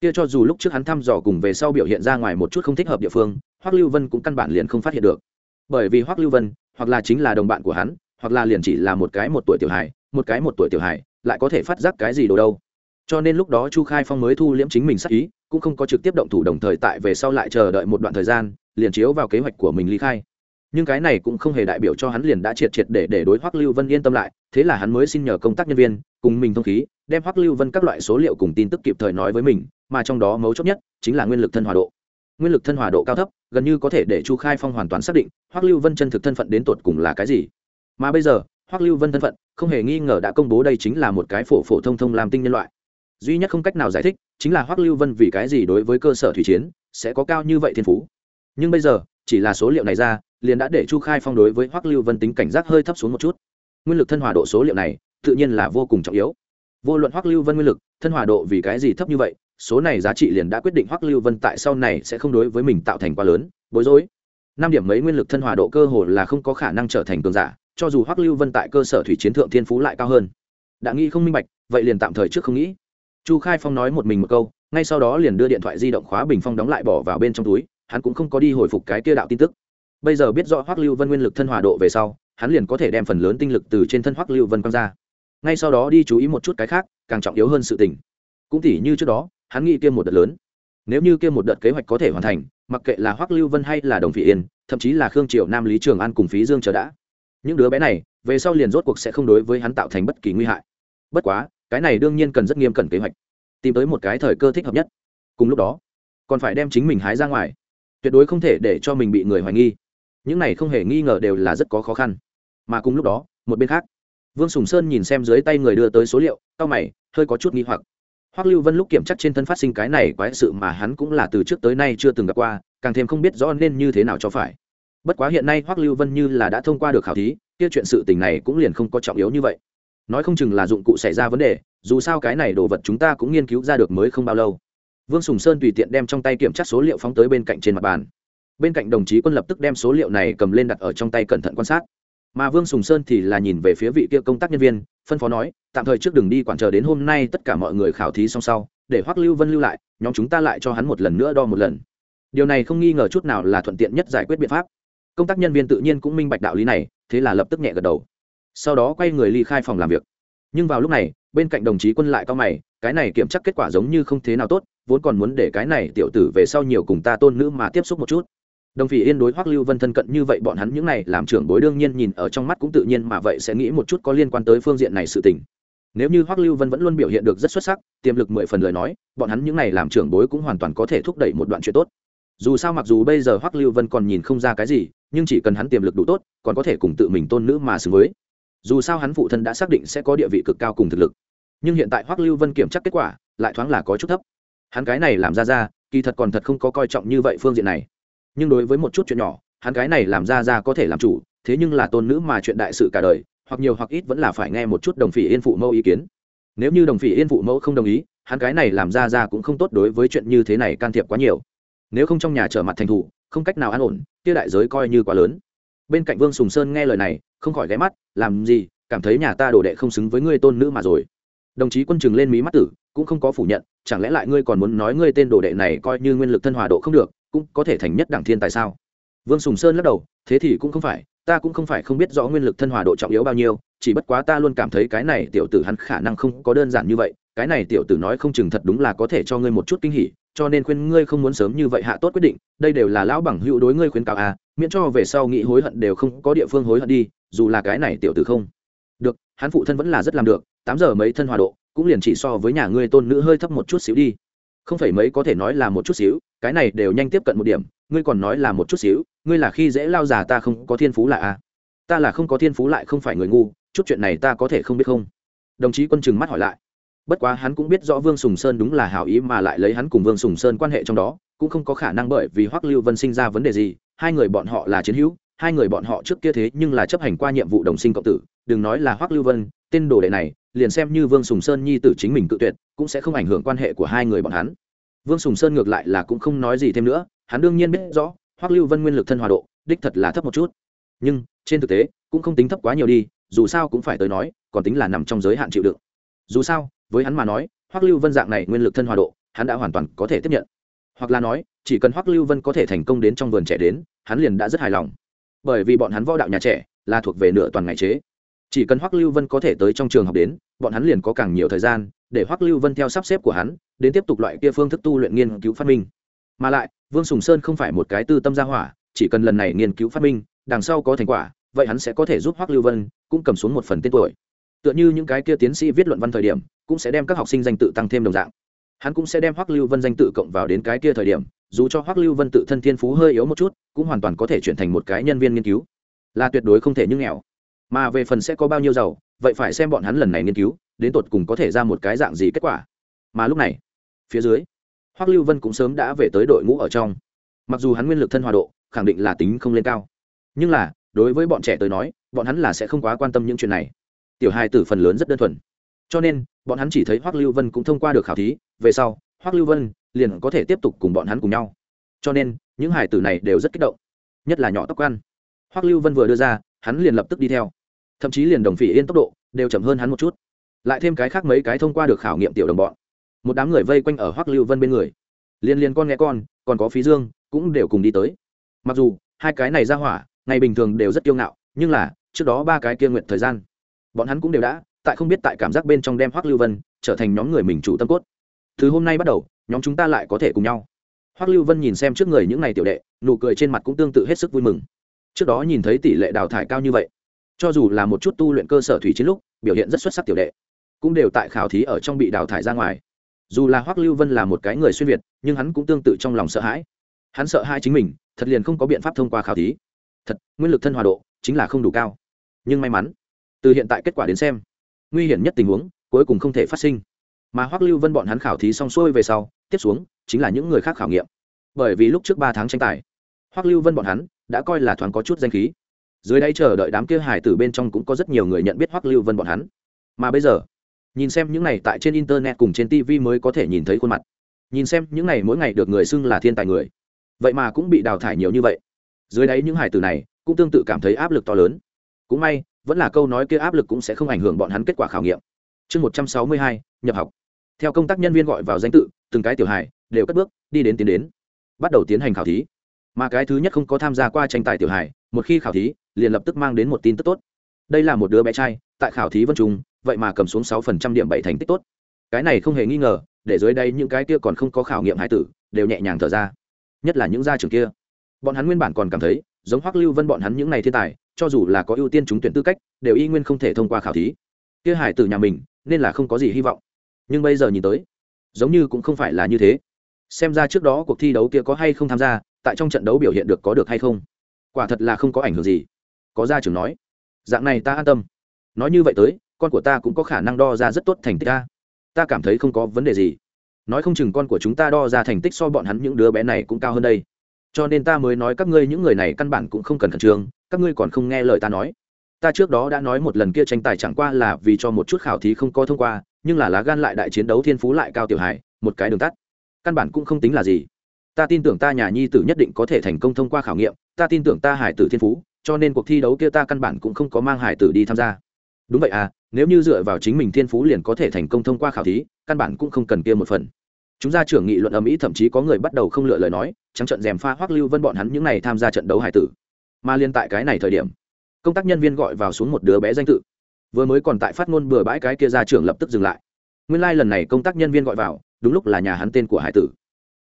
kia cho dù lúc trước hắn thăm dò cùng về sau biểu hiện ra ngoài một chút không thích hợp địa phương, hoắc lưu vân cũng căn bản liền không phát hiện được. Bởi vì hoắc lưu vân, hoặc là chính là đồng bạn của hắn, hoặc là liền chỉ là một cái một tuổi tiểu hài, một cái một tuổi tiểu hài, lại có thể phát giác cái gì đồ đâu. Cho nên lúc đó chu khai phong mới thu liễm chính mình sắc ý cũng không có trực tiếp động thủ đồng thời tại về sau lại chờ đợi một đoạn thời gian, liền chiếu vào kế hoạch của mình ly khai. Nhưng cái này cũng không hề đại biểu cho hắn liền đã triệt triệt để để đối hoắc lưu vân yên tâm lại, thế là hắn mới xin nhờ công tác nhân viên, cùng mình thông khí, đem hoắc lưu vân các loại số liệu cùng tin tức kịp thời nói với mình, mà trong đó mấu chốt nhất chính là nguyên lực thân hòa độ. Nguyên lực thân hòa độ cao thấp, gần như có thể để chu khai phong hoàn toàn xác định hoắc lưu vân chân thực thân phận đến tột cùng là cái gì. Mà bây giờ, hoắc lưu vân thân phận không hề nghi ngờ đã công bố đây chính là một cái phổ phổ thông thông làm tinh nhân loại duy nhất không cách nào giải thích chính là hoắc lưu vân vì cái gì đối với cơ sở thủy chiến sẽ có cao như vậy thiên phú nhưng bây giờ chỉ là số liệu này ra liền đã để chu khai phong đối với hoắc lưu vân tính cảnh giác hơi thấp xuống một chút nguyên lực thân hòa độ số liệu này tự nhiên là vô cùng trọng yếu vô luận hoắc lưu vân nguyên lực thân hòa độ vì cái gì thấp như vậy số này giá trị liền đã quyết định hoắc lưu vân tại sau này sẽ không đối với mình tạo thành quá lớn bối rối năm điểm mấy nguyên lực thân hòa độ cơ hồ là không có khả năng trở thành cường giả cho dù hoắc lưu vân tại cơ sở thủy chiến thượng thiên phú lại cao hơn đã nghĩ không minh bạch vậy liền tạm thời trước không nghĩ chu khai phong nói một mình một câu, ngay sau đó liền đưa điện thoại di động khóa bình phong đóng lại bỏ vào bên trong túi, hắn cũng không có đi hồi phục cái kia đạo tin tức. Bây giờ biết rõ hoắc lưu vân nguyên lực thân hòa độ về sau, hắn liền có thể đem phần lớn tinh lực từ trên thân hoắc lưu vân quăng ra. Ngay sau đó đi chú ý một chút cái khác, càng trọng yếu hơn sự tình. Cũng tỉ như trước đó, hắn nghĩ kia một đợt lớn. Nếu như kia một đợt kế hoạch có thể hoàn thành, mặc kệ là hoắc lưu vân hay là đồng phỉ yên, thậm chí là khương triều, nam lý trường an cùng phí dương chờ đã. Những đứa bé này, về sau liền rốt cuộc sẽ không đối với hắn tạo thành bất kỳ nguy hại. Bất quá cái này đương nhiên cần rất nghiêm cẩn kế hoạch, tìm tới một cái thời cơ thích hợp nhất. Cùng lúc đó, còn phải đem chính mình hái ra ngoài, tuyệt đối không thể để cho mình bị người hoài nghi. Những này không hề nghi ngờ đều là rất có khó khăn. Mà cùng lúc đó, một bên khác, vương sùng sơn nhìn xem dưới tay người đưa tới số liệu tao mày, hơi có chút nghi hoặc. Hoắc lưu vân lúc kiểm chắc trên thân phát sinh cái này quái sự mà hắn cũng là từ trước tới nay chưa từng gặp qua, càng thêm không biết rõ nên như thế nào cho phải. Bất quá hiện nay hoắc lưu vân như là đã thông qua được khảo thí, kia chuyện sự tình này cũng liền không có trọng yếu như vậy nói không chừng là dụng cụ xảy ra vấn đề, dù sao cái này đồ vật chúng ta cũng nghiên cứu ra được mới không bao lâu. Vương sùng sơn tùy tiện đem trong tay kiểm tra số liệu phóng tới bên cạnh trên mặt bàn. Bên cạnh đồng chí quân lập tức đem số liệu này cầm lên đặt ở trong tay cẩn thận quan sát. Mà vương sùng sơn thì là nhìn về phía vị kia công tác nhân viên, phân phó nói, tạm thời trước đừng đi quản chờ đến hôm nay tất cả mọi người khảo thí xong sau, để hoắc lưu vân lưu lại, nhóm chúng ta lại cho hắn một lần nữa đo một lần. Điều này không nghi ngờ chút nào là thuận tiện nhất giải quyết biện pháp. Công tác nhân viên tự nhiên cũng minh bạch đạo lý này, thế là lập tức nhẹ gật đầu sau đó quay người ly khai phòng làm việc. Nhưng vào lúc này, bên cạnh đồng chí quân lại cao mày, cái này kiểm tra kết quả giống như không thế nào tốt, vốn còn muốn để cái này tiểu tử về sau nhiều cùng ta tôn nữ mà tiếp xúc một chút. Đồng phỉ yên đối hoắc lưu vân thân cận như vậy bọn hắn những này làm trưởng bối đương nhiên nhìn ở trong mắt cũng tự nhiên mà vậy sẽ nghĩ một chút có liên quan tới phương diện này sự tình. Nếu như hoắc lưu vân vẫn luôn biểu hiện được rất xuất sắc, tiềm lực mười phần lời nói, bọn hắn những này làm trưởng bối cũng hoàn toàn có thể thúc đẩy một đoạn chuyện tốt. Dù sao mặc dù bây giờ hoắc lưu vân còn nhìn không ra cái gì, nhưng chỉ cần hắn tiềm lực đủ tốt, còn có thể cùng tự mình tôn nữ mà xứng với dù sao hắn phụ thân đã xác định sẽ có địa vị cực cao cùng thực lực, nhưng hiện tại hoắc lưu vân kiểm tra kết quả, lại thoáng là có chút thấp. Hắn cái này làm ra ra, kỳ thật còn thật không có coi trọng như vậy phương diện này. Nhưng đối với một chút chuyện nhỏ, hắn cái này làm ra ra có thể làm chủ, thế nhưng là tôn nữ mà chuyện đại sự cả đời, hoặc nhiều hoặc ít vẫn là phải nghe một chút đồng phỉ yên phụ mẫu ý kiến. Nếu như đồng phỉ yên phụ mẫu không đồng ý, hắn cái này làm ra ra cũng không tốt đối với chuyện như thế này can thiệp quá nhiều. Nếu không trong nhà trở mặt thành thủ, không cách nào an ổn, kia đại giới coi như quá lớn. Bên cạnh vương sùng sơn nghe lời này không khỏi ghé mắt, làm gì, cảm thấy nhà ta đồ đệ không xứng với ngươi tôn nữ mà rồi. Đồng chí quân chừng lên mí mắt tử, cũng không có phủ nhận, chẳng lẽ lại ngươi còn muốn nói ngươi tên đồ đệ này coi như nguyên lực thân hòa độ không được, cũng có thể thành nhất đẳng thiên tại sao? Vương sùng sơn lắc đầu, thế thì cũng không phải, ta cũng không phải không biết rõ nguyên lực thân hòa độ trọng yếu bao nhiêu, chỉ bất quá ta luôn cảm thấy cái này tiểu tử hắn khả năng không có đơn giản như vậy, cái này tiểu tử nói không chừng thật đúng là có thể cho ngươi một chút kinh hỉ, cho nên khuyên ngươi không muốn sớm như vậy hạ tốt quyết định, đây đều là lão bằng hữu đối ngươi khuyến cáo à miễn cho về sau nghĩ hối hận đều không có địa phương hối hận đi dù là cái này tiểu tử không. Được, hắn phụ thân vẫn là rất làm được, tám giờ mấy thân hòa độ, cũng liền chỉ so với nhà ngươi tôn nữ hơi thấp một chút xíu đi. Không phải mấy có thể nói là một chút xíu, cái này đều nhanh tiếp cận một điểm, ngươi còn nói là một chút xíu, ngươi là khi dễ lao già ta không có thiên phú lại à? Ta là không có thiên phú lại không phải người ngu, chút chuyện này ta có thể không biết không? Đồng chí quân chừng mắt hỏi lại. Bất quá hắn cũng biết rõ vương sùng sơn đúng là hảo ý mà lại lấy hắn cùng vương sùng sơn quan hệ trong đó, cũng không có khả năng bởi vì hoắc lưu vân sinh ra vấn đề gì, hai người bọn họ là chiến hữu hai người bọn họ trước kia thế nhưng là chấp hành qua nhiệm vụ đồng sinh cộng tử, đừng nói là hoắc lưu vân, tên đồ đệ này, liền xem như vương sùng sơn nhi tử chính mình cự tuyệt, cũng sẽ không ảnh hưởng quan hệ của hai người bọn hắn. Vương sùng sơn ngược lại là cũng không nói gì thêm nữa, hắn đương nhiên biết rõ, hoắc lưu vân nguyên lực thân hòa độ, đích thật là thấp một chút. Nhưng, trên thực tế, cũng không tính thấp quá nhiều đi, dù sao cũng phải tới nói, còn tính là nằm trong giới hạn chịu đựng. Dù sao, với hắn mà nói, hoắc lưu vân dạng này nguyên lực thân hòa độ, hắn đã hoàn toàn có thể tiếp nhận. Hoặc là nói, chỉ cần hoắc lưu vân có thể thành công đến trong vườn trẻ đến, hắn liền đã rất hài lòng bởi vì bọn hắn võ đạo nhà trẻ, là thuộc về nửa toàn ngày chế. Chỉ cần hoắc lưu vân có thể tới trong trường học đến, bọn hắn liền có càng nhiều thời gian để hoắc lưu vân theo sắp xếp của hắn, đến tiếp tục loại kia phương thức tu luyện nghiên cứu phát minh. Mà lại, vương sùng sơn không phải một cái tư tâm gia hỏa, chỉ cần lần này nghiên cứu phát minh, đằng sau có thành quả, vậy hắn sẽ có thể giúp hoắc lưu vân cũng cầm xuống một phần tên tuổi. Tựa như những cái kia tiến sĩ viết luận văn thời điểm, cũng sẽ đem các học sinh danh tự tăng thêm đồng dạng. Hắn cũng sẽ đem hoắc lưu vân danh tự cộng vào đến cái kia thời điểm dù cho hoắc lưu vân tự thân thiên phú hơi yếu một chút, cũng hoàn toàn có thể chuyển thành một cái nhân viên nghiên cứu. Là tuyệt đối không thể như nghèo. Mà về phần sẽ có bao nhiêu giàu, vậy phải xem bọn hắn lần này nghiên cứu, đến tột cùng có thể ra một cái dạng gì kết quả. Mà lúc này, phía dưới, hoắc lưu vân cũng sớm đã về tới đội ngũ ở trong. Mặc dù hắn nguyên lực thân hòa độ, khẳng định là tính không lên cao. Nhưng là, đối với bọn trẻ tới nói, bọn hắn là sẽ không quá quan tâm những chuyện này. Tiểu hai tử phần lớn rất đơn thuần. Cho nên, bọn hắn chỉ thấy hoắc lưu vân cũng thông qua được khảo thí, về sau hoắc lưu vân liền có thể tiếp tục cùng bọn hắn cùng nhau. Cho nên, những hải tử này đều rất kích động, nhất là nhỏ tóc ăn. Hoắc lưu vân vừa đưa ra, hắn liền lập tức đi theo. Thậm chí liền đồng phỉ yên tốc độ đều chậm hơn hắn một chút. Lại thêm cái khác mấy cái thông qua được khảo nghiệm tiểu đồng bọn. Một đám người vây quanh ở hoắc lưu vân bên người. Liền liền con nghe con, còn có phí dương, cũng đều cùng đi tới. Mặc dù, hai cái này ra hỏa, ngày bình thường đều rất kiêu ngạo, nhưng là, trước đó ba cái kia nguyện thời gian, bọn hắn cũng đều đã, tại không biết tại cảm giác bên trong đem hoắc lưu vân trở thành nhóm người mình chủ tâm cốt từ hôm nay bắt đầu, nhóm chúng ta lại có thể cùng nhau. Hoắc lưu vân nhìn xem trước người những ngày tiểu đệ, nụ cười trên mặt cũng tương tự hết sức vui mừng. Trước đó nhìn thấy tỷ lệ đào thải cao như vậy, cho dù là một chút tu luyện cơ sở thủy chiến lúc, biểu hiện rất xuất sắc tiểu đệ, cũng đều tại khảo thí ở trong bị đào thải ra ngoài. Dù là hoắc lưu vân là một cái người xuyên việt, nhưng hắn cũng tương tự trong lòng sợ hãi. Hắn sợ hai chính mình, thật liền không có biện pháp thông qua khảo thí. Thật, nguyên lực thân hòa độ chính là không đủ cao. Nhưng may mắn, từ hiện tại kết quả đến xem, nguy hiểm nhất tình huống cuối cùng không thể phát sinh mà hoắc lưu vân bọn hắn khảo thí xong xuôi về sau, tiếp xuống, chính là những người khác khảo nghiệm. Bởi vì lúc trước ba tháng tranh tài, hoắc lưu vân bọn hắn đã coi là thoáng có chút danh khí. Dưới đây chờ đợi đám kia hải tử bên trong cũng có rất nhiều người nhận biết hoắc lưu vân bọn hắn. Mà bây giờ, nhìn xem những này tại trên internet cùng trên tv mới có thể nhìn thấy khuôn mặt. Nhìn xem những này mỗi ngày được người xưng là thiên tài người. Vậy mà cũng bị đào thải nhiều như vậy. Dưới đấy những hải tử này cũng tương tự cảm thấy áp lực to lớn. Cũng may, vẫn là câu nói kia áp lực cũng sẽ không ảnh hưởng bọn hắn kết quả khảo nghiệm. Chương một trăm sáu mươi hai, nhập học theo công tác nhân viên gọi vào danh tự, từng cái tiểu hài đều cất bước, đi đến tiến đến, bắt đầu tiến hành khảo thí. Mà cái thứ nhất không có tham gia qua tranh tài tiểu hài, một khi khảo thí, liền lập tức mang đến một tin tức tốt. Đây là một đứa bé trai, tại khảo thí vân trung, vậy mà cầm xuống sáu phần trăm điểm bảy thành tích tốt. Cái này không hề nghi ngờ, để dưới đây những cái kia còn không có khảo nghiệm hải tử, đều nhẹ nhàng thở ra. Nhất là những gia trưởng kia. Bọn hắn nguyên bản còn cảm thấy, giống hoắc lưu vân bọn hắn những này thiên tài, cho dù là có ưu tiên trúng tuyển tư cách, đều y nguyên không thể thông qua khảo thí. Kia hải tử nhà mình, nên là không có gì hy vọng nhưng bây giờ nhìn tới, giống như cũng không phải là như thế. Xem ra trước đó cuộc thi đấu kia có hay không tham gia, tại trong trận đấu biểu hiện được có được hay không? Quả thật là không có ảnh hưởng gì. Có gia trưởng nói, dạng này ta an tâm. Nói như vậy tới, con của ta cũng có khả năng đo ra rất tốt thành tích ta. Ta cảm thấy không có vấn đề gì. Nói không chừng con của chúng ta đo ra thành tích so bọn hắn những đứa bé này cũng cao hơn đây. Cho nên ta mới nói các ngươi những người này căn bản cũng không cần khẩn trương, các ngươi còn không nghe lời ta nói ta trước đó đã nói một lần kia tranh tài chẳng qua là vì cho một chút khảo thí không có thông qua, nhưng là lá gan lại đại chiến đấu thiên phú lại cao tiểu hải một cái đường tắt. Căn bản cũng không tính là gì. Ta tin tưởng ta nhà nhi tử nhất định có thể thành công thông qua khảo nghiệm, ta tin tưởng ta hải tử thiên phú, cho nên cuộc thi đấu kia ta căn bản cũng không có mang hải tử đi tham gia. Đúng vậy à nếu như dựa vào chính mình thiên phú liền có thể thành công thông qua khảo thí, căn bản cũng không cần kia một phần. Chúng ra trưởng nghị luận âm ý thậm chí có người bắt đầu không lựa lời nói, trắng trận dèm pha hoắc lưu vân bọn hắn những này tham gia trận đấu hải tử. Mà liên tại cái này thời điểm công tác nhân viên gọi vào xuống một đứa bé danh tự. Vừa mới còn tại phát ngôn bừa bãi cái kia ra trưởng lập tức dừng lại. Nguyên lai、like、lần này công tác nhân viên gọi vào, đúng lúc là nhà hắn tên của hải tử.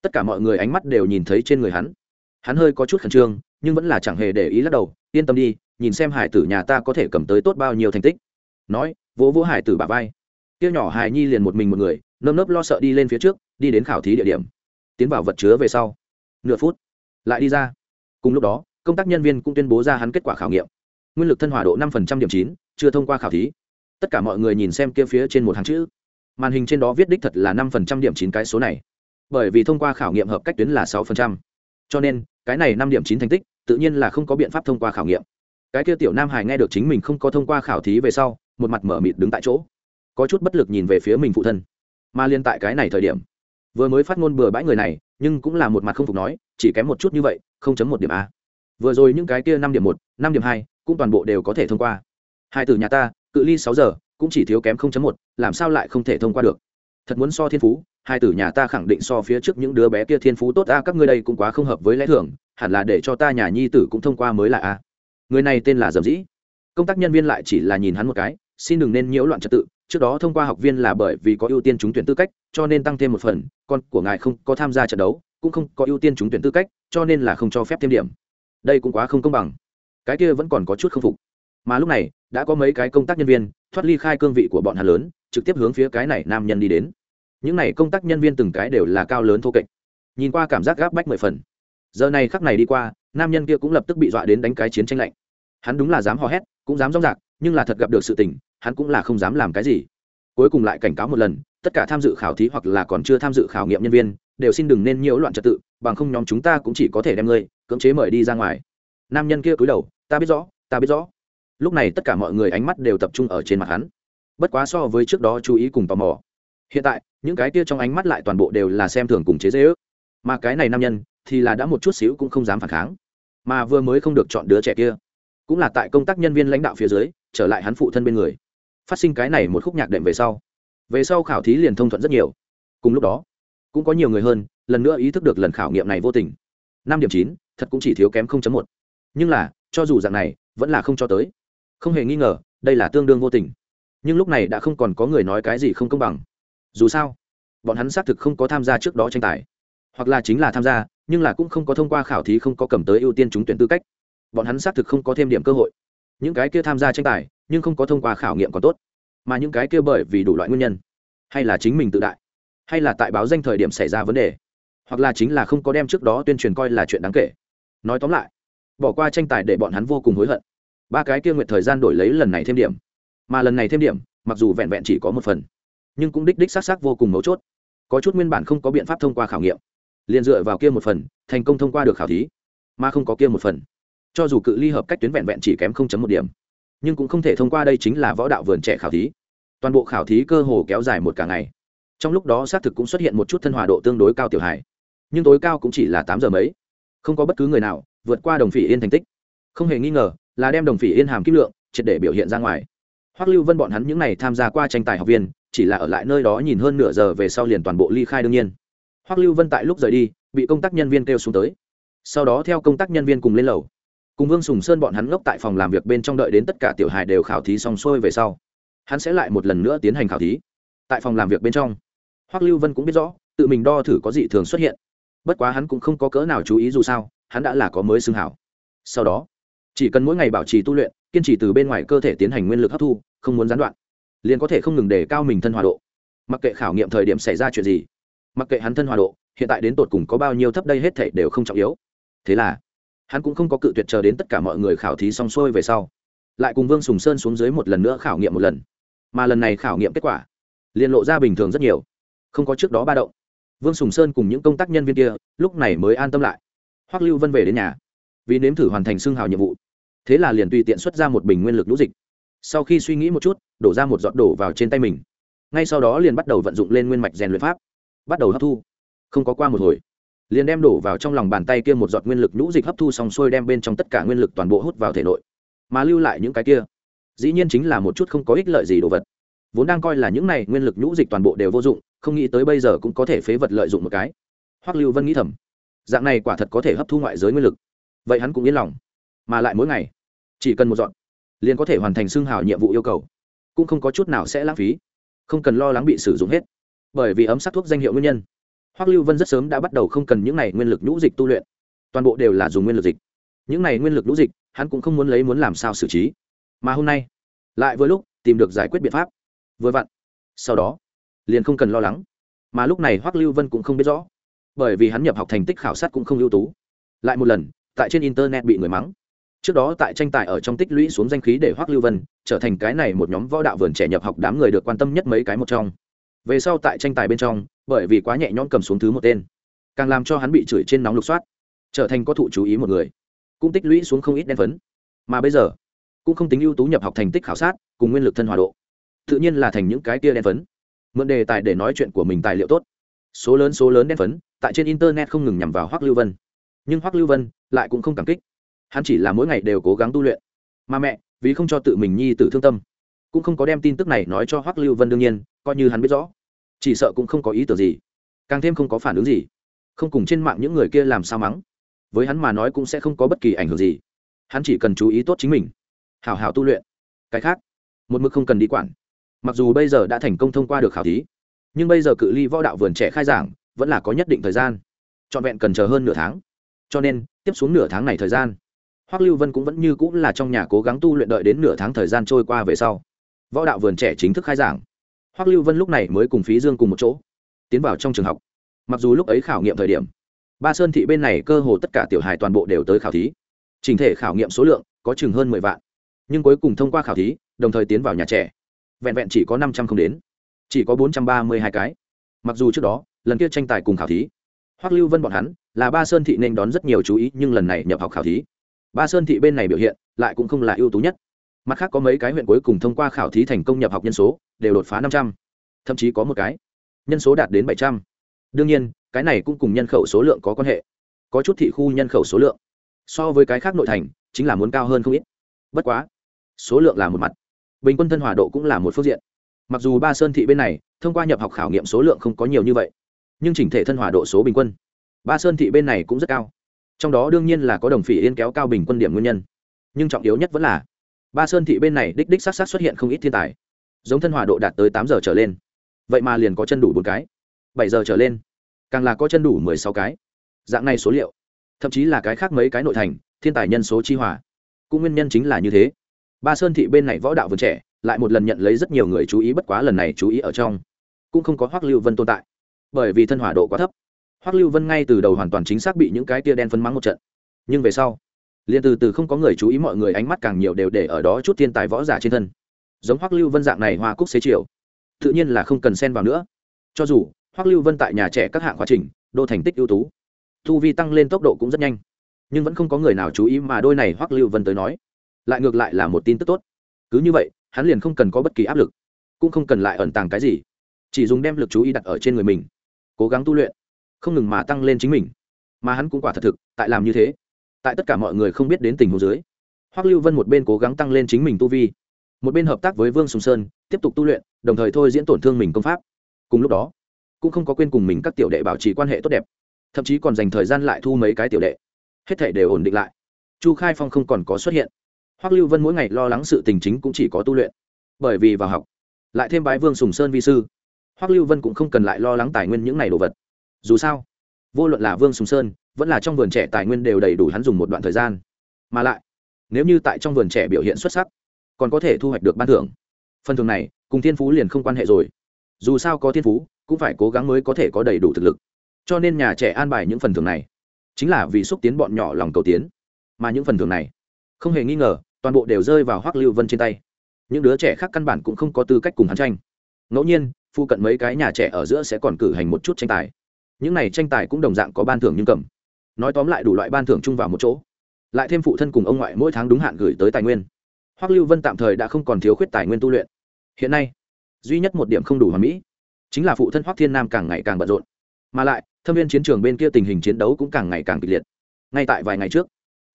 Tất cả mọi người ánh mắt đều nhìn thấy trên người hắn. Hắn hơi có chút khẩn trương, nhưng vẫn là chẳng hề để ý lắc đầu, yên tâm đi, nhìn xem hải tử nhà ta có thể cầm tới tốt bao nhiêu thành tích. Nói, vỗ vỗ hải tử bà vai. Kia nhỏ Hải nhi liền một mình một người, nơm nớp lo sợ đi lên phía trước, đi đến khảo thí địa điểm. Tiến vào vật chứa về sau. Nửa phút, lại đi ra. Cùng lúc đó, công tác nhân viên cũng tuyên bố ra hắn kết quả khảo nghiệm nguyên lực thân hỏa độ năm điểm chín, chưa thông qua khảo thí. Tất cả mọi người nhìn xem kia phía trên một hàng chữ. Màn hình trên đó viết đích thật là năm điểm chín cái số này. Bởi vì thông qua khảo nghiệm hợp cách tuyến là sáu cho nên, cái này năm điểm chín thành tích, tự nhiên là không có biện pháp thông qua khảo nghiệm. Cái kia tiểu nam hải nghe được chính mình không có thông qua khảo thí về sau, một mặt mở mịt đứng tại chỗ. Có chút bất lực nhìn về phía mình phụ thân. Mà liên tại cái này thời điểm, vừa mới phát ngôn bừa bãi người này, nhưng cũng là một mặt không phục nói, chỉ kém một chút như vậy, không chấm một điểm a. Vừa rồi những cái kia năm điểm một, năm điểm hai cũng toàn bộ đều có thể thông qua. Hai từ nhà ta, cự ly sáu giờ, cũng chỉ thiếu kém không chấm một, làm sao lại không thể thông qua được? Thật muốn so thiên phú, hai tử nhà ta khẳng định so phía trước những đứa bé kia thiên phú tốt, a, các ngươi đây cũng quá không hợp với lẽ thường, hẳn là để cho ta nhà nhi tử cũng thông qua mới là a. Người này tên là dầm dĩ. Công tác nhân viên lại chỉ là nhìn hắn một cái, xin đừng nên nhiễu loạn trật tự, trước đó thông qua học viên là bởi vì có ưu tiên trúng tuyển tư cách, cho nên tăng thêm một phần, con của ngài không có tham gia trận đấu, cũng không có ưu tiên trúng tuyển tư cách, cho nên là không cho phép thêm điểm. Đây cũng quá không công bằng cái kia vẫn còn có chút k phục. Mà lúc này, đã có mấy cái công tác nhân viên thoát ly khai cương vị của bọn hắn lớn, trực tiếp hướng phía cái này nam nhân đi đến. Những này công tác nhân viên từng cái đều là cao lớn thô kệch. Nhìn qua cảm giác gáp bách mười phần. Giờ này khắc này đi qua, nam nhân kia cũng lập tức bị dọa đến đánh cái chiến tranh lạnh. Hắn đúng là dám hò hét, cũng dám rong rạc, nhưng là thật gặp được sự tình, hắn cũng là không dám làm cái gì. Cuối cùng lại cảnh cáo một lần, tất cả tham dự khảo thí hoặc là còn chưa tham dự khảo nghiệm nhân viên, đều xin đừng nên nhiễu loạn trật tự, bằng không nhóm chúng ta cũng chỉ có thể đem ngươi cưỡng chế mời đi ra ngoài nam nhân kia cúi đầu, ta biết rõ, ta biết rõ. Lúc này tất cả mọi người ánh mắt đều tập trung ở trên mặt hắn. Bất quá so với trước đó chú ý cùng tò mò. Hiện tại, những cái kia trong ánh mắt lại toàn bộ đều là xem thường cùng chế dễ ước mà cái này nam nhân thì là đã một chút xíu cũng không dám phản kháng. Mà vừa mới không được chọn đứa trẻ kia, cũng là tại công tác nhân viên lãnh đạo phía dưới, trở lại hắn phụ thân bên người. Phát sinh cái này một khúc nhạc đệm về sau về sau khảo thí liền thông thuận rất nhiều. Cùng lúc đó, cũng có nhiều người hơn, lần nữa ý thức được lần khảo nghiệm này vô tình. Năm điểm chín, thật cũng chỉ thiếu kém một nhưng là, cho dù dạng này, vẫn là không cho tới. Không hề nghi ngờ, đây là tương đương vô tình. Nhưng lúc này đã không còn có người nói cái gì không công bằng. Dù sao, bọn hắn xác thực không có tham gia trước đó tranh tài. Hoặc là chính là tham gia, nhưng là cũng không có thông qua khảo thí không có cầm tới ưu tiên trúng tuyển tư cách. Bọn hắn xác thực không có thêm điểm cơ hội. Những cái kia tham gia tranh tài, nhưng không có thông qua khảo nghiệm còn tốt. Mà những cái kia bởi vì đủ loại nguyên nhân, hay là chính mình tự đại, hay là tại báo danh thời điểm xảy ra vấn đề, hoặc là chính là không có đem trước đó tuyên truyền coi là chuyện đáng kể. Nói tóm lại bỏ qua tranh tài để bọn hắn vô cùng hối hận. Ba cái kia nguyện thời gian đổi lấy lần này thêm điểm. Mà lần này thêm điểm, mặc dù vẹn vẹn chỉ có một phần, nhưng cũng đích đích xác xác vô cùng mấu chốt. Có chút nguyên bản không có biện pháp thông qua khảo nghiệm, liền dựa vào kia một phần, thành công thông qua được khảo thí, mà không có kia một phần. Cho dù cự ly hợp cách tuyến vẹn vẹn chỉ kém một điểm, nhưng cũng không thể thông qua đây chính là võ đạo vườn trẻ khảo thí. Toàn bộ khảo thí cơ hồ kéo dài một cả ngày. Trong lúc đó xác thực cũng xuất hiện một chút thân hòa độ tương đối cao tiểu hài, nhưng tối cao cũng chỉ là tám giờ mấy. Không có bất cứ người nào vượt qua đồng phỉ yên thành tích. Không hề nghi ngờ là đem đồng phỉ yên hàm kim lượng triệt để biểu hiện ra ngoài. Hoắc lưu vân bọn hắn những n à y tham gia qua tranh tài học viên, chỉ là ở lại nơi đó nhìn hơn nửa giờ về sau liền toàn bộ ly khai đương nhiên. Hoắc lưu vân tại lúc rời đi, bị công tác nhân viên kêu xuống tới. Sau đó theo công tác nhân viên cùng lên lầu. Cùng vương sùng sơn bọn hắn ngốc tại phòng làm việc bên trong đợi đến tất cả tiểu hài đều khảo thí xong xuôi về sau, hắn sẽ lại một lần nữa tiến hành khảo thí. Tại phòng làm việc bên trong, hoắc lưu vân cũng biết rõ, tự mình đo thử có dị thường xuất hiện. Bất quá hắn cũng không có cỡ nào chú ý dù sao hắn đã là có mới xương hảo. Sau đó, chỉ cần mỗi ngày bảo trì tu luyện, kiên trì từ bên ngoài cơ thể tiến hành nguyên lực hấp thu, không muốn gián đoạn, liền có thể không ngừng đề cao mình thân hòa độ. Mặc kệ khảo nghiệm thời điểm xảy ra chuyện gì, mặc kệ hắn thân hòa độ, hiện tại đến tột cùng có bao nhiêu thấp đây hết thể đều không trọng yếu. Thế là, hắn cũng không có cự tuyệt chờ đến tất cả mọi người khảo thí xong xuôi về sau, lại cùng vương sùng sơn xuống dưới một lần nữa khảo nghiệm một lần. Mà lần này khảo nghiệm kết quả, liền lộ ra bình thường rất nhiều, không có trước đó ba động. Vương sùng sơn cùng những công tác nhân viên kia, lúc này mới an tâm lại hoắc lưu vân về đến nhà vì nếm thử hoàn thành xương hào nhiệm vụ thế là liền tùy tiện xuất ra một bình nguyên lực lũ dịch sau khi suy nghĩ một chút đổ ra một giọt đổ vào trên tay mình ngay sau đó liền bắt đầu vận dụng lên nguyên mạch rèn luyện pháp bắt đầu hấp thu không có qua một hồi liền đem đổ vào trong lòng bàn tay kia một giọt nguyên lực nhũ dịch hấp thu xong xuôi đem bên trong tất cả nguyên lực toàn bộ hút vào thể nội mà lưu lại những cái kia dĩ nhiên chính là một chút không có ích lợi gì đồ vật vốn đang coi là những này nguyên lực nhũ dịch toàn bộ đều vô dụng không nghĩ tới bây giờ cũng có thể phế vật lợi dụng một cái hoắc lưu vân nghĩ thầm dạng này quả thật có thể hấp thu ngoại giới nguyên lực. Vậy hắn cũng yên lòng. Mà lại mỗi ngày, chỉ cần một dọn, liền có thể hoàn thành xương hào nhiệm vụ yêu cầu. Cũng không có chút nào sẽ lãng phí. Không cần lo lắng bị sử dụng hết. Bởi vì ấm sắc thuốc danh hiệu nguyên nhân. Hoắc lưu vân rất sớm đã bắt đầu không cần những này nguyên lực nhũ dịch tu luyện. Toàn bộ đều là dùng nguyên lực dịch. Những này nguyên lực nhũ dịch, hắn cũng không muốn lấy muốn làm sao xử trí. Mà hôm nay, lại với lúc tìm được giải quyết biện pháp. Vừa vặn, sau đó, liền không cần lo lắng. Mà lúc này hoắc lưu vân cũng không biết rõ bởi vì hắn nhập học thành tích khảo sát cũng không ưu tú. Lại một lần, tại trên internet bị người mắng. Trước đó tại tranh tài ở trong tích lũy xuống danh khí để hoắc lưu vân trở thành cái này một nhóm võ đạo vườn trẻ nhập học đám người được quan tâm nhất mấy cái một trong. Về sau tại tranh tài bên trong, bởi vì quá nhẹ nhõm cầm xuống thứ một tên, càng làm cho hắn bị chửi trên nóng lục soát, trở thành có thụ chú ý một người. Cũng tích lũy xuống không ít đen phấn. Mà bây giờ, cũng không tính ưu tú nhập học thành tích khảo sát, cùng nguyên lực thân hòa độ, tự nhiên là thành những cái kia đen phấn. Mượn đề tài để nói chuyện của mình tài liệu tốt. Số lớn số lớn đen phấn tại trên internet không ngừng nhằm vào hoắc lưu vân. Nhưng hoắc lưu vân lại cũng không cảm kích. Hắn chỉ là mỗi ngày đều cố gắng tu luyện. Mà mẹ, vì không cho tự mình nhi tử thương tâm, cũng không có đem tin tức này nói cho hoắc lưu vân đương nhiên, coi như hắn biết rõ. Chỉ sợ cũng không có ý tưởng gì. Càng thêm không có phản ứng gì. Không cùng trên mạng những người kia làm sao mắng. Với hắn mà nói cũng sẽ không có bất kỳ ảnh hưởng gì. Hắn chỉ cần chú ý tốt chính mình. Hào hào tu luyện. Cái khác, một mực không cần đi quản. Mặc dù bây giờ đã thành công thông qua được khảo thí, nhưng bây giờ cự ly võ đạo vườn trẻ khai giảng vẫn là có nhất định thời gian. Trọn vẹn cần chờ hơn nửa tháng. Cho nên, tiếp xuống nửa tháng này thời gian, hoắc lưu vân cũng vẫn như cũng là trong nhà cố gắng tu luyện đợi đến nửa tháng thời gian trôi qua về sau. Võ đạo vườn trẻ chính thức khai giảng. Hoắc lưu vân lúc này mới cùng phí dương cùng một chỗ, tiến vào trong trường học. Mặc dù lúc ấy khảo nghiệm thời điểm, ba sơn thị bên này cơ hồ tất cả tiểu hài toàn bộ đều tới khảo thí. Trình thể khảo nghiệm số lượng có chừng hơn mười vạn. Nhưng cuối cùng thông qua khảo thí, đồng thời tiến vào nhà trẻ. Vẹn vẹn chỉ có năm trăm không đến, chỉ có bốn trăm ba mươi hai cái. Mặc dù trước đó lần kia tranh tài cùng khảo thí. Hoắc lưu vân bọn hắn là ba sơn thị nên đón rất nhiều chú ý, nhưng lần này nhập học khảo thí, ba sơn thị bên này biểu hiện lại cũng không là ưu tú nhất. Mặt khác có mấy cái huyện cuối cùng thông qua khảo thí thành công nhập học nhân số đều đột phá năm trăm, thậm chí có một cái nhân số đạt đến bảy trăm. Đương nhiên, cái này cũng cùng nhân khẩu số lượng có quan hệ. Có chút thị khu nhân khẩu số lượng so với cái khác nội thành chính là muốn cao hơn không ít. Bất quá, số lượng là một mặt. Bình quân thân hòa độ cũng là một phương diện. Mặc dù ba sơn thị bên này thông qua nhập học khảo nghiệm số lượng không có nhiều như vậy nhưng chỉnh thể thân hòa độ số bình quân. Ba sơn thị bên này cũng rất cao. Trong đó đương nhiên là có đồng phỉ yên kéo cao bình quân điểm nguyên nhân. Nhưng trọng yếu nhất vẫn là, ba sơn thị bên này đích đích s á t s á t xuất hiện không ít thiên tài. Giống thân hòa độ đạt tới tám giờ trở lên. Vậy mà liền có chân đủ bốn cái. Bảy giờ trở lên, càng là có chân đủ mười sáu cái. Dạng này số liệu, thậm chí là cái khác mấy cái nội thành, thiên tài nhân số chi hòa. Cũng nguyên nhân chính là như thế. Ba sơn thị bên này võ đạo vườn trẻ, lại một lần nhận lấy rất nhiều người chú ý, bất quá lần này chú ý ở trong, cũng không có hoắc lưu vân tồn tại bởi vì thân hỏa độ quá thấp. Hoắc lưu vân ngay từ đầu hoàn toàn chính xác bị những cái tia đen phân mắng một trận. Nhưng về sau, liền từ từ không có người chú ý mọi người ánh mắt càng nhiều đều để ở đó chút thiên tài võ giả trên thân. Giống hoắc lưu vân dạng này hoa cúc xế chiều, tự nhiên là không cần xen vào nữa. Cho dù hoắc lưu vân tại nhà trẻ các hạng quá trình, đô thành tích ưu tú, thu vi tăng lên tốc độ cũng rất nhanh. Nhưng vẫn không có người nào chú ý mà đôi này hoắc lưu vân tới nói, lại ngược lại là một tin tức tốt. Cứ như vậy, hắn liền không cần có bất kỳ áp lực, cũng không cần lại ẩn tàng cái gì, chỉ dùng đem lực chú ý đặt ở trên người mình cố gắng tu luyện, không ngừng mà tăng lên chính mình. Mà hắn cũng quả thật thực, tại làm như thế. Tại tất cả mọi người không biết đến tình huống dưới, hoắc lưu vân một bên cố gắng tăng lên chính mình tu vi, một bên hợp tác với vương sùng sơn, tiếp tục tu luyện, đồng thời thôi diễn tổn thương mình công pháp. Cùng lúc đó, cũng không có quên cùng mình các tiểu đệ bảo trì quan hệ tốt đẹp, thậm chí còn dành thời gian lại thu mấy cái tiểu đệ. Hết thể đều ổn định lại. Chu khai phong không còn có xuất hiện. Hoắc lưu vân mỗi ngày lo lắng sự tình chính cũng chỉ có tu luyện. Bởi vì vào học, lại thêm bái vương sùng sơn vi sư hoắc lưu vân cũng không cần lại lo lắng tài nguyên những này đồ vật. Dù sao, vô luận là vương sùng sơn, vẫn là trong vườn trẻ tài nguyên đều đầy đủ hắn dùng một đoạn thời gian. Mà lại, nếu như tại trong vườn trẻ biểu hiện xuất sắc, còn có thể thu hoạch được ban thưởng. Phần thưởng này, cùng thiên phú liền không quan hệ rồi. Dù sao có thiên phú, cũng phải cố gắng mới có thể có đầy đủ thực lực. Cho nên nhà trẻ an bài những phần thưởng này, chính là vì xúc tiến bọn nhỏ lòng cầu tiến. Mà những phần thưởng này, không hề nghi ngờ, toàn bộ đều rơi vào hoắc lưu vân trên tay. Những đứa trẻ khác căn bản cũng không có tư cách cùng hắn tranh. Ngẫu nhiên phụ cận mấy cái nhà trẻ ở giữa sẽ còn cử hành một chút tranh tài. Những này tranh tài cũng đồng dạng có ban thưởng nhưng cầm. Nói tóm lại đủ loại ban thưởng chung vào một chỗ. Lại thêm phụ thân cùng ông ngoại mỗi tháng đúng hạn gửi tới tài nguyên. Hoắc lưu vân tạm thời đã không còn thiếu khuyết tài nguyên tu luyện. Hiện nay, duy nhất một điểm không đủ hoàn mỹ, chính là phụ thân hoắc thiên nam càng ngày càng bận rộn. Mà lại, thâm viên chiến trường bên kia tình hình chiến đấu cũng càng ngày càng kịch liệt. Ngay tại vài ngày trước,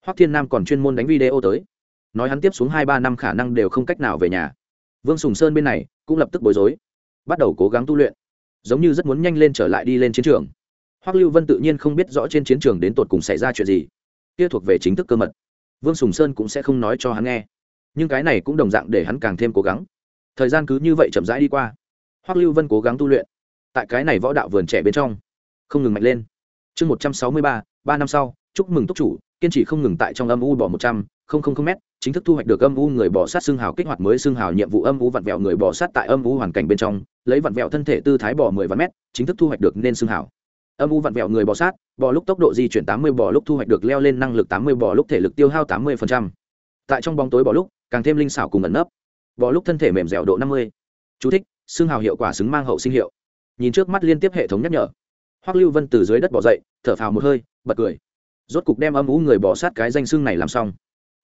hoắc thiên nam còn chuyên môn đánh video tới. Nói hắn tiếp xuống hai ba năm khả năng đều không cách nào về nhà. Vương sùng sơn bên này cũng lập tức bối rối bắt đầu cố gắng tu luyện. Giống như rất muốn nhanh lên trở lại đi lên chiến trường. Hoắc lưu vân tự nhiên không biết rõ trên chiến trường đến tột cùng xảy ra chuyện gì. Kia thuộc về chính thức cơ mật. Vương sùng sơn cũng sẽ không nói cho hắn nghe. Nhưng cái này cũng đồng dạng để hắn càng thêm cố gắng. Thời gian cứ như vậy chậm rãi đi qua. Hoắc lưu vân cố gắng tu luyện. Tại cái này võ đạo vườn trẻ bên trong, không ngừng mạnh lên. Chương một trăm sáu mươi ba ba năm sau, chúc mừng túc chủ, kiên trì không ngừng tại trong âm u bỏ một trăm linh m chính thức thu hoạch được âm u người bỏ sát xương hào kích hoạt mới xương hào nhiệm vụ âm u vặn vẹo người bỏ sát tại âm u hoàn cảnh bên trong lấy vặn vẹo thân thể tư thái bò mười vạn mét chính thức thu hoạch được nên xương hào âm u vặn vẹo người bò sát bò lúc tốc độ di chuyển tám mươi bò lúc thu hoạch được leo lên năng lực tám mươi bò lúc thể lực tiêu hao tám mươi tại trong bóng tối bò lúc càng thêm linh xảo cùng ẩn nấp. Bò lúc thân thể mềm dẻo độ năm mươi. Chú thích, xương hào hiệu quả xứng mang hậu sinh hiệu. Nhìn trước mắt liên tiếp hệ thống nhắc nhở. Hoắc lưu vân từ dưới đất bỏ dậy thở phào một hơi bật cười. Rốt cục đem âm ú người bỏ sát cái danh xưng này làm xong.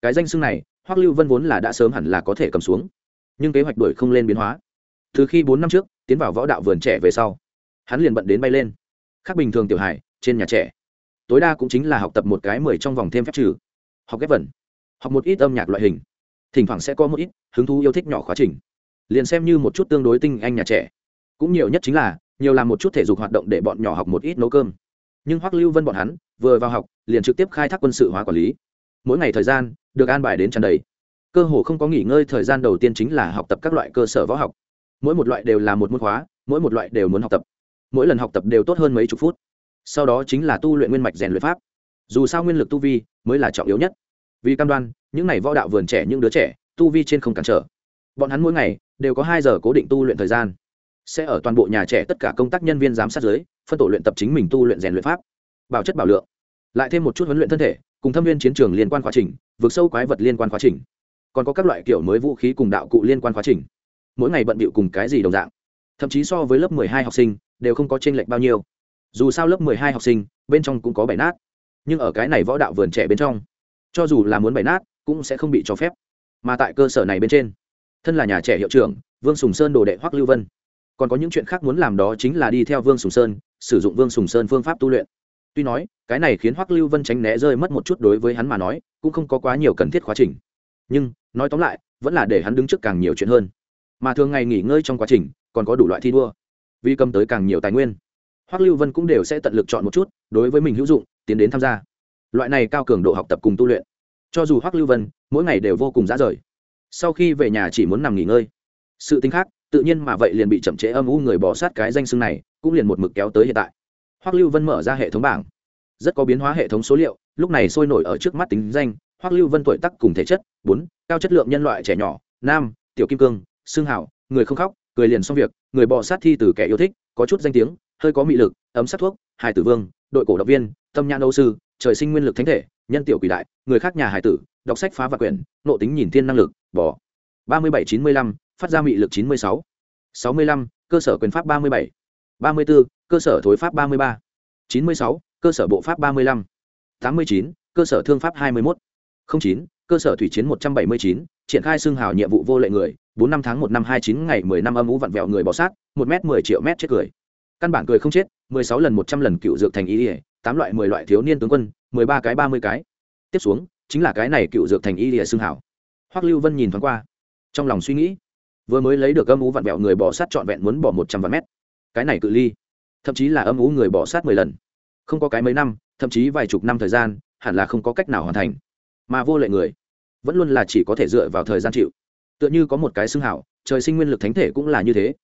Cái danh xưng này hoắc lưu vân vốn là đã sớm hẳn là có thể cầm xuống. Nhưng kế hoạch đuổi không lên biến hóa từ khi bốn năm trước, tiến vào võ đạo vườn trẻ về sau, hắn liền bận đến bay lên. Khác bình thường tiểu hải trên nhà trẻ. Tối đa cũng chính là học tập một cái mười trong vòng thêm phép trừ. Học ghép vần. Học một ít âm nhạc loại hình. Thỉnh thoảng sẽ có một ít hứng thú yêu thích nhỏ khóa trình. Liền xem như một chút tương đối tinh anh nhà trẻ. Cũng nhiều nhất chính là, nhiều làm một chút thể dục hoạt động để bọn nhỏ học một ít nấu cơm. Nhưng hoắc lưu vân bọn hắn, vừa vào học, liền trực tiếp khai thác quân sự hóa quản lý. Mỗi ngày thời gian, được an bài đến tràn đầy. Cơ hồ không có nghỉ ngơi thời gian đầu tiên chính là học tập các loại cơ sở võ học mỗi một loại đều là một môn khóa, mỗi một loại đều muốn học tập. Mỗi lần học tập đều tốt hơn mấy chục phút. Sau đó chính là tu luyện nguyên mạch rèn luyện pháp. Dù sao nguyên lực tu vi mới là trọng yếu nhất. Vì cam đoan, những n à y võ đạo vườn trẻ, những đứa trẻ, tu vi trên không cản trở. Bọn hắn mỗi ngày đều có hai giờ cố định tu luyện thời gian. Sẽ ở toàn bộ nhà trẻ tất cả công tác nhân viên giám sát giới phân tổ luyện tập chính mình tu luyện rèn luyện pháp. Bảo chất bảo lượng. Lại thêm một chút huấn luyện thân thể, cùng thâm viên chiến trường liên quan quá trình vượt sâu quái vật liên quan quá trình. Còn có các loại kiểu mới vũ khí cùng đạo cụ liên quan quá trình mỗi ngày bận bịu cùng cái gì đồng dạng. Thậm chí so với lớp mười hai học sinh, đều không có t r ê n lệch bao nhiêu. Dù sao lớp mười hai học sinh, bên trong cũng có bảy nát. Nhưng ở cái này võ đạo vườn trẻ bên trong, cho dù là muốn bảy nát, cũng sẽ không bị cho phép. Mà tại cơ sở này bên trên, thân là nhà trẻ hiệu trưởng, vương sùng sơn đồ đệ hoắc lưu vân. Còn có những chuyện khác muốn làm đó chính là đi theo vương sùng sơn, sử dụng vương sùng sơn phương pháp tu luyện. Tuy nói, cái này khiến hoắc lưu vân tránh né rơi mất một chút đối với hắn mà nói, cũng không có quá nhiều cần thiết quá trình. Nhưng, nói tóm lại, vẫn là để hắn đứng trước càng nhiều chuyện hơn mà thường ngày nghỉ ngơi trong quá trình, còn có đủ loại thi đua. Vì cầm tới càng nhiều tài nguyên. Hoắc lưu vân cũng đều sẽ tận lực chọn một chút, đối với mình hữu dụng, tiến đến tham gia. Loại này cao cường độ học tập cùng tu luyện. Cho dù hoắc lưu vân, mỗi ngày đều vô cùng dã rời. Sau khi về nhà chỉ muốn nằm nghỉ ngơi. Sự tính khác, tự nhiên mà vậy liền bị chậm trễ âm u người bỏ sát cái danh xưng này, cũng liền một mực kéo tới hiện tại. Hoắc lưu vân mở ra hệ thống bảng. Rất có biến hóa hệ thống số liệu, lúc này sôi nổi ở trước mắt tính danh, hoắc lưu vân tuổi tác cùng thể chất, bốn, cao chất lượng nhân loại trẻ nhỏ, nam, tiểu kim cương xương hảo, người không khóc, cười liền xong việc, người bò sát thi từ kẻ yêu thích, có chút danh tiếng, hơi có mị lực, ấm sát thuốc, hải tử vương, đội cổ động viên, tâm nhãn âu sư, trời sinh nguyên lực thánh thể, nhân tiểu quỷ đại, người khác nhà hải tử, đọc sách phá và quyển, nộ tính nhìn thiên năng lực bỏ ba mươi bảy chín mươi lăm, phát ra mị lực chín mươi sáu. sáu mươi lăm, cơ sở quyền pháp ba mươi bảy. ba mươi bốn cơ sở thối pháp ba mươi ba. chín mươi sáu, cơ sở bộ pháp ba mươi lăm. tám mươi chín, cơ sở thương pháp hai mươi một chín, cơ sở thủy chiến một trăm bảy mươi chín, triển khai xương hào nhiệm vụ vô lệ người bốn năm tháng một năm hai chín ngày mười năm âm ú vặn vẹo người bỏ sát, một m mười triệu mét chết cười. Căn bản cười không chết, mười sáu lần một trăm lần cựu dược thành y ỉa tám loại mười loại thiếu niên tướng quân, mười ba cái ba mươi cái. Tiếp xuống, chính là cái này cựu dược thành y ỉa xương hảo. Hoắc lưu vân nhìn thoáng qua, trong lòng suy nghĩ, vừa mới lấy được âm ú vặn vẹo người bỏ sát trọn vẹn muốn bỏ một trăm vạn mét. Cái này cự ly, thậm chí là âm ú người bỏ sát mười lần. Không có cái mấy năm, thậm chí vài chục năm thời gian, hẳn là không có cách nào hoàn thành. Mà vô lệ người, vẫn luôn là chỉ có thể dựa vào thời gian chịu tựa như có một cái xưng hảo, trời sinh nguyên lực thánh thể cũng là như thế.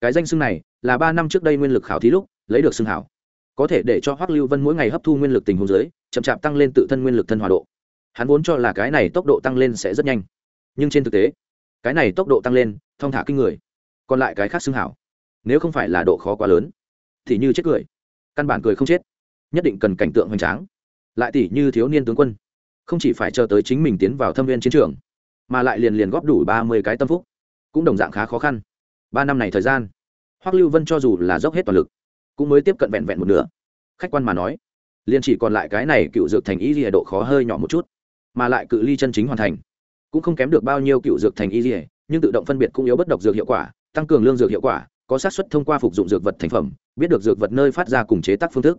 Cái danh xưng này là ba năm trước đây nguyên lực khảo thí lúc lấy được xưng hảo. Có thể để cho hoắc lưu vân mỗi ngày hấp thu nguyên lực tình huống dưới, chậm chạp tăng lên tự thân nguyên lực thân hòa độ. Hắn vốn cho là cái này tốc độ tăng lên sẽ rất nhanh. Nhưng trên thực tế, cái này tốc độ tăng lên, thong thả kinh người. Còn lại cái khác xưng hảo, nếu không phải là độ khó quá lớn, thì như chết cười. Căn bản cười không chết. Nhất định cần cảnh tượng hoành tráng. Lại tỷ như thiếu niên tướng quân. Không chỉ phải chờ tới chính mình tiến vào thâm viên chiến trường mà lại liền liền góp đủ ba mươi cái tâm phúc. Cũng đồng dạng khá khó khăn. Ba năm này thời gian, hoắc lưu vân cho dù là dốc hết toàn lực, cũng mới tiếp cận vẹn vẹn một nửa. Khách quan mà nói, liền chỉ còn lại cái này cựu dược thành y dìa độ khó hơi nhỏ một chút, mà lại cự ly chân chính hoàn thành. Cũng không kém được bao nhiêu cựu dược thành y dìa nhưng tự động phân biệt cũng yếu bất độc dược hiệu quả, tăng cường lương dược hiệu quả, có xác suất thông qua phục dụng dược vật thành phẩm, biết được dược vật nơi phát ra cùng chế tác phương thức.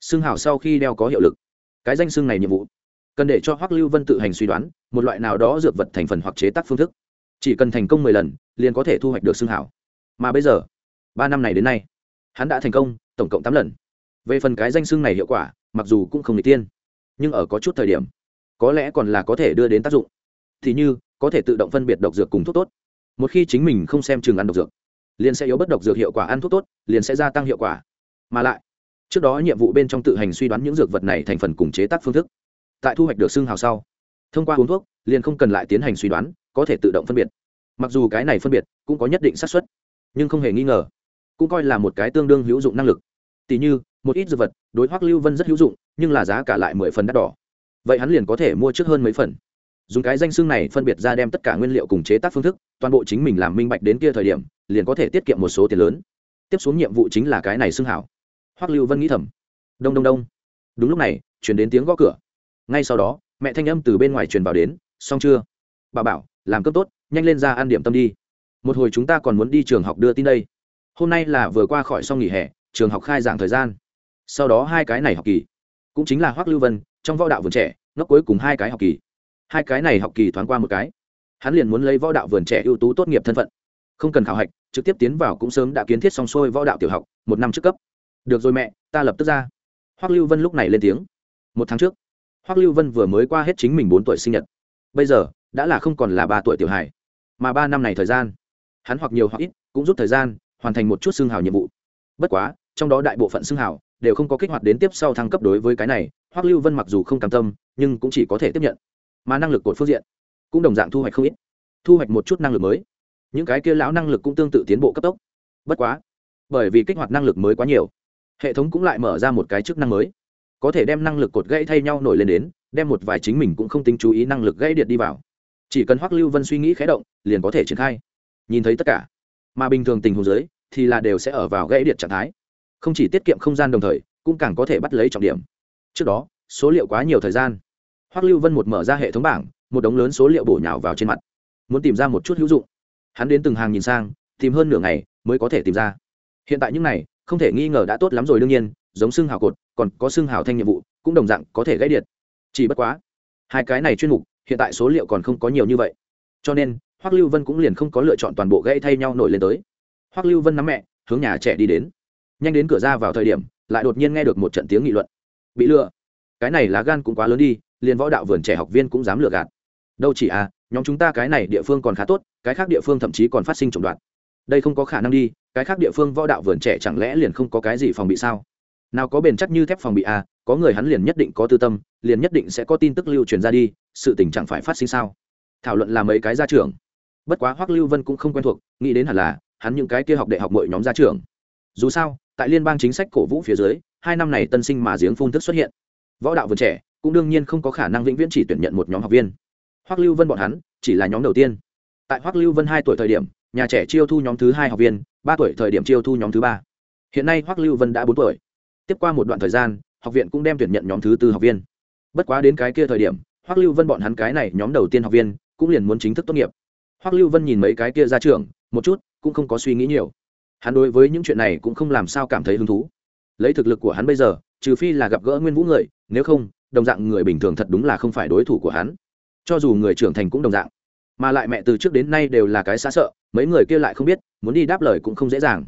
Xương hảo sau khi đeo có hiệu lực. Cái danh xương này nhiệm vụ cần để cho hoắc lưu vân tự hành suy đoán, một loại nào đó dược vật thành phần hoặc chế tác phương thức. Chỉ cần thành công mười lần, liền có thể thu hoạch được xương hảo. Mà bây giờ, ba năm này đến nay, hắn đã thành công, tổng cộng tám lần. Về phần cái danh xương này hiệu quả, mặc dù cũng không n tiên, nhưng ở có chút thời điểm, có lẽ còn là có thể đưa đến tác dụng. Thì như, có thể tự động phân biệt độc dược cùng thuốc tốt. Một khi chính mình không xem chừng ăn độc dược, liền sẽ yếu bất độc dược hiệu quả ăn thuốc tốt, liền sẽ gia tăng hiệu quả. Mà lại, trước đó nhiệm vụ bên trong tự hành suy đoán những dược vật này thành phần cùng chế tác phương thức tại thu hoạch được xương hào sau. Thông qua uống thuốc, liền không cần lại tiến hành suy đoán, có thể tự động phân biệt. Mặc dù cái này phân biệt cũng có nhất định xác suất, nhưng không hề nghi ngờ, cũng coi là một cái tương đương hữu dụng năng lực. Tỉ như, một ít dược vật, đối hoắc lưu vân rất hữu dụng, nhưng là giá cả lại mười phần đắt đỏ. Vậy hắn liền có thể mua trước hơn mấy phần. Dùng cái danh xương này phân biệt ra đem tất cả nguyên liệu cùng chế tác phương thức, toàn bộ chính mình làm minh bạch đến kia thời điểm, liền có thể tiết kiệm một số tiền lớn. Tiếp xuống nhiệm vụ chính là cái này xương hảo hoắc lưu vân nghĩ thầm. Đông đông đông. Đúng lúc này, chuyển đến tiếng gõ cửa ngay sau đó, mẹ thanh âm từ bên ngoài truyền vào đến, xong chưa? Bà bảo, làm cơm tốt, nhanh lên ra ăn điểm tâm đi. Một hồi chúng ta còn muốn đi trường học đưa tin đây. Hôm nay là vừa qua khỏi xong nghỉ hè, trường học khai giảng thời gian. Sau đó hai cái này học kỳ, cũng chính là hoắc lưu vân, trong võ đạo vườn trẻ nó cuối cùng hai cái học kỳ. Hai cái này học kỳ thoáng qua một cái, hắn liền muốn lấy võ đạo vườn trẻ ưu tú tốt nghiệp thân phận. Không cần khảo hạch, trực tiếp tiến vào cũng sớm đã kiến thiết xong xuôi võ đạo tiểu học, một năm trước cấp. Được rồi mẹ, ta lập tức ra. Hoắc lưu vân lúc này lên tiếng. Một tháng trước hoắc lưu vân vừa mới qua hết chính mình bốn tuổi sinh nhật. Bây giờ đã là không còn là ba tuổi tiểu Hải, mà ba năm này thời gian hắn hoặc nhiều hoặc ít cũng rút thời gian hoàn thành một chút xương hào nhiệm vụ. Bất quá trong đó đại bộ phận xương hào đều không có kích hoạt đến tiếp sau thăng cấp đối với cái này hoắc lưu vân mặc dù không cam tâm nhưng cũng chỉ có thể tiếp nhận. Mà năng lực của phương diện cũng đồng dạng thu hoạch không ít. Thu hoạch một chút năng lực mới. Những cái kia lão năng lực cũng tương tự tiến bộ cấp tốc. Bất quá bởi vì kích hoạt năng lực mới quá nhiều hệ thống cũng lại mở ra một cái chức năng mới có thể đem năng lực cột gãy thay nhau nổi lên đến đem một vài chính mình cũng không tính chú ý năng lực gãy điện đi vào. Chỉ cần hoắc lưu vân suy nghĩ khé động liền có thể triển khai. Nhìn thấy tất cả mà bình thường tình huống giới, thì là đều sẽ ở vào gãy điện trạng thái. Không chỉ tiết kiệm không gian đồng thời cũng càng có thể bắt lấy trọng điểm. Trước đó số liệu quá nhiều thời gian. Hoắc lưu vân một mở ra hệ thống bảng một đống lớn số liệu bổ nhào vào trên mặt. Muốn tìm ra một chút hữu dụng. Hắn đến từng hàng nhìn sang tìm hơn nửa ngày mới có thể tìm ra. Hiện tại những này không thể nghi ngờ đã tốt lắm rồi đương nhiên giống xương hào cột, còn có xương hào thanh nhiệm vụ, cũng đồng dạng có thể gãy điện. Chỉ bất quá, hai cái này chuyên mục, hiện tại số liệu còn không có nhiều như vậy. Cho nên, hoắc lưu vân cũng liền không có lựa chọn toàn bộ gãy thay nhau nổi lên tới. Hoắc lưu vân nắm mẹ, hướng nhà trẻ đi đến. Nhanh đến cửa ra vào thời điểm, lại đột nhiên nghe được một trận tiếng nghị luận. Bị lừa. Cái này lá gan cũng quá lớn đi, liền võ đạo vườn trẻ học viên cũng dám lừa gạt. Đâu chỉ à nhóm chúng ta cái này địa phương còn khá tốt, cái khác địa phương thậm chí còn phát sinh trộm đoạt. Đây không có khả năng đi, cái khác địa phương võ đạo vườn trẻ chẳng lẽ liền không có cái gì phòng bị sao? Nào có bền chắc như thép phòng bị à có người hắn liền nhất định có tư tâm, liền nhất định sẽ có tin tức lưu truyền ra đi, sự tình chẳng phải phát sinh sao? Thảo luận là mấy cái gia trưởng. Bất quá hoắc lưu vân cũng không quen thuộc, nghĩ đến hẳn là, hắn những cái kia học đại học mọi nhóm gia trưởng. Dù sao, tại liên bang chính sách cổ vũ phía dưới, hai năm này tân sinh mà giếng phun thức xuất hiện. Võ đạo vườn trẻ, cũng đương nhiên không có khả năng vĩnh viễn chỉ tuyển nhận một nhóm học viên. Hoắc lưu vân bọn hắn, chỉ là nhóm đầu tiên. Tại hoắc lưu vân hai tuổi thời điểm, nhà trẻ chiêu thu nhóm thứ hai học viên, ba tuổi thời điểm chiêu thu nhóm thứ ba. Hiện nay hoắc lưu vân đã bốn tuổi tiếp qua một đoạn thời gian, học viện cũng đem tuyển nhận nhóm thứ tư học viên. Bất quá đến cái kia thời điểm, hoắc lưu vân bọn hắn cái này nhóm đầu tiên học viên, cũng liền muốn chính thức tốt nghiệp. Hoắc lưu vân nhìn mấy cái kia ra trường, một chút, cũng không có suy nghĩ nhiều. Hắn đối với những chuyện này cũng không làm sao cảm thấy hứng thú. Lấy thực lực của hắn bây giờ, trừ phi là gặp gỡ nguyên vũ người, nếu không, đồng dạng người bình thường thật đúng là không phải đối thủ của hắn. Cho dù người trưởng thành cũng đồng dạng. Mà lại mẹ từ trước đến nay đều là cái xa sợ, mấy người kia lại không biết, muốn đi đáp lời cũng không dễ dàng.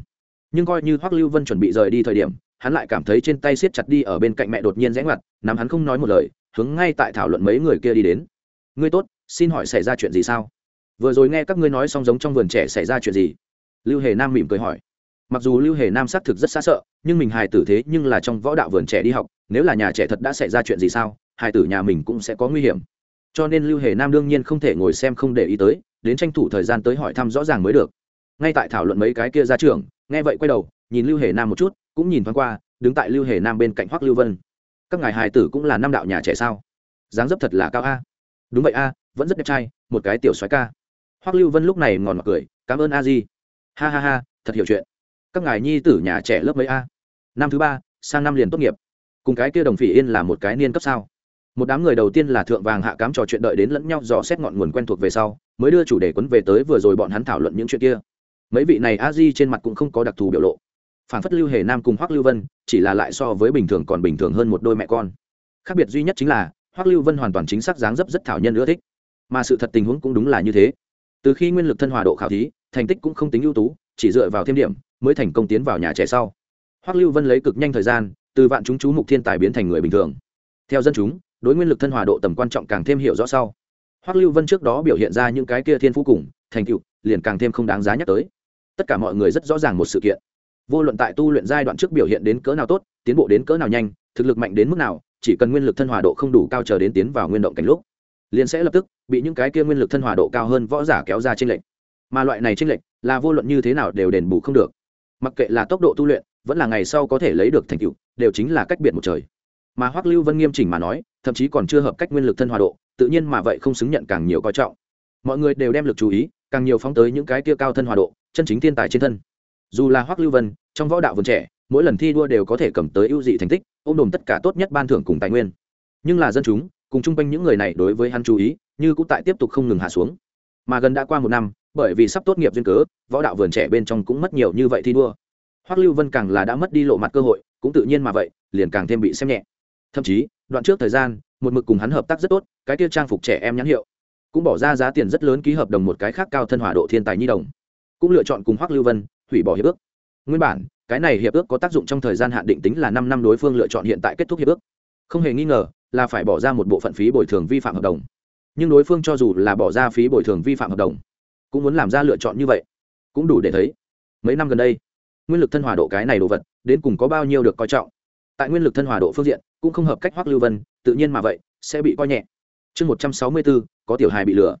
Nhưng coi như hoắc lưu vân chuẩn bị rời đi thời điểm hắn lại cảm thấy trên tay siết chặt đi ở bên cạnh mẹ đột nhiên rẽ ngoặt, nắm hắn không nói một lời, hướng ngay tại thảo luận mấy người kia đi đến. Ngươi tốt, xin hỏi xảy ra chuyện gì sao? Vừa rồi nghe các ngươi nói xong giống trong vườn trẻ xảy ra chuyện gì? Lưu hề nam mỉm cười hỏi. Mặc dù lưu hề nam xác thực rất xa sợ, nhưng mình hài tử thế nhưng là trong võ đạo vườn trẻ đi học, nếu là nhà trẻ thật đã xảy ra chuyện gì sao, hài tử nhà mình cũng sẽ có nguy hiểm. Cho nên lưu hề nam đương nhiên không thể ngồi xem không để ý tới, đến tranh thủ thời gian tới hỏi thăm rõ ràng mới được. Ngay tại thảo luận mấy cái kia ra trường, nghe vậy quay đầu, nhìn lưu hề nam một chút cũng nhìn thoáng qua, đứng tại lưu hề nam bên cạnh hoắc lưu vân. Các ngài hài tử cũng là năm đạo nhà trẻ sao? Dáng dấp thật là cao a. Đúng vậy a, vẫn rất đẹp trai, một cái tiểu soái ca. Hoắc lưu vân lúc này ngòn mặt cười, cảm ơn a di. Ha ha ha, thật hiểu chuyện. Các ngài nhi tử nhà trẻ lớp mấy a? Năm thứ ba, sang năm liền tốt nghiệp. Cùng cái kia đồng phỉ yên là một cái niên cấp sao? Một đám người đầu tiên là thượng vàng hạ cám trò chuyện đợi đến lẫn nhau dò xét ngọn nguồn quen thuộc về sau, mới đưa chủ đề quấn về tới vừa rồi bọn hắn thảo luận những chuyện kia. Mấy vị này a di trên mặt cũng không có đặc thù biểu lộ phản phất lưu hề nam cùng hoắc lưu vân, chỉ là lại so với bình thường còn bình thường hơn một đôi mẹ con. Khác biệt duy nhất chính là, hoắc lưu vân hoàn toàn chính xác dáng dấp rất thảo nhân ưa thích. Mà sự thật tình huống cũng đúng là như thế. Từ khi nguyên lực thân hòa độ khảo thí, thành tích cũng không tính ưu tú, chỉ dựa vào thêm điểm, mới thành công tiến vào nhà trẻ sau. Hoắc lưu vân lấy cực nhanh thời gian, từ vạn chúng chú mục thiên tài biến thành người bình thường. Theo dân chúng, đối nguyên lực thân hòa độ tầm quan trọng càng thêm hiểu rõ sau. Hoắc lưu vân trước đó biểu hiện ra những cái kia thiên phú cùng thành tựu, liền càng thêm không đáng giá nhắc tới. Tất cả mọi người rất rõ ràng một sự kiện vô luận tại tu luyện giai đoạn trước biểu hiện đến cỡ nào tốt, tiến bộ đến cỡ nào nhanh, thực lực mạnh đến mức nào, chỉ cần nguyên lực thân hòa độ không đủ cao chờ đến tiến vào nguyên động cảnh lúc, liền sẽ lập tức bị những cái kia nguyên lực thân hòa độ cao hơn võ giả kéo ra trên lệnh mà loại này trên lệnh là vô luận như thế nào đều đền bù không được. Mặc kệ là tốc độ tu luyện, vẫn là ngày sau có thể lấy được thành tựu, đều chính là cách biệt một trời. Mà hoắc lưu vân nghiêm chỉnh mà nói, thậm chí còn chưa hợp cách nguyên lực thân hòa độ, tự nhiên mà vậy không xứng nhận càng nhiều coi trọng. Mọi người đều đem lực chú ý, càng nhiều phóng tới những cái kia cao thân hòa độ, chân chính thiên tài trên thân dù là hoắc lưu vân, trong võ đạo vườn trẻ, mỗi lần thi đua đều có thể cầm tới ưu dị thành tích, ôm đồm tất cả tốt nhất ban thưởng cùng tài nguyên. Nhưng là dân chúng, cùng chung quanh những người này đối với hắn chú ý, như cũng tại tiếp tục không ngừng hạ xuống. Mà gần đã qua một năm, bởi vì sắp tốt nghiệp duyên cớ, võ đạo vườn trẻ bên trong cũng mất nhiều như vậy thi đua. Hoắc lưu vân càng là đã mất đi lộ mặt cơ hội, cũng tự nhiên mà vậy, liền càng thêm bị xem nhẹ. Thậm chí, đoạn trước thời gian, một mực cùng hắn hợp tác rất tốt, cái kia trang phục trẻ em nhãn hiệu, cũng bỏ ra giá tiền rất lớn ký hợp đồng một cái khác cao thân hỏa độ thiên tài nhi đồng. Cũng lựa chọn cùng hoắc lưu vân hủy bỏ hiệp ước. Nguyên bản, cái này hiệp ước có tác dụng trong thời gian hạn định tính là năm năm đối phương lựa chọn hiện tại kết thúc hiệp ước. Không hề nghi ngờ là phải bỏ ra một bộ phận phí bồi thường vi phạm hợp đồng. Nhưng đối phương cho dù là bỏ ra phí bồi thường vi phạm hợp đồng, cũng muốn làm ra lựa chọn như vậy. Cũng đủ để thấy, mấy năm gần đây, nguyên lực thân hòa độ cái này đồ vật, đến cùng có bao nhiêu được coi trọng. Tại nguyên lực thân hòa độ phương diện, cũng không hợp cách hoắc lưu vân, tự nhiên mà vậy, sẽ bị coi nhẹ. Chương một trăm sáu mươi bốn, có tiểu hài bị lừa.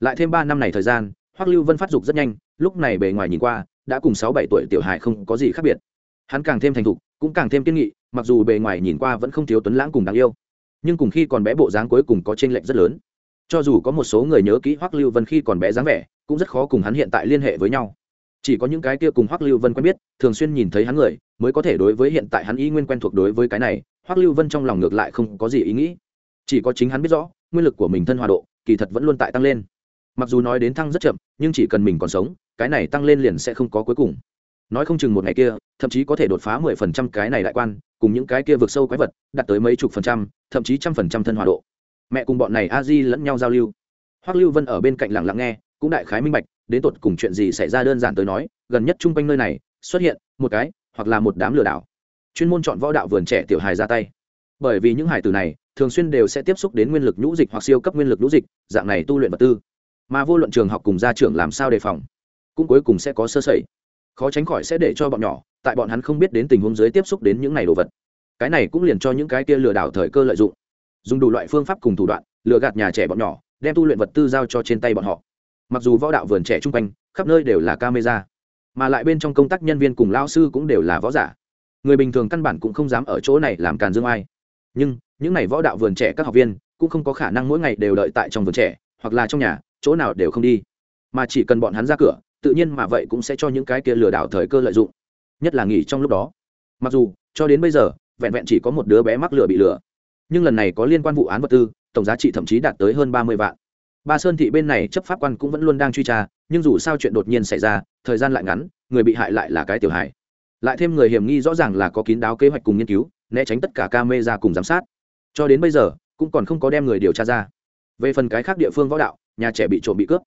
Lại thêm ba năm này thời gian, hoắc lưu vân phát dục rất nhanh, lúc này bề ngoài nhìn qua đã cùng sáu bảy tuổi tiểu hài không có gì khác biệt. Hắn càng thêm thành thục, cũng càng thêm kiên nghị, mặc dù bề ngoài nhìn qua vẫn không thiếu tuấn lãng cùng đáng yêu, nhưng cùng khi còn bé bộ dáng cuối cùng có t r ê n lệch rất lớn. Cho dù có một số người nhớ kỹ hoắc lưu vân khi còn bé dáng vẻ, cũng rất khó cùng hắn hiện tại liên hệ với nhau. Chỉ có những cái kia cùng hoắc lưu vân quen biết, thường xuyên nhìn thấy hắn người, mới có thể đối với hiện tại hắn ý nguyên quen thuộc đối với cái này, hoắc lưu vân trong lòng ngược lại không có gì ý nghĩ. Chỉ có chính hắn biết rõ, nguyên lực của mình thân hòa độ, kỳ thật vẫn luôn tại tăng lên. Mặc dù nói đến thăng rất chậm, nhưng chỉ cần mình còn sống cái này tăng lên liền sẽ không có cuối cùng. Nói không chừng một ngày kia, thậm chí có thể đột phá mười phần trăm cái này đại quan, cùng những cái kia vượt sâu quái vật, đạt tới mấy chục phần trăm, thậm chí trăm phần trăm thân hòa độ. Mẹ cùng bọn này a di lẫn nhau giao lưu. Hoắc lưu vân ở bên cạnh lặng lặng nghe, cũng đại khái minh bạch, đến tột cùng chuyện gì xảy ra đơn giản tới nói, gần nhất chung quanh nơi này, xuất hiện một cái, hoặc là một đám lừa đảo. Chuyên môn chọn võ đạo vườn trẻ tiểu hài ra tay. Bởi vì những hải tử này, thường xuyên đều sẽ tiếp xúc đến nguyên lực nhũ dịch hoặc siêu cấp nguyên lực nhũ dịch, dạng này tu luyện vật tư. Mà vô luận trường học cùng gia trưởng làm sao đề phòng cũng cuối cùng sẽ có sơ sẩy. Khó tránh khỏi sẽ để cho bọn nhỏ, tại bọn hắn không biết đến tình huống dưới tiếp xúc đến những này đồ vật. Cái này cũng liền cho những cái kia lừa đảo thời cơ lợi dụng. Dùng đủ loại phương pháp cùng thủ đoạn, lừa gạt nhà trẻ bọn nhỏ, đem tu luyện vật tư giao cho trên tay bọn họ. Mặc dù võ đạo vườn trẻ chung quanh, khắp nơi đều là camera, mà lại bên trong công tác nhân viên cùng lao sư cũng đều là võ giả. Người bình thường căn bản cũng không dám ở chỗ này làm càn dương ai. Nhưng, những n à y võ đạo vườn trẻ các học viên cũng không có khả năng mỗi ngày đều đợi tại trong vườn trẻ, hoặc là trong nhà, chỗ nào đều không đi. Mà chỉ cần bọn hắn ra cửa tự nhiên mà vậy cũng sẽ cho những cái kia lừa đảo thời cơ lợi dụng, nhất là nghỉ trong lúc đó. Mặc dù, cho đến bây giờ, vẹn vẹn chỉ có một đứa bé mắc lừa bị lừa. Nhưng lần này có liên quan vụ án vật tư, tổng giá trị thậm chí đạt tới hơn ba mươi vạn. Ba sơn thị bên này chấp pháp quan cũng vẫn luôn đang truy tra, nhưng dù sao chuyện đột nhiên xảy ra, thời gian lại ngắn, người bị hại lại là cái tiểu hài. Lại thêm người hiểm nghi rõ ràng là có kín đáo kế hoạch cùng nghiên cứu, né tránh tất cả ca mê ra cùng giám sát. Cho đến bây giờ, cũng còn không có đem người điều tra ra. Về phần cái khác địa phương võ đạo, nhà trẻ bị trộm bị cướp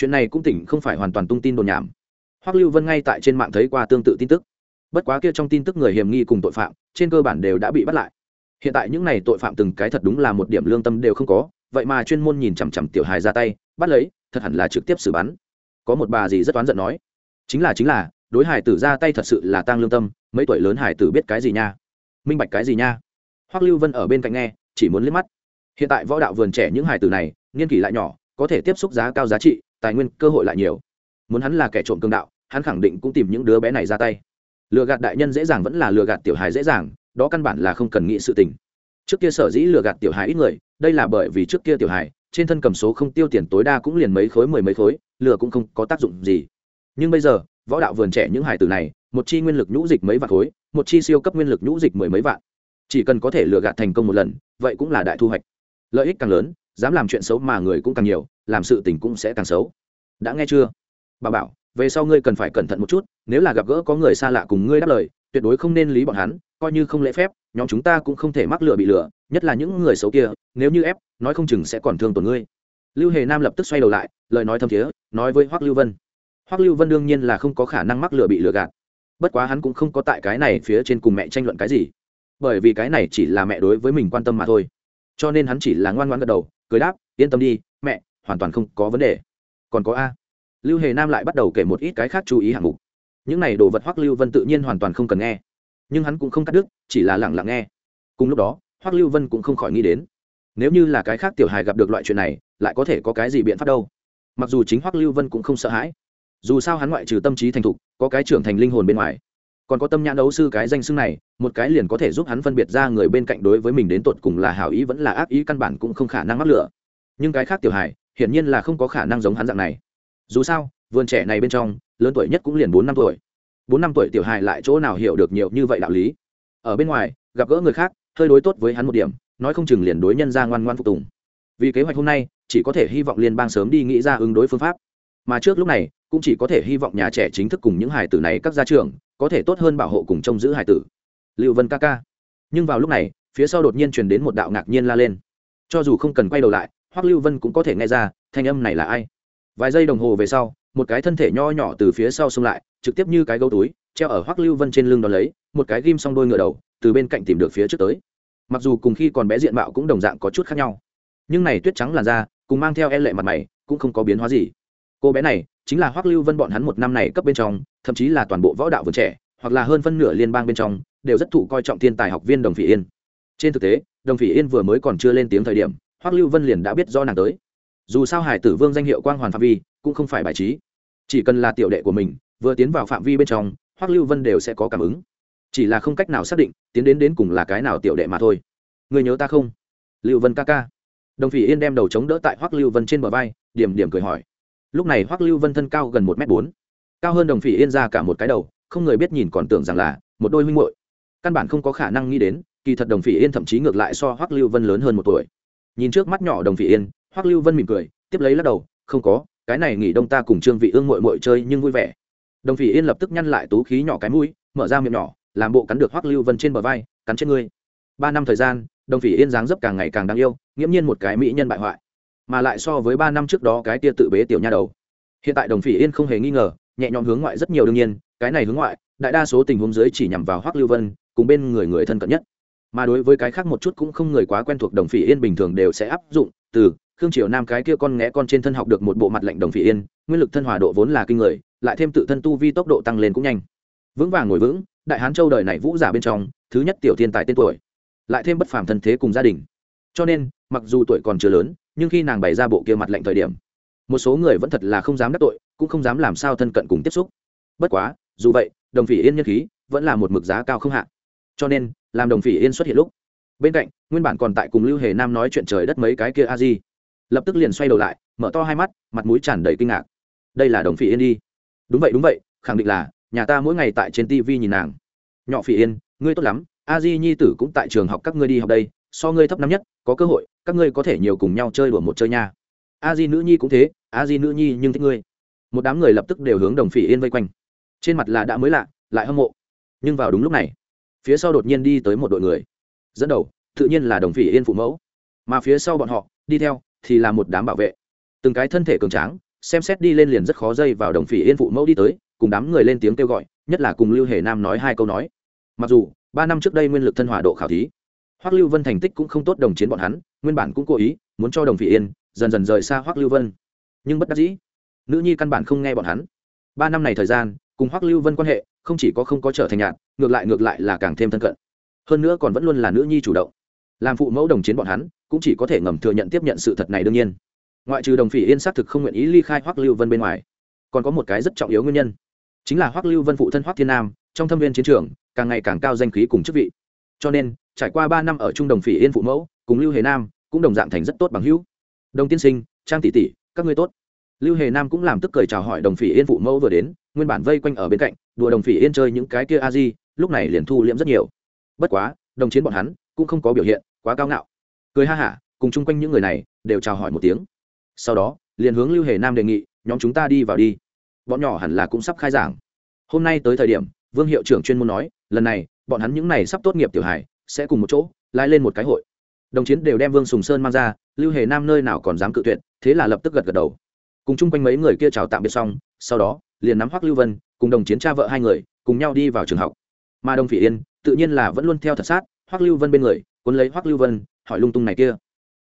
chuyện này cũng tỉnh không phải hoàn toàn tung tin đồn nhảm. Hoắc lưu vân ngay tại trên mạng thấy qua tương tự tin tức. Bất quá kia trong tin tức người hiểm nghi cùng tội phạm, trên cơ bản đều đã bị bắt lại. Hiện tại những n à y tội phạm từng cái thật đúng là một điểm lương tâm đều không có, vậy mà chuyên môn nhìn chằm chằm tiểu hài ra tay, bắt lấy, thật hẳn là trực tiếp xử bắn. Có một bà gì rất oán giận nói, chính là chính là, đối hải tử ra tay thật sự là tăng lương tâm, mấy tuổi lớn hải tử biết cái gì nha? Minh bạch cái gì nha? Hoắc lưu vân ở bên cạnh nghe, chỉ muốn liếc mắt. Hiện tại võ đạo vườn trẻ những hải tử này, niên kỷ lại nhỏ, có thể tiếp xúc giá cao giá trị tài nguyên cơ hội lại nhiều. Muốn hắn là kẻ trộm cương đạo, hắn khẳng định cũng tìm những đứa bé này ra tay. Lừa gạt đại nhân dễ dàng vẫn là lừa gạt tiểu hài dễ dàng, đó căn bản là không cần nghĩ sự tình. Trước kia sở dĩ lừa gạt tiểu hài ít người, đây là bởi vì trước kia tiểu hài, trên thân cầm số không tiêu tiền tối đa cũng liền mấy khối, mười mấy khối, lừa cũng không có tác dụng gì. Nhưng bây giờ, võ đạo vườn trẻ những hài tử này, một chi nguyên lực nhũ dịch mấy vạn khối, một chi siêu cấp nguyên lực nhũ dịch mười mấy vạn. Chỉ cần có thể lừa gạt thành công một lần, vậy cũng là đại thu hoạch. Lợi ích càng lớn dám làm chuyện xấu mà người cũng càng nhiều, làm sự tình cũng sẽ càng xấu. Đã nghe chưa? Bà bảo, về sau ngươi cần phải cẩn thận một chút, nếu là gặp gỡ có người xa lạ cùng ngươi đáp lời, tuyệt đối không nên lý bọn hắn, coi như không lễ phép, nhóm chúng ta cũng không thể mắc lừa bị lừa, nhất là những người xấu kia, nếu như ép, nói không chừng sẽ còn thương tổn ngươi. Lưu hề nam lập tức xoay đầu lại, lời nói thâm thiế, nói với hoắc lưu vân. Hoắc lưu vân đương nhiên là không có khả năng mắc lừa bị lừa gạt. Bất quá hắn cũng không có tại cái này phía trên cùng mẹ tranh luận cái gì. Bởi vì cái này chỉ là mẹ đối với mình quan tâm mà thôi cho nên hắn chỉ là ngoan ngoan gật đầu, cười đáp, yên tâm đi, mẹ, hoàn toàn không có vấn đề. Còn có a. Lưu hề nam lại bắt đầu kể một ít cái khác chú ý hạng mục. Những này đồ vật hoắc lưu vân tự nhiên hoàn toàn không cần nghe. Nhưng hắn cũng không cắt đứt, chỉ là lẳng lặng nghe. Cùng lúc đó, hoắc lưu vân cũng không khỏi nghĩ đến, nếu như là cái khác tiểu hài gặp được loại chuyện này, lại có thể có cái gì biện pháp đâu? Mặc dù chính hoắc lưu vân cũng không sợ hãi, dù sao hắn ngoại trừ tâm trí thành thục, có cái trưởng thành linh hồn bên ngoài còn có tâm nhãn đấu sư cái danh xưng này một cái liền có thể giúp hắn phân biệt ra người bên cạnh đối với mình đến tột cùng là hảo ý vẫn là ác ý căn bản cũng không khả năng mắc lửa. Nhưng cái khác tiểu hải, hiển nhiên là không có khả năng giống hắn dạng này. Dù sao vườn trẻ này bên trong lớn tuổi nhất cũng liền bốn năm tuổi. Bốn năm tuổi tiểu hải lại chỗ nào hiểu được nhiều như vậy đạo lý? Ở bên ngoài gặp gỡ người khác hơi đối tốt với hắn một điểm nói không chừng liền đối nhân ra ngoan ngoan phục tùng. Vì kế hoạch hôm nay chỉ có thể hy vọng liên bang sớm đi nghĩ ra ứng đối phương pháp. Mà trước lúc này cũng chỉ có thể hy vọng nhà trẻ chính thức cùng những hài tử này các gia trưởng có thể tốt hơn bảo hộ cùng trông giữ hải tử. Liệu vân ca ca. Nhưng vào lúc này, phía sau đột nhiên truyền đến một đạo ngạc nhiên la lên. Cho dù không cần quay đầu lại, hoắc lưu vân cũng có thể nghe ra, thanh âm này là ai. Vài giây đồng hồ về sau, một cái thân thể nho nhỏ từ phía sau xông lại, trực tiếp như cái gấu túi, treo ở hoắc lưu vân trên lưng đ ó lấy, một cái ghim xong đôi ngựa đầu, từ bên cạnh tìm được phía trước tới. Mặc dù cùng khi còn bé diện mạo cũng đồng dạng có chút khác nhau, nhưng này tuyết trắng làn da, cùng mang theo e lệ mặt mày, cũng không có biến hóa gì. Cô bé này chính là hoắc lưu vân bọn hắn một năm này cấp bên trong, thậm chí là toàn bộ võ đạo vườn trẻ, hoặc là hơn phân nửa liên bang bên trong, đều rất thụ coi trọng thiên tài học viên đồng phỉ yên. Trên thực tế, đồng phỉ yên vừa mới còn chưa lên tiếng thời điểm, hoắc lưu vân liền đã biết do nàng tới. Dù sao hải tử vương danh hiệu quang hoàn phạm vi, cũng không phải bài trí. Chỉ cần là tiểu đệ của mình, vừa tiến vào phạm vi bên trong, hoắc lưu vân đều sẽ có cảm ứng. Chỉ là không cách nào xác định, tiến đến đến cùng là cái nào tiểu đệ mà thôi. Người nhớ ta không? Lưu vân ca ca. Đồng phỉ yên đem đầu chống đỡ tại hoắc lưu vân trên bờ vai, điểm điểm cười hỏi lúc này hoắc lưu vân thân cao gần một m bốn, cao hơn đồng phỉ yên ra cả một cái đầu, không người biết nhìn còn tưởng rằng là một đôi huynh hội căn bản không có khả năng nghĩ đến, kỳ thật đồng phỉ yên thậm chí ngược lại so hoắc lưu vân lớn hơn một tuổi. Nhìn trước mắt nhỏ đồng phỉ yên, hoắc lưu vân mỉm cười, tiếp lấy lắc đầu, không có, cái này nghỉ đông ta cùng trương vị ương mội mội chơi nhưng vui vẻ. Đồng phỉ yên lập tức nhăn lại tú khí nhỏ cái mũi, mở ra miệng nhỏ, làm bộ cắn được hoắc lưu vân trên bờ vai, cắn chết ngươi. Ba năm thời gian, đồng phỉ yên dáng dấp càng ngày càng đáng yêu, nghiễm nhiên một cái mỹ nhân bại hoại mà lại so với ba năm trước đó cái tia tự bế tiểu nha đầu. Hiện tại đồng phỉ yên không hề nghi ngờ, nhẹ nhõm hướng ngoại rất nhiều đương nhiên, cái này hướng ngoại, đại đa số tình huống dưới chỉ nhằm vào hoắc lưu vân, cùng bên người người thân cận nhất. Mà đối với cái khác một chút cũng không người quá quen thuộc đồng phỉ yên bình thường đều sẽ áp dụng, từ khương triều nam cái kia con nghé con trên thân học được một bộ mặt lệnh đồng phỉ yên, nguyên lực thân hòa độ vốn là kinh người, lại thêm tự thân tu vi tốc độ tăng lên cũng nhanh. Vững vàng ngồi vững, đại hán châu đời này vũ giả bên trong, thứ nhất tiểu thiên tài tên tuổi, lại thêm bất phàm thân thế cùng gia đình. Cho nên, mặc dù tuổi còn chưa lớn nhưng khi nàng bày ra bộ kia mặt lạnh thời điểm, một số người vẫn thật là không dám đắc tội, cũng không dám làm sao thân cận cùng tiếp xúc. Bất quá, dù vậy, đồng phỉ yên nhân khí vẫn là một mực giá cao không hạ. Cho nên, làm đồng phỉ yên xuất hiện lúc, bên cạnh, nguyên bản còn tại cùng lưu hề nam nói chuyện trời đất mấy cái kia a di, lập tức liền xoay đầu lại, mở to hai mắt, mặt mũi tràn đầy kinh ngạc. Đây là đồng phỉ yên đi. Đúng vậy đúng vậy, khẳng định là, nhà ta mỗi ngày tại trên tv nhìn nàng. Nhỏ phỉ yên, ngươi tốt lắm, a di nhi tử cũng tại trường học các ngươi đi học đây, so ngươi thấp năm nhất có cơ hội, các ngươi có thể nhiều cùng nhau chơi đùa một chơi nha. A di nữ nhi cũng thế, a di nữ nhi nhưng thích ngươi. Một đám người lập tức đều hướng đồng phỉ yên vây quanh. Trên mặt là đã mới lạ, lại hâm mộ. Nhưng vào đúng lúc này, phía sau đột nhiên đi tới một đội người. Dẫn đầu, tự nhiên là đồng phỉ yên phụ mẫu. Mà phía sau bọn họ, đi theo, thì là một đám bảo vệ. Từng cái thân thể cường tráng, xem xét đi lên liền rất khó dây vào đồng phỉ yên phụ mẫu đi tới, cùng đám người lên tiếng kêu gọi, nhất là cùng lưu hề nam nói hai câu nói. Mặc dù, ba năm trước đây nguyên lực thân hòa độ khảo thí hoắc lưu vân thành tích cũng không tốt đồng chiến bọn hắn, nguyên bản cũng cố ý, muốn cho đồng phỉ yên, dần dần rời xa hoắc lưu vân. Nhưng bất đắc dĩ, nữ nhi căn bản không nghe bọn hắn. Ba năm này thời gian, cùng hoắc lưu vân quan hệ, không chỉ có không có trở thành nhạt ngược lại ngược lại là càng thêm thân cận. Hơn nữa còn vẫn luôn là nữ nhi chủ động. Làm phụ mẫu đồng chiến bọn hắn, cũng chỉ có thể ngầm thừa nhận tiếp nhận sự thật này đương nhiên. Ngoại trừ đồng phỉ yên xác thực không nguyện ý ly khai hoắc lưu vân bên ngoài, còn có một cái rất trọng yếu nguyên nhân. Chính là hoắc lưu vân phụ thân hoắc thiên nam, trong thâm viên chiến trường, càng ngày càng cao danh khí cùng chức vị. Cho nên trải qua ba năm ở trung đồng phỉ yên phụ mẫu, cùng lưu hề nam cũng đồng dạng thành rất tốt bằng hữu. Đồng tiên sinh, trang tỷ tỷ, các ngươi tốt. Lưu hề nam cũng làm tức cười chào hỏi đồng phỉ yên phụ mẫu vừa đến, nguyên bản vây quanh ở bên cạnh, đùa đồng phỉ yên chơi những cái kia a di, lúc này liền thu liễm rất nhiều. Bất quá, đồng chiến bọn hắn cũng không có biểu hiện quá cao ngạo. Cười ha hả, cùng chung quanh những người này đều chào hỏi một tiếng. Sau đó, liền hướng lưu hề nam đề nghị, nhóm chúng ta đi vào đi. Bọn nhỏ hẳn là cũng sắp khai giảng. Hôm nay tới thời điểm, vương hiệu trưởng chuyên môn nói, lần này, bọn hắn những này sắp tốt nghiệp tiểu hải sẽ cùng một chỗ, lái lên một cái hội. Đồng chiến đều đem vương sùng sơn mang ra, lưu hề nam nơi nào còn dám cự tuyệt, thế là lập tức gật gật đầu. Cùng chung quanh mấy người kia chào tạm biệt xong, sau đó, liền nắm hoắc lưu vân, cùng đồng chiến cha vợ hai người, cùng nhau đi vào trường học. Mà đồng phỉ yên, tự nhiên là vẫn luôn theo thật sát, hoắc lưu vân bên người, cuốn lấy hoắc lưu vân, hỏi lung tung này kia.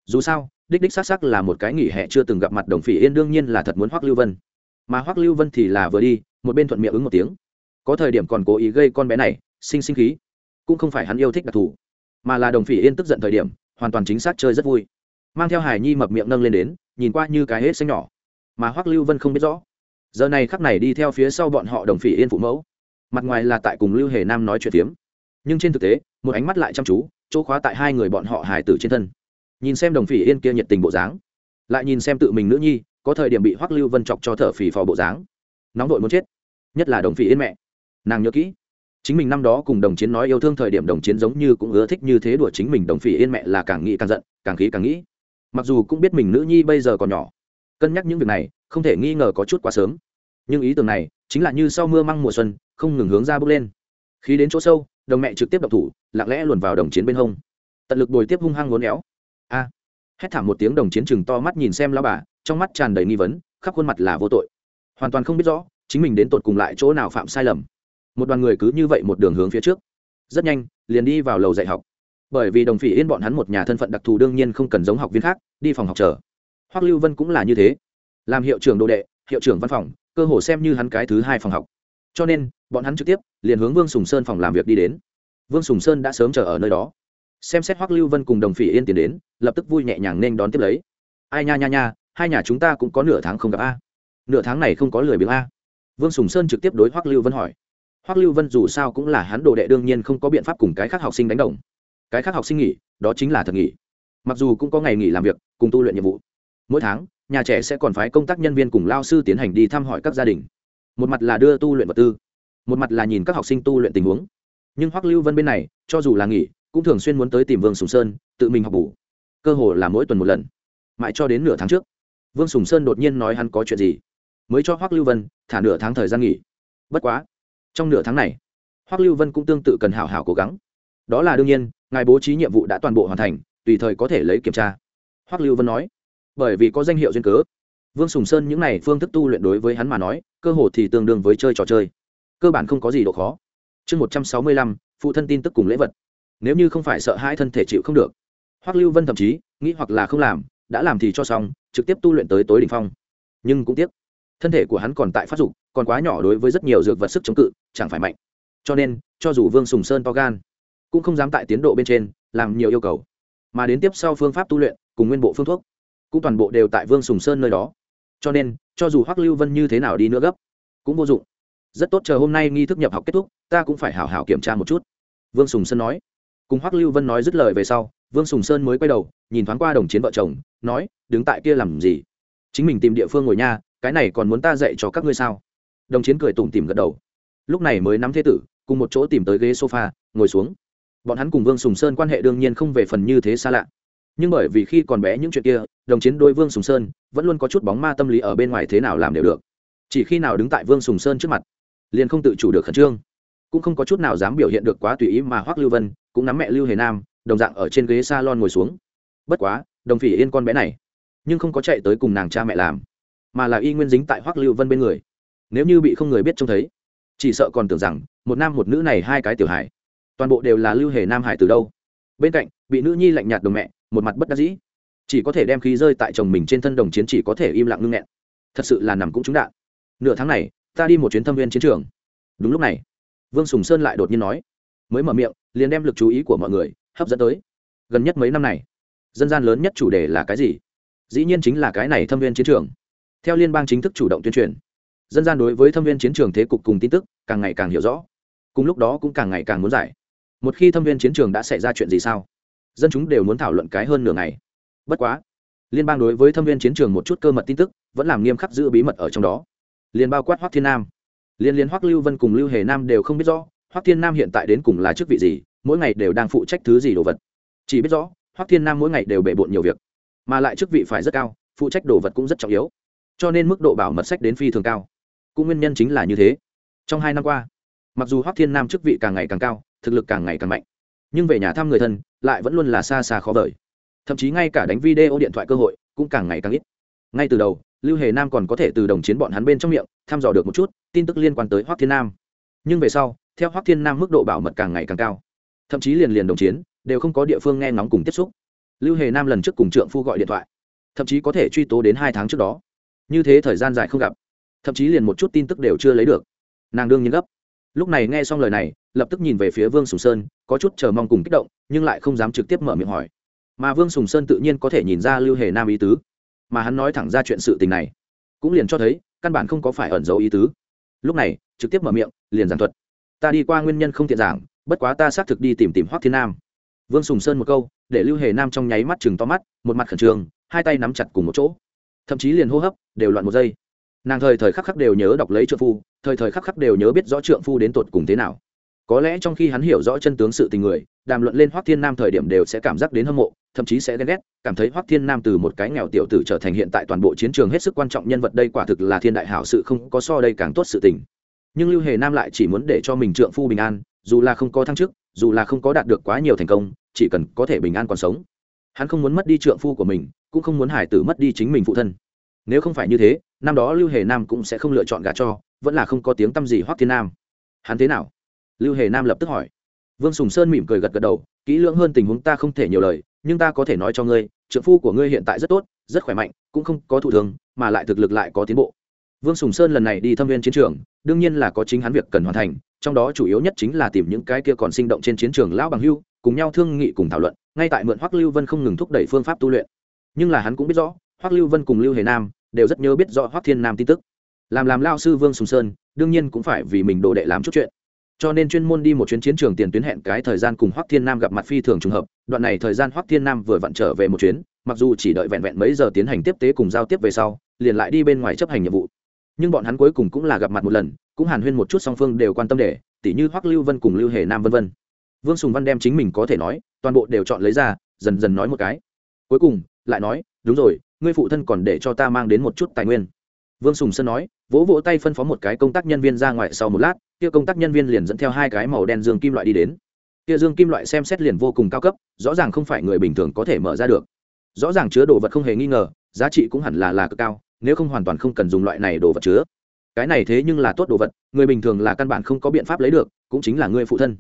Dù sao, đích đích xác xác là một cái nghỉ hè chưa từng gặp mặt đồng phỉ yên đương nhiên là thật muốn hoắc lưu vân. Mà hoắc lưu vân thì là vừa đi, một bên thuận miệng ứng một tiếng. Có thời điểm còn cố ý gây con bé này, sinh sinh khí cũng không phải hắn yêu thích đặc thù mà là đồng phỉ yên tức giận thời điểm hoàn toàn chính xác chơi rất vui. Mang theo hải nhi mập miệng nâng lên đến nhìn qua như cái hết xanh nhỏ mà hoắc lưu vân không biết rõ. Giờ này khắc này đi theo phía sau bọn họ đồng phỉ yên phụ mẫu mặt ngoài là tại cùng lưu hề nam nói chuyện tiếm, nhưng trên thực tế một ánh mắt lại chăm chú chỗ khóa tại hai người bọn họ hải tử trên thân. Nhìn xem đồng phỉ yên kia nhiệt tình bộ dáng lại nhìn xem tự mình nữ nhi có thời điểm bị hoắc lưu vân chọc cho thở phì phò bộ dáng. Nóng vội muốn chết nhất là đồng phỉ yên mẹ. Nàng nhớ kỹ chính mình năm đó cùng đồng chiến nói yêu thương thời điểm đồng chiến giống như cũng ưa thích như thế đùa chính mình, đồng phỉ yên mẹ là càng nghĩ càng giận, càng khí càng nghĩ. Mặc dù cũng biết mình nữ nhi bây giờ còn nhỏ, cân nhắc những việc này, không thể nghi ngờ có chút quá sớm. Nhưng ý tưởng này chính là như sau mưa măng mùa xuân, không ngừng hướng ra bước lên. Khi đến chỗ sâu, đồng mẹ trực tiếp đập thủ, lặng lẽ luồn vào đồng chiến bên hông. Tận lực bồi tiếp hung hăng ngốn éo. A! Hét thảm một tiếng đồng chiến chừng to mắt nhìn xem lao bà, trong mắt tràn đầy nghi vấn, khắp khuôn mặt là vô tội. Hoàn toàn không biết rõ, chính mình đến tột cùng lại chỗ nào phạm sai lầm một đoàn người cứ như vậy một đường hướng phía trước. Rất nhanh, liền đi vào lầu dạy học. Bởi vì đồng phỉ yên bọn hắn một nhà thân phận đặc thù đương nhiên không cần giống học viên khác, đi phòng học chờ. Hoắc lưu vân cũng là như thế. Làm hiệu trưởng đồ đệ, hiệu trưởng văn phòng, cơ hồ xem như hắn cái thứ hai phòng học. Cho nên, bọn hắn trực tiếp liền hướng vương sùng sơn phòng làm việc đi đến. Vương sùng sơn đã sớm chờ ở nơi đó. Xem xét hoắc lưu vân cùng đồng phỉ yên tiến đến, lập tức vui nhẹ nhàng nên đón tiếp lấy. Ai nha nha nha, hai nhà chúng ta cũng có nửa tháng không gặp a. Nửa tháng này không có lười biếng a. Vương sùng sơn trực tiếp đối hoắc lưu vân hỏi hoắc lưu vân dù sao cũng là hắn đồ đệ, đương nhiên không có biện pháp cùng cái khác học sinh đánh đồng. Cái khác học sinh nghỉ, đó chính là thật nghỉ. Mặc dù cũng có ngày nghỉ làm việc, cùng tu luyện nhiệm vụ. Mỗi tháng, nhà trẻ sẽ còn phái công tác nhân viên cùng lao sư tiến hành đi thăm hỏi các gia đình. Một mặt là đưa tu luyện vật tư, một mặt là nhìn các học sinh tu luyện tình huống. Nhưng hoắc lưu vân bên này, cho dù là nghỉ, cũng thường xuyên muốn tới tìm vương sùng sơn, tự mình học bù. Cơ hồ là mỗi tuần một lần. Mãi cho đến nửa tháng trước, vương sùng sơn đột nhiên nói hắn có chuyện gì. Mới cho hoắc lưu vân, thả nửa tháng thời gian nghỉ. Bất quá trong nửa tháng này, hoắc lưu vân cũng tương tự cần hảo hảo cố gắng. Đó là đương nhiên, ngài bố trí nhiệm vụ đã toàn bộ hoàn thành, tùy thời có thể lấy kiểm tra. Hoắc lưu vân nói, bởi vì có danh hiệu duyên cớ. Vương sùng sơn những n à y phương thức tu luyện đối với hắn mà nói, cơ hồ thì tương đương với chơi trò chơi. Cơ bản không có gì độ khó. Chương một trăm sáu mươi lăm, phụ thân tin tức cùng lễ vật. Nếu như không phải sợ hai thân thể chịu không được, hoắc lưu vân thậm chí nghĩ hoặc là không làm, đã làm thì cho xong, trực tiếp tu luyện tới tối đ ỉ n h phong. Nhưng cũng tiếc, thân thể của hắn còn tại phát dục, còn quá nhỏ đối với rất nhiều dược vật sức chống cự chẳng phải mạnh. Cho nên, cho dù vương sùng sơn to gan, cũng không dám tại tiến độ bên trên làm nhiều yêu cầu. Mà đến tiếp sau phương pháp tu luyện cùng nguyên bộ phương thuốc, cũng toàn bộ đều tại vương sùng sơn nơi đó. Cho nên, cho dù hoắc lưu vân như thế nào đi nữa gấp, cũng vô dụng. Rất tốt, chờ hôm nay nghi thức nhập học kết thúc, ta cũng phải hảo hảo kiểm tra một chút. Vương sùng sơn nói. Cùng hoắc lưu vân nói dứt lời về sau, vương sùng sơn mới quay đầu, nhìn thoáng qua đồng chiến vợ chồng, nói, đứng tại kia làm gì? Chính mình tìm địa phương ngồi nha, cái này còn muốn ta dạy cho các ngươi sao? Đồng chiến cười tủm tìm gật đầu lúc này mới nắm thế tử, cùng một chỗ tìm tới ghế sofa, ngồi xuống. Bọn hắn cùng vương sùng sơn quan hệ đương nhiên không về phần như thế xa lạ. Nhưng bởi vì khi còn bé những chuyện kia, đồng chiến đôi vương sùng sơn, vẫn luôn có chút bóng ma tâm lý ở bên ngoài thế nào làm đều được. Chỉ khi nào đứng tại vương sùng sơn trước mặt, liền không tự chủ được khẩn trương. Cũng không có chút nào dám biểu hiện được quá tùy ý mà hoắc lưu vân, cũng nắm mẹ lưu hề nam, đồng dạng ở trên ghế s a lon ngồi xuống. Bất quá, đồng phỉ yên con bé này, nhưng không có chạy tới cùng nàng cha mẹ làm, mà là y nguyên dính tại hoắc lưu vân bên người. Nếu như bị không người biết trông thấy chỉ sợ còn tưởng rằng, một nam một nữ này hai cái tiểu hải toàn bộ đều là lưu hề nam hải từ đâu. Bên cạnh, bị nữ nhi lạnh nhạt đồng mẹ, một mặt bất đắc dĩ. Chỉ có thể đem khí rơi tại chồng mình trên thân đồng chiến chỉ có thể im lặng ngưng nghẹn. Thật sự là nằm cũng trúng đạn. Nửa tháng này, ta đi một chuyến thâm viên chiến trường. Đúng lúc này, vương sùng sơn lại đột nhiên nói, mới mở miệng, liền đem lực chú ý của mọi người hấp dẫn tới. Gần nhất mấy năm này, dân gian lớn nhất chủ đề là cái gì? Dĩ nhiên chính là cái này thâm viên chiến trường. Theo liên bang chính thức chủ động tuyên truyền dân gian đối với thâm viên chiến trường thế cục cùng tin tức càng ngày càng hiểu rõ. Cùng lúc đó cũng càng ngày càng muốn giải. Một khi thâm viên chiến trường đã xảy ra chuyện gì sao? Dân chúng đều muốn thảo luận cái hơn nửa ngày. Bất quá, liên bang đối với thâm viên chiến trường một chút cơ mật tin tức vẫn làm nghiêm khắc giữ bí mật ở trong đó. Liên bao quát hoắc thiên nam. Liên liên hoắc lưu vân cùng lưu hề nam đều không biết rõ, hoắc thiên nam hiện tại đến cùng là chức vị gì, mỗi ngày đều đang phụ trách thứ gì đồ vật. Chỉ biết rõ, hoắc thiên nam mỗi ngày đều bề bộn nhiều việc, mà lại chức vị phải rất cao, phụ trách đồ vật cũng rất trọng yếu. Cho nên mức độ bảo mật sách đến phi thường cao cũng nguyên nhân chính là như thế. Trong hai năm qua, mặc dù hoắc thiên nam chức vị càng ngày càng cao, thực lực càng ngày càng mạnh, nhưng về nhà thăm người thân lại vẫn luôn là xa xa khó vời. Thậm chí ngay cả đánh video điện thoại cơ hội cũng càng ngày càng ít. Ngay từ đầu, lưu hề nam còn có thể từ đồng chiến bọn hắn bên trong miệng thăm dò được một chút tin tức liên quan tới hoắc thiên nam. Nhưng về sau, theo hoắc thiên nam mức độ bảo mật càng ngày càng cao, thậm chí liền liền đồng chiến đều không có địa phương nghe ngóng cùng tiếp xúc. Lưu hề nam lần trước cùng trượng phu gọi điện thoại, thậm chí có thể truy tố đến hai tháng trước đó. Như thế thời gian dài không gặp thậm chí liền một chút tin tức đều chưa lấy được. Nàng đương nhiên gấp. Lúc này nghe xong lời này, lập tức nhìn về phía vương sùng sơn, có chút chờ mong cùng kích động, nhưng lại không dám trực tiếp mở miệng hỏi. Mà vương sùng sơn tự nhiên có thể nhìn ra lưu hề nam ý tứ. Mà hắn nói thẳng ra chuyện sự tình này, cũng liền cho thấy, căn bản không có phải ẩn giấu ý tứ. Lúc này, trực tiếp mở miệng, liền giảng thuật. Ta đi qua nguyên nhân không tiện giảng, bất quá ta xác thực đi tìm tìm hoác thiên nam. Vương sùng sơn một câu, để lưu hề nam trong nháy mắt chừng to mắt, một mặt khẩn trương, hai tay nắm chặt cùng một chỗ. Thậm chí liền hô hấp, đều loạn một giây nàng thời thời khắc khắc đều nhớ đọc lấy trượng phu, thời thời khắc khắc đều nhớ biết rõ trượng phu đến tột cùng thế nào. Có lẽ trong khi hắn hiểu rõ chân tướng sự tình người, đàm luận lên hoác thiên nam thời điểm đều sẽ cảm giác đến hâm mộ, thậm chí sẽ ghen ghét, cảm thấy hoác thiên nam từ một cái nghèo tiểu tử trở thành hiện tại toàn bộ chiến trường hết sức quan trọng nhân vật đây quả thực là thiên đại hảo sự không có so đây càng tốt sự tình. Nhưng lưu hề nam lại chỉ muốn để cho mình trượng phu bình an, dù là không có thăng chức, dù là không có đạt được quá nhiều thành công, chỉ cần có thể bình an còn sống. Hắn không muốn mất đi trượng phu của mình, cũng không muốn hải tử mất đi chính mình phụ thân. Nếu không phải như thế năm đó lưu hề nam cũng sẽ không lựa chọn gà cho, vẫn là không có tiếng t â m gì hoắc thiên nam. Hắn thế nào? Lưu hề nam lập tức hỏi. Vương sùng sơn mỉm cười gật gật đầu, kỹ lưỡng hơn tình huống ta không thể nhiều lời, nhưng ta có thể nói cho ngươi trượng phu của ngươi hiện tại rất tốt, rất khỏe mạnh, cũng không có thụ thường mà lại thực lực lại có tiến bộ. Vương sùng sơn lần này đi thâm viên chiến trường, đương nhiên là có chính hắn việc cần hoàn thành, trong đó chủ yếu nhất chính là tìm những cái kia còn sinh động trên chiến trường lão bằng hưu, cùng nhau thương nghị cùng thảo luận, ngay tại mượn hoắc lưu vân không ngừng thúc đẩy phương pháp tu luyện. Nhưng là hắn cũng biết rõ, hoắc lưu vân cùng lưu hề nam đều rất nhớ biết rõ hoắc thiên nam tin tức. Làm làm lao sư vương sùng sơn, đương nhiên cũng phải vì mình đồ đệ làm chút chuyện. Cho nên chuyên môn đi một chuyến chiến trường tiền tuyến hẹn cái thời gian cùng hoắc thiên nam gặp mặt phi thường trùng hợp. Đoạn này thời gian hoắc thiên nam vừa vặn trở về một chuyến, mặc dù chỉ đợi vẹn vẹn mấy giờ tiến hành tiếp tế cùng giao tiếp về sau, liền lại đi bên ngoài chấp hành nhiệm vụ. Nhưng bọn hắn cuối cùng cũng là gặp mặt một lần, cũng hàn huyên một chút song phương đều quan tâm để, tỉ như hoắc lưu vân cùng lưu hề nam vân vân. Vương sùng văn đem chính mình có thể nói, toàn bộ đều chọn lấy ra, dần dần nói một cái. Cuối cùng, lại nói, đúng rồi ngươi phụ thân còn để cho ta mang đến một chút tài nguyên. Vương sùng sơn nói, vỗ vỗ tay phân phó một cái công tác nhân viên ra ngoài sau một lát, kia công tác nhân viên liền dẫn theo hai cái màu đen dương kim loại đi đến. Kia dương kim loại xem xét liền vô cùng cao cấp, rõ ràng không phải người bình thường có thể mở ra được. Rõ ràng chứa đồ vật không hề nghi ngờ, giá trị cũng hẳn là là cực cao, nếu không hoàn toàn không cần dùng loại này đồ vật chứa. Cái này thế nhưng là tốt đồ vật, người bình thường là căn bản không có biện pháp lấy được, cũng chính là người phụ thân.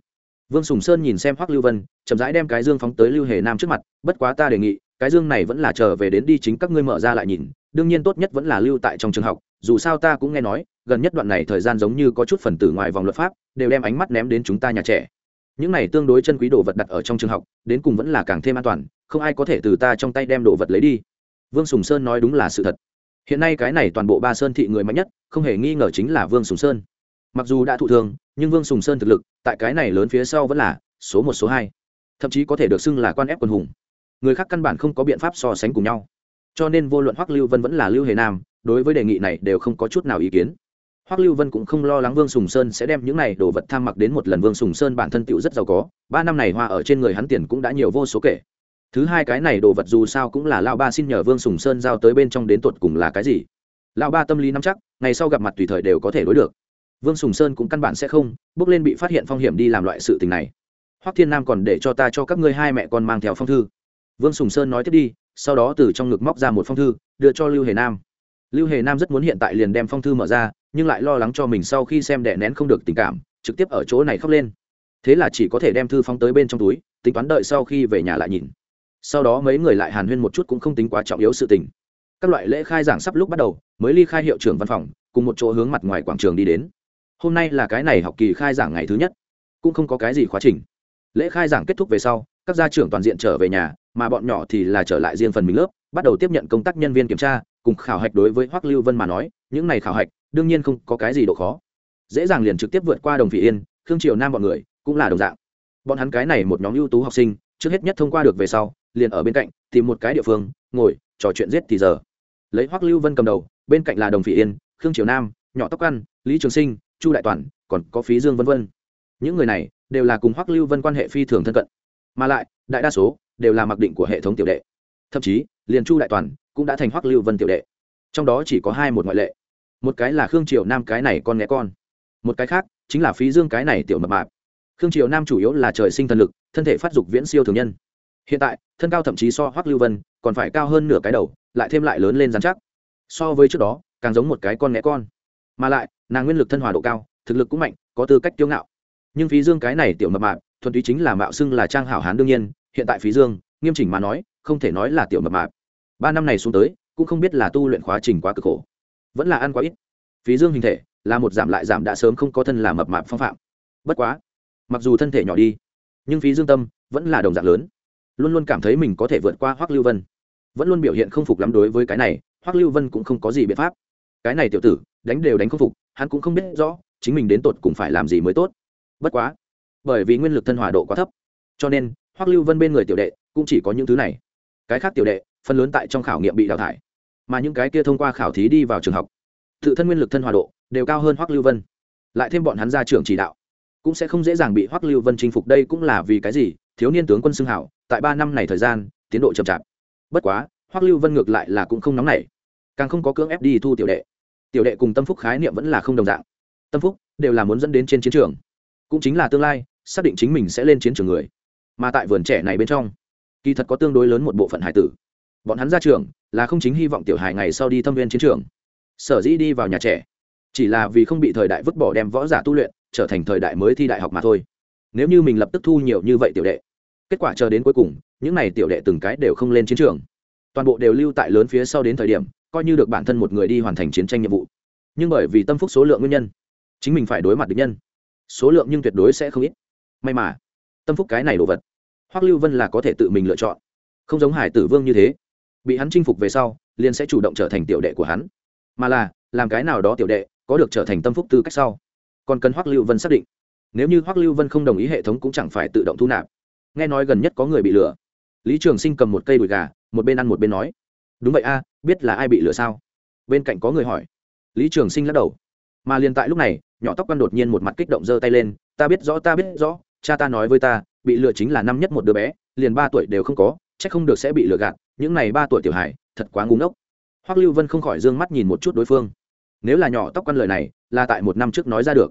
Vương sùng sơn nhìn xem hoắc lưu vân, chậm rãi đem cái dương phóng tới lưu hề nam trước mặt, bất quá ta đề nghị cái dương này vẫn là chờ về đến đi chính các ngươi mở ra lại nhìn, đương nhiên tốt nhất vẫn là lưu tại trong trường học, dù sao ta cũng nghe nói, gần nhất đoạn này thời gian giống như có chút phần tử ngoài vòng luật pháp, đều đem ánh mắt ném đến chúng ta nhà trẻ. Những này tương đối chân quý đồ vật đặt ở trong trường học, đến cùng vẫn là càng thêm an toàn, không ai có thể từ ta trong tay đem đồ vật lấy đi. Vương sùng sơn nói đúng là sự thật. Hiện nay cái này toàn bộ ba sơn thị người mạnh nhất, không hề nghi ngờ chính là vương sùng sơn. Mặc dù đã thụ thương, nhưng vương sùng sơn thực lực, tại cái này lớn phía sau vẫn là số một, số hai. Thậm chí có thể được xưng là quan ép quân hùng người khác căn bản không có biện pháp so sánh cùng nhau. Cho nên vô luận hoắc lưu vân vẫn là lưu hề nam, đối với đề nghị này đều không có chút nào ý kiến. Hoắc lưu vân cũng không lo lắng vương sùng sơn sẽ đem những này đồ vật tham mặc đến một lần vương sùng sơn bản thân tựu rất giàu có, ba năm này hoa ở trên người hắn tiền cũng đã nhiều vô số kể. Thứ hai cái này đồ vật dù sao cũng là lão ba xin nhờ vương sùng sơn giao tới bên trong đến tột cùng là cái gì. Lão ba tâm lý nắm chắc, ngày sau gặp mặt tùy thời đều có thể đối được. Vương sùng sơn cũng căn bản sẽ không, bước lên bị phát hiện phong hiểm đi làm loại sự tình này. Hoắc thiên nam còn để cho ta cho các ngươi hai mẹ con mang theo phong thư vương sùng sơn nói tiếp đi, sau đó từ trong ngực móc ra một phong thư, đưa cho lưu hề nam. Lưu hề nam rất muốn hiện tại liền đem phong thư mở ra, nhưng lại lo lắng cho mình sau khi xem đẻ nén không được tình cảm, trực tiếp ở chỗ này khóc lên. Thế là chỉ có thể đem thư phong tới bên trong túi, tính toán đợi sau khi về nhà lại nhìn. Sau đó mấy người lại hàn huyên một chút cũng không tính quá trọng yếu sự tình. Các loại lễ khai giảng sắp lúc bắt đầu, mới ly khai hiệu trưởng văn phòng, cùng một chỗ hướng mặt ngoài quảng trường đi đến. Hôm nay là cái này học kỳ khai giảng ngày thứ nhất, cũng không có cái gì khóa trình. Lễ khai giảng kết thúc về sau, các gia trưởng toàn diện trở về nhà mà bọn nhỏ thì là trở lại riêng phần mình lớp, bắt đầu tiếp nhận công tác nhân viên kiểm tra, cùng khảo hạch đối với hoắc lưu vân mà nói, những này khảo hạch, đương nhiên không có cái gì độ khó. Dễ dàng liền trực tiếp vượt qua đồng phỉ yên, khương triều nam bọn người cũng là đồng dạng. Bọn hắn cái này một nhóm ưu tú học sinh, trước hết nhất thông qua được về sau, liền ở bên cạnh, tìm một cái địa phương, ngồi, trò chuyện giết thì giờ. Lấy hoắc lưu vân cầm đầu, bên cạnh là đồng phỉ yên, khương triều nam, nhỏ tóc ăn, lý trường sinh, chu đại toàn, còn có phí dương vân vân. Những người này đều là cùng hoắc lưu vân quan hệ phi thường thân cận mà lại, đại đa số đều là mặc định của hệ thống tiểu đệ. Thậm chí, liền chu đại toàn cũng đã thành hoắc lưu vân tiểu đệ. Trong đó chỉ có hai một ngoại lệ. Một cái là khương triều nam cái này con nghe con. Một cái khác chính là phí dương cái này tiểu mập mạp. Khương triều nam chủ yếu là trời sinh thần lực, thân thể phát dục viễn siêu thường nhân. Hiện tại, thân cao thậm chí so hoắc lưu vân còn phải cao hơn nửa cái đầu, lại thêm lại lớn lên dán chắc. So với trước đó, càng giống một cái con nghe con. Mà lại, nàng nguyên lực thân hòa độ cao, thực lực cũng mạnh, có tư cách kiêu ngạo. Nhưng phí dương cái này tiểu mập mạp thuần túy chính là mạo xưng là trang hảo hán đương nhiên, hiện tại phí dương, nghiêm chỉnh mà nói, không thể nói là tiểu mập mạp. Ba năm này xuống tới, cũng không biết là tu luyện khóa trình quá cực khổ. Vẫn là ăn quá ít. Phí dương hình thể, là một giảm lại giảm đã sớm không có thân là mập mạp phong phạm. Bất quá, mặc dù thân thể nhỏ đi, nhưng phí dương tâm vẫn là đồng dạng lớn. Luôn luôn cảm thấy mình có thể vượt qua hoắc lưu vân. Vẫn luôn biểu hiện không phục lắm đối với cái này, hoắc lưu vân cũng không có gì biện pháp. Cái này tiểu tử, đánh đều đánh không phục, hắn cũng không biết rõ, chính mình đến tột cùng phải làm gì mới tốt. Bất quá bởi vì nguyên lực thân hòa độ quá thấp. Cho nên, hoắc lưu vân bên người tiểu đệ cũng chỉ có những thứ này. Cái khác tiểu đệ, phần lớn tại trong khảo nghiệm bị đào thải. Mà những cái kia thông qua khảo thí đi vào trường học, tự thân nguyên lực thân hòa độ đều cao hơn hoắc lưu vân. Lại thêm bọn hắn ra trường chỉ đạo, cũng sẽ không dễ dàng bị hoắc lưu vân chinh phục. Đây cũng là vì cái gì? Thiếu niên tướng quân xưng hảo, tại ba năm này thời gian, tiến độ chậm chạp. Bất quá, hoắc lưu vân ngược lại là cũng không nóng nảy, càng không có cưỡng ép đi thu tiểu đệ. Tiểu đệ cùng tâm phúc khái niệm vẫn là không đồng dạng. Tâm phúc đều là muốn dẫn đến trên chiến trường, cũng chính là tương lai xác định chính mình sẽ lên chiến trường người. Mà tại vườn trẻ này bên trong, kỳ thật có tương đối lớn một bộ phận hải tử. Bọn hắn ra trường là không chính hy vọng tiểu hài ngày sau đi thâm viên chiến trường. Sở dĩ đi vào nhà trẻ, chỉ là vì không bị thời đại vứt bỏ đem võ giả tu luyện trở thành thời đại mới thi đại học mà thôi. Nếu như mình lập tức thu nhiều như vậy tiểu đệ, kết quả chờ đến cuối cùng, những n à y tiểu đệ từng cái đều không lên chiến trường. Toàn bộ đều lưu tại lớn phía sau đến thời điểm, coi như được bản thân một người đi hoàn thành chiến tranh nhiệm vụ. Nhưng bởi vì tâm phúc số lượng nguyên nhân, chính mình phải đối mặt địch nhân. Số lượng nhưng tuyệt đối sẽ không ít may mà, tâm phúc cái này đồ vật, hoắc lưu vân là có thể tự mình lựa chọn. Không giống hải tử vương như thế, bị hắn chinh phục về sau, liền sẽ chủ động trở thành tiểu đệ của hắn. Mà là, làm cái nào đó tiểu đệ, có được trở thành tâm phúc tư cách sau. Còn cần hoắc lưu vân xác định. Nếu như hoắc lưu vân không đồng ý hệ thống cũng chẳng phải tự động thu nạp. Nghe nói gần nhất có người bị lừa. Lý trường sinh cầm một cây đùi gà, một bên ăn một bên nói. Đúng vậy a, biết là ai bị lừa sao? Bên cạnh có người hỏi. Lý trường sinh lắc đầu. Mà liền tại lúc này, nhỏ tóc quan đột nhiên một mặt kích động giơ tay lên. Ta biết rõ, ta biết rõ cha ta nói với ta, bị lừa chính là năm nhất một đứa bé, liền ba tuổi đều không có c h ắ c không được sẽ bị lừa gạt, những này ba tuổi tiểu hải thật quá ngu ngốc. Hoắc lưu vân không khỏi d ư ơ n g mắt nhìn một chút đối phương. Nếu là nhỏ tóc quan lời này, là tại một năm trước nói ra được.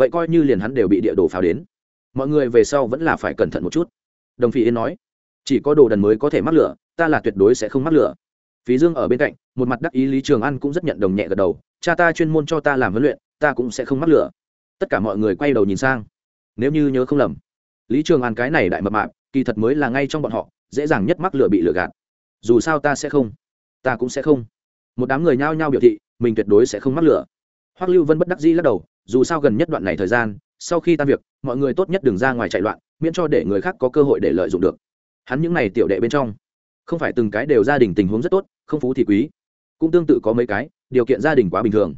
Vậy coi như liền hắn đều bị địa đồ pháo đến. Mọi người về sau vẫn là phải cẩn thận một chút. Đồng phỉ yên nói, chỉ có đồ đần mới có thể mắc lửa, ta là tuyệt đối sẽ không mắc lửa. Phí dương ở bên cạnh, một mặt đắc ý lý trường an cũng rất nhận đồng nhẹ gật đầu, cha ta chuyên môn cho ta làm huấn luyện, ta cũng sẽ không mắc lửa. Tất cả mọi người quay đầu nhìn sang nếu như nhớ không lầm, lý trường an cái này đại mập mạp, kỳ thật mới là ngay trong bọn họ, dễ dàng nhất mắc lửa bị lựa gạt. Dù sao ta sẽ không, ta cũng sẽ không. Một đám người nhao nhao biểu thị, mình tuyệt đối sẽ không mắc lửa hoắc lưu vân bất đắc dĩ lắc đầu, dù sao gần nhất đoạn này thời gian, sau khi tan việc, mọi người tốt nhất đừng ra ngoài chạy loạn, miễn cho để người khác có cơ hội để lợi dụng được. Hắn những n à y tiểu đệ bên trong, không phải từng cái đều gia đình tình huống rất tốt, không phú thì quý. Cũng tương tự có mấy cái, điều kiện gia đình quá bình thường.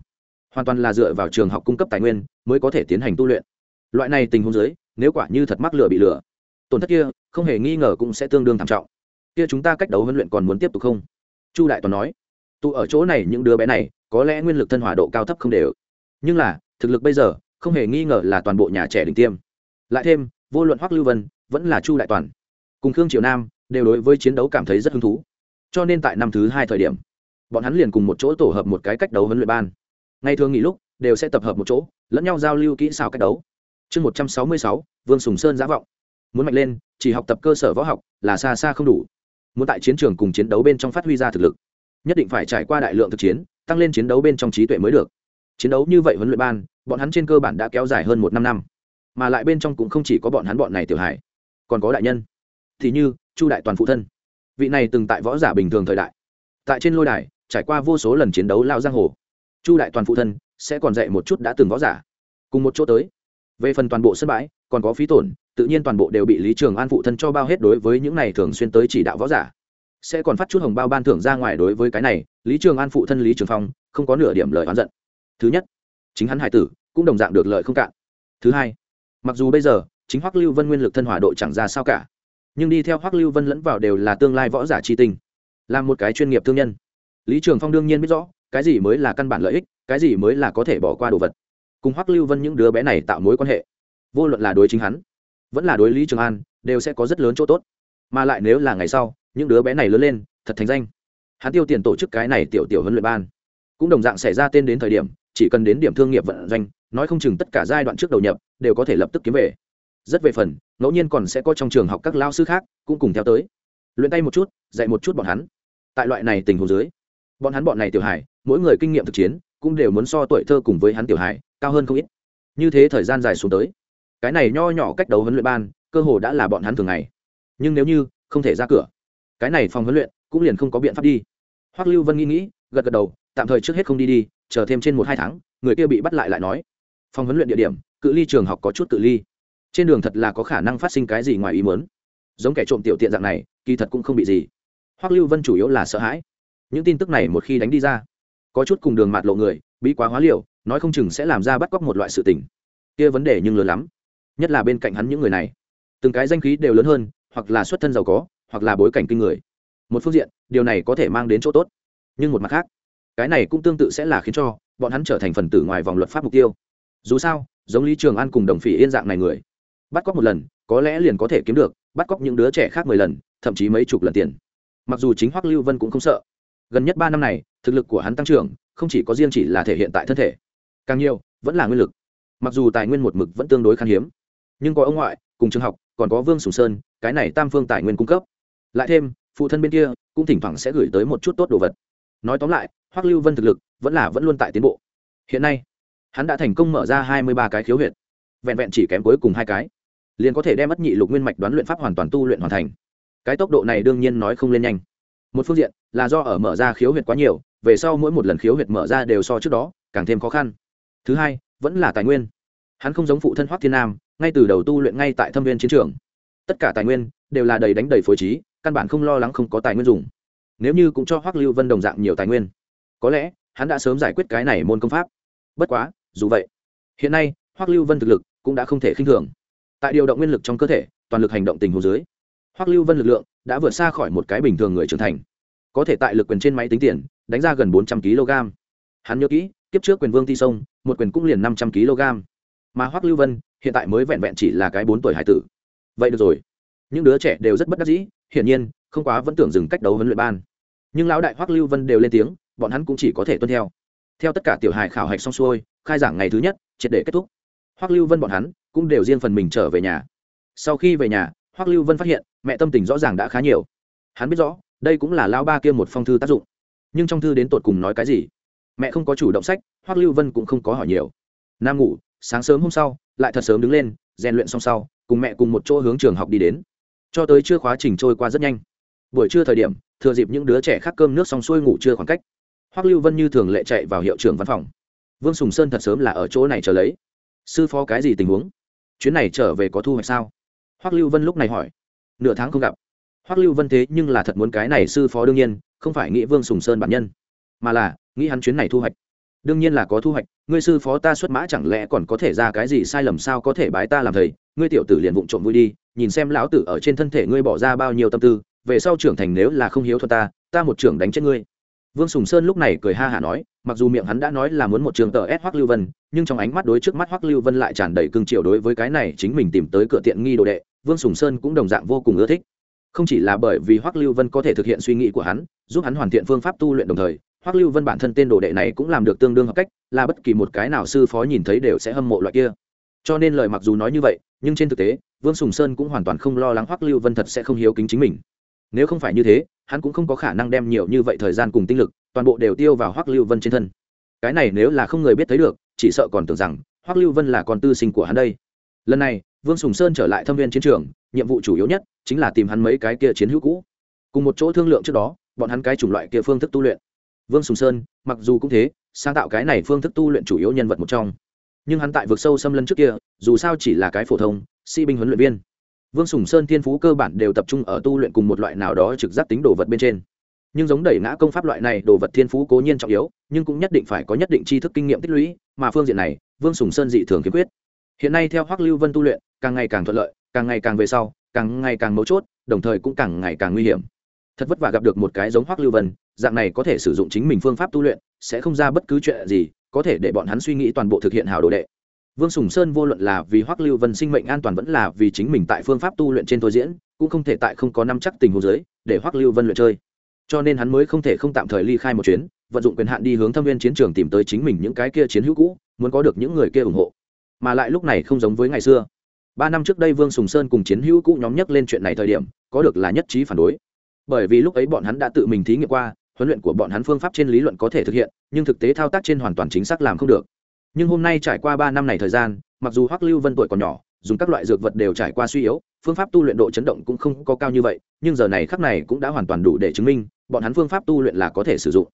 Hoàn toàn là dựa vào trường học cung cấp tài nguyên, mới có thể tiến hành tu luyện loại này tình huống dưới, nếu quả như thật mắc lửa bị lửa, tổn thất kia không hề nghi ngờ cũng sẽ tương đương thảm trọng. Kia chúng ta cách đấu huấn luyện còn muốn tiếp tục không? Chu đại toàn nói. Tụ ở chỗ này những đứa bé này, có lẽ nguyên lực thân hỏa độ cao thấp không đều. Nhưng là, thực lực bây giờ, không hề nghi ngờ là toàn bộ nhà trẻ đỉnh tiêm. Lại thêm, vô luận hoắc lưu vân, vẫn là chu đại toàn, cùng khương triều nam, đều đối với chiến đấu cảm thấy rất hứng thú. Cho nên tại năm thứ hai thời điểm, bọn hắn liền cùng một chỗ tổ hợp một cái cách đấu huấn luyện ban. Ngay thường nghỉ lúc, đều sẽ tập hợp một chỗ, lẫn nhau giao lưu kỹ xảo cách đấu chương một trăm sáu mươi sáu, vương sùng sơn giả vọng. Muốn mạnh lên, chỉ học tập cơ sở võ học là xa xa không đủ. Muốn tại chiến trường cùng chiến đấu bên trong phát huy ra thực lực, nhất định phải trải qua đại lượng thực chiến, tăng lên chiến đấu bên trong trí tuệ mới được. Chiến đấu như vậy huấn luyện ban, bọn hắn trên cơ bản đã kéo dài hơn một năm năm. Mà lại bên trong cũng không chỉ có bọn hắn bọn này tiểu hải còn có đại nhân. Thì như, chu đại toàn phụ thân. Vị này từng tại võ giả bình thường thời đại. Tại trên lôi đài, trải qua vô số lần chiến đấu lao giang hồ, chu đại toàn phụ thân sẽ còn dạy một chút đã từng võ giả. Cùng một chỗ tới về phần toàn bộ sân bãi, còn có phí tổn, tự nhiên toàn bộ đều bị lý trường an phụ thân cho bao hết đối với những này thường xuyên tới chỉ đạo võ giả. Sẽ còn phát chút hồng bao ban thưởng ra ngoài đối với cái này, lý trường an phụ thân lý trường phong, không có nửa điểm lời oán giận. Thứ nhất, chính hắn hải tử cũng đồng dạng được lợi không cạn. Thứ hai, mặc dù bây giờ, chính hoắc lưu vân nguyên lực thân hỏa độ chẳng ra sao cả, nhưng đi theo hoắc lưu vân lẫn vào đều là tương lai võ giả tri tình. Là một cái chuyên nghiệp thương nhân. Lý trường phong đương nhiên biết rõ, cái gì mới là căn bản lợi ích, cái gì mới là có thể bỏ qua đồ vật cùng hoắc lưu vân những đứa bé này tạo mối quan hệ vô luận là đối chính hắn vẫn là đối lý trường an đều sẽ có rất lớn chỗ tốt mà lại nếu là ngày sau những đứa bé này lớn lên thật thành danh hắn tiêu tiền tổ chức cái này tiểu tiểu huấn luyện ban cũng đồng dạng xảy ra tên đến thời điểm chỉ cần đến điểm thương nghiệp vận doanh nói không chừng tất cả giai đoạn trước đầu nhập đều có thể lập tức kiếm về rất về phần ngẫu nhiên còn sẽ có trong trường học các lao sư khác cũng cùng theo tới luyện tay một chút dạy một chút bọn hắn tại loại này tình hồ dưới bọn hắn bọn này tiểu hải mỗi người kinh nghiệm thực chiến cũng đều muốn so tuổi thơ cùng với hắn tiểu hải cao hơn không ít. Như thế thời gian dài xuống tới, cái này nho nhỏ cách đấu huấn luyện ban, cơ hồ đã là bọn hắn thường ngày. Nhưng nếu như không thể ra cửa, cái này phòng huấn luyện cũng liền không có biện pháp đi. Hoắc lưu vân nghĩ nghĩ, gật gật đầu, tạm thời trước hết không đi đi, chờ thêm trên một hai tháng, người kia bị bắt lại lại nói. Phòng huấn luyện địa điểm, cự ly trường học có chút cự ly. Trên đường thật là có khả năng phát sinh cái gì ngoài ý muốn. Giống kẻ trộm tiểu tiện dạng này, kỳ thật cũng không bị gì. Hoắc lưu vân chủ yếu là sợ hãi. Những tin tức này một khi đánh đi ra, có chút cùng đường mạt lộ người bị quá hóa liều nói không chừng sẽ làm ra bắt cóc một loại sự tình. Kia vấn đề nhưng lớn lắm. Nhất là bên cạnh hắn những người này. Từng cái danh khí đều lớn hơn, hoặc là xuất thân giàu có, hoặc là bối cảnh kinh người. Một phương diện, điều này có thể mang đến chỗ tốt. Nhưng một mặt khác, cái này cũng tương tự sẽ là khiến cho bọn hắn trở thành phần tử ngoài vòng luật pháp mục tiêu. Dù sao, giống lý trường an cùng đồng phỉ yên dạng này người, bắt cóc một lần, có lẽ liền có thể kiếm được, bắt cóc những đứa trẻ khác mười lần, thậm chí mấy chục lần tiền. Mặc dù chính hoắc lưu vân cũng không sợ. Gần nhất ba năm này, thực lực của hắn tăng trưởng, không chỉ có riêng chỉ là thể hiện tại thân thể càng nhiều, vẫn là nguyên lực. Mặc dù tài nguyên một mực vẫn tương đối khan hiếm, nhưng có ông ngoại, cùng trường học, còn có vương sùng sơn, cái này tam phương tài nguyên cung cấp. Lại thêm, phụ thân bên kia cũng thỉnh thoảng sẽ gửi tới một chút tốt đồ vật. Nói tóm lại, hoắc lưu vân thực lực vẫn là vẫn luôn tại tiến bộ. Hiện nay, hắn đã thành công mở ra hai mươi ba cái khiếu huyệt, vẹn vẹn chỉ kém cuối cùng hai cái, liền có thể đem mất nhị lục nguyên mạch đoán luyện pháp hoàn toàn tu luyện hoàn thành. Cái tốc độ này đương nhiên nói không lên nhanh. Một phương diện là do ở mở ra khiếu huyệt quá nhiều, về sau mỗi một lần khiếu huyệt mở ra đều so trước đó càng thêm khó khăn thứ hai, vẫn là tài nguyên. Hắn không giống phụ thân hoắc thiên nam, ngay từ đầu tu luyện ngay tại thâm viên chiến trường. Tất cả tài nguyên đều là đầy đánh đầy phối trí, căn bản không lo lắng không có tài nguyên dùng. Nếu như cũng cho hoắc lưu vân đồng dạng nhiều tài nguyên, có lẽ hắn đã sớm giải quyết cái này môn công pháp. Bất quá, dù vậy, hiện nay hoắc lưu vân thực lực cũng đã không thể khinh thường. Tại điều động nguyên lực trong cơ thể, toàn lực hành động tình hồ dưới, hoắc lưu vân lực lượng đã vượt xa khỏi một cái bình thường người trưởng thành. Có thể tại lực quyền trên máy tính tiền, đánh ra gần bốn trăm kg hắn nhớ kỹ, kiếp trước quyền vương thi sông một quyền cũng liền năm trăm kg. Mà hoắc lưu vân, hiện tại mới vẹn vẹn chỉ là cái bốn tuổi hải tử. Vậy được rồi. Những đứa trẻ đều rất bất đắc dĩ, hiển nhiên, không quá vẫn tưởng dừng cách đấu huấn luyện ban. Nhưng lão đại hoắc lưu vân đều lên tiếng, bọn hắn cũng chỉ có thể tuân theo. Theo tất cả tiểu hài khảo hạch xong xuôi, khai giảng ngày thứ nhất, triệt để kết thúc. Hoắc lưu vân bọn hắn cũng đều riêng phần mình trở về nhà. Sau khi về nhà, hoắc lưu vân phát hiện, mẹ tâm tình rõ ràng đã khá nhiều. Hắn biết rõ, đây cũng là lao ba kia một phong thư tác dụng. Nhưng trong thư đến tột cùng nói cái gì? Mẹ không có chủ động sách, hoắc lưu vân cũng không có hỏi nhiều. Nam ngủ, sáng sớm hôm sau, lại thật sớm đứng lên, rèn luyện xong sau, cùng mẹ cùng một chỗ hướng trường học đi đến. Cho tới chưa khóa trình trôi qua rất nhanh. Buổi trưa thời điểm, thừa dịp những đứa trẻ khác cơm nước xong xuôi ngủ trưa khoảng cách, hoắc lưu vân như thường lệ chạy vào hiệu trưởng văn phòng. Vương sùng sơn thật sớm là ở chỗ này chờ lấy. Sư phó cái gì tình huống? Chuyến này trở về có thu hoạch sao? Hoắc lưu vân lúc này hỏi. Nửa tháng không gặp. Hoắc lưu vân thế nhưng là thật muốn cái này sư phó đương nhiên, không phải nghĩ vương sùng sơn bản nhân mà là, nghĩ hắn chuyến này thu hoạch. Đương nhiên là có thu hoạch, ngươi sư phó ta xuất mã chẳng lẽ còn có thể ra cái gì sai lầm sao có thể bái ta làm thầy, ngươi tiểu tử liền vụng trộm vui đi, nhìn xem lão tử ở trên thân thể ngươi bỏ ra bao nhiêu tâm tư, về sau trưởng thành nếu là không hiếu thuật ta ta một trưởng đánh chết ngươi. Vương sùng sơn lúc này cười ha hả nói, mặc dù miệng hắn đã nói là muốn một trường tờ ép hoắc lưu vân, nhưng trong ánh mắt đối trước mắt hoắc lưu vân lại tràn đầy cương triều đối với cái này chính mình tìm tới cửa tiện nghi đồ đệ, vương sùng sơn cũng đồng dạng vô cùng ưa thích. Không chỉ là bởi vì hoắc lưu vân có thể thực hiện suy nghĩ của hắn, giúp hắn hoàn thiện phương pháp tu luyện đồng thời hoắc lưu vân bản thân tên đồ đệ này cũng làm được tương đương hợp cách, là bất kỳ một cái nào sư phó nhìn thấy đều sẽ hâm mộ loại kia. Cho nên lời mặc dù nói như vậy, nhưng trên thực tế, vương sùng sơn cũng hoàn toàn không lo lắng hoắc lưu vân thật sẽ không hiếu kính chính mình. Nếu không phải như thế, hắn cũng không có khả năng đem nhiều như vậy thời gian cùng tinh lực, toàn bộ đều tiêu vào hoắc lưu vân trên thân. Cái này nếu là không người biết thấy được, chỉ sợ còn tưởng rằng hoắc lưu vân là con tư sinh của hắn đây. Lần này, vương sùng sơn trở lại thâm viên chiến trường, nhiệm vụ chủ yếu nhất chính là tìm hắn mấy cái kia chiến hữu cũ. Cùng một chỗ thương lượng trước đó, bọn hắn cái chủng loại kia phương thức tu luyện vương sùng sơn, mặc dù cũng thế, sáng tạo cái này phương thức tu luyện chủ yếu nhân vật một trong. Nhưng hắn tại vực sâu xâm lấn trước kia, dù sao chỉ là cái phổ thông, sĩ binh huấn luyện viên. Vương sùng sơn thiên phú cơ bản đều tập trung ở tu luyện cùng một loại nào đó trực giác tính đồ vật bên trên. Nhưng giống đẩy ngã công pháp loại này, đồ vật thiên phú cố nhiên trọng yếu, nhưng cũng nhất định phải có nhất định tri thức kinh nghiệm tích lũy, mà phương diện này, vương sùng sơn dị thường kiếm quyết. Hiện nay theo hoắc lưu vân tu luyện, càng ngày càng thuận lợi, càng ngày càng về sau, càng ngày càng mấu chốt, đồng thời cũng càng ngày càng nguy hiểm thật vất vả gặp được một cái giống hoắc lưu vân, dạng này có thể sử dụng chính mình phương pháp tu luyện, sẽ không ra bất cứ chuyện gì, có thể để bọn hắn suy nghĩ toàn bộ thực hiện hào đồ đệ. Vương sùng sơn vô luận là vì hoắc lưu vân sinh mệnh an toàn vẫn là vì chính mình tại phương pháp tu luyện trên thôi diễn, cũng không thể tại không có năm chắc tình huống giới để hoắc lưu vân luyện chơi. Cho nên hắn mới không thể không tạm thời ly khai một chuyến, vận dụng quyền hạn đi hướng thâm viên chiến trường tìm tới chính mình những cái kia chiến hữu cũ, muốn có được những người kia ủng hộ. Mà lại lúc này không giống với ngày xưa. Ba năm trước đây vương sùng sơn cùng chiến hữu cũ nhóm nhắc lên chuyện này thời điểm, có được là nhất trí phản đối bởi vì lúc ấy bọn hắn đã tự mình thí nghiệm qua, huấn luyện của bọn hắn phương pháp trên lý luận có thể thực hiện, nhưng thực tế thao tác trên hoàn toàn chính xác làm không được. Nhưng hôm nay trải qua ba năm này thời gian, mặc dù hoắc lưu vân tuổi còn nhỏ, dùng các loại dược vật đều trải qua suy yếu, phương pháp tu luyện độ chấn động cũng không có cao như vậy, nhưng giờ này khắc này cũng đã hoàn toàn đủ để chứng minh, bọn hắn phương pháp tu luyện là có thể sử dụng.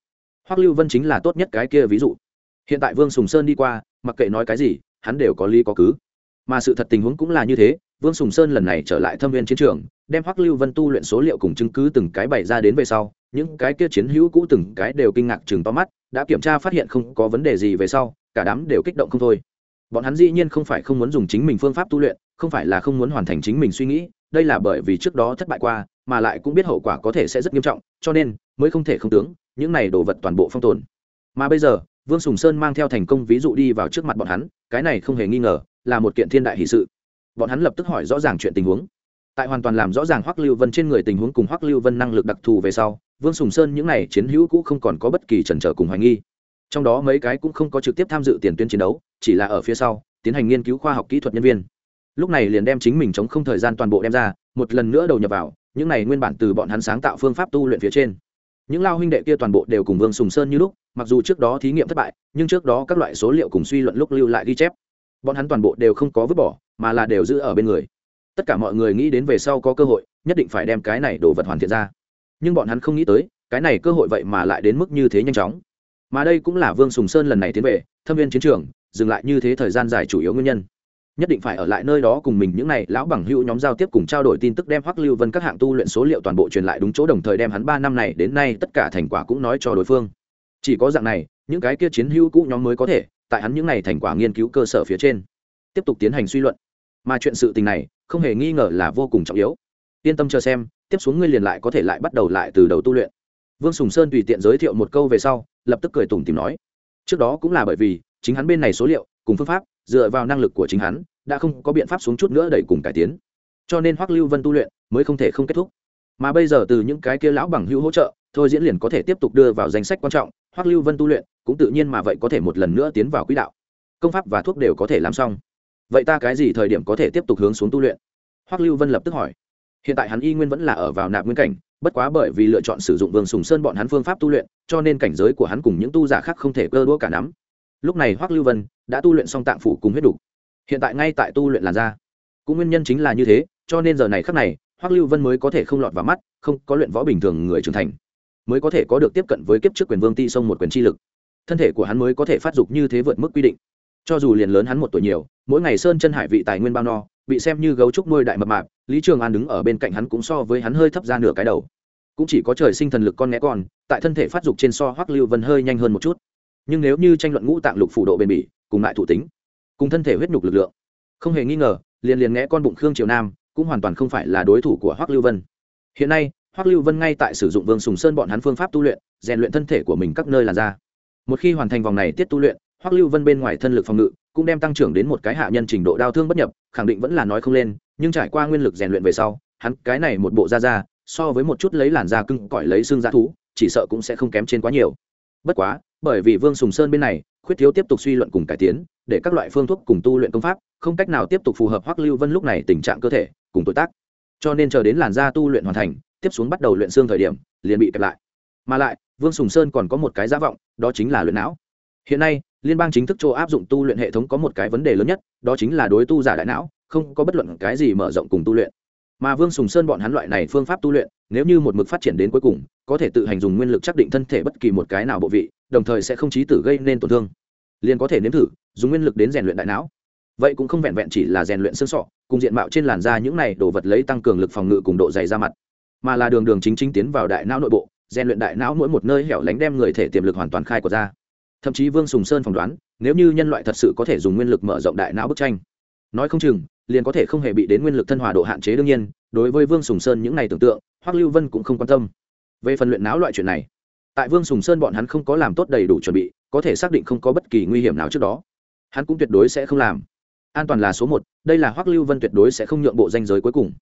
Hoắc lưu vân chính là tốt nhất cái kia ví dụ. Hiện tại vương sùng sơn đi qua, mặc kệ nói cái gì, hắn đều có lý có cứ. Mà sự thật tình huống cũng là như thế, vương sùng sơn lần này trở lại thâm viên chiến trường đem hoắc lưu vân tu luyện số liệu cùng chứng cứ từng cái bày ra đến về sau, những cái kia chiến hữu cũ từng cái đều kinh ngạc chừng to mắt, đã kiểm tra phát hiện không có vấn đề gì về sau, cả đám đều kích động không thôi. Bọn hắn dĩ nhiên không phải không muốn dùng chính mình phương pháp tu luyện, không phải là không muốn hoàn thành chính mình suy nghĩ, đây là bởi vì trước đó thất bại qua, mà lại cũng biết hậu quả có thể sẽ rất nghiêm trọng, cho nên mới không thể không tướng, những này đồ vật toàn bộ phong tồn. Mà bây giờ, vương sùng sơn mang theo thành công ví dụ đi vào trước mặt bọn hắn, cái này không hề nghi ngờ, là một kiện thiên đại hỷ sự. Bọn hắn lập tức hỏi rõ ràng chuyện tình huống tại hoàn toàn làm rõ ràng hoắc lưu vân trên người tình huống cùng hoắc lưu vân năng lực đặc thù về sau, vương sùng sơn những n à y chiến hữu cũ không còn có bất kỳ trần trở cùng hoài nghi. Trong đó mấy cái cũng không có trực tiếp tham dự tiền tuyến chiến đấu, chỉ là ở phía sau, tiến hành nghiên cứu khoa học kỹ thuật nhân viên. Lúc này liền đem chính mình chống không thời gian toàn bộ đem ra, một lần nữa đầu nhập vào, những này nguyên bản từ bọn hắn sáng tạo phương pháp tu luyện phía trên. Những lao huynh đệ kia toàn bộ đều cùng vương sùng sơn như lúc, mặc dù trước đó thí nghiệm thất bại, nhưng trước đó các loại số liệu cùng suy luận lúc lưu lại ghi chép. Bọn hắn toàn bộ đều không có vứt bỏ, mà là đều giữ ở bên người tất cả mọi người nghĩ đến về sau có cơ hội, nhất định phải đem cái này đồ vật hoàn thiện ra. Nhưng bọn hắn không nghĩ tới, cái này cơ hội vậy mà lại đến mức như thế nhanh chóng. Mà đây cũng là vương sùng sơn lần này tiến về, thâm viên chiến trường, dừng lại như thế thời gian dài chủ yếu nguyên nhân. Nhất định phải ở lại nơi đó cùng mình những n à y lão bằng hữu nhóm giao tiếp cùng trao đổi tin tức đem hoắc lưu vân các hạng tu luyện số liệu toàn bộ truyền lại đúng chỗ đồng thời đem hắn ba năm này đến nay tất cả thành quả cũng nói cho đối phương. Chỉ có dạng này, những cái kia chiến hữu cũ nhóm mới có thể, tại hắn những n à y thành quả nghiên cứu cơ sở phía trên, tiếp tục tiến hành suy luận. Mà chuyện sự tình này không hề nghi ngờ là vô cùng trọng yếu. Yên tâm chờ xem, tiếp xuống ngươi liền lại có thể lại bắt đầu lại từ đầu tu luyện. Vương sùng sơn tùy tiện giới thiệu một câu về sau, lập tức cười tủm tìm nói. Trước đó cũng là bởi vì, chính hắn bên này số liệu, cùng phương pháp, dựa vào năng lực của chính hắn, đã không có biện pháp xuống chút nữa đẩy cùng cải tiến. Cho nên hoắc lưu vân tu luyện, mới không thể không kết thúc. Mà bây giờ từ những cái kia lão bằng hữu hỗ trợ, thôi diễn liền có thể tiếp tục đưa vào danh sách quan trọng, hoắc lưu vân tu luyện, cũng tự nhiên mà vậy có thể một lần nữa tiến vào quỹ đạo. Công pháp và thuốc đều có thể làm xong vậy ta cái gì thời điểm có thể tiếp tục hướng xuống tu luyện? Hoắc lưu vân lập tức hỏi. Hiện tại hắn y nguyên vẫn là ở vào nạp nguyên cảnh, bất quá bởi vì lựa chọn sử dụng vương sùng sơn bọn hắn phương pháp tu luyện, cho nên cảnh giới của hắn cùng những tu giả khác không thể cơ đũa cả nắm. Lúc này hoắc lưu vân đã tu luyện xong tạng phủ cùng huyết đủ. hiện tại ngay tại tu luyện làn da. Cũng nguyên nhân chính là như thế, cho nên giờ này khắc này, hoắc lưu vân mới có thể không lọt vào mắt, không có luyện võ bình thường người trưởng thành. Mới có thể có được tiếp cận với kiếp trước quyền vương ti sông một quyền chi lực. Thân thể của hắn mới có thể phát dục như thế vượt mức quy định cho dù liền lớn hắn một tuổi nhiều, mỗi ngày sơn chân hải vị tài nguyên bao no, bị xem như gấu trúc nuôi đại mập mạp, lý trường an đứng ở bên cạnh hắn cũng so với hắn hơi thấp ra nửa cái đầu. Cũng chỉ có trời sinh thần lực con nghe con, tại thân thể phát dục trên so hoắc lưu vân hơi nhanh hơn một chút. Nhưng nếu như tranh luận ngũ tạng lục phủ độ bền bỉ, cùng lại thủ tính, cùng thân thể huyết nhục lực lượng, không hề nghi ngờ, liền liền nghe con bụng khương triều nam cũng hoàn toàn không phải là đối thủ của hoắc lưu vân. Hiện nay, hoắc lưu vân ngay tại sử dụng vương sùng sơn bọn hắn phương pháp tu luyện, rèn luyện thân thể của mình các nơi làn ra. một khi hoàn thành vòng này tiết tu luyện hoắc lưu vân bên ngoài thân lực phòng ngự cũng đem tăng trưởng đến một cái hạ nhân trình độ đau thương bất nhập, khẳng định vẫn là nói không lên, nhưng trải qua nguyên lực rèn luyện về sau, hắn cái này một bộ da da, so với một chút lấy làn da cưng cõi lấy xương da thú, chỉ sợ cũng sẽ không kém trên quá nhiều. Bất quá, bởi vì vương sùng sơn bên này, khuyết thiếu tiếp tục suy luận cùng cải tiến, để các loại phương thuốc cùng tu luyện công pháp, không cách nào tiếp tục phù hợp hoắc lưu vân lúc này tình trạng cơ thể, cùng tuổi tác. Cho nên chờ đến làn da tu luyện hoàn thành, tiếp xuống bắt đầu luyện xương thời điểm, liền bị kẹp lại. Mà lại, vương sùng sơn còn có một cái giả vọng, đó chính là luyện não hiện nay, liên bang chính thức chỗ áp dụng tu luyện hệ thống có một cái vấn đề lớn nhất, đó chính là đối tu giả đại não, không có bất luận cái gì mở rộng cùng tu luyện. Mà vương sùng sơn bọn hắn loại này phương pháp tu luyện, nếu như một mực phát triển đến cuối cùng, có thể tự hành dùng nguyên lực chắc định thân thể bất kỳ một cái nào bộ vị, đồng thời sẽ không chí tử gây nên tổn thương. Liền có thể nếm thử, dùng nguyên lực đến rèn luyện đại não. Vậy cũng không vẹn vẹn chỉ là rèn luyện xương sọ, cùng diện mạo trên làn da những này đồ vật lấy tăng cường lực phòng ngự cùng độ dày da mặt. Mà là đường đường chính chính tiến vào đại não nội bộ, rèn luyện đại não mỗi một nơi hẻo lánh đem người thể tiềm lực hoàn toàn khai của ra thậm chí vương sùng sơn phỏng đoán, nếu như nhân loại thật sự có thể dùng nguyên lực mở rộng đại não bức tranh, nói không chừng, liền có thể không hề bị đến nguyên lực thân hòa độ hạn chế đương nhiên, đối với vương sùng sơn những này tưởng tượng, hoắc lưu vân cũng không quan tâm. Về phần luyện não loại chuyện này, tại vương sùng sơn bọn hắn không có làm tốt đầy đủ chuẩn bị, có thể xác định không có bất kỳ nguy hiểm nào trước đó. Hắn cũng tuyệt đối sẽ không làm. An toàn là số một, đây là hoắc lưu vân tuyệt đối sẽ không nhượng bộ danh giới cuối cùng.